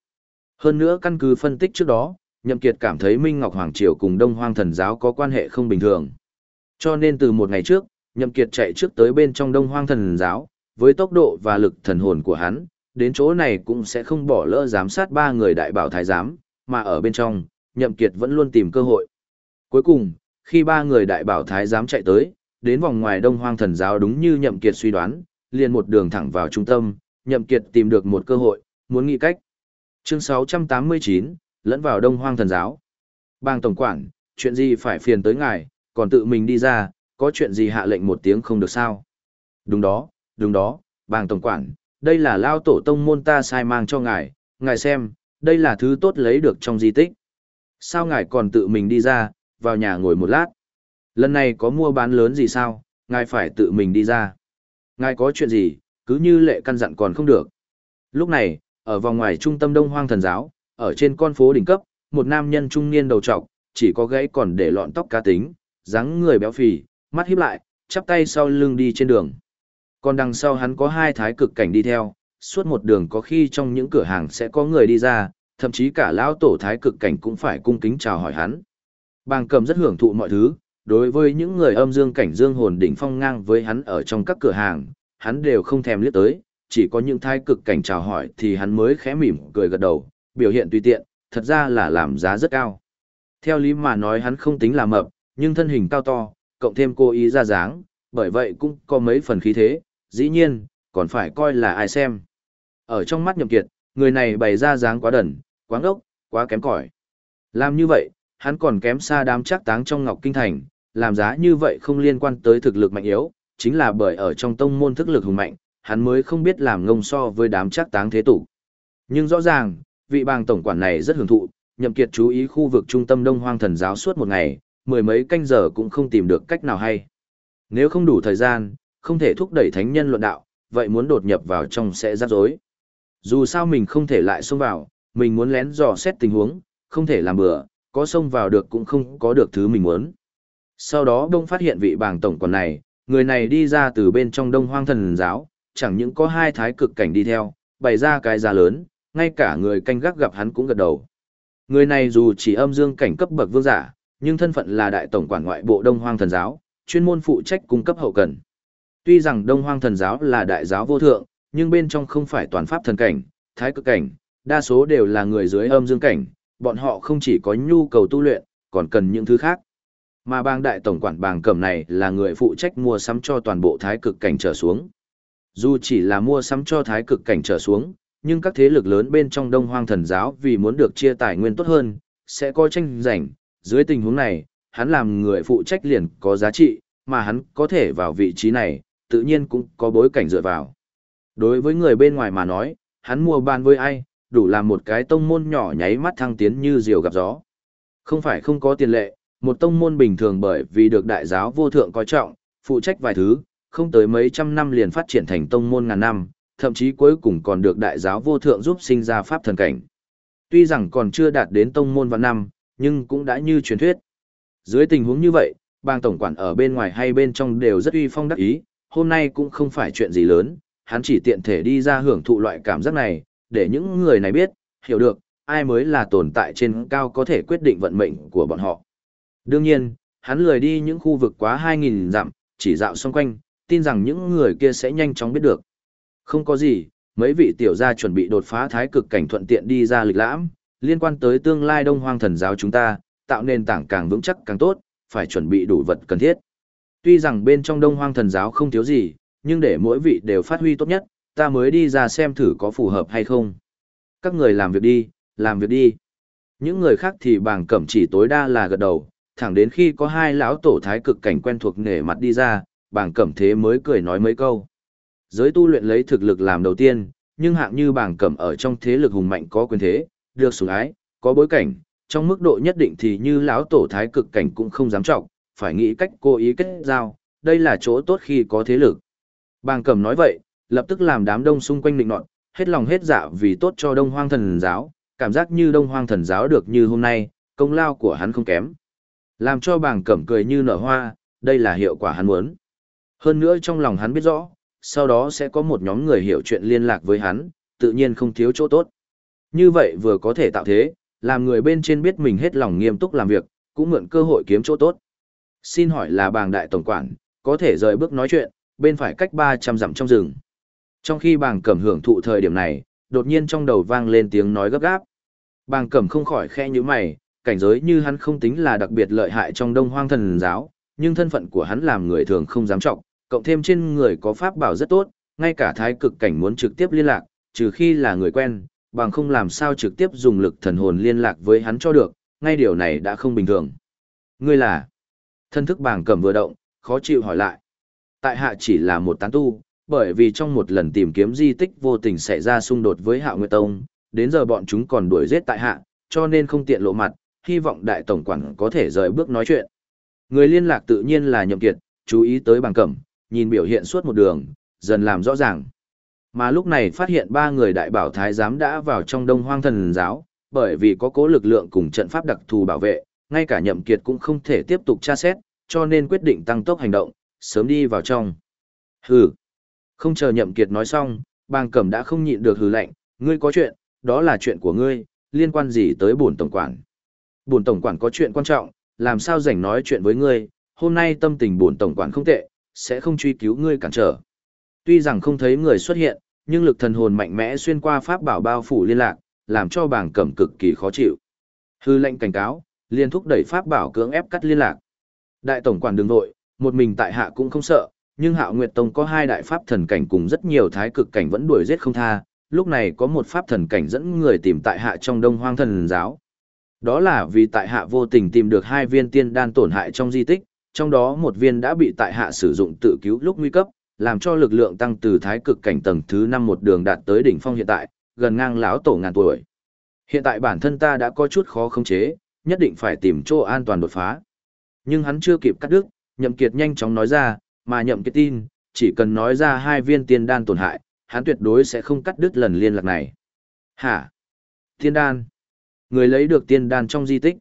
Speaker 1: hơn nữa căn cứ phân tích trước đó Nhậm Kiệt cảm thấy Minh Ngọc Hoàng Triều cùng Đông Hoang Thần Giáo có quan hệ không bình thường. Cho nên từ một ngày trước, Nhậm Kiệt chạy trước tới bên trong Đông Hoang Thần giáo, với tốc độ và lực thần hồn của hắn, đến chỗ này cũng sẽ không bỏ lỡ giám sát ba người đại bảo thái giám, mà ở bên trong, Nhậm Kiệt vẫn luôn tìm cơ hội. Cuối cùng, khi ba người đại bảo thái giám chạy tới, đến vòng ngoài Đông Hoang Thần giáo đúng như Nhậm Kiệt suy đoán, liền một đường thẳng vào trung tâm, Nhậm Kiệt tìm được một cơ hội, muốn nghĩ cách. Chương 689, lẫn vào Đông Hoang Thần giáo. Bang tổng quản, chuyện gì phải phiền tới ngài, còn tự mình đi ra, có chuyện gì hạ lệnh một tiếng không được sao? Đúng đó, đúng đó, bang tổng quản, đây là lao tổ tông môn ta sai mang cho ngài, ngài xem, đây là thứ tốt lấy được trong di tích. Sao ngài còn tự mình đi ra, vào nhà ngồi một lát? Lần này có mua bán lớn gì sao, ngài phải tự mình đi ra. Ngài có chuyện gì, cứ như lệ căn dặn còn không được. Lúc này, ở vòng ngoài trung tâm Đông Hoang Thần Giáo, ở trên con phố đỉnh cấp, một nam nhân trung niên đầu trọc, chỉ có gãy còn để lọn tóc cá tính, dáng người béo phì, mắt híp lại, chắp tay sau lưng đi trên đường. Còn đằng sau hắn có hai thái cực cảnh đi theo, suốt một đường có khi trong những cửa hàng sẽ có người đi ra, thậm chí cả lão tổ thái cực cảnh cũng phải cung kính chào hỏi hắn. Bàng cầm rất hưởng thụ mọi thứ, đối với những người âm dương cảnh dương hồn đỉnh phong ngang với hắn ở trong các cửa hàng, hắn đều không thèm liếc tới, chỉ có những thái cực cảnh chào hỏi thì hắn mới khẽ mỉm cười gật đầu, biểu hiện tùy tiện, thật ra là làm giá rất cao. Theo lý mà nói hắn không tính là mập, nhưng thân hình cao to, cộng thêm cô ý ra dáng, bởi vậy cũng có mấy phần khí thế, dĩ nhiên, còn phải coi là ai xem. Ở trong mắt nhậm kiệt, người này bày ra dáng quá đần, quá ngốc, quá kém cỏi. Làm như vậy, hắn còn kém xa đám chắc táng trong Ngọc Kinh Thành, làm giá như vậy không liên quan tới thực lực mạnh yếu, chính là bởi ở trong tông môn thức lực hùng mạnh, hắn mới không biết làm ngông so với đám chắc táng thế tục. Nhưng rõ ràng, vị bàng tổng quản này rất hưởng thụ, nhậm kiệt chú ý khu vực trung tâm Đông Hoang thần giáo suốt một ngày, mười mấy canh giờ cũng không tìm được cách nào hay. Nếu không đủ thời gian, không thể thúc đẩy thánh nhân luận đạo, vậy muốn đột nhập vào trong sẽ rắc rối. Dù sao mình không thể lại xông vào, mình muốn lén dò xét tình huống, không thể làm bừa, có xông vào được cũng không có được thứ mình muốn. Sau đó đông phát hiện vị bàng tổng quản này, người này đi ra từ bên trong đông hoang thần giáo, chẳng những có hai thái cực cảnh đi theo, bày ra cái giá lớn, ngay cả người canh gác gặp hắn cũng gật đầu. Người này dù chỉ âm dương cảnh cấp bậc vương giả, nhưng thân phận là đại tổng quản ngoại bộ đông hoang thần giáo, chuyên môn phụ trách cung cấp hậu cần. Tuy rằng đông hoang thần giáo là đại giáo vô thượng, nhưng bên trong không phải toàn pháp thần cảnh, thái cực cảnh, đa số đều là người dưới âm dương cảnh, bọn họ không chỉ có nhu cầu tu luyện, còn cần những thứ khác. Mà bang đại tổng quản bàng cẩm này là người phụ trách mua sắm cho toàn bộ thái cực cảnh trở xuống. Dù chỉ là mua sắm cho thái cực cảnh trở xuống, nhưng các thế lực lớn bên trong đông hoang thần giáo vì muốn được chia tài nguyên tốt hơn, sẽ có tranh giành. Dưới tình huống này, hắn làm người phụ trách liền có giá trị, mà hắn có thể vào vị trí này, tự nhiên cũng có bối cảnh dựa vào. Đối với người bên ngoài mà nói, hắn mua ban với ai, đủ làm một cái tông môn nhỏ nháy mắt thăng tiến như diều gặp gió. Không phải không có tiền lệ, một tông môn bình thường bởi vì được đại giáo vô thượng coi trọng, phụ trách vài thứ, không tới mấy trăm năm liền phát triển thành tông môn ngàn năm, thậm chí cuối cùng còn được đại giáo vô thượng giúp sinh ra pháp thần cảnh. Tuy rằng còn chưa đạt đến tông môn vạn năm, nhưng cũng đã như truyền thuyết. Dưới tình huống như vậy, bang tổng quản ở bên ngoài hay bên trong đều rất uy phong đắc ý, hôm nay cũng không phải chuyện gì lớn, hắn chỉ tiện thể đi ra hưởng thụ loại cảm giác này, để những người này biết, hiểu được, ai mới là tồn tại trên cao có thể quyết định vận mệnh của bọn họ. Đương nhiên, hắn lười đi những khu vực quá 2.000 dặm, chỉ dạo xung quanh, tin rằng những người kia sẽ nhanh chóng biết được. Không có gì, mấy vị tiểu gia chuẩn bị đột phá thái cực cảnh thuận tiện đi ra lịch lãm, liên quan tới tương lai đông hoang thần giáo chúng ta, tạo nền tảng càng vững chắc càng tốt, phải chuẩn bị đủ vật cần thiết. Tuy rằng bên trong đông hoang thần giáo không thiếu gì, nhưng để mỗi vị đều phát huy tốt nhất, ta mới đi ra xem thử có phù hợp hay không. Các người làm việc đi, làm việc đi. Những người khác thì bảng cẩm chỉ tối đa là gật đầu, thẳng đến khi có hai lão tổ thái cực cảnh quen thuộc nể mặt đi ra, bảng cẩm thế mới cười nói mấy câu. Giới tu luyện lấy thực lực làm đầu tiên, nhưng hạng như bảng cẩm ở trong thế lực hùng mạnh có quyền thế, được sủng ái, có bối cảnh, trong mức độ nhất định thì như lão tổ thái cực cảnh cũng không dám trọng, phải nghĩ cách cố ý kết giao, đây là chỗ tốt khi có thế lực. Bàng cẩm nói vậy, lập tức làm đám đông xung quanh định nọt, hết lòng hết dạ vì tốt cho đông hoang thần giáo, cảm giác như đông hoang thần giáo được như hôm nay, công lao của hắn không kém. Làm cho bàng cẩm cười như nở hoa, đây là hiệu quả hắn muốn. Hơn nữa trong lòng hắn biết rõ, sau đó sẽ có một nhóm người hiểu chuyện liên lạc với hắn, tự nhiên không thiếu chỗ tốt. Như vậy vừa có thể tạo thế, làm người bên trên biết mình hết lòng nghiêm túc làm việc, cũng mượn cơ hội kiếm chỗ tốt. Xin hỏi là bàng đại tổng quản, có thể rời bước nói chuyện, bên phải cách 300 dặm trong rừng. Trong khi bàng cẩm hưởng thụ thời điểm này, đột nhiên trong đầu vang lên tiếng nói gấp gáp. Bàng cẩm không khỏi khe như mày, cảnh giới như hắn không tính là đặc biệt lợi hại trong đông hoang thần giáo, nhưng thân phận của hắn làm người thường không dám trọng, cộng thêm trên người có pháp bảo rất tốt, ngay cả thái cực cảnh muốn trực tiếp liên lạc, trừ khi là người quen, bằng không làm sao trực tiếp dùng lực thần hồn liên lạc với hắn cho được, ngay điều này đã không bình thường. Ngươi là? Thân thức bàng cẩm vừa động, khó chịu hỏi lại. Tại hạ chỉ là một tán tu, bởi vì trong một lần tìm kiếm di tích vô tình xảy ra xung đột với Hạo Nguyệt Tông, đến giờ bọn chúng còn đuổi giết tại hạ, cho nên không tiện lộ mặt, hy vọng đại tổng quản có thể rời bước nói chuyện. Người liên lạc tự nhiên là Nhậm Kiệt, chú ý tới bằng cẩm, nhìn biểu hiện suốt một đường, dần làm rõ ràng. Mà lúc này phát hiện ba người đại bảo thái giám đã vào trong đông hoang thần giáo, bởi vì có cố lực lượng cùng trận pháp đặc thù bảo vệ, ngay cả nhậm kiệt cũng không thể tiếp tục tra xét, cho nên quyết định tăng tốc hành động, sớm đi vào trong. Hừ. Không chờ nhậm kiệt nói xong, Bàng cẩm đã không nhịn được hừ lạnh, ngươi có chuyện, đó là chuyện của ngươi, liên quan gì tới bổn tổng quản. Bổn tổng quản có chuyện quan trọng, làm sao rảnh nói chuyện với ngươi, hôm nay tâm tình bổn tổng quản không tệ, sẽ không truy cứu ngươi cản trở. Tuy rằng không thấy người xuất hiện, nhưng lực thần hồn mạnh mẽ xuyên qua pháp bảo bao phủ liên lạc, làm cho bàng cẩm cực kỳ khó chịu. Hư lệnh cảnh cáo, liên thúc đẩy pháp bảo cưỡng ép cắt liên lạc. Đại tổng quản đường nội, một mình tại hạ cũng không sợ, nhưng Hạo Nguyệt Tông có hai đại pháp thần cảnh cùng rất nhiều thái cực cảnh vẫn đuổi giết không tha, lúc này có một pháp thần cảnh dẫn người tìm tại hạ trong Đông Hoang thần giáo. Đó là vì tại hạ vô tình tìm được hai viên tiên đan tổn hại trong di tích, trong đó một viên đã bị tại hạ sử dụng tự cứu lúc nguy cấp, làm cho lực lượng tăng từ thái cực cảnh tầng thứ năm một đường đạt tới đỉnh phong hiện tại, gần ngang lão tổ ngàn tuổi. Hiện tại bản thân ta đã có chút khó khống chế, nhất định phải tìm chỗ an toàn đột phá. Nhưng hắn chưa kịp cắt đứt, Nhậm Kiệt nhanh chóng nói ra, mà Nhậm Kiệt tin, chỉ cần nói ra hai viên tiên đan tổn hại, hắn tuyệt đối sẽ không cắt đứt lần liên lạc này. Hả? Tiên đan? Người lấy được tiên đan trong di tích.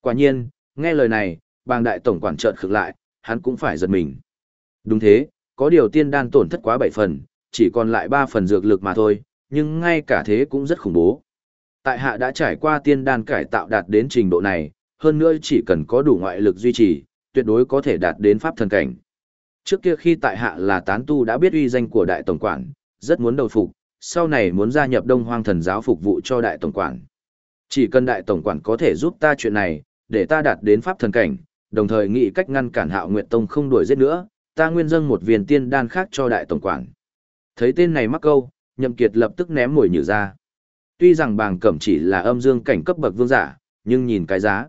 Speaker 1: Quả nhiên, nghe lời này, bàng đại tổng quản trợn khựng lại, hắn cũng phải giật mình. Đúng thế, có điều tiên đan tổn thất quá bảy phần, chỉ còn lại ba phần dược lực mà thôi, nhưng ngay cả thế cũng rất khủng bố. Tại hạ đã trải qua tiên đan cải tạo đạt đến trình độ này, hơn nữa chỉ cần có đủ ngoại lực duy trì, tuyệt đối có thể đạt đến pháp thần cảnh. Trước kia khi tại hạ là tán tu đã biết uy danh của đại tổng quản, rất muốn đầu phục, sau này muốn gia nhập Đông Hoang thần giáo phục vụ cho đại tổng quản. Chỉ cần đại tổng quản có thể giúp ta chuyện này, để ta đạt đến pháp thần cảnh, đồng thời nghĩ cách ngăn cản Hạo Nguyệt Tông không đuổi giết nữa, ta nguyên dâng một viên tiên đan khác cho đại tổng quản. Thấy tên này mắc câu, Nhậm Kiệt lập tức ném mồi nhử ra. Tuy rằng bàng cẩm chỉ là âm dương cảnh cấp bậc vương giả, nhưng nhìn cái giá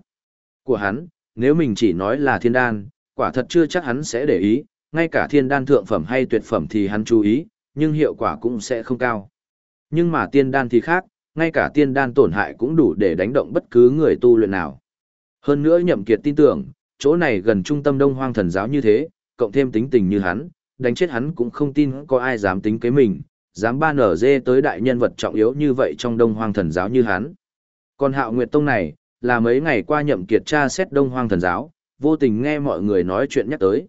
Speaker 1: của hắn, nếu mình chỉ nói là thiên đan, quả thật chưa chắc hắn sẽ để ý, ngay cả thiên đan thượng phẩm hay tuyệt phẩm thì hắn chú ý, nhưng hiệu quả cũng sẽ không cao. Nhưng mà tiên đan thì khác, ngay cả tiên đan tổn hại cũng đủ để đánh động bất cứ người tu luyện nào. Hơn nữa nhậm kiệt tin tưởng, chỗ này gần trung tâm đông hoang thần giáo như thế, cộng thêm tính tình như hắn, đánh chết hắn cũng không tin có ai dám tính kế mình, dám ban ở dê tới đại nhân vật trọng yếu như vậy trong đông hoang thần giáo như hắn. Còn hạo nguyệt tông này, là mấy ngày qua nhậm kiệt tra xét đông hoang thần giáo, vô tình nghe mọi người nói chuyện nhắc tới.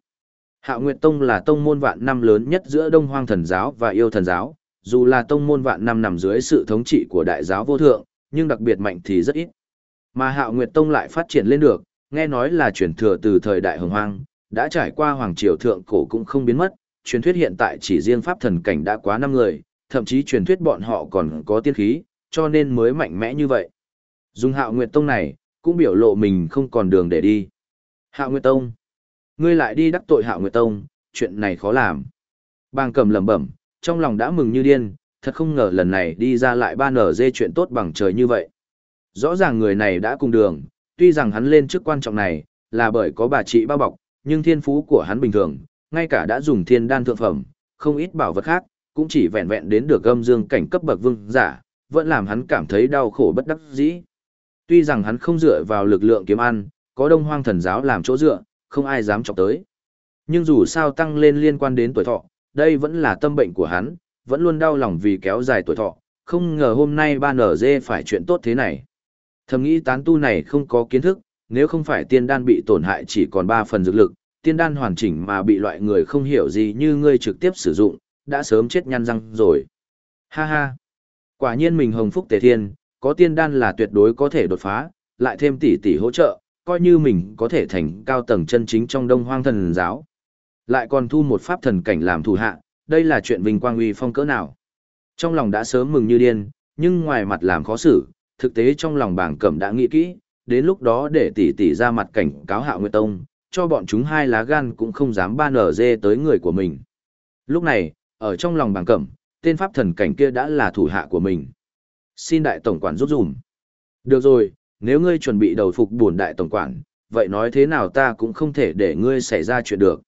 Speaker 1: Hạo Nguyệt Tông là tông môn vạn năm lớn nhất giữa Đông Hoang Thần Giáo và Yêu Thần Giáo, dù là tông môn vạn năm nằm dưới sự thống trị của Đại Giáo Vô Thượng, nhưng đặc biệt mạnh thì rất ít. Mà Hạo Nguyệt Tông lại phát triển lên được, nghe nói là truyền thừa từ thời Đại Hồng Hoang, đã trải qua Hoàng Triều Thượng Cổ cũng không biến mất, truyền thuyết hiện tại chỉ riêng Pháp Thần Cảnh đã quá năm người, thậm chí truyền thuyết bọn họ còn có tiên khí, cho nên mới mạnh mẽ như vậy. Dùng Hạo Nguyệt Tông này, cũng biểu lộ mình không còn đường để đi. Hạo Nguyệt Tông. Ngươi lại đi đắc tội Hạo Nguyệt Tông, chuyện này khó làm. Bàng cầm lẩm bẩm, trong lòng đã mừng như điên, thật không ngờ lần này đi ra lại ba nở dê chuyện tốt bằng trời như vậy. Rõ ràng người này đã cùng đường, tuy rằng hắn lên chức quan trọng này, là bởi có bà chị bao bọc, nhưng thiên phú của hắn bình thường, ngay cả đã dùng thiên đan thượng phẩm, không ít bảo vật khác, cũng chỉ vẹn vẹn đến được gâm dương cảnh cấp bậc vương giả, vẫn làm hắn cảm thấy đau khổ bất đắc dĩ. Tuy rằng hắn không dựa vào lực lượng kiếm ăn, có đông hoang thần giáo làm chỗ dựa, không ai dám chọc tới. Nhưng dù sao tăng lên liên quan đến tuổi thọ, đây vẫn là tâm bệnh của hắn, vẫn luôn đau lòng vì kéo dài tuổi thọ, không ngờ hôm nay ba nở dê phải chuyện tốt thế này. Thầm nghĩ tán tu này không có kiến thức, nếu không phải tiên đan bị tổn hại chỉ còn 3 phần dược lực, tiên đan hoàn chỉnh mà bị loại người không hiểu gì như ngươi trực tiếp sử dụng, đã sớm chết nhăn răng rồi. Ha ha! Quả nhiên mình hồng phúc tề thiên, có tiên đan là tuyệt đối có thể đột phá, lại thêm tỷ tỷ hỗ trợ, coi như mình có thể thành cao tầng chân chính trong đông hoang thần giáo. Lại còn thu một pháp thần cảnh làm thủ hạ, đây là chuyện vinh quang uy phong cỡ nào. Trong lòng đã sớm mừng như điên, nhưng ngoài mặt làm khó xử, thực tế trong lòng bảng cẩm đã nghĩ kỹ, đến lúc đó để tỷ tỷ ra mặt cảnh cáo hạ nguyệt tông, cho bọn chúng hai lá gan cũng không dám ban ở dê tới người của mình. Lúc này, ở trong lòng bảng cẩm, tên pháp thần cảnh kia đã là thủ hạ của mình. Xin đại tổng quản giúp dùm. Được rồi, nếu ngươi chuẩn bị đầu phục bổn đại tổng quản, vậy nói thế nào ta cũng không thể để ngươi xảy ra chuyện được.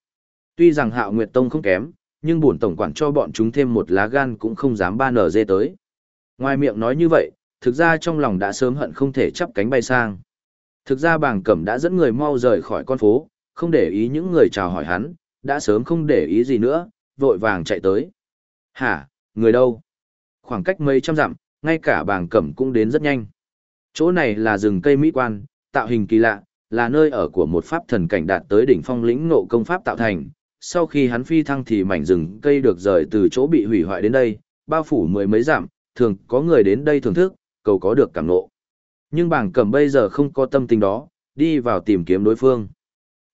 Speaker 1: Tuy rằng Hạo Nguyệt Tông không kém, nhưng bổn tổng quản cho bọn chúng thêm một lá gan cũng không dám ba nở dê tới. Ngoài miệng nói như vậy, thực ra trong lòng đã sớm hận không thể chắp cánh bay sang. Thực ra bàng cẩm đã dẫn người mau rời khỏi con phố, không để ý những người chào hỏi hắn, đã sớm không để ý gì nữa, vội vàng chạy tới. Hả, người đâu? Khoảng cách mấy trăm dặm, ngay cả bàng cẩm cũng đến rất nhanh. Chỗ này là rừng cây mỹ quan, tạo hình kỳ lạ, là nơi ở của một pháp thần cảnh đạt tới đỉnh phong lĩnh ngộ công pháp tạo thành. Sau khi hắn phi thăng thì mảnh rừng cây được rời từ chỗ bị hủy hoại đến đây, bao phủ mười mấy dặm, thường có người đến đây thưởng thức, cầu có được cảm ngộ. Nhưng bảng cẩm bây giờ không có tâm tình đó, đi vào tìm kiếm đối phương.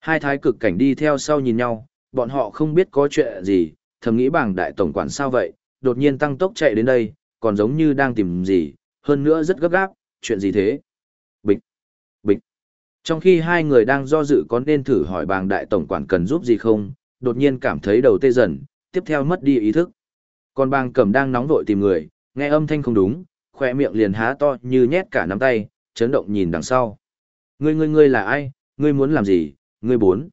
Speaker 1: Hai thái cực cảnh đi theo sau nhìn nhau, bọn họ không biết có chuyện gì, thầm nghĩ bảng đại tổng quản sao vậy, đột nhiên tăng tốc chạy đến đây, còn giống như đang tìm gì, hơn nữa rất gấp gáp, chuyện gì thế? Bịch, bịch. Trong khi hai người đang do dự có nên thử hỏi bàng đại tổng quản cần giúp gì không, đột nhiên cảm thấy đầu tê dần, tiếp theo mất đi ý thức. Còn bàng cầm đang nóng vội tìm người, nghe âm thanh không đúng, khỏe miệng liền há to như nhét cả nắm tay, chấn động nhìn đằng sau. Ngươi ngươi ngươi là ai, ngươi muốn làm gì, ngươi bốn.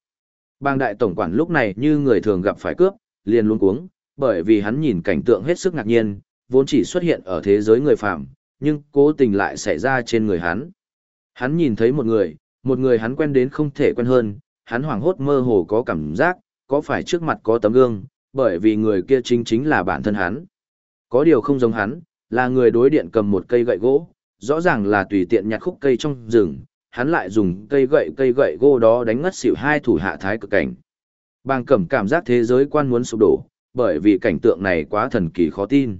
Speaker 1: Bang đại tổng quản lúc này như người thường gặp phải cướp, liền luôn cuống, bởi vì hắn nhìn cảnh tượng hết sức ngạc nhiên, vốn chỉ xuất hiện ở thế giới người phạm, nhưng cố tình lại xảy ra trên người hắn. Hắn nhìn thấy một người, một người hắn quen đến không thể quen hơn, hắn hoảng hốt mơ hồ có cảm giác, có phải trước mặt có tấm gương, bởi vì người kia chính chính là bản thân hắn. Có điều không giống hắn, là người đối điện cầm một cây gậy gỗ, rõ ràng là tùy tiện nhặt khúc cây trong rừng, hắn lại dùng cây gậy cây gậy gỗ đó đánh ngất xỉu hai thủ hạ thái cực cảnh. Bàng cẩm cảm giác thế giới quan muốn sụp đổ, bởi vì cảnh tượng này quá thần kỳ khó tin.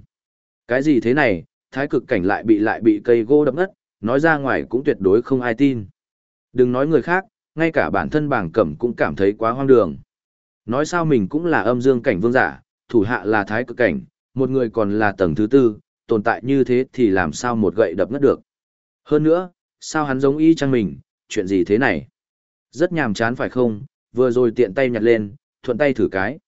Speaker 1: Cái gì thế này, thái cực cảnh lại bị lại bị cây gỗ đập ngất, nói ra ngoài cũng tuyệt đối không ai tin. Đừng nói người khác, ngay cả bản thân bàng cẩm cũng cảm thấy quá hoang đường. Nói sao mình cũng là âm dương cảnh vương giả, thủ hạ là thái cực cảnh, một người còn là tầng thứ tư, tồn tại như thế thì làm sao một gậy đập ngất được. Hơn nữa, sao hắn giống y chang mình, chuyện gì thế này? Rất nhàm chán phải không, vừa rồi tiện tay nhặt lên, thuận tay thử cái.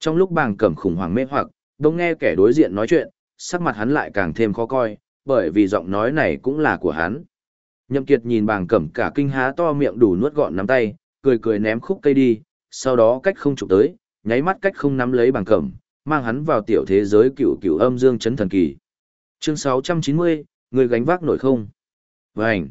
Speaker 1: Trong lúc bàng cẩm khủng hoảng mê hoặc, đông nghe kẻ đối diện nói chuyện, sắc mặt hắn lại càng thêm khó coi, bởi vì giọng nói này cũng là của hắn. Nhậm Kiệt nhìn bàng cẩm cả kinh há to miệng đủ nuốt gọn nắm tay, cười cười ném khúc cây đi, sau đó cách không chụp tới, nháy mắt cách không nắm lấy bàng cẩm, mang hắn vào tiểu thế giới cựu cựu âm dương chấn thần kỳ. Chương 690, người gánh vác nổi không? Vành.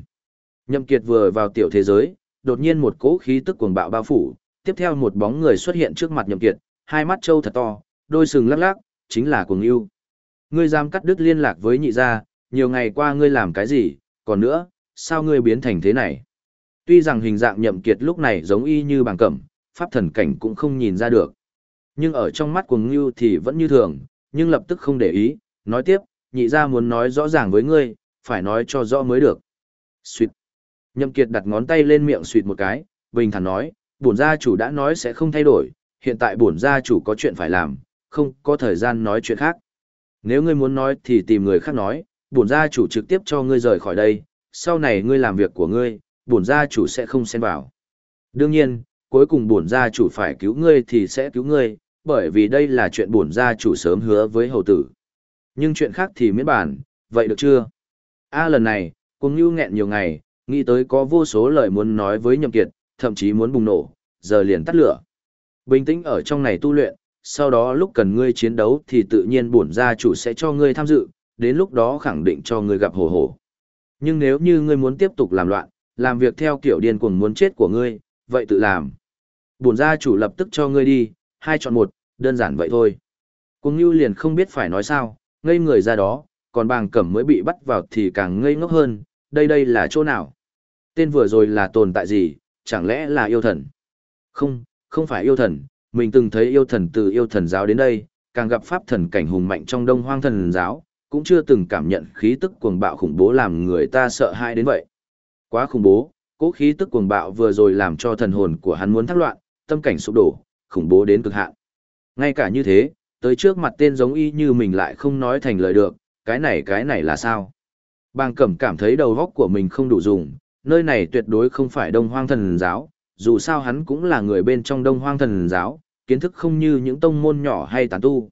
Speaker 1: Nhậm Kiệt vừa vào tiểu thế giới, đột nhiên một cỗ khí tức cuồng bạo bao phủ, tiếp theo một bóng người xuất hiện trước mặt Nhậm Kiệt, hai mắt trâu thật to, đôi sừng lắc lắc, chính là Cuồng Yêu. Ngươi dám cắt đứt liên lạc với nhị gia, nhiều ngày qua ngươi làm cái gì, còn nữa, sao ngươi biến thành thế này? Tuy rằng hình dạng Nhậm Kiệt lúc này giống y như bằng cẩm, pháp thần cảnh cũng không nhìn ra được. Nhưng ở trong mắt của Ngưu thì vẫn như thường, nhưng lập tức không để ý, nói tiếp, nhị gia muốn nói rõ ràng với ngươi, phải nói cho rõ mới được. Xuyệt. Nhậm Kiệt đặt ngón tay lên miệng xuyệt một cái, bình thản nói, bổn gia chủ đã nói sẽ không thay đổi, hiện tại bổn gia chủ có chuyện phải làm, không có thời gian nói chuyện khác. Nếu ngươi muốn nói thì tìm người khác nói, bổn gia chủ trực tiếp cho ngươi rời khỏi đây, sau này ngươi làm việc của ngươi, bổn gia chủ sẽ không xen vào. Đương nhiên, cuối cùng bổn gia chủ phải cứu ngươi thì sẽ cứu ngươi, bởi vì đây là chuyện bổn gia chủ sớm hứa với hầu tử. Nhưng chuyện khác thì miễn bản, vậy được chưa? A lần này, cùng nhu nghẹn nhiều ngày, nghĩ tới có vô số lời muốn nói với nhậm kiệt, thậm chí muốn bùng nổ, giờ liền tắt lửa. Bình tĩnh ở trong này tu luyện, sau đó lúc cần ngươi chiến đấu thì tự nhiên bổn gia chủ sẽ cho ngươi tham dự, đến lúc đó khẳng định cho ngươi gặp hổ hổ. Nhưng nếu như ngươi muốn tiếp tục làm loạn, làm việc theo kiểu điên cuồng muốn chết của ngươi, vậy tự làm. Bổn gia chủ lập tức cho ngươi đi, hai chọn một, đơn giản vậy thôi. Cuồng Nưu liền không biết phải nói sao, ngây người ra đó, còn bàng cẩm mới bị bắt vào thì càng ngây ngốc hơn, đây đây là chỗ nào? Tên vừa rồi là tồn tại gì, chẳng lẽ là yêu thần? Không, không phải yêu thần, mình từng thấy yêu thần từ yêu thần giáo đến đây, càng gặp pháp thần cảnh hùng mạnh trong đông hoang thần giáo, cũng chưa từng cảm nhận khí tức cuồng bạo khủng bố làm người ta sợ hãi đến vậy. Quá khủng bố, cố khí tức cuồng bạo vừa rồi làm cho thần hồn của hắn muốn thắc loạn, tâm cảnh sụp đổ, khủng bố đến cực hạn. Ngay cả như thế, tới trước mặt tên giống y như mình lại không nói thành lời được, cái này cái này là sao? Bàng Cẩm cảm thấy đầu óc của mình không đủ dùng, nơi này tuyệt đối không phải Đông Hoang Thần giáo, dù sao hắn cũng là người bên trong Đông Hoang Thần giáo, kiến thức không như những tông môn nhỏ hay tán tu.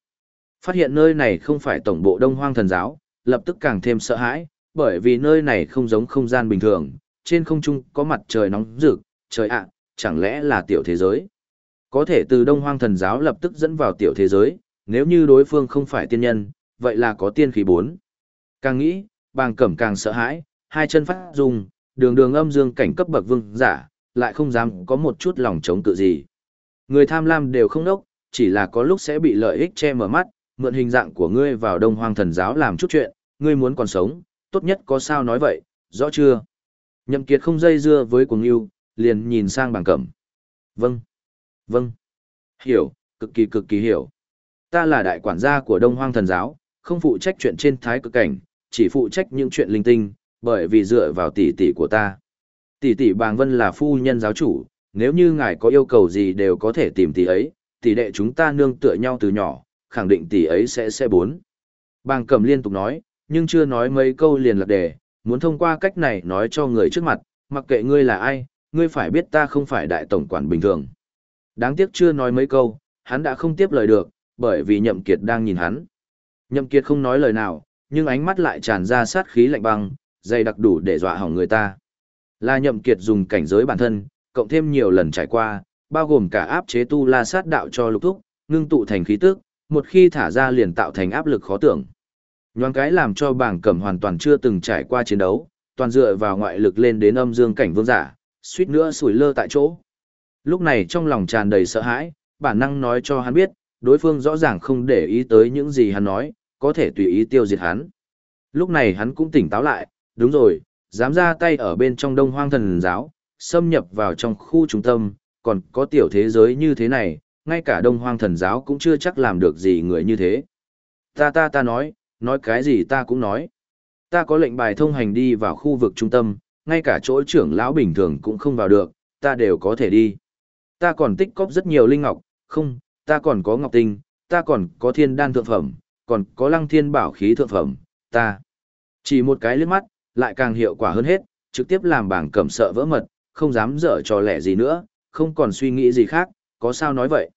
Speaker 1: Phát hiện nơi này không phải tổng bộ Đông Hoang Thần giáo, lập tức càng thêm sợ hãi, bởi vì nơi này không giống không gian bình thường, trên không trung có mặt trời nóng rực, trời ạ, chẳng lẽ là tiểu thế giới? Có thể từ Đông Hoang Thần giáo lập tức dẫn vào tiểu thế giới, nếu như đối phương không phải tiên nhân, vậy là có tiên khí bốn. Càng nghĩ, bàng cẩm càng sợ hãi, hai chân phát rung, đường đường âm dương cảnh cấp bậc vương giả, lại không dám có một chút lòng chống cự gì. Người tham lam đều không nốc, chỉ là có lúc sẽ bị lợi ích che mở mắt, mượn hình dạng của ngươi vào đông hoang thần giáo làm chút chuyện, ngươi muốn còn sống, tốt nhất có sao nói vậy, rõ chưa? Nhậm kiệt không dây dưa với cuồng yêu, liền nhìn sang bảng cẩm. Vâng, vâng, hiểu, cực kỳ cực kỳ hiểu. Ta là đại quản gia của đông hoang thần giáo, không phụ trách chuyện trên thái cực cảnh, chỉ phụ trách những chuyện linh tinh, bởi vì dựa vào tỷ tỷ của ta. Tỷ tỷ bàng vân là phu nhân giáo chủ, nếu như ngài có yêu cầu gì đều có thể tìm tỷ ấy, tỷ đệ chúng ta nương tựa nhau từ nhỏ, khẳng định tỷ ấy sẽ sẽ bốn. Bàng cầm liên tục nói, nhưng chưa nói mấy câu liền lật đề, muốn thông qua cách này nói cho người trước mặt, mặc kệ ngươi là ai, ngươi phải biết ta không phải đại tổng quản bình thường. Đáng tiếc chưa nói mấy câu, hắn đã không tiếp lời được, bởi vì nhậm kiệt đang nhìn hắn. Nhậm kiệt không nói lời nào, nhưng ánh mắt lại tràn ra sát khí lạnh băng, dày đặc đủ để dọa hỏng người ta. Là nhậm kiệt dùng cảnh giới bản thân, cộng thêm nhiều lần trải qua, bao gồm cả áp chế tu la sát đạo cho lục thúc, ngưng tụ thành khí tức, một khi thả ra liền tạo thành áp lực khó tưởng. Nhoáng cái làm cho bảng cẩm hoàn toàn chưa từng trải qua chiến đấu, toàn dựa vào ngoại lực lên đến âm dương cảnh vương giả, suýt nữa sủi lơ tại chỗ. Lúc này trong lòng tràn đầy sợ hãi, bản năng nói cho hắn biết, đối phương rõ ràng không để ý tới những gì hắn nói, có thể tùy ý tiêu diệt hắn. Lúc này hắn cũng tỉnh táo lại, đúng rồi, dám ra tay ở bên trong đông hoang thần giáo, xâm nhập vào trong khu trung tâm, còn có tiểu thế giới như thế này, ngay cả đông hoang thần giáo cũng chưa chắc làm được gì người như thế. Ta ta ta nói, nói cái gì ta cũng nói. Ta có lệnh bài thông hành đi vào khu vực trung tâm, ngay cả chỗ trưởng lão bình thường cũng không vào được, ta đều có thể đi. Ta còn tích cóp rất nhiều linh ngọc, không, ta còn có ngọc tinh, ta còn có thiên đan thượng phẩm, còn có lăng thiên bảo khí thượng phẩm, ta. Chỉ một cái liếc mắt, lại càng hiệu quả hơn hết, trực tiếp làm bảng cẩm sợ vỡ mật, không dám dở trò lẻ gì nữa, không còn suy nghĩ gì khác, có sao nói vậy.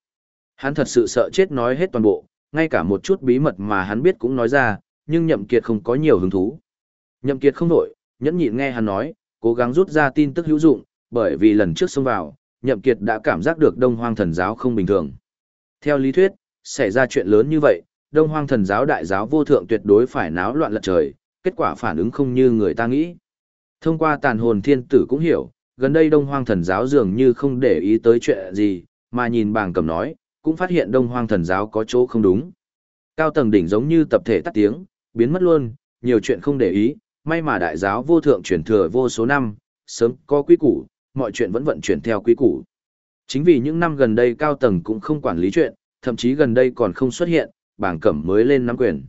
Speaker 1: Hắn thật sự sợ chết nói hết toàn bộ, ngay cả một chút bí mật mà hắn biết cũng nói ra, nhưng nhậm kiệt không có nhiều hứng thú. Nhậm kiệt không đổi, nhẫn nhịn nghe hắn nói, cố gắng rút ra tin tức hữu dụng, bởi vì lần trước xông vào, nhậm kiệt đã cảm giác được đông hoang thần giáo không bình thường. Theo lý thuyết, xảy ra chuyện lớn như vậy, đông hoang thần giáo đại giáo vô thượng tuyệt đối phải náo loạn lật trời, kết quả phản ứng không như người ta nghĩ. Thông qua tàn hồn thiên tử cũng hiểu, gần đây đông hoang thần giáo dường như không để ý tới chuyện gì, mà nhìn bàng cầm nói, cũng phát hiện đông hoang thần giáo có chỗ không đúng. Cao tầng đỉnh giống như tập thể tắt tiếng, biến mất luôn, nhiều chuyện không để ý, may mà đại giáo vô thượng chuyển thừa vô số năm, sớm có quý củ, mọi chuyện vẫn vận chuyển theo quý củ. Chính vì những năm gần đây cao tầng cũng không quản lý chuyện, thậm chí gần đây còn không xuất hiện, bàng cẩm mới lên nắm quyền.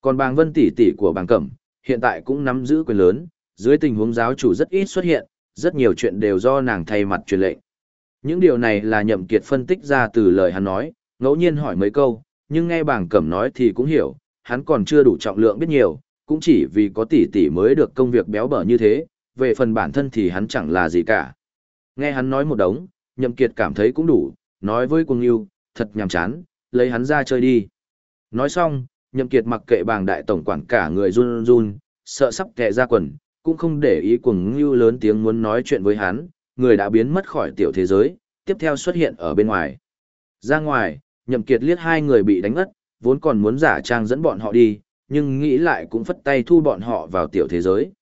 Speaker 1: Còn bàng vân tỷ tỷ của bàng cẩm, hiện tại cũng nắm giữ quyền lớn, dưới tình huống giáo chủ rất ít xuất hiện, rất nhiều chuyện đều do nàng thay mặt truyền lệnh. Những điều này là nhậm kiệt phân tích ra từ lời hắn nói, ngẫu nhiên hỏi mấy câu, nhưng nghe Bảng cẩm nói thì cũng hiểu, hắn còn chưa đủ trọng lượng biết nhiều, cũng chỉ vì có tỷ tỷ mới được công việc béo bở như thế, về phần bản thân thì hắn chẳng là gì cả. Nghe hắn nói một đống, nhậm kiệt cảm thấy cũng đủ, nói với cuồng yêu, thật nhàm chán, lấy hắn ra chơi đi. Nói xong, nhậm kiệt mặc kệ Bảng đại tổng quản cả người run run, sợ sắp kẹ ra quần, cũng không để ý cuồng ngưu lớn tiếng muốn nói chuyện với hắn, người đã biến mất khỏi tiểu thế giới, tiếp theo xuất hiện ở bên ngoài. Ra ngoài, nhậm kiệt liếc hai người bị đánh ngất, vốn còn muốn giả trang dẫn bọn họ đi, nhưng nghĩ lại cũng phất tay thu bọn họ vào tiểu thế giới.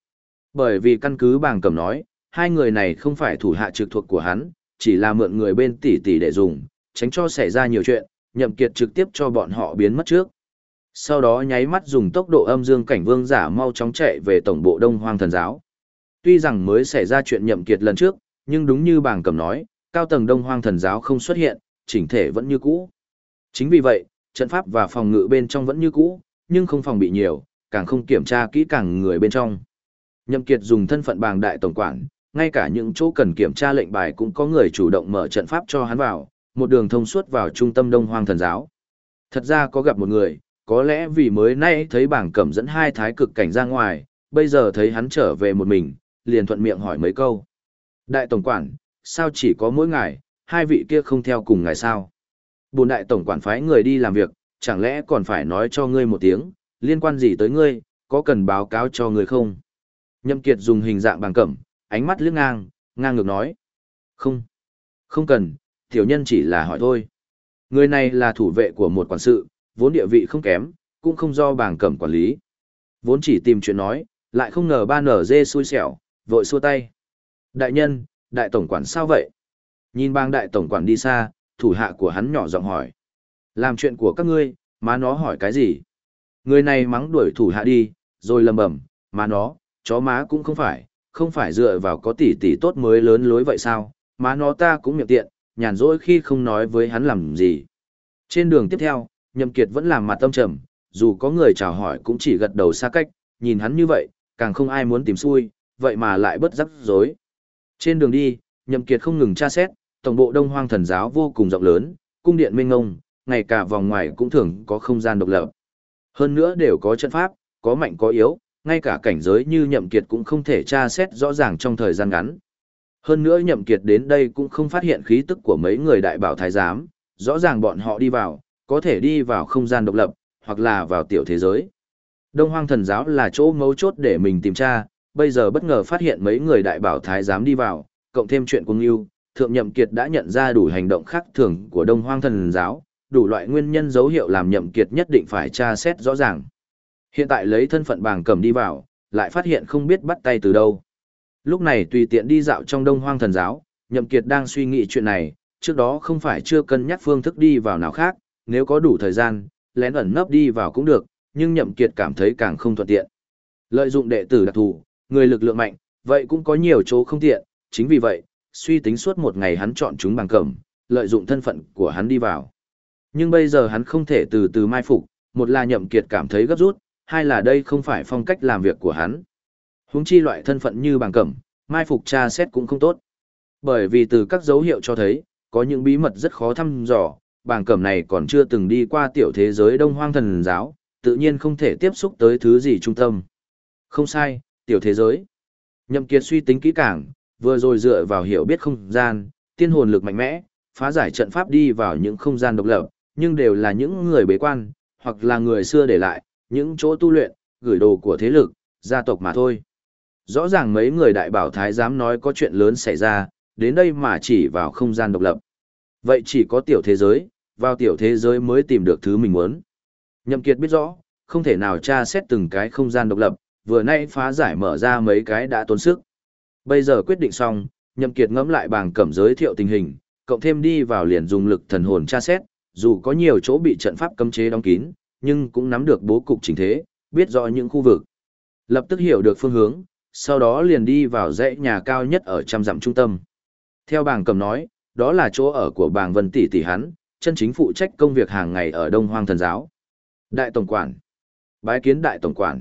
Speaker 1: Bởi vì căn cứ bàng cầm nói, hai người này không phải thủ hạ trực thuộc của hắn, chỉ là mượn người bên tỷ tỷ để dùng, tránh cho xảy ra nhiều chuyện, nhậm kiệt trực tiếp cho bọn họ biến mất trước. Sau đó nháy mắt dùng tốc độ âm dương cảnh vương giả mau chóng chạy về tổng bộ Đông Hoang thần giáo. Tuy rằng mới xảy ra chuyện nhậm kiệt lần trước, nhưng đúng như bàng cầm nói, cao tầng Đông Hoang thần giáo không xuất hiện, chỉnh thể vẫn như cũ. Chính vì vậy, trận pháp và phòng ngự bên trong vẫn như cũ, nhưng không phòng bị nhiều, càng không kiểm tra kỹ càng người bên trong. Nhậm kiệt dùng thân phận bàng đại tổng quản, ngay cả những chỗ cần kiểm tra lệnh bài cũng có người chủ động mở trận pháp cho hắn vào, một đường thông suốt vào trung tâm Đông Hoang thần giáo. Thật ra có gặp một người, có lẽ vì mới nay thấy bảng cẩm dẫn hai thái cực cảnh ra ngoài, bây giờ thấy hắn trở về một mình, liền thuận miệng hỏi mấy câu. Đại tổng quản, sao chỉ có mỗi ngài, hai vị kia không theo cùng ngài sao? Bồn đại tổng quản phái người đi làm việc, chẳng lẽ còn phải nói cho ngươi một tiếng, liên quan gì tới ngươi, có cần báo cáo cho ngươi không? Nhậm Kiệt dùng hình dạng bằng cẩm, ánh mắt liếc ngang, ngang ngược nói. Không, không cần, tiểu nhân chỉ là hỏi thôi. Người này là thủ vệ của một quản sự, vốn địa vị không kém, cũng không do bảng cẩm quản lý. Vốn chỉ tìm chuyện nói, lại không ngờ ba nở dê xui xẻo, vội xua tay. Đại nhân, đại tổng quản sao vậy? Nhìn bang đại tổng quản đi xa, thủ hạ của hắn nhỏ giọng hỏi. Làm chuyện của các ngươi, má nó hỏi cái gì? Người này mắng đuổi thủ hạ đi, rồi lầm bẩm, má nó, chó má cũng không phải, không phải dựa vào có tỷ tỷ tốt mới lớn lối vậy sao? Má nó ta cũng miệng tiện, nhàn rỗi khi không nói với hắn làm gì. Trên đường tiếp theo, Nhậm Kiệt vẫn làm mặt tâm trầm, dù có người chào hỏi cũng chỉ gật đầu xa cách, nhìn hắn như vậy, càng không ai muốn tìm xui, vậy mà lại bất rắc rối. Trên đường đi, Nhậm Kiệt không ngừng tra xét, tổng bộ Đông Hoang Thần giáo vô cùng rộng lớn, cung điện mênh mông, ngay cả vòng ngoài cũng thường có không gian độc lập. Hơn nữa đều có trận pháp, có mạnh có yếu, ngay cả cảnh giới như Nhậm Kiệt cũng không thể tra xét rõ ràng trong thời gian ngắn. Hơn nữa Nhậm Kiệt đến đây cũng không phát hiện khí tức của mấy người đại bảo thái giám, rõ ràng bọn họ đi vào, có thể đi vào không gian độc lập, hoặc là vào tiểu thế giới. Đông Hoang Thần giáo là chỗ mấu chốt để mình tìm tra, bây giờ bất ngờ phát hiện mấy người đại bảo thái dám đi vào, cộng thêm chuyện cung yêu, thượng nhậm kiệt đã nhận ra đủ hành động khác thường của đông hoang thần giáo, đủ loại nguyên nhân dấu hiệu làm nhậm kiệt nhất định phải tra xét rõ ràng. Hiện tại lấy thân phận bàng cầm đi vào, lại phát hiện không biết bắt tay từ đâu. Lúc này tùy tiện đi dạo trong đông hoang thần giáo, nhậm kiệt đang suy nghĩ chuyện này, trước đó không phải chưa cân nhắc phương thức đi vào nào khác, nếu có đủ thời gian, lén ẩn nấp đi vào cũng được, nhưng nhậm kiệt cảm thấy càng không thuận tiện. Lợi dụng đệ tử đặc thù, người lực lượng mạnh, vậy cũng có nhiều chỗ không tiện, chính vì vậy, suy tính suốt một ngày hắn chọn chúng bằng cẩm, lợi dụng thân phận của hắn đi vào. Nhưng bây giờ hắn không thể từ từ mai phục, một là nhậm kiệt cảm thấy gấp rút, hai là đây không phải phong cách làm việc của hắn. Huống chi loại thân phận như bằng cẩm, mai phục tra xét cũng không tốt. Bởi vì từ các dấu hiệu cho thấy, có những bí mật rất khó thăm dò, bảng cẩm này còn chưa từng đi qua tiểu thế giới đông hoang thần giáo, tự nhiên không thể tiếp xúc tới thứ gì trung tâm. Không sai, tiểu thế giới. Nhậm Kiệt suy tính kỹ càng, vừa rồi dựa vào hiểu biết không gian, tiên hồn lực mạnh mẽ, phá giải trận pháp đi vào những không gian độc lập, nhưng đều là những người bế quan, hoặc là người xưa để lại, những chỗ tu luyện, gửi đồ của thế lực, gia tộc mà thôi. Rõ ràng mấy người đại bảo thái dám nói có chuyện lớn xảy ra, đến đây mà chỉ vào không gian độc lập. Vậy chỉ có tiểu thế giới, vào tiểu thế giới mới tìm được thứ mình muốn. Nhậm Kiệt biết rõ, không thể nào tra xét từng cái không gian độc lập, vừa nay phá giải mở ra mấy cái đã tốn sức. Bây giờ quyết định xong, Nhậm Kiệt ngẫm lại bảng cẩm giới thiệu tình hình, cộng thêm đi vào liền dùng lực thần hồn tra xét, dù có nhiều chỗ bị trận pháp cấm chế đóng kín, nhưng cũng nắm được bố cục chính thế, biết rõ những khu vực. Lập tức hiểu được phương hướng, sau đó liền đi vào dãy nhà cao nhất ở trăm dặm trung tâm. Theo bảng cẩm nói, đó là chỗ ở của bảng Vân tỷ tỷ hắn, chân chính phụ trách công việc hàng ngày ở Đông Hoang thần giáo. Đại tổng quản. Bái kiến đại tổng quản.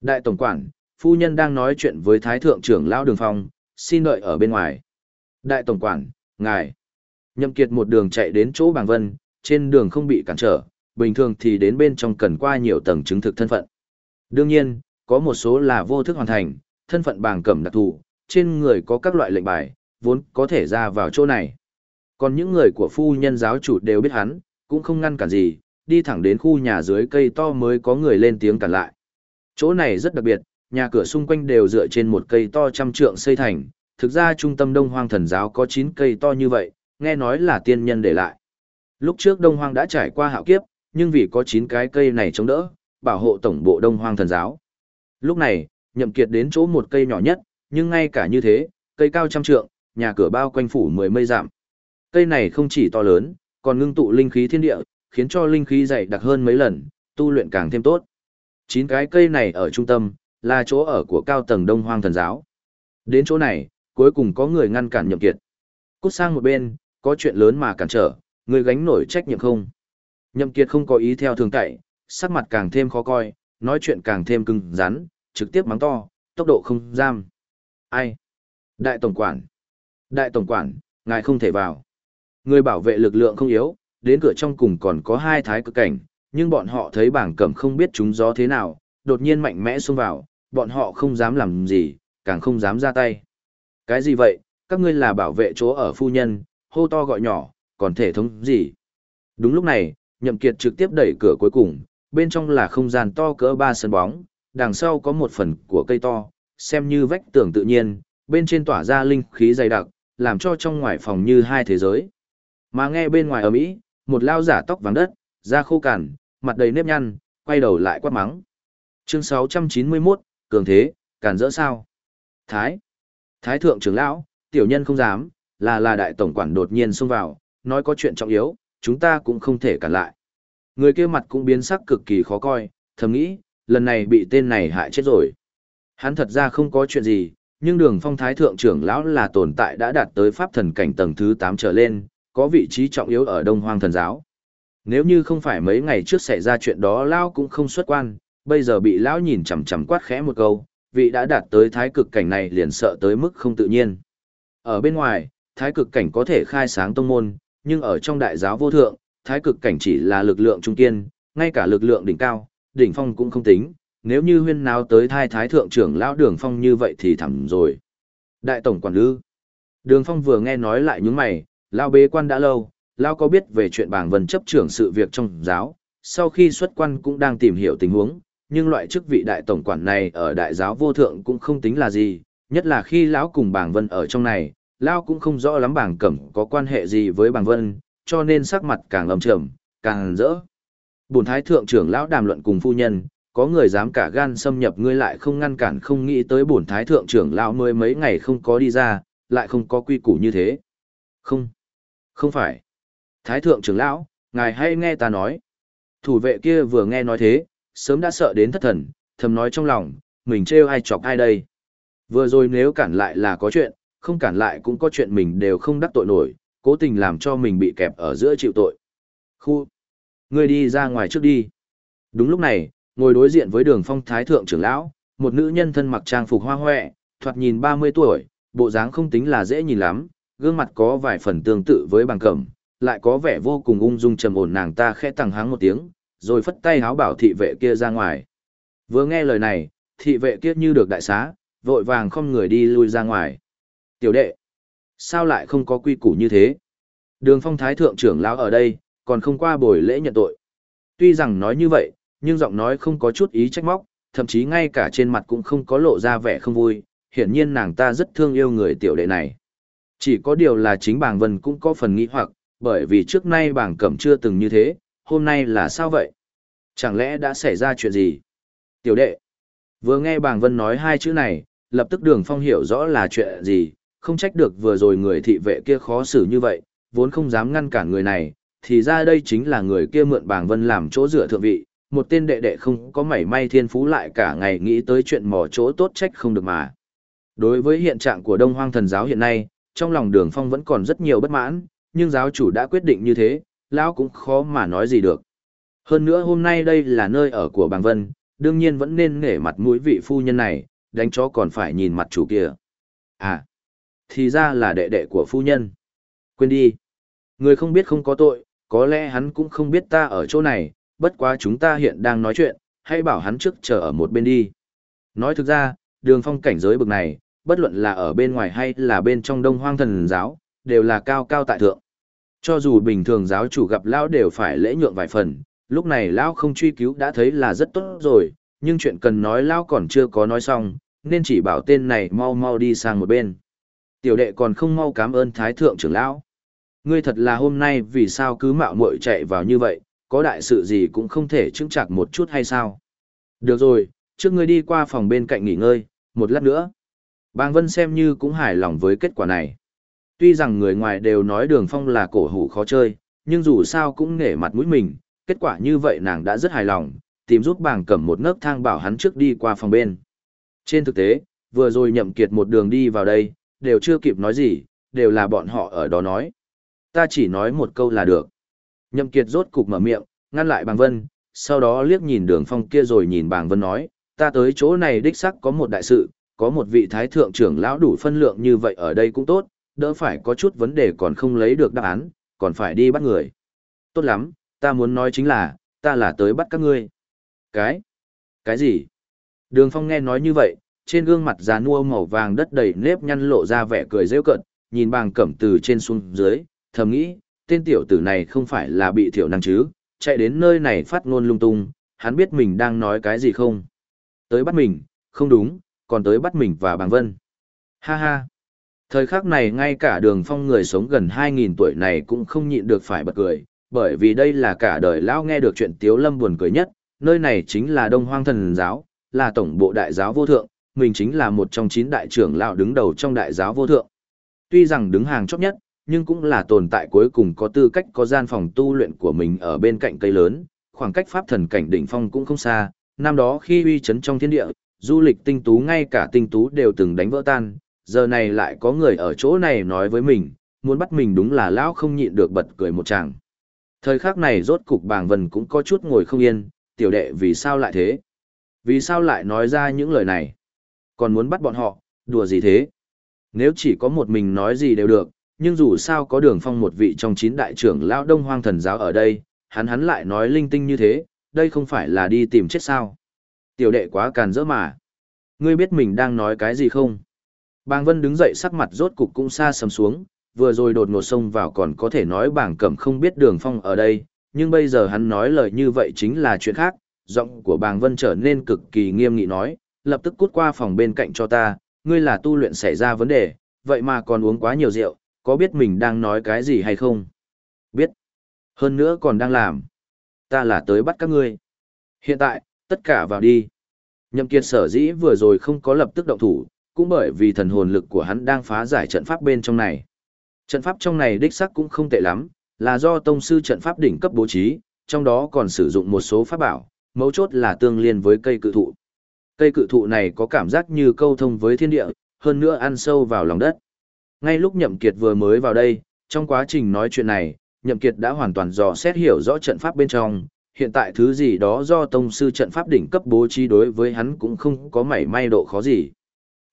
Speaker 1: Đại tổng quản, phu nhân đang nói chuyện với thái thượng trưởng lão đường phong, xin đợi ở bên ngoài. Đại tổng quản, ngài. Nhậm kiệt một đường chạy đến chỗ bàng vân, trên đường không bị cản trở, bình thường thì đến bên trong cần qua nhiều tầng chứng thực thân phận. Đương nhiên, có một số là vô thức hoàn thành, thân phận bàng cẩm đặc thù, trên người có các loại lệnh bài, vốn có thể ra vào chỗ này. Còn những người của phu nhân giáo chủ đều biết hắn, cũng không ngăn cản gì, đi thẳng đến khu nhà dưới cây to mới có người lên tiếng cản lại. Chỗ này rất đặc biệt, nhà cửa xung quanh đều dựa trên một cây to trăm trượng xây thành, thực ra trung tâm Đông Hoang thần giáo có 9 cây to như vậy, nghe nói là tiên nhân để lại. Lúc trước Đông Hoang đã trải qua hạo kiếp, nhưng vì có 9 cái cây này chống đỡ, bảo hộ tổng bộ Đông Hoang thần giáo. Lúc này, Nhậm Kiệt đến chỗ một cây nhỏ nhất, nhưng ngay cả như thế, cây cao trăm trượng, nhà cửa bao quanh phủ mười mây dặm. Cây này không chỉ to lớn, còn ngưng tụ linh khí thiên địa, khiến cho linh khí dày đặc hơn mấy lần, tu luyện càng thêm tốt. Chín cái cây này ở trung tâm, là chỗ ở của cao tầng đông hoang thần giáo. Đến chỗ này, cuối cùng có người ngăn cản nhậm kiệt. Cút sang một bên, có chuyện lớn mà cản trở, người gánh nổi trách nhiệm không? Nhậm kiệt không có ý theo thường cậy, sắc mặt càng thêm khó coi, nói chuyện càng thêm cứng rắn, trực tiếp mắng to, tốc độ không giam. Ai? Đại tổng quản. Đại tổng quản, ngài không thể vào. Người bảo vệ lực lượng không yếu, đến cửa trong cùng còn có hai thái cực cảnh, nhưng bọn họ thấy bảng cẩm không biết chúng gió thế nào, đột nhiên mạnh mẽ xông vào, bọn họ không dám làm gì, càng không dám ra tay. Cái gì vậy, các ngươi là bảo vệ chỗ ở phu nhân, hô to gọi nhỏ, còn thể thống gì? Đúng lúc này, Nhậm Kiệt trực tiếp đẩy cửa cuối cùng, bên trong là không gian to cỡ ba sân bóng, đằng sau có một phần của cây to, xem như vách tường tự nhiên, bên trên tỏa ra linh khí dày đặc, làm cho trong ngoài phòng như hai thế giới. Mà nghe bên ngoài ở Mỹ, một lao giả tóc vàng đất, da khô cằn, mặt đầy nếp nhăn, quay đầu lại quát mắng. Chương 691, Cường Thế, càn rỡ sao? Thái. Thái thượng trưởng lão, tiểu nhân không dám, là là đại tổng quản đột nhiên xông vào, nói có chuyện trọng yếu, chúng ta cũng không thể cản lại. Người kia mặt cũng biến sắc cực kỳ khó coi, thầm nghĩ, lần này bị tên này hại chết rồi. Hắn thật ra không có chuyện gì, nhưng đường phong thái thượng trưởng lão là tồn tại đã đạt tới pháp thần cảnh tầng thứ 8 trở lên, có vị trí trọng yếu ở Đông Hoang thần giáo. Nếu như không phải mấy ngày trước xảy ra chuyện đó lão cũng không xuất quan, bây giờ bị lão nhìn chằm chằm quát khẽ một câu, vị đã đạt tới thái cực cảnh này liền sợ tới mức không tự nhiên. Ở bên ngoài, thái cực cảnh có thể khai sáng tông môn, nhưng ở trong đại giáo vô thượng, thái cực cảnh chỉ là lực lượng trung kiên, ngay cả lực lượng đỉnh cao, đỉnh phong cũng không tính, nếu như huyên nào tới thai thái thượng trưởng lão đường phong như vậy thì thẳm rồi. Đại tổng quản lư. Đường phong vừa nghe nói lại những mày, lao bế quan đã lâu, lao có biết về chuyện bảng vân chấp trưởng sự việc trong giáo, sau khi xuất quan cũng đang tìm hiểu tình huống, nhưng loại chức vị đại tổng quản này ở đại giáo vô thượng cũng không tính là gì, nhất là khi lão cùng bảng vân ở trong này, lão cũng không rõ lắm bảng cẩm có quan hệ gì với bảng vân, cho nên sắc mặt càng lầm trầm, càng rỡ. Bùn thái thượng trưởng lão đàm luận cùng phu nhân, có người dám cả gan xâm nhập ngươi lại không ngăn cản không nghĩ tới bổn thái thượng trưởng lão mới mấy ngày không có đi ra, lại không có quy củ như thế. Không, không phải. Thái thượng trưởng lão, ngài hay nghe ta nói. Thủ vệ kia vừa nghe nói thế, sớm đã sợ đến thất thần, thầm nói trong lòng, mình trêu ai chọc ai đây. Vừa rồi nếu cản lại là có chuyện, không cản lại cũng có chuyện mình đều không đắc tội nổi, cố tình làm cho mình bị kẹp ở giữa chịu tội. Khu, ngươi đi ra ngoài trước đi. Đúng lúc này, ngồi đối diện với đường phong thái thượng trưởng lão, một nữ nhân thân mặc trang phục hoa hoẹ, thoạt nhìn 30 tuổi, bộ dáng không tính là dễ nhìn lắm, gương mặt có vài phần tương tự với bằng cẩm, lại có vẻ vô cùng ung dung trầm ổn nàng ta khẽ tăng háng một tiếng, rồi phất tay háo bảo thị vệ kia ra ngoài. Vừa nghe lời này, thị vệ kia như được đại xá, vội vàng không người đi lui ra ngoài. Tiểu đệ, sao lại không có quy củ như thế? Đường phong thái thượng trưởng lão ở đây, còn không qua buổi lễ nhận tội. Tuy rằng nói như vậy, nhưng giọng nói không có chút ý trách móc, thậm chí ngay cả trên mặt cũng không có lộ ra vẻ không vui, hiển nhiên nàng ta rất thương yêu người tiểu đệ này. Chỉ có điều là chính bàng vân cũng có phần nghĩ hoặc, bởi vì trước nay bàng cẩm chưa từng như thế, hôm nay là sao vậy? Chẳng lẽ đã xảy ra chuyện gì? Tiểu đệ, vừa nghe bàng vân nói hai chữ này, lập tức đường phong hiểu rõ là chuyện gì, không trách được vừa rồi người thị vệ kia khó xử như vậy, vốn không dám ngăn cản người này, thì ra đây chính là người kia mượn bàng vân làm chỗ dựa thượng vị, một tên đệ đệ không có mảy may thiên phú lại cả ngày nghĩ tới chuyện mò chỗ tốt trách không được mà. Đối với hiện trạng của Đông Hoang thần giáo hiện nay, trong lòng Đường Phong vẫn còn rất nhiều bất mãn, nhưng giáo chủ đã quyết định như thế, lão cũng khó mà nói gì được. Hơn nữa hôm nay đây là nơi ở của Bàng Vân, đương nhiên vẫn nên nể mặt mũi vị phu nhân này, đánh chó còn phải nhìn mặt chủ kia. À, thì ra là đệ đệ của phu nhân. Quên đi. Người không biết không có tội, có lẽ hắn cũng không biết ta ở chỗ này, bất quá chúng ta hiện đang nói chuyện, hãy bảo hắn trước chờ ở một bên đi. Nói thực ra, đường phong cảnh giới bực này, bất luận là ở bên ngoài hay là bên trong đông hoang thần giáo, đều là cao cao tại thượng. Cho dù bình thường giáo chủ gặp lão đều phải lễ nhượng vài phần, lúc này lão không truy cứu đã thấy là rất tốt rồi, nhưng chuyện cần nói lão còn chưa có nói xong, nên chỉ bảo tên này mau mau đi sang một bên. Tiểu đệ còn không mau cảm ơn thái thượng trưởng lão. Ngươi thật là hôm nay vì sao cứ mạo muội chạy vào như vậy, có đại sự gì cũng không thể chứng chặt một chút hay sao? Được rồi, trước ngươi đi qua phòng bên cạnh nghỉ ngơi, một lát nữa. Bàng Vân xem như cũng hài lòng với kết quả này. Tuy rằng người ngoài đều nói đường phong là cổ hủ khó chơi, nhưng dù sao cũng nể mặt mũi mình, kết quả như vậy nàng đã rất hài lòng, tìm giúp bàng cầm một nấc thang bảo hắn trước đi qua phòng bên. Trên thực tế, vừa rồi nhậm kiệt một đường đi vào đây, đều chưa kịp nói gì, đều là bọn họ ở đó nói. Ta chỉ nói một câu là được. Nhậm Kiệt rốt cục mở miệng, ngăn lại Bàng Vân, sau đó liếc nhìn đường phong kia rồi nhìn Bàng Vân nói, ta tới chỗ này đích xác có một đại sự, có một vị thái thượng trưởng lão đủ phân lượng như vậy ở đây cũng tốt, đỡ phải có chút vấn đề còn không lấy được đáp án, còn phải đi bắt người. Tốt lắm, ta muốn nói chính là, ta là tới bắt các ngươi. Cái? Cái gì? Đường Phong nghe nói như vậy, trên gương mặt già nua màu vàng đất đầy nếp nhăn lộ ra vẻ cười rêu cợt, nhìn bàng cẩm từ trên xuống dưới, thầm nghĩ, tên tiểu tử này không phải là bị thiểu năng chứ, chạy đến nơi này phát ngôn lung tung, hắn biết mình đang nói cái gì không? Tới bắt mình, không đúng, còn tới bắt mình và bàng vân. Ha ha! Thời khắc này ngay cả đường phong người sống gần 2.000 tuổi này cũng không nhịn được phải bật cười, bởi vì đây là cả đời lão nghe được chuyện Tiếu Lâm buồn cười nhất, nơi này chính là Đông Hoang Thần Giáo, là tổng bộ đại giáo vô thượng, mình chính là một trong chín đại trưởng lão đứng đầu trong đại giáo vô thượng. Tuy rằng đứng hàng chót nhất, nhưng cũng là tồn tại cuối cùng có tư cách có gian phòng tu luyện của mình ở bên cạnh cây lớn, khoảng cách pháp thần cảnh đỉnh phong cũng không xa, năm đó khi uy chấn trong thiên địa, du lịch tinh tú ngay cả tinh tú đều từng đánh vỡ tan, giờ này lại có người ở chỗ này nói với mình, muốn bắt mình đúng là lão không nhịn được bật cười một chàng. Thời khắc này rốt cục bàng vần cũng có chút ngồi không yên, tiểu đệ vì sao lại thế? Vì sao lại nói ra những lời này? Còn muốn bắt bọn họ, đùa gì thế? Nếu chỉ có một mình nói gì đều được, nhưng dù sao có đường phong một vị trong chín đại trưởng lão đông hoang thần giáo ở đây, hắn hắn lại nói linh tinh như thế, đây không phải là đi tìm chết sao? Tiểu đệ quá càn dỡ mà. Ngươi biết mình đang nói cái gì không? Bàng Vân đứng dậy sắc mặt rốt cục cũng xa sầm xuống, vừa rồi đột ngột xông vào còn có thể nói bảng cẩm không biết đường phong ở đây, nhưng bây giờ hắn nói lời như vậy chính là chuyện khác, giọng của bàng Vân trở nên cực kỳ nghiêm nghị nói, lập tức cút qua phòng bên cạnh cho ta, ngươi là tu luyện xảy ra vấn đề, vậy mà còn uống quá nhiều rượu, có biết mình đang nói cái gì hay không? Biết. Hơn nữa còn đang làm. Ta là tới bắt các ngươi. Hiện tại, tất cả vào đi. Nhậm Kiệt sở dĩ vừa rồi không có lập tức động thủ, cũng bởi vì thần hồn lực của hắn đang phá giải trận pháp bên trong này. Trận pháp trong này đích sắc cũng không tệ lắm, là do tông sư trận pháp đỉnh cấp bố trí, trong đó còn sử dụng một số pháp bảo, mấu chốt là tương liên với cây cự thụ. Cây cự thụ này có cảm giác như câu thông với thiên địa, hơn nữa ăn sâu vào lòng đất. Ngay lúc Nhậm Kiệt vừa mới vào đây, trong quá trình nói chuyện này, Nhậm Kiệt đã hoàn toàn dò xét hiểu rõ trận pháp bên trong, hiện tại thứ gì đó do tông sư trận pháp đỉnh cấp bố trí đối với hắn cũng không có mảy may độ khó gì.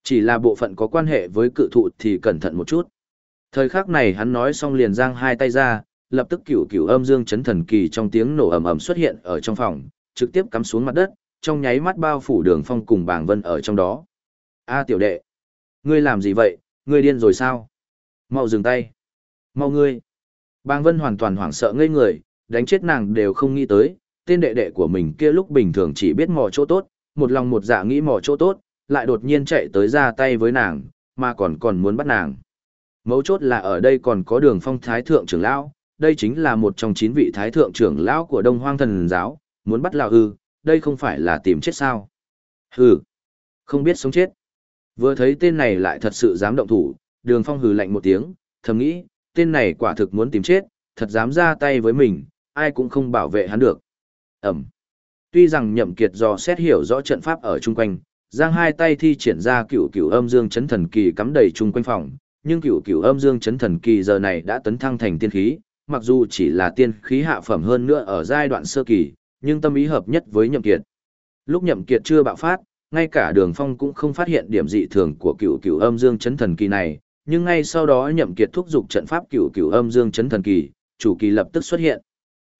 Speaker 1: Chỉ là bộ phận có quan hệ với cự thụ thì cẩn thận một chút. Thời khắc này hắn nói xong liền giang hai tay ra, lập tức cửu cửu âm dương chấn thần kỳ trong tiếng nổ ầm ầm xuất hiện ở trong phòng, trực tiếp cắm xuống mặt đất, trong nháy mắt bao phủ đường phong cùng bảng vân ở trong đó. A tiểu đệ, ngươi làm gì vậy, ngươi điên rồi sao? Mau dừng tay. Mau ngươi. Bàng vân hoàn toàn hoảng sợ ngây người, đánh chết nàng đều không nghĩ tới, tên đệ đệ của mình kia lúc bình thường chỉ biết mò chỗ tốt, một lòng một dạ nghĩ mò chỗ tốt, lại đột nhiên chạy tới ra tay với nàng, mà còn còn muốn bắt nàng. Mấu chốt là ở đây còn có đường phong thái thượng trưởng lão, đây chính là một trong chín vị thái thượng trưởng lão của Đông Hoang Thần Giáo, muốn bắt lão hư, đây không phải là tìm chết sao. Hừ, không biết sống chết. Vừa thấy tên này lại thật sự dám động thủ, đường phong hừ lạnh một tiếng, thầm nghĩ, tên này quả thực muốn tìm chết, thật dám ra tay với mình, ai cũng không bảo vệ hắn được. Ẩm. Tuy rằng nhậm kiệt do xét hiểu rõ trận pháp ở chung quanh, giang hai tay thi triển ra cửu cửu âm dương chấn thần kỳ cắm đầy chung quanh phòng, nhưng cửu cửu âm dương chấn thần kỳ giờ này đã tấn thăng thành tiên khí, mặc dù chỉ là tiên khí hạ phẩm hơn nữa ở giai đoạn sơ kỳ, nhưng tâm ý hợp nhất với nhậm kiệt. Lúc nhậm kiệt chưa bạo phát, ngay cả đường phong cũng không phát hiện điểm dị thường của cửu cửu âm dương chấn thần kỳ này, nhưng ngay sau đó nhậm kiệt thúc giục trận pháp cửu cửu âm dương chấn thần kỳ, chủ kỳ lập tức xuất hiện.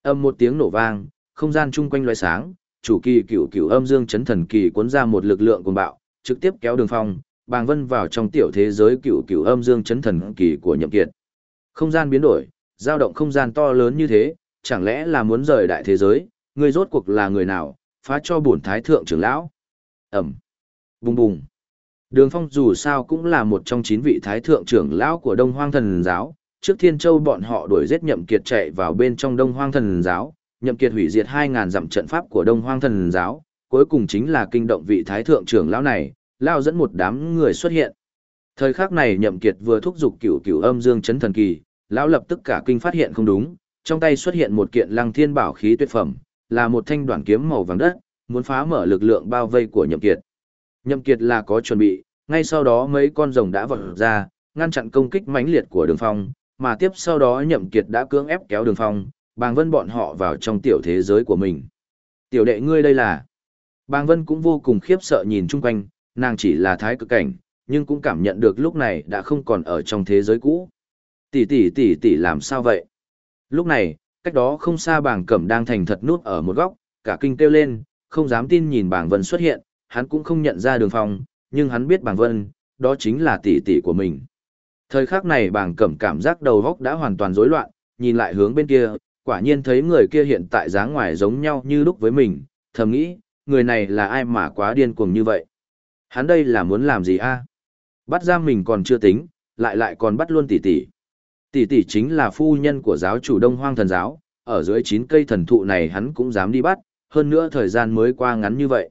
Speaker 1: Âm một tiếng nổ vang, không gian chung quanh loé sáng, chủ kỳ cửu cửu âm dương chấn thần kỳ cuốn ra một lực lượng cuồng bạo, trực tiếp kéo đường phong, bàng vân vào trong tiểu thế giới cửu cửu âm dương chấn thần kỳ của nhậm kiệt. Không gian biến đổi, dao động không gian to lớn như thế, chẳng lẽ là muốn rời đại thế giới, người rốt cuộc là người nào, phá cho bổn thái thượng trưởng lão. Ẩm. Bùng bùng. Đường Phong dù sao cũng là một trong chín vị thái thượng trưởng lão của Đông Hoang Thần Giáo, trước Thiên Châu bọn họ đuổi giết Nhậm Kiệt chạy vào bên trong Đông Hoang Thần Giáo, Nhậm Kiệt hủy diệt 2.000 dặm trận pháp của Đông Hoang Thần Giáo, cuối cùng chính là kinh động vị thái thượng trưởng lão này, lao dẫn một đám người xuất hiện. Thời khắc này Nhậm Kiệt vừa thúc giục cửu cửu âm dương chấn thần kỳ, lão lập tức cả kinh phát hiện không đúng, trong tay xuất hiện một kiện Lăng Thiên bảo khí tuyệt phẩm, là một thanh đoạn kiếm màu vàng đất, muốn phá mở lực lượng bao vây của Nhậm Kiệt. Nhậm Kiệt là có chuẩn bị, ngay sau đó mấy con rồng đã vọt ra, ngăn chặn công kích mãnh liệt của Đường Phong, mà tiếp sau đó Nhậm Kiệt đã cưỡng ép kéo Đường Phong, Bàng Vân bọn họ vào trong tiểu thế giới của mình. Tiểu đệ ngươi đây là? Bàng Vân cũng vô cùng khiếp sợ nhìn chung quanh, Nàng chỉ là thái cực cảnh, nhưng cũng cảm nhận được lúc này đã không còn ở trong thế giới cũ. Tỷ tỷ tỷ tỷ làm sao vậy? Lúc này, cách đó không xa bàng cẩm đang thành thật nút ở một góc, cả kinh kêu lên, không dám tin nhìn bàng vân xuất hiện, hắn cũng không nhận ra đường phong, nhưng hắn biết bàng vân, đó chính là tỷ tỷ của mình. Thời khắc này bàng cẩm cảm giác đầu góc đã hoàn toàn rối loạn, nhìn lại hướng bên kia, quả nhiên thấy người kia hiện tại dáng ngoài giống nhau như lúc với mình, thầm nghĩ, người này là ai mà quá điên cuồng như vậy. Hắn đây là muốn làm gì a? Bắt giam mình còn chưa tính, lại lại còn bắt luôn tỷ tỷ. Tỷ tỷ chính là phu nhân của giáo chủ Đông Hoang thần giáo, ở dưới chín cây thần thụ này hắn cũng dám đi bắt, hơn nữa thời gian mới qua ngắn như vậy.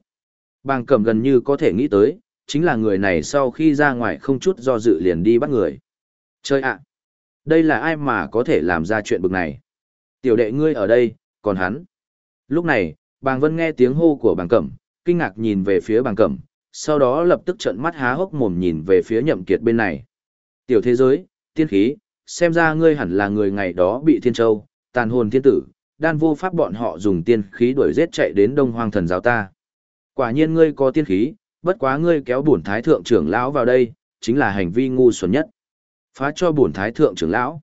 Speaker 1: Bàng cẩm gần như có thể nghĩ tới, chính là người này sau khi ra ngoài không chút do dự liền đi bắt người. Chơi ạ! đây là ai mà có thể làm ra chuyện bực này? Tiểu đệ ngươi ở đây, còn hắn. Lúc này, bàng vân nghe tiếng hô của bàng cẩm, kinh ngạc nhìn về phía bàng cẩm, sau đó lập tức trợn mắt há hốc mồm nhìn về phía nhậm kiệt bên này. Tiểu thế giới, tiên khí, xem ra ngươi hẳn là người ngày đó bị thiên châu, tàn hồn thiên tử, đan vô pháp bọn họ dùng tiên khí đuổi giết chạy đến đông hoang thần giáo ta. Quả nhiên ngươi có tiên khí, bất quá ngươi kéo bổn thái thượng trưởng lão vào đây, chính là hành vi ngu xuẩn nhất. Phá cho bổn thái thượng trưởng lão.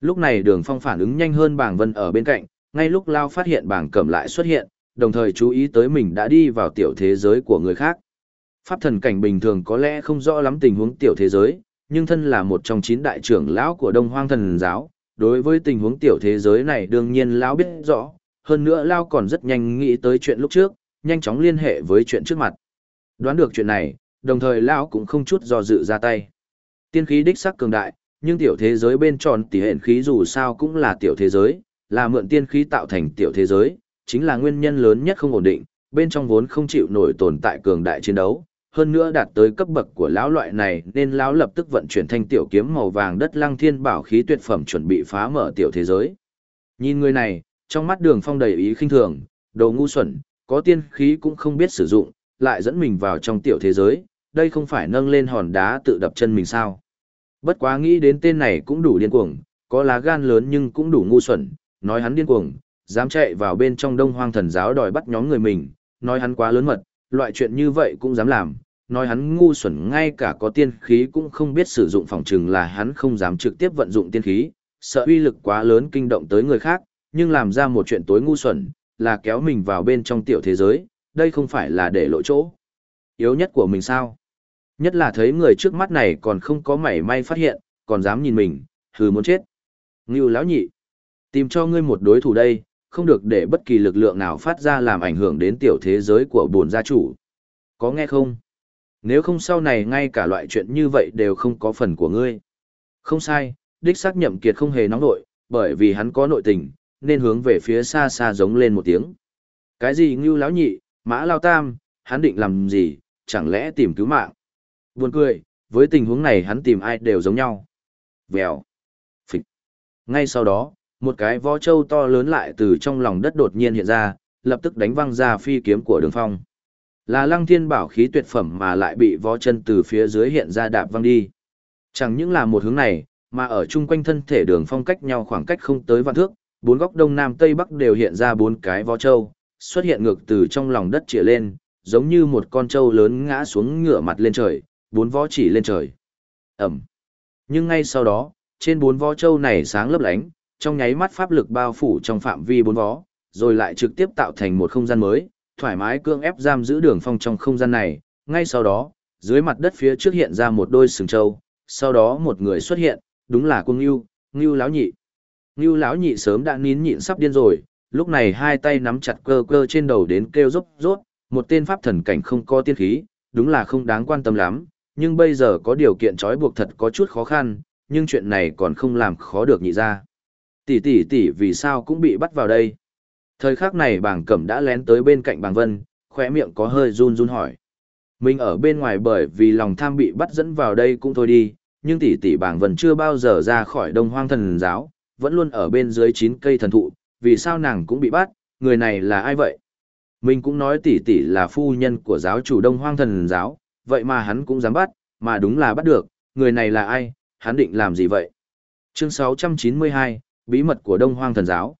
Speaker 1: Lúc này đường phong phản ứng nhanh hơn bảng vân ở bên cạnh, ngay lúc Lao phát hiện bảng cẩm lại xuất hiện, đồng thời chú ý tới mình đã đi vào tiểu thế giới của người khác. Pháp thần cảnh bình thường có lẽ không rõ lắm tình huống tiểu thế giới, nhưng thân là một trong chín đại trưởng lão của Đông Hoang Thần Giáo, đối với tình huống tiểu thế giới này đương nhiên lão biết rõ, hơn nữa Lao còn rất nhanh nghĩ tới chuyện lúc trước, nhanh chóng liên hệ với chuyện trước mặt. Đoán được chuyện này, đồng thời Lão cũng không chút do dự ra tay. Tiên khí đích sắc cường đại, nhưng tiểu thế giới bên tròn tỷ hện khí dù sao cũng là tiểu thế giới, là mượn tiên khí tạo thành tiểu thế giới, chính là nguyên nhân lớn nhất không ổn định, bên trong vốn không chịu nổi tồn tại cường đại chiến đấu, hơn nữa đạt tới cấp bậc của lão loại này nên lão lập tức vận chuyển thanh tiểu kiếm màu vàng đất lăng thiên bảo khí tuyệt phẩm chuẩn bị phá mở tiểu thế giới. Nhìn người này, trong mắt đường phong đầy ý khinh thường, đồ ngu xuẩn, có tiên khí cũng không biết sử dụng, lại dẫn mình vào trong tiểu thế giới, đây không phải nâng lên hòn đá tự đập chân mình sao. Bất quá nghĩ đến tên này cũng đủ điên cuồng, có lá gan lớn nhưng cũng đủ ngu xuẩn, nói hắn điên cuồng, dám chạy vào bên trong đông hoang thần giáo đòi bắt nhóm người mình, nói hắn quá lớn mật, loại chuyện như vậy cũng dám làm, nói hắn ngu xuẩn ngay cả có tiên khí cũng không biết sử dụng phòng trừng là hắn không dám trực tiếp vận dụng tiên khí, sợ uy lực quá lớn kinh động tới người khác, nhưng làm ra một chuyện tối ngu xuẩn, là kéo mình vào bên trong tiểu thế giới, đây không phải là để lộ chỗ. Yếu nhất của mình sao? Nhất là thấy người trước mắt này còn không có mảy may phát hiện, còn dám nhìn mình, hừ muốn chết. Ngưu lão nhị, tìm cho ngươi một đối thủ đây, không được để bất kỳ lực lượng nào phát ra làm ảnh hưởng đến tiểu thế giới của bổn gia chủ. Có nghe không? Nếu không sau này ngay cả loại chuyện như vậy đều không có phần của ngươi. Không sai, đích xác nhậm kiệt không hề nóng nội, bởi vì hắn có nội tình, nên hướng về phía xa xa giống lên một tiếng. Cái gì ngưu lão nhị, mã lao tam, hắn định làm gì, chẳng lẽ tìm cứu mạng. Buồn cười, với tình huống này hắn tìm ai đều giống nhau. Vèo. Phịch. Ngay sau đó, một cái võ trâu to lớn lại từ trong lòng đất đột nhiên hiện ra, lập tức đánh văng ra phi kiếm của đường phong. Là lăng thiên bảo khí tuyệt phẩm mà lại bị võ chân từ phía dưới hiện ra đạp văng đi. Chẳng những là một hướng này, mà ở chung quanh thân thể đường phong cách nhau khoảng cách không tới vạn thước, bốn góc đông nam tây bắc đều hiện ra bốn cái vó trâu, xuất hiện ngược từ trong lòng đất chĩa lên, giống như một con trâu lớn ngã xuống ngửa mặt lên trời, bốn vó chỉ lên trời. Ẩm. Nhưng ngay sau đó, trên bốn vó trâu này sáng lấp lánh, trong nháy mắt pháp lực bao phủ trong phạm vi bốn vó, rồi lại trực tiếp tạo thành một không gian mới, thoải mái cương ép giam giữ đường phong trong không gian này. Ngay sau đó, dưới mặt đất phía trước hiện ra một đôi sừng trâu, sau đó một người xuất hiện, đúng là cung Ngưu, Ngưu lão nhị. Ngưu lão nhị sớm đã nín nhịn sắp điên rồi, lúc này hai tay nắm chặt cơ cơ trên đầu đến kêu rốt rốt, một tên pháp thần cảnh không có tiên khí, đúng là không đáng quan tâm lắm, nhưng bây giờ có điều kiện trói buộc thật có chút khó khăn, nhưng chuyện này còn không làm khó được nhị ra. Tỷ tỷ tỷ vì sao cũng bị bắt vào đây. Thời khắc này bảng cẩm đã lén tới bên cạnh bàng vân, khỏe miệng có hơi run run hỏi. Mình ở bên ngoài bởi vì lòng tham bị bắt dẫn vào đây cũng thôi đi, nhưng tỷ tỷ bảng vân chưa bao giờ ra khỏi đông hoang thần giáo, vẫn luôn ở bên dưới chín cây thần thụ, vì sao nàng cũng bị bắt, người này là ai vậy? Mình cũng nói tỷ tỷ là phu nhân của giáo chủ đông hoang thần giáo, vậy mà hắn cũng dám bắt, mà đúng là bắt được, người này là ai, hắn định làm gì vậy? Chương 692, Bí mật của đông hoang thần giáo.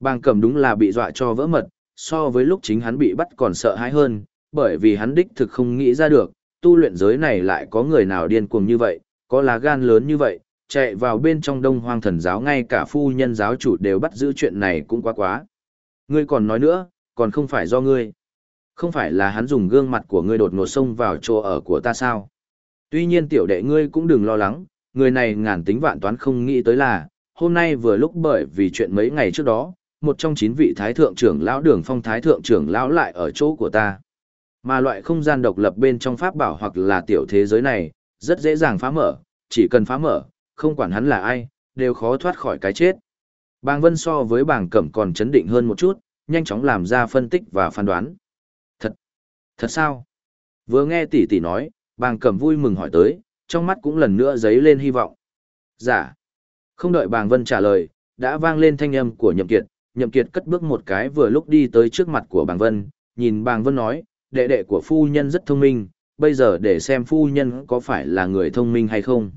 Speaker 1: Bàng cẩm đúng là bị dọa cho vỡ mật, so với lúc chính hắn bị bắt còn sợ hãi hơn, bởi vì hắn đích thực không nghĩ ra được, tu luyện giới này lại có người nào điên cuồng như vậy, có lá gan lớn như vậy, chạy vào bên trong đông hoang thần giáo ngay cả phu nhân giáo chủ đều bắt giữ chuyện này cũng quá quá. Ngươi còn nói nữa, còn không phải do ngươi. Không phải là hắn dùng gương mặt của ngươi đột ngột xông vào chỗ ở của ta sao? Tuy nhiên tiểu đệ ngươi cũng đừng lo lắng, người này ngàn tính vạn toán không nghĩ tới là, hôm nay vừa lúc bởi vì chuyện mấy ngày trước đó, một trong chín vị thái thượng trưởng lão đường phong thái thượng trưởng lão lại ở chỗ của ta. Mà loại không gian độc lập bên trong pháp bảo hoặc là tiểu thế giới này, rất dễ dàng phá mở, chỉ cần phá mở, không quản hắn là ai, đều khó thoát khỏi cái chết. Bàng Vân so với bàng cẩm còn chấn định hơn một chút, nhanh chóng làm ra phân tích và phán đoán. Thật, sao? Vừa nghe tỷ tỷ nói, bàng cẩm vui mừng hỏi tới, trong mắt cũng lần nữa dấy lên hy vọng. Giả. Dạ. Không đợi bàng Vân trả lời, đã vang lên thanh âm của Nhậm Kiệt, Nhậm Kiệt cất bước một cái vừa lúc đi tới trước mặt của bàng Vân, nhìn bàng Vân nói, đệ đệ của phu nhân rất thông minh, bây giờ để xem phu nhân có phải là người thông minh hay không.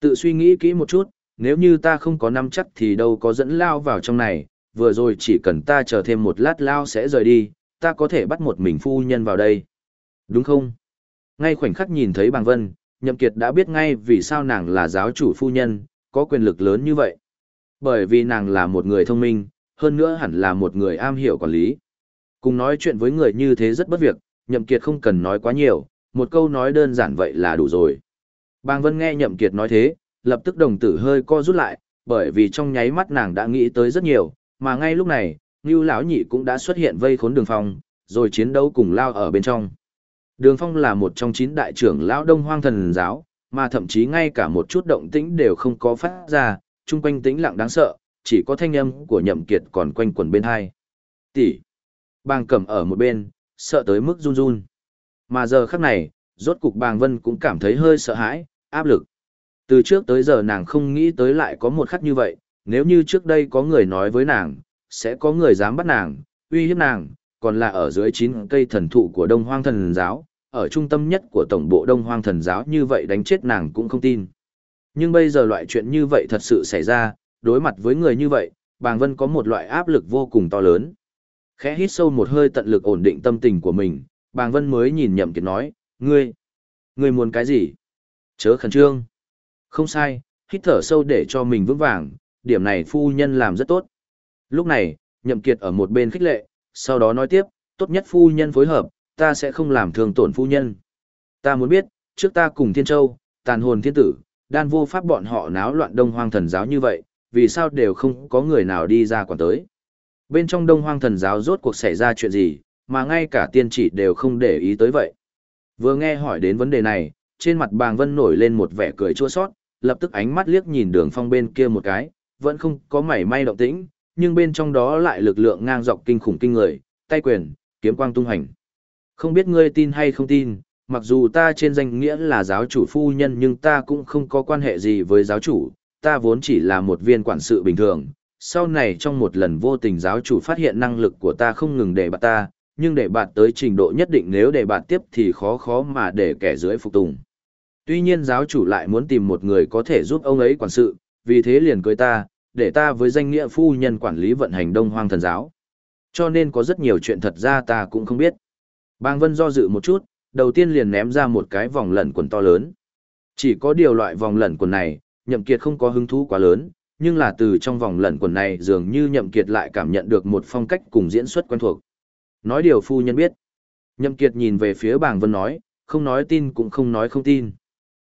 Speaker 1: Tự suy nghĩ kỹ một chút, nếu như ta không có nắm chắc thì đâu có dẫn lao vào trong này, vừa rồi chỉ cần ta chờ thêm một lát lao sẽ rời đi, ta có thể bắt một mình phu nhân vào đây. Đúng không? Ngay khoảnh khắc nhìn thấy bàng vân, Nhậm Kiệt đã biết ngay vì sao nàng là giáo chủ phu nhân, có quyền lực lớn như vậy. Bởi vì nàng là một người thông minh, hơn nữa hẳn là một người am hiểu quản lý. Cùng nói chuyện với người như thế rất bất việc, Nhậm Kiệt không cần nói quá nhiều, một câu nói đơn giản vậy là đủ rồi. Bàng Vân nghe Nhậm Kiệt nói thế, lập tức đồng tử hơi co rút lại, bởi vì trong nháy mắt nàng đã nghĩ tới rất nhiều, mà ngay lúc này, Ngưu lão nhị cũng đã xuất hiện vây khốn Đường Phong, rồi chiến đấu cùng lao ở bên trong. Đường Phong là một trong chín đại trưởng lão Đông Hoang Thần giáo, mà thậm chí ngay cả một chút động tĩnh đều không có phát ra, chung quanh tĩnh lặng đáng sợ, chỉ có thanh âm của Nhậm Kiệt còn quanh quẩn bên hai. Tỷ. Bàng Cẩm ở một bên, sợ tới mức run run. Mà giờ khắc này, rốt cục Bàng Vân cũng cảm thấy hơi sợ hãi, áp lực. Từ trước tới giờ nàng không nghĩ tới lại có một khắc như vậy, nếu như trước đây có người nói với nàng, sẽ có người dám bắt nàng, uy hiếp nàng, còn là ở dưới chín cây thần thụ của Đông Hoang Thần Giáo, ở trung tâm nhất của tổng bộ Đông Hoang Thần Giáo như vậy đánh chết nàng cũng không tin. Nhưng bây giờ loại chuyện như vậy thật sự xảy ra, đối mặt với người như vậy, Bàng Vân có một loại áp lực vô cùng to lớn. Khẽ hít sâu một hơi tận lực ổn định tâm tình của mình, Bàng Vân mới nhìn Nhậm Kiệt nói, ngươi, ngươi muốn cái gì? Chớ khẩn trương. Không sai, hít thở sâu để cho mình vững vàng, điểm này phu nhân làm rất tốt. Lúc này, Nhậm Kiệt ở một bên khích lệ, sau đó nói tiếp, tốt nhất phu nhân phối hợp, ta sẽ không làm thương tổn phu nhân. Ta muốn biết, trước ta cùng Thiên Châu, tàn hồn thiên tử, đan vô pháp bọn họ náo loạn đông hoang thần giáo như vậy, vì sao đều không có người nào đi ra quản tới. Bên trong đông hoang thần giáo rốt cuộc xảy ra chuyện gì, mà ngay cả tiên chỉ đều không để ý tới vậy. Vừa nghe hỏi đến vấn đề này, trên mặt bàng vân nổi lên một vẻ cười chua sót, lập tức ánh mắt liếc nhìn đường phong bên kia một cái, vẫn không có mảy may động tĩnh, nhưng bên trong đó lại lực lượng ngang dọc kinh khủng kinh người, tay quyền, kiếm quang tung hành. Không biết ngươi tin hay không tin, mặc dù ta trên danh nghĩa là giáo chủ phu nhân nhưng ta cũng không có quan hệ gì với giáo chủ, ta vốn chỉ là một viên quản sự bình thường. Sau này trong một lần vô tình giáo chủ phát hiện năng lực của ta không ngừng để bạt ta, nhưng để bạt tới trình độ nhất định nếu để bạt tiếp thì khó khó mà để kẻ dưới phục tùng. Tuy nhiên giáo chủ lại muốn tìm một người có thể giúp ông ấy quản sự, vì thế liền cưới ta, để ta với danh nghĩa phu nhân quản lý vận hành đông hoang thần giáo. Cho nên có rất nhiều chuyện thật ra ta cũng không biết. Bang Vân do dự một chút, đầu tiên liền ném ra một cái vòng lẩn quần to lớn. Chỉ có điều loại vòng lẩn quần này, nhậm kiệt không có hứng thú quá lớn, nhưng là từ trong vòng lẩn quần này dường như nhậm kiệt lại cảm nhận được một phong cách cùng diễn xuất quen thuộc. Nói điều phu nhân biết. Nhậm kiệt nhìn về phía bàng vân nói, không nói tin cũng không nói không tin.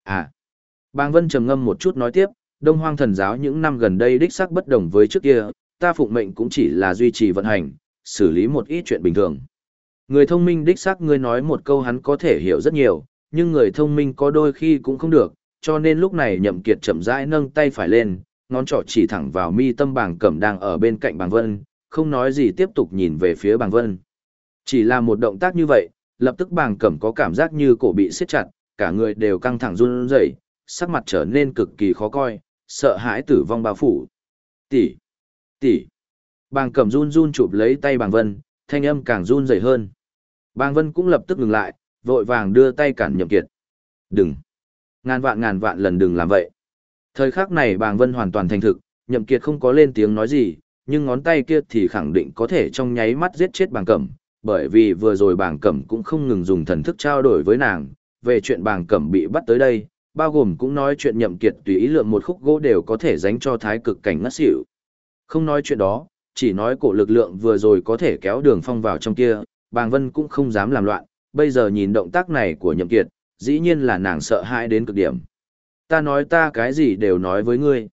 Speaker 1: À. Bàng vân trầm ngâm một chút nói tiếp, Đông Hoang thần giáo những năm gần đây đích xác bất đồng với trước kia, ta phụng mệnh cũng chỉ là duy trì vận hành, xử lý một ít chuyện bình thường. Người thông minh đích xác ngươi nói một câu hắn có thể hiểu rất nhiều, nhưng người thông minh có đôi khi cũng không được, cho nên lúc này nhậm kiệt chậm rãi nâng tay phải lên, ngón trỏ chỉ thẳng vào mi tâm bảng cẩm đang ở bên cạnh bàng vân, không nói gì tiếp tục nhìn về phía bàng vân. Chỉ là một động tác như vậy, lập tức bàng cẩm có cảm giác như cổ bị siết chặt, cả người đều căng thẳng run rẩy, sắc mặt trở nên cực kỳ khó coi, sợ hãi tử vong bao phủ. Tỷ, tỷ. Bàng cẩm run run chụp lấy tay bàng vân, thanh âm càng run rẩy hơn. Bàng vân cũng lập tức ngừng lại, vội vàng đưa tay cản nhậm kiệt. Đừng. Ngàn vạn ngàn vạn lần đừng làm vậy. Thời khắc này bàng vân hoàn toàn thành thực, nhậm kiệt không có lên tiếng nói gì, nhưng ngón tay kia thì khẳng định có thể trong nháy mắt giết chết bàng cẩm, bởi vì vừa rồi bàng cẩm cũng không ngừng dùng thần thức trao đổi với nàng, về chuyện bàng cẩm bị bắt tới đây, bao gồm cũng nói chuyện nhậm kiệt tùy ý lượng một khúc gỗ đều có thể dánh cho thái cực cảnh ngất xỉu. Không nói chuyện đó, chỉ nói cổ lực lượng vừa rồi có thể kéo đường phong vào trong kia, bàng vân cũng không dám làm loạn, bây giờ nhìn động tác này của nhậm kiệt, dĩ nhiên là nàng sợ hãi đến cực điểm. Ta nói ta cái gì đều nói với ngươi.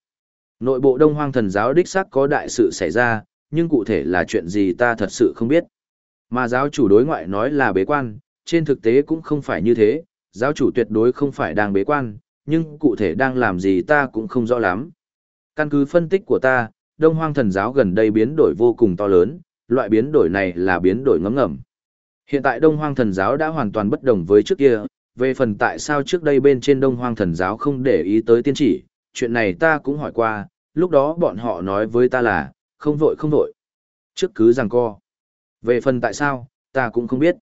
Speaker 1: Nội bộ Đông Hoang thần giáo đích xác có đại sự xảy ra, nhưng cụ thể là chuyện gì ta thật sự không biết. Mà giáo chủ đối ngoại nói là bế quan, trên thực tế cũng không phải như thế, giáo chủ tuyệt đối không phải đang bế quan, nhưng cụ thể đang làm gì ta cũng không rõ lắm. Căn cứ phân tích của ta, Đông Hoang thần giáo gần đây biến đổi vô cùng to lớn, loại biến đổi này là biến đổi ngấm ngầm. Hiện tại Đông Hoang thần giáo đã hoàn toàn bất đồng với trước kia, về phần tại sao trước đây bên trên Đông Hoang thần giáo không để ý tới tiên chỉ, chuyện này ta cũng hỏi qua, lúc đó bọn họ nói với ta là, không vội không vội. Trước cứ rằng co. Về phần tại sao, ta cũng không biết.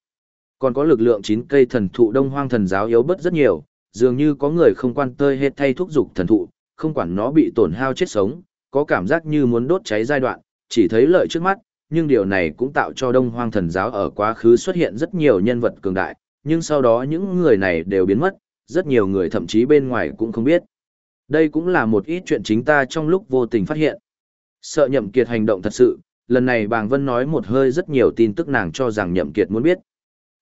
Speaker 1: Còn có lực lượng chín cây thần thụ Đông Hoang thần giáo yếu bớt rất nhiều, dường như có người không quan tơi hết thay thúc dục thần thụ, không quản nó bị tổn hao chết sống, có cảm giác như muốn đốt cháy giai đoạn, chỉ thấy lợi trước mắt, nhưng điều này cũng tạo cho Đông Hoang thần giáo ở quá khứ xuất hiện rất nhiều nhân vật cường đại, nhưng sau đó những người này đều biến mất, rất nhiều người thậm chí bên ngoài cũng không biết. Đây cũng là một ít chuyện chính ta trong lúc vô tình phát hiện. Sợ nhậm kiệt hành động thật sự, lần này bàng vân nói một hơi rất nhiều tin tức nàng cho rằng nhậm kiệt muốn biết.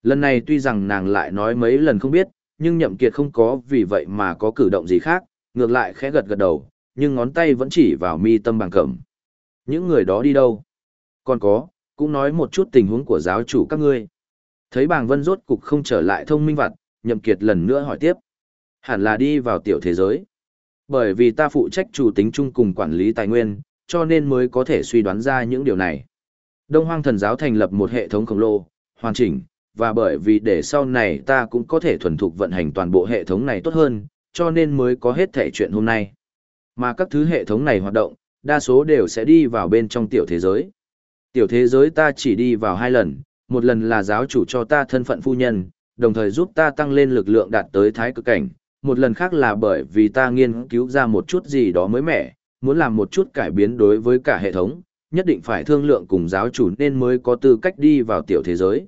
Speaker 1: Lần này tuy rằng nàng lại nói mấy lần không biết, nhưng nhậm kiệt không có vì vậy mà có cử động gì khác, ngược lại khẽ gật gật đầu, nhưng ngón tay vẫn chỉ vào mi tâm bằng cẩm. Những người đó đi đâu? Còn có, cũng nói một chút tình huống của giáo chủ các ngươi. Thấy bàng vân rốt cục không trở lại thông minh vặt, nhậm kiệt lần nữa hỏi tiếp. Hẳn là đi vào tiểu thế giới. Bởi vì ta phụ trách chủ tính chung cùng quản lý tài nguyên, cho nên mới có thể suy đoán ra những điều này. Đông Hoang Thần Giáo thành lập một hệ thống khổng lồ, hoàn chỉnh, và bởi vì để sau này ta cũng có thể thuần thục vận hành toàn bộ hệ thống này tốt hơn, cho nên mới có hết thể chuyện hôm nay. Mà các thứ hệ thống này hoạt động, đa số đều sẽ đi vào bên trong tiểu thế giới. Tiểu thế giới ta chỉ đi vào hai lần, một lần là giáo chủ cho ta thân phận phu nhân, đồng thời giúp ta tăng lên lực lượng đạt tới thái cực cảnh, một lần khác là bởi vì ta nghiên cứu ra một chút gì đó mới mẻ, muốn làm một chút cải biến đối với cả hệ thống, nhất định phải thương lượng cùng giáo chủ nên mới có tư cách đi vào tiểu thế giới.